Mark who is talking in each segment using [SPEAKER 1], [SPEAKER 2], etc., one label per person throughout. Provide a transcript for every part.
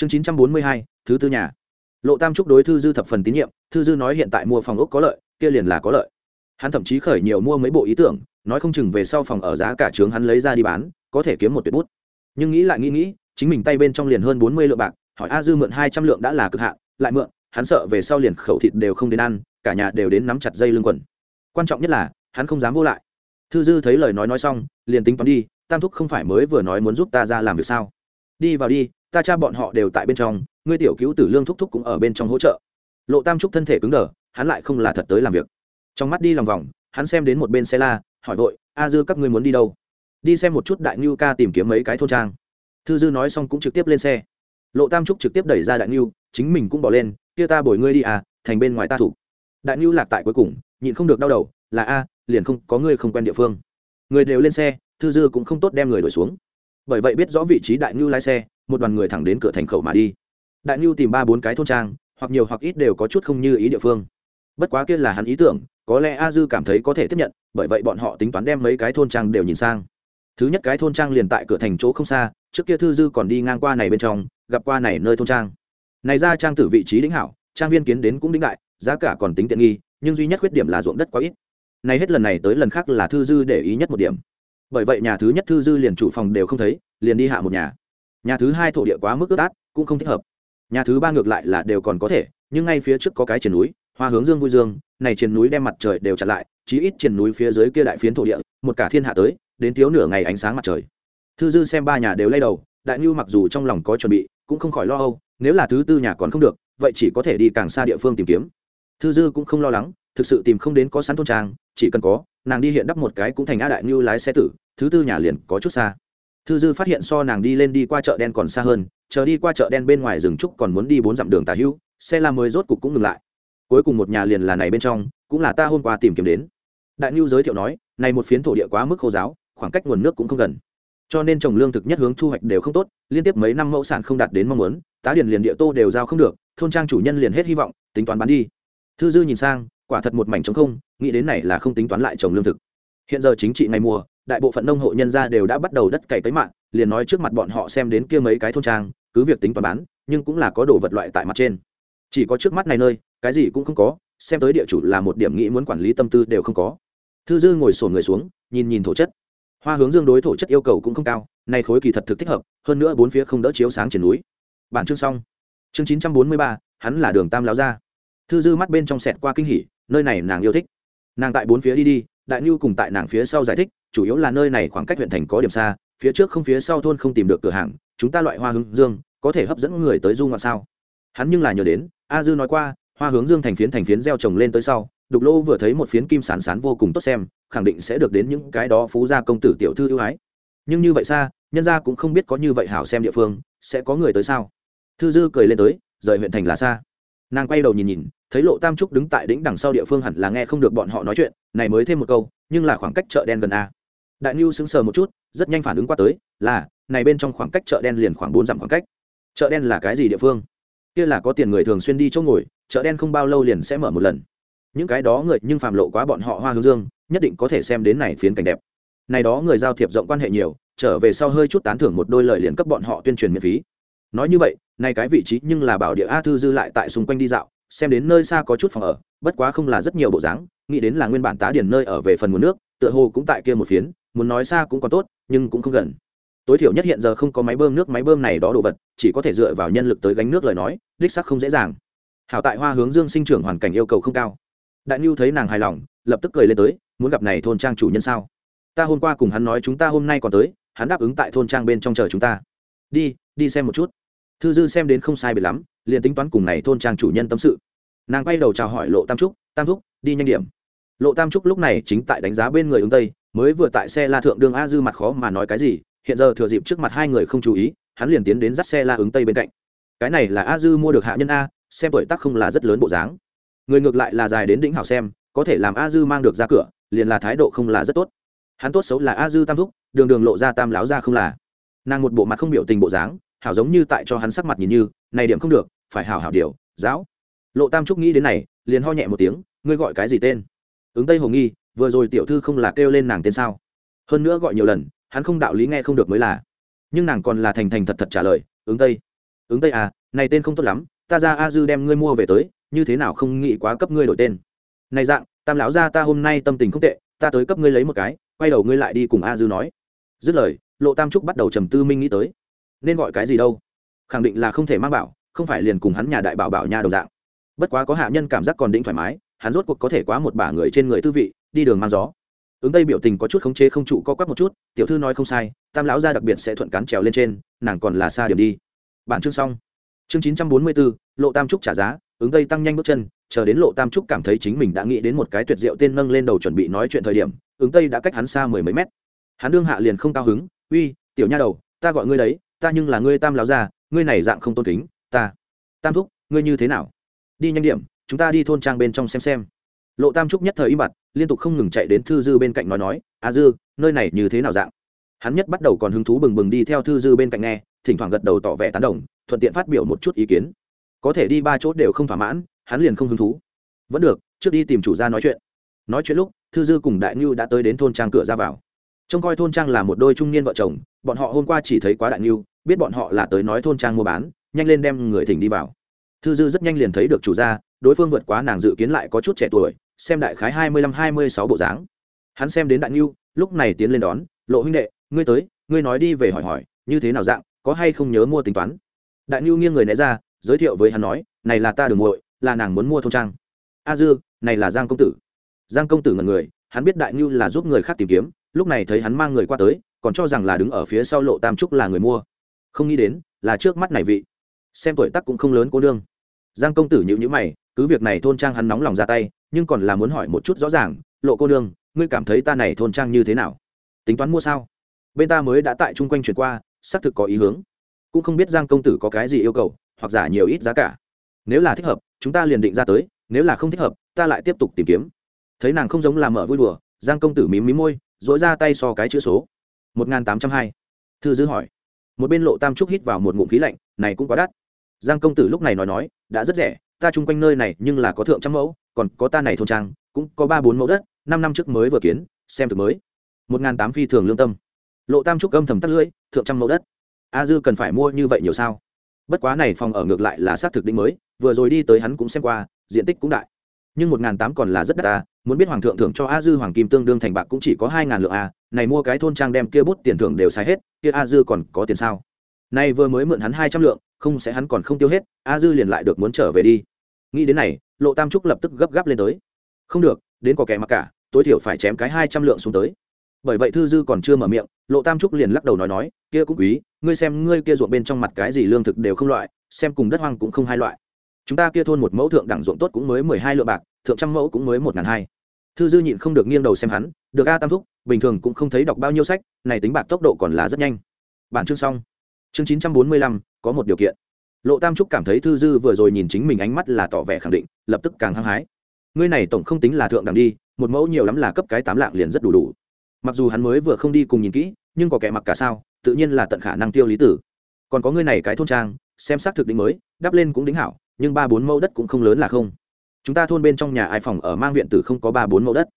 [SPEAKER 1] chương chín trăm bốn mươi hai, thứ tư nhà. Lộ tam trúc đối thư dư thập phần tín nhiệm, thư dư nói hiện tại mua phòng ốc có lợi, kia liền là có lợi. Hắn thậm chí khởi nhiều mua mấy bộ ý tưởng, nói không chừng về sau phòng ở giá cả trướng hắn lấy ra đi bán, có thể kiếm một tuyệt bút. Nhưng nghĩ lại nghĩ nghĩ, chính mình tay bên trong liền hơn bốn mươi lượng bạc, hỏi a dư mượn hai trăm lượng đã là cực hạn, lại mượn, hắn sợ về sau liền khẩu thịt đều không đến ăn, cả nhà đều đến nắm chặt dây lưng quần. Quan trọng nhất là, hắn không dám vô lại. Thư dư thấy lời nói nói xong, liền tính toán đi, tam thúc không phải mới vừa nói muốn giúp ta ra làm việc sao? Đi vào đi ta cha bọn họ đều tại bên trong, ngươi tiểu cứu tử lương thúc thúc cũng ở bên trong hỗ trợ. Lộ tam trúc thân thể cứng đờ, hắn lại không là thật tới làm việc. Trong mắt đi lòng vòng, hắn xem đến một bên xe la, hỏi vội, a dư, các ngươi muốn đi đâu? Đi xem một chút đại ngưu ca tìm kiếm mấy cái thôn trang. Thư dư nói xong cũng trực tiếp lên xe. Lộ tam trúc trực tiếp đẩy ra đại ngưu, chính mình cũng bỏ lên, kia ta bồi ngươi đi à thành bên ngoài ta thủ. Đại ngưu lạc tại cuối cùng, nhịn không được đau đầu, là a, liền không, có ngươi không quen địa phương. Người đều lên xe, thư dư cũng không tốt đem người đổi xuống bởi vậy biết rõ vị trí đại ngưu lái xe, một đoàn người thẳng đến cửa thành khẩu mà đi. Đại ngưu tìm ba bốn cái thôn trang, hoặc nhiều hoặc ít đều có chút không như ý địa phương. Bất quá kia là hắn ý tưởng, có lẽ a dư cảm thấy có thể tiếp nhận, bởi vậy bọn họ tính toán đem mấy cái thôn trang đều nhìn sang. Thứ nhất cái thôn trang liền tại cửa thành chỗ không xa, trước kia thư dư còn đi ngang qua này bên trong, gặp qua này nơi thôn trang. Này ra trang tử vị trí đĩnh hảo, trang viên kiến đến cũng đĩnh đại, giá cả còn tính tiện nghi, nhưng duy nhất khuyết điểm là ruộng đất quá ít. Này hết lần này tới lần khác là thư dư để ý nhất một điểm bởi vậy nhà thứ nhất thư dư liền chủ phòng đều không thấy, liền đi hạ một nhà. Nhà thứ hai thổ địa quá mức ướt át, cũng không thích hợp. Nhà thứ ba ngược lại là đều còn có thể, nhưng ngay phía trước có cái triển núi, hoa hướng dương vui dương, này trên núi đem mặt trời đều chặn lại, chí ít trên núi phía dưới kia đại phiến thổ địa, một cả thiên hạ tới, đến thiếu nửa ngày ánh sáng mặt trời. Thư dư xem ba nhà đều lay đầu, đại ngưu mặc dù trong lòng có chuẩn bị, cũng không khỏi lo âu, nếu là thứ tư nhà còn không được, vậy chỉ có thể đi càng xa địa phương tìm kiếm. Thư dư cũng không lo lắng, thực sự tìm không đến có sẵn thôn trang, chỉ cần có nàng đi hiện đắp một cái cũng thành a đại như lái xe tử, thứ tư nhà liền có chút xa. Thư dư phát hiện so nàng đi lên đi qua chợ đen còn xa hơn, chờ đi qua chợ đen bên ngoài rừng trúc còn muốn đi bốn dặm đường tà hữu xe la mới rốt cục cũng ngừng lại. Cuối cùng một nhà liền là này bên trong, cũng là ta hôm qua tìm kiếm đến. Đại nhu giới thiệu nói, này một phiến thổ địa quá mức khô giáo, khoảng cách nguồn nước cũng không gần. Cho nên trồng lương thực nhất hướng thu hoạch đều không tốt, liên tiếp mấy năm mẫu sản không đạt đến mong muốn, tá điền liền địa tô đều giao không được, thôn trang chủ nhân liền hết hy vọng, tính toán bán đi. Thư dư nhìn sang quả thật một mảnh trống không, nghĩ đến này là không tính toán lại trồng lương thực. Hiện giờ chính trị ngày mùa, đại bộ phận nông hộ nhân gia đều đã bắt đầu đất cày cấy mạng, liền nói trước mặt bọn họ xem đến kia mấy cái thôn trang, cứ việc tính toán bán, nhưng cũng là có đồ vật loại tại mặt trên. Chỉ có trước mắt này nơi, cái gì cũng không có, xem tới địa chủ là một điểm nghĩ muốn quản lý tâm tư đều không có. Thư dư ngồi sổn người xuống, nhìn nhìn thổ chất. Hoa hướng dương đối thổ chất yêu cầu cũng không cao, nay khối kỳ thật thực thích hợp, hơn nữa bốn phía không đỡ chiếu sáng trên núi. Bản chương xong. Chương chín trăm bốn mươi ba, hắn là đường tam láo ra thư dư mắt bên trong sẹt qua kinh hỉ nơi này nàng yêu thích. Nàng tại bốn phía đi đi, đại nhu cùng tại nàng phía sau giải thích, chủ yếu là nơi này khoảng cách huyện thành có điểm xa, phía trước không phía sau thôn không tìm được cửa hàng, chúng ta loại hoa hướng dương, có thể hấp dẫn người tới du ngoạn sao? Hắn nhưng là nhớ đến, a dư nói qua, hoa hướng dương thành phiến thành phiến gieo trồng lên tới sau, đục lô vừa thấy một phiến kim sán sán vô cùng tốt xem, khẳng định sẽ được đến những cái đó phú gia công tử tiểu thư ưu ái. Nhưng như vậy xa, nhân gia cũng không biết có như vậy hảo xem địa phương, sẽ có người tới sao? Thư dư cười lên tới, rời huyện thành là xa. Nàng quay đầu nhìn nhìn thấy lộ tam trúc đứng tại đỉnh đằng sau địa phương hẳn là nghe không được bọn họ nói chuyện, này mới thêm một câu, nhưng là khoảng cách chợ đen gần a. Đại nhu sững sờ một chút, rất nhanh phản ứng qua tới, là, này bên trong khoảng cách chợ đen liền khoảng bốn dặm khoảng cách. Chợ đen là cái gì địa phương? Kia là có tiền người thường xuyên đi chỗ ngồi, chợ đen không bao lâu liền sẽ mở một lần. Những cái đó người, nhưng phạm lộ quá bọn họ hoa hướng dương, nhất định có thể xem đến này phiến cảnh đẹp. Này đó người giao thiệp rộng quan hệ nhiều, trở về sau hơi chút tán thưởng một đôi lời liền cấp bọn họ tuyên truyền miễn phí. Nói như vậy nay cái vị trí nhưng là bảo địa a thư dư lại tại xung quanh đi dạo xem đến nơi xa có chút phòng ở, bất quá không là rất nhiều bộ dáng, nghĩ đến là nguyên bản tá điền nơi ở về phần nguồn nước, tựa hồ cũng tại kia một phiến, muốn nói xa cũng còn tốt, nhưng cũng không gần. Tối thiểu nhất hiện giờ không có máy bơm nước, máy bơm này đó đồ vật, chỉ có thể dựa vào nhân lực tới gánh nước lời nói, đích sắc không dễ dàng. Hảo tại hoa hướng dương sinh trưởng hoàn cảnh yêu cầu không cao. Đại nhu thấy nàng hài lòng, lập tức cười lên tới, muốn gặp này thôn trang chủ nhân sao? Ta hôm qua cùng hắn nói chúng ta hôm nay còn tới, hắn đáp ứng tại thôn trang bên trong chờ chúng ta. Đi đi xem một chút thư dư xem đến không sai biệt lắm, liền tính toán cùng này thôn trang chủ nhân tâm sự. Nàng quay đầu chào hỏi lộ tam trúc, tam thúc, đi nhanh điểm. Lộ tam trúc lúc này chính tại đánh giá bên người ứng tây, mới vừa tại xe la thượng đường a dư mặt khó mà nói cái gì, hiện giờ thừa dịp trước mặt hai người không chú ý, hắn liền tiến đến dắt xe la ứng tây bên cạnh. Cái này là a dư mua được hạ nhân a, xem bởi tắc không là rất lớn bộ dáng. Người ngược lại là dài đến đỉnh hảo xem, có thể làm a dư mang được ra cửa, liền là thái độ không là rất tốt. Hắn tốt xấu là a dư tam thúc, đường đường lộ ra tam láo ra không là. Nàng một bộ mặt không biểu tình bộ dáng hảo giống như tại cho hắn sắc mặt nhìn như, này điểm không được, phải hảo hảo điều, giáo. Lộ tam trúc nghĩ đến này, liền ho nhẹ một tiếng, ngươi gọi cái gì tên? Ứng tây hồ nghi, vừa rồi tiểu thư không là kêu lên nàng tên sao? Hơn nữa gọi nhiều lần, hắn không đạo lý nghe không được mới là. Nhưng nàng còn là thành thành thật thật trả lời, ứng tây ứng tây à này tên không tốt lắm, ta ra a dư đem ngươi mua về tới, như thế nào không nghĩ quá cấp ngươi đổi tên? Này dạng, tam lão gia ta hôm nay tâm tình không tệ, ta tới cấp ngươi lấy một cái, quay đầu ngươi lại đi cùng a dư nói. Dứt lời, lộ tam trúc bắt đầu trầm tư minh nghĩ tới nên gọi cái gì đâu. Khẳng định là không thể mang bảo, không phải liền cùng hắn nhà đại bảo bảo nhà đồng dạng. Bất quá có hạ nhân cảm giác còn định thoải mái, hắn rốt cuộc có thể quá một bả người trên người tư vị, đi đường mang gió. Ứng tây biểu tình có chút khống chế không trụ co quắp một chút, tiểu thư nói không sai, tam lão gia đặc biệt sẽ thuận cán trèo lên trên, nàng còn là xa điểm đi. Bản chương xong. Chương chín trăm bốn mươi bốn lộ tam trúc trả giá, ứng tây tăng nhanh bước chân, chờ đến lộ tam trúc cảm thấy chính mình đã nghĩ đến một cái tuyệt diệu tên nâng lên đầu chuẩn bị nói chuyện thời điểm, ứng tây đã cách hắn xa mười mấy mét. Hắn đương hạ liền không cao hứng, uy, tiểu nha đầu, ta gọi ngươi đấy ta nhưng là ngươi tam lão gia, ngươi này dạng không tôn kính, ta, tam thúc, ngươi như thế nào? Đi nhanh điểm, chúng ta đi thôn trang bên trong xem xem. Lộ tam trúc nhất thời im bặt, liên tục không ngừng chạy đến thư dư bên cạnh nói nói, a dư, nơi này như thế nào dạng? Hắn nhất bắt đầu còn hứng thú bừng bừng đi theo thư dư bên cạnh nghe, thỉnh thoảng gật đầu tỏ vẻ tán đồng, thuận tiện phát biểu một chút ý kiến. Có thể đi ba chỗ đều không thỏa mãn, hắn liền không hứng thú. Vẫn được, trước đi tìm chủ gia nói chuyện. Nói chuyện lúc, thư dư cùng đại ngưu đã tới đến thôn trang cửa ra vào. Trông coi thôn trang là một đôi trung niên vợ chồng bọn họ hôm qua chỉ thấy quá đại nhiêu, biết bọn họ là tới nói thôn trang mua bán nhanh lên đem người thỉnh đi vào. Thư dư rất nhanh liền thấy được chủ gia đối phương vượt quá nàng dự kiến lại có chút trẻ tuổi xem đại khái hai mươi lăm hai mươi sáu bộ dáng. Hắn xem đến đại nhiêu, lúc này tiến lên đón lộ huynh đệ ngươi tới ngươi nói đi về hỏi hỏi như thế nào dạng có hay không nhớ mua tính toán? Đại nhiêu nghiêng người né ra giới thiệu với hắn nói này là ta đường muội là nàng muốn mua thôn trang. A dư này là giang công tử. Giang công tử ngần người hắn biết đại nhiêu là giúp người khác tìm kiếm lúc này thấy hắn mang người qua tới còn cho rằng là đứng ở phía sau lộ tam trúc là người mua. Không nghĩ đến, là trước mắt này vị. Xem tuổi tác cũng không lớn cô đương giang công tử nhịu nhữ mày, cứ việc này thôn trang hắn nóng lòng ra tay, nhưng còn là muốn hỏi một chút rõ ràng, lộ cô đương ngươi cảm thấy ta này thôn trang như thế nào? Tính toán mua sao? Bên ta mới đã tại chung quanh chuyển qua, xác thực có ý hướng. Cũng không biết giang công tử có cái gì yêu cầu, hoặc giả nhiều ít giá cả. Nếu là thích hợp, chúng ta liền định ra tới, nếu là không thích hợp, ta lại tiếp tục tìm kiếm. Thấy nàng không giống làm mở vui đùa, giang công tử mím mím môi dỗi ra tay so cái chữ số một nghìn tám trăm hai. Thư dư hỏi. Một bên lộ tam trúc hít vào một ngụm khí lạnh, này cũng quá đắt. Giang công tử lúc này nói nói, đã rất rẻ, ta chung quanh nơi này nhưng là có thượng trăm mẫu, còn có ta này thôn trang, cũng có ba bốn mẫu đất, năm năm trước mới vừa kiến, xem thực mới. một n g h n tám phi thường lương tâm. Lộ tam trúc âm thầm tắt lưỡi, thượng trăm mẫu đất. A dư cần phải mua như vậy nhiều sao? Bất quá này phòng ở ngược lại là xác thực định mới, vừa rồi đi tới hắn cũng xem qua, diện tích cũng đại. Nhưng một n g h n tám còn là rất đắt ta, muốn biết hoàng thượng thưởng cho a dư hoàng kim tương đương thành bạc cũng chỉ có hai ngàn lượng a này mua cái thôn trang đem kia bút tiền thưởng đều xài hết, kia a dư còn có tiền sao? Nay vừa mới mượn hắn hai trăm lượng, không sẽ hắn còn không tiêu hết, a dư liền lại được muốn trở về đi. Nghĩ đến này, lộ tam trúc lập tức gấp gáp lên tới. Không được, đến có kẻ mặc cả, tối thiểu phải chém cái hai trăm lượng xuống tới. Bởi vậy thư dư còn chưa mở miệng, lộ tam trúc liền lắc đầu nói nói, kia cũng quý, ngươi xem ngươi kia ruộng bên trong mặt cái gì lương thực đều không loại, xem cùng đất hoang cũng không hai loại. Chúng ta kia thôn một mẫu thượng đẳng ruộng tốt cũng mới mười hai lượng bạc, thượng trăm mẫu cũng mới một ngàn hai. Thư dư nhịn không được nghiêng đầu xem hắn được a tam thúc, bình thường cũng không thấy đọc bao nhiêu sách, này tính bạc tốc độ còn là rất nhanh. Bản chương xong. Chương chín trăm bốn mươi lăm, có một điều kiện. Lộ tam trúc cảm thấy thư dư vừa rồi nhìn chính mình ánh mắt là tỏ vẻ khẳng định, lập tức càng hăng hái. Ngươi này tổng không tính là thượng đẳng đi, một mẫu nhiều lắm là cấp cái tám lạng liền rất đủ đủ. Mặc dù hắn mới vừa không đi cùng nhìn kỹ, nhưng có kẻ mặc cả sao, tự nhiên là tận khả năng tiêu lý tử. Còn có ngươi này cái thôn trang, xem xác thực định mới, đắp lên cũng đính hảo, nhưng ba bốn mẫu đất cũng không lớn là không. Chúng ta thôn bên trong nhà ai phòng ở mang viện tử không có ba bốn mẫu đất.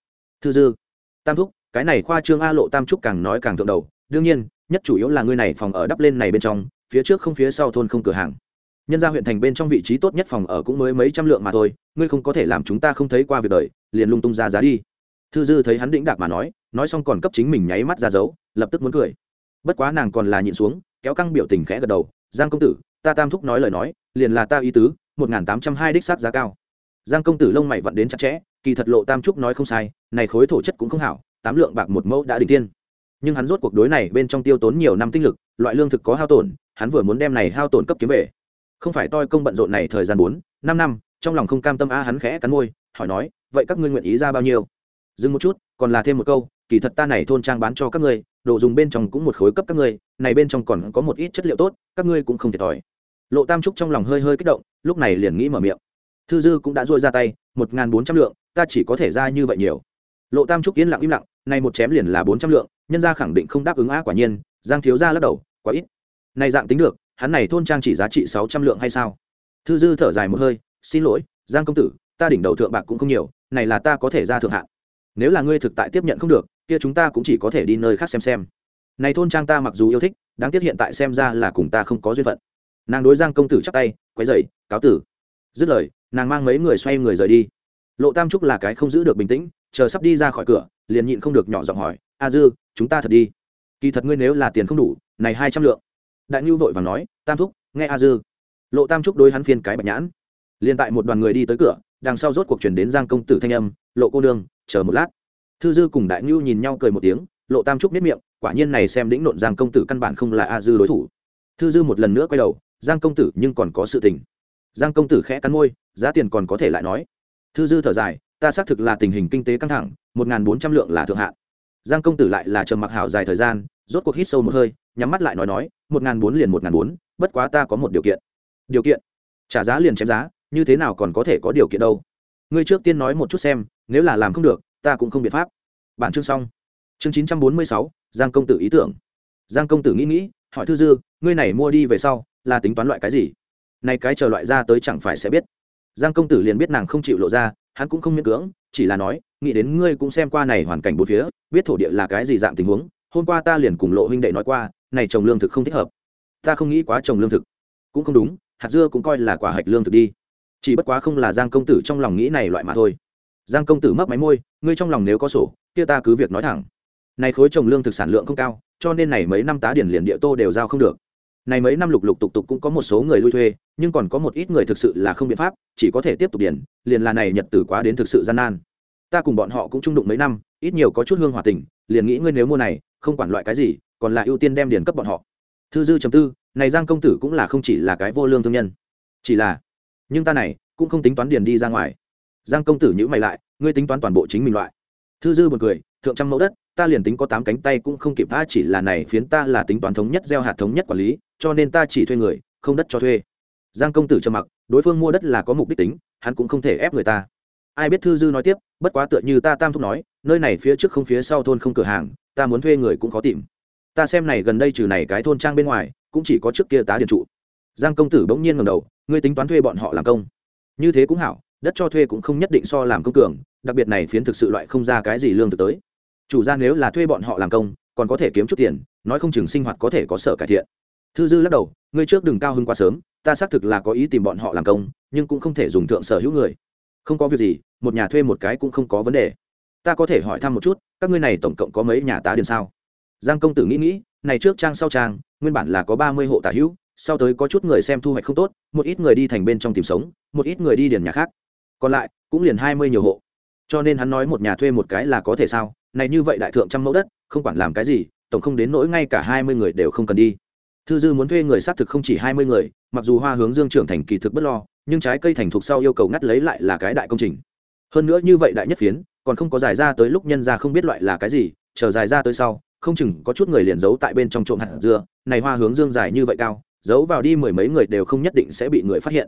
[SPEAKER 1] Thư dư tam thúc, cái này khoa trương a lộ tam trúc càng nói càng thượng đầu, đương nhiên, nhất chủ yếu là ngươi này phòng ở đắp lên này bên trong, phía trước không phía sau thôn không cửa hàng. Nhân ra huyện thành bên trong vị trí tốt nhất phòng ở cũng mới mấy trăm lượng mà thôi, ngươi không có thể làm chúng ta không thấy qua việc đời, liền lung tung ra giá đi. Thư dư thấy hắn đĩnh đạc mà nói nói xong còn cấp chính mình nháy mắt ra dấu, lập tức muốn cười. Bất quá nàng còn là nhịn xuống, kéo căng biểu tình khẽ gật đầu, giang công tử, ta tam thúc nói lời nói, liền là ta ý tứ, một n g h n tám trăm hai đích sát giá cao. Giang công tử lông mày vặn đến chặt chẽ kỳ thật lộ tam trúc nói không sai, này khối thổ chất cũng không hảo, tám lượng bạc một mẫu đã đỉnh tiên. Nhưng hắn rốt cuộc đối này bên trong tiêu tốn nhiều năm tinh lực, loại lương thực có hao tổn, hắn vừa muốn đem này hao tổn cấp kiếm về. Không phải toi công bận rộn này thời gian bốn, năm năm, trong lòng không cam tâm a, hắn khẽ cắn môi, hỏi nói, vậy các ngươi nguyện ý ra bao nhiêu? Dừng một chút, còn là thêm một câu, kỳ thật ta này thôn trang bán cho các ngươi, đồ dùng bên trong cũng một khối cấp các ngươi, này bên trong còn có một ít chất liệu tốt, các ngươi cũng không thiệt thòi. Lộ tam trúc trong lòng hơi hơi kích động, lúc này liền nghĩ mở miệng. Thư dư cũng đã dôi ra tay, một n g h n bốn trăm lượng ta chỉ có thể ra như vậy nhiều. Lộ tam trúc yên lặng im lặng, này một chém liền là bốn trăm lượng, nhân gia khẳng định không đáp ứng a quả nhiên, giang thiếu gia lắc đầu, quá ít. Này dạng tính được, hắn này thôn trang chỉ giá trị sáu trăm lượng hay sao? Thư dư thở dài một hơi, xin lỗi, giang công tử, ta đỉnh đầu thượng bạc cũng không nhiều, này là ta có thể ra thượng hạn. Nếu là ngươi thực tại tiếp nhận không được, kia chúng ta cũng chỉ có thể đi nơi khác xem xem. Này thôn trang ta mặc dù yêu thích, đáng tiếc hiện tại xem ra là cùng ta không có duyên phận. Nàng đối giang công tử chắp tay quay dậy cáo tử. Dứt lời, nàng mang mấy người xoay người rời đi lộ tam trúc là cái không giữ được bình tĩnh, chờ sắp đi ra khỏi cửa, liền nhịn không được nhỏ giọng hỏi, a dư, chúng ta thật đi. Kỳ thật ngươi nếu là tiền không đủ, này hai trăm lượng. Đại ngưu vội và nói, tam thúc, nghe a dư. Lộ tam trúc đối hắn phiên cái bạch nhãn. Liền tại một đoàn người đi tới cửa, đằng sau rốt cuộc chuyển đến giang công tử thanh âm, lộ cô nương, chờ một lát. Thư dư cùng đại ngưu nhìn nhau cười một tiếng, lộ tam trúc biết miệng, quả nhiên này xem lĩnh nộn giang công tử căn bản không là a dư đối thủ. Thư dư một lần nữa quay đầu, giang công tử nhưng còn có sự tình. Giang công tử khẽ cắn môi, giá tiền còn có thể lại nói thư dư thở dài, ta xác thực là tình hình kinh tế căng thẳng, một n g h n bốn trăm lượng là thượng hạn. Giang công tử lại là trầm mặc hảo dài thời gian, rốt cuộc hít sâu một hơi, nhắm mắt lại nói nói, một n g h n bốn liền một n g h n bốn, bất quá ta có một điều kiện. Điều kiện? Trả giá liền chém giá, như thế nào còn có thể có điều kiện đâu? Ngươi trước tiên nói một chút xem, nếu là làm không được, ta cũng không biện pháp. Bản chương xong. Chương chín trăm bốn mươi sáu, giang công tử ý tưởng. Giang công tử nghĩ nghĩ, hỏi thư dư, ngươi này mua đi về sau, là tính toán loại cái gì? Nay cái chờ loại ra tới chẳng phải sẽ biết giang công tử liền biết nàng không chịu lộ ra, hắn cũng không miễn cưỡng, chỉ là nói, nghĩ đến ngươi cũng xem qua này hoàn cảnh bốn phía, biết thổ địa là cái gì dạng tình huống, hôm qua ta liền cùng lộ huynh đệ nói qua, này trồng lương thực không thích hợp. Ta không nghĩ quá trồng lương thực. Cũng không đúng, hạt dưa cũng coi là quả hạch lương thực đi. Chỉ bất quá không là giang công tử trong lòng nghĩ này loại mà thôi. Giang công tử mấp máy môi, ngươi trong lòng nếu có sổ, kia ta cứ việc nói thẳng. Này khối trồng lương thực sản lượng không cao, cho nên này mấy năm tá điển liền địa tô đều giao không được này mấy năm lục lục tục tục cũng có một số người lui thuê, nhưng còn có một ít người thực sự là không biện pháp, chỉ có thể tiếp tục điển liền là này nhật tử quá đến thực sự gian nan. Ta cùng bọn họ cũng trung đụng mấy năm, ít nhiều có chút hương hòa tình, liền nghĩ ngươi nếu mua này, không quản loại cái gì, còn là ưu tiên đem điền cấp bọn họ. Thư dư chấm tư, này giang công tử cũng là không chỉ là cái vô lương thương nhân. Chỉ là, nhưng ta này, cũng không tính toán điền đi ra ngoài. Giang công tử nhữ mày lại, ngươi tính toán toàn bộ chính mình loại. Thư dư b u ồ n cười, thượng trăm mẫu đất ta liền tính có tám cánh tay cũng không kịp, ta chỉ là này phiến ta là tính toán thống nhất gieo hạt thống nhất quản lý, cho nên ta chỉ thuê người, không đất cho thuê. Giang công tử trầm mặc, đối phương mua đất là có mục đích tính, hắn cũng không thể ép người ta. Ai biết thư dư nói tiếp, bất quá tựa như ta tam thúc nói, nơi này phía trước không phía sau thôn không cửa hàng, ta muốn thuê người cũng khó tìm. Ta xem này gần đây trừ này cái thôn trang bên ngoài, cũng chỉ có trước kia tá điện trụ. Giang công tử bỗng nhiên ngầm đầu, ngươi tính toán thuê bọn họ làm công. Như thế cũng hảo, đất cho thuê cũng không nhất định so làm công cường, đặc biệt này phiến thực sự loại không ra cái gì lương thực tới chủ gia nếu là thuê bọn họ làm công, còn có thể kiếm chút tiền, nói không chừng sinh hoạt có thể có sở cải thiện. Thư dư lắc đầu, ngươi trước đừng cao hơn quá sớm, ta xác thực là có ý tìm bọn họ làm công, nhưng cũng không thể dùng thượng sở hữu người. Không có việc gì, một nhà thuê một cái cũng không có vấn đề. Ta có thể hỏi thăm một chút, các ngươi này tổng cộng có mấy nhà tá điền sao? Giang công tử nghĩ nghĩ, này trước trang sau trang, nguyên bản là có ba mươi hộ tả hữu, sau tới có chút người xem thu hoạch không tốt, một ít người đi thành bên trong tìm sống, một ít người đi điền nhà khác. Còn lại, cũng liền hai mươi nhiều hộ. Cho nên hắn nói một nhà thuê một cái là có thể sao? Này như vậy đại thượng trăm mẫu đất, không quản làm cái gì, tổng không đến nỗi ngay cả hai mươi người đều không cần đi. Thư dư muốn thuê người xác thực không chỉ hai mươi người, mặc dù hoa hướng dương trưởng thành kỳ thực bất lo, nhưng trái cây thành thục sau yêu cầu ngắt lấy lại là cái đại công trình. Hơn nữa như vậy đại nhất phiến, còn không có dài ra tới lúc nhân ra không biết loại là cái gì, chờ dài ra tới sau, không chừng có chút người liền giấu tại bên trong trộm hạt dưa, này hoa hướng dương dài như vậy cao, giấu vào đi mười mấy người đều không nhất định sẽ bị người phát hiện.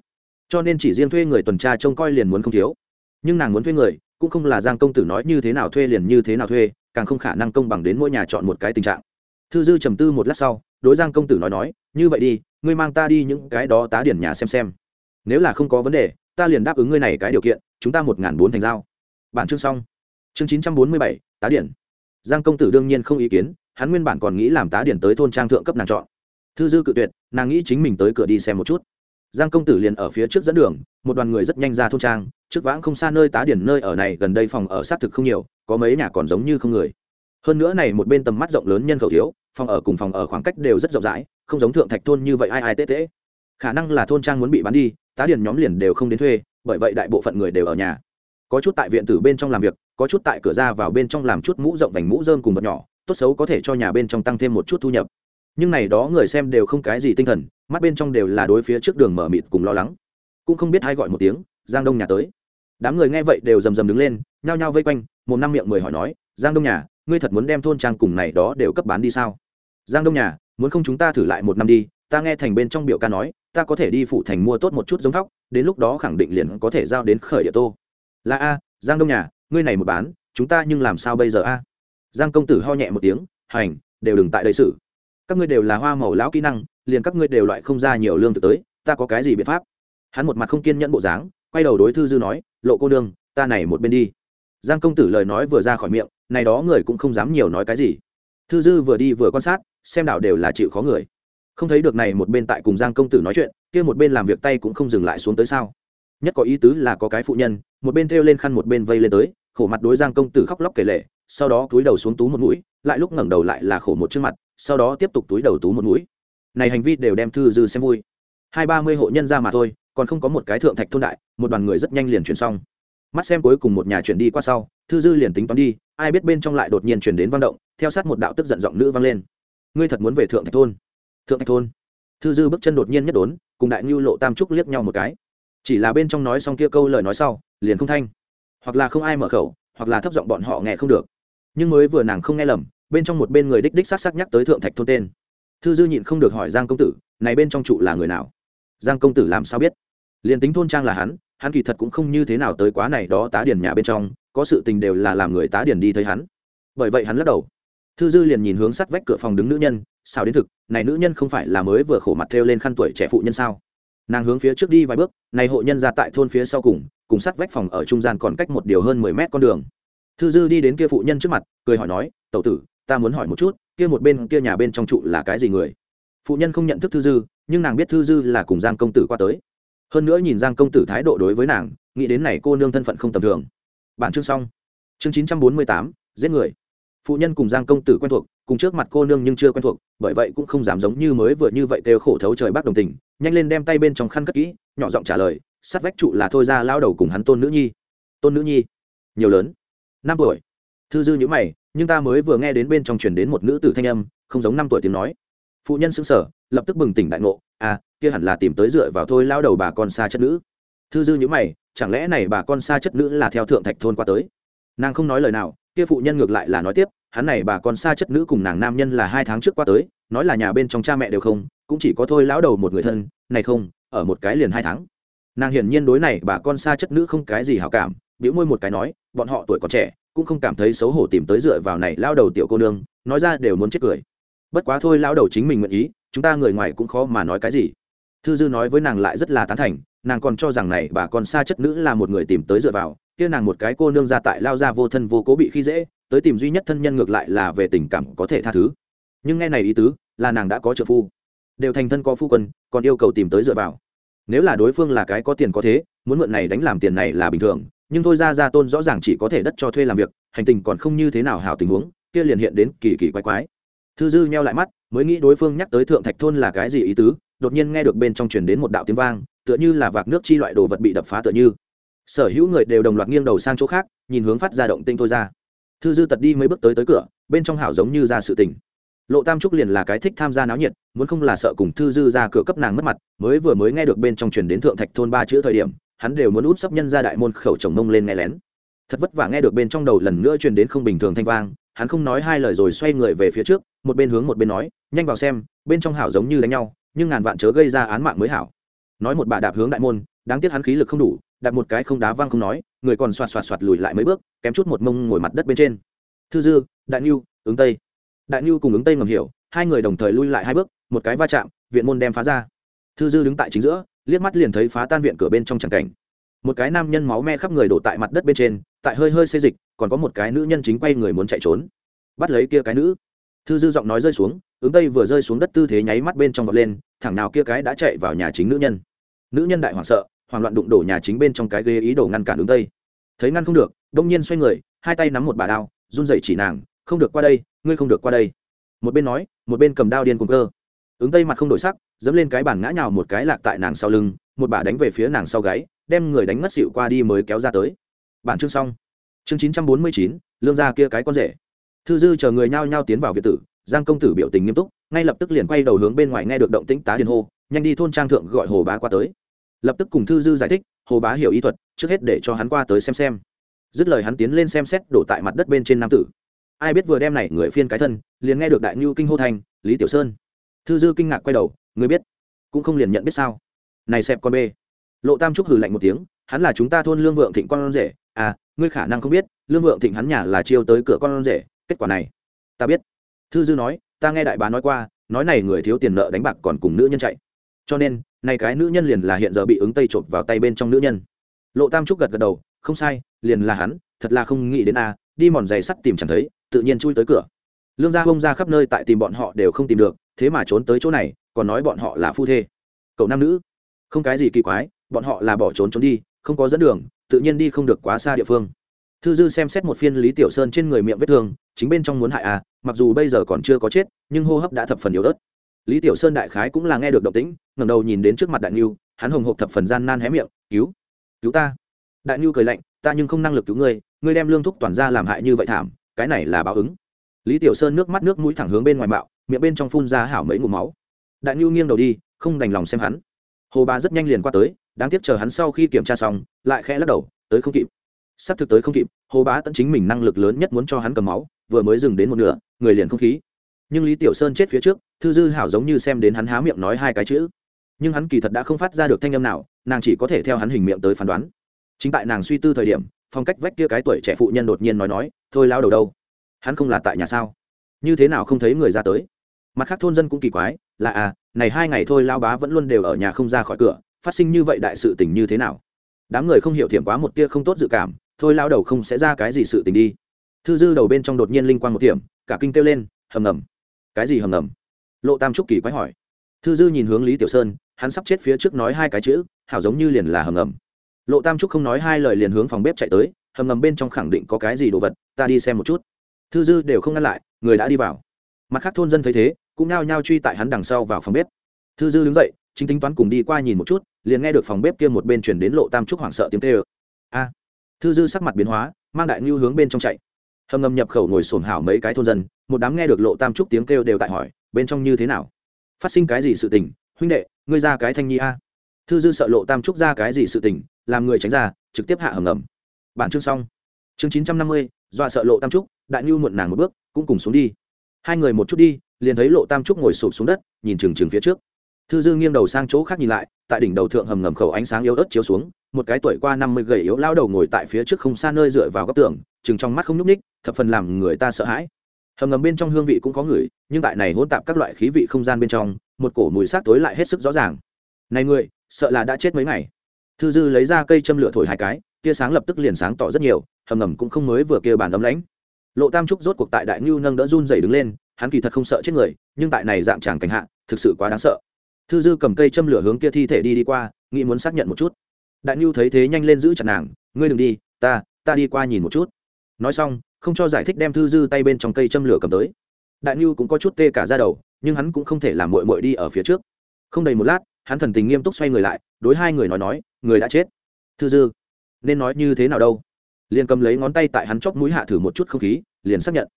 [SPEAKER 1] Cho nên chỉ riêng thuê người tuần tra trông coi liền muốn không thiếu. Nhưng nàng muốn thuê người cũng không là giang công tử nói như thế nào thuê liền như thế nào thuê, càng không khả năng công bằng đến mỗi nhà chọn một cái tình trạng. Thư dư trầm tư một lát sau, đối giang công tử nói nói, như vậy đi, ngươi mang ta đi những cái đó tá điển nhà xem xem. Nếu là không có vấn đề, ta liền đáp ứng ngươi này cái điều kiện, chúng ta một n g h n bốn thành giao. Bản chương xong. Chương chín trăm bốn mươi bảy, tá điển. Giang công tử đương nhiên không ý kiến, hắn nguyên bản còn nghĩ làm tá điển tới thôn trang thượng cấp nàng chọn. Thư dư cự tuyệt, nàng nghĩ chính mình tới cửa đi xem một chút giang công tử liền ở phía trước dẫn đường, một đoàn người rất nhanh ra thôn trang, trước vãng không xa nơi tá điển nơi ở này, gần đây phòng ở xác thực không nhiều, có mấy nhà còn giống như không người. Hơn nữa này một bên tầm mắt rộng lớn nhân khẩu thiếu, phòng ở cùng phòng ở khoảng cách đều rất rộng rãi, không giống thượng thạch thôn như vậy ai ai tê tê khả năng là thôn trang muốn bị bán đi, tá điển nhóm liền đều không đến thuê, bởi vậy đại bộ phận người đều ở nhà. Có chút tại viện tử bên trong làm việc, có chút tại cửa ra vào bên trong làm chút mũ rộng vành mũ rơm cùng vật nhỏ, tốt xấu có thể cho nhà bên trong tăng thêm một chút thu nhập nhưng này đó người xem đều không cái gì tinh thần, mắt bên trong đều là đối phía trước đường mở mịt cùng lo lắng. Cũng không biết ai gọi một tiếng, giang đông nhà tới. Đám người nghe vậy đều rầm rầm đứng lên, nhao nhao vây quanh, một năm miệng mười hỏi nói, giang đông nhà, ngươi thật muốn đem thôn trang cùng này đó đều cấp bán đi sao? Giang đông nhà, muốn không chúng ta thử lại một năm đi, ta nghe thành bên trong biểu ca nói, ta có thể đi phụ thành mua tốt một chút giống thóc, đến lúc đó khẳng định liền có thể giao đến khởi địa tô. Là a, giang đông nhà, ngươi này một bán, chúng ta nhưng làm sao bây giờ a? Giang công tử ho nhẹ một tiếng, hành, đều đừng tại đây xử các ngươi đều là hoa màu lão kỹ năng, liền các ngươi đều loại không ra nhiều lương thực tới, ta có cái gì biện pháp? Hắn một mặt không kiên nhẫn bộ dáng, quay đầu đối thư dư nói, lộ cô nương, ta này một bên đi. Giang công tử lời nói vừa ra khỏi miệng, này đó người cũng không dám nhiều nói cái gì. Thư dư vừa đi vừa quan sát, xem đảo đều là chịu khó người. Không thấy được này một bên tại cùng giang công tử nói chuyện, kia một bên làm việc tay cũng không dừng lại xuống tới sao. Nhất có ý tứ là có cái phụ nhân, một bên thêu lên khăn một bên vây lên tới, khổ mặt đối giang công tử khóc lóc kể lệ sau đó túi đầu xuống tú một mũi, lại lúc ngẩng đầu lại là khổ một trước mặt, sau đó tiếp tục túi đầu tú một mũi. Này hành vi đều đem thư dư xem vui. Hai ba mươi hộ nhân ra mà thôi, còn không có một cái thượng thạch thôn đại, một đoàn người rất nhanh liền chuyển xong. Mắt xem cuối cùng một nhà chuyển đi qua sau, thư dư liền tính toán đi, ai biết bên trong lại đột nhiên chuyển đến vang động, theo sát một đạo tức giận giọng nữ vang lên. Ngươi thật muốn về thượng thạch thôn? Thượng thạch thôn? Thư dư bước chân đột nhiên nhất đốn, cùng đại ngưu lộ tam trúc liếc nhau một cái. Chỉ là bên trong nói xong kia câu lời nói sau, liền không thanh. Hoặc là không ai mở khẩu, hoặc là thấp giọng bọn họ nghe không được nhưng mới vừa nàng không nghe lầm, bên trong một bên người đích đích s á t s á t nhắc tới thượng thạch thôn tên. Thư dư nhịn không được hỏi giang công tử, này bên trong trụ là người nào? Giang công tử làm sao biết? Liền tính thôn trang là hắn hắn kỳ thật cũng không như thế nào tới quá này đó tá điền nhà bên trong, có sự tình đều là làm người tá điền đi thấy hắn. Bởi vậy hắn lắc đầu. Thư dư liền nhìn hướng sắt vách cửa phòng đứng nữ nhân sao đến thực, này nữ nhân không phải là mới vừa khổ mặt thêu lên khăn tuổi trẻ phụ nhân sao? Nàng hướng phía trước đi vài bước, này hộ nhân ra tại thôn phía sau cùng cùng sắt vách phòng ở trung gian còn cách một điều hơn mười mét con đường thư dư đi đến kia phụ nhân trước mặt, cười hỏi nói, tẩu tử, ta muốn hỏi một chút, kia một bên kia nhà bên trong trụ là cái gì người? Phụ nhân không nhận thức thư dư, nhưng nàng biết thư dư là cùng giang công tử qua tới. Hơn nữa nhìn giang công tử thái độ đối với nàng, nghĩ đến này cô nương thân phận không tầm thường. Bản chương xong. Chương chín trăm bốn mươi tám, giết người. Phụ nhân cùng giang công tử quen thuộc, cùng trước mặt cô nương nhưng chưa quen thuộc, bởi vậy cũng không dám giống như mới vừa như vậy kêu khổ thấu trời bác đồng tình, nhanh lên đem tay bên trong khăn cất kỹ, nhỏ giọng trả lời, sát vách trụ là thôi ra lao đầu cùng hắn tôn nữ nhi. Tôn nữ nhi? Nhiều lớn năm tuổi. Thư dư nhữ mày, nhưng ta mới vừa nghe đến bên trong truyền đến một nữ tử thanh âm, không giống năm tuổi tiếng nói. Phụ nhân xứng sở lập tức bừng tỉnh đại ngộ à kia hẳn là tìm tới dựa vào thôi, lao đầu bà con xa chất nữ. Thư dư nhữ mày, chẳng lẽ này bà con xa chất nữ là theo thượng thạch thôn qua tới? Nàng không nói lời nào, kia phụ nhân ngược lại là nói tiếp, hắn này bà con xa chất nữ cùng nàng nam nhân là hai tháng trước qua tới, nói là nhà bên trong cha mẹ đều không, cũng chỉ có thôi lão đầu một người thân, này không, ở một cái liền hai tháng. Nàng hiển nhiên đối này bà con xa chất nữ không cái gì hảo cảm biểu môi một cái nói, bọn họ tuổi còn trẻ, cũng không cảm thấy xấu hổ tìm tới dựa vào này lao đầu tiểu cô nương, nói ra đều muốn chết cười. Bất quá thôi lao đầu chính mình nguyện ý, chúng ta người ngoài cũng khó mà nói cái gì. Thư dư nói với nàng lại rất là tán thành, nàng còn cho rằng này bà con xa chất nữ là một người tìm tới dựa vào, kia nàng một cái cô nương ra tại lao ra vô thân vô cố bị khi dễ, tới tìm duy nhất thân nhân ngược lại là về tình cảm có thể tha thứ. Nhưng nghe này ý tứ, là nàng đã có trợ phu. Đều thành thân có phu quân, còn yêu cầu tìm tới dựa vào. Nếu là đối phương là cái có tiền có thế, muốn mượn này đánh làm tiền này là bình thường nhưng thôi ra ra tôn rõ ràng chỉ có thể đất cho thuê làm việc, hành tình còn không như thế nào hảo tình huống, kia liền hiện đến kỳ kỳ quái quái. Thư dư nheo lại mắt, mới nghĩ đối phương nhắc tới thượng thạch thôn là cái gì ý tứ, đột nhiên nghe được bên trong truyền đến một đạo tiếng vang, tựa như là vạc nước chi loại đồ vật bị đập phá tựa như. Sở hữu người đều đồng loạt nghiêng đầu sang chỗ khác, nhìn hướng phát ra động tinh thôi ra. Thư dư tật đi mấy bước tới tới cửa, bên trong hảo giống như ra sự tình. Lộ tam trúc liền là cái thích tham gia náo nhiệt, muốn không là sợ cùng thư dư ra cửa cấp nàng mất mặt, mới vừa mới nghe được bên trong truyền đến thượng thạch thôn ba chữ thời điểm hắn đều muốn út sắp nhân ra đại môn khẩu chồng mông lên nghe lén. Thật vất vả nghe được bên trong đầu lần nữa truyền đến không bình thường thanh vang, hắn không nói hai lời rồi xoay người về phía trước, một bên hướng một bên nói, nhanh vào xem, bên trong hảo giống như đánh nhau, nhưng ngàn vạn chớ gây ra án mạng mới hảo. Nói một bà đạp hướng đại môn, đáng tiếc hắn khí lực không đủ, đạp một cái không đá văng không nói, người còn xoạt xoạt xoạt lùi lại mấy bước, kém chút một mông ngồi mặt đất bên trên. Thư dư, đại nhu ứng tây. Đại nhu cùng ứng tây ngầm hiểu, hai người đồng thời lui lại hai bước, một cái va chạm, viện môn đem phá ra. Thư dư đứng tại chính giữa liếc mắt liền thấy phá tan viện cửa bên trong tràng cảnh. Một cái nam nhân máu me khắp người đổ tại mặt đất bên trên, tại hơi hơi xê dịch, còn có một cái nữ nhân chính quay người muốn chạy trốn. Bắt lấy kia cái nữ. Thư dư giọng nói rơi xuống ứng tây vừa rơi xuống đất tư thế nháy mắt bên trong vọt lên, thẳng nào kia cái đã chạy vào nhà chính nữ nhân. Nữ nhân đại hoảng sợ, hoảng loạn đụng đổ nhà chính bên trong cái ghế ý đồ ngăn cản ứng tây. Thấy ngăn không được, đông nhiên xoay người, hai tay nắm một bà đao, run dậy chỉ nàng, không được qua đây, ngươi không được qua đây. Một bên nói, một bên cầm đao điên cuồng cơ. Ứng tây mặt không đổi sắc dẫm lên cái bàn ngã nhào một cái lạc tại nàng sau lưng, một bà đánh về phía nàng sau gáy, đem người đánh ngất xịu qua đi mới kéo ra tới. Bản chương xong. Chương chín trăm bốn mươi chín, lương gia kia cái con rể. Thư dư chờ người nhao nhao tiến vào việt tử, giang công tử biểu tình nghiêm túc, ngay lập tức liền quay đầu hướng bên ngoài nghe được động tĩnh tá điền hô, nhanh đi thôn trang thượng gọi hồ bá qua tới. Lập tức cùng thư dư giải thích, hồ bá hiểu ý thuật, trước hết để cho hắn qua tới xem xem. Dứt lời hắn tiến lên xem xét đổ tại mặt đất bên trên nam tử. Ai biết vừa đem này người phiên cái thân, liền nghe được đại ngưu kinh hô thành, lý tiểu sơn. Thư dư kinh ngạc quay đầu người biết, cũng không liền nhận biết sao? Này xẹp con bê. Lộ tam trúc hừ lạnh một tiếng, hắn là chúng ta thôn lương vượng thịnh con rể. À ngươi khả năng không biết, lương vượng thịnh hắn nhà là chiêu tới cửa con rể, kết quả này. Ta biết. Thư dư nói, ta nghe đại bá nói qua, nói này người thiếu tiền nợ đánh bạc còn cùng nữ nhân chạy. Cho nên, này cái nữ nhân liền là hiện giờ bị ứng tây trộm vào tay bên trong nữ nhân. Lộ tam trúc gật gật đầu, không sai, liền là hắn, thật là không nghĩ đến a, đi mòn giày sắt tìm chẳng thấy, tự nhiên chui tới cửa. Lương gia bông ra khắp nơi tại tìm bọn họ đều không tìm được, thế mà trốn tới chỗ này còn nói bọn họ là phu thê. Cậu nam nữ, không cái gì kỳ quái, bọn họ là bỏ trốn trốn đi, không có dẫn đường, tự nhiên đi không được quá xa địa phương. Thư dư xem xét một phiên lý tiểu sơn trên người miệng vết thương, chính bên trong muốn hại à mặc dù bây giờ còn chưa có chết, nhưng hô hấp đã thập phần yếu ớt. Lý tiểu sơn đại khái cũng là nghe được động tĩnh, ngẩng đầu nhìn đến trước mặt đại ngưu, hắn hồng hộp thập phần gian nan hé miệng, cứu cứu ta. Đại ngưu cười lạnh, ta nhưng không năng lực cứu ngươi ngươi đem lương thúc toàn ra làm hại như vậy thảm, cái này là báo ứng. Lý tiểu sơn nước mắt nước mũi thẳng hướng bên ngoài bạo miệng bên trong phun ra hảo mấy ngụm máu đại ngưu nghiêng đầu đi, không đành lòng xem hắn. Hồ bà rất nhanh liền qua tới, đáng tiếc chờ hắn sau khi kiểm tra xong, lại khẽ lắc đầu, tới không kịp. Sắp thực tới không kịp, hồ bá tận chính mình năng lực lớn nhất muốn cho hắn cầm máu, vừa mới dừng đến một nửa, người liền không khí. Nhưng lý tiểu sơn chết phía trước, thư dư hảo giống như xem đến hắn há miệng nói hai cái chữ. Nhưng hắn kỳ thật đã không phát ra được thanh âm nào, nàng chỉ có thể theo hắn hình miệng tới phán đoán. Chính tại nàng suy tư thời điểm, phong cách vách kia cái tuổi trẻ phụ nhân đột nhiên nói nói, thôi lao đầu đâu? Hắn không là tại nhà sao? Như thế nào không thấy người ra tới? Mặt khác thôn dân cũng kỳ quái, là à này hai ngày thôi lao bá vẫn luôn đều ở nhà không ra khỏi cửa, phát sinh như vậy đại sự tình như thế nào? Đám người không hiểu thiểm quá một tia không tốt dự cảm, thôi lao đầu không sẽ ra cái gì sự tình đi. Thư dư đầu bên trong đột nhiên linh quan một tiệm cả kinh kêu lên, hầm ngầm. Cái gì hầm ngầm? Lộ tam trúc kỳ quái hỏi. Thư dư nhìn hướng lý tiểu sơn, hắn sắp chết phía trước nói hai cái chữ, hảo giống như liền là hầm ngầm. Lộ tam trúc không nói hai lời liền hướng phòng bếp chạy tới, hầm ngầm bên trong khẳng định có cái gì đồ vật, ta đi xem một chút. Thư dư đều không ngăn lại, người đã đi vào. Mặt khác thôn dân thấy thế cũng nao nhao truy tại hắn đằng sau vào phòng bếp. Thư dư đứng dậy, chính tính toán cùng đi qua nhìn một chút, liền nghe được phòng bếp kia một bên chuyển đến lộ tam trúc hoảng sợ tiếng tê ơ a! Thư dư sắc mặt biến hóa, mang đại ngưu hướng bên trong chạy. Hầm ngầm nhập khẩu ngồi sổm hảo mấy cái thôn dân, một đám nghe được lộ tam trúc tiếng kêu đều tại hỏi, bên trong như thế nào? Phát sinh cái gì sự tình? Huynh đệ, ngươi ra cái thanh nhi a. Thư dư sợ lộ tam trúc ra cái gì sự tình, làm người tránh ra, trực tiếp hạ hầm ngầm. Bản chương xong. Chương chín trăm năm mươi, dọa sợ lộ tam trúc, đại ngưu muộn nàng một bước, cũng cùng xuống đi. Hai người một chút đi liền thấy lộ tam trúc ngồi sụp xuống đất, nhìn trừng trừng phía trước. Thư dư nghiêng đầu sang chỗ khác nhìn lại, tại đỉnh đầu thượng hầm ngầm khẩu ánh sáng yếu ớt chiếu xuống, một cái tuổi qua năm mươi gầy yếu lao đầu ngồi tại phía trước không xa nơi dựa vào góc tường, chừng trong mắt không nhúc ních thập phần làm người ta sợ hãi. Hầm ngầm bên trong hương vị cũng có ngửi nhưng tại này hỗn tạp các loại khí vị không gian bên trong, một cổ mùi xác tối lại hết sức rõ ràng. Này người, sợ là đã chết mấy ngày. Thư dư lấy ra cây châm lửa thổi hai cái, tia sáng lập tức liền sáng tỏ rất nhiều, hầm ngầm cũng không mới vừa kia bàn ấm lãnh. Lộ tam trúc rốt cuộc tại đại ngưu nâng đỡ run dày đứng lên hắn kỳ thật không sợ chết người, nhưng tại này dạng tràng cảnh hạ, thực sự quá đáng sợ. Thư dư cầm cây châm lửa hướng kia thi thể đi đi qua, nghĩ muốn xác nhận một chút. Đại nhu thấy thế nhanh lên giữ chặt nàng, ngươi đừng đi, ta ta đi qua nhìn một chút. Nói xong, không cho giải thích đem thư dư tay bên trong cây châm lửa cầm tới. Đại nhu cũng có chút tê cả ra đầu, nhưng hắn cũng không thể làm mội mội đi ở phía trước. Không đầy một lát, hắn thần tình nghiêm túc xoay người lại, đối hai người nói nói, người đã chết. Thư dư, nên nói như thế nào đâu? Liền cầm lấy ngón tay tại hắn chóp mũi hạ thử một chút không khí, liền xác nhận.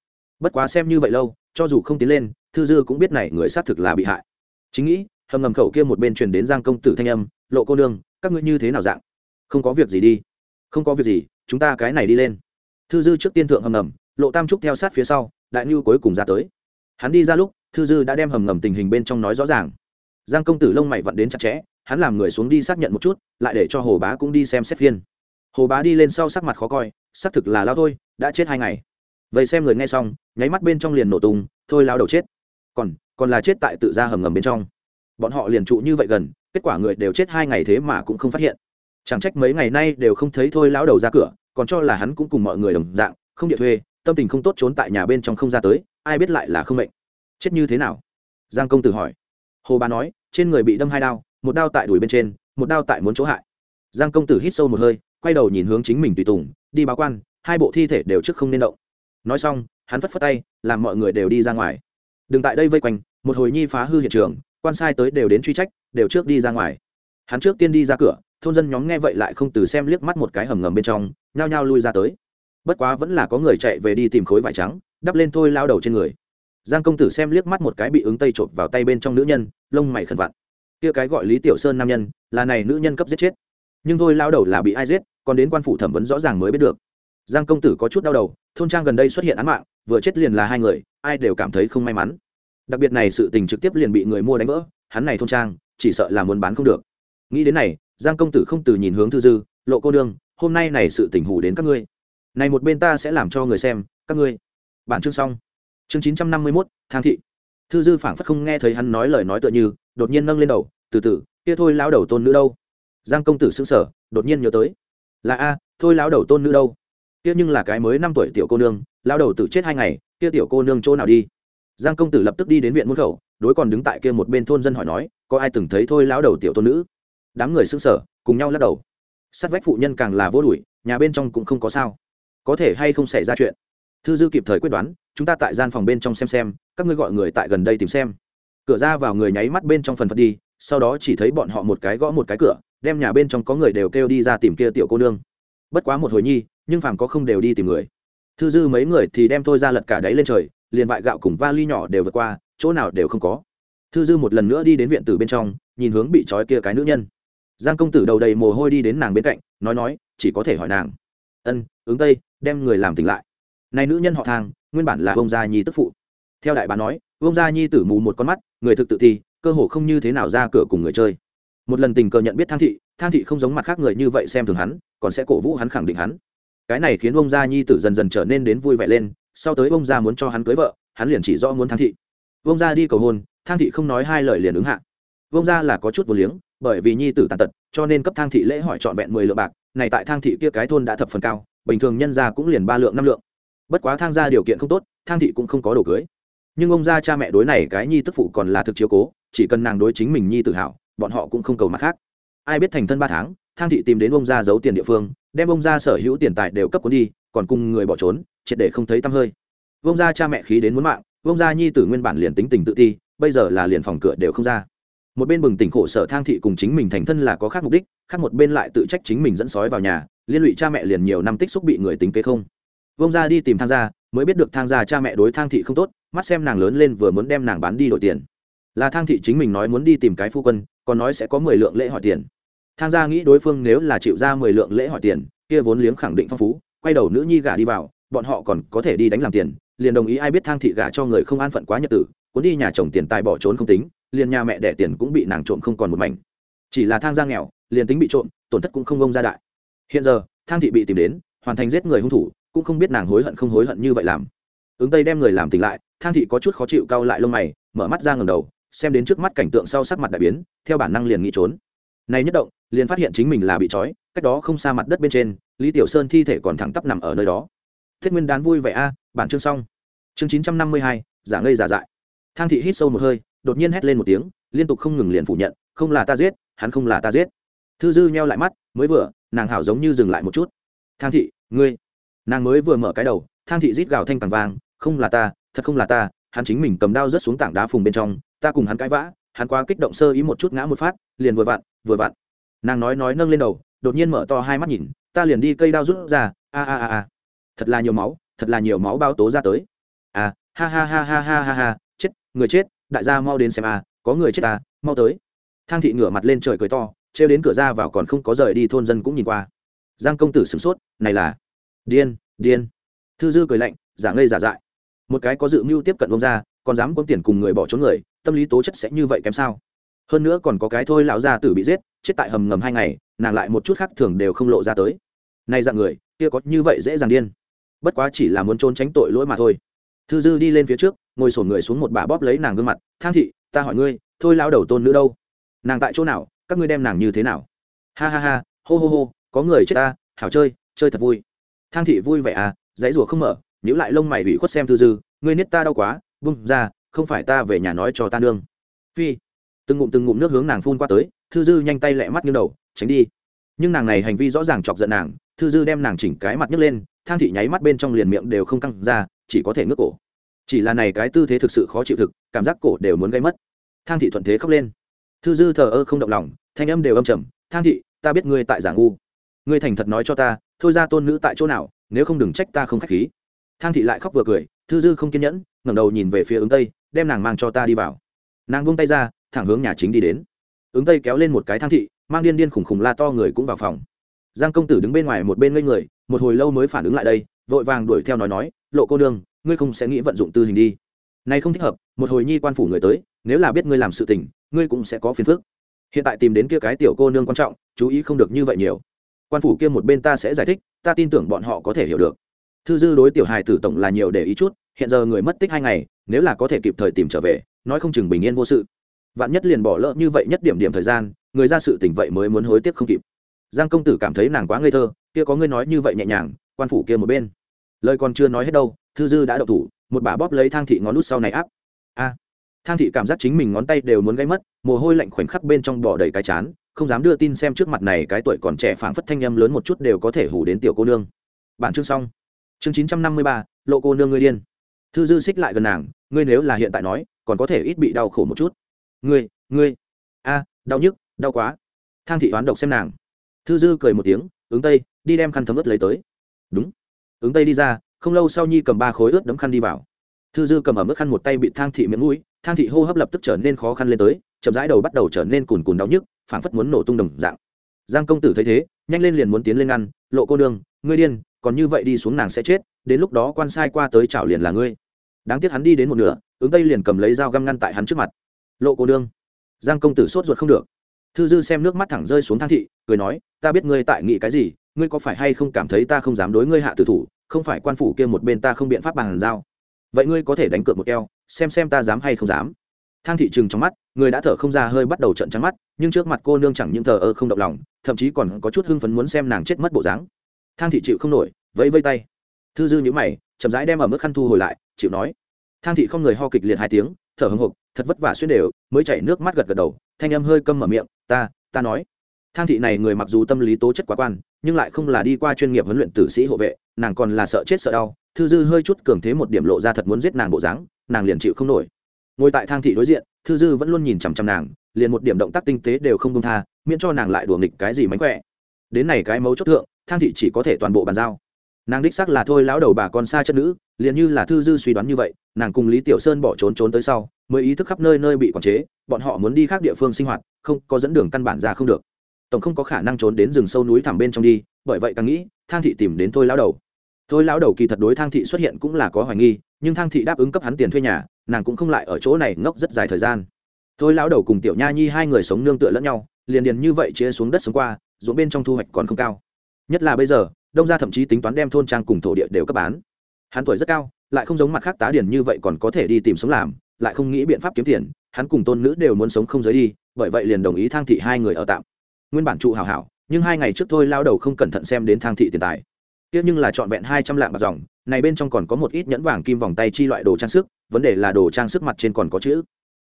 [SPEAKER 1] Bất quá xem như vậy lâu cho dù không tiến lên, thư dư cũng biết này người xác thực là bị hại. Chính nghĩ, hầm ngầm khẩu kia một bên truyền đến giang công tử thanh âm, lộ cô nương, các ngươi như thế nào dạng? Không có việc gì đi. Không có việc gì, chúng ta cái này đi lên. Thư dư trước tiên thượng hầm ngầm, lộ tam trúc theo sát phía sau, đại ngưu cuối cùng ra tới. Hắn đi ra lúc, thư dư đã đem hầm ngầm tình hình bên trong nói rõ ràng. Giang công tử lông mày vặn đến chặt chẽ, hắn làm người xuống đi xác nhận một chút, lại để cho hồ bá cũng đi xem xét phiên. Hồ bá đi lên sau sắc mặt khó coi, xác thực là lao thôi, đã chết hai ngày vậy xem người nghe xong, nháy mắt bên trong liền nổ tung, thôi lao đầu chết. Còn còn là chết tại tự ra hầm ngầm bên trong. Bọn họ liền trụ như vậy gần, kết quả người đều chết hai ngày thế mà cũng không phát hiện. Chẳng trách mấy ngày nay đều không thấy thôi lão đầu ra cửa, còn cho là hắn cũng cùng mọi người đồng dạng, không địa thuê, tâm tình không tốt trốn tại nhà bên trong không ra tới, ai biết lại là không mệnh. Chết như thế nào? Giang công tử hỏi. Hồ bà nói, trên người bị đâm hai đao, một đao tại đùi bên trên, một đao tại muốn chỗ hại. Giang công tử hít sâu một hơi, quay đầu nhìn hướng chính mình tùy tùng, đi báo quan, hai bộ thi thể đều trước không nên động nói xong, hắn phất phất tay, làm mọi người đều đi ra ngoài. Đừng tại đây vây quanh, một hồi nhi phá hư hiện trường, quan sai tới đều đến truy trách, đều trước đi ra ngoài. Hắn trước tiên đi ra cửa, thôn dân nhóm nghe vậy lại không từ xem liếc mắt một cái hầm ngầm bên trong, nhao nhao lui ra tới. Bất quá vẫn là có người chạy về đi tìm khối vải trắng, đắp lên thôi lao đầu trên người. Giang công tử xem liếc mắt một cái bị ứng tây trộm vào tay bên trong nữ nhân, lông mày khẩn vặn. Kia cái gọi lý tiểu sơn nam nhân, là này nữ nhân cấp giết chết. Nhưng thôi lao đầu là bị ai giết, còn đến quan phủ thẩm vấn rõ ràng mới biết được. Giang công tử có chút đau đầu thôn trang gần đây xuất hiện án mạng, vừa chết liền là hai người, ai đều cảm thấy không may mắn. Đặc biệt này sự tình trực tiếp liền bị người mua đánh vỡ, hắn này thôn trang, chỉ sợ là muốn bán không được. Nghĩ đến này, giang công tử không từ nhìn hướng thư dư, lộ cô đương hôm nay này sự tình hủ đến các ngươi. Này một bên ta sẽ làm cho người xem, các ngươi. Bản chương xong. Chương chín trăm năm mươi mốt, thang thị. Thư dư phảng phất không nghe thấy hắn nói lời nói tựa như, đột nhiên nâng lên đầu, từ từ, kia thôi lao đầu tôn nữ đâu? Giang công tử xứng sở đột nhiên nhớ tới. Là a, thôi lao đầu tôn nữ đâu? Kia nhưng là cái mới năm tuổi tiểu cô nương, lao đầu tử chết hai ngày, kia tiểu cô nương chỗ nào đi? Giang công tử lập tức đi đến viện môn khẩu, đối còn đứng tại kia một bên thôn dân hỏi nói, có ai từng thấy thôi lão đầu tiểu tôn nữ? Đám người xưng sở cùng nhau lắc đầu. Sát vách phụ nhân càng là vô đuổi, nhà bên trong cũng không có sao. Có thể hay không xảy ra chuyện? Thư dư kịp thời quyết đoán, chúng ta tại gian phòng bên trong xem xem, các ngươi gọi người tại gần đây tìm xem. Cửa ra vào người nháy mắt bên trong phần phật đi, sau đó chỉ thấy bọn họ một cái gõ một cái cửa, đem nhà bên trong có người đều kêu đi ra tìm kia tiểu cô nương bất quá một hồi nhi, nhưng phàm có không đều đi tìm người. Thư dư mấy người thì đem thôi ra lật cả đáy lên trời, liền vại gạo cùng va ly nhỏ đều vượt qua, chỗ nào đều không có. Thư dư một lần nữa đi đến viện tử bên trong, nhìn hướng bị trói kia cái nữ nhân. Giang công tử đầu đầy mồ hôi đi đến nàng bên cạnh, nói nói, chỉ có thể hỏi nàng. Ân, ứng tây, đem người làm tỉnh lại. Này nữ nhân họ thang nguyên bản là ông gia nhi tức phụ. Theo đại bà nói, ông gia nhi tử mù một con mắt, người thực tự thi cơ hồ không như thế nào ra cửa cùng người chơi. Một lần tình cờ nhận biết thang thị thang thị không giống mặt khác người như vậy xem thường hắn, còn sẽ cổ vũ hắn khẳng định hắn. Cái này khiến ông gia nhi tử dần dần trở nên đến vui vẻ lên, sau tới ông gia muốn cho hắn cưới vợ, hắn liền chỉ rõ muốn thang thị. Ông gia đi cầu hôn thang thị không nói hai lời liền ứng hạ. Ông gia là có chút vô liếng, bởi vì nhi tử tàn tật, cho nên cấp thang thị lễ hỏi trọn vẹn mười lượng bạc, này tại thang thị kia cái thôn đã thập phần cao, bình thường nhân gia cũng liền ba lượng năm lượng. Bất quá thang gia điều kiện không tốt thang thị cũng không có đồ cưới. Nhưng ông gia cha mẹ đối này cái nhi tức phụ còn là thực chiếu cố, chỉ cần nàng đối chính mình nhi tự hào bọn họ cũng không cầu mặt khác ai biết thành thân ba tháng, thang thị tìm đến ông gia giấu tiền địa phương, đem ông gia sở hữu tiền tài đều cấp cuốn đi, còn cùng người bỏ trốn, triệt để không thấy tăm hơi. Ông gia cha mẹ khí đến muốn mạng ông gia nhi tử nguyên bản liền tính tình tự ti, bây giờ là liền phòng cửa đều không ra. Một bên bừng tỉnh khổ sở thang thị cùng chính mình thành thân là có khác mục đích, khác một bên lại tự trách chính mình dẫn sói vào nhà, liên lụy cha mẹ liền nhiều năm tích xúc bị người tính kế không. Vông ra đi tìm thang gia, mới biết được thang gia cha mẹ đối thang thị không tốt, mắt xem nàng lớn lên vừa muốn đem nàng bán đi đổi tiền là thang thị chính mình nói muốn đi tìm cái phu quân, còn nói sẽ có mười lượng lễ hỏi tiền. Thang gia nghĩ đối phương nếu là chịu ra mười lượng lễ hỏi tiền, kia vốn liếng khẳng định phong phú, quay đầu nữ nhi gả đi vào, bọn họ còn có thể đi đánh làm tiền, liền đồng ý ai biết thang thị gả cho người không an phận quá nhật tử, cuốn đi nhà chồng tiền tài bỏ trốn không tính, liền nhà mẹ đẻ tiền cũng bị nàng trộm không còn một mảnh. Chỉ là thang gia nghèo, liền tính bị trộm, tổn thất cũng không ông ra đại. Hiện giờ, thang thị bị tìm đến, hoàn thành giết người hung thủ, cũng không biết nàng hối hận không hối hận như vậy làm. Ứng tây đem người làm tỉnh lại, thang thị có chút khó chịu cau lại lông mày, mở mắt ra ngầm đầu xem đến trước mắt cảnh tượng sau sắc mặt đại biến, theo bản năng liền nghĩ trốn. Này nhất động, liền phát hiện chính mình là bị trói, cách đó không xa mặt đất bên trên, lý tiểu sơn thi thể còn thẳng tắp nằm ở nơi đó. Thiết nguyên đán vui vẻ a, bản chương xong. Chương chín trăm năm mươi hai, giả ngây giả dại. Thang thị hít sâu một hơi, đột nhiên hét lên một tiếng, liên tục không ngừng liền phủ nhận, không là ta giết, hắn không là ta giết. Thư dư nheo lại mắt, mới vừa, nàng hảo giống như dừng lại một chút. Thang thị, ngươi. Nàng mới vừa mở cái đầu, thang thị rít gào thanh càng vang, không là ta, thật không là ta, hắn chính mình cầm đao rớt xuống tảng đá phùng bên trong ta cùng hắn cãi vã, hắn quá kích động sơ ý một chút ngã một phát, liền vừa vặn vừa vặn. Nàng nói nói nâng lên đầu, đột nhiên mở to hai mắt nhìn, ta liền đi cây đao rút ra, a a a a. Thật là nhiều máu, thật là nhiều máu bao tố ra tới. À ha ha ha ha ha ha ha, chết, người chết, đại gia mau đến xem a, có người chết à mau tới. Thang thị ngửa mặt lên trời cười to, trêu đến cửa ra vào còn không có rời đi thôn dân cũng nhìn qua. Giang công tử sửng sốt, này là điên điên. Thư dư cười lạnh, giả ngây giả dại. Một cái có dự mưu tiếp cận ông ra còn dám quân tiền cùng người bỏ trốn người tâm lý tố chất sẽ như vậy kém sao? Hơn nữa còn có cái thôi lão gia tử bị giết, chết tại hầm ngầm hai ngày, nàng lại một chút khác thường đều không lộ ra tới. Nay dạng người, kia có như vậy dễ dàng điên. Bất quá chỉ là muốn trốn tránh tội lỗi mà thôi. Thư dư đi lên phía trước, ngồi sổn người xuống một bà bóp lấy nàng gương mặt, thang thị, ta hỏi ngươi, thôi lao đầu tôn nữ đâu? Nàng tại chỗ nào? Các ngươi đem nàng như thế nào? Ha ha ha, hô hô hô, có người chết ta, hảo chơi chơi thật vui. Thang thị vui vẻ à dãy rùa không mở nhữ lại lông mày bị khuất xem thư dư, ngươi niết ta đau quá bung ra không phải ta về nhà nói cho ta nương. Phi. Từng ngụm từng ngụm nước hướng nàng phun qua tới, thư dư nhanh tay lẹ mắt như đầu, tránh đi. Nhưng nàng này hành vi rõ ràng chọc giận nàng, thư dư đem nàng chỉnh cái mặt nhấc lên, thang thị nháy mắt bên trong liền miệng đều không căng ra, chỉ có thể ngước cổ. Chỉ là này cái tư thế thực sự khó chịu thực, cảm giác cổ đều muốn gây mất. Thang thị thuận thế khóc lên. Thư dư thờ ơ không động lòng, thanh âm đều âm trầm, thang thị, ta biết ngươi tại giả ngu. Ngươi thành thật nói cho ta, thôi ra tôn nữ tại chỗ nào, nếu không đừng trách ta không k h á c h khí. Thang thị lại khóc vừa cười, thư dư không kiên nhẫn, ngẩng đầu nhìn về phía ứng tây đem nàng mang cho ta đi vào. Nàng buông tay ra thẳng hướng nhà chính đi đến. Ứng tây kéo lên một cái thang thị mang điên điên khủng khủng la to người cũng vào phòng. Giang công tử đứng bên ngoài một bên ngây người một hồi lâu mới phản ứng lại đây vội vàng đuổi theo nói nói lộ cô đương, ngươi không sẽ nghĩ vận dụng tư hình đi. Này không thích hợp một hồi nhi quan phủ người tới nếu là biết ngươi làm sự tình ngươi cũng sẽ có phiền phức. Hiện tại tìm đến kia cái tiểu cô nương quan trọng chú ý không được như vậy nhiều. Quan phủ kia một bên ta sẽ giải thích ta tin tưởng bọn họ có thể hiểu được. Thư dư đối tiểu hài tử tổng là nhiều để ý chút hiện giờ người mất tích hai ngày nếu là có thể kịp thời tìm trở về, nói không chừng bình yên vô sự. Vạn nhất liền bỏ lỡ như vậy nhất điểm điểm thời gian, người ra sự tỉnh vậy mới muốn hối tiếc không kịp. Giang công tử cảm thấy nàng quá ngây thơ, kia có ngươi nói như vậy nhẹ nhàng, quan phủ kia một bên. Lời còn chưa nói hết đâu, thư dư đã đậu thủ, một bà bóp lấy thang thị ngón nút sau này áp. A! Thang thị cảm giác chính mình ngón tay đều muốn gáy mất, mồ hôi lạnh khoảnh khắc bên trong bỏ đầy cái chán, không dám đưa tin xem trước mặt này cái tuổi còn trẻ phảng phất thanh âm lớn một chút đều có thể hủ đến tiểu cô nương. Bản chương xong. Chương chín trăm năm mươi ba, lộ cô nương ngươi điên thư dư xích lại gần nàng, ngươi nếu là hiện tại nói, còn có thể ít bị đau khổ một chút. Ngươi ngươi. A, đau nhức, đau quá. Thang thị oán độc xem nàng. Thư dư cười một tiếng, ứng tây, đi đem khăn thấm ướt lấy tới. Đúng. Ứng tây đi ra, không lâu sau nhi cầm ba khối ướt đấm khăn đi vào. Thư dư cầm ở mức khăn một tay bị thang thị miệng mũi, thang thị hô hấp lập tức trở nên khó khăn lên tới, chậm rãi đầu bắt đầu trở nên cùn cùn đau nhức, phảng phất muốn nổ tung đồng dạng. Giang công tử thấy thế, nhanh lên liền muốn tiến lên ngăn, lộ cô nương, ngươi điên, còn như vậy đi xuống nàng sẽ chết, đến lúc đó quan sai qua tới chảo liền là ngươi đáng tiếc hắn đi đến một nửa ứng tây liền cầm lấy dao găm ngăn tại hắn trước mặt. Lộ cô đương, giang công tử sốt ruột không được. Thư dư xem nước mắt thẳng rơi xuống thang thị cười nói ta biết ngươi tại nghĩ cái gì ngươi có phải hay không cảm thấy ta không dám đối ngươi hạ tử thủ không phải quan phủ kia một bên ta không biện pháp bằng hàn dao, vậy ngươi có thể đánh cược một keo xem xem ta dám hay không dám. Thang thị trừng trong mắt người đã thở không ra hơi bắt đầu trận trắng mắt nhưng trước mặt cô nương chẳng những thờ ơ không động lòng thậm chí còn có chút hưng phấn muốn xem nàng chết mất bộ dáng. Thang thị chịu không nổi vẫy vây tay. Thư dư nhữ mày chậm rãi đem ở mức khăn thu hồi lại chịu nói. Thang thị không người ho kịch liệt hai tiếng, thở hưng hục thật vất vả xuyên đều, mới chảy nước mắt gật gật đầu, thanh âm hơi câm mở miệng, ta ta nói. Thang thị này người mặc dù tâm lý tố chất quá quan, nhưng lại không là đi qua chuyên nghiệp huấn luyện tử sĩ hộ vệ, nàng còn là sợ chết sợ đau, thư dư hơi chút cường thế một điểm lộ ra thật muốn giết nàng bộ dáng, nàng liền chịu không nổi. Ngồi tại thang thị đối diện, thư dư vẫn luôn nhìn chằm chằm nàng, liền một điểm động tác tinh tế đều không công tha, miễn cho nàng lại đùa nghịch cái gì mánh khỏe. Đến này cái mấu chốt thượng, thang thị chỉ có thể toàn bộ bàn giao nàng đích xác là thôi lão đầu bà con xa chất nữ, liền như là thư dư suy đoán như vậy, nàng cùng lý tiểu sơn bỏ trốn trốn tới sau, mới ý thức khắp nơi nơi bị quản chế, bọn họ muốn đi khác địa phương sinh hoạt, không, có dẫn đường căn bản ra không được. Tổng không có khả năng trốn đến rừng sâu núi thẳm bên trong đi, bởi vậy càng nghĩ, thang thị tìm đến thôi lão đầu. Thôi lão đầu kỳ thật đối thang thị xuất hiện cũng là có hoài nghi, nhưng thang thị đáp ứng cấp hắn tiền thuê nhà, nàng cũng không lại ở chỗ này ngốc rất dài thời gian. Thôi lão đầu cùng tiểu nha nhi hai người sống nương tựa lẫn nhau, liền điền như vậy chia xuống đất sống qua, ruộng bên trong thu hoạch còn không cao. Nhất là bây giờ đông gia thậm chí tính toán đem thôn trang cùng thổ địa đều cấp bán. Hắn tuổi rất cao, lại không giống mặt khác tá điền như vậy còn có thể đi tìm sống làm, lại không nghĩ biện pháp kiếm tiền, hắn cùng tôn nữ đều muốn sống không giới đi, bởi vậy liền đồng ý thang thị hai người ở tạm. Nguyên bản trụ hảo hảo, nhưng hai ngày trước thôi lao đầu không cẩn thận xem đến thang thị tiền tài. Tiếc nhưng là trọn vẹn hai trăm lạng bạc dòng, này bên trong còn có một ít nhẫn vàng kim vòng tay chi loại đồ trang sức, vấn đề là đồ trang sức mặt trên còn có chữ.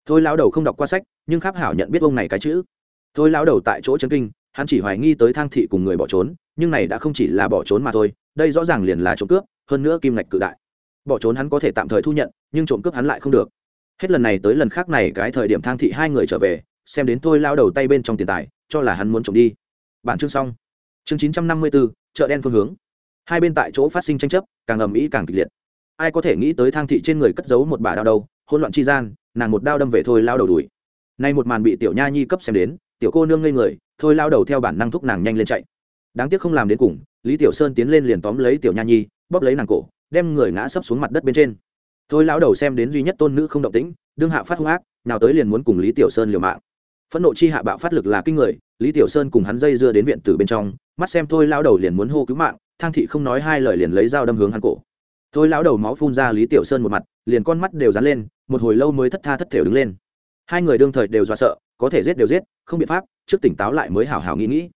[SPEAKER 1] Thôi lao đầu không đọc qua sách, nhưng khắp hảo nhận biết ông này cái chữ. Thôi lao đầu tại chỗ chân kinh hắn chỉ hoài nghi tới thang thị cùng người bỏ trốn, nhưng này đã không chỉ là bỏ trốn mà thôi, đây rõ ràng liền là trộm cướp, hơn nữa kim ngạch cự đại. Bỏ trốn hắn có thể tạm thời thu nhận, nhưng trộm cướp hắn lại không được. Hết lần này tới lần khác này cái thời điểm thang thị hai người trở về, xem đến tôi lao đầu tay bên trong tiền tài, cho là hắn muốn trộm đi. Bản chương xong. Chương chín trăm năm mươi bốn chợ đen phương hướng. Hai bên tại chỗ phát sinh tranh chấp, càng ầm ĩ càng kịch liệt. Ai có thể nghĩ tới thang thị trên người cất giấu một bà đao đâu hôn loạn chi gian, nàng một đao đâm về thôi lao đầu đuổi nay một màn bị tiểu nha nhi cấp xem đến, tiểu cô nương ngây người thôi lao đầu theo bản năng thúc nàng nhanh lên chạy. Đáng tiếc không làm đến cùng, lý tiểu sơn tiến lên liền tóm lấy tiểu nha nhi, bóp lấy nàng cổ, đem người ngã sấp xuống mặt đất bên trên. Thôi lão đầu xem đến duy nhất tôn nữ không động tĩnh, đương hạ phát hung ác, nào tới liền muốn cùng lý tiểu sơn liều mạng. Phẫn nộ chi hạ bạo phát lực là kinh người, lý tiểu sơn cùng hắn dây dưa đến viện tử bên trong, mắt xem thôi lão đầu liền muốn hô cứu mạng, thang thị không nói hai lời liền lấy dao đâm hướng hắn cổ. Thôi lão đầu máu phun ra lý tiểu sơn một mặt, liền con mắt đều dán lên, một hồi lâu mới thất tha thất thểu đứng lên. Hai người đương thời đều dọa sợ, có thể giết đều giết, không biện pháp trước tỉnh táo lại mới hảo hảo nghĩ nghĩ.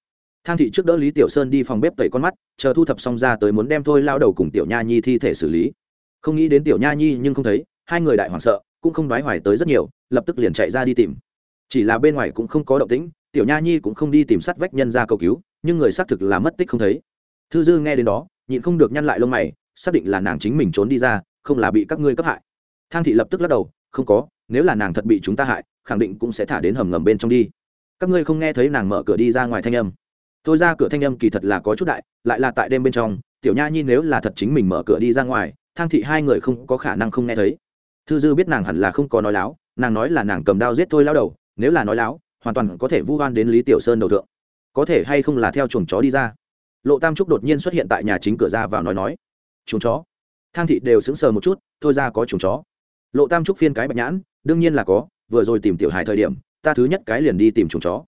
[SPEAKER 1] Thang thị trước đỡ lý tiểu sơn đi phòng bếp tẩy con mắt, chờ thu thập xong ra tới muốn đem thôi lao đầu cùng tiểu nha nhi thi thể xử lý. Không nghĩ đến tiểu nha nhi nhưng không thấy, hai người đại hoảng sợ, cũng không nói hoài tới rất nhiều, lập tức liền chạy ra đi tìm. Chỉ là bên ngoài cũng không có động tĩnh, tiểu nha nhi cũng không đi tìm sát vách nhân ra cầu cứu, nhưng người xác thực là mất tích không thấy. Thư dư nghe đến đó, nhịn không được nhăn lại lông mày, xác định là nàng chính mình trốn đi ra, không là bị các ngươi cấp hại. Thang thị lập tức lắc đầu, không có, nếu là nàng thật bị chúng ta hại, khẳng định cũng sẽ thả đến hầm ngầm bên trong đi các ngươi không nghe thấy nàng mở cửa đi ra ngoài thanh âm. Tôi ra cửa thanh âm kỳ thật là có chút đại, lại là tại đêm bên trong, tiểu nha nhi nếu là thật chính mình mở cửa đi ra ngoài, thang thị hai người không có khả năng không nghe thấy. Thư dư biết nàng hẳn là không có nói láo, nàng nói là nàng cầm đao giết thôi lao đầu, nếu là nói láo, hoàn toàn có thể vu oan đến lý tiểu sơn đầu thượng. Có thể hay không là theo chuồng chó đi ra. Lộ tam trúc đột nhiên xuất hiện tại nhà chính cửa ra vào nói nói, chuồng chó? Thang thị đều sững sờ một chút, thôi ra có chuồng chó. Lộ tam trúc phiên cái bạch nhãn, đương nhiên là có, vừa rồi tìm tiểu hài thời điểm ta thứ nhất cái liền đi tìm chuồng chó.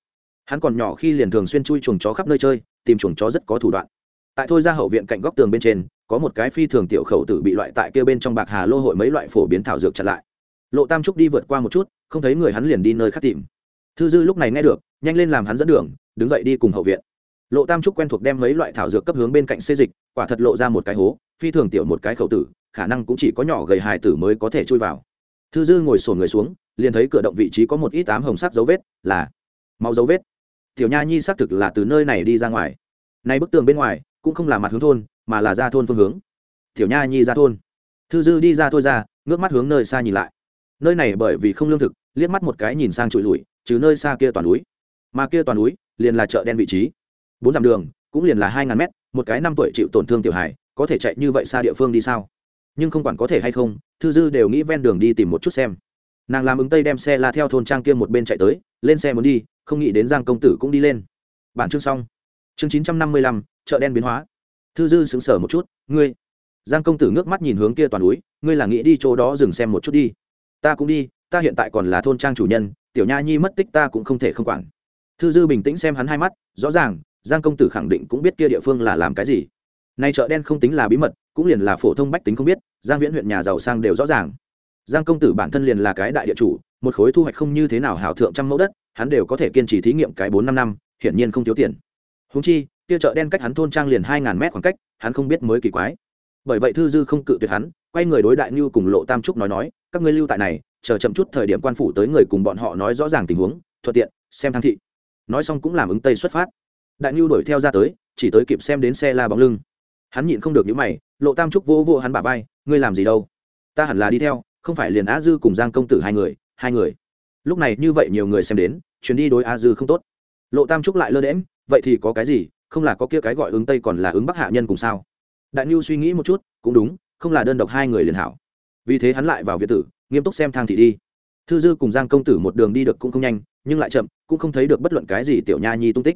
[SPEAKER 1] Hắn còn nhỏ khi liền thường xuyên chui chuồng chó khắp nơi chơi, tìm chuồng chó rất có thủ đoạn. Tại thôi ra hậu viện cạnh góc tường bên trên, có một cái phi thường tiểu khẩu tử bị loại tại kia bên trong bạc hà lô hội mấy loại phổ biến thảo dược chặn lại. Lộ tam trúc đi vượt qua một chút, không thấy người hắn liền đi nơi khác tìm. Thư dư lúc này nghe được, nhanh lên làm hắn dẫn đường, đứng dậy đi cùng hậu viện. Lộ tam trúc quen thuộc đem mấy loại thảo dược cấp hướng bên cạnh xê dịch, quả thật lộ ra một cái hố, phi thường tiểu một cái khẩu tử, khả năng cũng chỉ có nhỏ gầy hài tử mới có thể chui vào. Thư dư ngồi sổn người xuống liền thấy cửa động vị trí có một ít tám hồng sắc dấu vết, là máu dấu vết. Tiểu nha nhi xác thực là từ nơi này đi ra ngoài. Nay bức tường bên ngoài cũng không là mặt hướng thôn, mà là ra thôn phương hướng. Tiểu nha nhi ra thôn. Thư dư đi ra thôi ra, ngước mắt hướng nơi xa nhìn lại. Nơi này bởi vì không lương thực, liếc mắt một cái nhìn sang trụi lùi chứ nơi xa kia toàn núi. Mà kia toàn núi liền là chợ đen vị trí. Bốn dặm đường cũng liền là hai ngàn mét, một cái năm tuổi chịu tổn thương tiểu hải có thể chạy như vậy xa địa phương đi sao? Nhưng không quản có thể hay không, thư dư đều nghĩ ven đường đi tìm một chút xem nàng làm ứng tây đem xe la theo thôn trang kia một bên chạy tới, lên xe muốn đi, không nghĩ đến giang công tử cũng đi lên. Bản chương xong. Chương chín trăm năm mươi lăm, chợ đen biến hóa. Thư dư xứng sở một chút, ngươi? Giang công tử ngước mắt nhìn hướng kia toàn núi, ngươi là nghĩ đi chỗ đó dừng xem một chút đi. Ta cũng đi, ta hiện tại còn là thôn trang chủ nhân, tiểu nha nhi mất tích ta cũng không thể không quản. Thư dư bình tĩnh xem hắn hai mắt, rõ ràng, giang công tử khẳng định cũng biết kia địa phương là làm cái gì. Nay chợ đen không tính là bí mật, cũng liền là phổ thông bách tính không biết, giang viễn huyện nhà giàu sang đều rõ ràng giang công tử bản thân liền là cái đại địa chủ, một khối thu hoạch không như thế nào hảo thượng trăm mẫu đất, hắn đều có thể kiên trì thí nghiệm cái bốn năm năm, hiển nhiên không thiếu tiền. Húng chi, kia chợ đen cách hắn thôn trang liền hai ngàn mét khoảng cách, hắn không biết mới kỳ quái. Bởi vậy thư dư không cự tuyệt hắn, quay người đối đại như cùng lộ tam trúc nói nói, các ngươi lưu tại này, chờ chậm chút thời điểm quan phủ tới người cùng bọn họ nói rõ ràng tình huống, thuận tiện, xem thang thị. Nói xong cũng làm ứng tây xuất phát. Đại nhu đuổi theo ra tới, chỉ tới kịp xem đến xe la bóng lưng. Hắn nhịn không được những mày, lộ tam trúc vô vô hắn bả vai, ngươi làm gì đâu? Ta hẳn là đi theo không phải liền á dư cùng giang công tử hai người hai người. Lúc này như vậy nhiều người xem đến, chuyến đi đối á dư không tốt. Lộ tam trúc lại lơ đễm vậy thì có cái gì, không là có kia cái gọi ứng tây còn là ứng bắc hạ nhân cùng sao? Đại nhu suy nghĩ một chút, cũng đúng, không là đơn độc hai người liền hảo. Vì thế hắn lại vào việt tử, nghiêm túc xem thang thị đi. Thư dư cùng giang công tử một đường đi được cũng không nhanh, nhưng lại chậm, cũng không thấy được bất luận cái gì tiểu nha nhi tung tích.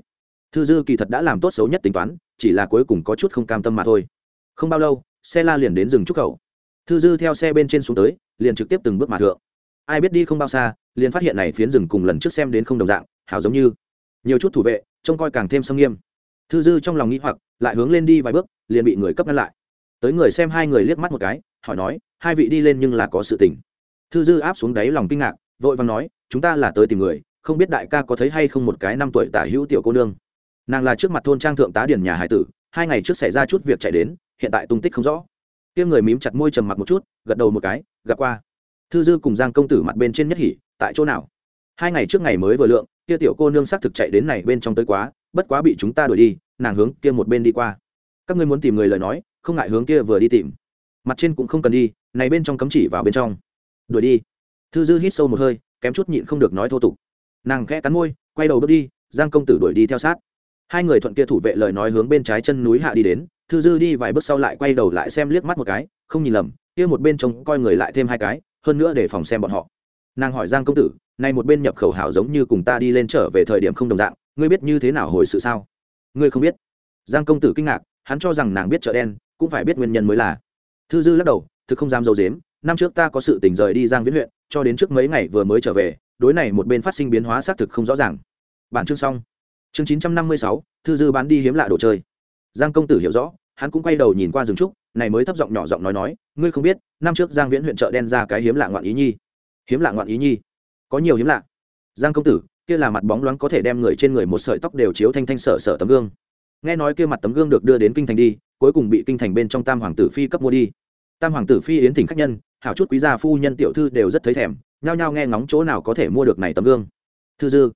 [SPEAKER 1] Thư dư kỳ thật đã làm tốt xấu nhất tính toán, chỉ là cuối cùng có chút không cam tâm mà thôi. Không bao lâu, xe la liền đến rừng trúc khẩu thư dư theo xe bên trên xuống tới, liền trực tiếp từng bước mà thượng. Ai biết đi không bao xa, liền phát hiện này phiến rừng cùng lần trước xem đến không đồng dạng, hảo giống như. Nhiều chút thủ vệ, trông coi càng thêm sâm nghiêm. Thư dư trong lòng nghĩ hoặc, lại hướng lên đi vài bước, liền bị người cấp ngăn lại. Tới người xem hai người liếc mắt một cái, hỏi nói, hai vị đi lên nhưng là có sự tình? Thư dư áp xuống đáy lòng kinh ngạc, vội vàng nói, chúng ta là tới tìm người, không biết đại ca có thấy hay không một cái năm tuổi tả hữu tiểu cô nương. Nàng là trước mặt thôn trang thượng tá điển nhà hải tử, hai ngày trước xảy ra chút việc chạy đến, hiện tại tung tích không rõ kia người mím chặt môi trầm mặc một chút, gật đầu một cái, gặp qua. Thư dư cùng giang công tử mặt bên trên nhất hỉ, tại chỗ nào? Hai ngày trước ngày mới vừa lượng, kia tiểu cô nương xác thực chạy đến này bên trong tới quá, bất quá bị chúng ta đuổi đi, nàng hướng kia một bên đi qua. Các ngươi muốn tìm người lời nói, không ngại hướng kia vừa đi tìm. Mặt trên cũng không cần đi, này bên trong cấm chỉ vào bên trong. Đuổi đi. Thư dư hít sâu một hơi, kém chút nhịn không được nói thô tục. Nàng khẽ cắn môi, quay đầu bước đi, giang công tử đuổi đi theo sát hai người thuận kia thủ vệ lời nói hướng bên trái chân núi hạ đi đến, thư dư đi vài bước sau lại quay đầu lại xem liếc mắt một cái, không nhìn lầm, kia một bên trông coi người lại thêm hai cái, hơn nữa để phòng xem bọn họ. Nàng hỏi giang công tử, nay một bên nhập khẩu hảo giống như cùng ta đi lên trở về thời điểm không đồng dạng, ngươi biết như thế nào hồi sự sao? Ngươi không biết. Giang công tử kinh ngạc, hắn cho rằng nàng biết chợ đen, cũng phải biết nguyên nhân mới là. Thư dư lắc đầu, thực không dám dâu dếm năm trước ta có sự tỉnh rời đi giang viễn huyện, cho đến trước mấy ngày vừa mới trở về, đối này một bên phát sinh biến hóa xác thực không rõ ràng. Bản chương xong chương chín trăm năm mươi sáu, thư dư bán đi hiếm lạ đồ chơi. Giang công tử hiểu rõ, hắn cũng quay đầu nhìn qua rừng trúc, này mới thấp giọng nhỏ giọng nói nói, ngươi không biết, năm trước giang viễn huyện chợ đen ra cái hiếm lạ ngoạn ý nhi. Hiếm lạ ngoạn ý nhi? Có nhiều hiếm lạ. Giang công tử, kia là mặt bóng loáng có thể đem người trên người một sợi tóc đều chiếu thanh thanh sở sở tấm gương. Nghe nói kia mặt tấm gương được đưa đến kinh thành đi, cuối cùng bị kinh thành bên trong tam hoàng tử phi cấp mua đi. Tam hoàng tử phi yến thỉnh khách nhân, hảo chút quý gia phu nhân tiểu thư đều rất thấy thèm, nhao nhao nghe ngóng chỗ nào có thể mua được này tấm gương. Thư dư,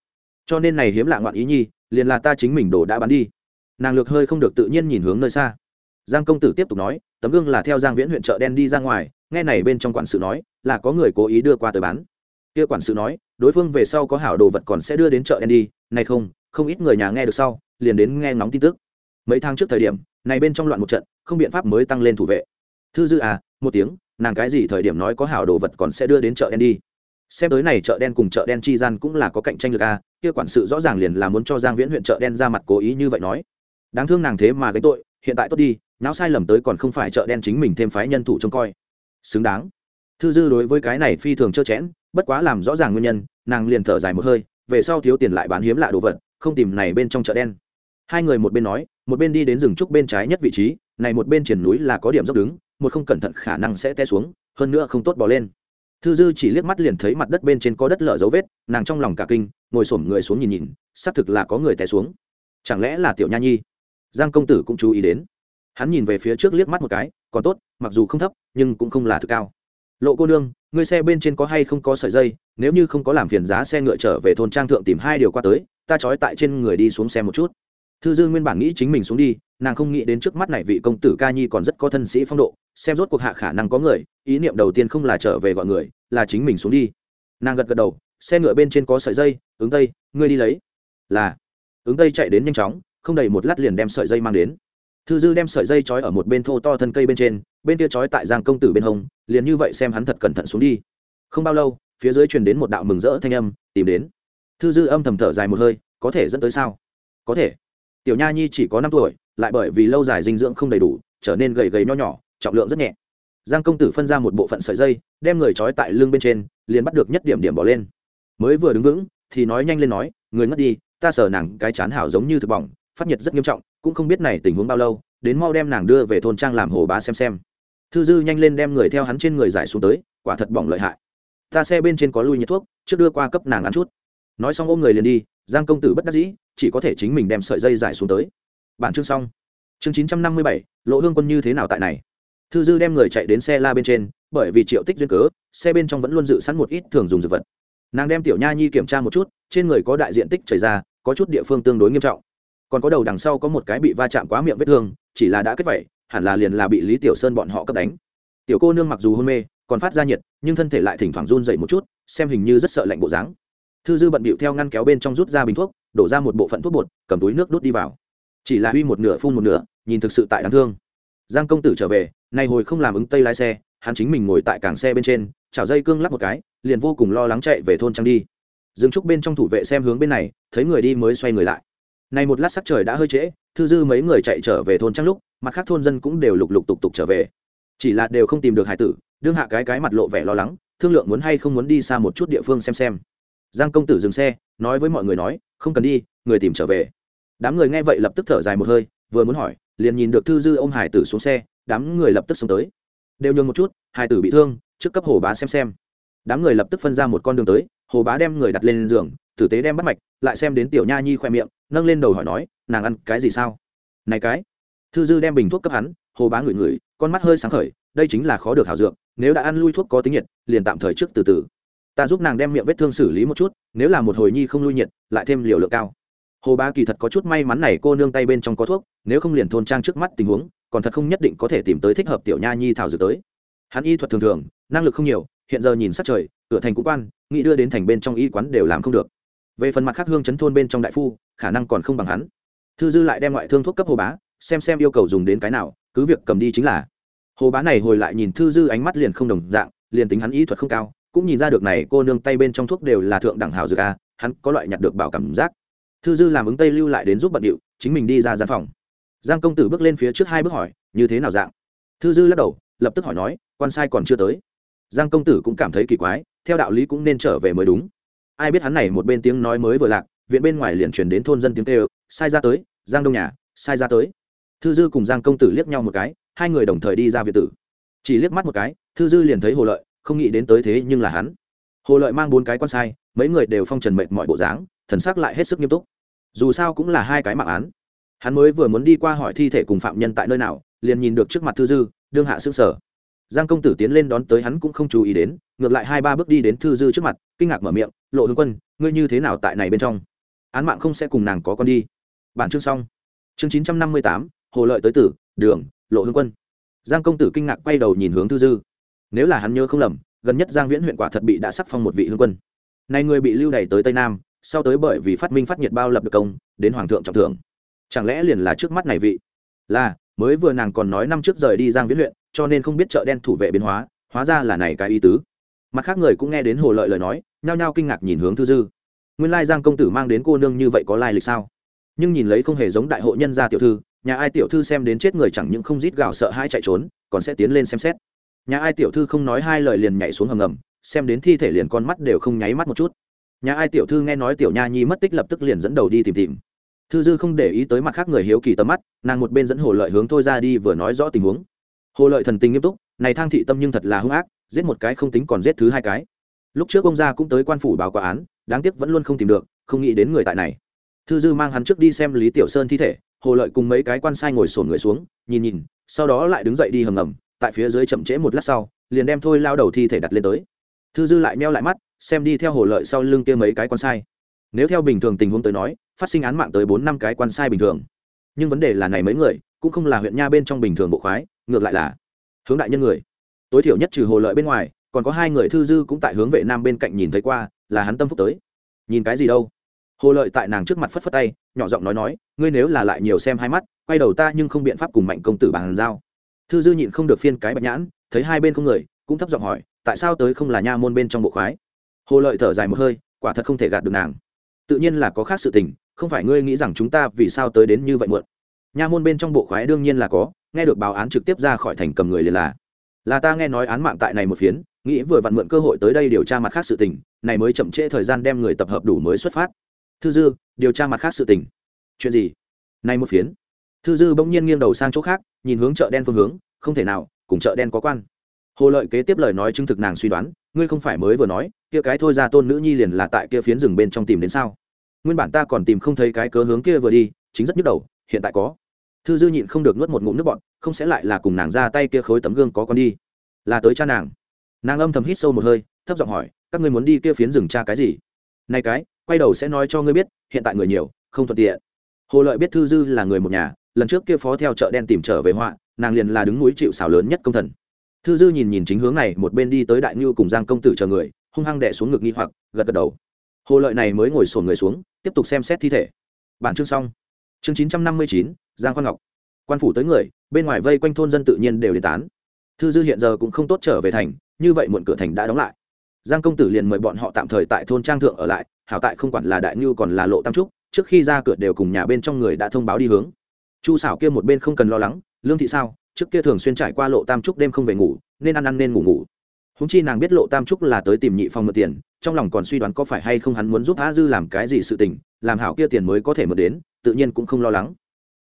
[SPEAKER 1] cho nên này hiếm lạ ngoạn ý nhi liền là ta chính mình đồ đã bán đi. Nàng lược hơi không được tự nhiên nhìn hướng nơi xa. Giang công tử tiếp tục nói, tấm gương là theo giang viễn huyện chợ đen đi ra ngoài, nghe này bên trong quản sự nói, là có người cố ý đưa qua tới bán. Kia quản sự nói, đối phương về sau có hảo đồ vật còn sẽ đưa đến chợ đen đi, này không không ít người nhà nghe được sau, liền đến nghe ngóng tin tức. Mấy tháng trước thời điểm, này bên trong loạn một trận, không biện pháp mới tăng lên thủ vệ. Thư dư à một tiếng, nàng cái gì thời điểm nói có hảo đồ vật còn sẽ đưa đến chợ đen đi. Xem tới này chợ đen cùng chợ đen chi gian cũng là có cạnh tranh lực à kia quản sự rõ ràng liền là muốn cho giang viễn huyện chợ đen ra mặt cố ý như vậy nói. Đáng thương nàng thế mà gánh tội, hiện tại tốt đi, não sai lầm tới còn không phải chợ đen chính mình thêm phái nhân thủ trông coi. Xứng đáng. Thư dư đối với cái này phi thường trơ chẽn, bất quá làm rõ ràng nguyên nhân, nàng liền thở dài một hơi, về sau thiếu tiền lại bán hiếm lạ đồ vật, không tìm này bên trong chợ đen. Hai người một bên nói, một bên đi đến rừng trúc bên trái nhất vị trí, này một bên triển núi là có điểm dốc đứng, một không cẩn thận khả năng sẽ té xuống, hơn nữa không tốt bỏ lên thư dư chỉ liếc mắt liền thấy mặt đất bên trên có đất lở dấu vết, nàng trong lòng cả kinh, ngồi xổm người xuống nhìn nhìn, xác thực là có người té xuống. Chẳng lẽ là tiểu nha nhi? Giang công tử cũng chú ý đến. Hắn nhìn về phía trước liếc mắt một cái, còn tốt, mặc dù không thấp, nhưng cũng không là thực cao. Lộ cô nương, người xe bên trên có hay không có sợi dây, nếu như không có làm phiền giá xe ngựa trở về thôn trang thượng tìm hai điều qua tới, ta trói tại trên người đi xuống xe một chút. Thư dư nguyên bản nghĩ chính mình xuống đi nàng không nghĩ đến trước mắt này vị công tử ca nhi còn rất có thân sĩ phong độ, xem rốt cuộc hạ khả năng có người, ý niệm đầu tiên không là trở về gọi người, là chính mình xuống đi. Nàng gật gật đầu, xe ngựa bên trên có sợi dây, ứng tây, ngươi đi lấy. Là. Ứng tây chạy đến nhanh chóng, không đầy một lát liền đem sợi dây mang đến. Thư dư đem sợi dây trói ở một bên thô to thân cây bên trên, bên kia trói tại giang công tử bên hông, liền như vậy xem hắn thật cẩn thận xuống đi. Không bao lâu, phía dưới truyền đến một đạo mừng rỡ thanh âm, tìm đến. Thư dư âm thầm thở dài một hơi, có thể dẫn tới sao? Có thể tiểu nha nhi chỉ có năm tuổi, lại bởi vì lâu dài dinh dưỡng không đầy đủ, trở nên gầy gầy nho nhỏ, trọng lượng rất nhẹ. Giang công tử phân ra một bộ phận sợi dây, đem người trói tại lưng bên trên, liền bắt được nhất điểm điểm bỏ lên. Mới vừa đứng vững, thì nói nhanh lên nói, người ngất đi, ta sờ nàng cái chán hảo giống như thực bỏng, phát nhiệt rất nghiêm trọng, cũng không biết này tình huống bao lâu, đến mau đem nàng đưa về thôn trang làm hồ bá xem xem. Thư dư nhanh lên đem người theo hắn trên người giải xuống tới, quả thật bỏng lợi hại. Ta xe bên trên có lui nhiệt thuốc, trước đưa qua cấp nàng ăn chút. Nói xong ôm người liền đi giang công tử bất đắc dĩ, chỉ có thể chính mình đem sợi dây dài xuống tới. Bản chương xong. Chương chín trăm năm mươi bảy lỗ hương quân như thế nào tại này? Thư dư đem người chạy đến xe la bên trên, bởi vì triệu tích duyên cớ, xe bên trong vẫn luôn dự sẵn một ít thường dùng dược vật. Nàng đem tiểu nha nhi kiểm tra một chút, trên người có đại diện tích chảy ra, có chút địa phương tương đối nghiêm trọng. Còn có đầu đằng sau có một cái bị va chạm quá miệng vết thương, chỉ là đã kết vẩy hẳn là liền là bị lý tiểu sơn bọn họ cấp đánh. Tiểu cô nương mặc dù hôn mê, còn phát ra nhiệt, nhưng thân thể lại thỉnh thoảng run dậy một chút, xem hình như rất sợ lạnh bộ dáng thư dư bận bịu theo ngăn kéo bên trong rút ra bình thuốc, đổ ra một bộ phận thuốc bột, cầm túi nước đút đi vào. Chỉ là huy một nửa, phun một nửa, nhìn thực sự tại đáng thương. Giang công tử trở về, nay hồi không làm ứng tây lái xe, hắn chính mình ngồi tại cảng xe bên trên, chảo dây cương lắp một cái, liền vô cùng lo lắng chạy về thôn trang đi. Dừng trúc bên trong thủ vệ xem hướng bên này, thấy người đi mới xoay người lại. Này một lát sắc trời đã hơi trễ, thư dư mấy người chạy trở về thôn trang lúc, mặt khác thôn dân cũng đều lục lục tục tục trở về. Chỉ là đều không tìm được hải tử, đương hạ cái cái mặt lộ vẻ lo lắng, thương lượng muốn hay không muốn đi xa một chút địa phương xem xem giang công tử dừng xe, nói với mọi người nói, không cần đi, người tìm trở về. Đám người nghe vậy lập tức thở dài một hơi, vừa muốn hỏi, liền nhìn được thư dư ô m hải tử xuống xe, đám người lập tức xuống tới. Đều nhường một chút, hải tử bị thương, trước cấp hồ bá xem xem. Đám người lập tức phân ra một con đường tới, hồ bá đem người đặt lên giường, tử tế đem bắt mạch, lại xem đến tiểu nha nhi khoe miệng, nâng lên đầu hỏi nói, nàng ăn cái gì sao? Này cái. Thư dư đem bình thuốc cấp hắn, hồ bá ngửi ngửi, con mắt hơi sáng khởi, đây chính là khó được hảo dược, nếu đã ăn lui thuốc có tính nhiệt, liền tạm thời trước từ từ ta giúp nàng đem miệng vết thương xử lý một chút, nếu là một hồi nhi không lui nhiệt, lại thêm liều lượng cao. Hồ bá kỳ thật có chút may mắn này cô nương tay bên trong có thuốc, nếu không liền thôn trang trước mắt tình huống, còn thật không nhất định có thể tìm tới thích hợp tiểu nha nhi thảo dược tới. Hắn y thuật thường thường, năng lực không nhiều, hiện giờ nhìn sát trời, cửa thành cũng quan, nghĩ đưa đến thành bên trong y quán đều làm không được. Về phần mặt khác hương chấn thôn bên trong đại phu, khả năng còn không bằng hắn. Thư dư lại đem ngoại thương thuốc cấp hồ bá, xem xem yêu cầu dùng đến cái nào, cứ việc cầm đi chính là. Hồ bá này hồi lại nhìn thư dư ánh mắt liền không đồng dạng, liền tính hắn y thuật không cao cũng nhìn ra được này cô nương tay bên trong thuốc đều là thượng đẳng hào dược a, hắn có loại nhặt được bảo cảm giác. Thư dư làm ứng tây lưu lại đến giúp bận điệu, chính mình đi ra gian phòng. Giang công tử bước lên phía trước hai bước hỏi, như thế nào dạng? Thư dư lắc đầu, lập tức hỏi nói, quan sai còn chưa tới. Giang công tử cũng cảm thấy kỳ quái, theo đạo lý cũng nên trở về mới đúng. Ai biết hắn này một bên tiếng nói mới vừa lạc, viện bên ngoài liền truyền đến thôn dân tiếng kêu, sai ra tới, giang đông nhà, sai ra tới. Thư dư cùng giang công tử liếc nhau một cái, hai người đồng thời đi ra viện tử. Chỉ liếc mắt một cái, thư dư liền thấy hồ lợi không nghĩ đến tới thế nhưng là hắn. Hồ lợi mang bốn cái quan sai, mấy người đều phong trần mệt mọi bộ dáng, thần sắc lại hết sức nghiêm túc. Dù sao cũng là hai cái mạng án. Hắn mới vừa muốn đi qua hỏi thi thể cùng phạm nhân tại nơi nào, liền nhìn được trước mặt thư dư, đương hạ xương sở giang công tử tiến lên đón tới hắn cũng không chú ý đến, ngược lại hai ba bước đi đến thư dư trước mặt, kinh ngạc mở miệng, lộ hướng quân, ngươi như thế nào tại này bên trong? Án mạng không sẽ cùng nàng có con đi. Bản chương xong. Chương chín trăm năm mươi tám, hồ lợi tới tử, đường, lộ hướng quân. Giang công tử kinh ngạc quay đầu nhìn hướng thư dư nếu là hắn nhớ không lầm, gần nhất giang viễn huyện quả thật bị đã sắc phong một vị hương quân. Nay người bị lưu đày tới tây nam, sau tới bởi vì phát minh phát nhiệt bao lập được công, đến hoàng thượng trọng thưởng. Chẳng lẽ liền là trước mắt này vị? Là, mới vừa nàng còn nói năm trước rời đi giang viễn huyện, cho nên không biết chợ đen thủ vệ biến hóa hóa ra là này cái ý tứ. Mặt khác người cũng nghe đến hồ lợi lời nói, nhao nhao kinh ngạc nhìn hướng thư dư. Nguyên lai giang công tử mang đến cô nương như vậy có lai lịch sao? Nhưng nhìn lấy không hề giống đại hộ nhân gia tiểu thư, nhà ai tiểu thư xem đến chết người chẳng những không rít gào sợ hai chạy trốn, còn sẽ tiến lên xem xét nhà ai tiểu thư không nói hai lời liền nhảy xuống hầm ngầm, xem đến thi thể liền con mắt đều không nháy mắt một chút. Nhà ai tiểu thư nghe nói tiểu nha nhi mất tích lập tức liền dẫn đầu đi tìm tìm. Thư dư không để ý tới mặt khác người hiếu kỳ tầm mắt, nàng một bên dẫn hồ lợi hướng thôi ra đi vừa nói rõ tình huống. Hồ lợi thần tình nghiêm túc, này thang thị tâm nhưng thật là hung ác, giết một cái không tính còn giết thứ hai cái. Lúc trước ông gia cũng tới quan phủ báo quả án, đáng tiếc vẫn luôn không tìm được, không nghĩ đến người tại này. Thư dư mang hắn trước đi xem lý tiểu sơn thi thể, hồ lợi cùng mấy cái quan sai ngồi sổn người xuống, nhìn nhìn, sau đó lại đứng dậy đi hầm ngầm tại phía dưới chậm trễ một lát sau, liền đem thôi lao đầu thi thể đặt lên tới. Thư dư lại meo lại mắt, xem đi theo hồ lợi sau lưng kia mấy cái quan sai. Nếu theo bình thường tình huống tới nói, phát sinh án mạng tới bốn năm cái quan sai bình thường. Nhưng vấn đề là này mấy người, cũng không là huyện nha bên trong bình thường bộ khoái, ngược lại là hướng đại nhân người. Tối thiểu nhất trừ hồ lợi bên ngoài, còn có hai người thư dư cũng tại hướng vệ nam bên cạnh nhìn thấy qua, là hắn tâm phúc tới. Nhìn cái gì đâu? Hồ lợi tại nàng trước mặt phất phất tay, nhỏ giọng nói nói, ngươi nếu là lại nhiều xem hai mắt, quay đầu ta nhưng không biện pháp cùng mạnh công tử bàn giao thư dư nhịn không được phiên cái bạch nhãn, thấy hai bên không người, cũng thấp giọng hỏi, tại sao tới không là nha môn bên trong bộ khoái? Hồ lợi thở dài một hơi, quả thật không thể gạt được nàng. Tự nhiên là có khác sự tình, không phải ngươi nghĩ rằng chúng ta vì sao tới đến như vậy muộn. Nha môn bên trong bộ khoái đương nhiên là có, nghe được báo án trực tiếp ra khỏi thành cầm người liền là. Là ta nghe nói án mạng tại này một phiến, nghĩ vừa vặn mượn cơ hội tới đây điều tra mặt khác sự tình, này mới chậm trễ thời gian đem người tập hợp đủ mới xuất phát. Thư dư, điều tra mặt khác sự tình. Chuyện gì? Này một phiến thư dư bỗng nhiên nghiêng đầu sang chỗ khác, nhìn hướng chợ đen phương hướng, không thể nào, cùng chợ đen có quan. Hồ lợi kế tiếp lời nói chứng thực nàng suy đoán, ngươi không phải mới vừa nói, kia cái thôi ra tôn nữ nhi liền là tại kia phiến rừng bên trong tìm đến sao? Nguyên bản ta còn tìm không thấy cái cớ hướng kia vừa đi, chính rất nhức đầu, hiện tại có. Thư dư nhịn không được nuốt một ngụm nước bọn không sẽ lại là cùng nàng ra tay kia khối tấm gương có con đi. Là tới cha nàng. Nàng âm thầm hít sâu một hơi, thấp giọng hỏi, các ngươi muốn đi kia phiến rừng cha cái gì? Nay cái, quay đầu sẽ nói cho ngươi biết, hiện tại người nhiều, không thuận tiện. Hồ lợi biết thư dư là người một nhà lần trước kia phó theo chợ đen tìm trở về họa, nàng liền là đứng núi chịu xào lớn nhất công thần. Thư dư nhìn nhìn chính hướng này, một bên đi tới đại ngưu cùng giang công tử chờ người, hung hăng đẻ xuống ngực nghi hoặc, gật gật đầu. Hồ lợi này mới ngồi sổn người xuống, tiếp tục xem xét thi thể. Bản chương xong. Chương chín trăm năm mươi chín, giang khoan ngọc. Quan phủ tới người, bên ngoài vây quanh thôn dân tự nhiên đều đến tán. Thư dư hiện giờ cũng không tốt trở về thành, như vậy muộn cửa thành đã đóng lại. Giang công tử liền mời bọn họ tạm thời tại thôn trang thượng ở lại, hảo tại không quản là đại ngưu còn là lộ tam trúc, trước khi ra cửa đều cùng nhà bên trong người đã thông báo đi hướng chu xảo kia một bên không cần lo lắng, lương thị sao? Trước kia thường xuyên trải qua lộ tam trúc đêm không về ngủ, nên ăn ăn nên ngủ ngủ. Húng chi nàng biết lộ tam trúc là tới tìm nhị phòng mượn tiền, trong lòng còn suy đoán có phải hay không hắn muốn giúp a dư làm cái gì sự tình, làm hảo kia tiền mới có thể mượn đến, tự nhiên cũng không lo lắng.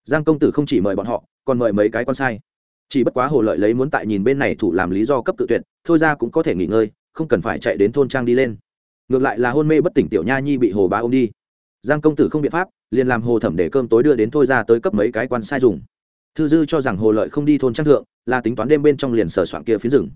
[SPEAKER 1] Giang công tử không chỉ mời bọn họ, còn mời mấy cái con sai. Chỉ bất quá hồ lợi lấy muốn tại nhìn bên này thủ làm lý do cấp tự tuyệt, thôi ra cũng có thể nghỉ ngơi, không cần phải chạy đến thôn trang đi lên. Ngược lại là hôn mê bất tỉnh tiểu nha nhi bị hồ bá ôm đi. Giang công tử không biện pháp liền làm hồ thẩm để cơm tối đưa đến thôi ra tới cấp mấy cái quan sai dùng. Thư dư cho rằng hồ lợi không đi thôn trang thượng, là tính toán đêm bên trong liền sở soạn kia phiến rừng.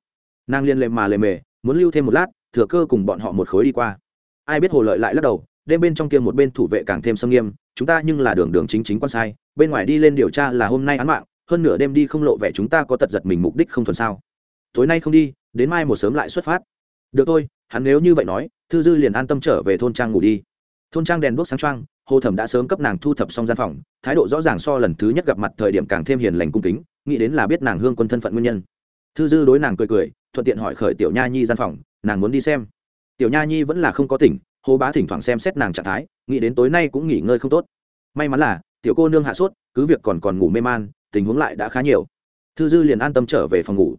[SPEAKER 1] Nàng liền lề mà lề mề, muốn lưu thêm một lát, thừa cơ cùng bọn họ một khối đi qua. Ai biết hồ lợi lại lắc đầu, đêm bên trong kia một bên thủ vệ càng thêm sâm nghiêm, chúng ta nhưng là đường đường chính chính quan sai, bên ngoài đi lên điều tra là hôm nay án mạng, hơn nửa đêm đi không lộ vẻ chúng ta có tật giật mình mục đích không thuần sao. Tối nay không đi, đến mai một sớm lại xuất phát. Được thôi, hắn nếu như vậy nói, thư dư liền an tâm trở về thôn trang ngủ đi thôn trang đèn đuốc sáng trăng hồ thẩm đã sớm cấp nàng thu thập xong gian phòng, thái độ rõ ràng so lần thứ nhất gặp mặt thời điểm càng thêm hiền lành cung kính, nghĩ đến là biết nàng hương quân thân phận nguyên nhân. Thư dư đối nàng cười cười, thuận tiện hỏi khởi tiểu nha nhi gian phòng, nàng muốn đi xem. Tiểu nha nhi vẫn là không có tỉnh, hồ bá thỉnh thoảng xem xét nàng trạng thái, nghĩ đến tối nay cũng nghỉ ngơi không tốt. May mắn là, tiểu cô nương hạ sốt, cứ việc còn còn ngủ mê man, tình huống lại đã khá nhiều. Thư dư liền an tâm trở về phòng ngủ.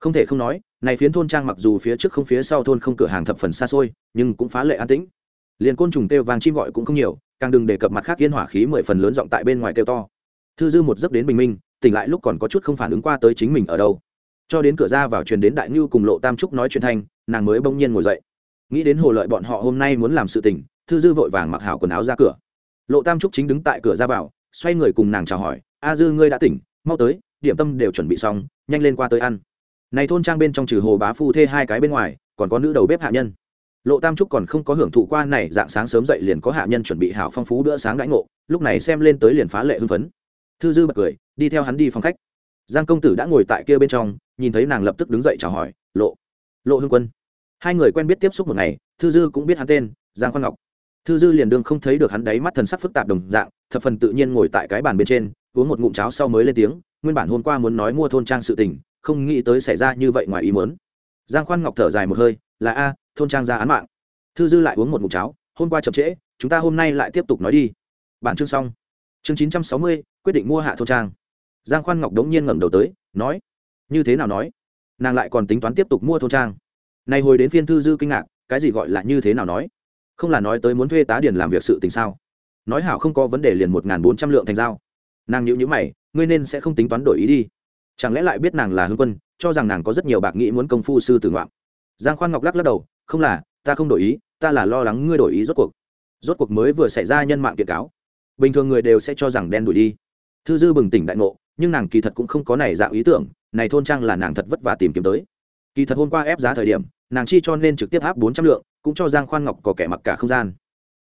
[SPEAKER 1] Không thể không nói, này phiến thôn trang mặc dù phía trước không phía sau thôn không cửa hàng thập phần xa xôi, nhưng cũng phá lệ an tĩnh liền côn trùng kêu vàng chim gọi cũng không nhiều, càng đừng đề cập mặt khác yên hỏa khí mười phần lớn giọng tại bên ngoài kêu to. Thư dư một giấc đến bình minh, tỉnh lại lúc còn có chút không phản ứng qua tới chính mình ở đâu. Cho đến cửa ra vào truyền đến đại ngưu cùng lộ tam trúc nói chuyện thanh, nàng mới bỗng nhiên ngồi dậy. Nghĩ đến hồ lợi bọn họ hôm nay muốn làm sự tình, thư dư vội vàng mặc hảo quần áo ra cửa. Lộ tam trúc chính đứng tại cửa ra vào, xoay người cùng nàng chào hỏi, a dư, ngươi đã tỉnh, mau tới, điểm tâm đều chuẩn bị xong, nhanh lên qua tới ăn. Này thôn trang bên trong trừ hồ bá phu thê hai cái bên ngoài, còn có nữ đầu bếp hạ nhân lộ tam trúc còn không có hưởng thụ qua này, dạng sáng sớm dậy liền có hạ nhân chuẩn bị hảo phong phú bữa sáng đãi ngộ, lúc này xem lên tới liền phá lệ hưng phấn. Thư dư bật cười, đi theo hắn đi phòng khách. Giang công tử đã ngồi tại kia bên trong, nhìn thấy nàng lập tức đứng dậy chào hỏi, lộ lộ hương quân. Hai người quen biết tiếp xúc một ngày, thư dư cũng biết hắn tên, giang khoan ngọc. Thư dư liền đương không thấy được hắn đáy mắt thần sắc phức tạp đồng dạng, thập phần tự nhiên ngồi tại cái bàn bên trên, uống một ngụm cháo sau mới lên tiếng, nguyên bản hôm qua muốn nói mua thôn trang sự tình, không nghĩ tới xảy ra như vậy ngoài ý muốn. Giang khoan ngọc thở dài một hơi, là a thôn trang ra án mạng. Thư dư lại uống một mục cháo, hôm qua chậm trễ, chúng ta hôm nay lại tiếp tục nói đi. Bản chương xong. Chương chín trăm sáu mươi, quyết định mua hạ thôn trang. Giang khoan ngọc đống nhiên ngẩng đầu tới, nói, như thế nào nói? Nàng lại còn tính toán tiếp tục mua thôn trang. Này hồi đến phiên thư dư kinh ngạc, cái gì gọi là như thế nào nói? Không là nói tới muốn thuê tá điền làm việc sự tình sao? Nói hảo không có vấn đề liền một n g h n bốn trăm lượng thành giao. Nàng nhữ nhữ mày, ngươi nên sẽ không tính toán đổi ý đi. Chẳng lẽ lại biết nàng là hương quân, cho rằng nàng có rất nhiều bạc nghĩ muốn công phu sư tử ngoạn? Giang khoan ngọc lắc lắc đầu không là, ta không đổi ý, ta là lo lắng ngươi đổi ý rốt cuộc. Rốt cuộc mới vừa xảy ra nhân mạng kiện cáo. Bình thường người đều sẽ cho rằng đen đuổi đi. Thư dư bừng tỉnh đại ngộ, nhưng nàng kỳ thật cũng không có này dạng ý tưởng, này thôn trang là nàng thật vất vả tìm kiếm tới. Kỳ thật hôm qua ép giá thời điểm, nàng chi cho nên trực tiếp áp bốn trăm lượng, cũng cho giang khoan ngọc có kẻ mặc cả không gian.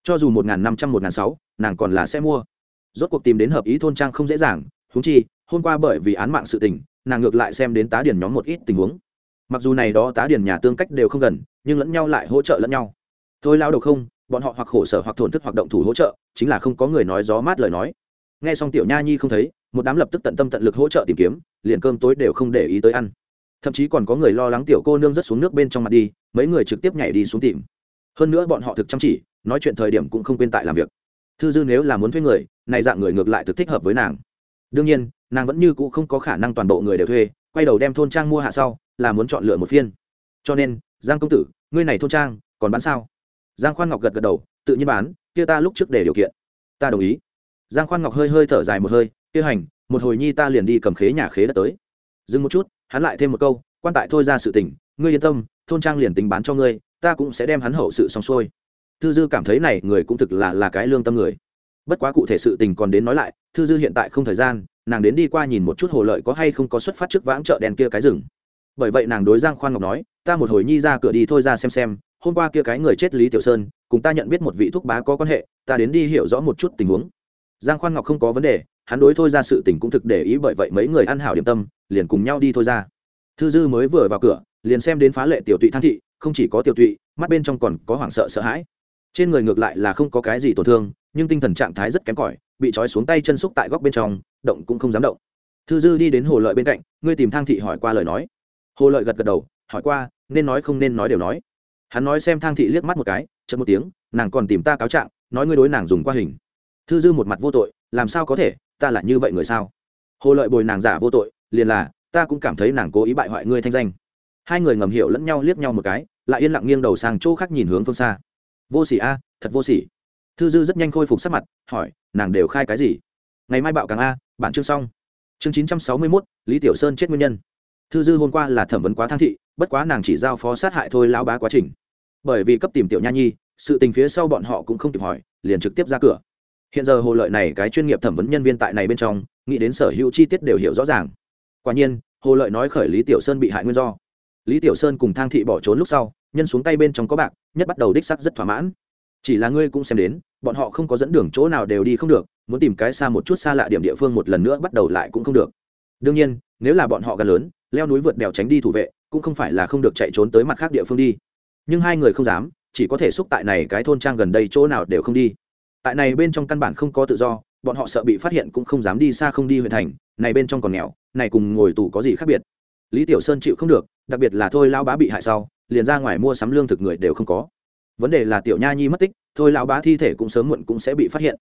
[SPEAKER 1] Cho dù một n g h n năm trăm, một n g h n sáu, nàng còn là sẽ mua. Rốt cuộc tìm đến hợp ý thôn trang không dễ dàng húng chi, hôm qua bởi vì án mạng sự tình, nàng ngược lại xem đến tá điển nhóm một ít tình huống mặc dù này đó tá điền nhà tương cách đều không gần, nhưng lẫn nhau lại hỗ trợ lẫn nhau. Thôi lao đầu không, bọn họ hoặc khổ sở hoặc thổn thức hoặc động thủ hỗ trợ, chính là không có người nói gió mát lời nói. Nghe xong tiểu nha nhi không thấy, một đám lập tức tận tâm tận lực hỗ trợ tìm kiếm, liền cơm tối đều không để ý tới ăn. Thậm chí còn có người lo lắng tiểu cô nương rất xuống nước bên trong mặt đi, mấy người trực tiếp nhảy đi xuống tìm. Hơn nữa bọn họ thực chăm chỉ, nói chuyện thời điểm cũng không quên tại làm việc. Thư dư nếu là muốn thuê người, này dạng người ngược lại thực thích hợp với nàng. Đương nhiên nàng vẫn như cũ không có khả năng toàn bộ người đều thuê, quay đầu đem thôn trang mua hạ sau, là muốn chọn lựa một phiên. Cho nên, giang công tử, ngươi này thôn trang, còn bán sao? Giang khoan ngọc gật gật đầu, tự nhiên bán, kia ta lúc trước để điều kiện. Ta đồng ý. Giang khoan ngọc hơi hơi thở dài một hơi, kia hành, một hồi nhi ta liền đi cầm khế nhà khế đất tới. Dừng một chút, hắn lại thêm một câu, quan tại thôi ra sự tình, ngươi yên tâm, thôn trang liền tính bán cho ngươi, ta cũng sẽ đem hắn hậu sự xong xuôi. Thư dư cảm thấy này người cũng thực là là cái lương tâm người. Bất quá cụ thể sự tình còn đến nói lại, thư dư hiện tại không thời gian nàng đến đi qua nhìn một chút hồ lợi có hay không có xuất phát trước vãng chợ đèn kia cái rừng. Bởi vậy nàng đối giang khoan ngọc nói, ta một hồi nhi ra cửa đi thôi ra xem xem, hôm qua kia cái người chết lý tiểu sơn, cùng ta nhận biết một vị thúc bá có quan hệ, ta đến đi hiểu rõ một chút tình huống. Giang khoan ngọc không có vấn đề, hắn đối thôi ra sự tình cũng thực để ý bởi vậy mấy người ăn hảo điểm tâm, liền cùng nhau đi thôi ra. Thư dư mới vừa vào cửa, liền xem đến phá lệ tiểu tụy than thị, không chỉ có tiểu tụy, mắt bên trong còn có hoảng sợ sợ hãi. Trên người ngược lại là không có cái gì tổn thương, nhưng tinh thần trạng thái rất kém cỏi bị trói xuống tay chân xúc tại góc bên trong, động cũng không dám động. Thư dư đi đến hồ lợi bên cạnh, ngươi tìm thang thị hỏi qua lời nói. Hồ lợi gật gật đầu, hỏi qua, nên nói không nên nói đều nói. Hắn nói xem thang thị liếc mắt một cái, chợt một tiếng, nàng còn tìm ta cáo trạng, nói ngươi đối nàng dùng qua hình. Thư dư một mặt vô tội, làm sao có thể, ta là như vậy người sao? Hồ lợi bồi nàng giả vô tội, liền là, ta cũng cảm thấy nàng cố ý bại hoại ngươi thanh danh. Hai người ngầm hiểu lẫn nhau liếc nhau một cái, lại yên lặng nghiêng đầu sang chỗ khác nhìn hướng phương xa. Vô sỉ a, thật vô sỉ. Thư dư rất nhanh khôi phục sắc mặt, hỏi nàng đều khai cái gì? Ngày mai bạo càng a, bản chương xong. Chương chín trăm sáu mươi mốt, lý tiểu sơn chết nguyên nhân. Thư dư hôm qua là thẩm vấn quá thang thị, bất quá nàng chỉ giao phó sát hại thôi lao bá quá trình. Bởi vì cấp tìm tiểu nha nhi, sự tình phía sau bọn họ cũng không kịp hỏi, liền trực tiếp ra cửa. Hiện giờ hồ lợi này cái chuyên nghiệp thẩm vấn nhân viên tại này bên trong, nghĩ đến sở hữu chi tiết đều hiểu rõ ràng. Quả nhiên, hồ lợi nói khởi lý tiểu sơn bị hại nguyên do. Lý tiểu sơn cùng thang thị bỏ trốn lúc sau, nhân xuống tay bên trong có bạc, nhất bắt đầu đích sắc rất thỏa mãn. Chỉ là ngươi cũng xem đến bọn họ không có dẫn đường chỗ nào đều đi không được, muốn tìm cái xa một chút xa lạ điểm địa phương một lần nữa bắt đầu lại cũng không được. Đương nhiên, nếu là bọn họ gần lớn, leo núi vượt đèo tránh đi thủ vệ, cũng không phải là không được chạy trốn tới mặt khác địa phương đi. Nhưng hai người không dám, chỉ có thể xúc tại này cái thôn trang gần đây chỗ nào đều không đi. Tại này bên trong căn bản không có tự do, bọn họ sợ bị phát hiện cũng không dám đi xa không đi huyện thành, này bên trong còn nghèo, này cùng ngồi tù có gì khác biệt? Lý tiểu sơn chịu không được, đặc biệt là thôi lao bá bị hại sau, liền ra ngoài mua sắm lương thực người đều không có vấn đề là tiểu nha nhi mất tích, thôi lão bá thi thể cũng sớm muộn cũng sẽ bị phát hiện.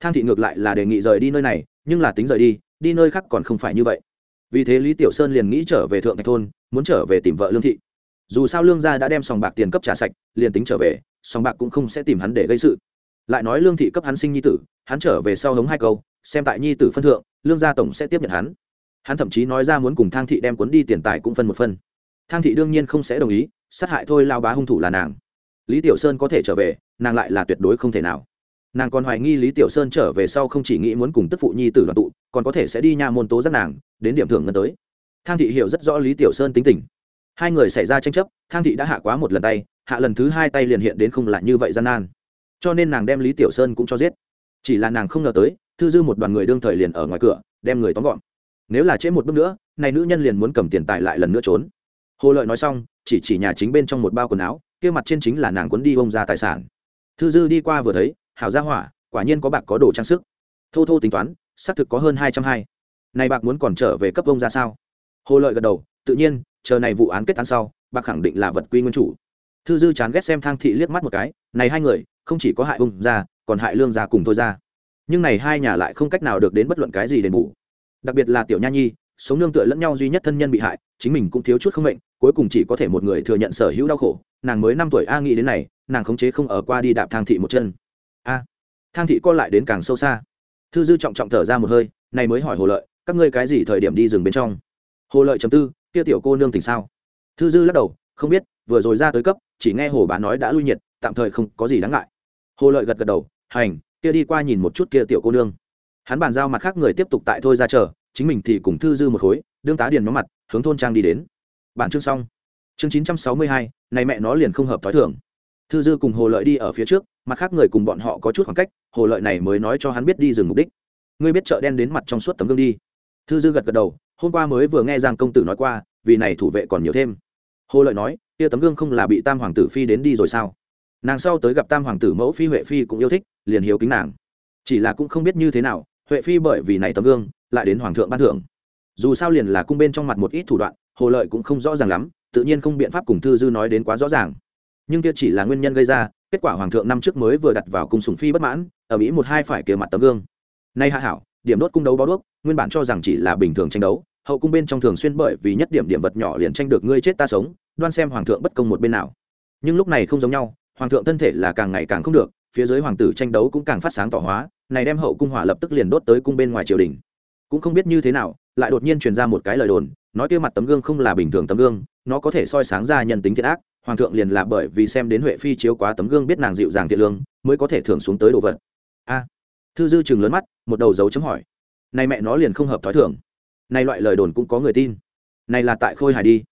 [SPEAKER 1] Thang thị ngược lại là đề nghị rời đi nơi này, nhưng là tính rời đi đi nơi khác còn không phải như vậy. Vì thế lý tiểu sơn liền nghĩ trở về thượng thạch thôn, muốn trở về tìm vợ lương thị. Dù sao lương gia đã đem sòng bạc tiền cấp trả sạch, liền tính trở về, sòng bạc cũng không sẽ tìm hắn để gây sự. Lại nói lương thị cấp hắn sinh nhi tử, hắn trở về sau hống hai câu, xem tại nhi tử phân thượng, lương gia tổng sẽ tiếp nhận hắn. Hắn thậm chí nói ra muốn cùng thang thị đem cuốn đi tiền tài cũng phân một phân thang thị đương nhiên không sẽ đồng ý, sát hại thôi lao bá hung thủ là nàng lý tiểu sơn có thể trở về, nàng lại là tuyệt đối không thể nào. Nàng còn hoài nghi lý tiểu sơn trở về sau không chỉ nghĩ muốn cùng tức phụ nhi tử đoàn tụ, còn có thể sẽ đi nhà môn tố giác nàng, đến điểm thưởng ngân tới. Thang thị hiểu rất rõ lý tiểu sơn tính tình. Hai người xảy ra tranh chấp, thang thị đã hạ quá một lần tay, hạ lần thứ hai tay liền hiện đến không lại như vậy gian nan. Cho nên nàng đem lý tiểu sơn cũng cho giết. Chỉ là nàng không ngờ tới, thư dư một đoàn người đương thời liền ở ngoài cửa, đem người tóm gọn. Nếu là trễ một bước nữa, này nữ nhân liền muốn cầm tiền tài lại lần nữa trốn. Hồ lợi nói xong, chỉ chỉ nhà chính bên trong một bao quần áo kia mặt trên chính là nàng cuốn đi bông ra tài sản. Thư dư đi qua vừa thấy, hảo gia hỏa, quả nhiên có bạc có đồ trang sức. Thô thô tính toán, xác thực có hơn hai trăm hai. Này bạc muốn còn trở về cấp bông ra sao? Hồ lợi gật đầu, tự nhiên, chờ này vụ án kết án sau, bạc khẳng định là vật quy nguyên chủ. Thư dư chán ghét xem thang thị liếc mắt một cái, này hai người, không chỉ có hại bông ra, còn hại lương ra cùng thôi ra. Nhưng này hai nhà lại không cách nào được đến bất luận cái gì đền bù. Đặc biệt là tiểu nha nhi sống nương tựa lẫn nhau duy nhất thân nhân bị hại, chính mình cũng thiếu chút không mệnh, cuối cùng chỉ có thể một người thừa nhận sở hữu đau khổ. Nàng mới năm tuổi, a nghĩ đến này, nàng khống chế không ở qua đi đạp thang thị một chân. A, thang thị co lại đến càng sâu xa. Thư dư trọng trọng thở ra một hơi, này mới hỏi hồ lợi, các ngươi cái gì thời điểm đi rừng bên trong? Hồ lợi chấm tư, kia tiểu cô nương tỉnh sao? Thư dư lắc đầu, không biết, vừa rồi ra tới cấp, chỉ nghe hồ bà nói đã lui nhiệt, tạm thời không có gì đáng ngại. Hồ lợi gật gật đầu, hành, kia đi qua nhìn một chút kia tiểu cô nương. Hắn bàn giao mặt khác người tiếp tục tại thôi ra chờ chính mình thì cùng thư dư một khối, đương tá điền nó mặt, hướng thôn trang đi đến. Bản chương xong. Chương chín trăm sáu mươi hai, này mẹ nó liền không hợp t h ó i thưởng thư dư cùng hồ lợi đi ở phía trước, mặt khác người cùng bọn họ có chút khoảng cách, hồ lợi này mới nói cho hắn biết đi dừng mục đích. Ngươi biết chợ đen đến mặt trong suốt tấm gương đi. Thư dư gật gật đầu, hôm qua mới vừa nghe giang công tử nói qua, vì này thủ vệ còn nhiều thêm. Hồ lợi nói, kia tấm gương không là bị tam hoàng tử phi đến đi rồi sao? Nàng sau tới gặp tam hoàng tử mẫu phi huệ phi cũng yêu thích, liền hiếu kính nàng. Chỉ là cũng không biết như thế nào, huệ phi bởi vì này tấm gương lại đến hoàng thượng ban thưởng. Dù sao liền là cung bên trong mặt một ít thủ đoạn, hồ lợi cũng không rõ ràng lắm, tự nhiên không biện pháp cùng thư dư nói đến quá rõ ràng. Nhưng kia chỉ là nguyên nhân gây ra, kết quả hoàng thượng năm trước mới vừa đặt vào cung sùng phi bất mãn, ở mỹ một hai phải kề mặt tấm gương. Nay hạ hảo, điểm đốt cung đấu báo đuốc, nguyên bản cho rằng chỉ là bình thường tranh đấu, hậu cung bên trong thường xuyên bởi vì nhất điểm điểm vật nhỏ liền tranh được ngươi chết ta sống, đoan xem hoàng thượng bất công một bên nào. Nhưng lúc này không giống nhau, hoàng thượng thân thể là càng ngày càng không được, phía dưới hoàng tử tranh đấu cũng càng phát sáng tỏ hóa, này đem hậu cung hỏa lập tức liền đốt tới cung bên ngoài triều đình cũng không biết như thế nào, lại đột nhiên truyền ra một cái lời đồn, nói kia mặt tấm gương không là bình thường tấm gương, nó có thể soi sáng ra nhân tính thiện ác, hoàng thượng liền là bởi vì xem đến huệ phi chiếu quá tấm gương biết nàng dịu dàng thiện lương, mới có thể thưởng xuống tới đồ vật. A. Thư dư chừng lớn mắt, một đầu dấu chấm hỏi. Này mẹ nó liền không hợp thói thường. Này loại lời đồn cũng có người tin. Này là tại khôi hài đi.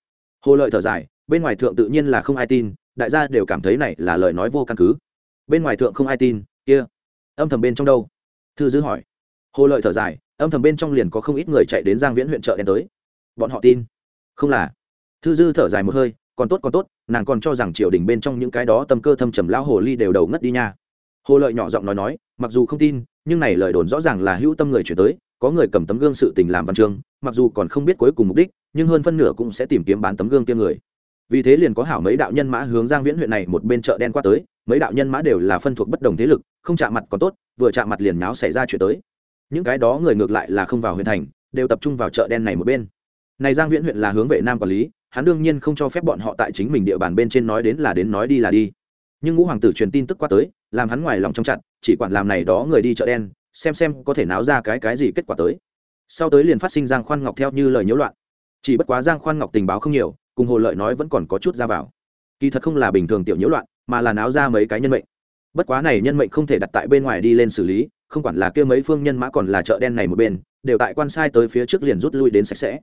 [SPEAKER 1] Hồ lợi thở dài, bên ngoài thượng tự nhiên là không ai tin, đại gia đều cảm thấy này là lời nói vô căn cứ. Bên ngoài thượng không ai tin, kia, âm thầm bên trong đâu? Thư dư hỏi. Hồ lợi thở dài âm thầm bên trong liền có không ít người chạy đến giang viễn huyện chợ đen tới. Bọn họ tin. Không là. Thư dư thở dài một hơi, còn tốt còn tốt, nàng còn cho rằng triều đình bên trong những cái đó tâm cơ thâm trầm lão hồ ly đều đầu ngất đi nha. Hồ lợi nhỏ giọng nói nói, mặc dù không tin, nhưng này lời đồn rõ ràng là hữu tâm người chuyển tới, có người cầm tấm gương sự tình làm văn chương, mặc dù còn không biết cuối cùng mục đích, nhưng hơn phân nửa cũng sẽ tìm kiếm bán tấm gương kia người. Vì thế liền có hảo mấy đạo nhân mã hướng giang viễn huyện này một bên chợ đen qua tới, mấy đạo nhân mã đều là phân thuộc bất đồng thế lực, không chạm mặt còn tốt, vừa chạm mặt liền náo xảy ra chuyện tới những cái đó người ngược lại là không vào huyện thành, đều tập trung vào chợ đen này một bên. Này giang viễn huyện là hướng vệ nam quản lý, hắn đương nhiên không cho phép bọn họ tại chính mình địa bàn bên trên nói đến là đến nói đi là đi. Nhưng ngũ hoàng tử truyền tin tức qua tới, làm hắn ngoài lòng trong chặt chỉ quản làm này đó người đi chợ đen, xem xem có thể náo ra cái cái gì kết quả tới. Sau tới liền phát sinh giang khoan ngọc theo như lời nhiễu loạn. Chỉ bất quá giang khoan ngọc tình báo không nhiều, cùng hồ lợi nói vẫn còn có chút ra vào. Kỳ thật không là bình thường tiểu nhiễu loạn, mà là náo ra mấy cái nhân mệnh bất quá này nhân mệnh không thể đặt tại bên ngoài đi lên xử lý, không quản là kia mấy phương nhân mã còn là chợ đen này một bên, đều tại quan sai tới phía trước liền rút lui đến sạch sẽ.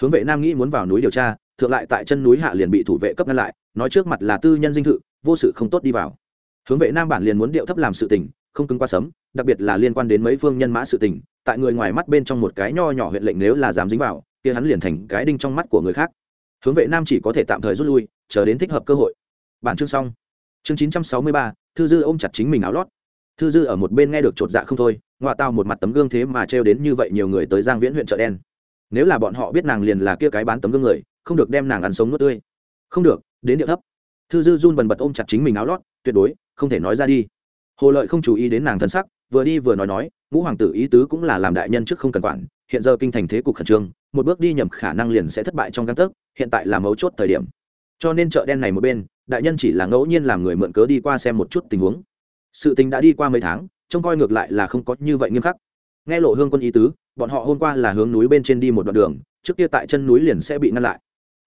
[SPEAKER 1] Hướng vệ nam nghĩ muốn vào núi điều tra, thượng lại tại chân núi hạ liền bị thủ vệ cấp ngăn lại, nói trước mặt là tư nhân dinh thự, vô sự không tốt đi vào. Hướng vệ nam bản liền muốn điệu thấp làm sự tình, không cứng qua sấm đặc biệt là liên quan đến mấy phương nhân mã sự tình, tại người ngoài mắt bên trong một cái nho nhỏ huyện lệnh nếu là dám dính vào, kia hắn liền thành cái đinh trong mắt của người khác. Hướng vệ nam chỉ có thể tạm thời rút lui, chờ đến thích hợp cơ hội. Bản chương xong. Chương chín trăm sáu mươi ba thư dư ôm chặt chính mình áo lót. Thư dư ở một bên nghe được chột dạ không thôi ngoại tao một mặt tấm gương thế mà trêu đến như vậy nhiều người tới giang viễn huyện chợ đen. Nếu là bọn họ biết nàng liền là kia cái bán tấm gương người, không được đem nàng ăn sống nuốt tươi. Không được, đến điệu thấp. Thư dư run bần bật ôm chặt chính mình áo lót, tuyệt đối, không thể nói ra đi. Hồ lợi không chú ý đến nàng thân sắc, vừa đi vừa nói nói, ngũ hoàng tử ý tứ cũng là làm đại nhân trước không cần quản, hiện giờ kinh thành thế cục khẩn trương, một bước đi nhầm khả năng liền sẽ thất bại trong căn tấc, hiện tại là mấu chốt thời điểm. Cho nên chợ đen này một bên đại nhân chỉ là ngẫu nhiên làm người mượn cớ đi qua xem một chút tình huống. Sự tình đã đi qua mấy tháng, trông coi ngược lại là không có như vậy nghiêm khắc. Nghe lộ hương quân ý tứ, bọn họ hôm qua là hướng núi bên trên đi một đoạn đường, trước kia tại chân núi liền sẽ bị ngăn lại.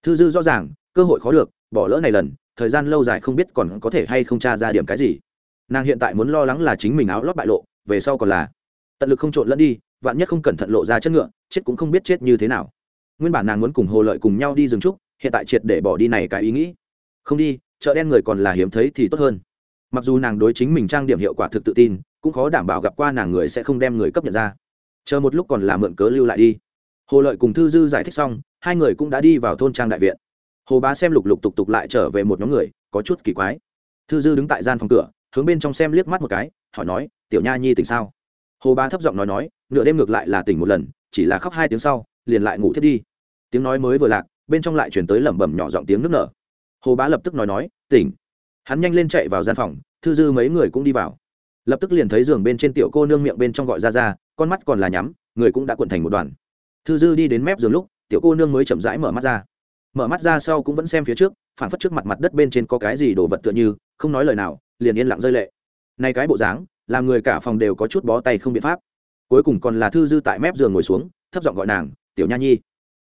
[SPEAKER 1] Thư dư rõ ràng, cơ hội khó được, bỏ lỡ này lần, thời gian lâu dài không biết còn có thể hay không tra ra điểm cái gì. Nàng hiện tại muốn lo lắng là chính mình áo lót bại lộ, về sau còn là tận lực không trộn lẫn đi, vạn nhất không cẩn thận lộ ra chất ngựa, chết cũng không biết chết như thế nào. Nguyên bản nàng muốn cùng hồ lợi cùng nhau đi dừng trúc, hiện tại triệt để bỏ đi này cái ý nghĩ. Không đi chợ đen người còn là hiếm thấy thì tốt hơn. Mặc dù nàng đối chính mình trang điểm hiệu quả thực tự tin, cũng khó đảm bảo gặp qua nàng người sẽ không đem người cấp nhận ra. Chờ một lúc còn là mượn cớ lưu lại đi. Hồ lợi cùng thư dư giải thích xong, hai người cũng đã đi vào thôn trang đại viện. Hồ bá xem lục lục tục tục lại trở về một nhóm người, có chút kỳ quái. Thư dư đứng tại gian phòng cửa, hướng bên trong xem liếc mắt một cái, hỏi nói, tiểu nha nhi tỉnh sao? Hồ bá thấp giọng nói nói, nửa đêm ngược lại là tỉnh một lần, chỉ là khóc hai tiếng sau, liền lại ngủ thiết đi. Tiếng nói mới vừa lạc, bên trong lại chuyển tới lẩm bẩm nhỏ giọng tiếng nước nở hồ bá lập tức nói nói, tỉnh. Hắn nhanh lên chạy vào gian phòng, thư dư mấy người cũng đi vào. Lập tức liền thấy giường bên trên tiểu cô nương miệng bên trong gọi ra ra, con mắt còn là nhắm, người cũng đã cuộn thành một đoàn. Thư dư đi đến mép giường lúc, tiểu cô nương mới chậm rãi mở mắt ra. Mở mắt ra sau cũng vẫn xem phía trước, phản phất trước mặt mặt đất bên trên có cái gì đồ vật tựa như, không nói lời nào, liền yên lặng rơi lệ. Nay cái bộ dáng, làm người cả phòng đều có chút bó tay không biện pháp. Cuối cùng còn là thư dư tại mép giường ngồi xuống, thấp giọng gọi nàng, tiểu nha nhi.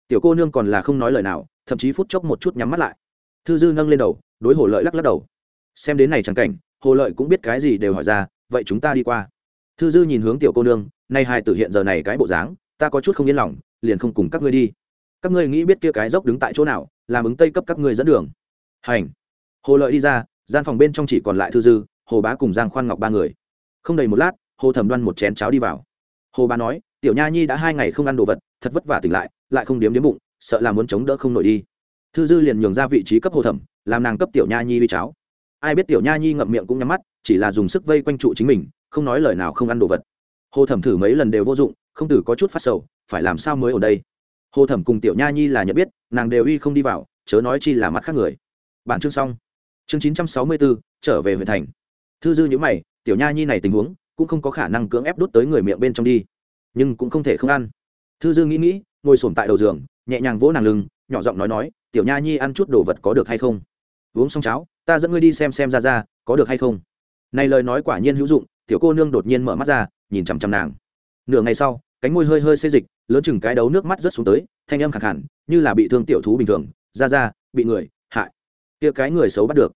[SPEAKER 1] Tiểu cô nương còn là không nói lời nào, thậm chí phút chốc một chút nhắm mắt lại thư dư nâng lên đầu, đối hồ lợi lắc lắc đầu. Xem đến này chẳng cảnh, hồ lợi cũng biết cái gì đều hỏi ra, vậy chúng ta đi qua. Thư dư nhìn hướng tiểu cô nương nay hai tử hiện giờ này cái bộ dáng, ta có chút không yên lòng, liền không cùng các ngươi đi. Các ngươi nghĩ biết kia cái dốc đứng tại chỗ nào, làm ứng tây cấp các ngươi dẫn đường. Hành. Hồ lợi đi ra, gian phòng bên trong chỉ còn lại thư dư, hồ bá cùng giang khoan ngọc ba người. Không đầy một lát, hồ thẩm đoan một chén cháo đi vào. Hồ bá nói, tiểu nha nhi đã hai ngày không ăn đồ vật, thật vất vả tỉnh lại lại không điếm điếm bụng, sợ là muốn chống đỡ không nổi đi thư dư liền nhường ra vị trí cấp hồ thẩm, làm nàng cấp tiểu nha nhi đi cháo. Ai biết tiểu nha nhi ngậm miệng cũng nhắm mắt, chỉ là dùng sức vây quanh trụ chính mình, không nói lời nào không ăn đồ vật. Hồ thẩm thử mấy lần đều vô dụng, không tử có chút phát sầu, phải làm sao mới ở đây? Hồ thẩm cùng tiểu nha nhi là nhận biết, nàng đều uy không đi vào, chớ nói chi là mắt khác người. Bản chương xong. Chương chín trăm sáu mươi bốn trở về huyện thành. Thư dư nhữ mày, tiểu nha nhi này tình huống, cũng không có khả năng cưỡng ép đút tới người miệng bên trong đi. Nhưng cũng không thể không ăn. Thư dư nghĩ nghĩ, ngồi sổm tại đầu giường, nhẹ nhàng vỗ nàng lưng nhỏ giọng nói nói, tiểu nha nhi ăn chút đồ vật có được hay không? Uống xong cháo, ta dẫn ngươi đi xem xem ra ra, có được hay không? Này lời nói quả nhiên hữu dụng, tiểu cô nương đột nhiên mở mắt ra, nhìn chằm chằm nàng. Nửa ngày sau, cánh môi hơi hơi xê dịch, lớn chừng cái đấu nước mắt rớt xuống tới, thanh âm khẳng hẳn như là bị thương tiểu thú bình thường, ra ra, bị người, hại. Kia cái người xấu bắt được.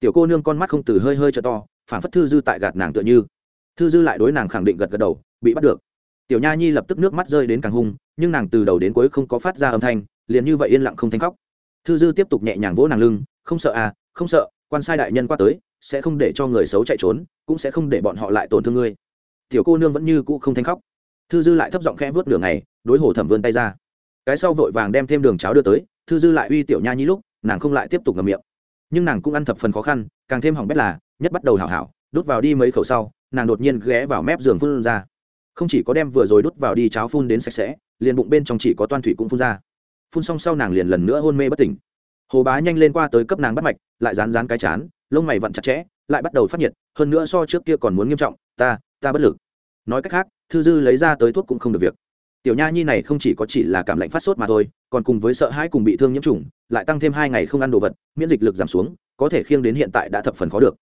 [SPEAKER 1] Tiểu cô nương con mắt không từ hơi hơi cho to, phản phất thư dư tại gạt nàng tựa như. Thư dư lại đối nàng khẳng định gật gật đầu, bị bắt được. Tiểu nha nhi lập tức nước mắt rơi đến càng hung, nhưng nàng từ đầu đến cuối không có phát ra âm thanh liền như vậy yên lặng không thanh khóc. Thư dư tiếp tục nhẹ nhàng vỗ nàng lưng, không sợ à không sợ, quan sai đại nhân qua tới, sẽ không để cho người xấu chạy trốn, cũng sẽ không để bọn họ lại tổn thương ngươi. Tiểu cô nương vẫn như cũ không thanh khóc. Thư dư lại thấp giọng khẽ vớt đường này đối hồ thẩm vươn tay ra. Cái sau vội vàng đem thêm đường cháo đưa tới, thư dư lại uy tiểu nha nhi lúc, nàng không lại tiếp tục ngầm miệng. Nhưng nàng cũng ăn thập phần khó khăn, càng thêm hỏng bét là, nhất bắt đầu hảo hảo, đút vào đi mấy khẩu sau, nàng đột nhiên ghé vào mép giường phun ra. Không chỉ có đem vừa rồi đút vào đi cháo phun đến sạch sẽ, liền bụng bên trong chỉ có toan thủy cũng phun ra phun xong sau nàng liền lần nữa hôn mê bất tỉnh. Hồ bá nhanh lên qua tới cấp nàng bắt mạch, lại rán rán cái chán, lông mày vặn chặt chẽ, lại bắt đầu phát nhiệt, hơn nữa so trước kia còn muốn nghiêm trọng, ta ta bất lực. Nói cách khác, thư dư lấy ra tới thuốc cũng không được việc. Tiểu nha nhi này không chỉ có chỉ là cảm lạnh phát sốt mà thôi, còn cùng với sợ hãi cùng bị thương nhiễm trùng, lại tăng thêm hai ngày không ăn đồ vật, miễn dịch lực giảm xuống, có thể khiêng đến hiện tại đã thập phần khó được.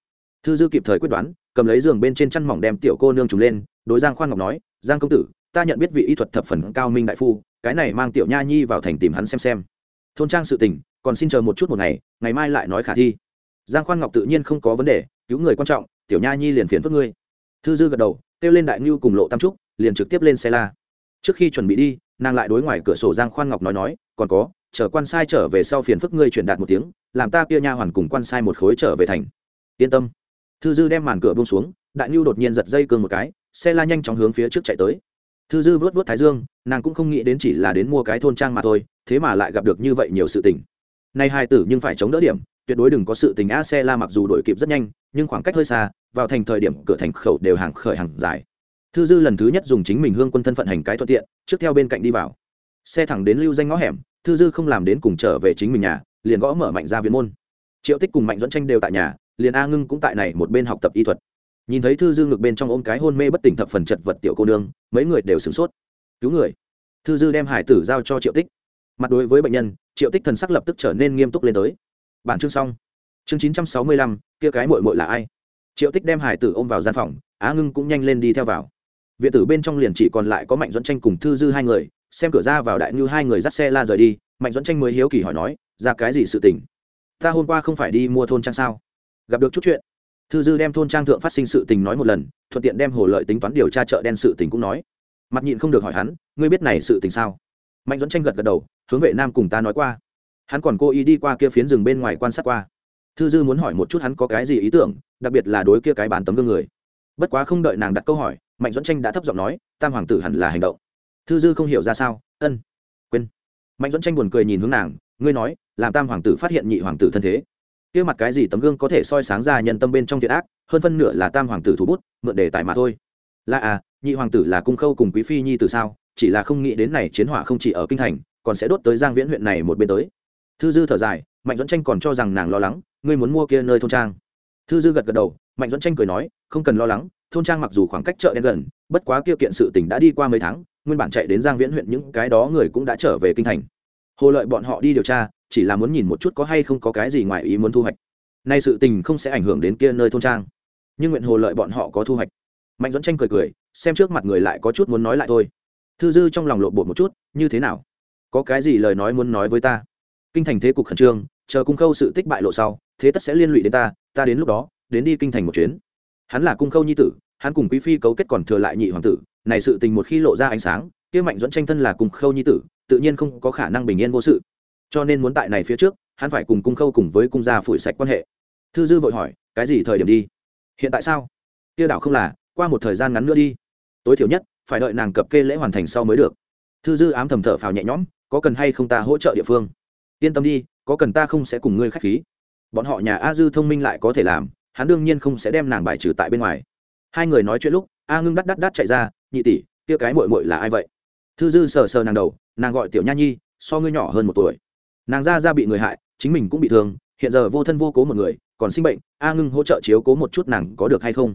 [SPEAKER 1] Thư dư kịp thời quyết đoán, cầm lấy giường bên trên chăn mỏng đem tiểu cô nương trùng lên, đối giang khoan ngọc nói, giang công tử, ta nhận biết vị y thuật thập phần cao minh đại phu cái này mang tiểu nha nhi vào thành tìm hắn xem xem. Thôn trang sự tình, còn xin chờ một chút một ngày ngày mai lại nói khả thi. Giang khoan ngọc tự nhiên không có vấn đề, cứu người quan trọng, tiểu nha nhi liền phiền phức ngươi. Thư dư gật đầu, kêu lên đại ngưu cùng lộ tam trúc, liền trực tiếp lên xe la. Trước khi chuẩn bị đi, nàng lại đối ngoài cửa sổ giang khoan ngọc nói nói, còn có, chờ quan sai trở về sau phiền phức ngươi truyền đạt một tiếng, làm ta kia nha hoàn cùng quan sai một khối trở về thành. Yên tâm. Thư dư đem màn cửa buông xuống, đại ngưu đột nhiên giật dây cương một cái, xe la nhanh chóng hướng phía trước chạy tới thư dư vớt vớt thái dương, nàng cũng không nghĩ đến chỉ là đến mua cái thôn trang mà thôi, thế mà lại gặp được như vậy nhiều sự tình. Nay hai tử nhưng phải chống đỡ điểm, tuyệt đối đừng có sự tình a xe la mặc dù đổi kịp rất nhanh, nhưng khoảng cách hơi xa, vào thành thời điểm cửa thành khẩu đều hàng khởi hàng dài. Thư dư lần thứ nhất dùng chính mình hương quân thân phận hành cái thuận tiện, trước theo bên cạnh đi vào. Xe thẳng đến lưu danh ngõ hẻm, thư dư không làm đến cùng trở về chính mình nhà, liền gõ mở mạnh ra viện môn. Triệu tích cùng mạnh dẫn tranh đều tại nhà, liền a ngưng cũng tại này một bên học tập y thuật nhìn thấy thư dư ngực bên trong ôm cái hôn mê bất tỉnh thập phần chật vật tiểu cô nương, mấy người đều sửng sốt. Cứu người. Thư dư đem hải tử giao cho triệu tích. Mặt đối với bệnh nhân, triệu tích thần sắc lập tức trở nên nghiêm túc lên tới. Bản chương xong. Chương chín trăm sáu mươi lăm, kia cái mội mội là ai? Triệu tích đem hải tử ôm vào gian phòng, á ngưng cũng nhanh lên đi theo vào. Viện tử bên trong liền chỉ còn lại có mạnh dẫn tranh cùng thư dư hai người, xem cửa ra vào đại như hai người dắt xe la rời đi, mạnh dẫn tranh mới hiếu kỳ hỏi nói, ra cái gì sự tình? Ta hôm qua không phải đi mua thôn trang sao? Gặp được chút chuyện thư dư đem thôn trang thượng phát sinh sự tình nói một lần, thuận tiện đem hồ lợi tính toán điều tra chợ đen sự tình cũng nói. Mặt nhịn không được hỏi hắn, ngươi biết này sự tình sao? Mạnh dẫn tranh gật gật đầu, hướng vệ nam cùng ta nói qua. Hắn còn cố ý đi qua kia phiến rừng bên ngoài quan sát qua. Thư dư muốn hỏi một chút hắn có cái gì ý tưởng, đặc biệt là đối kia cái bán tấm gương người. Bất quá không đợi nàng đặt câu hỏi, mạnh dẫn tranh đã thấp giọng nói, tam hoàng tử hẳn là hành động. Thư dư không hiểu ra sao, ân, quên. Mạnh dẫn tranh buồn cười nhìn hướng nàng, ngươi nói, làm tam hoàng tử phát hiện nhị hoàng tử thân thế kia mặt cái gì tấm gương có thể soi sáng ra nhân tâm bên trong thiệt ác, hơn phân nửa là tam hoàng tử thủ bút, mượn đề tài mà thôi. Là à nhị hoàng tử là cung khâu cùng quý phi nhi từ sao, chỉ là không nghĩ đến này chiến hỏa không chỉ ở kinh thành, còn sẽ đốt tới giang viễn huyện này một bên tới. Thư dư thở dài, mạnh dẫn tranh còn cho rằng nàng lo lắng, ngươi muốn mua kia nơi thôn trang. Thư dư gật gật đầu, mạnh dẫn tranh cười nói, không cần lo lắng, thôn trang mặc dù khoảng cách chợ đen gần, bất quá kia kiện sự tình đã đi qua mấy tháng, nguyên bản chạy đến giang viễn huyện những cái đó người cũng đã trở về kinh thành. Hồ lợi bọn họ đi điều tra chỉ là muốn nhìn một chút có hay không có cái gì ngoài ý muốn thu hoạch. Nay sự tình không sẽ ảnh hưởng đến kia nơi thôn trang. Nhưng nguyện hồ lợi bọn họ có thu hoạch. Mạnh dẫn tranh cười cười, xem trước mặt người lại có chút muốn nói lại thôi. Thư dư trong lòng lộn bột một chút, như thế nào? Có cái gì lời nói muốn nói với ta? Kinh thành thế cục khẩn trương, chờ cung khâu sự tích bại lộ sau, thế tất sẽ liên lụy đến ta ta đến lúc đó, đến đi kinh thành một chuyến. Hắn là cung khâu nhi tử, hắn cùng quý phi cấu kết còn thừa lại nhị hoàng tử, này sự tình một khi lộ ra ánh sáng, kia mạnh dẫn tranh thân là cung khâu nhi tử, tự nhiên không có khả năng bình yên vô sự cho nên muốn tại này phía trước, hắn phải cùng cung khâu cùng với cung gia phủi sạch quan hệ. Thư dư vội hỏi, cái gì thời điểm đi? Hiện tại sao? Tiêu đảo không là, qua một thời gian ngắn nữa đi. Tối thiểu nhất, phải đợi nàng cập kê lễ hoàn thành sau mới được. Thư dư ám thầm thở phào nhẹ nhõm, có cần hay không ta hỗ trợ địa phương? Yên tâm đi, có cần ta không sẽ cùng ngươi k h á c h khí. Bọn họ nhà a dư thông minh lại có thể làm, hắn đương nhiên không sẽ đem nàng bài trừ tại bên ngoài. Hai người nói chuyện lúc, a ngưng đắt đắt đắt chạy ra, nhị tỷ, kia cái mội mội là ai vậy? Thư dư sờ sờ nàng đầu, nàng gọi tiểu nha nhi, so ngươi nhỏ hơn một tuổi nàng ra ra bị người hại, chính mình cũng bị thương, hiện giờ vô thân vô cố một người, còn sinh bệnh, a ngưng hỗ trợ chiếu cố một chút nàng có được hay không?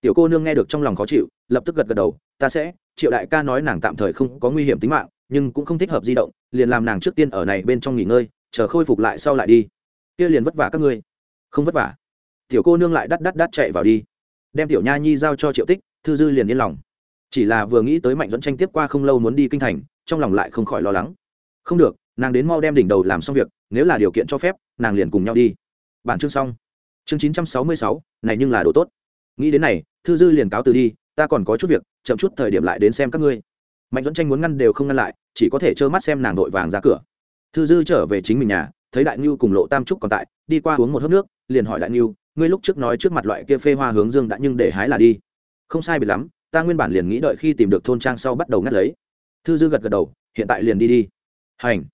[SPEAKER 1] Tiểu cô nương nghe được trong lòng khó chịu, lập tức gật gật đầu, ta sẽ. Triệu đại ca nói nàng tạm thời không có nguy hiểm tính mạng, nhưng cũng không thích hợp di động, liền làm nàng trước tiên ở này bên trong nghỉ ngơi, chờ khôi phục lại sau lại đi. Kia liền vất vả các ngươi. Không vất vả. Tiểu cô nương lại đắt đắt đắt chạy vào đi. Đem tiểu nha nhi giao cho triệu tích, thư dư liền yên lòng. Chỉ là vừa nghĩ tới mạnh dẫn tranh tiếp qua không lâu muốn đi kinh thành, trong lòng lại không khỏi lo lắng. Không được nàng đến mau đem đỉnh đầu làm xong việc, nếu là điều kiện cho phép, nàng liền cùng nhau đi. Bản chương xong. Chương chín trăm sáu mươi sáu, này nhưng là đồ tốt. Nghĩ đến này, thư dư liền cáo từ đi, ta còn có chút việc, chậm chút thời điểm lại đến xem các ngươi. Mạnh dẫn tranh muốn ngăn đều không ngăn lại, chỉ có thể trơ mắt xem nàng vội vàng ra cửa. Thư dư trở về chính mình nhà, thấy đại ngưu cùng lộ tam trúc còn tại, đi qua uống một hớp nước, liền hỏi đại ngưu ngươi lúc trước nói trước mặt loại kia phê hoa hướng dương đã nhưng để hái là đi? Không sai biệt lắm, ta nguyên bản liền nghĩ đợi khi tìm được thôn trang sau bắt đầu ngắt lấy. Thư dư gật gật đầu, hiện tại liền đi đi. Hành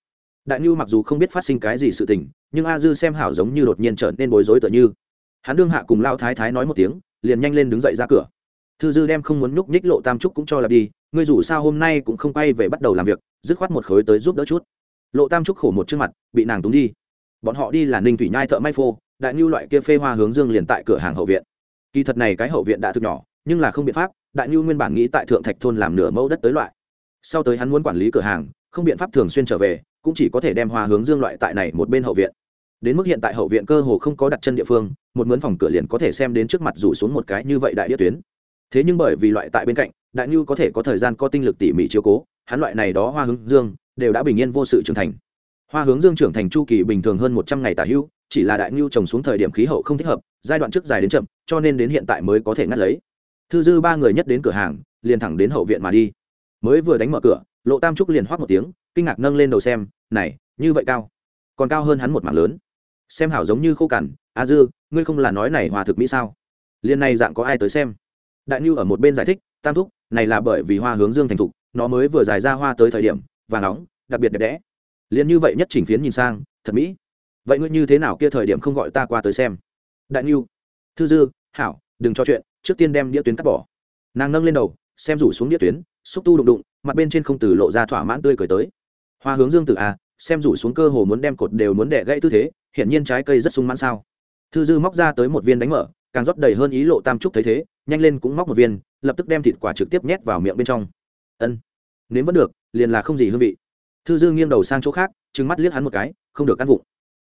[SPEAKER 1] đại ngưu mặc dù không biết phát sinh cái gì sự tình, nhưng a dư xem hảo giống như đột nhiên trở nên bối rối tựa như. Hắn đương hạ cùng lao thái thái nói một tiếng, liền nhanh lên đứng dậy ra cửa. Thư dư đem không muốn nhúc nhích lộ tam trúc cũng cho lặp đi, ngươi dù sao hôm nay cũng không quay về bắt đầu làm việc, dứt khoát một khối tới giúp đỡ chút. Lộ tam trúc khổ một trước mặt, bị nàng túng đi. Bọn họ đi là ninh thủy nhai thợ may phô, đại ngưu loại kia phê hoa hướng dương liền tại cửa hàng hậu viện. Kỳ thật này cái hậu viện đã thực nhỏ, nhưng là không biện pháp, đại ngưu nguyên bản nghĩ tại thượng thạch thôn làm nửa mẫu đất tới loại. Sau tới hắn muốn quản lý cửa hàng, không biện pháp thường xuyên trở về cũng chỉ có thể đem hoa hướng dương loại tại này một bên hậu viện. Đến mức hiện tại hậu viện cơ hồ không có đặt chân địa phương, một mướn phòng cửa liền có thể xem đến trước mặt rủ xuống một cái như vậy đại đĩa tuyến. Thế nhưng bởi vì loại tại bên cạnh, đại ngưu có thể có thời gian có tinh lực tỉ mỉ chiếu cố, hắn loại này đó hoa hướng dương, đều đã bình yên vô sự trưởng thành. Hoa hướng dương trưởng thành chu kỳ bình thường hơn một trăm ngày tả hưu, chỉ là đại ngưu trồng xuống thời điểm khí hậu không thích hợp, giai đoạn trước dài đến chậm, cho nên đến hiện tại mới có thể ngắt lấy. Thư dư ba người nhất đến cửa hàng, liền thẳng đến hậu viện mà đi. Mới vừa đánh mở cửa, lộ tam trúc liền hoác một tiếng kinh ngạc nâng lên đầu xem, này, như vậy cao, còn cao hơn hắn một mảng lớn. Xem hảo giống như khô cằn, a dư, ngươi không là nói này hòa thực mỹ sao? Liên này dạng có ai tới xem? Đại nhu ở một bên giải thích, tam thúc, này là bởi vì hoa hướng dương thành thục, nó mới vừa dài ra hoa tới thời điểm và nóng, đặc biệt đẹp đẽ. Liền như vậy nhất chỉnh phiến nhìn sang, thật mỹ. Vậy ngươi như thế nào kia thời điểm không gọi ta qua tới xem? Đại nhu thư dư, hảo, đừng cho chuyện, trước tiên đem đĩa tuyến cắt bỏ. Nàng nâng lên đầu, xem rủ xuống đĩa tuyến, xúc tu đụng đụng, mặt bên trên không từ lộ ra thỏa mãn tươi cười tới hoa hướng dương tử a xem rủ xuống cơ hồ muốn đem cột đều muốn đẻ gãy tư thế hiện nhiên trái cây rất sung mãn sao. Thư dư móc ra tới một viên đánh mở, càng rót đầy hơn ý lộ tam trúc thấy thế, nhanh lên cũng móc một viên, lập tức đem thịt quả trực tiếp nhét vào miệng bên trong. Ân nếu vẫn được, liền là không gì hương vị. Thư dư nghiêng đầu sang chỗ khác, trừng mắt liếc hắn một cái, không được ăn vụng.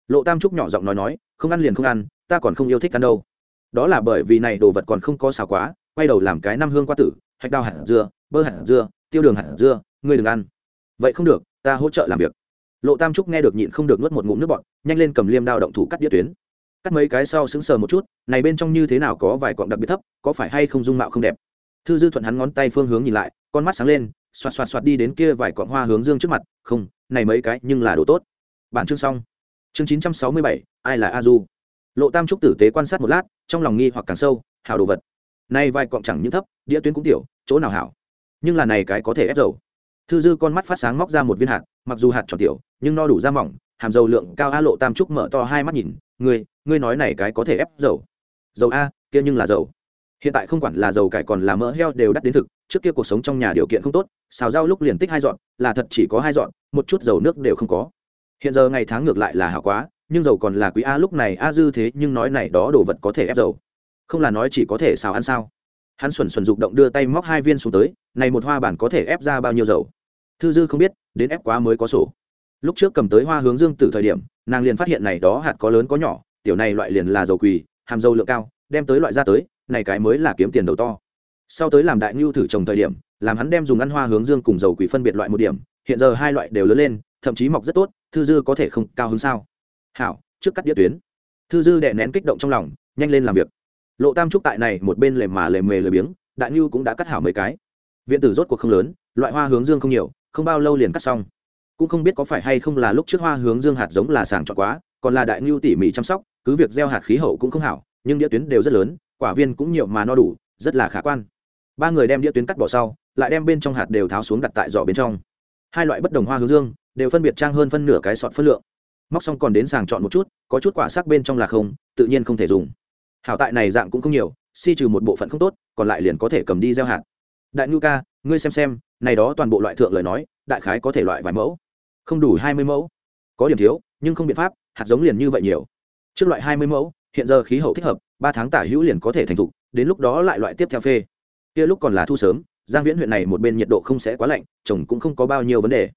[SPEAKER 1] Lộ tam trúc nhỏ giọng nói nói, không ăn liền không ăn, ta còn không yêu thích ăn đâu. Đó là bởi vì này đồ vật còn không có xào quá, quay đầu làm cái năm hương qua tử, hạch đào hạt dưa, bơ hạt dưa, tiêu đường hạt dưa, ngươi đừng ăn. Vậy không được ta hỗ trợ làm việc. Lộ tam trúc nghe được nhịn không được nuốt một ngụm nước bọt, nhanh lên cầm liêm đao động thủ cắt đĩa tuyến. Cắt mấy cái sau sững sờ một chút, này bên trong như thế nào có vài cọng đặc biệt thấp, có phải hay không dung mạo không đẹp? Thư dư thuận hắn ngón tay phương hướng nhìn lại, con mắt sáng lên, xoạt xoạt xoạt đi đến kia vài cọng hoa hướng dương trước mặt, không, này mấy cái nhưng là đồ tốt. Bản chương xong. Chương chín trăm sáu mươi bảy, ai là a du? Lộ tam trúc tử tế quan sát một lát, trong lòng nghi hoặc càng sâu, hảo đồ vật. Này vài cọng chẳng những thấp, đĩa tuyến cũng tiểu, chỗ nào hảo? Nhưng là này cái có thể ép dầu thư dư con mắt phát sáng móc ra một viên hạt, mặc dù hạt tròn tiểu, nhưng no đủ da mỏng, hàm dầu lượng cao a lộ tam trúc mở to hai mắt nhìn, ngươi ngươi nói này cái có thể ép dầu? Dầu a, kia nhưng là dầu. Hiện tại không quản là dầu cải còn là mỡ heo đều đắt đến thực, trước kia cuộc sống trong nhà điều kiện không tốt, xào rau lúc liền tích hai dọn, là thật chỉ có hai dọn, một chút dầu nước đều không có. Hiện giờ ngày tháng ngược lại là hảo quá, nhưng dầu còn là quý a, lúc này a dư thế nhưng nói này đó đồ vật có thể ép dầu. Không là nói chỉ có thể xào ăn sao? Hắn xuẩn xuẩn dục động đưa tay móc hai viên xuống tới, này một hoa bản có thể ép ra bao nhiêu dầu? Thư dư không biết, đến ép quá mới có sổ. Lúc trước cầm tới hoa hướng dương từ thời điểm, nàng liền phát hiện này đó hạt có lớn có nhỏ, tiểu này loại liền là dầu quỳ, hàm dầu lượng cao, đem tới loại ra tới, này cái mới là kiếm tiền đầu to. Sau tới làm đại ngưu thử trồng thời điểm, làm hắn đem dùng ăn hoa hướng dương cùng dầu quỳ phân biệt loại một điểm, hiện giờ hai loại đều lớn lên, thậm chí mọc rất tốt, thư dư có thể không cao hơn sao? Hảo, trước cắt đĩa tuyến. Thư dư đè nén kích động trong lòng, nhanh lên làm việc. Lộ tam trúc tại này một bên lề mà lề mề lề biếng, đại ngưu cũng đã cắt hảo mấy cái. Viện tử rốt cuộc không lớn, loại hoa hướng dương không nhiều không bao lâu liền cắt xong. Cũng không biết có phải hay không là lúc trước hoa hướng dương hạt giống là sàng chọn quá, còn là đại ngưu tỉ mỉ chăm sóc, cứ việc gieo hạt khí hậu cũng không hảo, nhưng đĩa tuyến đều rất lớn, quả viên cũng nhiều mà no đủ, rất là khả quan. Ba người đem đĩa tuyến cắt bỏ sau, lại đem bên trong hạt đều tháo xuống đặt tại giỏ bên trong. Hai loại bất đồng hoa hướng dương, đều phân biệt trang hơn phân nửa cái sọt phân lượng. Móc xong còn đến sàng chọn một chút, có chút quả sắc bên trong là không, tự nhiên không thể dùng. Hảo tại này dạng cũng không nhiều, si trừ một bộ phận không tốt, còn lại liền có thể cầm đi gieo hạt. Đại ngưu ca ngươi xem xem, này đó toàn bộ loại thượng lời nói, đại khái có thể loại vài mẫu. Không đủ hai mươi mẫu. Có điểm thiếu, nhưng không biện pháp, hạt giống liền như vậy nhiều. Trước loại hai mươi mẫu, hiện giờ khí hậu thích hợp, ba tháng tả hữu liền có thể thành thục, đến lúc đó lại loại tiếp theo phê. Kia lúc còn là thu sớm, giang viễn huyện này một bên nhiệt độ không sẽ quá lạnh, trồng cũng không có bao nhiêu vấn đề.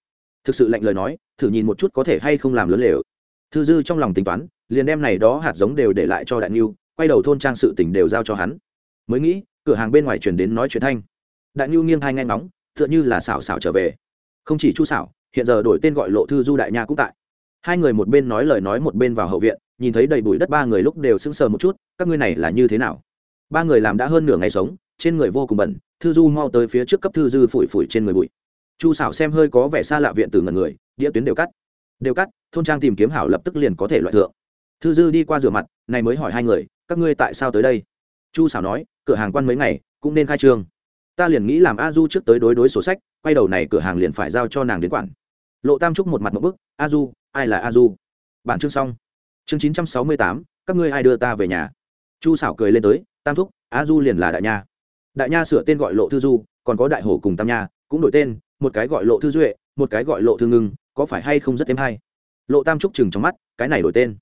[SPEAKER 1] Thực sự lạnh lời nói, thử nhìn một chút có thể hay không làm lớn lều. Thư dư trong lòng tính toán, liền đem này đó hạt giống đều để lại cho đại niu quay đầu thôn trang sự tỉnh đều giao cho hắn. Mới nghĩ, cửa hàng bên ngoài chuyển đến nói chuyện thanh đại nhu nghiêng thai ngay ngóng, tựa như là xảo xảo trở về. Không chỉ chu xảo hiện giờ đổi tên gọi lộ thư du đại nha cũng tại. Hai người một bên nói lời nói một bên vào hậu viện, nhìn thấy đầy bụi đất ba người lúc đều sững sờ một chút, các ngươi này là như thế nào? Ba người làm đã hơn nửa ngày sống, trên người vô cùng bẩn, thư du mau tới phía trước cấp thư dư phủi phủi trên người bụi. Chu xảo xem hơi có vẻ xa lạ viện từ ngần người, đĩa tuyến đều cắt. Đều cắt, thôn trang tìm kiếm hảo lập tức liền có thể loại thượng. Thư dư đi qua rửa mặt, này mới hỏi hai người, các ngươi tại sao tới đây? Chu xảo nói, cửa hàng quan mấy ngày, cũng nên khai trương ta liền nghĩ làm a du trước tới đối đối sổ sách, quay đầu này cửa hàng liền phải giao cho nàng đến quản. Lộ tam trúc một mặt một bức, a du, ai là a du? Bản chương xong. Chương chín trăm sáu mươi tám, các ngươi ai đưa ta về nhà? Chu xảo cười lên tới, tam thúc, a du liền là đại nha. Đại nha sửa tên gọi lộ thư du, còn có đại hổ cùng tam nha, cũng đổi tên, một cái gọi lộ thư duệ, một cái gọi lộ thư ngưng, có phải hay không rất thêm hay? Lộ tam trúc chừng trong mắt, cái này đổi tên.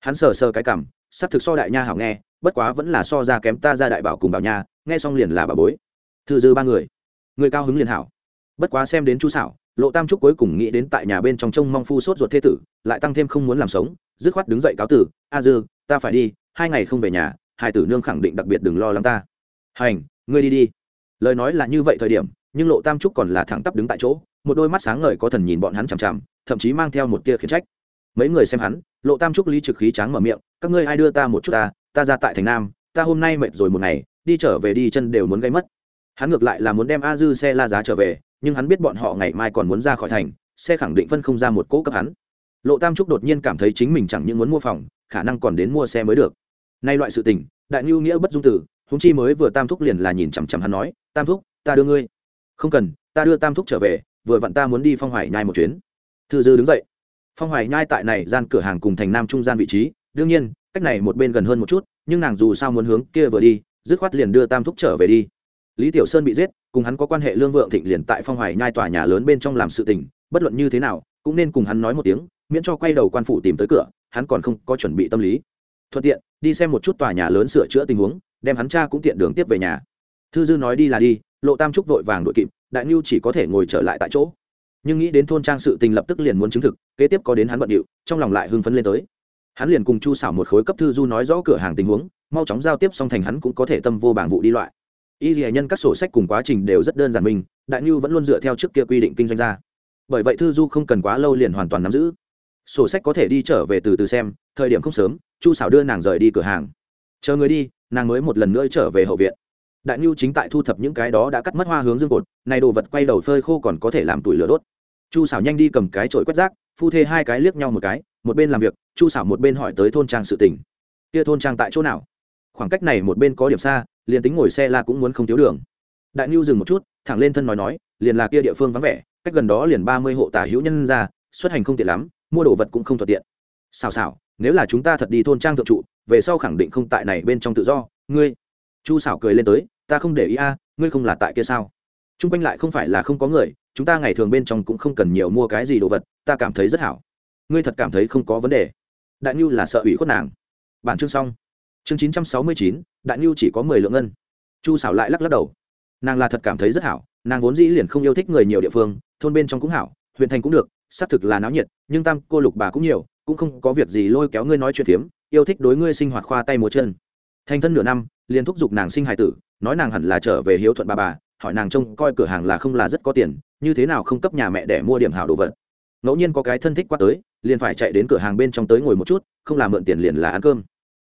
[SPEAKER 1] Hắn sờ sờ cái cảm s thực so đại nha hảo nghe, bất quá vẫn là so ra kém ta ra đại bảo cùng bảo nha, nghe xong liền là bà bối thư dư ba người. Người cao hứng liền hảo. Bất quá xem đến chu xảo lộ tam trúc cuối cùng nghĩ đến tại nhà bên trong trông mong phu sốt ruột thế tử, lại tăng thêm không muốn làm sống, dứt khoát đứng dậy cáo tử, a dư, ta phải đi, hai ngày không về nhà hải tử nương khẳng định đặc biệt đừng lo lắng ta. Hành, ngươi đi đi. Lời nói là như vậy thời điểm, nhưng lộ tam trúc còn là thẳng tắp đứng tại chỗ, một đôi mắt sáng ngời có thần nhìn bọn hắn chằm chằm, thậm chí mang theo một tia khiển trách. Mấy người xem hắn, lộ tam trúc lý trực khí tráng mở miệng, các ngươi ai đưa ta một chút ta ta ra tại thành nam, ta hôm nay mệt rồi một ngày, đi trở về đi chân đều muốn gây mất hắn ngược lại là muốn đem a dư xe la giá trở về, nhưng hắn biết bọn họ ngày mai còn muốn ra khỏi thành, xe khẳng định phân không ra một cỗ cấp hắn. Lộ tam trúc đột nhiên cảm thấy chính mình chẳng những muốn mua phòng, khả năng còn đến mua xe mới được. Nay loại sự tình, đại ngưu nghĩa bất dung tử húng chi mới vừa tam thúc liền là nhìn chằm chằm hắn nói, tam thúc, ta đưa ngươi. Không cần, ta đưa tam thúc trở về, vừa vặn ta muốn đi phong hoài nhai một chuyến. Thư dư đứng dậy. Phong hoài nhai tại này gian cửa hàng cùng thành nam trung gian vị trí, đương nhiên, cách này một bên gần hơn một chút, nhưng nàng dù sao muốn hướng kia vừa đi, dứt khoát liền đưa tam thúc trở về đi lý tiểu sơn bị giết, cùng hắn có quan hệ lương vượng thịnh liền tại phong hoài nhai tòa nhà lớn bên trong làm sự tình, bất luận như thế nào, cũng nên cùng hắn nói một tiếng, miễn cho quay đầu quan phủ tìm tới cửa, hắn còn không có chuẩn bị tâm lý. Thuận tiện, đi xem một chút tòa nhà lớn sửa chữa tình huống, đem hắn cha cũng tiện đường tiếp về nhà. Thư dư nói đi là đi, lộ tam trúc vội vàng đội kịp, đại ngưu chỉ có thể ngồi trở lại tại chỗ. Nhưng nghĩ đến thôn trang sự tình lập tức liền muốn chứng thực, kế tiếp có đến hắn bận điệu, trong lòng lại hưng phấn lên tới. Hắn liền cùng chu xảo một khối cấp thư du nói rõ cửa hàng tình huống, mau chóng giao tiếp xong thành hắn cũng có thể tâm vô bảng vụ đi loại y dì nhân các sổ sách cùng quá trình đều rất đơn giản mình, đại ngưu vẫn luôn dựa theo trước kia quy định kinh doanh ra. Bởi vậy thư du không cần quá lâu liền hoàn toàn nắm giữ. Sổ sách có thể đi trở về từ từ xem, thời điểm không sớm, chu xảo đưa nàng rời đi cửa hàng. Chờ người đi, nàng mới một lần nữa trở về hậu viện. Đại ngưu chính tại thu thập những cái đó đã cắt mất hoa hướng dương cột, này đồ vật quay đầu phơi khô còn có thể làm tuổi lửa đốt. Chu xảo nhanh đi cầm cái chổi quét rác, phu thê hai cái liếc nhau một cái, một bên làm việc, chu xảo một bên hỏi tới thôn trang sự tỉnh kia thôn trang tại chỗ nào? Khoảng cách này một bên có điểm xa liền tính ngồi xe la cũng muốn không thiếu đường. Đại ngưu dừng một chút, thẳng lên thân nói nói, liền là kia địa phương vắng vẻ, cách gần đó liền ba mươi hộ tả hữu nhân ra, xuất hành không tiện lắm, mua đồ vật cũng không thuận tiện. Xào xào, nếu là chúng ta thật đi thôn trang thượng trụ, về sau khẳng định không tại này bên trong tự do, ngươi. Chu xảo cười lên tới, ta không để ý a à, ngươi không là tại kia sao? T r u n g quanh lại không phải là không có người, chúng ta ngày thường bên trong cũng không cần nhiều mua cái gì đồ vật, ta cảm thấy rất hảo. Ngươi thật cảm thấy không có vấn đề. Đại n là sợ ủy khuất nàng. Bản chương xong. Chương chín trăm sáu mươi chín đại Nhu chỉ có mười lượng ngân. Chu xảo lại lắc lắc đầu. Nàng là thật cảm thấy rất hảo, nàng vốn dĩ liền không yêu thích người nhiều địa phương, thôn bên trong cũng hảo, huyện thành cũng được, xác thực là náo nhiệt, nhưng tam cô lục bà cũng nhiều, cũng không có việc gì lôi kéo ngươi nói chuyện phiếm, yêu thích đối ngươi sinh hoạt khoa tay múa chân. Thành thân nửa năm, liền thúc giục nàng sinh hài tử, nói nàng hẳn là trở về hiếu thuận bà bà, hỏi nàng trông coi cửa hàng là không là rất có tiền, như thế nào không cấp nhà mẹ để mua điểm hảo đồ vật. Ngẫu nhiên có cái thân thích qua tới, liền phải chạy đến cửa hàng bên trong tới ngồi một chút, không làm mượn tiền liền là ăn cơm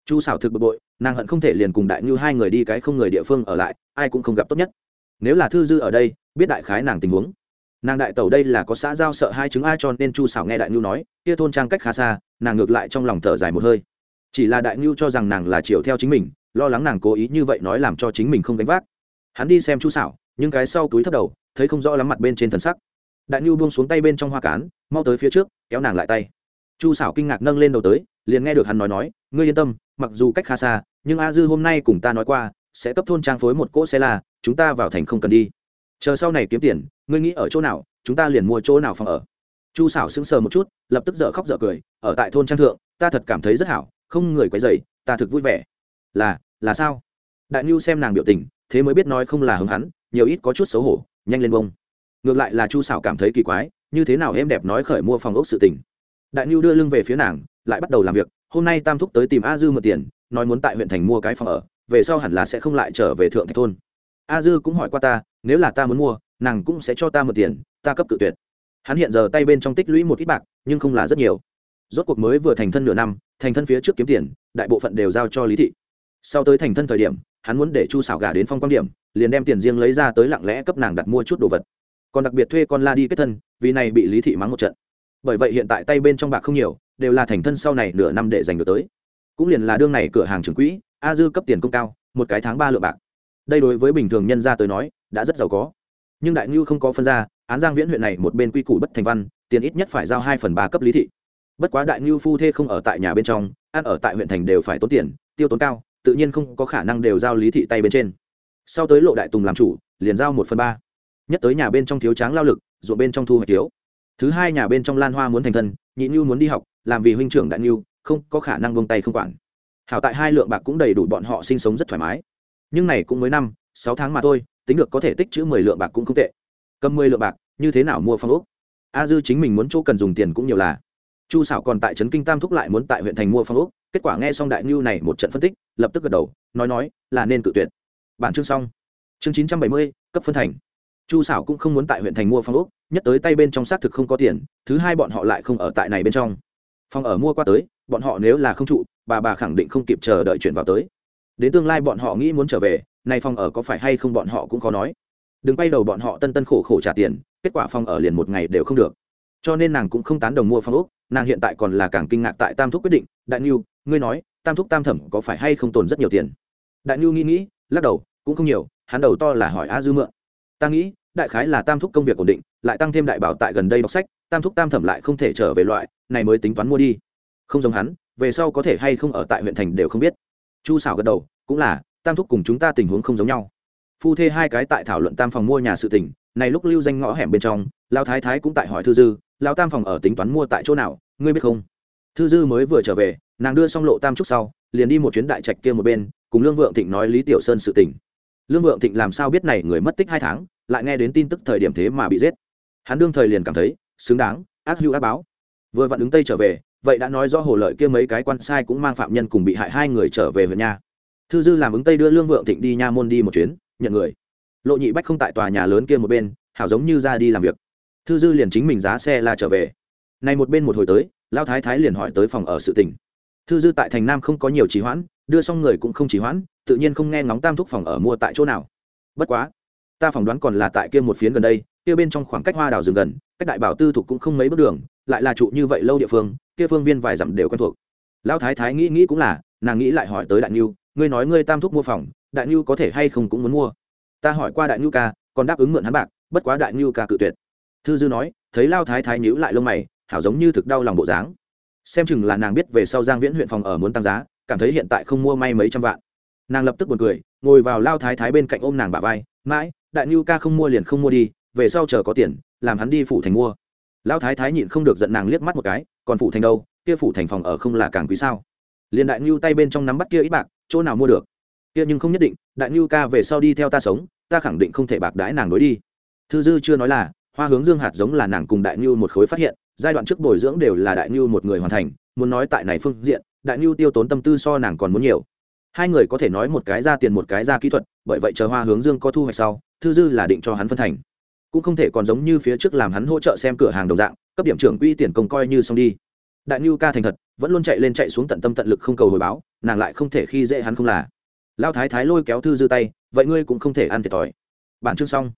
[SPEAKER 1] chu xảo thực bực bội, nàng hận không thể liền cùng đại ngư hai người đi cái không người địa phương ở lại, ai cũng không gặp tốt nhất. Nếu là thư dư ở đây, biết đại khái nàng tình huống. Nàng đại tẩu đây là có xã giao sợ hai chứng ai cho nên chu xảo nghe đại ngư nói, kia thôn trang cách khá xa, nàng ngược lại trong lòng thở dài một hơi. Chỉ là đại ngư cho rằng nàng là chiều theo chính mình, lo lắng nàng cố ý như vậy nói làm cho chính mình không gánh vác. Hắn đi xem chu xảo nhưng cái sau túi thấp đầu, thấy không rõ lắm mặt bên trên thần sắc. Đại ngư buông xuống tay bên trong hoa cán, mau tới phía trước, kéo nàng lại tay. Chu xảo kinh ngạc nâng lên đầu tới, liền nghe được hắn nói nói ngươi yên tâm, mặc dù cách khá xa, nhưng a dư hôm nay cùng ta nói qua, sẽ cấp thôn trang phối một cỗ xe là chúng ta vào thành không cần đi. Chờ sau này kiếm tiền, ngươi nghĩ ở chỗ nào, chúng ta liền mua chỗ nào phòng ở. Chu xảo sững sờ một chút, lập tức dở khóc dở cười, ở tại thôn trang thượng, ta thật cảm thấy rất hảo, không người quấy dày ta thực vui vẻ. Là là sao? Đại nhu xem nàng biểu tình, thế mới biết nói không là hứng hắn, nhiều ít có chút xấu hổ, nhanh lên bông. Ngược lại là chu xảo cảm thấy kỳ quái, như thế nào em đẹp nói khởi mua phòng ốc sự tình. Đại nhu đưa lưng về phía nàng, lại bắt đầu làm việc hôm nay tam thúc tới tìm a dư mượn tiền, nói muốn tại huyện thành mua cái phòng ở, về sau hẳn là sẽ không lại trở về thượng thạch thôn. A dư cũng hỏi qua ta, nếu là ta muốn mua, nàng cũng sẽ cho ta mượn tiền, ta cấp cự tuyệt. Hắn hiện giờ tay bên trong tích lũy một ít bạc, nhưng không là rất nhiều. Rốt cuộc mới vừa thành thân nửa năm, thành thân phía trước kiếm tiền, đại bộ phận đều giao cho lý thị. Sau tới thành thân thời điểm, hắn muốn để chu xảo gà đến phong quan điểm, liền đem tiền riêng lấy ra tới lặng lẽ cấp nàng đặt mua chút đồ vật. Còn đặc biệt thuê con la đi kết thân, vì này bị lý thị mắng một trận. Bởi vậy hiện tại tay bên trong bạc không nhiều đều là thành thân sau này nửa năm để giành được tới. Cũng liền là đương này cửa hàng trưởng quỹ, a dư cấp tiền công cao, một cái tháng ba lượng bạc. Đây đối với bình thường nhân gia tới nói, đã rất giàu có. Nhưng đại ngưu không có phân ra, án giang viễn huyện này một bên quy củ bất thành văn, tiền ít nhất phải giao hai phần ba cấp lý thị. Bất quá đại ngưu phu thê không ở tại nhà bên trong, ăn ở tại huyện thành đều phải tốn tiền, tiêu tốn cao, tự nhiên không có khả năng đều giao lý thị tay bên trên. Sau tới lộ đại tùng làm chủ, liền giao một phần ba. Nhất tới nhà bên trong thiếu tráng lao lực, ruộng bên trong thu hoạch thiếu. Thứ hai nhà bên trong lan hoa muốn thành thân, nhị nhu muốn đi học làm vì huynh trưởng đại nhu không có khả năng vông tay không quản. Hảo tại hai lượng bạc cũng đầy đủ bọn họ sinh sống rất thoải mái. Nhưng này cũng mới năm, sáu tháng mà thôi, tính được có thể tích chữ mười lượng bạc cũng không tệ. Cầm mười lượng bạc, như thế nào mua phong ốc? A dư chính mình muốn chỗ cần dùng tiền cũng nhiều là. Chu xảo còn tại trấn kinh tam thúc lại muốn tại huyện thành mua phong ốc, kết quả nghe xong đại ngưu này một trận phân tích, lập tức gật đầu, nói nói, là nên cự tuyệt. Bản chương xong. Chương chín trăm bảy mươi, cấp phân thành. Chu xảo cũng không muốn tại huyện thành mua phong ốc, nhất tới tay bên trong xác thực không có tiền, thứ hai bọn họ lại không ở tại này bên trong phòng ở mua qua tới, bọn họ nếu là không trụ, bà bà khẳng định không kịp chờ đợi chuyển vào tới. Đến tương lai bọn họ nghĩ muốn trở về, nay phòng ở có phải hay không bọn họ cũng khó nói. Đừng bay đầu bọn họ tân tân khổ khổ trả tiền, kết quả phòng ở liền một ngày đều không được. Cho nên nàng cũng không tán đồng mua phòng ốc, nàng hiện tại còn là càng kinh ngạc tại tam thúc quyết định, đại niu ngươi nói, tam thúc tam thẩm có phải hay không tồn rất nhiều tiền? Đại niu nghĩ nghĩ, lắc đầu, cũng không nhiều, hắn đầu to là hỏi a dư mượn. Ta nghĩ đại khái là tam thúc công việc ổn định, lại tăng thêm đại bảo tại gần đây đọc sách, tam thúc tam thẩm lại không thể trở về loại, này mới tính toán mua đi. Không giống hắn, về sau có thể hay không ở tại huyện thành đều không biết. Chu xảo gật đầu, cũng là, tam thúc cùng chúng ta tình huống không giống nhau. Phu thê hai cái tại thảo luận tam phòng mua nhà sự tỉnh này lúc lưu danh ngõ hẻm bên trong lao thái thái cũng tại hỏi thư dư lao tam phòng ở tính toán mua tại chỗ nào, ngươi biết không? Thư dư mới vừa trở về, nàng đưa xong lộ tam trúc sau, liền đi một chuyến đại trạch kia một bên, cùng lương vượng thịnh nói lý tiểu sơn sự tỉnh lương vượng thịnh làm sao biết này người mất tích hai tháng lại nghe đến tin tức thời điểm thế mà bị giết. Hắn đương thời liền cảm thấy, xứng đáng, ác hữu ác báo. Vừa vặn ứng tây trở về, vậy đã nói do hồ lợi kia mấy cái quan sai cũng mang phạm nhân cùng bị hại hai người trở về huyện nhà thư dư làm ứng tây đưa lương vượng thịnh đi nha môn đi một chuyến, nhận người. Lộ nhị bách không tại tòa nhà lớn kia một bên, hảo giống như ra đi làm việc. Thư dư liền chính mình giá xe là trở về. Này một bên một hồi tới lao thái thái liền hỏi tới phòng ở sự tỉnh thư dư tại thành nam không có nhiều trì hoãn, đưa xong người cũng không trì hoãn, tự nhiên không nghe ngóng tam thúc phòng ở mua tại chỗ nào. Bất quá ta phỏng đoán còn là tại kia một phiến gần đây, kia bên trong khoảng cách hoa đào rừng gần, cách đại bảo tư thục cũng không mấy bước đường, lại là trụ như vậy lâu địa phương, kia phương viên vài dặm đều quen thuộc. Lão thái thái nghĩ nghĩ cũng là, nàng nghĩ lại hỏi tới đại nhu ngươi nói ngươi tam thúc mua phòng, đại nhu có thể hay không cũng muốn mua? Ta hỏi qua đại nhu ca, còn đáp ứng mượn hắn bạc, bất quá đại nhu ca cự tuyệt. Thư dư nói, thấy lao thái thái nhíu lại lông mày, hảo giống như thực đau lòng bộ dáng. Xem chừng là nàng biết về sau giang viễn huyện phòng ở muốn tăng giá, cảm thấy hiện tại không mua may mấy trăm vạn. Nàng lập tức buồn cười, ngồi vào lao thái thái bên cạnh ôm nàng bà vai, mãi đại nhu ca không mua liền không mua đi, về sau chờ có tiền, làm hắn đi phủ thành mua. Lão thái thái nhịn không được giận nàng liếc mắt một cái, còn phủ thành đâu, kia phủ thành phòng ở không là càng quý sao? Liền đại nhu tay bên trong nắm bắt kia ít bạc, chỗ nào mua được? Kia nhưng không nhất định, đại nhu ca về sau đi theo ta sống, ta khẳng định không thể bạc đãi nàng đối đi. Thư dư chưa nói là, hoa hướng dương hạt giống là nàng cùng đại nhu một khối phát hiện, giai đoạn trước bồi dưỡng đều là đại nhu một người hoàn thành, muốn nói tại này phương diện, đại nhu tiêu tốn tâm tư so nàng còn muốn nhiều. Hai người có thể nói một cái ra tiền một cái ra kỹ thuật, bởi vậy chờ hoa hướng dương có thu hoạch sau thư dư là định cho hắn phân thành. Cũng không thể còn giống như phía trước làm hắn hỗ trợ xem cửa hàng đồng dạng, cấp điểm trưởng quỹ tiền công coi như xong đi. Đại nhu ca thành thật, vẫn luôn chạy lên chạy xuống tận tâm tận lực không cầu hồi báo, nàng lại không thể khi dễ hắn không là. Lao thái thái lôi kéo thư dư tay, vậy ngươi cũng không thể ăn thiệt thòi. Bản chương xong.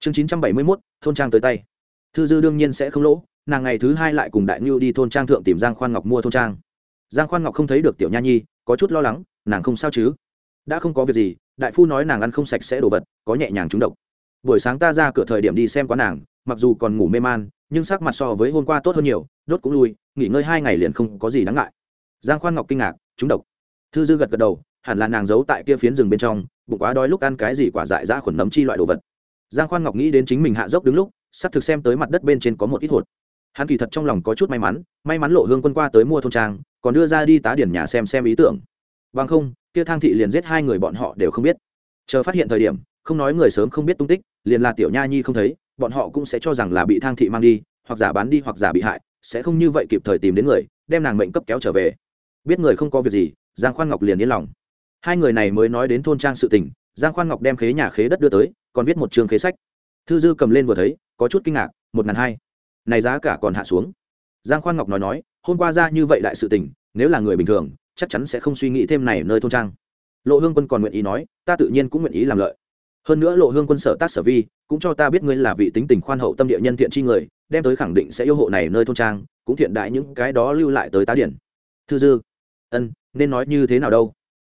[SPEAKER 1] Chương chín trăm bảy mươi mốt, thôn trang tới tay. Thư dư đương nhiên sẽ không lỗ, nàng ngày thứ hai lại cùng đại ngưu đi thôn trang thượng tìm giang khoan ngọc mua thôn trang. Giang khoan ngọc không thấy được tiểu nha nhi, có chút lo lắng, nàng không sao chứ? Đã không có việc gì, đại phu nói nàng ăn không sạch sẽ đồ vật, có nhẹ nhàng trúng độc. Buổi sáng ta ra cửa thời điểm đi xem quán nàng, mặc dù còn ngủ mê man, nhưng sắc mặt so với hôm qua tốt hơn nhiều, đốt cũng lui, nghỉ ngơi hai ngày liền không có gì đáng ngại. Giang khoan ngọc kinh ngạc, trúng độc. Thư dư gật gật đầu, hẳn là nàng giấu tại kia phiến rừng bên trong, bụng quá đói lúc ăn cái gì quả dại ra khuẩn nấm chi loại đồ vật. Giang khoan ngọc nghĩ đến chính mình hạ dốc đứng lúc, sắp thực xem tới mặt đất bên trên có một ít hột. Hắn kỳ thật trong lòng có chút may mắn may mắn lộ hương quân qua tới mua thôn trang, còn đưa ra đi tá điển nhà xem xem ý tưởng bằng không, kia thang thị liền giết hai người bọn họ đều không biết. Chờ phát hiện thời điểm, không nói người sớm không biết tung tích, liền là tiểu nha nhi không thấy, bọn họ cũng sẽ cho rằng là bị thang thị mang đi, hoặc giả bán đi hoặc giả bị hại, sẽ không như vậy kịp thời tìm đến người, đem nàng mệnh cấp kéo trở về. Biết người không có việc gì, giang khoan ngọc liền yên lòng. Hai người này mới nói đến thôn trang sự tình, giang khoan ngọc đem khế nhà khế đất đưa tới, còn viết một chương khế sách. Thư dư cầm lên vừa thấy, có chút kinh ngạc, một ngàn hai. Này giá cả còn hạ xuống. Giang khoan ngọc nói nói, hôm qua ra như vậy đại sự tình, nếu là người bình thường chắc chắn sẽ không suy nghĩ thêm này nơi thôn trang. Lộ hương quân còn nguyện ý nói, ta tự nhiên cũng nguyện ý làm lợi. Hơn nữa lộ hương quân sở tác sở vi, cũng cho ta biết ngươi là vị tính tình khoan hậu tâm địa nhân thiện chi người, đem tới khẳng định sẽ yêu hộ này nơi thôn trang, cũng thiện đại những cái đó lưu lại tới tá điển. Thư dư. Ân, nên nói như thế nào đâu?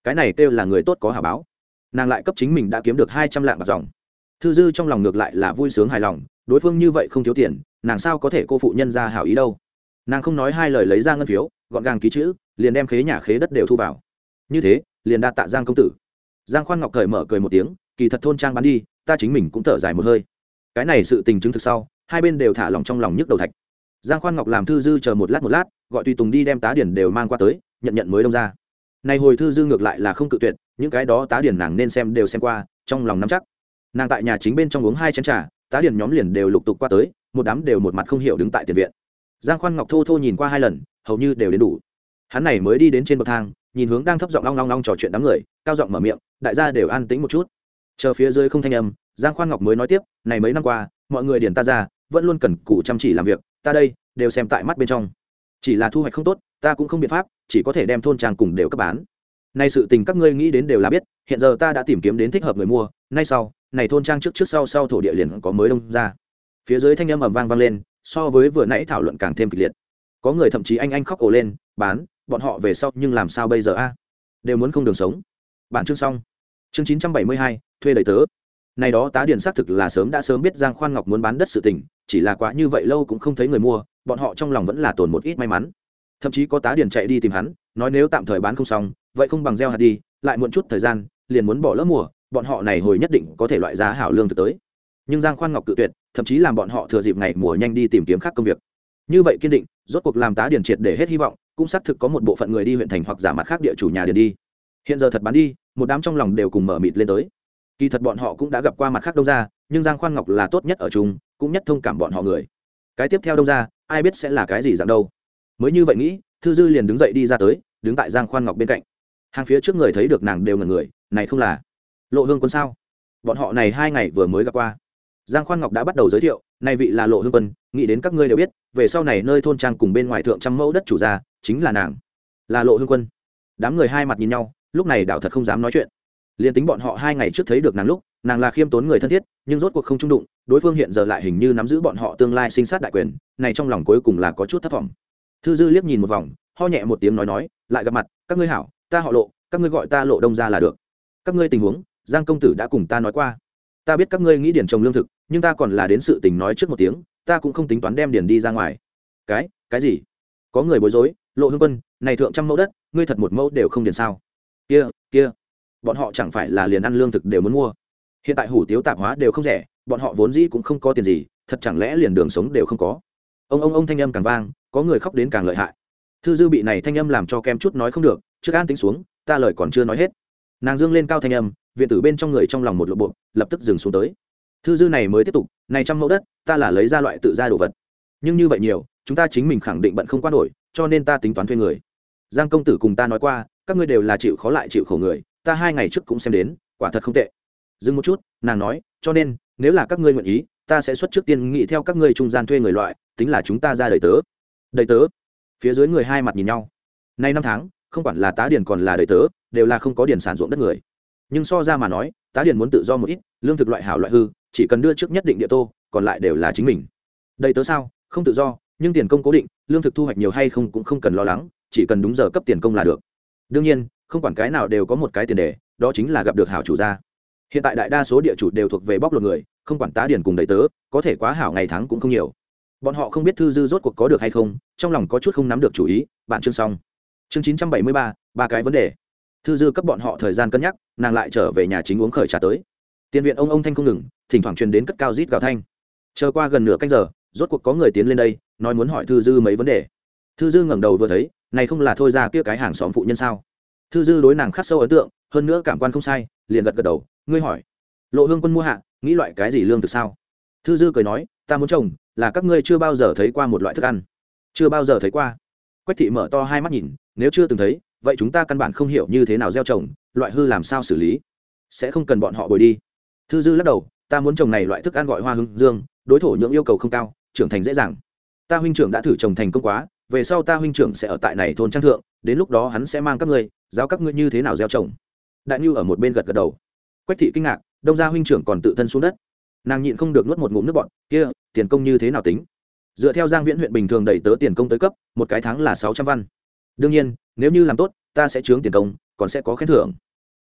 [SPEAKER 1] Cái này kêu là người tốt có hà báo. Nàng lại cấp chính mình đã kiếm được hai trăm lạng bạc dòng. Thư dư trong lòng ngược lại là vui sướng hài lòng, đối phương như vậy không thiếu tiền, nàng sao có thể cô phụ nhân ra hảo ý đâu? Nàng không nói hai lời lấy ra ngân phiếu, gọn gàng ký chữ liền đem khế nhà khế đất đều thu vào. Như thế, liền đa tạ giang công tử. Giang khoan ngọc thời mở cười một tiếng, kỳ thật thôn trang bán đi, ta chính mình cũng thở dài một hơi. Cái này sự tình chứng thực sau, hai bên đều thả lòng trong lòng nhức đầu thạch. Giang khoan ngọc làm thư dư chờ một lát một lát, gọi tùy tùng đi đem tá điển đều mang qua tới, nhận nhận mới đông ra. Này hồi thư dư ngược lại là không cự tuyệt, những cái đó tá điển nàng nên xem đều xem qua, trong lòng nắm chắc. Nàng tại nhà chính bên trong uống hai chén trà, tá điển nhóm liền đều lục tục qua tới, một đám đều một mặt không hiểu đứng tại tiền viện. Giang khoan ngọc thô thô nhìn qua hai lần, hầu như đều đến đủ hắn này mới đi đến trên bậc thang, nhìn hướng đang thấp giọng long long long trò chuyện đám người, cao giọng mở miệng, đại gia đều an tĩnh một chút. Chờ phía dưới không thanh âm, giang khoan ngọc mới nói tiếp, này mấy năm qua, mọi người điển ta ra, vẫn luôn cần cù chăm chỉ làm việc, ta đây, đều xem tại mắt bên trong. Chỉ là thu hoạch không tốt, ta cũng không biện pháp, chỉ có thể đem thôn trang cùng đều cấp bán. Nay sự tình các ngươi nghĩ đến đều là biết, hiện giờ ta đã tìm kiếm đến thích hợp người mua, nay sau, này thôn trang trước trước sau sau thổ địa liền có mới đông ra. Phía dưới thanh âm ầm vang vang lên, so với vừa nãy thảo luận càng thêm kịch liệt. Có người thậm chí anh anh khóc ổ lên, bán bọn họ về sau nhưng làm sao bây giờ a? Đều muốn không đường sống. Bản chương xong. Chương chín trăm bảy mươi hai, thuê đầy tớ. Này đó tá điền xác thực là sớm đã sớm biết giang khoan ngọc muốn bán đất sự tình, chỉ là quá như vậy lâu cũng không thấy người mua, bọn họ trong lòng vẫn là tồn một ít may mắn. Thậm chí có tá điền chạy đi tìm hắn, nói nếu tạm thời bán không xong, vậy không bằng gieo hạt đi, lại muộn chút thời gian, liền muốn bỏ lỡ mùa bọn họ này hồi nhất định có thể loại giá hảo lương thực tới. Nhưng giang khoan ngọc cự tuyệt, thậm chí làm bọn họ thừa dịp ngày mùa nhanh đi tìm kiếm khác công việc. Như vậy kiên định, rốt cuộc làm tá điền triệt để hết hy vọng cũng xác thực có một bộ phận người đi huyện thành hoặc giả mặt khác địa chủ nhà điền đi. Hiện giờ thật bán đi, một đám trong lòng đều cùng mở mịt lên tới. Kỳ thật bọn họ cũng đã gặp qua mặt khác đông ra nhưng giang khoan ngọc là tốt nhất ở chúng cũng nhất thông cảm bọn họ người. Cái tiếp theo đông ra ai biết sẽ là cái gì dạng đâu. Mới như vậy nghĩ, thư dư liền đứng dậy đi ra tới, đứng tại giang khoan ngọc bên cạnh. Hàng phía trước người thấy được nàng đều ngần người, này không là lộ hương quân sao? Bọn họ này hai ngày vừa mới gặp qua. Giang khoan ngọc đã bắt đầu giới thiệu nay vị là lộ hương quân, nghĩ đến các ngươi đều biết, về sau này nơi thôn trang cùng bên ngoài thượng trăm mẫu đất chủ gia chính là nàng. Là lộ hương quân. Đám người hai mặt nhìn nhau, lúc này đảo thật không dám nói chuyện. Liền tính bọn họ hai ngày trước thấy được nàng lúc, nàng là khiêm tốn người thân thiết, nhưng rốt cuộc không trung đụng, đối phương hiện giờ lại hình như nắm giữ bọn họ tương lai sinh sát đại quyền, này trong lòng cuối cùng là có chút thất vọng. Thư dư liếc nhìn một vòng, ho nhẹ một tiếng nói nói, lại gặp mặt, các ngươi hảo, ta họ lộ, các ngươi gọi ta lộ đông ra là được. Các ngươi tình huống, giang công tử đã cùng ta nói qua. Ta biết các ngươi nghĩ điển trồng lương thực, nhưng ta còn là đến sự tình nói trước một tiếng, ta cũng không tính toán đem điển đi ra ngoài. Cái cái gì? Có người bối rối? Lộ hương quân, này thượng trăm mẫu đất, ngươi thật một mẫu đều không điền sao? Kia kia, bọn họ chẳng phải là liền ăn lương thực đều muốn mua. Hiện tại hủ tiếu tạp hóa đều không rẻ, bọn họ vốn dĩ cũng không có tiền gì, thật chẳng lẽ liền đường sống đều không có? Ông ông ông thanh âm càng vang, có người khóc đến càng lợi hại. Thư dư bị này thanh âm làm cho kem chút nói không được, trước an tính xuống, ta lời còn chưa nói hết. Nàng dương lên cao thanh âm, viện tử bên trong người trong lòng một lộ bộ, lập tức dừng xuống tới. Thư dư này mới tiếp tục, này trăm mẫu đất, ta là lấy ra loại tự ra đồ vật. Nhưng như vậy nhiều, chúng ta chính mình khẳng định bận không qua nổi cho nên ta tính toán thuê người. Giang công tử cùng ta nói qua, các ngươi đều là chịu khó lại chịu khổ người, ta hai ngày trước cũng xem đến, quả thật không tệ. Dừng một chút, nàng nói, cho nên, nếu là các ngươi nguyện ý, ta sẽ xuất trước tiên nghĩ theo các ngươi trung gian thuê người loại, tính là chúng ta ra đời tớ. Đầy tớ? Phía dưới người hai mặt nhìn nhau. Nay năm tháng, không quản là tá điền còn là đầy tớ, đều là không có điền sản ruộng đất người. Nhưng so ra mà nói, tá điền muốn tự do một ít, lương thực loại hảo loại hư, chỉ cần đưa trước nhất định địa tô, còn lại đều là chính mình. Đầy tớ sao? Không tự do, nhưng tiền công cố định lương thực thu hoạch nhiều hay không cũng không cần lo lắng, chỉ cần đúng giờ cấp tiền công là được. Đương nhiên, không quản cái nào đều có một cái tiền đề, đó chính là gặp được hảo chủ gia. Hiện tại đại đa số địa chủ đều thuộc về bóc lột người, không quản tá điển cùng đầy tớ, có thể quá hảo ngày tháng cũng không nhiều. Bọn họ không biết thư dư rốt cuộc có được hay không, trong lòng có chút không nắm được chủ ý, bạn chương xong. Chương chín trăm bảy mươi ba ba cái vấn đề. Thư dư cấp bọn họ thời gian cân nhắc, nàng lại trở về nhà chính uống khởi trà tới. Tiền viện ông ông thanh không ngừng, thỉnh thoảng truyền đến cất cao rít gào thanh. Chờ qua gần nửa canh giờ, rốt cuộc có người tiến lên đây nói muốn hỏi thư dư mấy vấn đề. Thư dư ngẩng đầu vừa thấy, này không là thôi ra kia cái hàng xóm phụ nhân sao? Thư dư đối nàng khắc sâu ấn tượng, hơn nữa cảm quan không sai, liền gật gật đầu, ngươi hỏi. Lộ hương quân mua hạ, nghĩ loại cái gì lương thực sao? Thư dư cười nói, ta muốn trồng, là các ngươi chưa bao giờ thấy qua một loại thức ăn. Chưa bao giờ thấy qua. Quách thị mở to hai mắt nhìn, nếu chưa từng thấy, vậy chúng ta căn bản không hiểu như thế nào gieo trồng, loại hư làm sao xử lý? Sẽ không cần bọn họ bồi đi. Thư dư lắc đầu, ta muốn trồng này loại thức ăn gọi hoa hương dương, đối thổ nhưỡng yêu cầu không cao, trưởng thành dễ dàng ta huynh trưởng đã thử trồng thành công quá, về sau ta huynh trưởng sẽ ở tại này thôn trang thượng, đến lúc đó hắn sẽ mang các ngươi giáo các ngươi như thế nào gieo trồng. Đại nhu ở một bên gật gật đầu. Quách thị kinh ngạc, đông gia huynh trưởng còn tự thân xuống đất. Nàng nhịn không được nuốt một ngụm nước bọn kia, tiền công như thế nào tính? Dựa theo giang viễn huyện bình thường đẩy tớ tiền công tới cấp, một cái tháng là sáu trăm văn. Đương nhiên, nếu như làm tốt, ta sẽ chướng tiền công, còn sẽ có khen thưởng.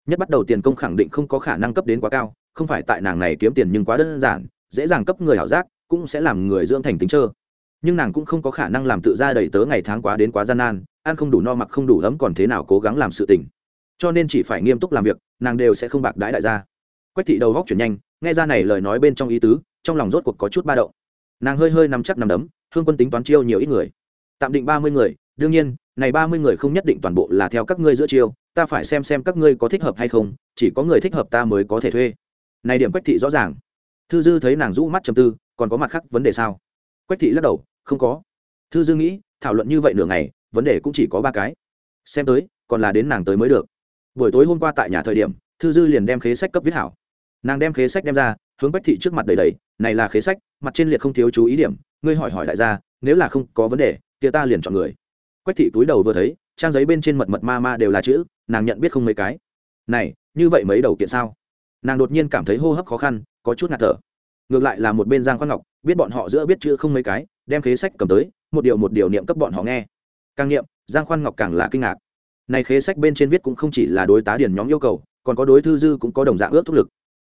[SPEAKER 1] Nhất bắt đầu tiền công khẳng định không có khả năng cấp đến quá cao, không phải tại nàng này kiếm tiền nhưng quá đơn giản, dễ dàng cấp người hảo giác, cũng sẽ làm người dưỡng thành tính trơ nhưng nàng cũng không có khả năng làm tự ra đầy tớ ngày tháng quá đến quá gian nan, ăn không đủ no mặc không đủ ấm còn thế nào cố gắng làm sự tình. Cho nên chỉ phải nghiêm túc làm việc, nàng đều sẽ không bạc đãi đại gia. Quách thị đầu góc chuyển nhanh, nghe ra này lời nói bên trong ý tứ, trong lòng rốt cuộc có chút ba động. Nàng hơi hơi nằm chắc nằm đấm, hương quân tính toán chiêu nhiều ít người. Tạm định ba mươi người, đương nhiên, này ba mươi người không nhất định toàn bộ là theo các ngươi giữa chiêu, ta phải xem xem các ngươi có thích hợp hay không, chỉ có người thích hợp ta mới có thể thuê. Này điểm quách thị rõ ràng. Thư dư thấy nàng rũ mắt chầm tư, còn có mặt khác vấn đề sao? Quách thị lắc đầu không có. Thư dư nghĩ, thảo luận như vậy nửa ngày, vấn đề cũng chỉ có ba cái. Xem tới, còn là đến nàng tới mới được. Buổi tối hôm qua tại nhà thời điểm, thư dư liền đem khế sách cấp viết hảo. Nàng đem khế sách đem ra, hướng bách thị trước mặt đầy đầy này là khế sách, mặt trên liệt không thiếu chú ý điểm, ngươi hỏi hỏi đại gia, nếu là không có vấn đề, kia ta liền chọn người. Quách thị túi đầu vừa thấy, trang giấy bên trên mật mật ma ma đều là chữ, nàng nhận biết không mấy cái. Này, như vậy mấy đầu kiện sao? Nàng đột nhiên cảm thấy hô hấp khó khăn, có chút ngạt thở. Ngược lại là một bên giang khoan ngọc, biết bọn họ giữa biết chữ không mấy cái đem khế sách cầm tới, một điều một điều niệm cấp bọn họ nghe. Càng niệm, giang khoan ngọc càng là kinh ngạc. Này khế sách bên trên viết cũng không chỉ là đối tá điển nhóm yêu cầu, còn có đối thư dư cũng có đồng dạng ước thúc lực.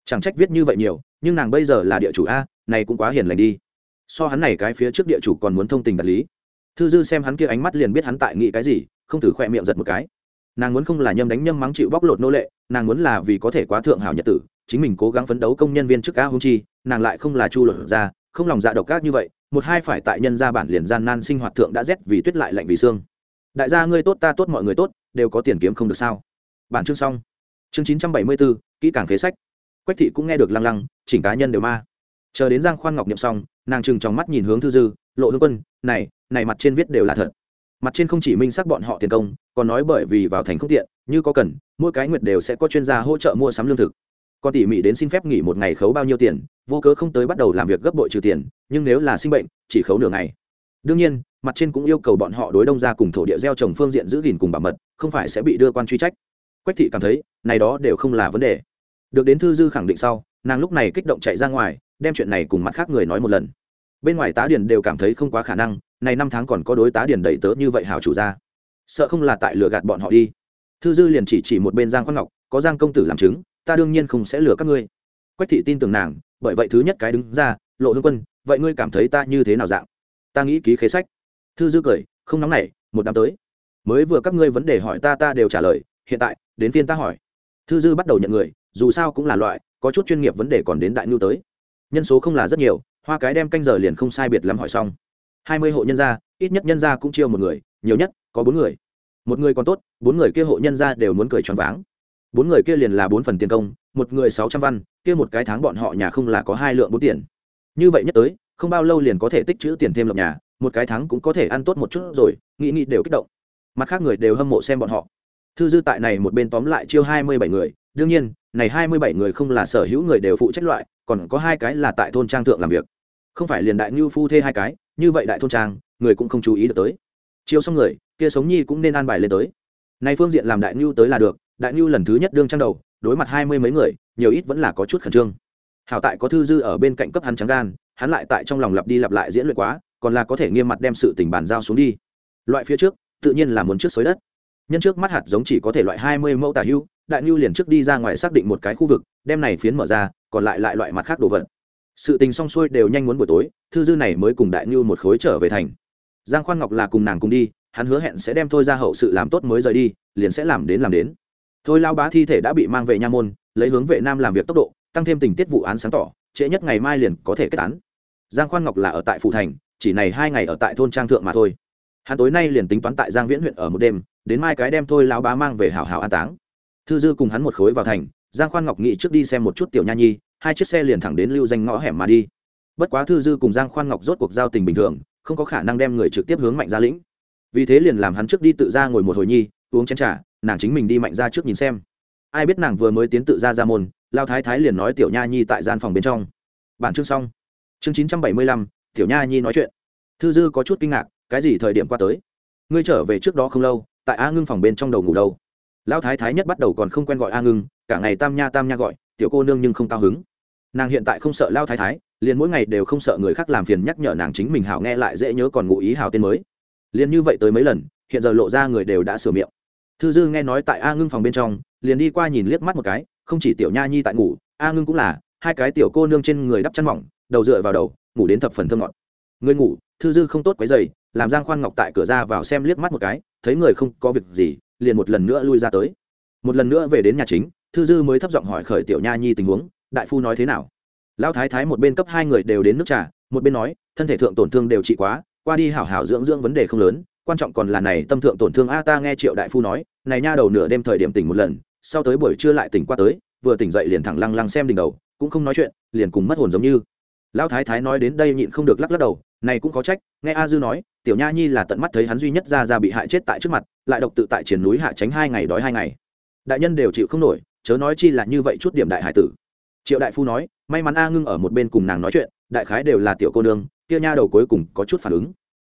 [SPEAKER 1] Chẳng trách viết như vậy nhiều, nhưng nàng bây giờ là địa chủ a, này cũng quá hiền lành đi. So hắn này cái phía trước địa chủ còn muốn thông tình đạt lý. Thư dư xem hắn kia ánh mắt liền biết hắn tại nghĩ cái gì, không thử khỏe miệng giật một cái. Nàng muốn không là nhâm đánh nhâm mắng chịu bóc lột nô lệ, nàng muốn là vì có thể quá thượng hảo nhật tử, chính mình cố gắng phấn đấu công nhân viên trước cá hung chi, nàng lại không là chu lột ra không lòng dạ độc ác như vậy, một hai phải tại nhân gia bản liền gian nan sinh hoạt thượng đã rét vì tuyết lại lạnh vì xương. Đại gia ngươi tốt ta tốt mọi người tốt, đều có tiền kiếm không được sao? Bản chương xong. Chương chín trăm bảy mươi bốn kỹ càng kế sách. Quách thị cũng nghe được lăng lăng, chỉnh cá nhân đều ma. Chờ đến giang khoan ngọc nhậm xong, nàng chừng trong mắt nhìn hướng thư dư, lộ hương quân, này này mặt trên viết đều là thật. Mặt trên không chỉ minh xác bọn họ tiền công, còn nói bởi vì vào thành không tiện, như có cần, mỗi cái nguyệt đều sẽ có chuyên gia hỗ trợ mua sắm lương thực còn tỉ mỉ đến xin phép nghỉ một ngày khấu bao nhiêu tiền, vô cớ không tới bắt đầu làm việc gấp bội trừ tiền, nhưng nếu là sinh bệnh, chỉ khấu nửa ngày. Đương nhiên, mặt trên cũng yêu cầu bọn họ đối đông ra cùng thổ địa gieo trồng phương diện giữ gìn cùng bảo mật, không phải sẽ bị đưa quan truy trách. Quách thị cảm thấy, này đó đều không là vấn đề. Được đến thư dư khẳng định sau, nàng lúc này kích động chạy ra ngoài, đem chuyện này cùng mặt khác người nói một lần. Bên ngoài tá điền đều cảm thấy không quá khả năng, này năm tháng còn có đối tá điền đầy tớ như vậy hảo chủ ra sợ không là tại lừa gạt bọn họ đi. Thư dư liền chỉ chỉ một bên giang khoan ngọc, có giang công tử làm chứng ta đương nhiên không sẽ lừa các ngươi. Quách thị tin tưởng nàng, bởi vậy thứ nhất cái đứng ra, lộ hương quân, vậy ngươi cảm thấy ta như thế nào dạng? Ta nghĩ ký khế sách. Thư dư cười, không nóng nảy, một năm tới. Mới vừa các ngươi vấn đề hỏi ta ta đều trả lời, hiện tại, đến phiên ta hỏi. Thư dư bắt đầu nhận người, dù sao cũng là loại, có chút chuyên nghiệp vấn đề còn đến đại nhu tới. Nhân số không là rất nhiều, hoa cái đem canh giờ liền không sai biệt lắm hỏi xong. Hai mươi hộ nhân gia, ít nhất nhân gia cũng chiêu một người, nhiều nhất, có bốn người. Một người còn tốt, bốn người kia hộ nhân gia đều muốn cười choáng váng bốn người kia liền là bốn phần tiền công, một người sáu trăm văn, kia một cái tháng bọn họ nhà không là có hai lượng bốn tiền. Như vậy nhất tới, không bao lâu liền có thể tích chữ tiền thêm lập nhà, một cái tháng cũng có thể ăn tốt một chút rồi, nghĩ nghĩ đều kích động. Mặt khác người đều hâm mộ xem bọn họ. Thư dư tại này một bên tóm lại chiêu hai mươi bảy người. Đương nhiên, này hai mươi bảy người không là sở hữu người đều phụ trách loại, còn có hai cái là tại thôn trang thượng làm việc. Không phải liền đại ngưu phu thê hai cái, như vậy đại thôn trang, người cũng không chú ý được tới. Chiêu xong người, kia sống nhi cũng nên an bài lên tới. Nay phương diện làm đại ngưu tới là được đại nhu lần thứ nhất đương trang đầu, đối mặt hai mươi mấy người, nhiều ít vẫn là có chút khẩn trương. Hảo tại có thư dư ở bên cạnh cấp hắn trắng gan, hắn lại tại trong lòng lặp đi lặp lại diễn luyện quá, còn là có thể nghiêm mặt đem sự tình bàn giao xuống đi. Loại phía trước, tự nhiên là muốn trước xới đất. Nhân trước mắt hạt giống chỉ có thể loại hai mươi mẫu tả hưu, đại nhu liền trước đi ra ngoài xác định một cái khu vực, đem này phiến mở ra, còn lại lại loại mặt khác đồ vật. Sự tình xong xuôi đều nhanh muốn buổi tối, thư dư này mới cùng đại nhu một khối trở về thành. Giang khoan ngọc là cùng nàng cùng đi, hắn hứa hẹn sẽ đem thôi ra hậu sự làm tốt mới rời đi, liền sẽ làm đến làm đến thôi lao bá thi thể đã bị mang về nha môn, lấy hướng vệ nam làm việc tốc độ, tăng thêm tình tiết vụ án sáng tỏ, trễ nhất ngày mai liền có thể kết án. Giang khoan ngọc là ở tại phụ thành, chỉ này hai ngày ở tại thôn trang thượng mà thôi. Hắn tối nay liền tính toán tại giang viễn huyện ở một đêm, đến mai cái đem thôi lão bá mang về hảo hảo an táng. Thư dư cùng hắn một khối vào thành, giang khoan ngọc nghĩ trước đi xem một chút tiểu nha nhi, hai chiếc xe liền thẳng đến lưu danh ngõ hẻm mà đi. Bất quá thư dư cùng giang khoan ngọc rốt cuộc giao tình bình thường, không có khả năng đem người trực tiếp hướng mạnh gia lĩnh. Vì thế liền làm hắn trước đi tự ra ngồi một hồi nhi, uống chén t r à nàng chính mình đi mạnh ra trước nhìn xem. Ai biết nàng vừa mới tiến tự ra ra môn, lao thái thái liền nói tiểu nha nhi tại gian phòng bên trong. Bản chương xong. Chương chín trăm bảy mươi lăm, tiểu nha nhi nói chuyện. Thư dư có chút kinh ngạc, cái gì thời điểm qua tới? Ngươi trở về trước đó không lâu, tại a ngưng phòng bên trong đầu ngủ đâu? Lão thái thái nhất bắt đầu còn không quen gọi a ngưng, cả ngày tam nha tam nha gọi, tiểu cô nương nhưng không cao hứng. Nàng hiện tại không sợ lao thái thái, liền mỗi ngày đều không sợ người khác làm phiền nhắc nhở nàng chính mình hảo nghe lại dễ nhớ còn ngụ ý hảo tên mới. Liền như vậy tới mấy lần, hiện giờ lộ ra người đều đã sửa miệng thư dư nghe nói tại a ngưng phòng bên trong, liền đi qua nhìn liếc mắt một cái, không chỉ tiểu nha nhi tại ngủ, a ngưng cũng là, hai cái tiểu cô nương trên người đắp chăn mỏng, đầu dựa vào đầu, ngủ đến thập phần thơ ngọt. Người ngủ, thư dư không tốt quấy dày làm giang khoan ngọc tại cửa ra vào xem liếc mắt một cái, thấy người không có việc gì, liền một lần nữa lui ra tới. Một lần nữa về đến nhà chính, thư dư mới thấp giọng hỏi khởi tiểu nha nhi tình huống, đại phu nói thế nào? Lão thái thái một bên cấp hai người đều đến nước trà, một bên nói, thân thể thượng tổn thương đều trị quá, qua đi hảo hảo dưỡng dưỡng vấn đề không lớn quan trọng còn là này tâm thượng tổn thương a ta nghe triệu đại phu nói, này nha đầu nửa đêm thời điểm tỉnh một lần, sau tới buổi trưa lại tỉnh qua tới, vừa tỉnh dậy liền thẳng lăng lăng xem đỉnh đầu, cũng không nói chuyện, liền cùng mất hồn giống như. Lão thái thái nói đến đây nhịn không được lắc lắc đầu, này cũng có trách, nghe a dư nói, tiểu nha nhi là tận mắt thấy hắn duy nhất ra ra bị hại chết tại trước mặt, lại độc tự tại triển núi hạ tránh hai ngày đói hai ngày. Đại nhân đều chịu không nổi, chớ nói chi là như vậy chút điểm đại hải tử. Triệu đại phu nói, may mắn a ngưng ở một bên cùng nàng nói chuyện, đại khái đều là tiểu cô nương, kia nha đầu cuối cùng có chút phản ứng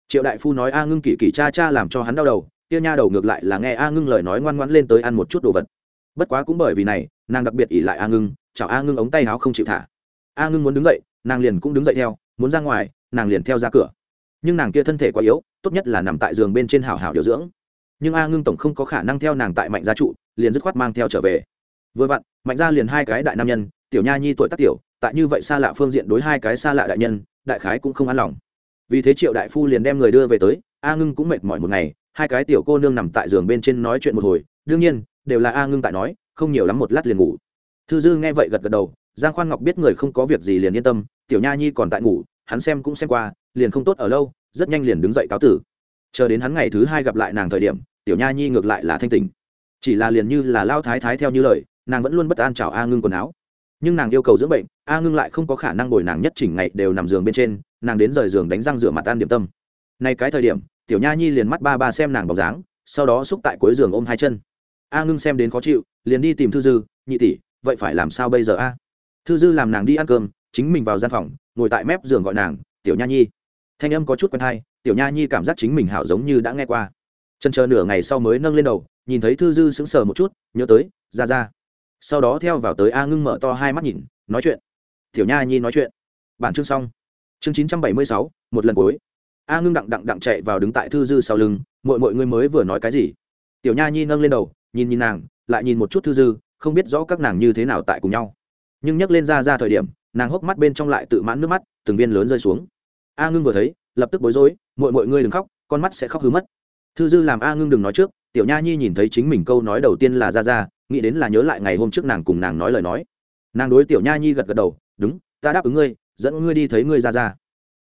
[SPEAKER 1] triệu đại phu nói a ngưng kỳ kỳ cha cha làm cho hắn đau đầu Tiêu nha đầu ngược lại là nghe a ngưng lời nói ngoan ngoãn lên tới ăn một chút đồ vật. Bất quá cũng bởi vì này, nàng đặc biệt ỉ lại a ngưng chào a ngưng ống tay áo không chịu thả. A ngưng muốn đứng dậy, nàng liền cũng đứng dậy theo, muốn ra ngoài, nàng liền theo ra cửa. Nhưng nàng kia thân thể quá yếu, tốt nhất là nằm tại giường bên trên hào hào điều dưỡng. Nhưng a ngưng tổng không có khả năng theo nàng tại mạnh gia trụ, liền dứt khoát mang theo trở về. Vừa vặn, mạnh gia liền hai cái đại nam nhân, tiểu nha nhi tuổi tác tiểu, tại như vậy xa lạ phương diện đối hai cái xa lạ đại nhân, đại khái cũng không an lòng vì thế triệu đại phu liền đem người đưa về tới, a ngưng cũng mệt mỏi một ngày, hai cái tiểu cô nương nằm tại giường bên trên nói chuyện một hồi, đương nhiên, đều là a ngưng tại nói, không nhiều lắm một lát liền ngủ. Thư dư nghe vậy gật gật đầu, giang khoan ngọc biết người không có việc gì liền yên tâm, tiểu nha nhi còn tại ngủ, hắn xem cũng xem qua, liền không tốt ở lâu, rất nhanh liền đứng dậy cáo tử. Chờ đến hắn ngày thứ hai gặp lại nàng thời điểm, tiểu nha nhi ngược lại là thanh tình chỉ là liền như là lao thái thái theo như lời, nàng vẫn luôn bất an chào a ngưng quần áo. Nhưng nàng yêu cầu dưỡng bệnh, a ngưng lại không có khả năng bồi nàng nhất chỉnh ngày đều nằm giường bên trên nàng đến rời giường đánh răng rửa mặt ăn điểm tâm. Nay cái thời điểm, tiểu nha nhi liền mắt ba ba xem nàng bóng dáng, sau đó xúc tại cuối giường ôm hai chân. A ngưng xem đến khó chịu, liền đi tìm thư dư, nhị tỷ, vậy phải làm sao bây giờ a? Thư dư làm nàng đi ăn cơm, chính mình vào gian phòng, ngồi tại mép giường gọi nàng, tiểu nha nhi. Thanh âm có chút quen thai tiểu nha nhi cảm giác chính mình hảo giống như đã nghe qua. Chân chờ nửa ngày sau mới nâng lên đầu, nhìn thấy thư dư sững sờ một chút, nhớ tới, ra ra. Sau đó theo vào tới a ngưng mở to hai mắt nhìn, nói chuyện. Tiểu nha nhi nói chuyện. Bản chương xong chương chín trăm bảy mươi sáu, một lần cuối. A ngưng đặng đặng đặng chạy vào đứng tại thư dư sau lưng mọi mọi người mới vừa nói cái gì? Tiểu nha nhi nâng lên đầu, nhìn nhìn nàng, lại nhìn một chút thư dư, không biết rõ các nàng như thế nào tại cùng nhau. Nhưng nhắc lên ra ra thời điểm, nàng hốc mắt bên trong lại tự mãn nước mắt, từng viên lớn rơi xuống. A ngưng vừa thấy, lập tức bối rối mọi mọi người đừng khóc, con mắt sẽ khóc hứa mất. Thư dư làm a ngưng đừng nói trước, tiểu nha nhi nhìn thấy chính mình câu nói đầu tiên là ra ra, nghĩ đến là nhớ lại ngày hôm trước nàng cùng nàng nói lời nói. Nàng đối tiểu nha nhi gật gật đầu, đúng, ta đáp ứng ngươi dẫn ngươi đi thấy ngươi ra ra.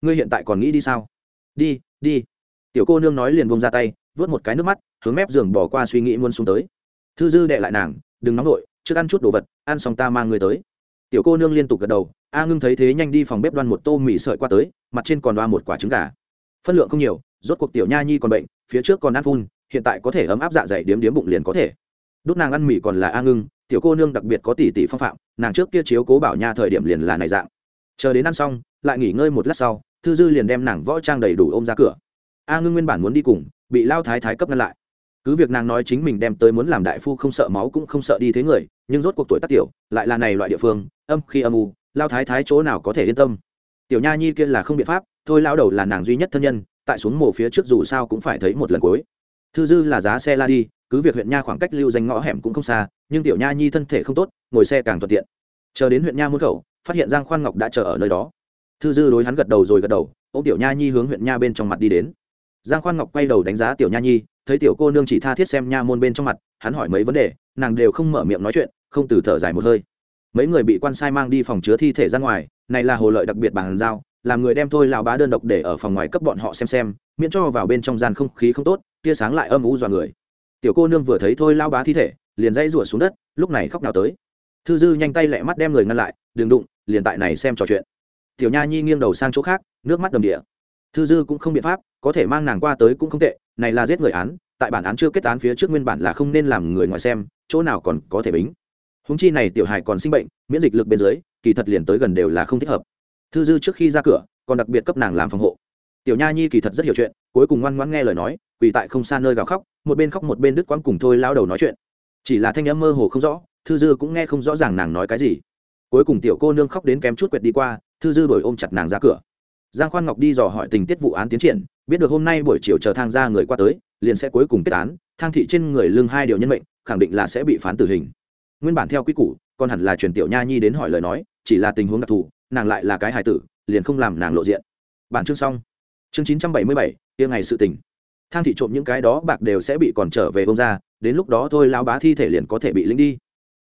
[SPEAKER 1] Ngươi hiện tại còn nghĩ đi sao? Đi đi. Tiểu cô nương nói liền bông ra tay, vớt một cái nước mắt, hướng mép giường bỏ qua suy nghĩ muốn xuống tới. Thư dư đệ lại nàng, đừng nóng vội, trước ăn chút đồ vật, ăn xong ta mang người tới. Tiểu cô nương liên tục gật đầu, a ngưng thấy thế nhanh đi phòng bếp đoan một tô mì sợi qua tới, mặt trên còn đoa một quả trứng gà. Phân lượng không nhiều, rốt cuộc tiểu nha nhi còn bệnh, phía trước còn ăn phun, hiện tại có thể ấm áp dạ dày điếm điếm bụng liền có thể. Đốt nàng ăn mì còn là a ngưng, tiểu cô nương đặc biệt có tỷ tỷ phong phạm, nàng trước kia chiếu cố bảo nha thời điểm liền là này dạng chờ đến ăn xong, lại nghỉ ngơi một lát sau, thư dư liền đem nàng võ trang đầy đủ ôm ra cửa. A ngưng nguyên bản muốn đi cùng, bị lao thái thái cấp ngăn lại. Cứ việc nàng nói chính mình đem tới muốn làm đại phu không sợ máu cũng không sợ đi thế người, nhưng rốt cuộc tuổi tác tiểu, lại là này loại địa phương, âm khi âm u, lao thái thái chỗ nào có thể yên tâm. Tiểu nha nhi kia là không biện pháp, thôi lao đầu là nàng duy nhất thân nhân, tại xuống mồ phía trước dù sao cũng phải thấy một lần cuối. Thư dư là giá xe la đi, cứ việc huyện nha khoảng cách lưu danh ngõ hẻm cũng không xa, nhưng tiểu nha nhi thân thể không tốt, ngồi xe càng thuận tiện. Chờ đến huyện nha môn khẩu phát hiện giang khoan ngọc đã chờ ở nơi đó. Thư dư đối hắn gật đầu rồi gật đầu ô tiểu nha nhi hướng huyện nha bên trong mặt đi đến. Giang khoan ngọc quay đầu đánh giá tiểu nha nhi, thấy tiểu cô nương chỉ tha thiết xem nha môn bên trong mặt, hắn hỏi mấy vấn đề, nàng đều không mở miệng nói chuyện, không từ thở dài một hơi. Mấy người bị quan sai mang đi phòng chứa thi thể ra ngoài, này là hồ lợi đặc biệt bàn giao, làm người đem thôi lao bá đơn độc để ở phòng ngoài cấp bọn họ xem xem, miễn cho vào bên trong gian không khí không tốt, tia sáng lại âm u dọa người. Tiểu cô nương vừa thấy thôi lao bá thi thể, liền dãy rủa xuống đất, lúc này khóc nào tới. Thư dư nhanh tay lẹ mắt đem người ngăn lại, đừng đụng liền tại này xem trò chuyện. Tiểu nha nhi nghiêng đầu sang chỗ khác, nước mắt đầm địa. Thư dư cũng không biện pháp, có thể mang nàng qua tới cũng không tệ, này là giết người án, tại bản án chưa kết án phía trước nguyên bản là không nên làm người ngoài xem, chỗ nào còn có thể bính. Húng chi này tiểu hài còn sinh bệnh, miễn dịch lực bên dưới, kỳ thật liền tới gần đều là không thích hợp. Thư dư trước khi ra cửa, còn đặc biệt cấp nàng làm phòng hộ. Tiểu nha nhi kỳ thật rất hiểu chuyện, cuối cùng ngoan ngoãn nghe lời nói, quỳ tại không xa nơi gào khóc, một bên khóc một bên đứt quãng cùng thôi lao đầu nói chuyện. Chỉ là thanh âm mơ hồ không rõ, thư dư cũng nghe không rõ ràng nàng nói cái gì cuối cùng tiểu cô nương khóc đến kém chút quẹt đi qua, thư dư đổi ôm chặt nàng ra cửa. Giang khoan ngọc đi dò hỏi tình tiết vụ án tiến triển, biết được hôm nay buổi chiều chờ thang ra người qua tới, liền sẽ cuối cùng kết án, thang thị trên người lương hai điều nhân mệnh, khẳng định là sẽ bị phán tử hình. Nguyên bản theo quy củ, còn hẳn là truyền tiểu nha nhi đến hỏi lời nói, chỉ là tình huống đặc thù, nàng lại là cái hài tử, liền không làm nàng lộ diện. Bản chương xong. Chương chín trăm bảy mươi bảy tiêng ngày sự tình. Thang thị trộm những cái đó bạc đều sẽ bị còn trở về bông ra đến lúc đó thôi lao bá thi thể liền có thể bị lính đi.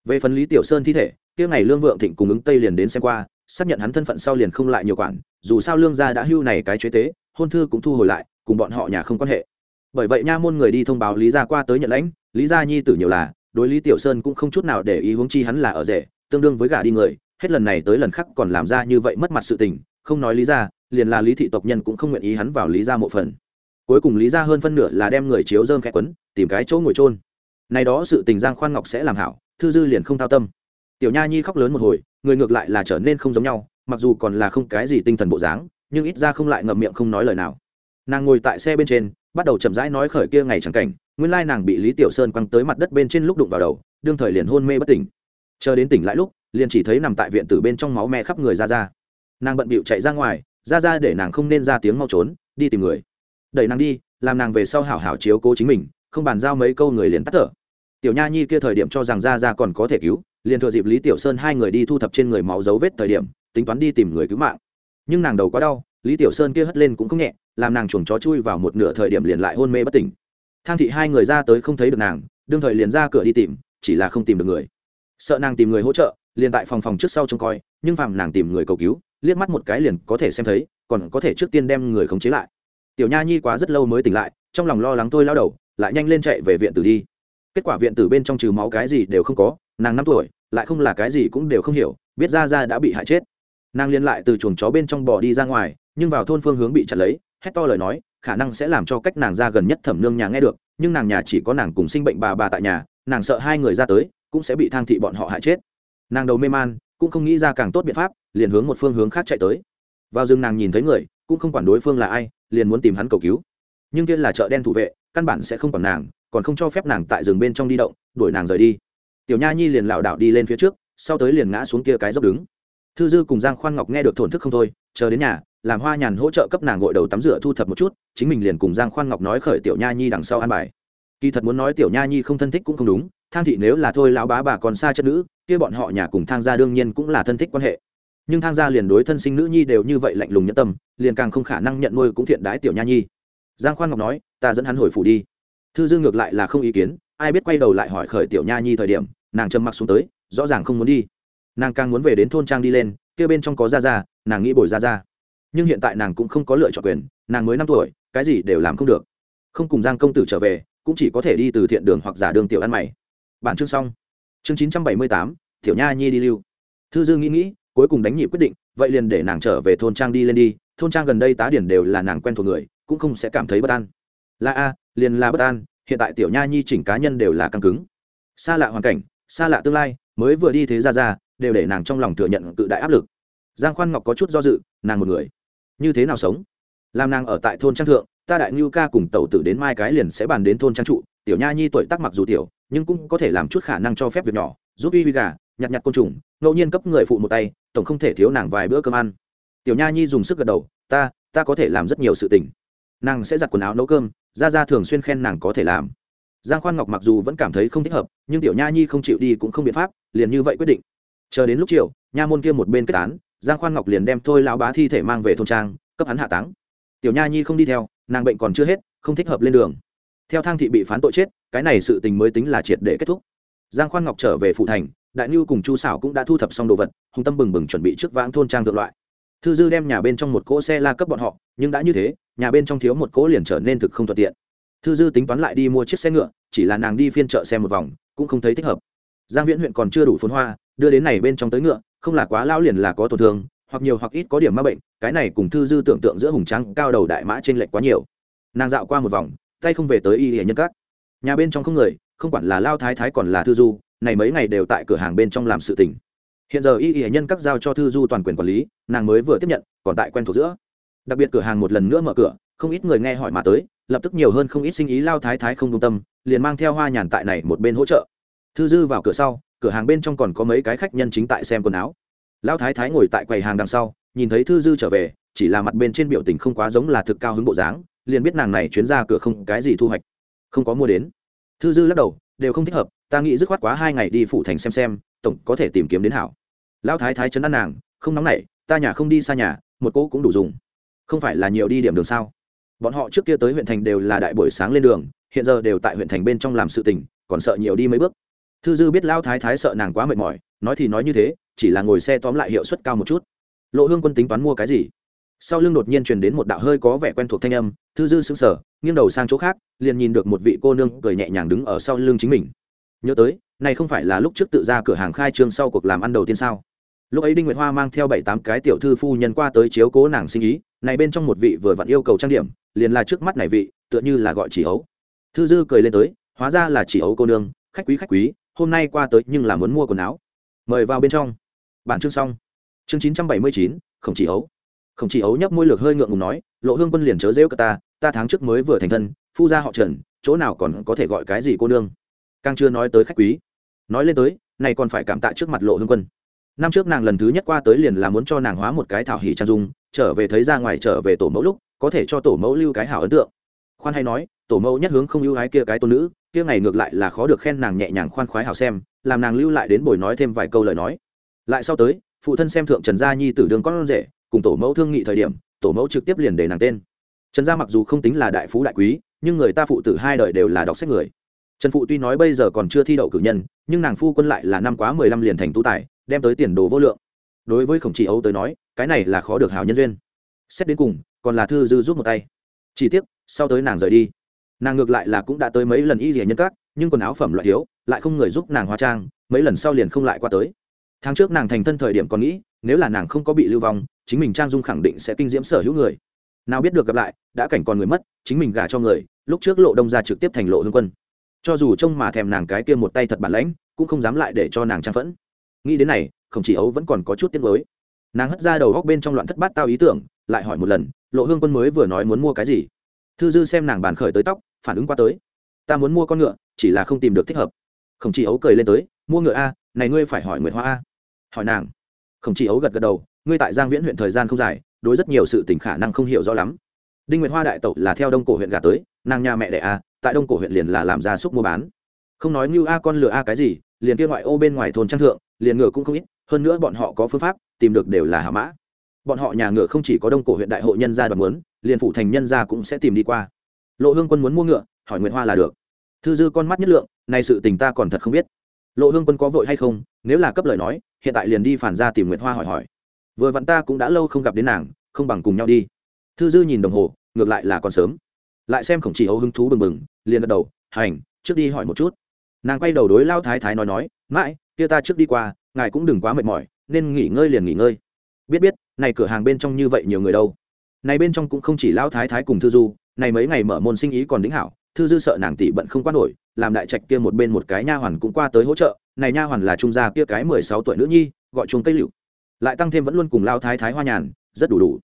[SPEAKER 1] Về phần lý tiểu sơn thi thể kia ngày lương vượng thịnh cùng ứng tây liền đến xem qua, xác nhận hắn thân phận sau liền không lại nhiều quản, dù sao lương gia đã hưu này cái chế tế, hôn thư cũng thu hồi lại, cùng bọn họ nhà không quan hệ. Bởi vậy nha môn người đi thông báo lý gia qua tới nhận lãnh, lý gia nhi tử nhiều là, đối lý tiểu sơn cũng không chút nào để ý hướng chi hắn là ở rể, tương đương với gả đi người, hết lần này tới lần khác còn làm ra như vậy mất mặt sự tình, không nói lý gia, liền là lý thị tộc nhân cũng không nguyện ý hắn vào lý gia mộ phần. Cuối cùng lý gia hơn phân nửa là đem người chiếu dơm khẽ quấn, tìm cái chỗ ngồi trôn này đó sự tình giang khoan ngọc sẽ làm hảo, thư dư liền không thao tâm tiểu nha nhi khóc lớn một hồi, người ngược lại là trở nên không giống nhau, mặc dù còn là không cái gì tinh thần bộ dáng, nhưng ít ra không lại ngậm miệng không nói lời nào. Nàng ngồi tại xe bên trên, bắt đầu chậm rãi nói khởi kia ngày chẳng cảnh, nguyên lai nàng bị lý tiểu sơn quăng tới mặt đất bên trên lúc đụng vào đầu, đương thời liền hôn mê bất tỉnh. Chờ đến tỉnh lại lúc, liền chỉ thấy nằm tại viện tử bên trong máu me khắp người ra ra. Nàng bận bịu chạy ra ngoài, ra ra để nàng không nên ra tiếng mau trốn, đi tìm người. Đẩy nàng đi, làm nàng về sau hảo hảo chiếu cố chính mình, không bàn giao mấy câu người liền tắt thở. Tiểu nha nhi kia thời điểm cho rằng ra ra còn có thể cứu liền thừa dịp lý tiểu sơn hai người đi thu thập trên người máu dấu vết thời điểm, tính toán đi tìm người cứu mạng. Nhưng nàng đầu quá đau, lý tiểu sơn kia hất lên cũng không nhẹ, làm nàng chuồng chó chui vào một nửa thời điểm liền lại hôn mê bất tỉnh. Thang thị hai người ra tới không thấy được nàng, đương thời liền ra cửa đi tìm, chỉ là không tìm được người. Sợ nàng tìm người hỗ trợ, liền tại phòng phòng trước sau trông coi, nhưng phạm nàng tìm người cầu cứu, liếc mắt một cái liền có thể xem thấy, còn có thể trước tiên đem người khống chế lại. Tiểu nha nhi quá rất lâu mới tỉnh lại, trong lòng lo lắng tôi lao đầu, lại nhanh lên chạy về viện tử đi. Kết quả viện tử bên trong trừ máu cái gì đều không có nàng năm tuổi, lại không là cái gì cũng đều không hiểu, biết ra ra đã bị hại chết. Nàng liên lại từ chuồng chó bên trong bò đi ra ngoài, nhưng vào thôn phương hướng bị chặt lấy, hét to lời nói, khả năng sẽ làm cho cách nàng ra gần nhất thẩm nương nhà nghe được, nhưng nàng nhà chỉ có nàng cùng sinh bệnh bà bà tại nhà, nàng sợ hai người ra tới, cũng sẽ bị thang thị bọn họ hại chết. Nàng đầu mê man, cũng không nghĩ ra càng tốt biện pháp, liền hướng một phương hướng khác chạy tới. Vào rừng nàng nhìn thấy người, cũng không quản đối phương là ai, liền muốn tìm hắn cầu cứu. Nhưng kia là chợ đen thủ vệ, căn bản sẽ không còn nàng, còn không cho phép nàng tại rừng bên trong đi động, đuổi nàng rời đi tiểu nha nhi liền lảo đảo đi lên phía trước, sau tới liền ngã xuống kia cái dốc đứng. Thư dư cùng giang khoan ngọc nghe được thổn thức không thôi, chờ đến nhà, làm hoa nhàn hỗ trợ cấp nàng gội đầu tắm rửa thu thập một chút, chính mình liền cùng giang khoan ngọc nói khởi tiểu nha nhi đằng sau an bài. Kỳ thật muốn nói tiểu nha nhi không thân thích cũng không đúng, thang thị nếu là thôi lão bá bà còn xa chất nữ, kia bọn họ nhà cùng thang gia đương nhiên cũng là thân thích quan hệ. Nhưng thang gia liền đối thân sinh nữ nhi đều như vậy lạnh lùng nhẫn tâm, liền càng không khả năng nhận nuôi cũng thiện đái tiểu nha nhi. Giang khoan ngọc nói, ta dẫn hắn hồi phủ đi. Thư dư ngược lại là không ý kiến ai biết quay đầu lại hỏi khởi tiểu nha nhi thời điểm, nàng trầm mặc xuống tới, rõ ràng không muốn đi. Nàng càng muốn về đến thôn trang đi lên, kia bên trong có ra ra nàng nghĩ bồi ra ra nhưng hiện tại nàng cũng không có lựa chọn quyền, nàng mới năm tuổi, cái gì đều làm không được. Không cùng giang công tử trở về, cũng chỉ có thể đi từ thiện đường hoặc giả đường tiểu ăn mày. Bản chương xong. Chương chín trăm bảy mươi tám, tiểu nha nhi đi lưu. Thư dư nghĩ nghĩ, cuối cùng đánh nhị quyết định, vậy liền để nàng trở về thôn trang đi lên đi, thôn trang gần đây tá điển đều là nàng quen thuộc người, cũng không sẽ cảm thấy bất an. Là a, liền là bất an hiện tại tiểu nha nhi chỉnh cá nhân đều là căng cứng. Xa lạ hoàn cảnh, xa lạ tương lai, mới vừa đi thế ra ra đều để nàng trong lòng thừa nhận tự đại áp lực. Giang khoan ngọc có chút do dự, nàng một người. Như thế nào sống? Làm nàng ở tại thôn trang thượng, ta đại ngưu ca cùng tẩu tử đến mai cái liền sẽ bàn đến thôn trang trụ, tiểu nha nhi tuổi tác mặc dù tiểu, nhưng cũng có thể làm chút khả năng cho phép việc nhỏ, giúp y huy gà, nhặt nhặt côn trùng, ngẫu nhiên cấp người phụ một tay, tổng không thể thiếu nàng vài bữa cơm ăn. Tiểu nha nhi dùng sức gật đầu, ta ta có thể làm rất nhiều sự tình. Nàng sẽ giặt quần áo nấu cơm Gia gia thường xuyên khen nàng có thể làm. Giang khoan ngọc mặc dù vẫn cảm thấy không thích hợp, nhưng tiểu nha nhi không chịu đi cũng không biện pháp, liền như vậy quyết định. Chờ đến lúc chiều, nha môn kia một bên kết án, giang khoan ngọc liền đem thôi lão bá thi thể mang về thôn trang, cấp hắn hạ táng. Tiểu nha nhi không đi theo, nàng bệnh còn chưa hết, không thích hợp lên đường. Theo thang thị bị phán tội chết, cái này sự tình mới tính là triệt để kết thúc. Giang khoan ngọc trở về phụ thành, đại nhu cùng chu xảo cũng đã thu thập xong đồ vật, hùng tâm bừng bừng chuẩn bị trước vãng thôn trang thượng loại thư dư đem nhà bên trong một cỗ xe la cấp bọn họ, nhưng đã như thế, nhà bên trong thiếu một cỗ liền trở nên thực không thuận tiện. Thư dư tính toán lại đi mua chiếc xe ngựa, chỉ là nàng đi phiên chợ xe một vòng, cũng không thấy thích hợp. Giang viễn huyện còn chưa đủ phốn hoa, đưa đến này bên trong tới ngựa, không là quá lao liền là có tổn thương, hoặc nhiều hoặc ít có điểm ma bệnh, cái này cùng thư dư tưởng tượng giữa hùng trắng cao đầu đại mã trên lệch quá nhiều. Nàng dạo qua một vòng, tay không về tới y hiển nhân các. Nhà bên trong không người, không quản là lao thái thái còn là thư du, này mấy ngày đều tại cửa hàng bên trong làm sự tình hiện giờ y y nhân các giao cho thư du toàn quyền quản lý, nàng mới vừa tiếp nhận, còn tại quen thuộc giữa. Đặc biệt cửa hàng một lần nữa mở cửa, không ít người nghe hỏi mà tới, lập tức nhiều hơn không ít sinh ý lao thái thái không đúng tâm, liền mang theo hoa nhàn tại này một bên hỗ trợ. Thư dư vào cửa sau, cửa hàng bên trong còn có mấy cái khách nhân chính tại xem quần áo. Lao thái thái ngồi tại quầy hàng đằng sau, nhìn thấy thư dư trở về, chỉ là mặt bên trên biểu tình không quá giống là thực cao hứng bộ dáng, liền biết nàng này chuyến ra cửa không cái gì thu hoạch. Không có mua đến. Thư dư lắc đầu, đều không thích hợp, ta nghĩ dứt khoát quá hai ngày đi phủ thành xem xem, tổng có thể tìm kiếm đến hảo lão thái thái chấn an nàng, không nóng nảy, ta nhà không đi xa nhà, một cỗ cũng đủ dùng. Không phải là nhiều đi điểm đường sao? Bọn họ trước kia tới huyện thành đều là đại buổi sáng lên đường, hiện giờ đều tại huyện thành bên trong làm sự tình, còn sợ nhiều đi mấy bước. Thư dư biết lão thái thái sợ nàng quá mệt mỏi, nói thì nói như thế, chỉ là ngồi xe tóm lại hiệu suất cao một chút. Lộ hương quân tính toán mua cái gì? Sau lưng đột nhiên truyền đến một đạo hơi có vẻ quen thuộc thanh âm, thư dư sững sờ, nghiêng đầu sang chỗ khác, liền nhìn được một vị cô nương cười nhẹ nhàng đứng ở sau lưng chính mình. Nhớ tới, này không phải là lúc trước tự ra cửa hàng khai trương sau cuộc làm ăn đầu tiên sao? Lúc ấy đinh nguyệt hoa mang theo bảy tám cái tiểu thư phu nhân qua tới chiếu cố nàng sinh ý, này bên trong một vị vừa vặn yêu cầu trang điểm, liền là trước mắt này vị, tựa như là gọi chỉ ấu. Thư dư cười lên tới, hóa ra là chỉ ấu cô nương, khách quý khách quý, hôm nay qua tới nhưng là muốn mua quần áo. Mời vào bên trong. Bản chương xong. Chương chín trăm bảy mươi chín không chỉ ấu. Không chỉ ấu nhấp môi lược hơi ngượng ngùng nói, lộ hương quân liền chớ rêu cả ta ta tháng trước mới vừa thành thân, phu gia họ trần, chỗ nào còn có thể gọi cái gì cô nương? Càng chưa nói tới khách quý. Nói lên tới, này còn phải cảm tạ trước mặt lộ hương quân năm trước nàng lần thứ nhất qua tới liền là muốn cho nàng hóa một cái thảo hỉ trang dung, trở về thấy ra ngoài trở về tổ mẫu lúc, có thể cho tổ mẫu lưu cái hảo ấn tượng. Khoan hay nói, tổ mẫu nhất hướng không ưu ái kia cái tôn nữ, kia ngày ngược lại là khó được khen nàng nhẹ nhàng khoan khoái hảo xem, làm nàng lưu lại đến bồi nói thêm vài câu lời nói. Lại sau tới, phụ thân xem thượng trần gia nhi tử đường con rể, cùng tổ mẫu thương nghị thời điểm, tổ mẫu trực tiếp liền để nàng tên. Trần gia mặc dù không tính là đại phú đại quý, nhưng người ta phụ tử hai đời đều là đọc sách người. Trần phụ tuy nói bây giờ còn chưa thi đậu cử nhân, nhưng nàng phu quân lại là năm quá mười lăm liền thành tú tài đem tới tiền đồ vô lượng. Đối với khổng chỉ âu tới nói, cái này là khó được hào nhân duyên. Xét đến cùng, còn là thư dư giúp một tay. Chỉ tiếc, sau tới nàng rời đi, nàng ngược lại là cũng đã tới mấy lần y rỉa nhân các, nhưng quần áo phẩm loại thiếu, lại không người giúp nàng hóa trang, mấy lần sau liền không lại qua tới. Tháng trước nàng thành thân thời điểm còn nghĩ, nếu là nàng không có bị lưu vong, chính mình trang dung khẳng định sẽ kinh diễm sở hữu người. Nào biết được gặp lại, đã cảnh còn người mất, chính mình gả cho người, lúc trước lộ đông ra trực tiếp thành lộ hương quân. Cho dù trông mà thèm nàng cái kia một tay thật bản lãnh, cũng không dám lại để cho nàng trang phẫn nghĩ đến này không chỉ ấu vẫn còn có chút tiếc mới nàng hất ra đầu góc bên trong loạn thất bát tao ý tưởng, lại hỏi một lần, lộ hương quân mới vừa nói muốn mua cái gì? Thư dư xem nàng bàn khởi tới tóc, phản ứng qua tới. Ta muốn mua con ngựa, chỉ là không tìm được thích hợp. Không chỉ ấu cười lên tới, mua ngựa a, này ngươi phải hỏi nguyệt hoa a. Hỏi nàng. Không chỉ ấu gật gật đầu, ngươi tại giang viễn huyện thời gian không dài, đối rất nhiều sự tình khả năng không hiểu rõ lắm. Đinh nguyệt hoa đại tẩu là theo đông cổ huyện gà tới, nàng nhà mẹ đẻ a, tại đông cổ huyện liền là làm gia súc mua bán. Không nói như a con lừa a cái gì liền kia ngoại ô bên ngoài thôn trang thượng, liền ngựa cũng không ít, hơn nữa bọn họ có phương pháp, tìm được đều là hạ mã. Bọn họ nhà ngựa không chỉ có đông cổ huyện đại hội nhân gia đoàn muốn, liền phủ thành nhân gia cũng sẽ tìm đi qua. Lộ hương quân muốn mua ngựa, hỏi nguyệt hoa là được. Thư dư con mắt nhất lượng này sự tình ta còn thật không biết. Lộ hương quân có vội hay không, nếu là cấp lời nói, hiện tại liền đi phản ra tìm nguyệt hoa hỏi hỏi. Vừa vặn ta cũng đã lâu không gặp đến nàng, không bằng cùng nhau đi. Thư dư nhìn đồng hồ, ngược lại là còn sớm. Lại xem khổng chỉ ấu hứng thú bừng bừng, liền gật đầu, hành, trước đi hỏi một chút nàng quay đầu đối lao thái thái nói nói, mãi, kia ta trước đi qua, ngài cũng đừng quá mệt mỏi, nên nghỉ ngơi liền nghỉ ngơi. Biết biết, này cửa hàng bên trong như vậy nhiều người đâu. Này bên trong cũng không chỉ lao thái thái cùng thư du, này mấy ngày mở môn sinh ý còn đính hảo, thư dư sợ nàng tỷ bận không qua nổi, làm đại trạch kia một bên một cái nha hoàn cũng qua tới hỗ trợ, này nha hoàn là trung gia kia cái mười sáu tuổi nữ nhi, gọi chung cây liệu lại tăng thêm vẫn luôn cùng lao thái thái hoa nhàn, rất đủ đủ.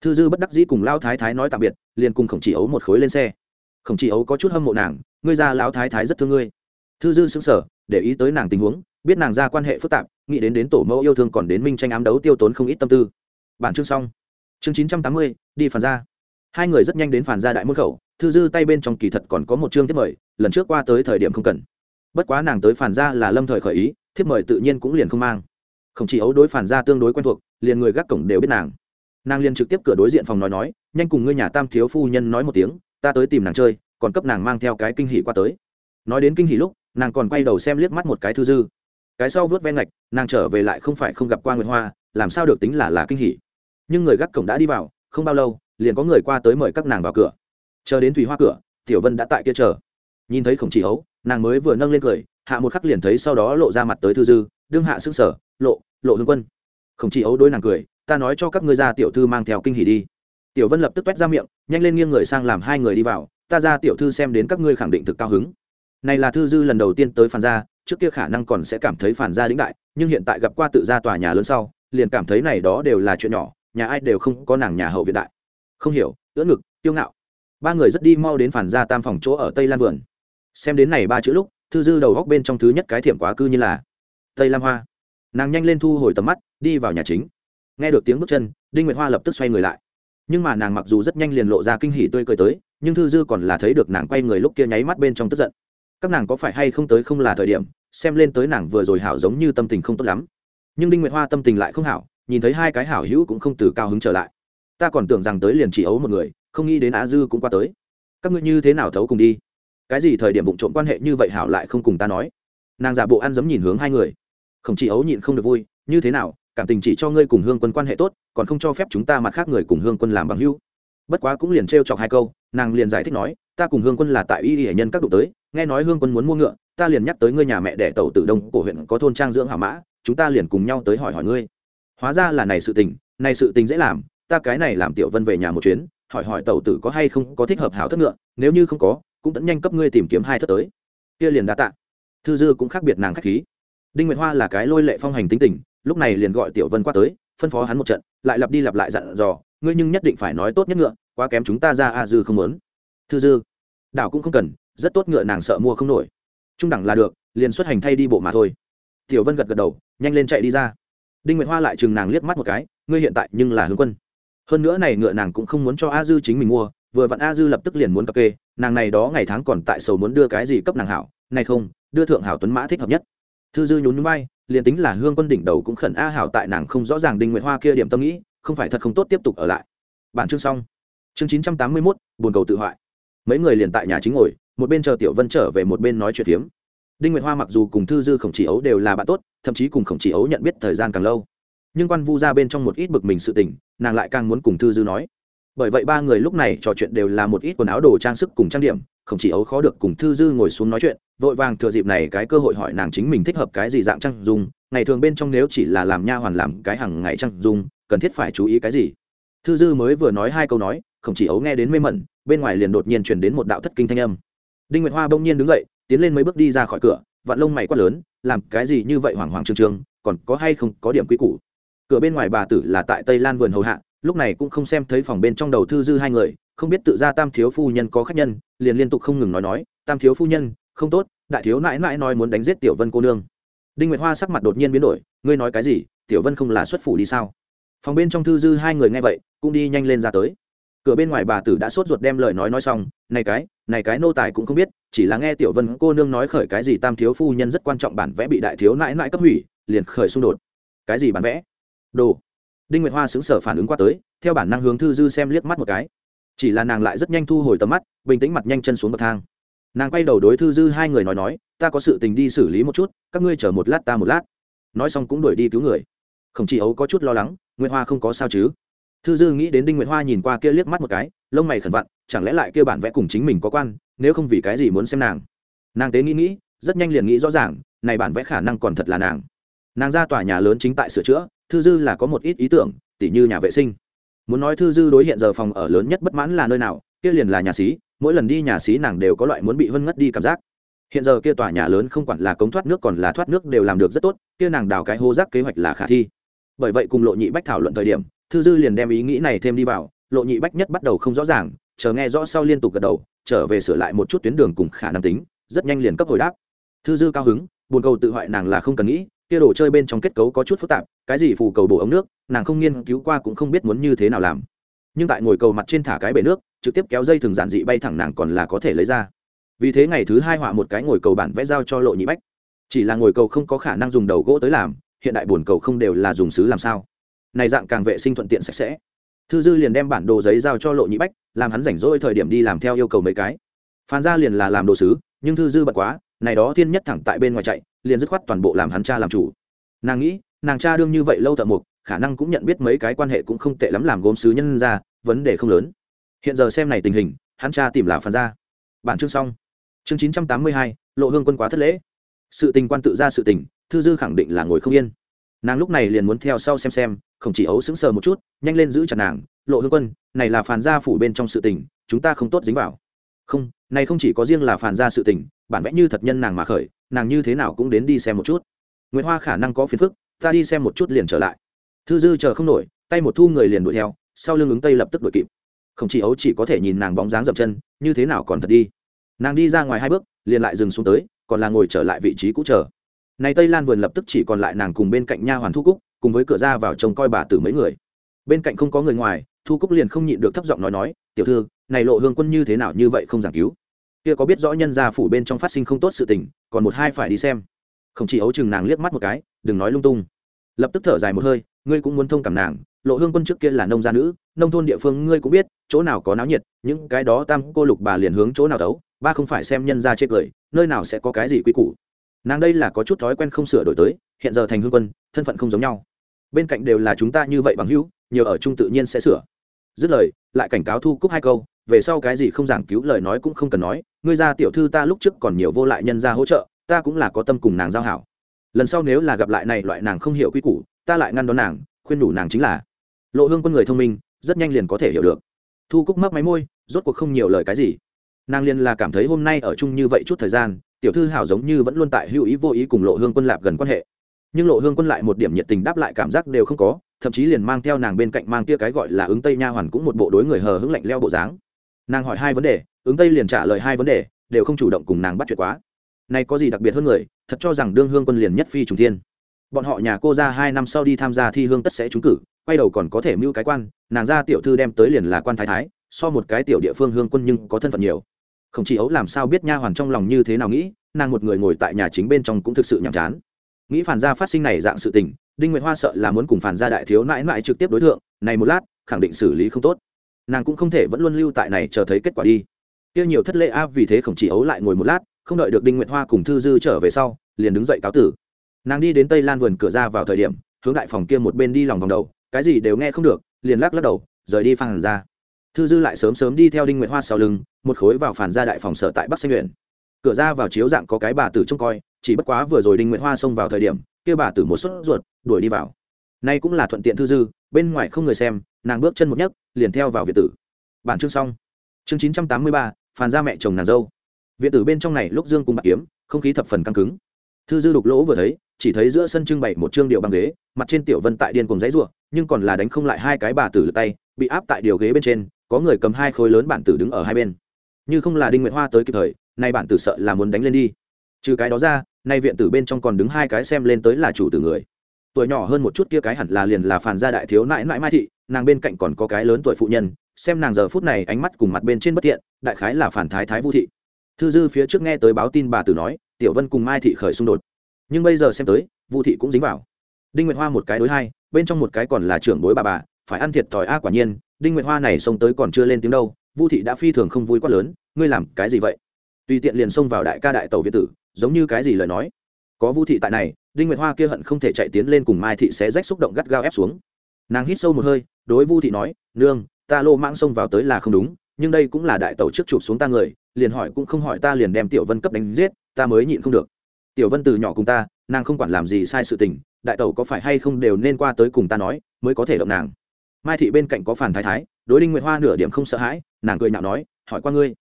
[SPEAKER 1] Thư dư bất đắc dĩ cùng lao thái thái nói tạm biệt, liền cùng khổng chỉ ấu một khối lên xe. Khổng chỉ ấu có chút hâm mộ nàng, ngươi ra lao thái thái rất thương ngươi thư dư xứng sở để ý tới nàng tình huống, biết nàng ra quan hệ phức tạp, nghĩ đến đến tổ mẫu yêu thương còn đến minh tranh ám đấu tiêu tốn không ít tâm tư. Bản chương xong. Chương chín trăm tám mươi, đi phản ra hai người rất nhanh đến phản ra đại môn khẩu, thư dư tay bên trong kỳ thật còn có một chương tiếp mời, lần trước qua tới thời điểm không cần. Bất quá nàng tới phản ra là lâm thời khởi ý, thiếp mời tự nhiên cũng liền không mang. Không chỉ ấu đối phản ra tương đối quen thuộc, liền người gác cổng đều biết nàng. Nàng liền trực tiếp cửa đối diện phòng nói nói, nhanh cùng ngươi nhà tam thiếu phu nhân nói một tiếng, ta tới tìm nàng chơi, còn cấp nàng mang theo cái kinh hỷ qua tới. Nói đến kinh hỷ lúc nàng còn quay đầu xem liếc mắt một cái thư dư. Cái sau vớt ven ngạch, nàng trở về lại không phải không gặp qua nguyệt hoa, làm sao được tính là là kinh hỉ. nhưng người gác cổng đã đi vào, không bao lâu, liền có người qua tới mời các nàng vào cửa. Chờ đến thủy hoa cửa, tiểu vân đã tại kia chờ. Nhìn thấy khổng chỉ hấu, nàng mới vừa nâng lên cười, hạ một khắc liền thấy sau đó lộ ra mặt tới thư dư, đương hạ xương sở lộ lộ hương quân. Khổng chỉ hấu đối nàng cười, ta nói cho các ngươi ra tiểu thư mang theo kinh hỉ đi. Tiểu vân lập tức quét ra miệng, nhanh lên nghiêng người sang làm hai người đi vào, ta ra tiểu thư xem đến các ngươi khẳng định thực cao hứng này là thư dư lần đầu tiên tới phản gia, trước kia khả năng còn sẽ cảm thấy phản gia lĩnh đại, nhưng hiện tại gặp qua tự gia tòa nhà lớn sau, liền cảm thấy này đó đều là chuyện nhỏ, nhà ai đều không có nàng nhà hậu viện đại. Không hiểu, ưỡn ngực tiêu ngạo. Ba người rất đi mau đến phản gia tam phòng chỗ ở tây lan vườn. Xem đến này ba chữ lúc, thư dư đầu góc bên trong thứ nhất cái thiểm quá cư như là tây lam hoa. Nàng nhanh lên thu hồi tầm mắt, đi vào nhà chính. Nghe được tiếng bước chân, đinh nguyệt hoa lập tức xoay người lại. Nhưng mà nàng mặc dù rất nhanh liền lộ ra kinh hỉ tươi cười tới, nhưng thư dư còn là thấy được nàng quay người lúc kia nháy mắt bên trong tức giận các nàng có phải hay không tới không là thời điểm, xem lên tới nàng vừa rồi hảo giống như tâm tình không tốt lắm. Nhưng đinh nguyệt hoa tâm tình lại không hảo, nhìn thấy hai cái hảo hữu cũng không từ cao hứng trở lại. Ta còn tưởng rằng tới liền chỉ ấu một người, không nghĩ đến á dư cũng qua tới. Các ngươi như thế nào thấu cùng đi? Cái gì thời điểm vụ trộm quan hệ như vậy hảo lại không cùng ta nói? Nàng giả bộ ăn dấm nhìn hướng hai người. Không chỉ ấu nhịn không được vui, như thế nào, cảm tình chỉ cho ngươi cùng hương quân quan hệ tốt, còn không cho phép chúng ta mặt khác người cùng hương quân làm bằng hữu. Bất quá cũng liền trêu chọc hai câu, nàng liền giải thích nói ta cùng hương quân là tại y hệ nhân các đụng tới, nghe nói hương quân muốn mua ngựa, ta liền nhắc tới ngươi nhà mẹ đẻ tàu tử đông của huyện có thôn trang dưỡng hảo mã, chúng ta liền cùng nhau tới hỏi hỏi ngươi. Hóa ra là này sự tình, này sự tình dễ làm, ta cái này làm tiểu vân về nhà một chuyến, hỏi hỏi tàu tử có hay không có thích hợp hảo thất ngựa, nếu như không có, cũng tẫn nhanh cấp ngươi tìm kiếm hai thất tới. Kia liền đã tạ. Thư dư cũng khác biệt nàng khách khí. Đinh nguyệt hoa là cái lôi lệ phong hành tính tình, lúc này liền gọi tiểu vân qua tới, phân phó hắn một trận, lại lặp đi lặp lại dặn dò, ngươi nhưng nhất định phải nói tốt nhất ngựa, quá kém chúng ta ra a dư không muốn thư dư. Đảo cũng không cần, rất tốt ngựa nàng sợ mua không nổi. Trung đẳng là được, liền xuất hành thay đi bộ mà thôi. Tiểu vân gật gật đầu, nhanh lên chạy đi ra. Đinh nguyệt hoa lại chừng nàng liếc mắt một cái, ngươi hiện tại nhưng là hướng quân. Hơn nữa này ngựa nàng cũng không muốn cho a dư chính mình mua, vừa vặn a dư lập tức liền muốn cập kê, nàng này đó ngày tháng còn tại sầu muốn đưa cái gì cấp nàng hảo, này không, đưa thượng hảo tuấn mã thích hợp nhất. Thư dư nhún nhún bay liền tính là hương quân đỉnh đầu cũng khẩn a hảo tại nàng không rõ ràng đinh nguyệt hoa kia điểm tâm nghĩ, không phải thật không tốt tiếp tục ở lại. Bản chương xong. Chương chín trăm tám mươi mốt, buồn cầu tự hoại mấy người liền tại nhà chính ngồi, một bên chờ tiểu vân trở về một bên nói chuyện phiếm. Đinh nguyệt hoa mặc dù cùng thư dư khổng chỉ ấu đều là bạn tốt, thậm chí cùng khổng chỉ ấu nhận biết thời gian càng lâu. Nhưng quan vu ra bên trong một ít bực mình sự tình, nàng lại càng muốn cùng thư dư nói. Bởi vậy ba người lúc này trò chuyện đều là một ít quần áo đồ trang sức cùng trang điểm, khổng chỉ ấu khó được cùng thư dư ngồi xuống nói chuyện, vội vàng thừa dịp này cái cơ hội hỏi nàng chính mình thích hợp cái gì dạng trang dung, ngày thường bên trong nếu chỉ là làm nha hoàn làm cái hàng ngày trang dung, cần thiết phải chú ý cái gì. Thư dư mới vừa nói hai câu nói, khổng chỉ ấu nghe đến mê mẩn bên ngoài liền đột nhiên chuyển đến một đạo thất kinh thanh âm. Đinh nguyệt hoa bỗng nhiên đứng dậy, tiến lên mấy bước đi ra khỏi cửa vạn lông mày quát lớn, làm cái gì như vậy hoảng hoảng trương trương, còn có hay không có điểm quy củ? Cửa bên ngoài bà tử là tại tây lan vườn hầu hạ, lúc này cũng không xem thấy phòng bên trong đầu thư dư hai người, không biết tự ra tam thiếu phu nhân có khách nhân, liền liên tục không ngừng nói nói, tam thiếu phu nhân, không tốt, đại thiếu nãi nãi nói muốn đánh giết tiểu vân cô nương. Đinh nguyệt hoa sắc mặt đột nhiên biến đổi, ngươi nói cái gì, tiểu vân không là xuất phủ đi sao? Phòng bên trong thư dư hai người nghe vậy, cũng đi nhanh lên ra tới cửa bên ngoài bà tử đã sốt ruột đem lời nói nói xong, này cái này cái nô tài cũng không biết, chỉ là nghe tiểu vân cô nương nói khởi cái gì tam thiếu phu nhân rất quan trọng bản vẽ bị đại thiếu nãi nãi cấp hủy, liền khởi xung đột. Cái gì bản vẽ? Đồ. Đinh nguyệt hoa xứng sở phản ứng qua tới, theo bản năng hướng thư dư xem liếc mắt một cái. Chỉ là nàng lại rất nhanh thu hồi tầm mắt, bình tĩnh mặt nhanh chân xuống bậc thang. Nàng quay đầu đối thư dư hai người nói nói, ta có sự tình đi xử lý một chút, các ngươi chờ một lát ta một lát. Nói xong cũng đuổi đi cứu người. Không chỉ ấu có chút lo lắng, nguyệt hoa không có sao chứ? Thư dư nghĩ đến đinh nguyệt hoa nhìn qua kia liếc mắt một cái, lông mày khẩn vặn, chẳng lẽ lại kia bản vẽ cùng chính mình có quan, nếu không vì cái gì muốn xem nàng? Nàng tế nghĩ nghĩ, rất nhanh liền nghĩ rõ ràng, này bản vẽ khả năng còn thật là nàng. Nàng ra tòa nhà lớn chính tại sửa chữa, thư dư là có một ít ý tưởng, tỉ như nhà vệ sinh. Muốn nói thư dư đối hiện giờ phòng ở lớn nhất bất mãn là nơi nào, kia liền là nhà xí, mỗi lần đi nhà xí nàng đều có loại muốn bị hân ngất đi cảm giác. Hiện giờ kia tòa nhà lớn không quản là cống thoát nước còn là thoát nước đều làm được rất tốt, kia nàng đào cái hô rác kế hoạch là khả thi. Bởi vậy cùng lộ nhị bách thảo luận thời điểm thư dư liền đem ý nghĩ này thêm đi vào, lộ nhị bách nhất bắt đầu không rõ ràng, chờ nghe rõ sau liên tục gật đầu, trở về sửa lại một chút tuyến đường cùng khả năng tính, rất nhanh liền cấp hồi đáp. Thư dư cao hứng, buồn cầu tự hoại nàng là không cần nghĩ, kia đồ chơi bên trong kết cấu có chút phức tạp, cái gì phù cầu bổ ống nước, nàng không nghiên cứu qua cũng không biết muốn như thế nào làm. Nhưng tại ngồi cầu mặt trên thả cái bể nước, trực tiếp kéo dây thường giản dị bay thẳng nàng còn là có thể lấy ra. Vì thế ngày thứ hai họa một cái ngồi cầu bản vẽ giao cho lộ nhị bách. Chỉ là ngồi cầu không có khả năng dùng đầu gỗ tới làm, hiện đại buồn cầu không đều là dùng xứ làm sao này dạng càng vệ sinh thuận tiện sạch sẽ. Thư dư liền đem bản đồ giấy giao cho lộ nhị bách, làm hắn rảnh rỗi thời điểm đi làm theo yêu cầu mấy cái. Phan ra liền là làm đồ sứ, nhưng thư dư bật quá, này đó thiên nhất thẳng tại bên ngoài chạy, liền dứt khoát toàn bộ làm hắn cha làm chủ. Nàng nghĩ, nàng cha đương như vậy lâu thợ mục khả năng cũng nhận biết mấy cái quan hệ cũng không tệ lắm làm gốm sứ nhân ra, vấn đề không lớn. Hiện giờ xem này tình hình, hắn cha tìm là phan ra bản chương xong. Chương chín trăm tám mươi hai, lộ hương quân quá thất lễ. Sự tình quan tự ra sự tình, thư dư khẳng định là ngồi không yên nàng lúc này liền muốn theo sau xem xem, không chỉ ấu sững sờ một chút, nhanh lên giữ chặt nàng, lộ hương quân, này là phản gia phủ bên trong sự tình, chúng ta không tốt dính vào. Không, này không chỉ có riêng là phản gia sự tình, bản vẽ như thật nhân nàng mà khởi, nàng như thế nào cũng đến đi xem một chút. Nguyễn hoa khả năng có phiền phức, ta đi xem một chút liền trở lại. Thư dư chờ không nổi, tay một thu người liền đuổi theo, sau lưng ứng tây lập tức đuổi kịp. Không chỉ ấu chỉ có thể nhìn nàng bóng dáng dập chân, như thế nào còn thật đi. Nàng đi ra ngoài hai bước, liền lại dừng xuống tới, còn là ngồi trở lại vị trí cũ chờ này tây lan vườn lập tức chỉ còn lại nàng cùng bên cạnh nha hoàn thu cúc, cùng với cửa ra vào trông coi bà tử mấy người. Bên cạnh không có người ngoài, thu cúc liền không nhịn được thấp giọng nói nói, tiểu thư, này lộ hương quân như thế nào như vậy không giảng cứu? Kia có biết rõ nhân gia phủ bên trong phát sinh không tốt sự tình, còn một hai phải đi xem. Không chỉ ấu chừng nàng liếc mắt một cái, đừng nói lung tung. Lập tức thở dài một hơi, ngươi cũng muốn thông cảm nàng, lộ hương quân trước kia là nông gia nữ, nông thôn địa phương ngươi cũng biết, chỗ nào có náo nhiệt, những cái đó tam cô lục bà liền hướng chỗ nào tấu, ba không phải xem nhân gia chê cười, nơi nào sẽ có cái gì quy củ? Nàng đây là có chút thói quen không sửa đổi tới, hiện giờ thành hương quân, thân phận không giống nhau. Bên cạnh đều là chúng ta như vậy bằng hữu, nhiều ở chung tự nhiên sẽ sửa. Dứt lời, lại cảnh cáo thu cúc hai câu, về sau cái gì không giảng cứu lời nói cũng không cần nói, ngươi ra tiểu thư ta lúc trước còn nhiều vô lại nhân ra hỗ trợ, ta cũng là có tâm cùng nàng giao hảo. Lần sau nếu là gặp lại này loại nàng không hiểu quy củ, ta lại ngăn đón nàng, khuyên đủ nàng chính là. Lộ hương con người thông minh, rất nhanh liền có thể hiểu được. Thu cúc mắc máy môi, rốt cuộc không nhiều lời cái gì. Nàng liền là cảm thấy hôm nay ở chung như vậy chút thời gian tiểu thư hảo giống như vẫn luôn tại hữu ý vô ý cùng lộ hương quân lạp gần quan hệ. Nhưng lộ hương quân lại một điểm nhiệt tình đáp lại cảm giác đều không có, thậm chí liền mang theo nàng bên cạnh mang kia cái gọi là ứng tây nha hoàn cũng một bộ đối người hờ hững lạnh leo bộ dáng. Nàng hỏi hai vấn đề, ứng tây liền trả lời hai vấn đề, đều không chủ động cùng nàng bắt chuyện quá. Này có gì đặc biệt hơn người, thật cho rằng đương hương quân liền nhất phi trùng thiên. Bọn họ nhà cô ra hai năm sau đi tham gia thi hương tất sẽ trúng cử, quay đầu còn có thể mưu cái quan, nàng ra tiểu thư đem tới liền là quan thái thái, so một cái tiểu địa phương hương quân nhưng có thân phận nhiều không chỉ ấu làm sao biết nha hoàn trong lòng như thế nào nghĩ, nàng một người ngồi tại nhà chính bên trong cũng thực sự nhàm chán. Nghĩ phản gia phát sinh này dạng sự tình, đinh nguyệt hoa sợ là muốn cùng phản gia đại thiếu mãi mãi trực tiếp đối tượng này một lát, khẳng định xử lý không tốt. Nàng cũng không thể vẫn luôn lưu tại này chờ thấy kết quả đi. Kia nhiều thất lễ a, vì thế không chỉ ấu lại ngồi một lát, không đợi được đinh nguyệt hoa cùng thư dư trở về sau, liền đứng dậy cáo tử. Nàng đi đến tây lan vườn cửa ra vào thời điểm, hướng đại phòng kia một bên đi lòng vòng đầu, cái gì đều nghe không được, liền lắc lắc đầu, rời đi phản ra thư dư lại sớm sớm đi theo đinh nguyệt hoa sau lưng, một khối vào phản ra đại phòng sở tại bắc xanh luyện cửa ra vào chiếu dạng có cái bà tử trông coi, chỉ bất quá vừa rồi đinh nguyệt hoa xông vào thời điểm, kia bà tử một suất ruột, đuổi đi vào. Nay cũng là thuận tiện thư dư, bên ngoài không người xem, nàng bước chân một nhấc, liền theo vào việt tử. Bản chương xong. Chương chín trăm tám mươi ba, phàn ra mẹ chồng nàng dâu. Viện tử bên trong này lúc dương cùng bạc kiếm, không khí thập phần căng cứng. Thư dư đục lỗ vừa thấy, chỉ thấy giữa sân trưng bày một chương điệu bằng ghế, mặt trên tiểu vân tại điên cùng giấy ruộng nhưng còn là đánh không lại hai cái bà tử tay bị áp tại điều ghế bên trên, có người cầm hai khối lớn bản tử đứng ở hai bên. Như không là đinh nguyệt hoa tới kịp thời, nay bản tử sợ là muốn đánh lên đi. Trừ cái đó ra, nay viện tử bên trong còn đứng hai cái xem lên tới là chủ tử người. Tuổi nhỏ hơn một chút kia cái hẳn là liền là phản gia đại thiếu nãi nãi mai thị, nàng bên cạnh còn có cái lớn tuổi phụ nhân, xem nàng giờ phút này ánh mắt cùng mặt bên trên bất tiện đại khái là phản thái thái vũ thị. Thư dư phía trước nghe tới báo tin bà tử nói, tiểu vân cùng mai thị khởi xung đột. Nhưng bây giờ xem tới vũ thị cũng dính vào. Đinh nguyệt hoa một cái đối hai, bên trong một cái còn là trưởng bối bà bà phải ăn thiệt thòi a, quả nhiên, đinh nguyệt hoa này xông tới còn chưa lên tiếng đâu, vu thị đã phi thường không vui quá lớn, ngươi làm cái gì vậy? Tùy tiện liền xông vào đại ca đại tàu việt tử, giống như cái gì lời nói? Có vu thị tại này, đinh nguyệt hoa kia hận không thể chạy tiến lên cùng mai thị sẽ rách xúc động gắt gao ép xuống. Nàng hít sâu một hơi, đối vu thị nói, nương, ta lô mãng xông vào tới là không đúng, nhưng đây cũng là đại tàu trước chụp xuống ta người, liền hỏi cũng không hỏi ta liền đem tiểu vân cấp đánh giết, ta mới nhịn không được. Tiểu vân từ nhỏ cùng ta, nàng không quản làm gì sai sự tình, đại tàu có phải hay không đều nên qua tới cùng ta nói, mới có thể động nàng mai thị bên cạnh có phản thái thái, đối đinh nguyệt hoa nửa điểm không sợ hãi, nàng cười nhạo nói, hỏi qua ngươi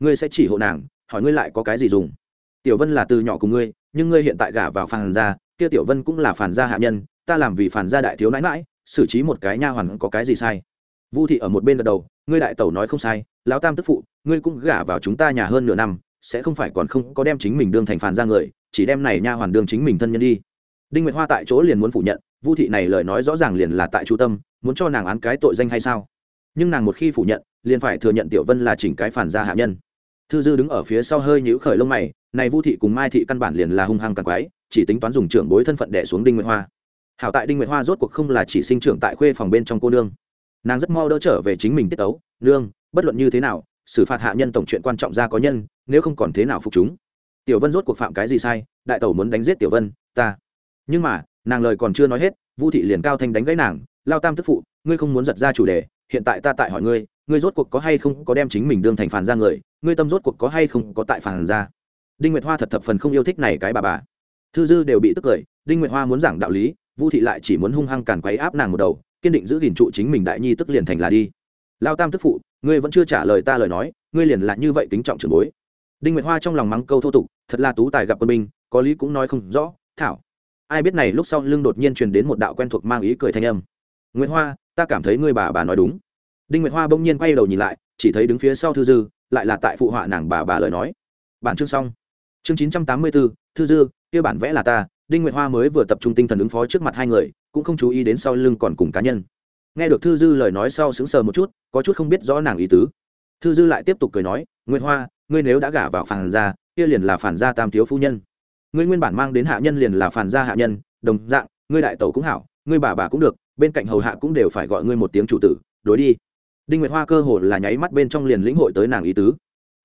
[SPEAKER 1] ngươi sẽ chỉ hộ nàng, hỏi ngươi lại có cái gì dùng? Tiểu vân là từ nhỏ cùng ngươi, nhưng ngươi hiện tại gả vào phản gia, kia tiểu vân cũng là phản gia hạ nhân, ta làm vì phản gia đại thiếu nãi mãi xử trí một cái nha hoàn có cái gì sai? Vu thị ở một bên gật đầu, ngươi đại tẩu nói không sai, lão tam tức phụ, ngươi cũng gả vào chúng ta nhà hơn nửa năm, sẽ không phải còn không có đem chính mình đương thành phản gia người, chỉ đem này nha hoàn đương chính mình thân nhân đi đinh nguyệt hoa tại chỗ liền muốn phủ nhận, vu thị này lời nói rõ ràng liền là tại chu tâm, muốn cho nàng án cái tội danh hay sao? Nhưng nàng một khi phủ nhận, liền phải thừa nhận tiểu vân là chỉnh cái phản gia hạ nhân. Thư dư đứng ở phía sau hơi nhũ khởi lông mày, này vu thị cùng mai thị căn bản liền là hung hăng càng quái, chỉ tính toán dùng trưởng bối thân phận đẻ xuống đinh nguyệt hoa. Hảo tại đinh nguyệt hoa rốt cuộc không là chỉ sinh trưởng tại khuê phòng bên trong cô nương. Nàng rất mau đỡ trở về chính mình tiết tấu, nương, bất luận như thế nào, xử phạt hạ nhân tổng chuyện quan trọng ra có nhân, nếu không còn thế nào phục chúng? Tiểu vân rốt cuộc phạm cái gì sai, đại tẩu muốn đánh giết tiểu vân, ta nhưng mà, nàng lời còn chưa nói hết, vu thị liền cao thanh đánh gãy nàng, lao tam tức phụ, ngươi không muốn giật ra chủ đề, hiện tại ta tại hỏi ngươi ngươi rốt cuộc có hay không có đem chính mình đương thành phản ra người, ngươi tâm rốt cuộc có hay không có tại phản ra đinh nguyệt hoa thật thập phần không yêu thích này cái bà bà. Thư dư đều bị tức cười, đinh nguyệt hoa muốn giảng đạo lý, vu thị lại chỉ muốn hung hăng càn quấy áp nàng một đầu, kiên định giữ gìn trụ chính mình đại nhi tức liền thành là đi. Lao tam tức phụ, ngươi vẫn chưa trả lời ta lời nói, ngươi liền là như vậy kính trọng trưởng bối. Đinh nguyệt hoa trong lòng mắng câu thô tục, thật là tú tài gặp quân binh, có lý cũng nói không rõ, thảo ai biết này lúc sau lưng đột nhiên truyền đến một đạo quen thuộc mang ý cười thanh âm. Nguyễn hoa, ta cảm thấy ngươi bà bà nói đúng. Đinh nguyệt hoa bỗng nhiên quay đầu nhìn lại, chỉ thấy đứng phía sau thư dư, lại là tại phụ họa nàng bà bà lời nói. Bản chương xong. Chương chín trăm tám mươi bốn thư dư, kia bản vẽ là ta, đinh nguyệt hoa mới vừa tập trung tinh thần ứng phó trước mặt hai người, cũng không chú ý đến sau lưng còn cùng cá nhân. Nghe được thư dư lời nói sau sững sờ một chút, có chút không biết rõ nàng ý tứ. Thư dư lại tiếp tục cười nói, nguyệt hoa, ngươi nếu đã gả vào phản gia, kia liền là phản gia tam thiếu phu nhân ngươi nguyên bản mang đến hạ nhân liền là phản gia hạ nhân, đồng dạng, ngươi đại tẩu cũng hảo, ngươi bà bà cũng được, bên cạnh hầu hạ cũng đều phải gọi ngươi một tiếng chủ tử, đối đi. Đinh nguyệt hoa cơ hồ là nháy mắt bên trong liền lĩnh hội tới nàng ý tứ.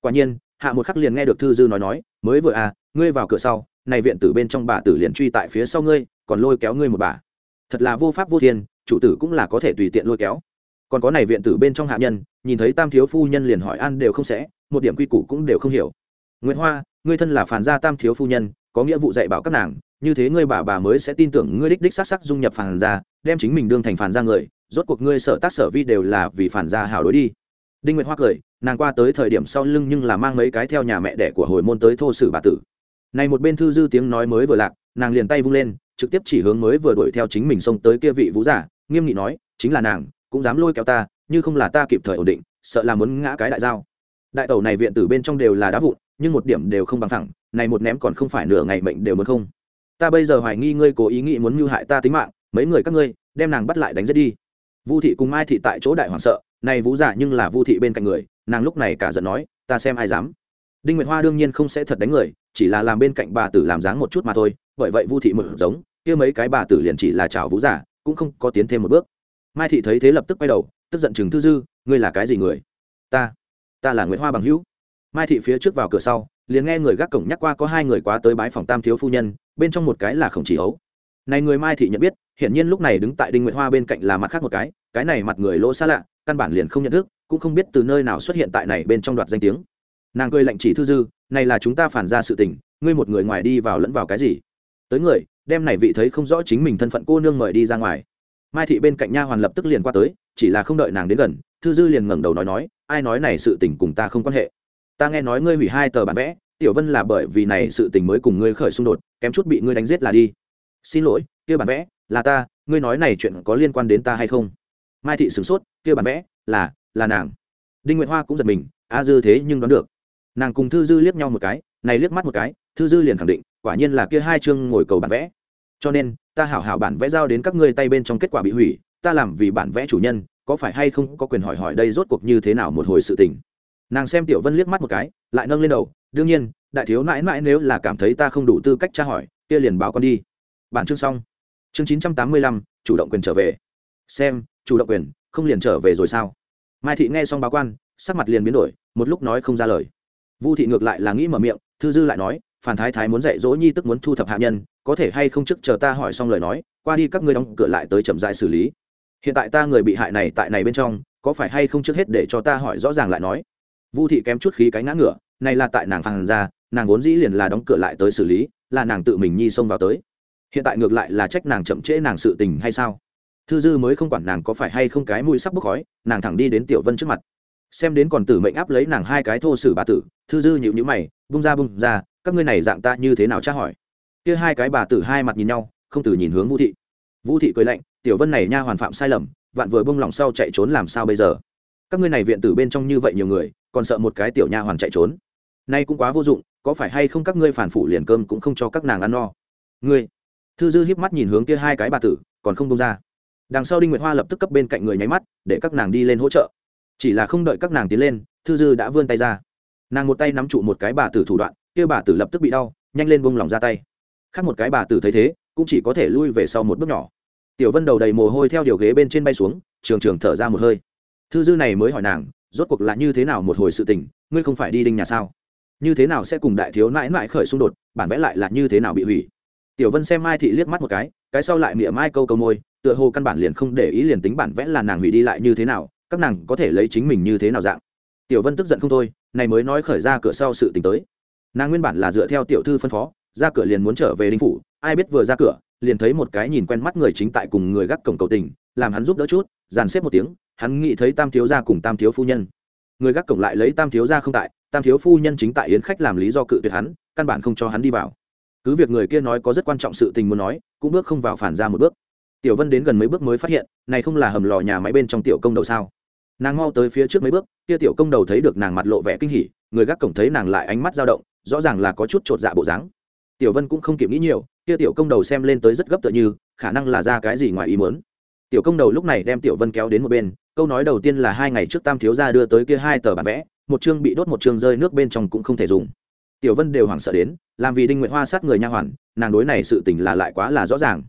[SPEAKER 1] Quả nhiên, hạ một khắc liền nghe được thư dư nói nói, mới vừa à ngươi vào cửa sau, này viện tử bên trong bà tử liền truy tại phía sau ngươi, còn lôi kéo ngươi một bà. Thật là vô pháp vô thiên, chủ tử cũng là có thể tùy tiện lôi kéo. Còn có này viện tử bên trong hạ nhân, nhìn thấy tam thiếu phu nhân liền hỏi ăn đều không sẽ, một điểm quy củ cũng đều không hiểu. Nguyễn hoa, ngươi thân là phản gia tam thiếu phu nhân có nghĩa vụ dạy bảo các nàng, như thế ngươi bà bà mới sẽ tin tưởng ngươi đích đích sắc sắc dung nhập phản gia, đem chính mình đương thành phản gia người, rốt cuộc ngươi sở tác sở vi đều là vì phản gia hảo đối đi. Đinh nguyệt hoa cười, nàng qua tới thời điểm sau lưng nhưng là mang mấy cái theo nhà mẹ đẻ của hồi môn tới thô sử bà tử. Này một bên thư dư tiếng nói mới vừa lạc, nàng liền tay vung lên, trực tiếp chỉ hướng mới vừa đuổi theo chính mình xông tới kia vị vũ giả, nghiêm nghị nói, chính là nàng, cũng dám lôi kéo ta, như không là ta kịp thời ổn định, sợ là muốn ngã cái đại dao đại tàu này viện tử bên trong đều là đá vụn, nhưng một điểm đều không bằng thẳng này một ném còn không phải nửa ngày mệnh đều muốn không. Ta bây giờ hoài nghi ngươi cố ý nghĩ muốn mưu hại ta tính mạng, mấy người các ngươi, đem nàng bắt lại đánh giết đi. Vu thị cùng mai thị tại chỗ đại hoảng sợ, này vũ giả nhưng là vu thị bên cạnh người, nàng lúc này cả giận nói, ta xem ai dám. Đinh nguyệt hoa đương nhiên không sẽ thật đánh người, chỉ là làm bên cạnh bà tử làm dáng một chút mà thôi, bởi vậy vu thị một giống, kia mấy cái bà tử liền chỉ là chào vũ giả, cũng không có tiến thêm một bước. Mai thị thấy thế lập tức quay đầu, tức giận chừng thư dư, ngươi là cái gì người? Ta ta là nguyễn hoa bằng hữu. Mai thị phía trước vào cửa sau, liền nghe người gác cổng nhắc qua có hai người quá tới bái phòng tam thiếu phu nhân, bên trong một cái là khổng chỉ ấu này người mai thị nhận biết, hiển nhiên lúc này đứng tại đinh nguyệt hoa bên cạnh là mặt khác một cái cái này mặt người lỗ xa lạ, căn bản liền không nhận thức, cũng không biết từ nơi nào xuất hiện tại này bên trong đoạt danh tiếng. Nàng cười lạnh chỉ thư dư, này là chúng ta phản ra sự tình, ngươi một người ngoài đi vào lẫn vào cái gì? Tới người, đem này vị thấy không rõ chính mình thân phận cô nương mời đi ra ngoài. Mai thị bên cạnh nha hoàn lập tức liền qua tới, chỉ là không đợi nàng đến gần thư dư liền ngẩng đầu nói nói, ai nói này sự tình cùng ta không quan hệ? Ta nghe nói ngươi hủy hai tờ bản vẽ, tiểu vân là bởi vì này sự tình mới cùng ngươi khởi xung đột, kém chút bị ngươi đánh giết là đi. Xin lỗi, kia bản vẽ là ta, ngươi nói này chuyện có liên quan đến ta hay không? Mai thị sửng sốt, kia bản vẽ là là nàng. Đinh nguyệt hoa cũng giật mình, a dư thế nhưng đoán được. Nàng cùng thư dư liếc nhau một cái, này liếc mắt một cái, thư dư liền khẳng định, quả nhiên là kia hai chương ngồi cầu bản vẽ. Cho nên, ta hảo hảo bản vẽ giao đến các ngươi tay bên trong kết quả bị hủy, ta làm vì bản vẽ chủ nhân có phải hay không có quyền hỏi hỏi đây rốt cuộc như thế nào một hồi sự tình. Nàng xem tiểu vân liếc mắt một cái, lại nâng lên đầu, đương nhiên, đại thiếu mãi mãi nếu là cảm thấy ta không đủ tư cách tra hỏi, kia liền báo con đi. Bản chương xong. Chương chín trăm tám mươi lăm, chủ động quyền trở về. Xem, chủ động quyền, không liền trở về rồi sao? Mai thị nghe xong báo quan, sắc mặt liền biến đổi, một lúc nói không ra lời. Vu thị ngược lại là nghĩ mở miệng, thư dư lại nói, phản thái thái muốn dạy dỗ nhi tức muốn thu thập hạ nhân, có thể hay không trước chờ ta hỏi xong lời nói, qua đi các ngươi đóng cửa lại tới chậm dại xử lý hiện tại ta người bị hại này tại này bên trong, có phải hay không trước hết để cho ta hỏi rõ ràng lại nói. Vu thị kém chút khí cái ngã ngựa, này là tại nàng phàn ra, nàng vốn dĩ liền là đóng cửa lại tới xử lý, là nàng tự mình nhi xông vào tới. Hiện tại ngược lại là trách nàng chậm trễ nàng sự tình hay sao? Thư dư mới không quản nàng có phải hay không cái mũi sắc bốc khói, nàng thẳng đi đến tiểu vân trước mặt. Xem đến còn tử mệnh áp lấy nàng hai cái thô sử bà tử, thư dư nhịu nhữ mày, bung ra bung ra, các ngươi này dạng ta như thế nào tra hỏi? Kia hai cái bà tử hai mặt nhìn nhau, không từ nhìn hướng vũ thị. Vũ thị cười lạnh tiểu vân này nha hoàn phạm sai lầm, vạn vừa bông lòng sau chạy trốn làm sao bây giờ? Các ngươi này viện tử bên trong như vậy nhiều người, còn sợ một cái tiểu nha hoàn chạy trốn? Nay cũng quá vô dụng, có phải hay không các ngươi phản phủ liền cơm cũng không cho các nàng ăn no? Ngươi, thư dư hiếp mắt nhìn hướng kia hai cái bà tử, còn không bông ra. Đằng sau đinh nguyệt hoa lập tức cấp bên cạnh người nháy mắt, để các nàng đi lên hỗ trợ. Chỉ là không đợi các nàng tiến lên, thư dư đã vươn tay ra. Nàng một tay nắm trụ một cái bà tử thủ đoạn, kia bà tử lập tức bị đau, nhanh lên bông lòng ra tay. Khác một cái bà tử thấy thế, cũng chỉ có thể lui về sau một bước nhỏ tiểu vân đầu đầy mồ hôi theo điều ghế bên trên bay xuống, trường trường thở ra một hơi. Thư dư này mới hỏi nàng, rốt cuộc là như thế nào một hồi sự tình, ngươi không phải đi đinh nhà sao? Như thế nào sẽ cùng đại thiếu nãi nãi khởi xung đột, bản vẽ lại là như thế nào bị hủy? Tiểu vân xem mai thị liếc mắt một cái cái sau lại mỉa mai câu câu môi, tựa hồ căn bản liền không để ý liền tính bản vẽ là nàng hủy đi lại như thế nào, các nàng có thể lấy chính mình như thế nào dạng. Tiểu vân tức giận không thôi, này mới nói khởi ra cửa sau sự tình tới. Nàng nguyên bản là dựa theo tiểu thư phân phó, ra cửa liền muốn trở về đinh phủ, ai biết vừa ra cửa liền thấy một cái nhìn quen mắt người chính tại cùng người gác cổng cầu tình, làm hắn giúp đỡ chút, dàn xếp một tiếng, hắn nghĩ thấy tam thiếu gia cùng tam thiếu phu nhân. Người gác cổng lại lấy tam thiếu gia không tại, tam thiếu phu nhân chính tại yến khách làm lý do cự tuyệt hắn, căn bản không cho hắn đi vào. Cứ việc người kia nói có rất quan trọng sự tình muốn nói, cũng bước không vào phản ra một bước. Tiểu vân đến gần mấy bước mới phát hiện, này không là hầm lò nhà máy bên trong tiểu công đầu sao? Nàng mau tới phía trước mấy bước, kia tiểu công đầu thấy được nàng mặt lộ vẻ kinh hỉ, người gác cổng thấy nàng lại ánh mắt dao động, rõ ràng là có chút t dạ bộ dáng tiểu vân cũng không kịp nghĩ nhiều, kia tiểu công đầu xem lên tới rất gấp tựa như, khả năng là ra cái gì ngoài ý muốn. Tiểu công đầu lúc này đem tiểu vân kéo đến một bên, câu nói đầu tiên là hai ngày trước tam thiếu gia đưa tới kia hai tờ bản vẽ, một chương bị đốt một chương rơi nước bên trong cũng không thể dùng. Tiểu vân đều hoảng sợ đến, làm vì đinh nguyệt hoa sát người nha hoàn, nàng đối này sự tình là lại quá là rõ ràng.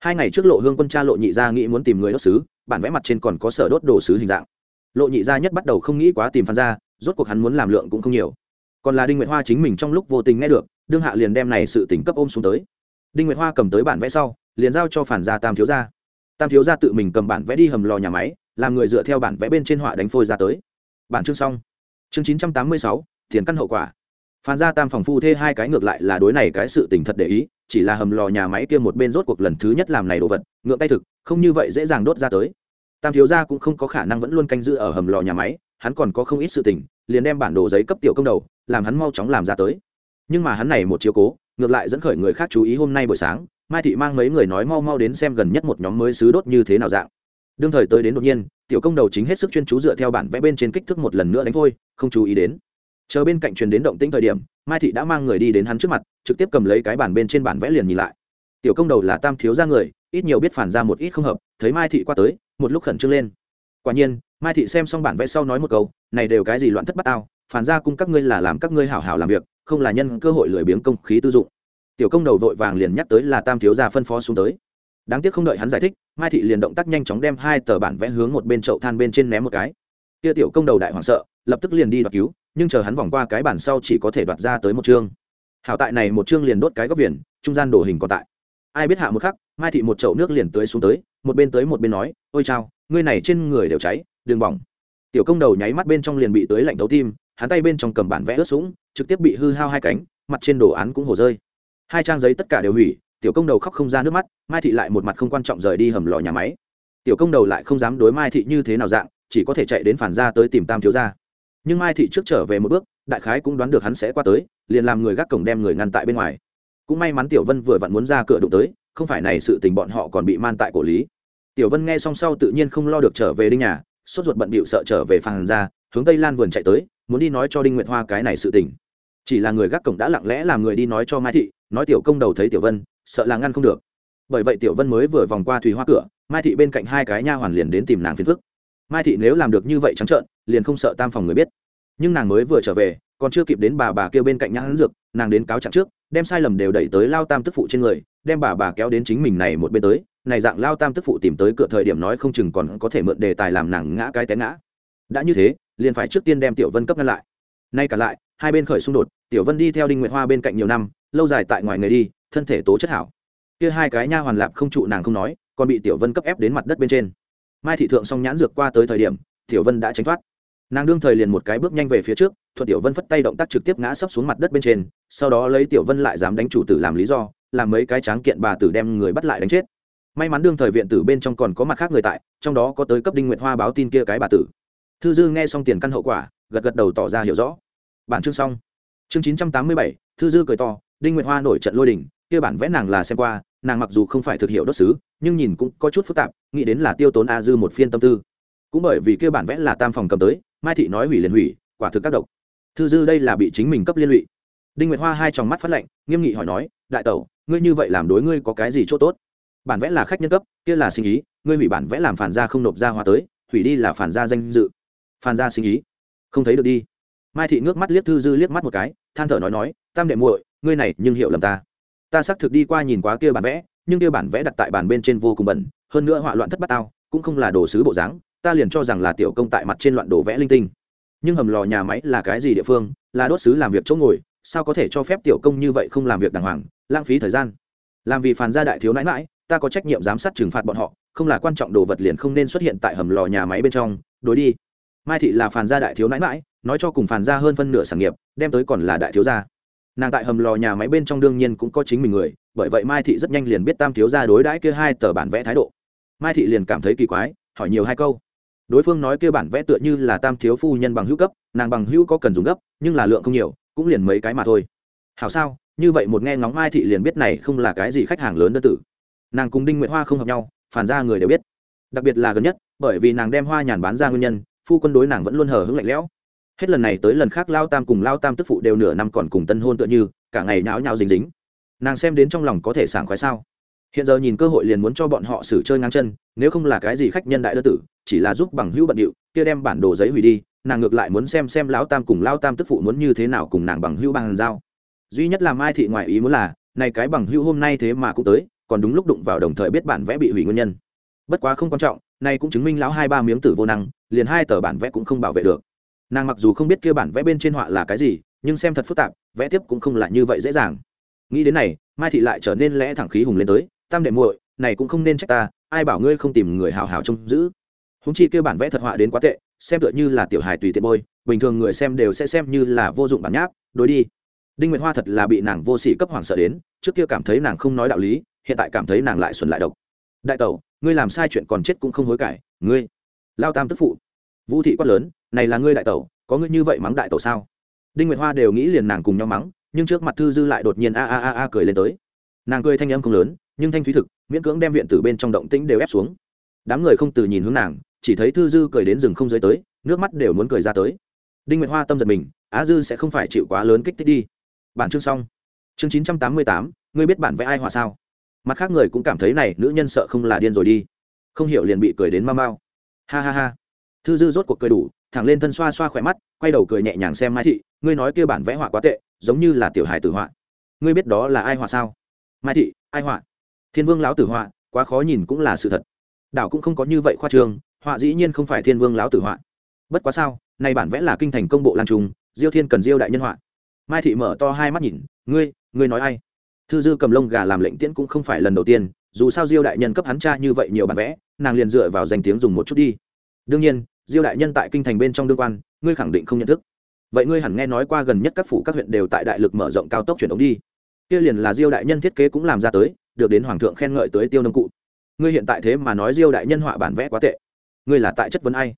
[SPEAKER 1] Hai ngày trước lộ hương quân cha lộ nhị gia nghĩ muốn tìm người đốt xứ bản vẽ mặt trên còn có sở đốt đồ sứ hình dạng. Lộ nhị gia nhất bắt đầu không nghĩ quá tìm phan ra rốt cuộc hắn muốn làm lượng cũng không nhiều. Còn là đinh nguyệt hoa chính mình trong lúc vô tình nghe được đương hạ liền đem này sự tỉnh cấp ôm xuống tới. Đinh nguyệt hoa cầm tới bản vẽ sau, liền giao cho phản gia tam thiếu gia. Tam thiếu gia tự mình cầm bản vẽ đi hầm lò nhà máy, làm người dựa theo bản vẽ bên trên họa đánh phôi ra tới. Bản chương xong. Chương chín trăm tám mươi sáu tiền căn hậu quả. Phản gia tam phòng phu thê hai cái ngược lại là đối này cái sự tình thật để ý, chỉ là hầm lò nhà máy kia một bên rốt cuộc lần thứ nhất làm này đồ vật, ngượng tay thực, không như vậy dễ dàng đốt ra tới. Tam thiếu gia cũng không có khả năng vẫn luôn canh giữ ở hầm lò nhà máy, hắn còn có không ít sự tình, liền đem bản đồ giấy cấp tiểu công đầu, làm hắn mau chóng làm ra tới nhưng mà hắn này một chiếu cố, ngược lại dẫn khởi người khác chú ý hôm nay buổi sáng, mai thị mang mấy người nói mau mau đến xem gần nhất một nhóm mới xứ đốt như thế nào dạng. Đương thời tới đến đột nhiên, tiểu công đầu chính hết sức chuyên chú dựa theo bản vẽ bên trên kích thước một lần nữa đánh vôi không chú ý đến. Chờ bên cạnh truyền đến động tĩnh thời điểm, mai thị đã mang người đi đến hắn trước mặt, trực tiếp cầm lấy cái bản bên trên bản vẽ liền nhìn lại. Tiểu công đầu là tam thiếu ra người, ít nhiều biết phản ra một ít không hợp, thấy mai thị qua tới, một lúc khẩn trương lên. Quả nhiên, mai thị xem xong bản vẽ sau nói một câu, này đều cái gì loạn thất bát tao, phản ra cung các ngươi là làm các ngươi hảo hảo làm việc không là nhân cơ hội lười biếng công khí tư dụng. Tiểu công đầu vội vàng liền nhắc tới là tam thiếu gia phân phó xuống tới. Đáng tiếc không đợi hắn giải thích, mai thị liền động tác nhanh chóng đem hai tờ bản vẽ hướng một bên chậu than bên trên ném một cái. Kia tiểu công đầu đại hoảng sợ, lập tức liền đi đoạt cứu, nhưng chờ hắn vòng qua cái bản sau chỉ có thể đoạt ra tới một chương. Hảo tại này một chương liền đốt cái góc viền, trung gian đổ hình còn tại. Ai biết hạ một khắc, mai thị một chậu nước liền tưới xuống tới, một bên tới một bên nói, ôi chao, ngươi này trên người đều cháy đường bỏng. Tiểu công đầu nháy mắt bên trong liền bị tưới lạnh thấu tim, hắn tay bên trong cầm bản vẽ ướt sũng trực tiếp bị hư hao hai cánh, mặt trên đồ án cũng hồ rơi. Hai trang giấy tất cả đều hủy, tiểu công đầu khóc không ra nước mắt, mai thị lại một mặt không quan trọng rời đi hầm lò nhà máy. Tiểu công đầu lại không dám đối mai thị như thế nào dạng, chỉ có thể chạy đến phản ra tới tìm tam thiếu gia. Nhưng mai thị trước trở về một bước, đại khái cũng đoán được hắn sẽ qua tới, liền làm người gác cổng đem người ngăn tại bên ngoài. Cũng may mắn tiểu vân vừa vặn muốn ra cửa đụng tới, không phải này sự tình bọn họ còn bị man tại cổ lý. Tiểu vân nghe xong sau tự nhiên không lo được trở về đinh nhà, sốt ruột bận bịu sợ trở về phàn ra, hướng tây lan vườn chạy tới, muốn đi nói cho đinh nguyệt hoa cái này sự tình chỉ là người gác cổng đã lặng lẽ làm người đi nói cho mai thị, nói tiểu công đầu thấy tiểu vân, sợ là ngăn không được. Bởi vậy tiểu vân mới vừa vòng qua thủy hoa cửa, mai thị bên cạnh hai cái nha hoàn liền đến tìm nàng phiền phức. Mai thị nếu làm được như vậy trắng trợn, liền không sợ tam phòng người biết. Nhưng nàng mới vừa trở về, còn chưa kịp đến bà bà kêu bên cạnh nhãn dược, nàng đến cáo trạng trước, đem sai lầm đều đẩy tới lao tam tức phụ trên người, đem bà bà kéo đến chính mình này một bên tới, này dạng lao tam tức phụ tìm tới cửa thời điểm nói không chừng còn có thể mượn đề tài làm nàng ngã cái té ngã. Đã như thế, liền phải trước tiên đem tiểu vân cấp ngăn lại. Nay cả lại, hai bên khởi xung đột tiểu vân đi theo đinh nguyệt hoa bên cạnh nhiều năm, lâu dài tại ngoài người đi, thân thể tố chất hảo. Kia hai cái nha hoàn lạp không trụ nàng không nói, còn bị tiểu vân cấp ép đến mặt đất bên trên. Mai thị thượng xong nhãn dược qua tới thời điểm, tiểu vân đã tránh thoát. Nàng đương thời liền một cái bước nhanh về phía trước, thuận tiểu vân phất tay động tác trực tiếp ngã sấp xuống mặt đất bên trên, sau đó lấy tiểu vân lại dám đánh chủ tử làm lý do, làm mấy cái tráng kiện bà tử đem người bắt lại đánh chết. May mắn đương thời viện tử bên trong còn có mặt khác người tại, trong đó có tới cấp đinh nguyệt hoa báo tin kia cái bà tử. Thư dư nghe xong tiền căn hậu quả, gật gật đầu tỏ ra hiểu rõ. Bản chương xong chương chín trăm tám mươi bảy, thư dư cười to, đinh nguyệt hoa nổi trận lôi đình, kia bản vẽ nàng là xem qua, nàng mặc dù không phải thực hiệu đốt xứ, nhưng nhìn cũng có chút phức tạp, nghĩ đến là tiêu tốn a dư một phiên tâm tư. Cũng bởi vì kia bản vẽ là tam phòng cầm tới, mai thị nói hủy liền hủy, quả thực các độc. Thư dư đây là bị chính mình cấp liên lụy. Đinh nguyệt hoa hai tròng mắt phát lạnh, nghiêm nghị hỏi nói, đại tẩu, ngươi như vậy làm đối ngươi có cái gì chỗ tốt? Bản vẽ là khách nhân cấp, kia là sinh ý, ngươi hủy bản vẽ làm phản gia không nộp ra hoa tới, hủy đi là phản gia danh dự. Phản gia sinh ý? Không thấy được đi mai thị ngước mắt liếc thư dư liếc mắt một cái, than thở nói nói, tam đệ muội, ngươi này nhưng hiểu lầm ta. Ta xác thực đi qua nhìn quá kia bản vẽ, nhưng kia bản vẽ đặt tại bàn bên trên vô cùng bẩn, hơn nữa họa loạn thất bát tao, cũng không là đồ sứ bộ dáng, ta liền cho rằng là tiểu công tại mặt trên loạn đồ vẽ linh tinh. Nhưng hầm lò nhà máy là cái gì địa phương, là đốt sứ làm việc chỗ ngồi, sao có thể cho phép tiểu công như vậy không làm việc đàng hoàng, lãng phí thời gian? Làm vì phản gia đại thiếu nãi mãi ta có trách nhiệm giám sát trừng phạt bọn họ, không là quan trọng đồ vật liền không nên xuất hiện tại hầm lò nhà máy bên trong đối đi. Mai thị là phản gia đại thiếu nãi mãi nói cho cùng phản ra hơn phân nửa sản nghiệp, đem tới còn là đại thiếu gia. Nàng tại hầm lò nhà máy bên trong đương nhiên cũng có chính mình người, bởi vậy mai thị rất nhanh liền biết tam thiếu gia đối đãi kia hai tờ bản vẽ thái độ. Mai thị liền cảm thấy kỳ quái, hỏi nhiều hai câu. Đối phương nói kia bản vẽ tựa như là tam thiếu phu nhân bằng hữu cấp, nàng bằng hữu có cần dùng gấp, nhưng là lượng không nhiều, cũng liền mấy cái mà thôi. Hảo sao, như vậy một nghe ngóng mai thị liền biết này không là cái gì khách hàng lớn đơn tử. Nàng cùng đinh Nguyệt hoa không hợp nhau phản ra người đều biết. Đặc biệt là gần nhất, bởi vì nàng đem hoa nhàn bán ra nguyên nhân, phu quân đối nàng vẫn luôn hờ hững lạnh lẽo hết lần này tới lần khác lao tam cùng lao tam tức phụ đều nửa năm còn cùng tân hôn tựa như, cả ngày nháo nháo dính dính. Nàng xem đến trong lòng có thể sảng khoái sao? Hiện giờ nhìn cơ hội liền muốn cho bọn họ xử chơi ngang chân, nếu không là cái gì khách nhân đại đơn tử, chỉ là giúp bằng hữu bận điệu, kia đem bản đồ giấy hủy đi, nàng ngược lại muốn xem xem lão tam cùng lao tam tức phụ muốn như thế nào cùng nàng bằng hữu bằng giao. Duy nhất là mai thị ngoại ý muốn là, này cái bằng hữu hôm nay thế mà cũng tới, còn đúng lúc đụng vào đồng thời biết bản vẽ bị hủy nguyên nhân. Bất quá không quan trọng nay cũng chứng minh lão hai ba miếng tử vô năng, liền hai tờ bản vẽ cũng không bảo vệ được nàng mặc dù không biết kia bản vẽ bên trên họa là cái gì, nhưng xem thật phức tạp, vẽ tiếp cũng không là như vậy dễ dàng. Nghĩ đến này, mai thị lại trở nên lẽ thẳng khí hùng lên tới, tam đệ muội, này cũng không nên trách ta, ai bảo ngươi không tìm người hào hào trông giữ. Húng chi kêu bản vẽ thật họa đến quá tệ, xem tựa như là tiểu hài tùy tiện bôi, bình thường người xem đều sẽ xem như là vô dụng bản nháp, đối đi. Đinh nguyệt hoa thật là bị nàng vô sỉ cấp hoàng sợ đến, trước kia cảm thấy nàng không nói đạo lý, hiện tại cảm thấy nàng lại xuẩn lại độc. Đại tẩu, ngươi làm sai chuyện còn chết cũng không hối cải, ngươi. Lao tam tức phụ vũ thị quát lớn, này là ngươi đại tẩu, có ngươi như vậy mắng đại tẩu sao? Đinh nguyệt hoa đều nghĩ liền nàng cùng nhau mắng, nhưng trước mặt thư dư lại đột nhiên a a a a cười lên tới. Nàng cười thanh âm không lớn, nhưng thanh thúy thực, miễn cưỡng đem viện từ bên trong động tĩnh đều ép xuống. Đám người không từ nhìn hướng nàng, chỉ thấy thư dư cười đến rừng không dưới tới, nước mắt đều muốn cười ra tới. Đinh nguyệt hoa tâm giật mình, á dư sẽ không phải chịu quá lớn kích thích đi. Bản chương xong. Chương chín trăm tám mươi tám, ngươi biết bản vẽ ai họa sao? Mặt khác người cũng cảm thấy này, nữ nhân sợ không là điên rồi đi. Không hiểu liền bị cười đến mau mau. Ha ha ha thư dư rốt cuộc cười đủ, thẳng lên thân xoa xoa khỏe mắt, quay đầu cười nhẹ nhàng xem mai thị, ngươi nói kia bản vẽ họa quá tệ, giống như là tiểu hài tử họa. Ngươi biết đó là ai họa sao? Mai thị, ai họa? Thiên vương lão tử họa, quá khó nhìn cũng là sự thật. Đảo cũng không có như vậy khoa trương, họa dĩ nhiên không phải thiên vương lão tử họa. Bất quá sao nay bản vẽ là kinh thành công bộ lan trung, diêu thiên cần diêu đại nhân họa. Mai thị mở to hai mắt nhìn, ngươi ngươi nói ai? Thư dư cầm lông gà làm lệnh tiễn cũng không phải lần đầu tiên, dù sao diêu đại nhân cấp hắn cha như vậy nhiều bản vẽ, nàng liền dựa vào danh tiếng dùng một chút đi đương nhiên, diêu đại nhân tại kinh thành bên trong đương quan, ngươi khẳng định không nhận thức. Vậy ngươi hẳn nghe nói qua gần nhất các phủ các huyện đều tại đại lực mở rộng cao tốc chuyển ống đi. Kia liền là diêu đại nhân thiết kế cũng làm ra tới, được đến hoàng thượng khen ngợi tới tiêu nông cụ. Ngươi hiện tại thế mà nói diêu đại nhân họa bản vẽ quá tệ. Ngươi là tại chất vấn ai?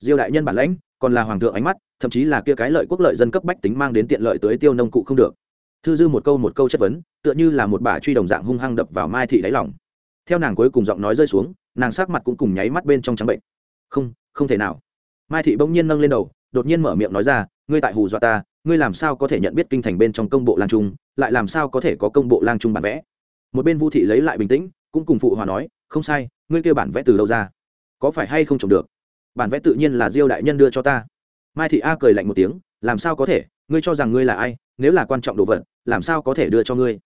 [SPEAKER 1] Diêu đại nhân bản lãnh, còn là hoàng thượng ánh mắt, thậm chí là kia cái lợi quốc lợi dân cấp bách tính mang đến tiện lợi tới tiêu nông cụ không được. Thư dư một câu một câu chất vấn, tựa như là một bà truy đồng dạng hung hăng đập vào mai thị đáy lòng. Theo nàng cuối cùng giọng nói rơi xuống, nàng sắc mặt cũng cùng nháy mắt bên trong trắng bệnh không không thể nào. Mai thị bỗng nhiên nâng lên đầu, đột nhiên mở miệng nói ra, ngươi tại hù dọa ta, ngươi làm sao có thể nhận biết kinh thành bên trong công bộ lang trung, lại làm sao có thể có công bộ lang trung bản vẽ? Một bên vu thị lấy lại bình tĩnh, cũng cùng phụ hòa nói, không sai, ngươi kêu bản vẽ từ đâu ra? Có phải hay không trồng được? Bản vẽ tự nhiên là diêu đại nhân đưa cho ta. Mai thị a cười lạnh một tiếng, làm sao có thể? Ngươi cho rằng ngươi là ai? Nếu là quan trọng đồ vật, làm sao có thể đưa cho ngươi?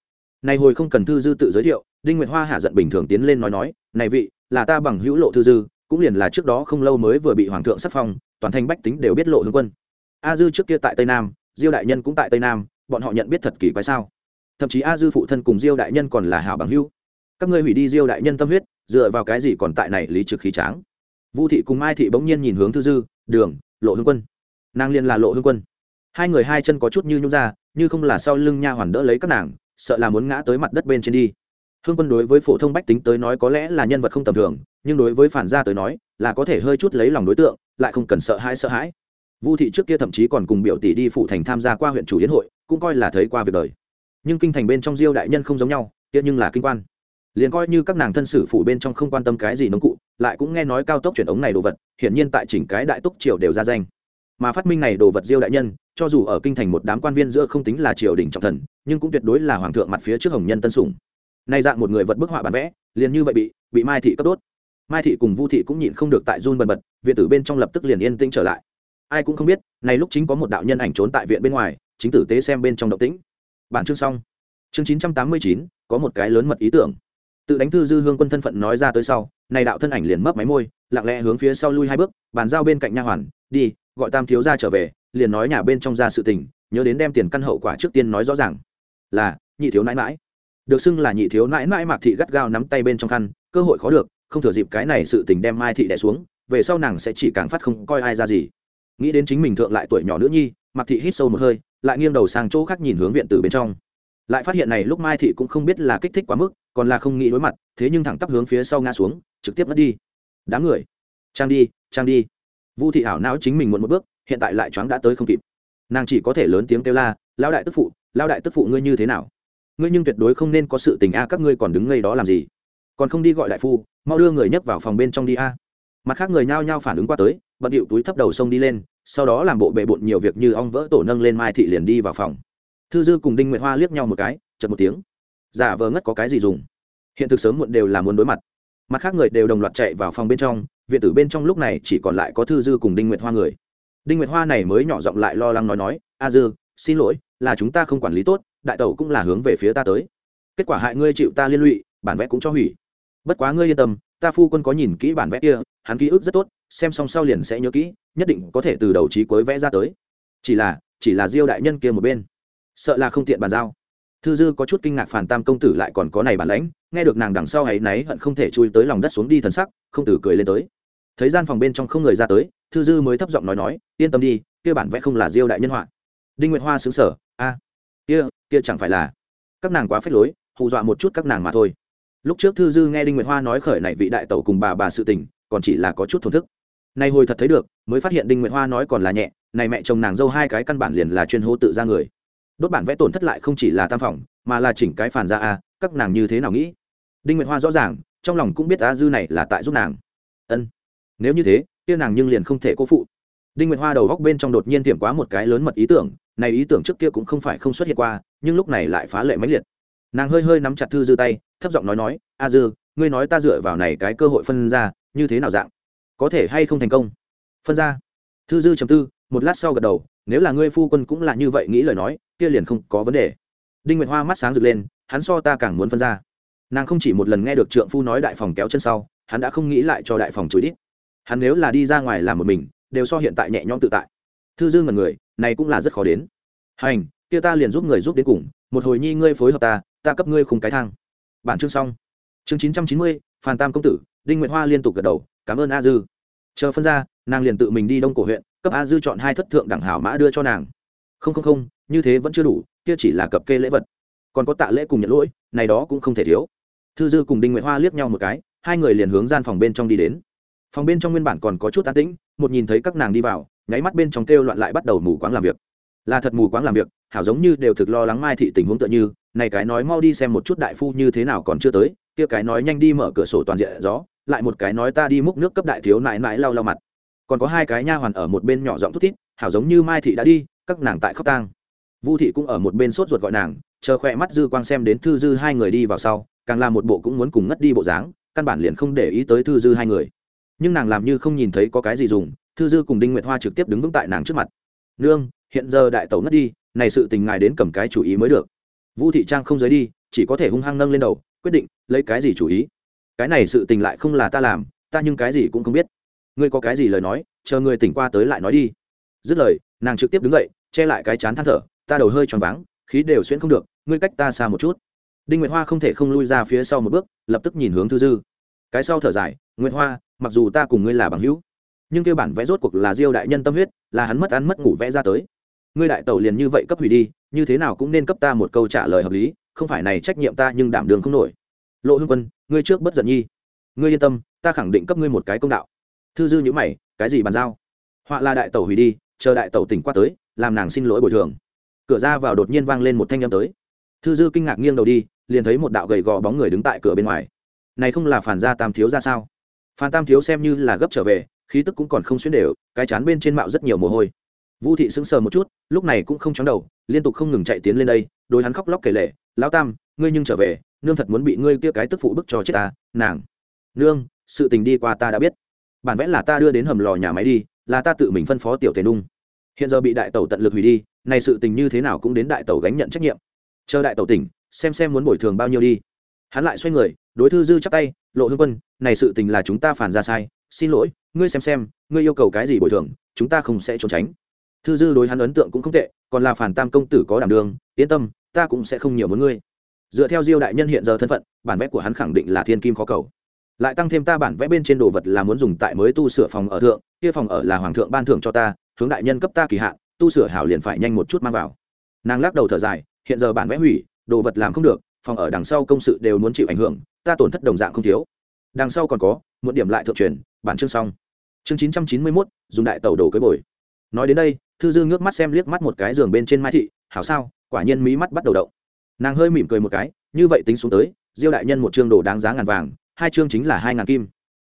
[SPEAKER 1] Này hồi không cần thư dư tự giới thiệu, đinh nguyệt hoa hạ giận bình thường tiến lên nói nói, này vị, là ta bằng hữu lộ thư dư cũng liền là trước đó không lâu mới vừa bị hoàng thượng sắc phong, toàn thành bách tính đều biết lộ hướng quân. A dư trước kia tại tây nam, diêu đại nhân cũng tại tây nam, bọn họ nhận biết thật kỳ quái sao? Thậm chí a dư phụ thân cùng diêu đại nhân còn là hảo bằng hữu. Các ngươi hủy đi diêu đại nhân tâm huyết, dựa vào cái gì còn tại này lý trực khí tráng? Vu thị cùng mai thị bỗng nhiên nhìn hướng thư dư, đường, lộ hương quân. Nàng liền là lộ hương quân. Hai người hai chân có chút như nhung ra, như không là sau lưng nha hoàn đỡ lấy các nàng, sợ là muốn ngã tới mặt đất bên trên đi hương quân đối với phổ thông bách tính tới nói có lẽ là nhân vật không tầm thường, nhưng đối với phản gia tới nói, là có thể hơi chút lấy lòng đối tượng, lại không cần sợ hãi sợ hãi. Vu thị trước kia thậm chí còn cùng biểu tỷ đi phụ thành tham gia qua huyện chủ yến hội, cũng coi là thấy qua việc đời. Nhưng kinh thành bên trong diêu đại nhân không giống nhau, kia nhưng là kinh quan. Liền coi như các nàng thân sử phủ bên trong không quan tâm cái gì nông cụ, lại cũng nghe nói cao tốc chuyển ống này đồ vật, hiển nhiên tại chỉnh cái đại túc triều đều ra danh. Mà phát minh này đồ vật diêu đại nhân, cho dù ở kinh thành một đám quan viên giữa không tính là triều đình trọng thần, nhưng cũng tuyệt đối là hoàng thượng mặt phía trước hồng nhân tân sủng nay dạng một người vật bức họa bản vẽ, liền như vậy bị bị mai thị cấp đốt. Mai thị cùng vu thị cũng nhịn không được tại run bần bật, viện tử bên trong lập tức liền yên tĩnh trở lại. Ai cũng không biết nay lúc chính có một đạo nhân ảnh trốn tại viện bên ngoài, chính tử tế xem bên trong động tĩnh. Bản chương xong. Chương chín trăm tám mươi chín, có một cái lớn mật ý tưởng. Tự đánh thư dư hương quân thân phận nói ra tới sau, này đạo thân ảnh liền mấp máy môi, lặng lẽ hướng phía sau lui hai bước, bàn giao bên cạnh nha hoàn, đi, gọi tam thiếu ra trở về, liền nói nhà bên trong ra sự tình, nhớ đến đem tiền căn hậu quả trước tiên nói rõ ràng. Là, nhị thiếu nãi mãi được xưng là nhị thiếu nãi nãi mạc thị gắt gao nắm tay bên trong khăn, cơ hội khó được, không thừa dịp cái này sự tình đem mai thị đẻ xuống, về sau nàng sẽ chỉ càng phát không coi ai ra gì. Nghĩ đến chính mình thượng lại tuổi nhỏ nữ nhi, mạc thị hít sâu một hơi, lại nghiêng đầu sang chỗ khác nhìn hướng viện từ bên trong. Lại phát hiện này lúc mai thị cũng không biết là kích thích quá mức, còn là không nghĩ đối mặt, thế nhưng thẳng tắp hướng phía sau ngã xuống, trực tiếp mất đi. Đám người, trang đi trang đi. Vu thị ảo não chính mình muộn một bước, hiện tại lại choáng đã tới không kịp. Nàng chỉ có thể lớn tiếng kêu la lao đại tức phụ lao đại tức phụ ngươi như thế nào? Ngươi nhưng tuyệt đối không nên có sự tình a, các ngươi còn đứng ngay đó làm gì? Còn không đi gọi đại phu, mau đưa người nhấc vào phòng bên trong đi a. Mặt khác người nhao nhao phản ứng qua tới, bận điệu túi thấp đầu sông đi lên, sau đó làm bộ bệ bộn nhiều việc như ong vỡ tổ nâng lên mai thị liền đi vào phòng. Thư dư cùng đinh nguyệt hoa liếc nhau một cái chật một tiếng. Giả vờ ngất có cái gì dùng? Hiện thực sớm muộn đều là muốn đối mặt. Mặt khác người đều đồng loạt chạy vào phòng bên trong, viện tử bên trong lúc này chỉ còn lại có thư dư cùng đinh nguyệt hoa người. Đinh nguyệt hoa này mới nhỏ giọng lại lo lắng nói nói, a dư, xin lỗi, là chúng ta không quản lý tốt đại tẩu cũng là hướng về phía ta tới. Kết quả hại ngươi chịu ta liên lụy, bản vẽ cũng cho hủy. Bất quá ngươi yên tâm, ta phu quân có nhìn kỹ bản vẽ kia, hắn ký ức rất tốt, xem xong sau liền sẽ nhớ kỹ, nhất định có thể từ đầu trí cuối vẽ ra tới. Chỉ là chỉ là diêu đại nhân kia một bên, sợ là không tiện bàn giao. Thư dư có chút kinh ngạc phản tam công tử lại còn có này bản lãnh, nghe được nàng đằng sau ấy náy hận không thể chui tới lòng đất xuống đi thần sắc, không tử cười lên tới. Thấy gian phòng bên trong không người ra tới, thư dư mới thấp giọng nói nói, yên tâm đi, kia bản vẽ không là diêu đại nhân họa. Đinh nguyệt hoa xứng sở a, kia kia chẳng phải là các nàng quá phết lối, hù dọa một chút các nàng mà thôi. Lúc trước thư dư nghe đinh nguyệt hoa nói khởi này vị đại tẩu cùng bà bà sự tình, còn chỉ là có chút thổn thức. Nay hồi thật thấy được, mới phát hiện đinh nguyệt hoa nói còn là nhẹ, này mẹ chồng nàng dâu hai cái căn bản liền là chuyên hô tự ra người. Đốt bản vẽ tổn thất lại không chỉ là tam phòng, mà là chỉnh cái phản ra a, các nàng như thế nào nghĩ? Đinh nguyệt hoa rõ ràng, trong lòng cũng biết a dư này là tại giúp nàng. Ân, nếu như thế, kia nàng nhưng liền không thể cố phụ. Đinh nguyệt hoa đầu góc bên trong đột nhiên tiệm quá một cái lớn mật ý tưởng này ý tưởng trước kia cũng không phải không xuất hiện qua, nhưng lúc này lại phá lệ mãnh liệt. Nàng hơi hơi nắm chặt thư dư tay, thấp giọng nói nói, a dư, ngươi nói ta dựa vào này cái cơ hội phân ra, như thế nào dạng? Có thể hay không thành công? Phân ra. Thư dư chấm tư, một lát sau gật đầu, nếu là ngươi phu quân cũng là như vậy nghĩ lời nói, kia liền không có vấn đề. Đinh nguyệt hoa mắt sáng rực lên, hắn so ta càng muốn phân ra. Nàng không chỉ một lần nghe được trượng phu nói đại phòng kéo chân sau, hắn đã không nghĩ lại cho đại phòng chửi đít. Hắn nếu là đi ra ngoài làm một mình, đều so hiện tại nhẹ nhõm tự tại. Thư dư ngần người này cũng là rất khó đến. Hành, kia ta liền giúp người giúp đến cùng, một hồi nhi ngươi phối hợp ta ta cấp ngươi khung cái thang. Bản chương xong. Chương chín trăm chín mươi phan tam công tử, đinh nguyệt hoa liên tục gật đầu, cảm ơn a dư. Chờ phân ra, nàng liền tự mình đi đông cổ huyện, cấp a dư chọn hai thất thượng đẳng hảo mã đưa cho nàng. Không không không, như thế vẫn chưa đủ, kia chỉ là cập kê lễ vật. Còn có tạ lễ cùng nhận lỗi, này đó cũng không thể thiếu. Thư dư cùng đinh nguyệt hoa liếc nhau một cái, hai người liền hướng gian phòng bên trong đi đến. Phòng bên trong nguyên bản còn có chút an tĩnh một nhìn thấy các nàng đi vào, nháy mắt bên trong kêu loạn lại bắt đầu mù quáng làm việc. Là thật mù quáng làm việc, hảo giống như đều thực lo lắng mai thị tình huống tựa như, này cái nói mau đi xem một chút đại phu như thế nào còn chưa tới, kia cái nói nhanh đi mở cửa sổ toàn diện gió, lại một cái nói ta đi múc nước cấp đại thiếu nãi nãi lau lau mặt. Còn có hai cái nha hoàn ở một bên nhỏ giọng thút thít, hảo giống như mai thị đã đi, các nàng tại khóc tang. Vu thị cũng ở một bên sốt ruột gọi nàng, chờ khỏe mắt dư quang xem đến thư dư hai người đi vào sau, càng làm một bộ cũng muốn cùng ngất đi bộ dáng, căn bản liền không để ý tới thư dư hai người nhưng nàng làm như không nhìn thấy có cái gì dùng, thư dư cùng đinh nguyệt hoa trực tiếp đứng vững tại nàng trước mặt. Nương, hiện giờ đại tẩu ngất đi, này sự tình ngài đến cầm cái chủ ý mới được. Vũ thị trang không giới đi, chỉ có thể hung hăng nâng lên đầu, quyết định, lấy cái gì chủ ý? Cái này sự tình lại không là ta làm, ta nhưng cái gì cũng không biết. Ngươi có cái gì lời nói, chờ ngươi tỉnh qua tới lại nói đi. Dứt lời, nàng trực tiếp đứng dậy, che lại cái chán than thở, ta đầu hơi tròn váng, khí đều xuyên không được, ngươi cách ta xa một chút. Đinh nguyệt hoa không thể không lui ra phía sau một bước, lập tức nhìn hướng thư dư. Cái sau thở dài, nguyệt hoa mặc dù ta cùng ngươi là bằng hữu, nhưng kêu bản vẽ rốt cuộc là diêu đại nhân tâm huyết, là hắn mất ăn mất ngủ vẽ ra tới. Ngươi đại tẩu liền như vậy cấp hủy đi, như thế nào cũng nên cấp ta một câu trả lời hợp lý, không phải này trách nhiệm ta nhưng đảm đường không nổi. Lộ hương quân, ngươi trước bất giận nhi. Ngươi yên tâm, ta khẳng định cấp ngươi một cái công đạo. Thư dư nhữ mày, cái gì bàn giao? Họa là đại tẩu hủy đi, chờ đại tẩu tỉnh qua tới, làm nàng xin lỗi bồi thường. Cửa ra vào đột nhiên vang lên một thanh â m tới. Thư dư kinh ngạc nghiêng đầu đi, liền thấy một đạo gầy gò bóng người đứng tại cửa bên ngoài. Này không là phản gia tam thiếu ra sao? Phan tam thiếu xem như là gấp trở về, khí tức cũng còn không xuyến đều, cái chán bên trên mạo rất nhiều mồ hôi. Vũ thị sững sờ một chút, lúc này cũng không chóng đầu, liên tục không ngừng chạy tiến lên đây đôi hắn khóc lóc kể lệ lão tam, ngươi nhưng trở về, nương thật muốn bị ngươi kia cái tức phụ bức cho chết ta, nàng. Nương, sự tình đi qua ta đã biết. Bản vẽ là ta đưa đến hầm lò nhà máy đi, là ta tự mình phân phó tiểu tề nung. Hiện giờ bị đại tàu tận lực hủy đi này sự tình như thế nào cũng đến đại tàu gánh nhận trách nhiệm. Chờ đại tàu tỉnh, xem xem muốn bồi thường bao nhiêu đi. Hắn lại xoay người đối thư dư chắp tay, lộ hương quân, này sự tình là chúng ta phản ra sai. Xin lỗi, ngươi xem xem, ngươi yêu cầu cái gì bồi thường, chúng ta không sẽ trốn tránh. Thư dư đối hắn ấn tượng cũng không tệ, còn là phản tam công tử có đảm đường yên tâm, ta cũng sẽ không nhiều muốn ngươi. Dựa theo diêu đại nhân hiện giờ thân phận, bản vẽ của hắn khẳng định là thiên kim khó cầu. Lại tăng thêm ta bản vẽ bên trên đồ vật là muốn dùng tại mới tu sửa phòng ở thượng, kia phòng ở là hoàng thượng ban thưởng cho ta, hướng đại nhân cấp ta kỳ hạn, tu sửa hảo liền phải nhanh một chút mang vào. Nàng lắc đầu thở dài, hiện giờ bản vẽ hủy, đồ vật làm không được, phòng ở đằng sau công sự đều muốn chịu ảnh hưởng ta tổn thất đồng dạng không thiếu. Đằng sau còn có, một điểm lại thượng truyền, bản chương xong. Chương chín trăm chín mươi mốt, dùng đại tàu đồ cưới bồi. Nói đến đây, thư dư ngước mắt xem liếc mắt một cái giường bên trên mai thị, hảo sao, quả nhiên mí mắt bắt đầu động. Nàng hơi mỉm cười một cái, như vậy tính xuống tới, diêu đại nhân một chương đồ đáng giá ngàn vàng, hai chương chính là hai ngàn kim.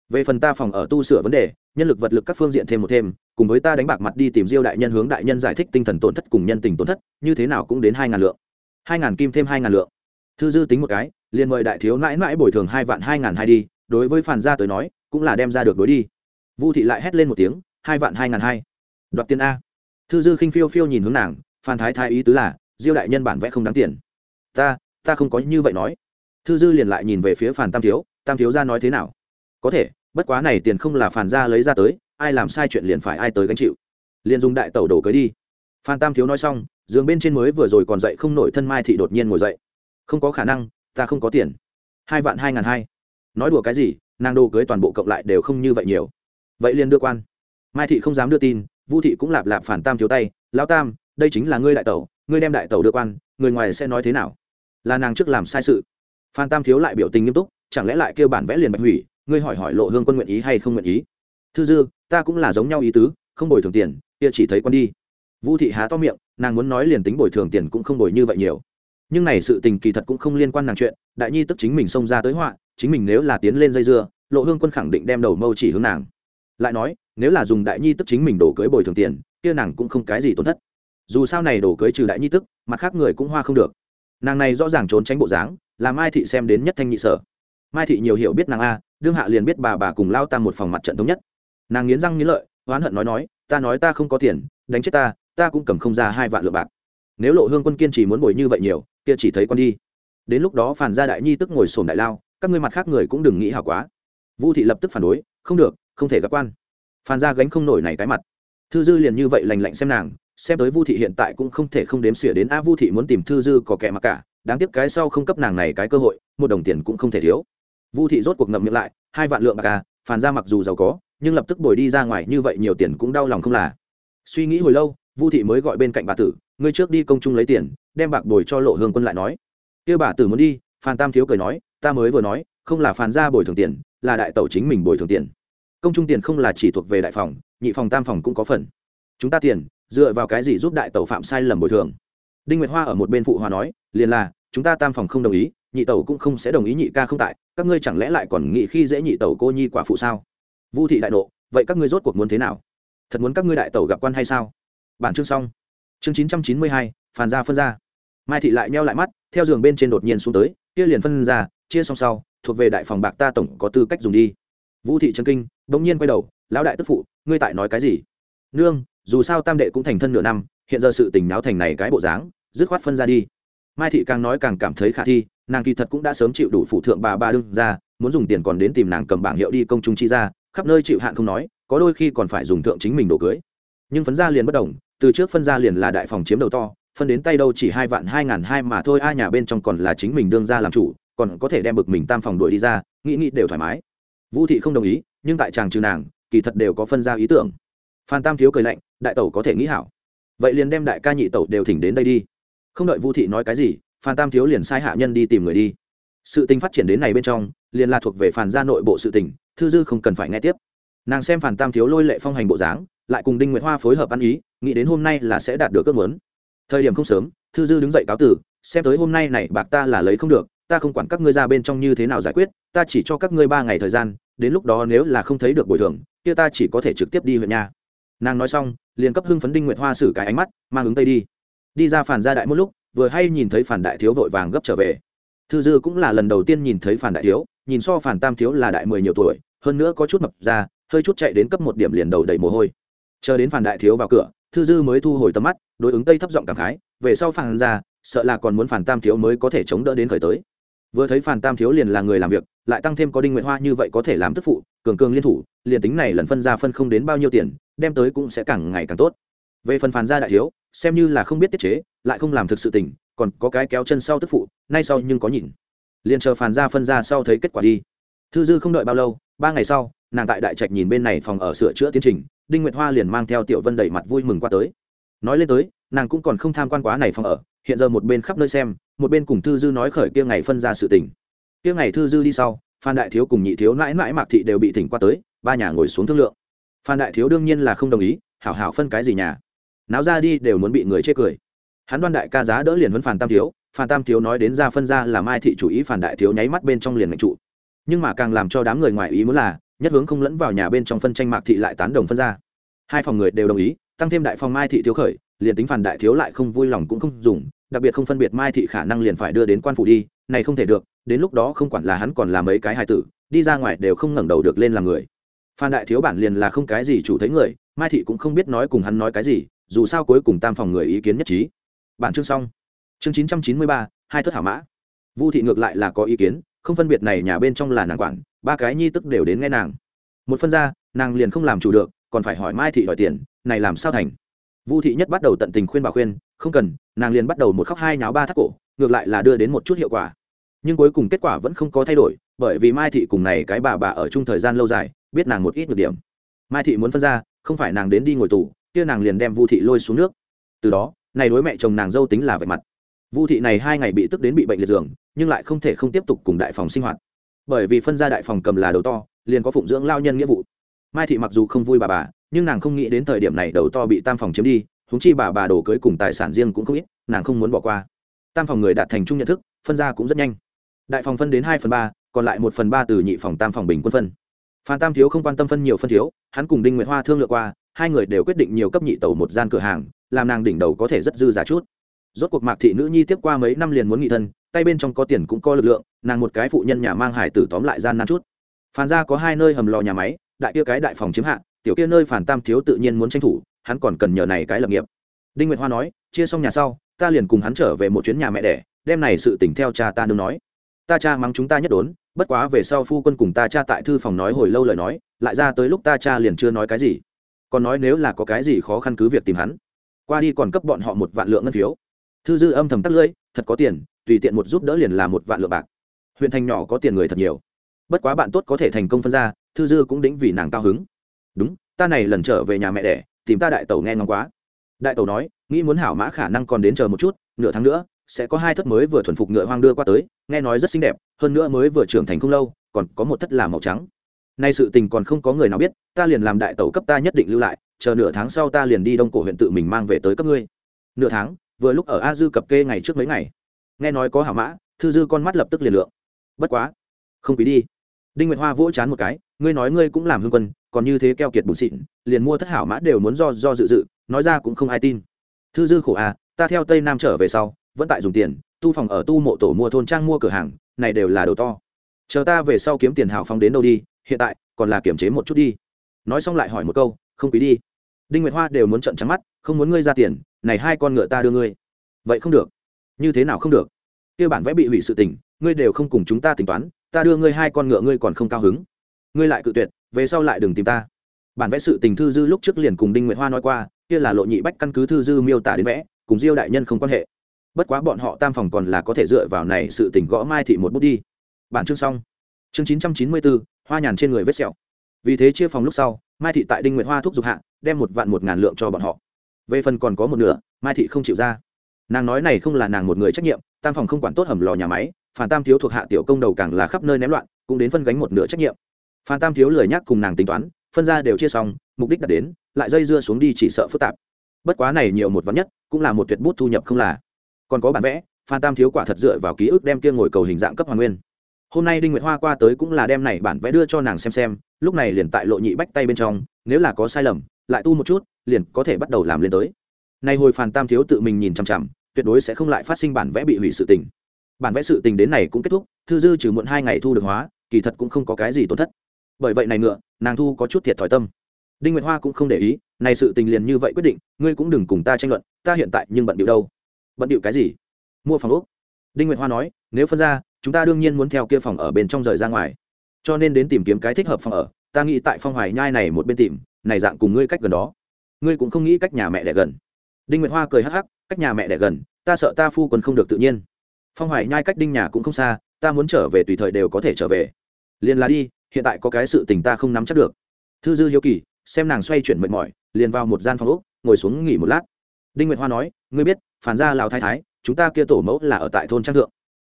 [SPEAKER 1] Về phần ta phòng ở tu sửa vấn đề, nhân lực vật lực các phương diện thêm một thêm, cùng với ta đánh bạc mặt đi tìm diêu đại nhân hướng đại nhân giải thích tinh thần tổn thất cùng nhân tình tổn thất, như thế nào cũng đến hai ngàn lượng. Hai ngàn kim thêm hai ngàn lượng thư dư tính một cái, liền mời đại thiếu mãi mãi bồi thường hai vạn hai ngàn hai đi, đối với phản gia tới nói, cũng là đem ra được đối đi. Vu thị lại hét lên một tiếng, hai vạn hai ngàn hai. Đoạt tiền a. Thư dư khinh phiêu phiêu nhìn hướng nàng, phan thái thái ý tứ là, diêu đại nhân bản vẽ không đáng tiền. Ta ta không có như vậy nói. Thư dư liền lại nhìn về phía phản tam thiếu tam thiếu gia nói thế nào? Có thể, bất quá này tiền không là phản gia lấy ra tới, ai làm sai chuyện liền phải ai tới gánh chịu. Liền dùng đại tẩu đổ cưới đi. Phan tam thiếu nói xong, giường bên trên mới vừa rồi còn dậy không nổi thân mai thị đột nhiên ngồi dậy không có khả năng, ta không có tiền. Hai vạn hai ngàn hai. Nói đùa cái gì, nàng đồ cưới toàn bộ cộng lại đều không như vậy nhiều. Vậy liền đưa quan. Mai thị không dám đưa tin, vu thị cũng lạp lạp phản tam thiếu tay lao tam, đây chính là ngươi đại tẩu, ngươi đem đại tẩu đưa quan, người ngoài sẽ nói thế nào? Là nàng trước làm sai sự. Phan tam thiếu lại biểu tình nghiêm túc, chẳng lẽ lại kêu bản vẽ liền bạch hủy, ngươi hỏi hỏi lộ hương quân nguyện ý hay không nguyện ý? Thư dư, ta cũng là giống nhau ý tứ, không bồi thường tiền, kia chỉ thấy con đi. Vũ thị há to miệng, nàng muốn nói liền tính bồi thường tiền cũng không bồi như vậy nhiều nhưng này sự tình kỳ thật cũng không liên quan nàng chuyện, đại nhi tức chính mình xông ra tới họa, chính mình nếu là tiến lên dây dưa, lộ hương quân khẳng định đem đầu mâu chỉ hướng nàng. Lại nói, nếu là dùng đại nhi tức chính mình đổ cưới bồi thường tiền, kia nàng cũng không cái gì tổn thất. Dù sao này đổ cưới trừ đại nhi tức, mặt khác người cũng hoa không được. Nàng này rõ ràng trốn tránh bộ dáng làm mai thị xem đến nhất thanh nhị sở. Mai thị nhiều hiểu biết nàng a, đương hạ liền biết bà bà cùng lao tam một phòng mặt trận thống nhất. Nàng nghiến răng nghiến lợi, oán hận nói nói, ta nói ta không có tiền, đánh chết ta ta cũng cầm không ra hai vạn lượng bạc. Nếu lộ hương quân kiên trì muốn bồi như vậy nhiều kia chỉ thấy con đi. Đến lúc đó phản gia đại nhi tức ngồi sổm đại lao, các ngươi mặt khác người cũng đừng nghĩ hảo quá. Vu thị lập tức phản đối, không được, không thể gặp quan. Phản gia gánh không nổi này cái mặt. Thư dư liền như vậy lành lạnh xem nàng, xem tới vu thị hiện tại cũng không thể không đếm xỉa đến, a, vu thị muốn tìm thư dư có kẻ mặc cả, đáng tiếc cái sau không cấp nàng này cái cơ hội, một đồng tiền cũng không thể thiếu. Vu thị rốt cuộc ngậm miệng lại, hai vạn lượng bạc à phản ra mặc dù giàu có, nhưng lập tức bồi đi ra ngoài như vậy nhiều tiền cũng đau lòng không là. Suy nghĩ hồi lâu vu thị mới gọi bên cạnh bà tử, ngươi trước đi công trung lấy tiền, đem bạc bồi cho lộ hương quân lại nói. Kêu bà tử muốn đi, phan tam thiếu cười nói, ta mới vừa nói, không là phan ra bồi thường tiền, là đại tẩu chính mình bồi thường tiền. Công trung tiền không là chỉ thuộc về đại phòng, nhị phòng tam phòng cũng có phần. Chúng ta tiền, dựa vào cái gì giúp đại tẩu phạm sai lầm bồi thường? Đinh nguyệt hoa ở một bên phụ hòa nói, liền là, chúng ta tam phòng không đồng ý, nhị tẩu cũng không sẽ đồng ý nhị ca không tại, các ngươi chẳng lẽ lại còn nghĩ khi dễ nhị tẩu cô nhi quả phụ sao? Vu thị đại nộ, vậy các ngươi rốt cuộc muốn thế nào? Thật muốn các ngươi đại tẩu gặp quan hay sao? Bản chương xong. Chương chín trăm chín mươi hai, phàn ra phân ra. Mai thị lại neo lại mắt, theo giường bên trên đột nhiên xuống tới, kia liền phân ra, chia xong sau, thuộc về đại phòng bạc ta tổng có tư cách dùng đi. Vũ thị trấn kinh, bỗng nhiên quay đầu, lão đại tức phụ, ngươi tại nói cái gì? Nương, dù sao tam đệ cũng thành thân nửa năm, hiện giờ sự tình náo thành này cái bộ dáng, dứt khoát phân ra đi. Mai thị càng nói càng cảm thấy khả thi, nàng kỳ thật cũng đã sớm chịu đủ phụ thượng bà ba đương ra, muốn dùng tiền còn đến tìm nàng cầm bảng hiệu đi công chúng chi ra, khắp nơi chịu hạn không nói, có đôi khi còn phải dùng thượng chính mình đồ cưới. Nhưng phấn ra liền bất đồng từ trước phân ra liền là đại phòng chiếm đầu to, phân đến tay đâu chỉ hai vạn hai ngàn hai mà thôi, ai nhà bên trong còn là chính mình đương ra làm chủ, còn có thể đem bực mình tam phòng đuổi đi ra, nghĩ nghĩ đều thoải mái. Vũ thị không đồng ý, nhưng tại chàng trừ nàng, kỳ thật đều có phân ra ý tưởng. Phan tam thiếu cười lạnh, đại tẩu có thể nghĩ hảo. Vậy liền đem đại ca nhị tẩu đều thỉnh đến đây đi. Không đợi vũ thị nói cái gì, phan tam thiếu liền sai hạ nhân đi tìm người đi. Sự tình phát triển đến này bên trong, liền là thuộc về phản gia nội bộ sự tình, thư dư không cần phải nghe tiếp. Nàng xem phản tam thiếu lôi lệ phong hành bộ dáng lại cùng đinh nguyệt hoa phối hợp ăn ý, nghĩ đến hôm nay là sẽ đạt được ước muốn. Thời điểm không sớm, thư dư đứng dậy cáo tử, xem tới hôm nay này bạc ta là lấy không được, ta không quản các ngươi ra bên trong như thế nào giải quyết, ta chỉ cho các ngươi ba ngày thời gian, đến lúc đó nếu là không thấy được bồi thường, kia ta chỉ có thể trực tiếp đi huyện nhà nàng nói xong, liền cấp hưng phấn đinh nguyệt hoa xử cái ánh mắt, mang ứng tây đi. Đi ra phản gia đại một lúc, vừa hay nhìn thấy phản đại thiếu vội vàng gấp trở về. Thư dư cũng là lần đầu tiên nhìn thấy phản đại thiếu, nhìn so phản tam thiếu là đại mười nhiều tuổi, hơn nữa có chút mập ra, hơi chút chạy đến cấp một điểm liền đầu đầy mồ hôi chờ đến phản đại thiếu vào cửa, thư dư mới thu hồi tầm mắt, đối ứng tây thấp giọng cảm khái, về sau phản ra sợ là còn muốn phản tam thiếu mới có thể chống đỡ đến khởi tới. Vừa thấy phản tam thiếu liền là người làm việc, lại tăng thêm có đinh nguyện hoa như vậy có thể làm tức phụ, cường cường liên thủ, liền tính này lần phân ra phân không đến bao nhiêu tiền, đem tới cũng sẽ càng ngày càng tốt. Về phần phản gia đại thiếu, xem như là không biết tiết chế, lại không làm thực sự tình, còn có cái kéo chân sau tức phụ, nay sau nhưng có nhìn. Liền chờ phản gia phân ra sau thấy kết quả đi. Thư dư không đợi bao lâu, ba ngày sau, nàng tại đại trạch nhìn bên này phòng ở sửa chữa tiến trình đinh nguyệt hoa liền mang theo tiểu vân đẩy mặt vui mừng qua tới. Nói lên tới, nàng cũng còn không tham quan quá này phòng ở, hiện giờ một bên khắp nơi xem, một bên cùng thư dư nói khởi kia ngày phân ra sự tình. Kia ngày thư dư đi sau, phan đại thiếu cùng nhị thiếu mãi mãi mạc thị đều bị thỉnh qua tới, ba nhà ngồi xuống thương lượng. Phan đại thiếu đương nhiên là không đồng ý, hảo hảo phân cái gì nhà. Náo ra đi đều muốn bị người chê cười. Hắn đoan đại ca giá đỡ liền vẫn phản tam thiếu, Phan tam thiếu nói đến ra phân ra là mai thị chủ ý phản đại thiếu nháy mắt bên trong liền ngạch trụ. Nhưng mà càng làm cho đám người ngoài ý muốn là nhất hướng không lẫn vào nhà bên trong phân tranh mạc thị lại tán đồng phân ra. Hai phòng người đều đồng ý, tăng thêm đại phòng mai thị thiếu khởi, liền tính phản đại thiếu lại không vui lòng cũng không dùng, đặc biệt không phân biệt mai thị khả năng liền phải đưa đến quan phủ đi, này không thể được, đến lúc đó không quản là hắn còn là mấy cái hài tử, đi ra ngoài đều không ngẩng đầu được lên làm người. Phan đại thiếu bản liền là không cái gì chủ thấy người, mai thị cũng không biết nói cùng hắn nói cái gì, dù sao cuối cùng tam phòng người ý kiến nhất trí. Bản chương xong. Chương chín trăm chín mươi ba, hai thất hảo mã. Vu thị ngược lại là có ý kiến, không phân biệt này nhà bên trong là nàng quản ba cái nhi tức đều đến nghe nàng. Một phân ra, nàng liền không làm chủ được, còn phải hỏi mai thị đòi tiền, này làm sao thành? Vu thị nhất bắt đầu tận tình khuyên bà khuyên, không cần, nàng liền bắt đầu một khóc hai nháo ba thắt cổ, ngược lại là đưa đến một chút hiệu quả. Nhưng cuối cùng kết quả vẫn không có thay đổi, bởi vì mai thị cùng này cái bà bà ở chung thời gian lâu dài, biết nàng một ít nhược điểm. Mai thị muốn phân ra, không phải nàng đến đi ngồi tù, kia nàng liền đem vu thị lôi xuống nước. Từ đó, này đối mẹ chồng nàng dâu tính là vạch mặt. Vu thị này hai ngày bị tức đến bị bệnh liệt giường, nhưng lại không thể không tiếp tục cùng đại phòng sinh hoạt bởi vì phân gia đại phòng cầm là đầu to, liền có phụng dưỡng lao nhân nghĩa vụ. Mai thị mặc dù không vui bà bà, nhưng nàng không nghĩ đến thời điểm này đầu to bị tam phòng chiếm đi húng chi bà bà đổ cưới cùng tài sản riêng cũng không ít, nàng không muốn bỏ qua. Tam phòng người đạt thành chung nhận thức, phân ra cũng rất nhanh. Đại phòng phân đến hai phần ba, còn lại một phần ba từ nhị phòng tam phòng bình quân phân. Phan tam thiếu không quan tâm phân nhiều phân thiếu, hắn cùng đinh nguyệt hoa thương lượng qua, hai người đều quyết định nhiều cấp nhị tàu một gian cửa hàng, làm nàng đỉnh đầu có thể rất dư giả chút. Rốt cuộc mạc thị nữ nhi tiếp qua mấy năm liền muốn nghị thân, tay bên trong có tiền cũng có lực lượng nàng một cái phụ nhân nhà mang hải tử tóm lại gian nan chút. Phản ra có hai nơi hầm lò nhà máy, đại kia cái đại phòng chiếm hạ, tiểu kia nơi phản tam thiếu tự nhiên muốn tranh thủ, hắn còn cần nhờ này cái lập nghiệp. Đinh nguyệt hoa nói, chia xong nhà sau, ta liền cùng hắn trở về một chuyến nhà mẹ đẻ đem này sự tỉnh theo cha ta nương nói. Ta cha mắng chúng ta nhất đốn, bất quá về sau phu quân cùng ta cha tại thư phòng nói hồi lâu lời nói, lại ra tới lúc ta cha liền chưa nói cái gì. Còn nói nếu là có cái gì khó khăn cứ việc tìm hắn. Qua đi còn cấp bọn họ một vạn lượng ngân phiếu. Thư dư âm thầm tắt lưỡi, thật có tiền, tùy tiện một giúp đỡ liền là một vạn lượng bạc huyện thành nhỏ có tiền người thật nhiều. Bất quá bạn tốt có thể thành công phân ra, thư dư cũng đĩnh vì nàng cao hứng. Đúng, ta này lần trở về nhà mẹ đẻ, tìm ta đại tẩu nghe ngóng quá. Đại tẩu nói, nghĩ muốn hảo mã khả năng còn đến chờ một chút, nửa tháng nữa, sẽ có hai thất mới vừa thuần phục ngựa hoang đưa qua tới, nghe nói rất xinh đẹp, hơn nữa mới vừa trưởng thành không lâu, còn có một thất là màu trắng. Nay sự tình còn không có người nào biết, ta liền làm đại tẩu cấp ta nhất định lưu lại, chờ nửa tháng sau ta liền đi đông cổ huyện tự mình mang về tới cấp ngươi. Nửa tháng, vừa lúc ở a dư cập kê ngày trước mấy ngày. Nghe nói có hảo mã, thư dư con mắt lập tức liền lượng bất quá. Không quý đi. Đinh nguyệt hoa vỗ chán một cái, ngươi nói ngươi cũng làm hương quân, còn như thế keo kiệt bùn xịn, liền mua thất hảo mã đều muốn do do dự dự, nói ra cũng không ai tin. Thư dư khổ à ta theo tây nam trở về sau, vẫn tại dùng tiền, tu phòng ở tu mộ tổ mua thôn trang mua cửa hàng, này đều là đồ to. Chờ ta về sau kiếm tiền hào phong đến đâu đi, hiện tại, còn là kiểm chế một chút đi. Nói xong lại hỏi một câu, không quý đi. Đinh nguyệt hoa đều muốn trận trắng mắt, không muốn ngươi ra tiền, này hai con ngựa ta đưa ngươi. Vậy không được. Như thế nào không được? Kia bản vẽ bị hủy sự tình ngươi đều không cùng chúng ta tính toán, ta đưa ngươi hai con ngựa ngươi còn không cao hứng. Ngươi lại cự tuyệt, về sau lại đừng tìm ta. Bản vẽ sự tình thư dư lúc trước liền cùng đinh nguyệt hoa nói qua, kia là lộ nhị bách căn cứ thư dư miêu tả đến vẽ, cùng diêu đại nhân không quan hệ. Bất quá bọn họ tam phòng còn là có thể dựa vào này sự tình gõ mai thị một bút đi. Bản chương xong. Chương chín trăm chín mươi bốn hoa nhàn trên người vết sẹo. Vì thế chia phòng lúc sau, mai thị tại đinh nguyệt hoa thúc giục hạ, đem một vạn một ngàn lượng cho bọn họ. Về phần còn có một nửa, mai thị không chịu ra. Nàng nói này không là nàng một người trách nhiệm, tam phòng không quản tốt hầm lò nhà máy phản tam thiếu thuộc hạ tiểu công đầu càng là khắp nơi ném loạn, cũng đến phân gánh một nửa trách nhiệm. Phan tam thiếu lười nhắc cùng nàng tính toán, phân ra đều chia xong, mục đích đạt đến, lại dây dưa xuống đi chỉ sợ phức tạp. Bất quá này nhiều một vắn nhất, cũng là một tuyệt bút thu nhập không là. Còn có bản vẽ, phan tam thiếu quả thật dựa vào ký ức đem kia ngồi cầu hình dạng cấp hoàng nguyên. Hôm nay đinh nguyệt hoa qua tới cũng là đem này bản vẽ đưa cho nàng xem xem, lúc này liền tại lộ nhị bách tay bên trong, nếu là có sai lầm, lại tu một chút, liền có thể bắt đầu làm lên tới. Nay hồi Phan tam thiếu tự mình nhìn chằm chằm, tuyệt đối sẽ không lại phát sinh bản vẽ bị hủy sự tình bản vẽ sự tình đến này cũng kết thúc, thư dư trừ muộn hai ngày thu được hóa, kỳ thật cũng không có cái gì tổn thất. Bởi vậy này ngựa, nàng thu có chút thiệt thòi tâm. Đinh nguyệt hoa cũng không để ý, này sự tình liền như vậy quyết định, ngươi cũng đừng cùng ta tranh luận, ta hiện tại nhưng bận điệu đâu. Bận điệu cái gì? Mua phòng úc đinh nguyệt hoa nói, nếu phân ra, chúng ta đương nhiên muốn theo kia phòng ở bên trong rời ra ngoài. Cho nên đến tìm kiếm cái thích hợp phòng ở, ta nghĩ tại phong hoài nhai này một bên tìm, này dạng cùng ngươi cách gần đó. Ngươi cũng không nghĩ cách nhà mẹ đẻ gần. Đinh nguyệt hoa cười hắc hắc, cách nhà mẹ đẻ gần, ta sợ ta phu còn không được tự nhiên phong hoài nhai cách đinh nhà cũng không xa, ta muốn trở về tùy thời đều có thể trở về. Liền là đi, hiện tại có cái sự tình ta không nắm chắc được. Thư dư hiếu kỳ, xem nàng xoay chuyển mệt mỏi, liền vào một gian phòng úc ngồi xuống nghỉ một lát. Đinh nguyệt hoa nói, ngươi biết, phản gia lào thái thái, chúng ta kia tổ mẫu là ở tại thôn trang thượng.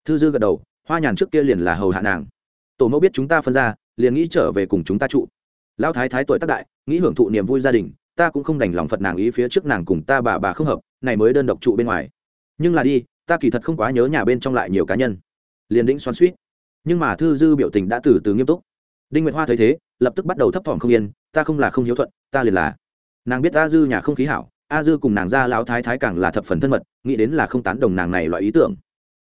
[SPEAKER 1] Thư dư gật đầu, hoa nhàn trước kia liền là hầu hạ nàng. Tổ mẫu biết chúng ta phân ra liền nghĩ trở về cùng chúng ta trụ. Lão thái thái tuổi tác đại, nghĩ hưởng thụ niềm vui gia đình, ta cũng không đành lòng phật nàng ý phía trước nàng cùng ta bà bà không hợp, này mới đơn độc trụ bên ngoài. Nhưng là đi ta kỳ thật không quá nhớ nhà bên trong lại nhiều cá nhân. Liền đĩnh xoắn suýt nhưng mà thư dư biểu tình đã từ từ nghiêm túc. Đinh nguyệt hoa thấy thế, lập tức bắt đầu thấp thỏm không yên, ta không là không hiếu thuận, ta liền là. Nàng biết a dư nhà không khí hảo, a dư cùng nàng ra lão thái thái càng là thập phần thân mật, nghĩ đến là không tán đồng nàng này loại ý tưởng.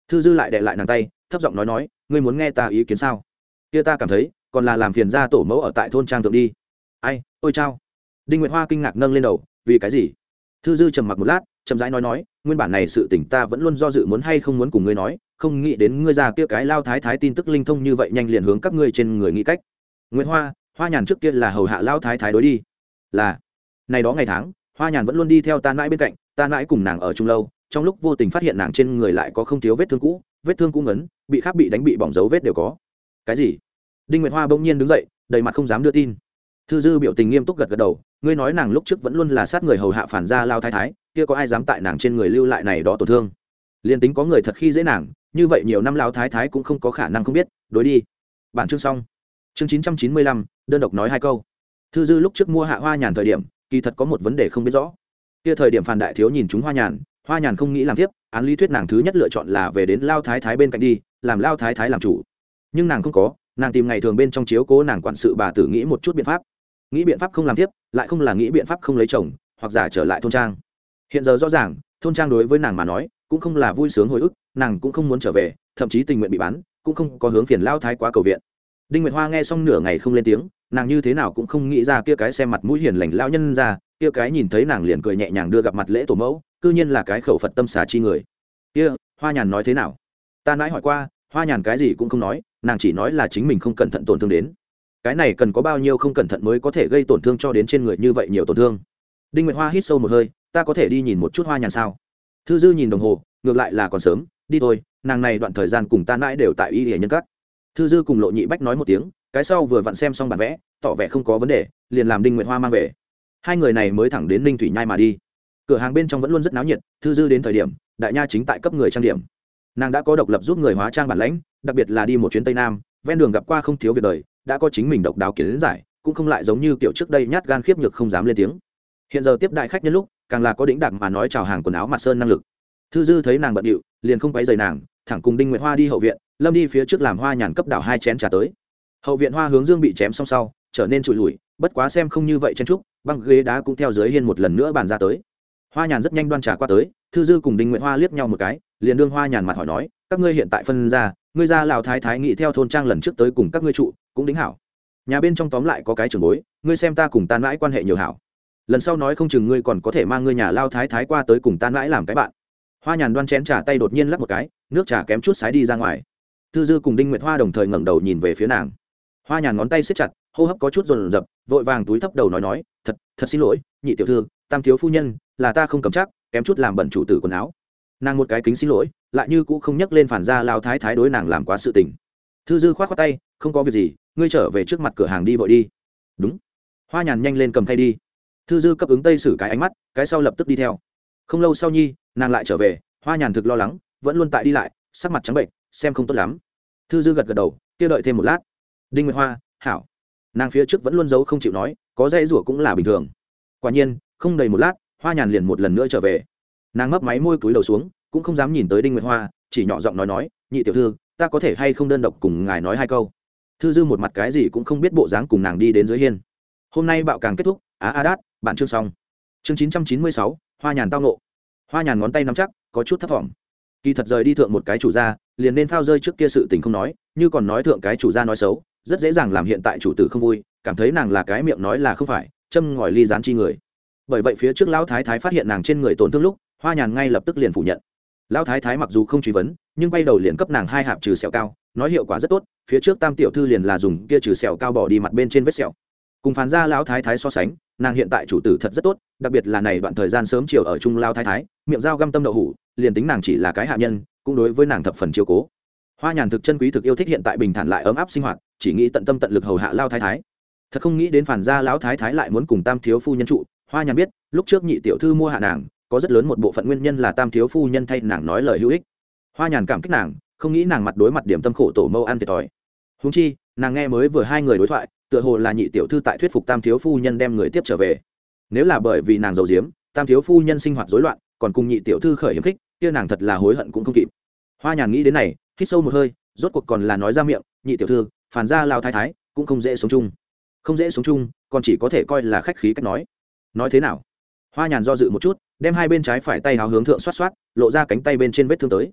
[SPEAKER 1] Thư dư lại đệ lại nàng tay, thấp giọng nói nói, ngươi muốn nghe ta ý kiến sao? Kia ta cảm thấy, còn là làm phiền ra tổ mẫu ở tại thôn trang thượng đi. Ai, ôi chao. Đinh nguyệt hoa kinh ngạc nâng lên đầu, vì cái gì? Thư dư trầm mặc một lát, chậm rãi nói nói nguyên bản này sự tỉnh ta vẫn luôn do dự muốn hay không muốn cùng ngươi nói, không nghĩ đến ngươi già kia cái lao thái thái tin tức linh thông như vậy nhanh liền hướng các ngươi trên người nghĩ cách. Nguyễn hoa hoa nhàn trước kia là hầu hạ lao thái thái đối đi. Là. Này đó ngày tháng, hoa nhàn vẫn luôn đi theo ta mãi bên cạnh, ta mãi cùng nàng ở chung lâu, trong lúc vô tình phát hiện nàng trên người lại có không thiếu vết thương cũ, vết thương cũ ngấn, bị khác bị đánh bị bỏng dấu vết đều có. Cái gì? Đinh nguyệt hoa bỗng nhiên đứng dậy, đầy mặt không dám đưa tin. Thư dư biểu tình nghiêm túc gật gật đầu, ngươi nói nàng lúc trước vẫn luôn là sát người hầu hạ phản gia lao thái thái kia có ai dám tại nàng trên người lưu lại này đó tổn thương? Liền tính có người thật khi dễ nàng, như vậy nhiều năm lao thái thái cũng không có khả năng không biết. Đối đi. Bản chương xong. Chương chín trăm chín mươi lăm, đơn độc nói hai câu. Thư dư lúc trước mua hạ hoa nhàn thời điểm, kỳ thật có một vấn đề không biết rõ. Kia thời điểm phản đại thiếu nhìn chúng hoa nhàn hoa nhàn không nghĩ làm tiếp, án lý thuyết nàng thứ nhất lựa chọn là về đến lao thái thái bên cạnh đi, làm lao thái thái làm chủ. Nhưng nàng không có, nàng tìm ngày thường bên trong chiếu cố nàng quản sự bà tử nghĩ một chút biện pháp. Nghĩ biện pháp không làm tiếp, lại không là nghĩ biện pháp không lấy chồng, hoặc giả trở lại thôn trang hiện giờ rõ ràng, thôn trang đối với nàng mà nói, cũng không là vui sướng hồi ức, nàng cũng không muốn trở về, thậm chí tình nguyện bị bán, cũng không có hướng phiền lao thái quá cầu viện. Đinh nguyệt hoa nghe xong nửa ngày không lên tiếng, nàng như thế nào cũng không nghĩ ra kia cái xem mặt mũi hiền lành lao nhân ra, kia cái nhìn thấy nàng liền cười nhẹ nhàng đưa gặp mặt lễ tổ mẫu, cư nhiên là cái khẩu phật tâm xà chi người. Kia, hoa nhàn nói thế nào? Ta nãi hỏi qua, hoa nhàn cái gì cũng không nói, nàng chỉ nói là chính mình không cẩn thận tổn thương đến. Cái này cần có bao nhiêu không cẩn thận mới có thể gây tổn thương cho đến trên người như vậy nhiều tổn thương? Đinh nguyệt hoa hít sâu một hơi, ta có thể đi nhìn một chút hoa nhàn sao? Thư dư nhìn đồng hồ, ngược lại là còn sớm, đi thôi, nàng này đoạn thời gian cùng ta mãi đều tại y hệ nhân cắt thư dư cùng lộ nhị bách nói một tiếng, cái sau vừa vặn xem xong bản vẽ, tỏ vẻ không có vấn đề, liền làm đinh nguyệt hoa mang về. Hai người này mới thẳng đến ninh thủy nhai mà đi. Cửa hàng bên trong vẫn luôn rất náo nhiệt, thư dư đến thời điểm, đại nha chính tại cấp người trang điểm. Nàng đã có độc lập giúp người hóa trang bản lãnh, đặc biệt là đi một chuyến tây nam, ven đường gặp qua không thiếu việc đời, đã có chính mình độc đáo kiến giải, cũng không lại giống như kiểu trước đây nhát gan khiếp nhược không dám lên tiếng hiện giờ tiếp đại khách nhân lúc, càng là có đĩnh đạc mà nói chào hàng quần áo mặt sơn năng lực. Thư dư thấy nàng bận điệu, liền không quấy rời nàng, thẳng cùng đinh nguyệt hoa đi hậu viện, lâm đi phía trước làm hoa nhàn cấp đảo hai chén trà tới. Hậu viện hoa hướng dương bị chém xong sau, trở nên trụi lùi, bất quá xem không như vậy chen trúc, băng ghế đá cũng theo dưới hiên một lần nữa bàn ra tới. Hoa nhàn rất nhanh đoan trà qua tới, thư dư cùng đinh nguyệt hoa liếc nhau một cái, liền đương hoa nhàn mặt hỏi nói, các ngươi hiện tại phân ra, ngươi ra lào thái thái nghị theo thôn trang lần trước tới cùng các ngươi trụ, cũng đính hảo. Nhà bên trong tóm lại có cái trường bối, ngươi xem ta cùng tan mãi quan hệ nhiều hảo lần sau nói không chừng ngươi còn có thể mang ngươi nhà lao thái thái qua tới cùng tan mãi làm cái bạn. Hoa nhàn đoan chén trà tay đột nhiên lắc một cái, nước trà kém chút sái đi ra ngoài. Thư dư cùng đinh nguyệt hoa đồng thời ngẩng đầu nhìn về phía nàng. Hoa nhàn ngón tay xếp chặt, hô hấp có chút rồn rập, vội vàng túi thấp đầu nói nói, thật thật xin lỗi, nhị tiểu thư, tam thiếu phu nhân, là ta không cầm chắc, kém chút làm bẩn chủ tử quần áo. Nàng một cái kính xin lỗi, lại như cũ không nhắc lên phản ra lao thái thái đối nàng làm quá sự tình. Thư dư k h o á t khoác tay, không có việc gì, ngươi trở về trước mặt cửa hàng đi vội đi. Đúng. Hoa nhàn nhanh lên cầm thay đi thư dư cấp ứng tây sử cái ánh mắt, cái sau lập tức đi theo. Không lâu sau nhi, nàng lại trở về, hoa nhàn thực lo lắng, vẫn luôn tại đi lại, sắc mặt trắng bệnh, xem không tốt lắm. Thư dư gật gật đầu, kia đợi thêm một lát. Đinh nguyệt hoa, hảo. Nàng phía trước vẫn luôn giấu không chịu nói, có dây rủa cũng là bình thường. Quả nhiên, không đầy một lát, hoa nhàn liền một lần nữa trở về. Nàng mấp máy môi cúi đầu xuống, cũng không dám nhìn tới đinh nguyệt hoa, chỉ nhỏ giọng nói nói, nhị tiểu thư, ta có thể hay không đơn độc cùng ngài nói hai câu? Thư dư một mặt cái gì cũng không biết bộ dáng cùng nàng đi đến dưới hiên. Hôm nay bạo càng kết thúc, á a đát bạn chương xong. Chương chín trăm chín mươi sáu, hoa nhàn tao nộ hoa nhàn ngón tay nắm chắc, có chút thấp t kỳ thật rời đi thượng một cái chủ gia, liền nên phao rơi trước kia sự tình không nói, như còn nói thượng cái chủ gia nói xấu, rất dễ dàng làm hiện tại chủ tử không vui, cảm thấy nàng là cái miệng nói là không phải, châm ngòi ly dán chi người. Bởi vậy phía trước lão thái thái phát hiện nàng trên người tổn thương lúc, hoa nhàn ngay lập tức liền phủ nhận. Lão thái thái mặc dù không truy vấn, nhưng bay đầu liền cấp nàng hai hạp trừ sẹo cao, nói hiệu quả rất tốt, phía trước tam tiểu thư liền là dùng kia trừ sẹo cao bỏ đi mặt bên trên vết sẹo cùng phán gia lão thái thái so sánh, nàng hiện tại chủ tử thật rất tốt, đặc biệt là này đoạn thời gian sớm chiều ở chung lao thái thái, miệng dao găm tâm đậu hủ, liền tính nàng chỉ là cái hạ nhân, cũng đối với nàng thập phần chiều cố. Hoa nhàn thực chân quý thực yêu thích hiện tại bình thản lại ấm áp sinh hoạt, chỉ nghĩ tận tâm tận lực hầu hạ lao thái thái. Thật không nghĩ đến phản gia lão thái thái lại muốn cùng tam thiếu phu nhân trụ, hoa nhàn biết, lúc trước nhị tiểu thư mua hạ nàng, có rất lớn một bộ phận nguyên nhân là tam thiếu phu nhân thay nàng nói lời hữu ích. Hoa nhàn cảm kích nàng, không nghĩ nàng mặt đối mặt điểm tâm khổ tổ mâu ăn thiệt thòi. Húng chi, nàng nghe mới vừa hai người đối thoại tựa hồ là nhị tiểu thư tại thuyết phục tam thiếu phu nhân đem người tiếp trở về. Nếu là bởi vì nàng giàu diếm tam thiếu phu nhân sinh hoạt rối loạn, còn cùng nhị tiểu thư khởi hiếm khích, kia nàng thật là hối hận cũng không kịp. Hoa nhàn nghĩ đến này, hít sâu một hơi, rốt cuộc còn là nói ra miệng, nhị tiểu thư phản ra lao thái thái, cũng không dễ sống chung. Không dễ sống chung, còn chỉ có thể coi là khách khí cách nói. Nói thế nào? Hoa nhàn do dự một chút, đem hai bên trái phải tay háo hướng thượng xoát xoát, lộ ra cánh tay bên trên vết thương tới.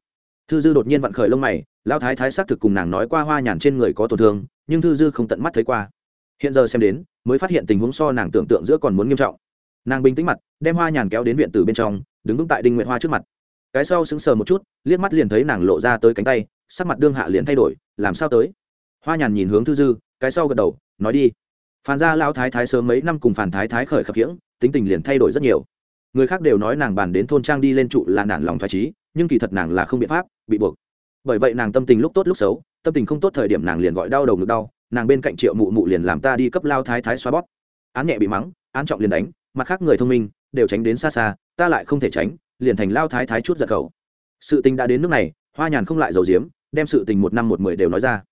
[SPEAKER 1] Thư dư đột nhiên vặn khởi lông mày, lao thái thái xác thực cùng nàng nói qua hoa nhàn trên người có tổn thương, nhưng thư dư không tận mắt thấy qua hiện giờ xem đến, mới phát hiện tình huống so nàng tưởng tượng giữa còn muốn nghiêm trọng. Nàng bình tĩnh mặt, đem hoa nhàn kéo đến viện từ bên trong, đứng vững tại đinh nguyện hoa trước mặt. Cái sau sững sờ một chút, liếc mắt liền thấy nàng lộ ra tới cánh tay, sắc mặt đương hạ liền thay đổi, làm sao tới? Hoa nhàn nhìn hướng thư dư, cái sau gật đầu, nói đi. Phản ra lão thái thái sớm mấy năm cùng phản thái thái khởi khập khiễng, tính tình liền thay đổi rất nhiều. Người khác đều nói nàng bàn đến thôn trang đi lên trụ là nản lòng thoải trí nhưng kỳ thật nàng là không biện pháp, bị buộc. Bởi vậy nàng tâm tình lúc tốt lúc xấu, tâm tình không tốt thời điểm nàng liền gọi đau đầu ngực đau nàng bên cạnh triệu mụ mụ liền làm ta đi cấp lao thái thái xoa bóp. Án nhẹ bị mắng, án trọng liền đánh, mặt khác người thông minh, đều tránh đến xa xa, ta lại không thể tránh, liền thành lao thái thái chút giật khẩu sự tình đã đến nước này, hoa nhàn không lại giàu diếm đem sự tình một năm một mười đều nói ra.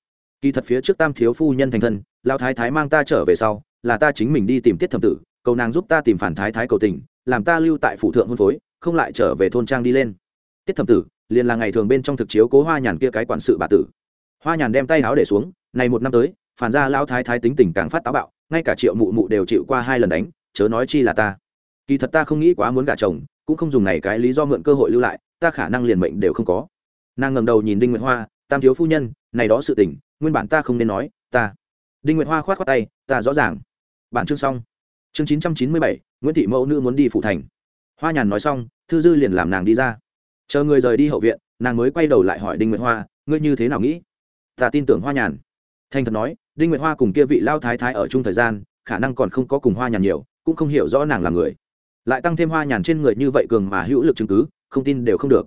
[SPEAKER 1] Kỳ thật phía trước tam thiếu phu nhân thành thân, lao thái thái mang ta trở về sau, là ta chính mình đi tìm tiết thẩm tử, cầu nàng giúp ta tìm phản thái thái cầu tình, làm ta lưu tại phủ thượng hôn phối, không lại trở về thôn trang đi lên. Tiết thẩm tử, liền là ngày thường bên trong thực chiếu cố hoa nhàn kia cái quản sự bà tử. Hoa nhàn đem tay áo để xuống, này một năm tới phản ra lão thái thái tính tình càng phát táo bạo, ngay cả triệu mụ mụ đều chịu qua hai lần đánh, chớ nói chi là ta. Kỳ thật ta không nghĩ quá muốn gả chồng, cũng không dùng này cái lý do mượn cơ hội lưu lại, ta khả năng liền mệnh đều không có. Nàng ngẩng đầu nhìn đinh nguyệt hoa, tam thiếu phu nhân, này đó sự tình, nguyên bản ta không nên nói, ta. Đinh nguyệt hoa khoát khoát tay, ta rõ ràng. Bản chương xong. Chương chín trăm chín mươi bảy, nguyễn thị mẫu nữ muốn đi phủ thành. Hoa nhàn nói xong, thư dư liền làm nàng đi ra. Chờ người rời đi hậu viện, nàng mới quay đầu lại hỏi đinh nguyệt hoa, ngươi như thế nào nghĩ? Ta tin tưởng hoa nhàn. Thành thật nói đinh nguyệt hoa cùng kia vị lao thái thái ở chung thời gian, khả năng còn không có cùng hoa nhàn nhiều, cũng không hiểu rõ nàng là người. Lại tăng thêm hoa nhàn trên người như vậy cường mà hữu lực chứng cứ, không tin đều không được.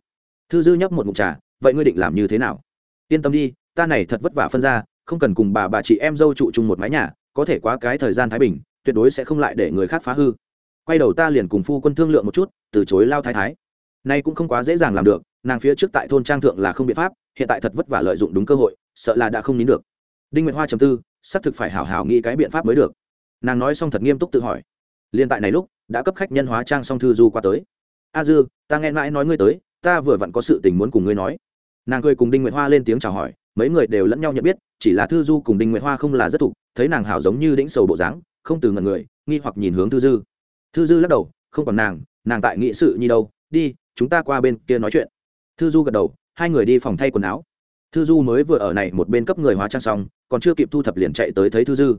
[SPEAKER 1] Thư dư nhấp một mục trà, vậy ngươi định làm như thế nào? Yên tâm đi, ta này thật vất vả phân ra, không cần cùng bà bà chị em dâu trụ chung một mái nhà, có thể quá cái thời gian thái bình, tuyệt đối sẽ không lại để người khác phá hư. Quay đầu ta liền cùng phu quân thương lượng một chút, từ chối lao thái thái. Nay cũng không quá dễ dàng làm được, nàng phía trước tại thôn trang thượng là không biện pháp, hiện tại thật vất vả lợi dụng đúng cơ hội, sợ là đã không nín được đinh nguyệt hoa trầm tư, xác thực phải hảo hảo nghĩ cái biện pháp mới được. Nàng nói xong thật nghiêm túc tự hỏi. Liên tại này lúc, đã cấp khách nhân hóa trang xong thư du qua tới. A dư, ta nghe mãi nói ngươi tới, ta vừa vặn có sự tình muốn cùng ngươi nói. Nàng cười cùng đinh nguyệt hoa lên tiếng chào hỏi, mấy người đều lẫn nhau nhận biết, chỉ là thư du cùng đinh nguyệt hoa không là rất thục thấy nàng hảo giống như đĩnh sầu bộ dáng, không từ ngần người, nghi hoặc nhìn hướng thư dư. Thư dư lắc đầu, không còn nàng nàng tại nghị sự như đâu, đi, chúng ta qua bên kia nói chuyện. Thư du gật đầu, hai người đi phòng thay quần áo. Thư du mới vừa ở này một bên cấp người hóa trang xong còn chưa kịp thu thập liền chạy tới thấy thư dư.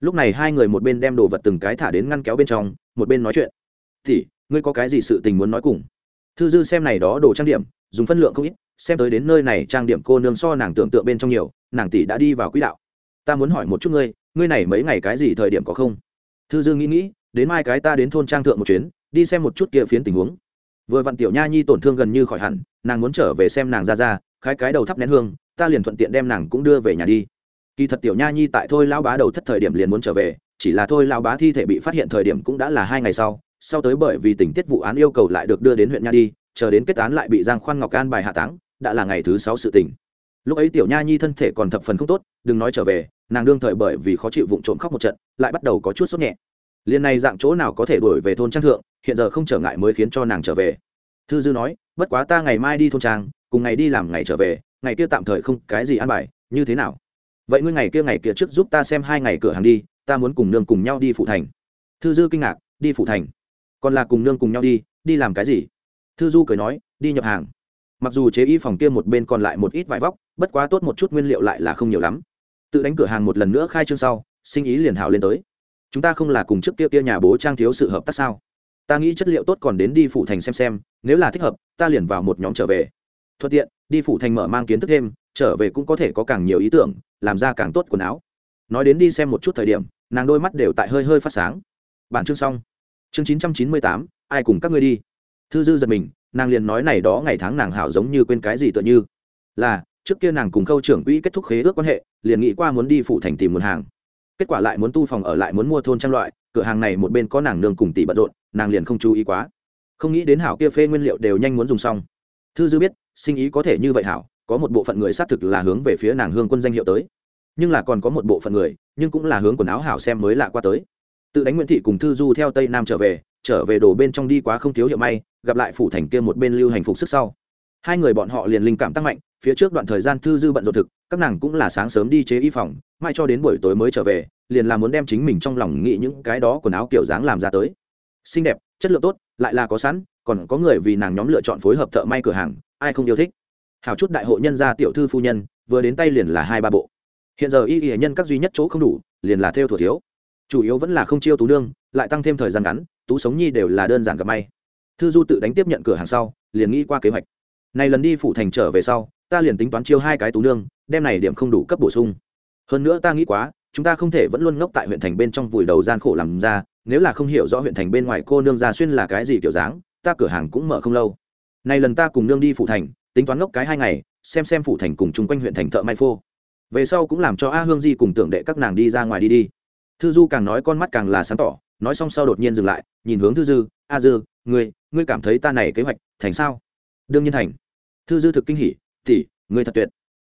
[SPEAKER 1] Lúc này hai người một bên đem đồ vật từng cái thả đến ngăn kéo bên trong, một bên nói chuyện. Thì ngươi có cái gì sự tình muốn nói cùng? Thư dư xem này đó đồ trang điểm, dùng phân lượng không ít, xem tới đến nơi này trang điểm cô nương so nàng tưởng tượng bên trong nhiều, nàng tỷ đã đi vào quỹ đạo. Ta muốn hỏi một chút ngươi ngươi này mấy ngày cái gì thời điểm có không? Thư dư nghĩ nghĩ, đến mai cái ta đến thôn trang thượng một chuyến, đi xem một chút kia phiến tình huống. Vừa vặn tiểu nha nhi tổn thương gần như khỏi hẳn, nàng muốn trở về xem nàng ra ra khai cái đầu thắp nén hương, ta liền thuận tiện đem nàng cũng đưa về nhà đi kỳ thật tiểu nha nhi tại thôi lao bá đầu thất thời điểm liền muốn trở về, chỉ là thôi lao bá thi thể bị phát hiện thời điểm cũng đã là hai ngày sau. Sau tới bởi vì tình tiết vụ án yêu cầu lại được đưa đến huyện nha đi, chờ đến kết án lại bị giang khoan ngọc an bài hạ táng, đã là ngày thứ sáu sự tình. Lúc ấy tiểu nha nhi thân thể còn thập phần không tốt, đừng nói trở về, nàng đương thời bởi vì khó chịu vụng trộm khóc một trận, lại bắt đầu có chút sốt nhẹ. Liền này dạng chỗ nào có thể đuổi về thôn trang thượng, hiện giờ không trở ngại mới khiến cho nàng trở về. Thư dư nói, bất quá ta ngày mai đi thôn trang, cùng ngày đi làm ngày trở về, ngày kia tạm thời không cái gì an bài, như thế nào? Vậy ngươi ngày kia ngày kia trước giúp ta xem hai ngày cửa hàng đi, ta muốn cùng nương cùng nhau đi phụ thành. Thư dư kinh ngạc, đi phụ thành. Còn là cùng nương cùng nhau đi đi làm cái gì? Thư du cười nói, đi nhập hàng. Mặc dù chế y phòng kia một bên còn lại một ít vải vóc, bất quá tốt một chút nguyên liệu lại là không nhiều lắm. Tự đánh cửa hàng một lần nữa khai trương sau, sinh ý liền hào lên tới. Chúng ta không là cùng trước kia kia nhà bố trang thiếu sự hợp tác sao? Ta nghĩ chất liệu tốt còn đến đi phụ thành xem xem, nếu là thích hợp, ta liền vào một nhóm trở về. Thuận tiện, đi phụ thành mở mang kiến thức thêm trở về cũng có thể có càng nhiều ý tưởng, làm ra càng tốt quần áo. Nói đến đi xem một chút thời điểm, nàng đôi mắt đều tại hơi hơi phát sáng. Bản chương xong. Chương chín trăm chín mươi tám, ai cùng các ngươi đi? Thư dư giật mình, nàng liền nói này đó ngày tháng nàng hảo giống như quên cái gì tựa như. Là, trước kia nàng cùng khâu trưởng quỹ kết thúc khế ước quan hệ, liền nghĩ qua muốn đi phụ thành tìm một hàng. Kết quả lại muốn tu phòng ở lại muốn mua thôn trang loại, cửa hàng này một bên có nàng nương cùng tỷ bận rộn, nàng liền không chú ý quá. Không nghĩ đến hảo kia phê nguyên liệu đều nhanh muốn dùng xong. Thư dư biết, sinh ý có thể như vậy hảo có một bộ phận người xác thực là hướng về phía nàng hương quân danh hiệu tới. Nhưng là còn có một bộ phận người, nhưng cũng là hướng quần áo hảo xem mới lạ qua tới. Tự đánh nguyễn thị cùng thư du theo tây nam trở về trở về đổ bên trong đi quá không thiếu hiệu may, gặp lại phủ thành kia một bên lưu hành phục sức sau. Hai người bọn họ liền linh cảm tăng mạnh, phía trước đoạn thời gian thư dư bận rộn thực, các nàng cũng là sáng sớm đi chế y phòng, mai cho đến buổi tối mới trở về, liền là muốn đem chính mình trong lòng nghĩ những cái đó quần áo kiểu dáng làm ra tới. Xinh đẹp, chất lượng tốt, lại là có sẵn, còn có người vì nàng nhóm lựa chọn phối hợp thợ may cửa hàng, ai không yêu thích? Hào chút đại hội nhân gia tiểu thư phu nhân, vừa đến tay liền là hai ba bộ. Hiện giờ y y nhân các duy nhất chỗ không đủ, liền là theo thủ thiếu. Chủ yếu vẫn là không chiêu tú nương, lại tăng thêm thời gian ngắn, tú sống nhi đều là đơn giản gặp may. Thư du tự đánh tiếp nhận cửa hàng sau, liền nghĩ qua kế hoạch. Này lần đi phủ thành trở về sau, ta liền tính toán chiêu hai cái tú nương, đem này điểm không đủ cấp bổ sung. Hơn nữa ta nghĩ quá, chúng ta không thể vẫn luôn ngốc tại huyện thành bên trong vùi đầu gian khổ làm ra, nếu là không hiểu rõ huyện thành bên ngoài cô nương ra xuyên là cái gì kiểu dáng, ta cửa hàng cũng mở không lâu. Này lần ta cùng nương đi phủ thành tính toán ngốc cái hai ngày, xem xem phủ thành cùng chung quanh huyện thành thợ mai phô. Về sau cũng làm cho a hương di cùng tưởng đệ các nàng đi ra ngoài đi đi. Thư du càng nói con mắt càng là sáng tỏ, nói xong sau đột nhiên dừng lại, nhìn hướng thư dư, a dư, ngươi ngươi cảm thấy ta này kế hoạch thành sao? Đương nhiên thành. Thư dư thực kinh hỉ, tỷ, ngươi thật tuyệt.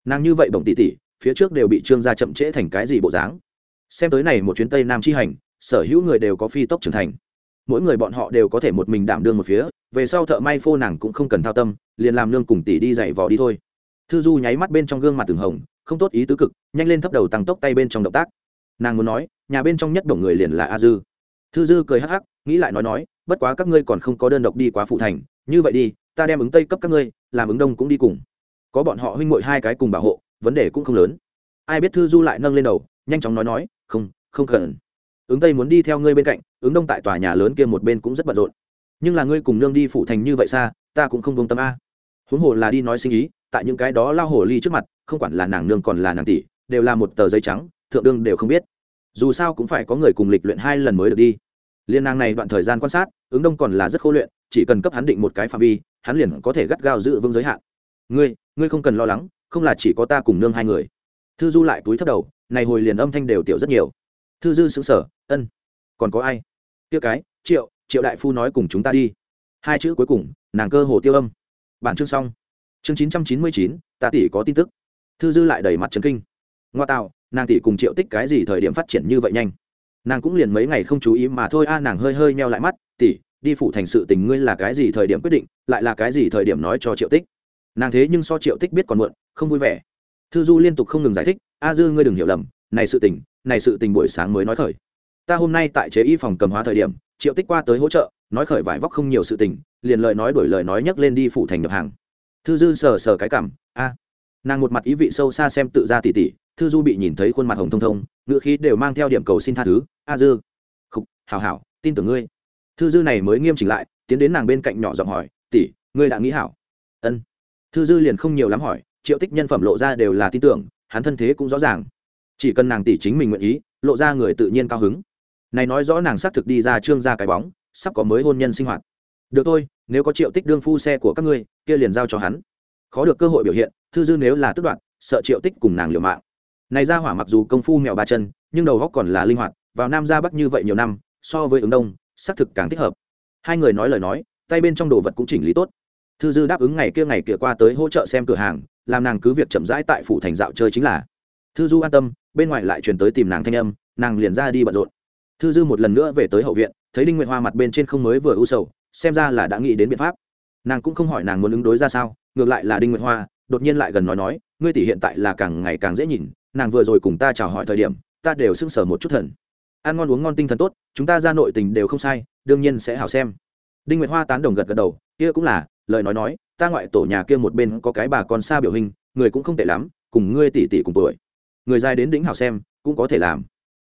[SPEAKER 1] Nàng như vậy bổng tỷ tỷ phía trước đều bị trương gia chậm trễ thành cái gì bộ dáng. Xem tới này một chuyến tây nam chi hành, sở hữu người đều có phi tốc trưởng thành. Mỗi người bọn họ đều có thể một mình đảm đương một phía về sau thợ may phô nàng cũng không cần thao tâm, liền làm nương cùng tỷ đi dạy vò đi thôi. Thư du nháy mắt bên trong gương mặt từng hồng, không tốt ý tứ cực, nhanh lên thấp đầu tăng tốc tay bên trong động tác. Nàng muốn nói, nhà bên trong nhất đồng người liền là a dư. Thư dư cười hắc hắc, nghĩ lại nói nói, bất quá các ngươi còn không có đơn độc đi quá phụ thành, như vậy đi, ta đem ứng tây cấp các ngươi, làm ứng đông cũng đi cùng. Có bọn họ huynh mội hai cái cùng bảo hộ, vấn đề cũng không lớn. Ai biết thư du lại nâng lên đầu, nhanh chóng nói nói, không không cần. Ứng tây muốn đi theo ngươi bên cạnh, ứng đông tại tòa nhà lớn kia một bên cũng rất bận rộn nhưng là ngươi cùng nương đi phụ thành như vậy xa, ta cũng không công tâm a. Huống hồ là đi nói sinh ý, tại những cái đó lao hồ ly trước mặt, không quản là nàng nương còn là nàng tỷ, đều là một tờ giấy trắng, thượng đương đều không biết. Dù sao cũng phải có người cùng lịch luyện hai lần mới được đi. Liên nàng này đoạn thời gian quan sát, ứng đông còn là rất khô luyện, chỉ cần cấp hắn định một cái phạm vi, hắn liền có thể gắt gao giữ vững giới hạn. Ngươi ngươi không cần lo lắng, không là chỉ có ta cùng nương hai người. Thư du lại túi thấp đầu, này hồi liền âm thanh đều tiểu rất nhiều. Thư dư xứng sở ân, còn có ai? Tiêu cái, triệu triệu đại phu nói cùng chúng ta đi. Hai chữ cuối cùng, nàng cơ hồ tiêu âm. Bản chương xong. Chương chín trăm chín mươi chín, ta tỷ có tin tức. Thư dư lại đầy mặt trấn kinh. Ngoa tạo, nàng tỷ cùng triệu tích cái gì thời điểm phát triển như vậy nhanh? Nàng cũng liền mấy ngày không chú ý mà thôi, a, nàng hơi hơi meo lại mắt. Tỷ, đi phụ thành sự tình ngươi là cái gì thời điểm quyết định, lại là cái gì thời điểm nói cho triệu tích? Nàng thế nhưng so triệu tích biết còn muộn, không vui vẻ. Thư du liên tục không ngừng giải thích, a, dư ngươi đừng hiểu lầm, này sự tình, này sự tình buổi sáng mới nói khởi ta hôm nay tại chế y phòng cầm hóa thời điểm, triệu tích qua tới hỗ trợ, nói khởi vải vóc không nhiều sự tình, liền lời nói đổi lời nói nhắc lên đi phủ thành nhập hàng. Thư dư sờ sờ cái cảm, a, nàng một mặt ý vị sâu xa xem tự ra tỉ tỉ, thư du bị nhìn thấy khuôn mặt hồng thông thông, ngữ khí đều mang theo điểm cầu xin tha thứ, a dư, khục, hảo hảo, tin tưởng ngươi. Thư dư này mới nghiêm chỉnh lại, tiến đến nàng bên cạnh nhỏ giọng hỏi tỷ ngươi đã nghĩ hảo? Ân. Thư dư liền không nhiều lắm hỏi, triệu tích nhân phẩm lộ ra đều là tin tưởng, hắn thân thế cũng rõ ràng. Chỉ cần nàng tỷ chính mình nguyện ý, lộ ra người tự nhiên cao hứng này nói rõ nàng xác thực đi ra trương ra cái bóng, sắp có mới hôn nhân sinh hoạt. Được thôi, nếu có triệu tích đương phu xe của các ngươi, kia liền giao cho hắn. Khó được cơ hội biểu hiện, thư dư nếu là tức đoạn sợ triệu tích cùng nàng liều mạng. Này ra hỏa mặc dù công phu mèo ba chân, nhưng đầu góc còn là linh hoạt, vào nam ra bắc như vậy nhiều năm, so với ứng đông, xác thực càng thích hợp. Hai người nói lời nói, tay bên trong đồ vật cũng chỉnh lý tốt. Thư dư đáp ứng ngày kia ngày kia qua tới hỗ trợ xem cửa hàng, làm nàng cứ việc chậm rãi tại phủ thành dạo chơi chính là. Thư du an tâm, bên ngoài lại truyền tới tìm nàng thanh âm, nàng liền ra đi bận rộn thư dư một lần nữa về tới hậu viện, thấy đinh nguyệt hoa mặt bên trên không mới vừa ưu sầu, xem ra là đã nghĩ đến biện pháp. Nàng cũng không hỏi nàng muốn ứng đối ra sao, ngược lại là đinh nguyệt hoa, đột nhiên lại gần nói nói, ngươi tỷ hiện tại là càng ngày càng dễ nhìn, nàng vừa rồi cùng ta chào hỏi thời điểm, ta đều sưng sở một chút thần. Ăn ngon uống ngon tinh thần tốt, chúng ta ra nội tình đều không sai, đương nhiên sẽ hảo xem. Đinh nguyệt hoa tán đồng gật gật đầu, kia cũng là, lời nói nói, ta ngoại tổ nhà kia một bên có cái bà con xa biểu hình, người cũng không tệ lắm, cùng ngươi tỷ tỷ cùng tuổi. Người dài đến đỉnh hảo xem, cũng có thể làm.